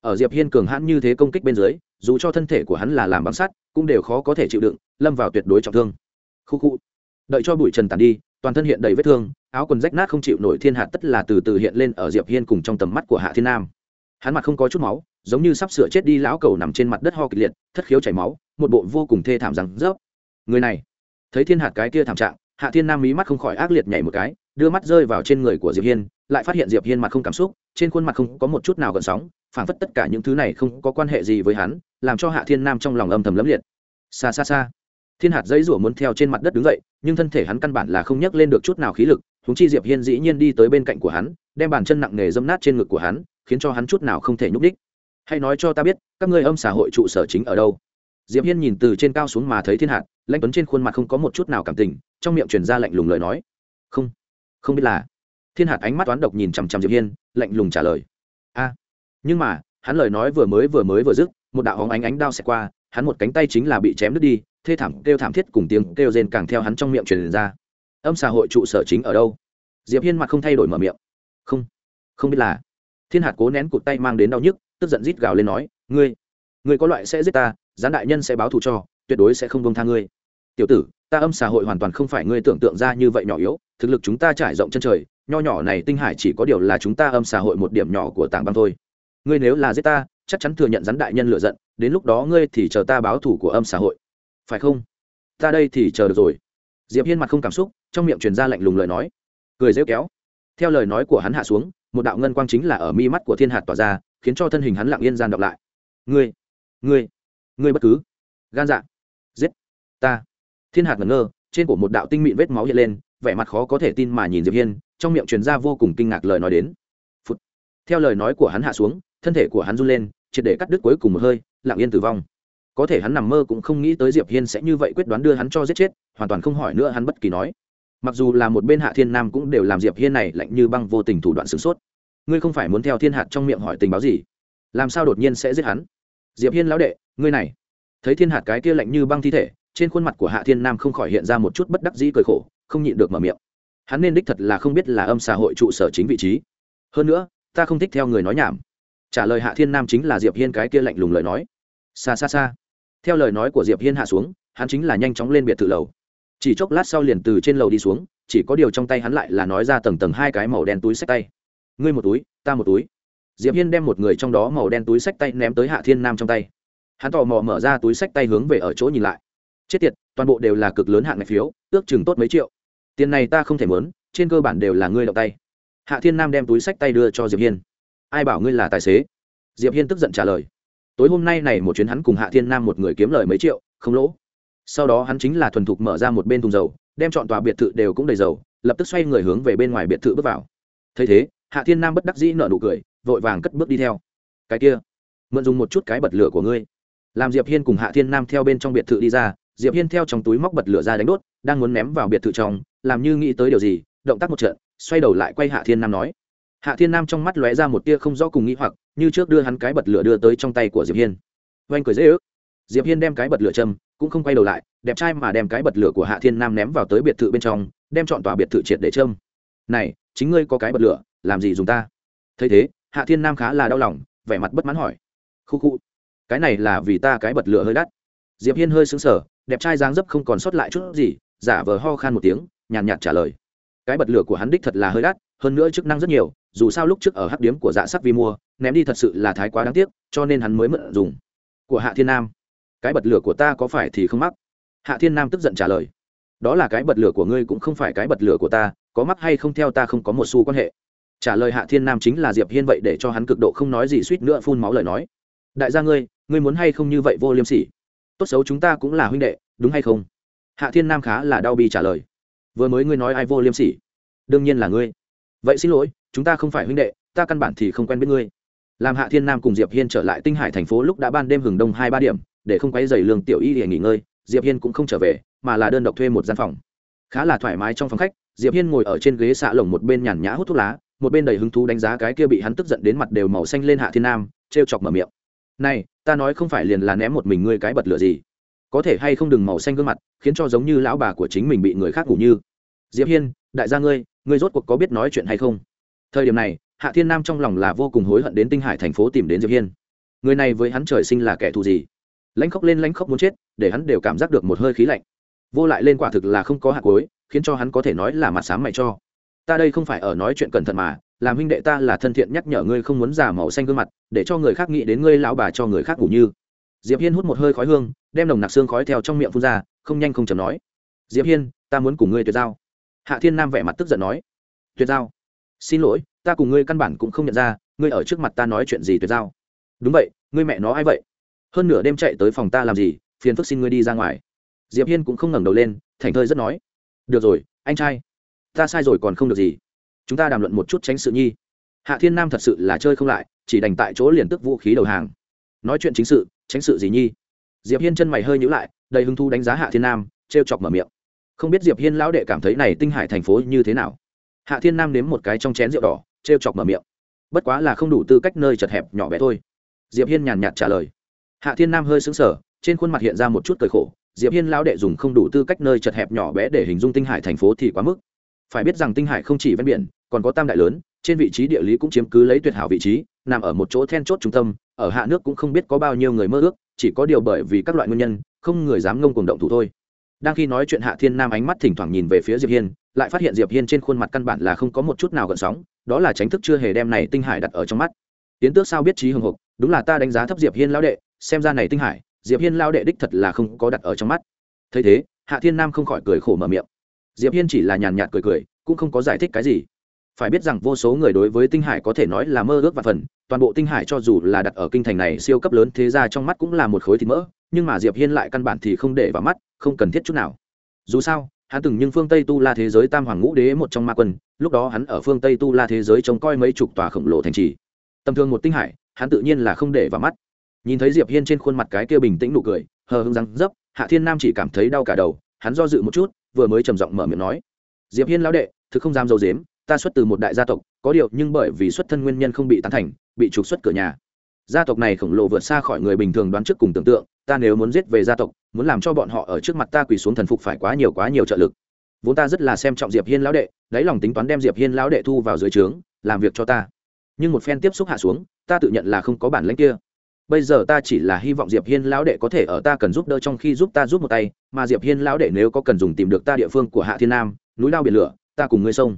Ở diệp hiên cường hãn như thế công kích bên dưới, dù cho thân thể của hắn là làm bằng sắt, cũng đều khó có thể chịu đựng, lâm vào tuyệt đối trọng thương. Khu khu. Đợi cho bụi trần tàn đi, toàn thân hiện đầy vết thương, áo quần rách nát không chịu nổi thiên hạt tất là từ từ hiện lên ở diệp hiên cùng trong tầm mắt của hạ thiên nam. Hắn mặt không có chút máu, giống như sắp sửa chết đi lão cầu nằm trên mặt đất ho kịch liệt, thất khiếu chảy máu, một bộ vô cùng thê thảm rằng rớp. Người này, thấy thiên hạt cái kia thảm trạng hạ thiên nam mí mắt không khỏi ác liệt nhảy một cái, đưa mắt rơi vào trên người của diệp hiên, lại phát hiện diệp hiên mặt không cảm xúc, trên khuôn mặt không có một chút nào gần sóng, phảng phất tất cả những thứ này không có quan hệ gì với hắn, làm cho hạ thiên nam trong lòng âm thầm lấm liệt. Xa xa xa thiên hạt dây rủa muốn theo trên mặt đất đứng dậy, nhưng thân thể hắn căn bản là không nhấc lên được chút nào khí lực húng chi diệp hiên dĩ nhiên đi tới bên cạnh của hắn, đem bàn chân nặng nề dâm nát trên ngực của hắn, khiến cho hắn chút nào không thể nhúc đích hãy nói cho ta biết, các ngươi âm xã hội trụ sở chính ở đâu? Diệp hiên nhìn từ trên cao xuống mà thấy thiên hạt, lãnh tuấn trên khuôn mặt không có một chút nào cảm tình, trong miệng truyền ra lạnh lùng lời nói. Không không biết là. Thiên hạt ánh mắt toán độc nhìn chằm chằm diệp hiên, lạnh lùng trả lời. A, nhưng mà, hắn lời nói vừa mới vừa mới vừa dứt, một đạo hóng ánh ánh đao xẹt qua, hắn một cánh tay chính là bị chém đứt đi, thê thảm kêu thảm thiết cùng tiếng kêu rên càng theo hắn trong miệng truyền ra. Âm xã hội trụ sở chính ở đâu? Diệp hiên mặt không thay đổi mở miệng. Không không biết là. Thiên hạt cố nén cụt tay mang đến đau nhức, tức giận rít gào lên nói, ngươi ngươi có loại sẽ giết ta gián đại nhân sẽ báo thù cho, tuyệt đối sẽ không bông tha ngươi. Tiểu tử, ta âm xã hội hoàn toàn không phải ngươi tưởng tượng ra như vậy nhỏ yếu, thực lực chúng ta trải rộng chân trời, nho nhỏ này tinh hải chỉ có điều là chúng ta âm xã hội một điểm nhỏ của tảng băng thôi. Ngươi nếu là giết ta, chắc chắn thừa nhận rắn đại nhân lựa giận, đến lúc đó ngươi thì chờ ta báo thủ của âm xã hội. Phải không? Ta đây thì chờ được rồi. Diệp hiên mặt không cảm xúc, trong miệng truyền ra lạnh lùng lời nói. Cười rêu kéo. Theo lời nói của hắn hạ xuống, một đạo ngân quang chính là ở mi mắt của thiên hạt tỏa ra, khiến cho thân hình hắn lặng yên gian đọc lại. Ngươi ngươi ngươi bất cứ. Gan dạ. Giết. Ta. Thiên hạt ngẩn ngơ, trên cổ một đạo tinh mịn vết máu hiện lên, vẻ mặt khó có thể tin mà nhìn diệp hiên, trong miệng truyền ra vô cùng kinh ngạc lời nói đến. Phụt. theo lời nói của hắn hạ xuống, thân thể của hắn run lên, triệt để cắt đứt cuối cùng một hơi, lặng yên tử vong. Có thể hắn nằm mơ cũng không nghĩ tới diệp hiên sẽ như vậy quyết đoán đưa hắn cho giết chết, hoàn toàn không hỏi nữa hắn bất kỳ nói. Mặc dù là một bên hạ thiên nam cũng đều làm diệp hiên này lạnh như băng vô tình thủ đoạn sửng sốt. Ngươi không phải muốn theo thiên hạt trong miệng hỏi tình báo gì? Làm sao đột nhiên sẽ giết hắn? Diệp hiên lão đệ, ngươi này. Thấy thiên hạt cái kia lạnh như băng thi thể, trên khuôn mặt của hạ thiên nam không khỏi hiện ra một chút bất đắc dĩ cười khổ, không nhịn được mở miệng. Hắn nên đích thật là không biết là âm xã hội trụ sở chính vị trí. Hơn nữa, ta không thích theo người nói nhảm. Trả lời hạ thiên nam chính là diệp hiên cái kia lạnh lùng lời nói. Xa xa xa. Theo lời nói của diệp hiên hạ xuống, hắn chính là nhanh chóng lên biệt thự lầu. Chỉ chốc lát sau liền từ trên lầu đi xuống, chỉ có điều trong tay hắn lại là nói ra tầng tầng hai cái màu đen túi sách tay. Ngươi một túi, ta một túi diệp hiên đem một người trong đó màu đen túi sách tay ném tới hạ thiên nam trong tay. Hắn tò mò mở ra túi sách tay hướng về ở chỗ nhìn lại. Chết tiệt, toàn bộ đều là cực lớn hạng ngày phiếu, ước chừng tốt mấy triệu. Tiền này ta không thể mớn, trên cơ bản đều là ngươi động tay. Hạ thiên nam đem túi sách tay đưa cho diệp hiên. Ai bảo ngươi là tài xế? Diệp hiên tức giận trả lời. Tối hôm nay này một chuyến hắn cùng hạ thiên nam một người kiếm lời mấy triệu, không lỗ. Sau đó hắn chính là thuần thục mở ra một bên thùng dầu, đem chọn tòa biệt thự đều cũng đầy dầu, lập tức xoay người hướng về bên ngoài biệt thự bước vào. Thấy thế, hạ thiên nam bất đắc dĩ nở nụ cười vội vàng cất bước đi theo. Cái kia, mượn dùng một chút cái bật lửa của ngươi. Làm diệp hiên cùng hạ thiên nam theo bên trong biệt thự đi ra, diệp hiên theo trong túi móc bật lửa ra đánh đốt, đang muốn ném vào biệt thự trong, làm như nghĩ tới điều gì, động tác một trận, xoay đầu lại quay hạ thiên nam nói. Hạ thiên nam trong mắt lóe ra một tia không rõ cùng nghĩ hoặc, như trước đưa hắn cái bật lửa đưa tới trong tay của diệp hiên. Oanh cười dễ ước. Diệp hiên đem cái bật lửa châm, cũng không quay đầu lại, đẹp trai mà đem cái bật lửa của hạ thiên nam ném vào tới biệt thự bên trong, đem chọn tòa biệt thự triệt để châm. Này, chính ngươi có cái bật lửa, làm gì dùng ta? Thấy thế hạ thiên nam khá là đau lòng, vẻ mặt bất mãn hỏi. Khu khu, cái này là vì ta cái bật lửa hơi đắt. Diệp hiên hơi sững sờ, đẹp trai dáng dấp không còn sót lại chút gì, giả vờ ho khan một tiếng, nhàn nhạt trả lời. Cái bật lửa của hắn đích thật là hơi đắt, hơn nữa chức năng rất nhiều, dù sao lúc trước ở hắc điếm của dạ sắc vi mua, ném đi thật sự là thái quá đáng tiếc, cho nên hắn mới mượn dùng. Của hạ thiên nam, cái bật lửa của ta có phải thì không mắc? Hạ thiên nam tức giận trả lời. Đó là cái bật lửa của ngươi cũng không phải cái bật lửa của ta, có mắc hay không theo ta không có một xu quan hệ trả lời hạ thiên nam chính là diệp hiên vậy để cho hắn cực độ không nói gì suýt nữa phun máu lời nói. Đại gia ngươi ngươi muốn hay không như vậy vô liêm sỉ? Tốt xấu chúng ta cũng là huynh đệ, đúng hay không? Hạ thiên nam khá là đau bi trả lời. Vừa mới ngươi nói ai vô liêm sỉ? Đương nhiên là ngươi. Vậy xin lỗi, chúng ta không phải huynh đệ, ta căn bản thì không quen biết ngươi. Làm hạ thiên nam cùng diệp hiên trở lại tinh hải thành phố lúc đã ban đêm hừng đông hai ba điểm, để không quấy dày lương tiểu y để nghỉ ngơi, diệp hiên cũng không trở về, mà là đơn độc thuê một gian phòng. Khá là thoải mái trong phòng khách, diệp hiên ngồi ở trên ghế xạ lồng một bên nhàn nhã hút thuốc lá một bên đầy hứng thú đánh giá cái kia bị hắn tức giận đến mặt đều màu xanh lên hạ thiên nam, trêu chọc mở miệng. Này, ta nói không phải liền là ném một mình ngươi cái bật lửa gì? Có thể hay không đừng màu xanh gương mặt, khiến cho giống như lão bà của chính mình bị người khác ngủ như. Diệp hiên, đại gia ngươi ngươi rốt cuộc có biết nói chuyện hay không? Thời điểm này, hạ thiên nam trong lòng là vô cùng hối hận đến tinh hải thành phố tìm đến diệp hiên. Người này với hắn trời sinh là kẻ thù gì? Lãnh khóc lên lãnh khóc muốn chết, để hắn đều cảm giác được một hơi khí lạnh. Vô lại lên quả thực là không có hạt cối khiến cho hắn có thể nói là mặt sám mày cho ta đây không phải ở nói chuyện cẩn thận mà, làm huynh đệ ta là thân thiện nhắc nhở ngươi không muốn giả màu xanh gương mặt, để cho người khác nghĩ đến ngươi lão bà cho người khác ngủ như. Diệp hiên hút một hơi khói hương, đem nồng nặc xương khói theo trong miệng phun ra, không nhanh không chầm nói. Diệp hiên, ta muốn cùng ngươi tuyệt giao. Hạ thiên nam vẻ mặt tức giận nói. Tuyệt giao? Xin lỗi, ta cùng ngươi căn bản cũng không nhận ra, ngươi ở trước mặt ta nói chuyện gì tuyệt giao. Đúng vậy, ngươi mẹ nó ai vậy? Hơn nửa đêm chạy tới phòng ta làm gì, phiền phức xin ngươi đi ra ngoài. Diệp hiên cũng không ngẩng đầu lên, thành thơi rất nói. Được rồi, anh trai ta sai rồi còn không được gì. Chúng ta đàm luận một chút tránh sự nhi. Hạ thiên nam thật sự là chơi không lại, chỉ đành tại chỗ liền tức vũ khí đầu hàng. Nói chuyện chính sự, tránh sự gì nhi? Diệp hiên chân mày hơi nhíu lại, đầy hứng thú đánh giá hạ thiên nam, trêu chọc mở miệng. Không biết diệp hiên lão đệ cảm thấy này tinh hải thành phố như thế nào? Hạ thiên nam nếm một cái trong chén rượu đỏ, trêu chọc mở miệng. Bất quá là không đủ tư cách nơi chật hẹp nhỏ bé thôi. Diệp hiên nhàn nhạt trả lời. Hạ thiên nam hơi xứng sở trên khuôn mặt hiện ra một chút cười khổ. Diệp hiên lão đệ dùng không đủ tư cách nơi chật hẹp nhỏ bé để hình dung tinh hải thành phố thì quá mức phải biết rằng tinh hải không chỉ ven biển, còn có tam đại lớn, trên vị trí địa lý cũng chiếm cứ lấy tuyệt hảo vị trí, nằm ở một chỗ then chốt trung tâm, ở hạ nước cũng không biết có bao nhiêu người mơ ước, chỉ có điều bởi vì các loại nguyên nhân, không người dám ngông cuồng động thủ thôi. Đang khi nói chuyện hạ thiên nam ánh mắt thỉnh thoảng nhìn về phía diệp hiên, lại phát hiện diệp hiên trên khuôn mặt căn bản là không có một chút nào gợn sóng, đó là tránh thức chưa hề đem này tinh hải đặt ở trong mắt. Tiến tước sao biết trí hưng hục, đúng là ta đánh giá thấp diệp hiên lão đệ, xem ra này tinh hải, diệp hiên lão đệ đích thật là không có đặt ở trong mắt. Thấy thế, hạ thiên nam không khỏi cười khổ mở miệng diệp hiên chỉ là nhàn nhạt cười cười, cũng không có giải thích cái gì. Phải biết rằng vô số người đối với tinh hải có thể nói là mơ ước và phần, toàn bộ tinh hải cho dù là đặt ở kinh thành này siêu cấp lớn thế ra trong mắt cũng là một khối thịt mỡ, nhưng mà diệp hiên lại căn bản thì không để vào mắt, không cần thiết chút nào. Dù sao, hắn từng nhưng phương tây tu la thế giới tam hoàng ngũ đế một trong ma quân, lúc đó hắn ở phương tây tu la thế giới trông coi mấy chục tòa khổng lồ thành trì. Tầm thường một tinh hải, hắn tự nhiên là không để vào mắt. Nhìn thấy diệp hiên trên khuôn mặt cái kia bình tĩnh nụ cười, hờ hững răng dấp, hạ thiên nam chỉ cảm thấy đau cả đầu, hắn do dự một chút vừa mới trầm giọng mở miệng nói, diệp hiên lão đệ, thực không dám dâu dếm, ta xuất từ một đại gia tộc, có điều nhưng bởi vì xuất thân nguyên nhân không bị tán thành, bị trục xuất cửa nhà. Gia tộc này khổng lồ vượt xa khỏi người bình thường đoán trước cùng tưởng tượng, ta nếu muốn giết về gia tộc, muốn làm cho bọn họ ở trước mặt ta quỳ xuống thần phục phải quá nhiều quá nhiều trợ lực. Vốn ta rất là xem trọng diệp hiên lão đệ, đáy lòng tính toán đem diệp hiên lão đệ thu vào dưới trướng, làm việc cho ta. Nhưng một phen tiếp xúc hạ xuống, ta tự nhận là không có bản lĩnh kia bây giờ ta chỉ là hy vọng diệp hiên lão đệ có thể ở ta cần giúp đỡ trong khi giúp ta giúp một tay, mà diệp hiên lão đệ nếu có cần dùng tìm được ta địa phương của hạ thiên nam, núi lao biển lửa, ta cùng ngươi sông.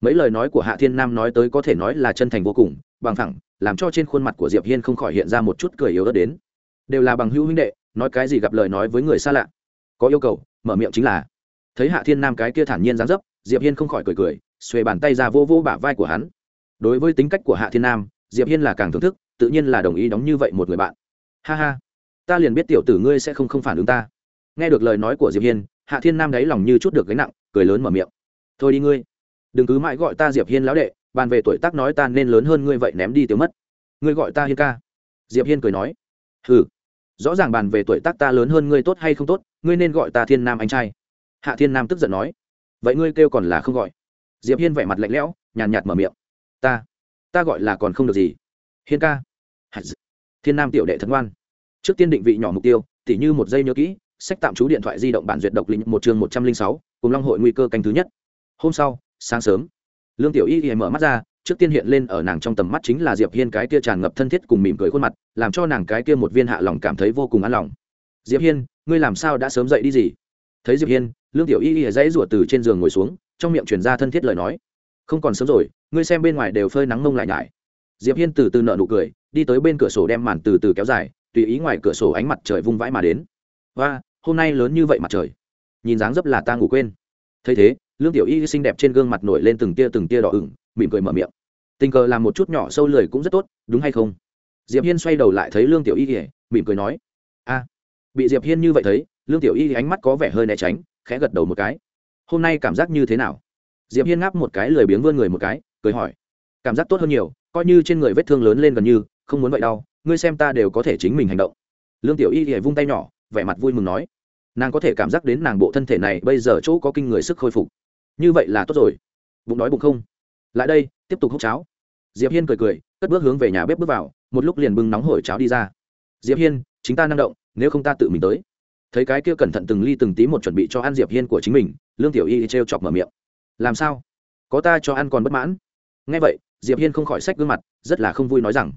Mấy lời nói của hạ thiên nam nói tới có thể nói là chân thành vô cùng, bằng thẳng làm cho trên khuôn mặt của diệp hiên không khỏi hiện ra một chút cười yếu ớt đến. Đều là bằng hữu huynh đệ, nói cái gì gặp lời nói với người xa lạ. Có yêu cầu, mở miệng chính là. Thấy hạ thiên nam cái kia thản nhiên dáng dấp, diệp hiên không khỏi cười cười, xuề bàn tay ra vô vô bả vai của hắn. Đối với tính cách của hạ thiên nam, diệp hiên là càng thưởng thức tự nhiên là đồng ý đóng như vậy một người bạn. Ha ha. Ta liền biết tiểu tử ngươi sẽ không không phản ứng ta. Nghe được lời nói của diệp hiên, hạ thiên nam đáy lòng như chút được gánh nặng, cười lớn mở miệng. Thôi đi ngươi. Đừng cứ mãi gọi ta diệp hiên lão đệ, bàn về tuổi tác nói ta nên lớn hơn ngươi vậy ném đi tiêu mất. Ngươi gọi ta hiên ca. Diệp hiên cười nói. Hừ. Rõ ràng bàn về tuổi tác ta lớn hơn ngươi tốt hay không tốt, ngươi nên gọi ta thiên nam anh trai. Hạ thiên nam tức giận nói. Vậy ngươi kêu còn là không gọi. Diệp hiên vẻ mặt lạnh lẽo, nhàn nhạt mở miệng. Ta. Ta gọi là còn không được gì. Hiên ca thiên nam tiểu đệ thần ngoan. Trước tiên định vị nhỏ mục tiêu, tỉ như một giây nhớ kỹ, sách tạm trú điện thoại di động bản duyệt độc lĩnh một chương một trăm linh sáu, cùng long hội nguy cơ canh thứ nhất. Hôm sau, sáng sớm, lương tiểu y y mở mắt ra, trước tiên hiện lên ở nàng trong tầm mắt chính là diệp hiên cái kia tràn ngập thân thiết cùng mỉm cười khuôn mặt, làm cho nàng cái kia một viên hạ lòng cảm thấy vô cùng an lòng. Diệp hiên, ngươi làm sao đã sớm dậy đi gì? Thấy diệp hiên, lương tiểu y y dãy rủa từ trên giường ngồi xuống, trong miệng truyền ra thân thiết lời nói. Không còn sớm rồi, ngươi xem bên ngoài đều phơi nắng mông lại nhải. Diệp hiên từ từ nở nụ cười đi tới bên cửa sổ đem màn từ từ kéo dài, tùy ý ngoài cửa sổ ánh mặt trời vung vãi mà đến. Và hôm nay lớn như vậy mặt trời. Nhìn dáng dấp là ta ngủ quên. Thấy thế, lương tiểu y xinh đẹp trên gương mặt nổi lên từng tia từng tia đỏ ửng, mỉm cười mở miệng. Tình cờ làm một chút nhỏ sâu lười cũng rất tốt, đúng hay không? Diệp hiên xoay đầu lại thấy lương tiểu y kể mỉm cười nói. A, bị diệp hiên như vậy thấy, lương tiểu y ánh mắt có vẻ hơi né tránh, khẽ gật đầu một cái. Hôm nay cảm giác như thế nào? Diệp hiên ngáp một cái lười biếng vươn người một cái, cười hỏi. Cảm giác tốt hơn nhiều, coi như trên người vết thương lớn lên gần như không muốn vậy đau, ngươi xem ta đều có thể chính mình hành động. Lương tiểu y thì vung tay nhỏ, vẻ mặt vui mừng nói. Nàng có thể cảm giác đến nàng bộ thân thể này bây giờ chỗ có kinh người sức khôi phục. Như vậy là tốt rồi. Bụng đói bụng không? Lại đây, tiếp tục hút cháo. Diệp hiên cười cười, cất bước hướng về nhà bếp bước vào, một lúc liền bưng nóng hổi cháo đi ra. Diệp hiên, chính ta năng động, nếu không ta tự mình tới. Thấy cái kia cẩn thận từng ly từng tí một chuẩn bị cho ăn diệp hiên của chính mình, lương tiểu y trêu chọc mở miệng. Làm sao? Có ta cho ăn còn bất mãn. Nghe vậy, diệp hiên không khỏi sách gương mặt, rất là không vui nói rằng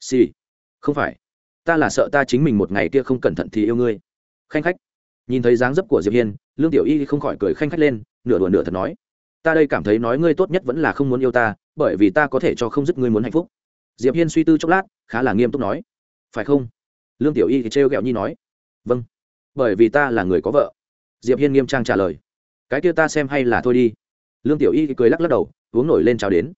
xì、sì. không phải. Ta là sợ ta chính mình một ngày kia không cẩn thận thì yêu ngươi. Khanh khách. Nhìn thấy dáng dấp của diệp hiên, lương tiểu y không khỏi cười khanh khách lên, nửa đùa nửa thật nói. Ta đây cảm thấy nói ngươi tốt nhất vẫn là không muốn yêu ta, bởi vì ta có thể cho không dứt ngươi muốn hạnh phúc. Diệp hiên suy tư chốc lát, khá là nghiêm túc nói. Phải không? Lương tiểu y thì trêu ghẹo nhi nói. Vâng. Bởi vì ta là người có vợ. Diệp hiên nghiêm trang trả lời. Cái kia ta xem hay là thôi đi. Lương tiểu y cười lắc lắc đầu, uống nổi lên chào đến.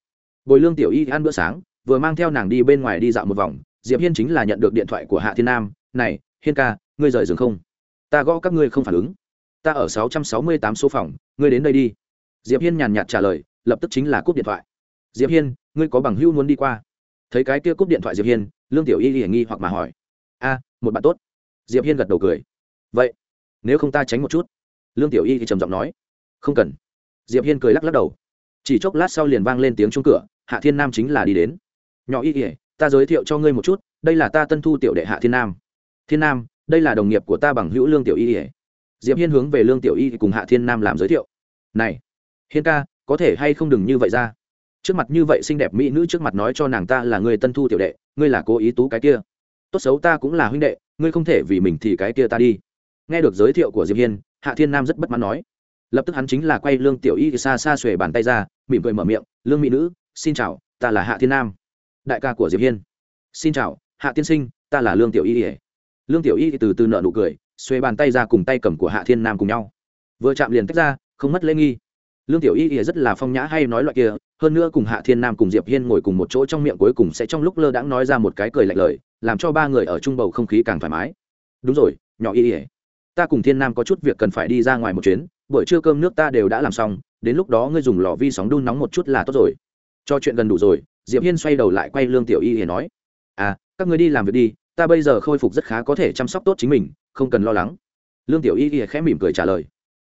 Bồi lương tiểu y ăn bữa sáng vừa mang theo nàng đi bên ngoài đi dạo một vòng, diệp hiên chính là nhận được điện thoại của hạ thiên nam, này, hiên ca, ngươi rời giường không? Ta gõ các ngươi không phản ứng. Ta ở sáu trăm sáu mươi tám số phòng, ngươi đến đây đi. Diệp hiên nhàn nhạt trả lời, lập tức chính là cúp điện thoại. Diệp hiên, ngươi có bằng hữu muốn đi qua? Thấy cái kia cúp điện thoại diệp hiên, lương tiểu y hiển nghi hoặc mà hỏi. A, một bạn tốt. Diệp hiên gật đầu cười. Vậy, nếu không ta tránh một chút. Lương tiểu y thì trầm giọng nói. Không cần. Diệp hiên cười lắc lắc đầu. Chỉ chốc lát sau liền vang lên tiếng chuông cửa, hạ thiên nam chính là đi đến nhỏ y ỉa, ta giới thiệu cho ngươi một chút, đây là ta tân thu tiểu đệ hạ thiên nam. Thiên nam, đây là đồng nghiệp của ta bằng hữu lương tiểu y ỉa. Diệp hiên hướng về lương tiểu y cùng hạ thiên nam làm giới thiệu. Này, hiên ca, có thể hay không đừng như vậy ra? Trước mặt như vậy xinh đẹp mỹ nữ trước mặt nói cho nàng ta là người tân thu tiểu đệ, ngươi là cố ý tú cái kia. Tốt xấu ta cũng là huynh đệ, ngươi không thể vì mình thì cái kia ta đi. Nghe được giới thiệu của diệp hiên, hạ thiên nam rất bất mãn nói. Lập tức hắn chính là quay lương tiểu y xa xa xuề bàn tay ra, mỉm cười mở miệng, lương mỹ nữ, xin chào, ta là hạ thiên nam đại ca của diệp hiên. Xin chào, hạ tiên sinh, ta là lương tiểu y lương tiểu y từ từ nợ nụ cười, xuê bàn tay ra cùng tay cầm của hạ thiên nam cùng nhau. Vừa chạm liền tách ra, không mất lễ nghi. Lương tiểu y rất là phong nhã hay nói loại kia, hơn nữa cùng hạ thiên nam cùng diệp hiên ngồi cùng một chỗ trong miệng cuối cùng sẽ trong lúc lơ đãng nói ra một cái cười lạnh lời, làm cho ba người ở trung bầu không khí càng thoải mái. Đúng rồi, nhỏ y ta cùng thiên nam có chút việc cần phải đi ra ngoài một chuyến, buổi trưa cơm nước ta đều đã làm xong, đến lúc đó ngươi dùng lò vi sóng đun nóng một chút là tốt rồi. Cho chuyện gần đủ rồi diệp hiên xoay đầu lại quay lương tiểu y hiền nói à các ngươi đi làm việc đi, ta bây giờ khôi phục rất khá có thể chăm sóc tốt chính mình, không cần lo lắng. Lương tiểu y khẽ mỉm cười trả lời.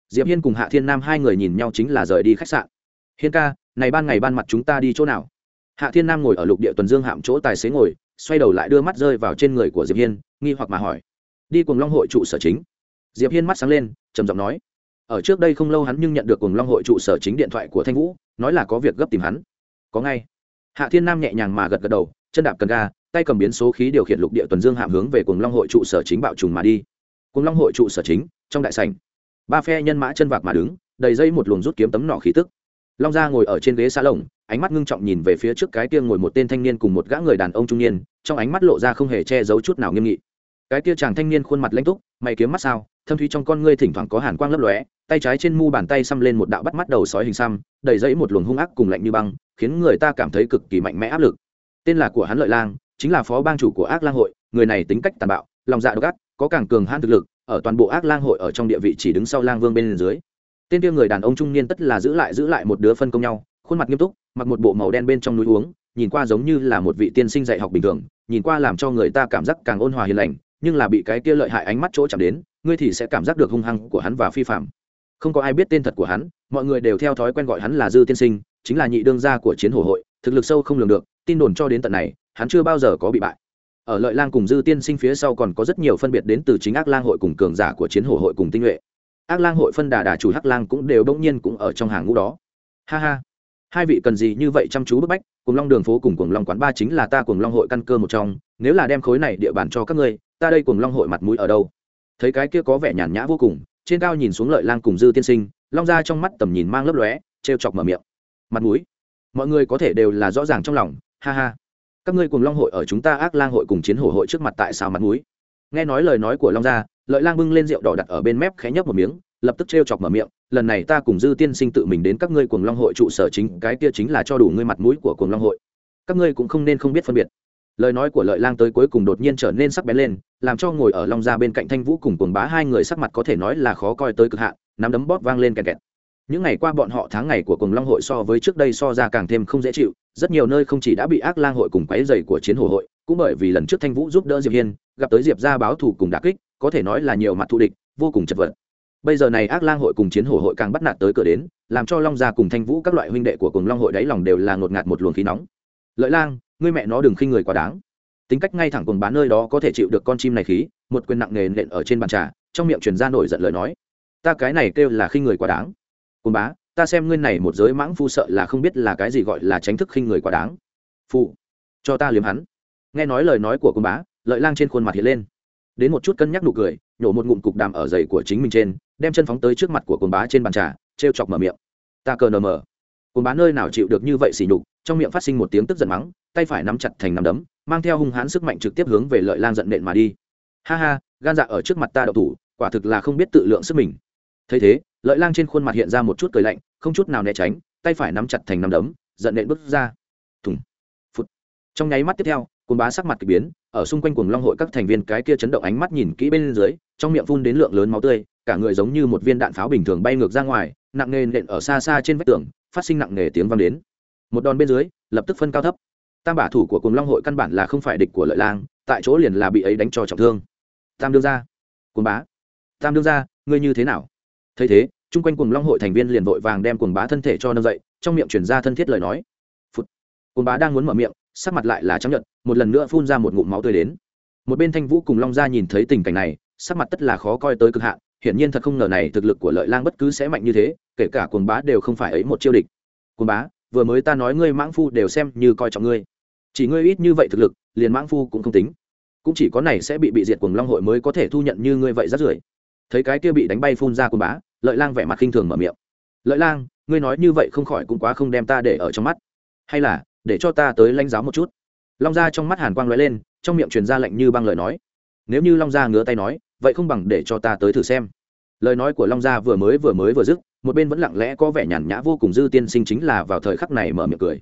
Diệp hiên cùng hạ thiên nam hai người nhìn nhau chính là rời đi khách sạn. Hiên ca, này ban ngày ban mặt chúng ta đi chỗ nào? Hạ thiên nam ngồi ở lục địa tuần dương hạm chỗ tài xế ngồi, xoay đầu lại đưa mắt rơi vào trên người của diệp hiên, nghi hoặc mà hỏi, đi cùng long hội trụ sở chính? Diệp hiên mắt sáng lên, trầm giọng nói, ở trước đây không lâu hắn nhưng nhận được cùng long hội trụ sở chính điện thoại của thanh vũ, nói là có việc gấp tìm hắn. Có ngay hạ thiên nam nhẹ nhàng mà gật gật đầu, chân đạp cần ga, tay cầm biến số khí điều khiển lục địa tuần dương hạm hướng về cùng long hội trụ sở chính bạo trùng mà đi. Cùng long hội trụ sở chính, trong đại sảnh. Ba phe nhân mã chân vạc mà đứng, đầy dây một luồng rút kiếm tấm nỏ khí tức. Long gia ngồi ở trên ghế xa lồng, ánh mắt ngưng trọng nhìn về phía trước cái kia ngồi một tên thanh niên cùng một gã người đàn ông trung niên, trong ánh mắt lộ ra không hề che giấu chút nào nghiêm nghị cái kia chàng thanh niên khuôn mặt lãnh túc, mày kiếm mắt sao, thâm thúy trong con ngươi thỉnh thoảng có hàn quang lấp lóe, tay trái trên mu bàn tay xăm lên một đạo bắt mắt đầu sói hình xăm, đầy dẫy một luồng hung ác cùng lạnh như băng, khiến người ta cảm thấy cực kỳ mạnh mẽ áp lực. Tên là của hắn lợi lang, chính là phó bang chủ của ác lang hội, người này tính cách tàn bạo, lòng dạ độc ác, có càng cường hãn thực lực, ở toàn bộ ác lang hội ở trong địa vị chỉ đứng sau lang vương bên dưới. Tên kia người đàn ông trung niên tất là giữ lại giữ lại một đứa phân công nhau, khuôn mặt nghiêm túc, mặc một bộ màu đen bên trong núi uống, nhìn qua giống như là một vị tiên sinh dạy học bình thường, nhìn qua làm cho người ta cảm giác càng ôn hòa hiền lành nhưng là bị cái kia lợi hại ánh mắt chỗ chạm đến, ngươi thì sẽ cảm giác được hung hăng của hắn và phi phạm. Không có ai biết tên thật của hắn, mọi người đều theo thói quen gọi hắn là dư tiên sinh, chính là nhị đương gia của chiến hồ hội, thực lực sâu không lường được, tin đồn cho đến tận này, hắn chưa bao giờ có bị bại. Ở lợi lang cùng dư tiên sinh phía sau còn có rất nhiều phân biệt đến từ chính ác lang hội cùng cường giả của chiến hồ hội cùng tinh nhuệ. Ác lang hội phân đà đà chủ hắc lang cũng đều bỗng nhiên cũng ở trong hàng ngũ đó. Ha ha. Hai vị cần gì như vậy chăm chú bức bách cùng long đường phố cùng cùng long quán ba chính là ta cùng long hội căn cơ một trong, nếu là đem khối này địa bàn cho các ngươi ta đây cùng long hội mặt mũi ở đâu? Thấy cái kia có vẻ nhàn nhã vô cùng, trên cao nhìn xuống lợi lang cùng dư tiên sinh, long ra trong mắt tầm nhìn mang lấp lóe, trêu chọc mở miệng. Mặt mũi? Mọi người có thể đều là rõ ràng trong lòng, ha ha. Các ngươi cùng long hội ở chúng ta ác lang hội cùng chiến hổ hội trước mặt tại sao mặt mũi? Nghe nói lời nói của long gia, lợi lang bưng lên rượu đỏ đặt ở bên mép khẽ nhấp một miếng, lập tức trêu chọc mở miệng, lần này ta cùng dư tiên sinh tự mình đến các ngươi cùng long hội trụ sở chính, cái kia chính là cho đủ ngươi mặt mũi của cùng long hội. Các ngươi cũng không nên không biết phân biệt lời nói của lợi lang tới cuối cùng đột nhiên trở nên sắc bén lên, làm cho ngồi ở long gia bên cạnh thanh vũ cùng cuồng bá hai người sắc mặt có thể nói là khó coi tới cực hạn, nắm đấm bóp vang lên kẹt kẹt. Những ngày qua bọn họ tháng ngày của cùng long hội so với trước đây so ra càng thêm không dễ chịu, rất nhiều nơi không chỉ đã bị ác lang hội cùng quáy dày của chiến hồ hội, cũng bởi vì lần trước thanh vũ giúp đỡ diệp hiên, gặp tới diệp ra báo thù cùng đà kích, có thể nói là nhiều mặt thù địch, vô cùng chật vật. Bây giờ này ác lang hội cùng chiến hồ hội càng bắt nạt tới cửa đến, làm cho long gia cùng thanh vũ các loại huynh đệ của cùng long hội đáy lòng đều là ngột ngạt một luồng khí nóng. Lợi lang ngươi mẹ nó đừng khinh người quá đáng. Tính cách ngay thẳng cùng bán nơi đó có thể chịu được con chim này khí, một quyền nặng nề nện ở trên bàn trà, trong miệng truyền ra nổi giận lời nói. Ta cái này kêu là khinh người quá đáng. Cùng bá, ta xem ngươi này một giới mãng phu sợ là không biết là cái gì gọi là tránh thức khinh người quá đáng. Phụ, cho ta liếm hắn. Nghe nói lời nói của cùng bá, lợi lang trên khuôn mặt hiện lên. Đến một chút cân nhắc nụ cười, nhổ một ngụm cục đàm ở giày của chính mình trên, đem chân phóng tới trước mặt của cồn bá trên bàn trà t r e o chọc mở miệng. Ta cờ nờ mờ. Cồn bá nơi nào chịu được như vậy xỉ nhục, trong miệng phát sinh một tiếng tức giận mắng tay phải nắm chặt thành nắm đấm, mang theo hung hãn sức mạnh trực tiếp hướng về lợi lang giận nện mà đi. Ha ha, gan dạ ở trước mặt ta đậu thủ, quả thực là không biết tự lượng sức mình. Thấy thế, lợi lang trên khuôn mặt hiện ra một chút cười lạnh, không chút nào né tránh, tay phải nắm chặt thành nắm đấm, giận nện bước ra. Thùng phút trong nháy mắt tiếp theo cồn bá sắc mặt k ỳ biến, ở xung quanh cuồng long hội các thành viên cái kia chấn động ánh mắt nhìn kỹ bên dưới, trong miệng phun đến lượng lớn máu tươi, cả người giống như một viên đạn pháo bình thường bay ngược ra ngoài, nặng nề nện ở xa xa trên vách tường, phát sinh nặng nề tiếng vang đến. Một đòn bên dưới, lập tức phân cao thấp tam bả thủ của cuồng long hội căn bản là không phải địch của lợi lang, tại chỗ liền là bị ấy đánh cho trọng thương. Tam đương ra cuồng bá. Tam đương ra ngươi như thế nào? Thấy thế, chung quanh cuồng long hội thành viên liền vội vàng đem cuồng bá thân thể cho nâng dậy, trong miệng chuyển ra thân thiết lời nói. Phút cuồng bá đang muốn mở miệng, sắc mặt lại là chấp nhận một lần nữa phun ra một ngụm máu tươi đến. Một bên thanh vũ cùng long gia nhìn thấy tình cảnh này, sắc mặt tất là khó coi tới cực hạn, hiển nhiên thật không ngờ này thực lực của lợi lang bất cứ sẽ mạnh như thế, kể cả cuồng bá đều không phải ấy một chiêu địch. Cuồng bá, vừa mới ta nói ngươi mãng phu đều xem như coi trọng ngươi chỉ ngươi ít như vậy thực lực, liền mãng phu cũng không tính. Cũng chỉ có này sẽ bị bị diệt cuồng long hội mới có thể thu nhận như ngươi vậy rất rưởi thấy cái kia bị đánh bay phun ra quần bá, lợi lang vẻ mặt khinh thường mở miệng. Lợi lang, ngươi nói như vậy không khỏi cũng quá không đem ta để ở trong mắt. Hay là, để cho ta tới lãnh giáo một chút. Long gia trong mắt hàn quang lóe lên, trong miệng truyền ra lệnh như băng lời nói. Nếu như long gia ngứa tay nói, vậy không bằng để cho ta tới thử xem. Lời nói của long gia vừa mới vừa mới vừa dứt, một bên vẫn lặng lẽ có vẻ nhàn nhã vô cùng, dư tiên sinh chính là vào thời khắc này mở miệng cười.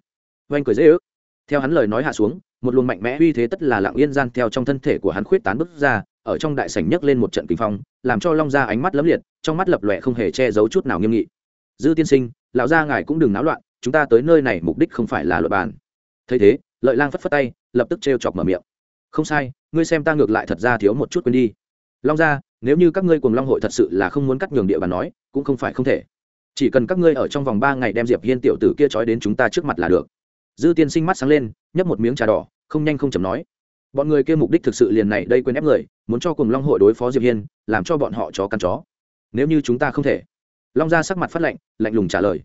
Oanh cười dễ ước theo hắn lời nói hạ xuống, một luồng mạnh mẽ uy thế tất là lặng yên gian theo trong thân thể của hắn khuyết tán bước ra, ở trong đại sảnh nhấc lên một trận kinh phong, làm cho long gia ánh mắt lấm liệt, trong mắt lập lòe không hề che giấu chút nào nghiêm nghị. Dư tiên sinh, lão gia ngài cũng đừng náo loạn, chúng ta tới nơi này mục đích không phải là luật bàn. Thấy thế, lợi lang phất phất tay, lập tức trêu chọc mở miệng. Không sai, ngươi xem ta ngược lại thật ra thiếu một chút quên đi. Long gia, nếu như các ngươi cùng long hội thật sự là không muốn cắt nhường địa bàn nói, cũng không phải không thể. Chỉ cần các ngươi ở trong vòng ba ngày đem diệp hiên tiểu tử kia trói đến chúng ta trước mặt là được dư tiên sinh mắt sáng lên, nhấp một miếng trà đỏ, không nhanh không chậm nói. Bọn người kia mục đích thực sự liền này đây quên ép người, muốn cho cùng long hội đối phó diệp hiên, làm cho bọn họ chó căn chó. Nếu như chúng ta không thể. Long gia sắc mặt phát lạnh lạnh lùng trả lời.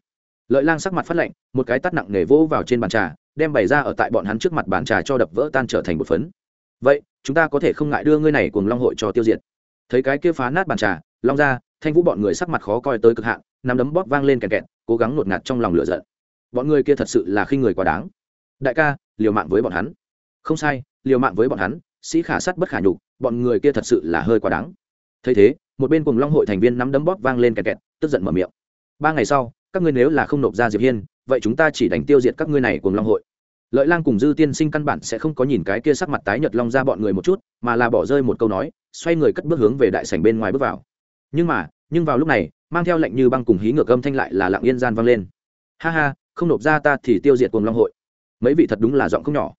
Lợi lang sắc mặt phát lạnh, một cái tắt nặng nề vỗ vào trên bàn trà, đem bày ra ở tại bọn hắn trước mặt bàn trà cho đập vỡ tan trở thành một phấn. Vậy, chúng ta có thể không ngại đưa ngươi này cùng long hội cho tiêu diệt. Thấy cái kia phá nát bàn trà, long ra, thanh vũ bọn người sắc mặt khó coi tới cực hạn, nắm đấm bóp vang lên kẹt kẹt, cố gắng ngột ngạt trong lòng lửa giận bọn người kia thật sự là khi người quá đáng. Đại ca, liều mạng với bọn hắn. Không sai, liều mạng với bọn hắn, sĩ khả sắt bất khả nhục, bọn người kia thật sự là hơi quá đáng. Thấy thế, một bên cùng long hội thành viên nắm đấm bóp vang lên kẹt kẹt, tức giận mở miệng. Ba ngày sau, các ngươi nếu là không nộp ra diệp hiên, vậy chúng ta chỉ đánh tiêu diệt các ngươi này cùng long hội. Lợi lang cùng dư tiên sinh căn bản sẽ không có nhìn cái kia sắc mặt tái nhợt long ra bọn người một chút, mà là bỏ rơi một câu nói, xoay người cất bước hướng về đại sảnh bên ngoài bước vào. Nhưng mà, nhưng vào lúc này, mang theo lệnh như băng cùng hí ngược âm thanh lại là lặng yên gian vang lên. Ha ha không nộp ra ta thì tiêu diệt cùng long hội. Mấy vị thật đúng là giọng không nhỏ.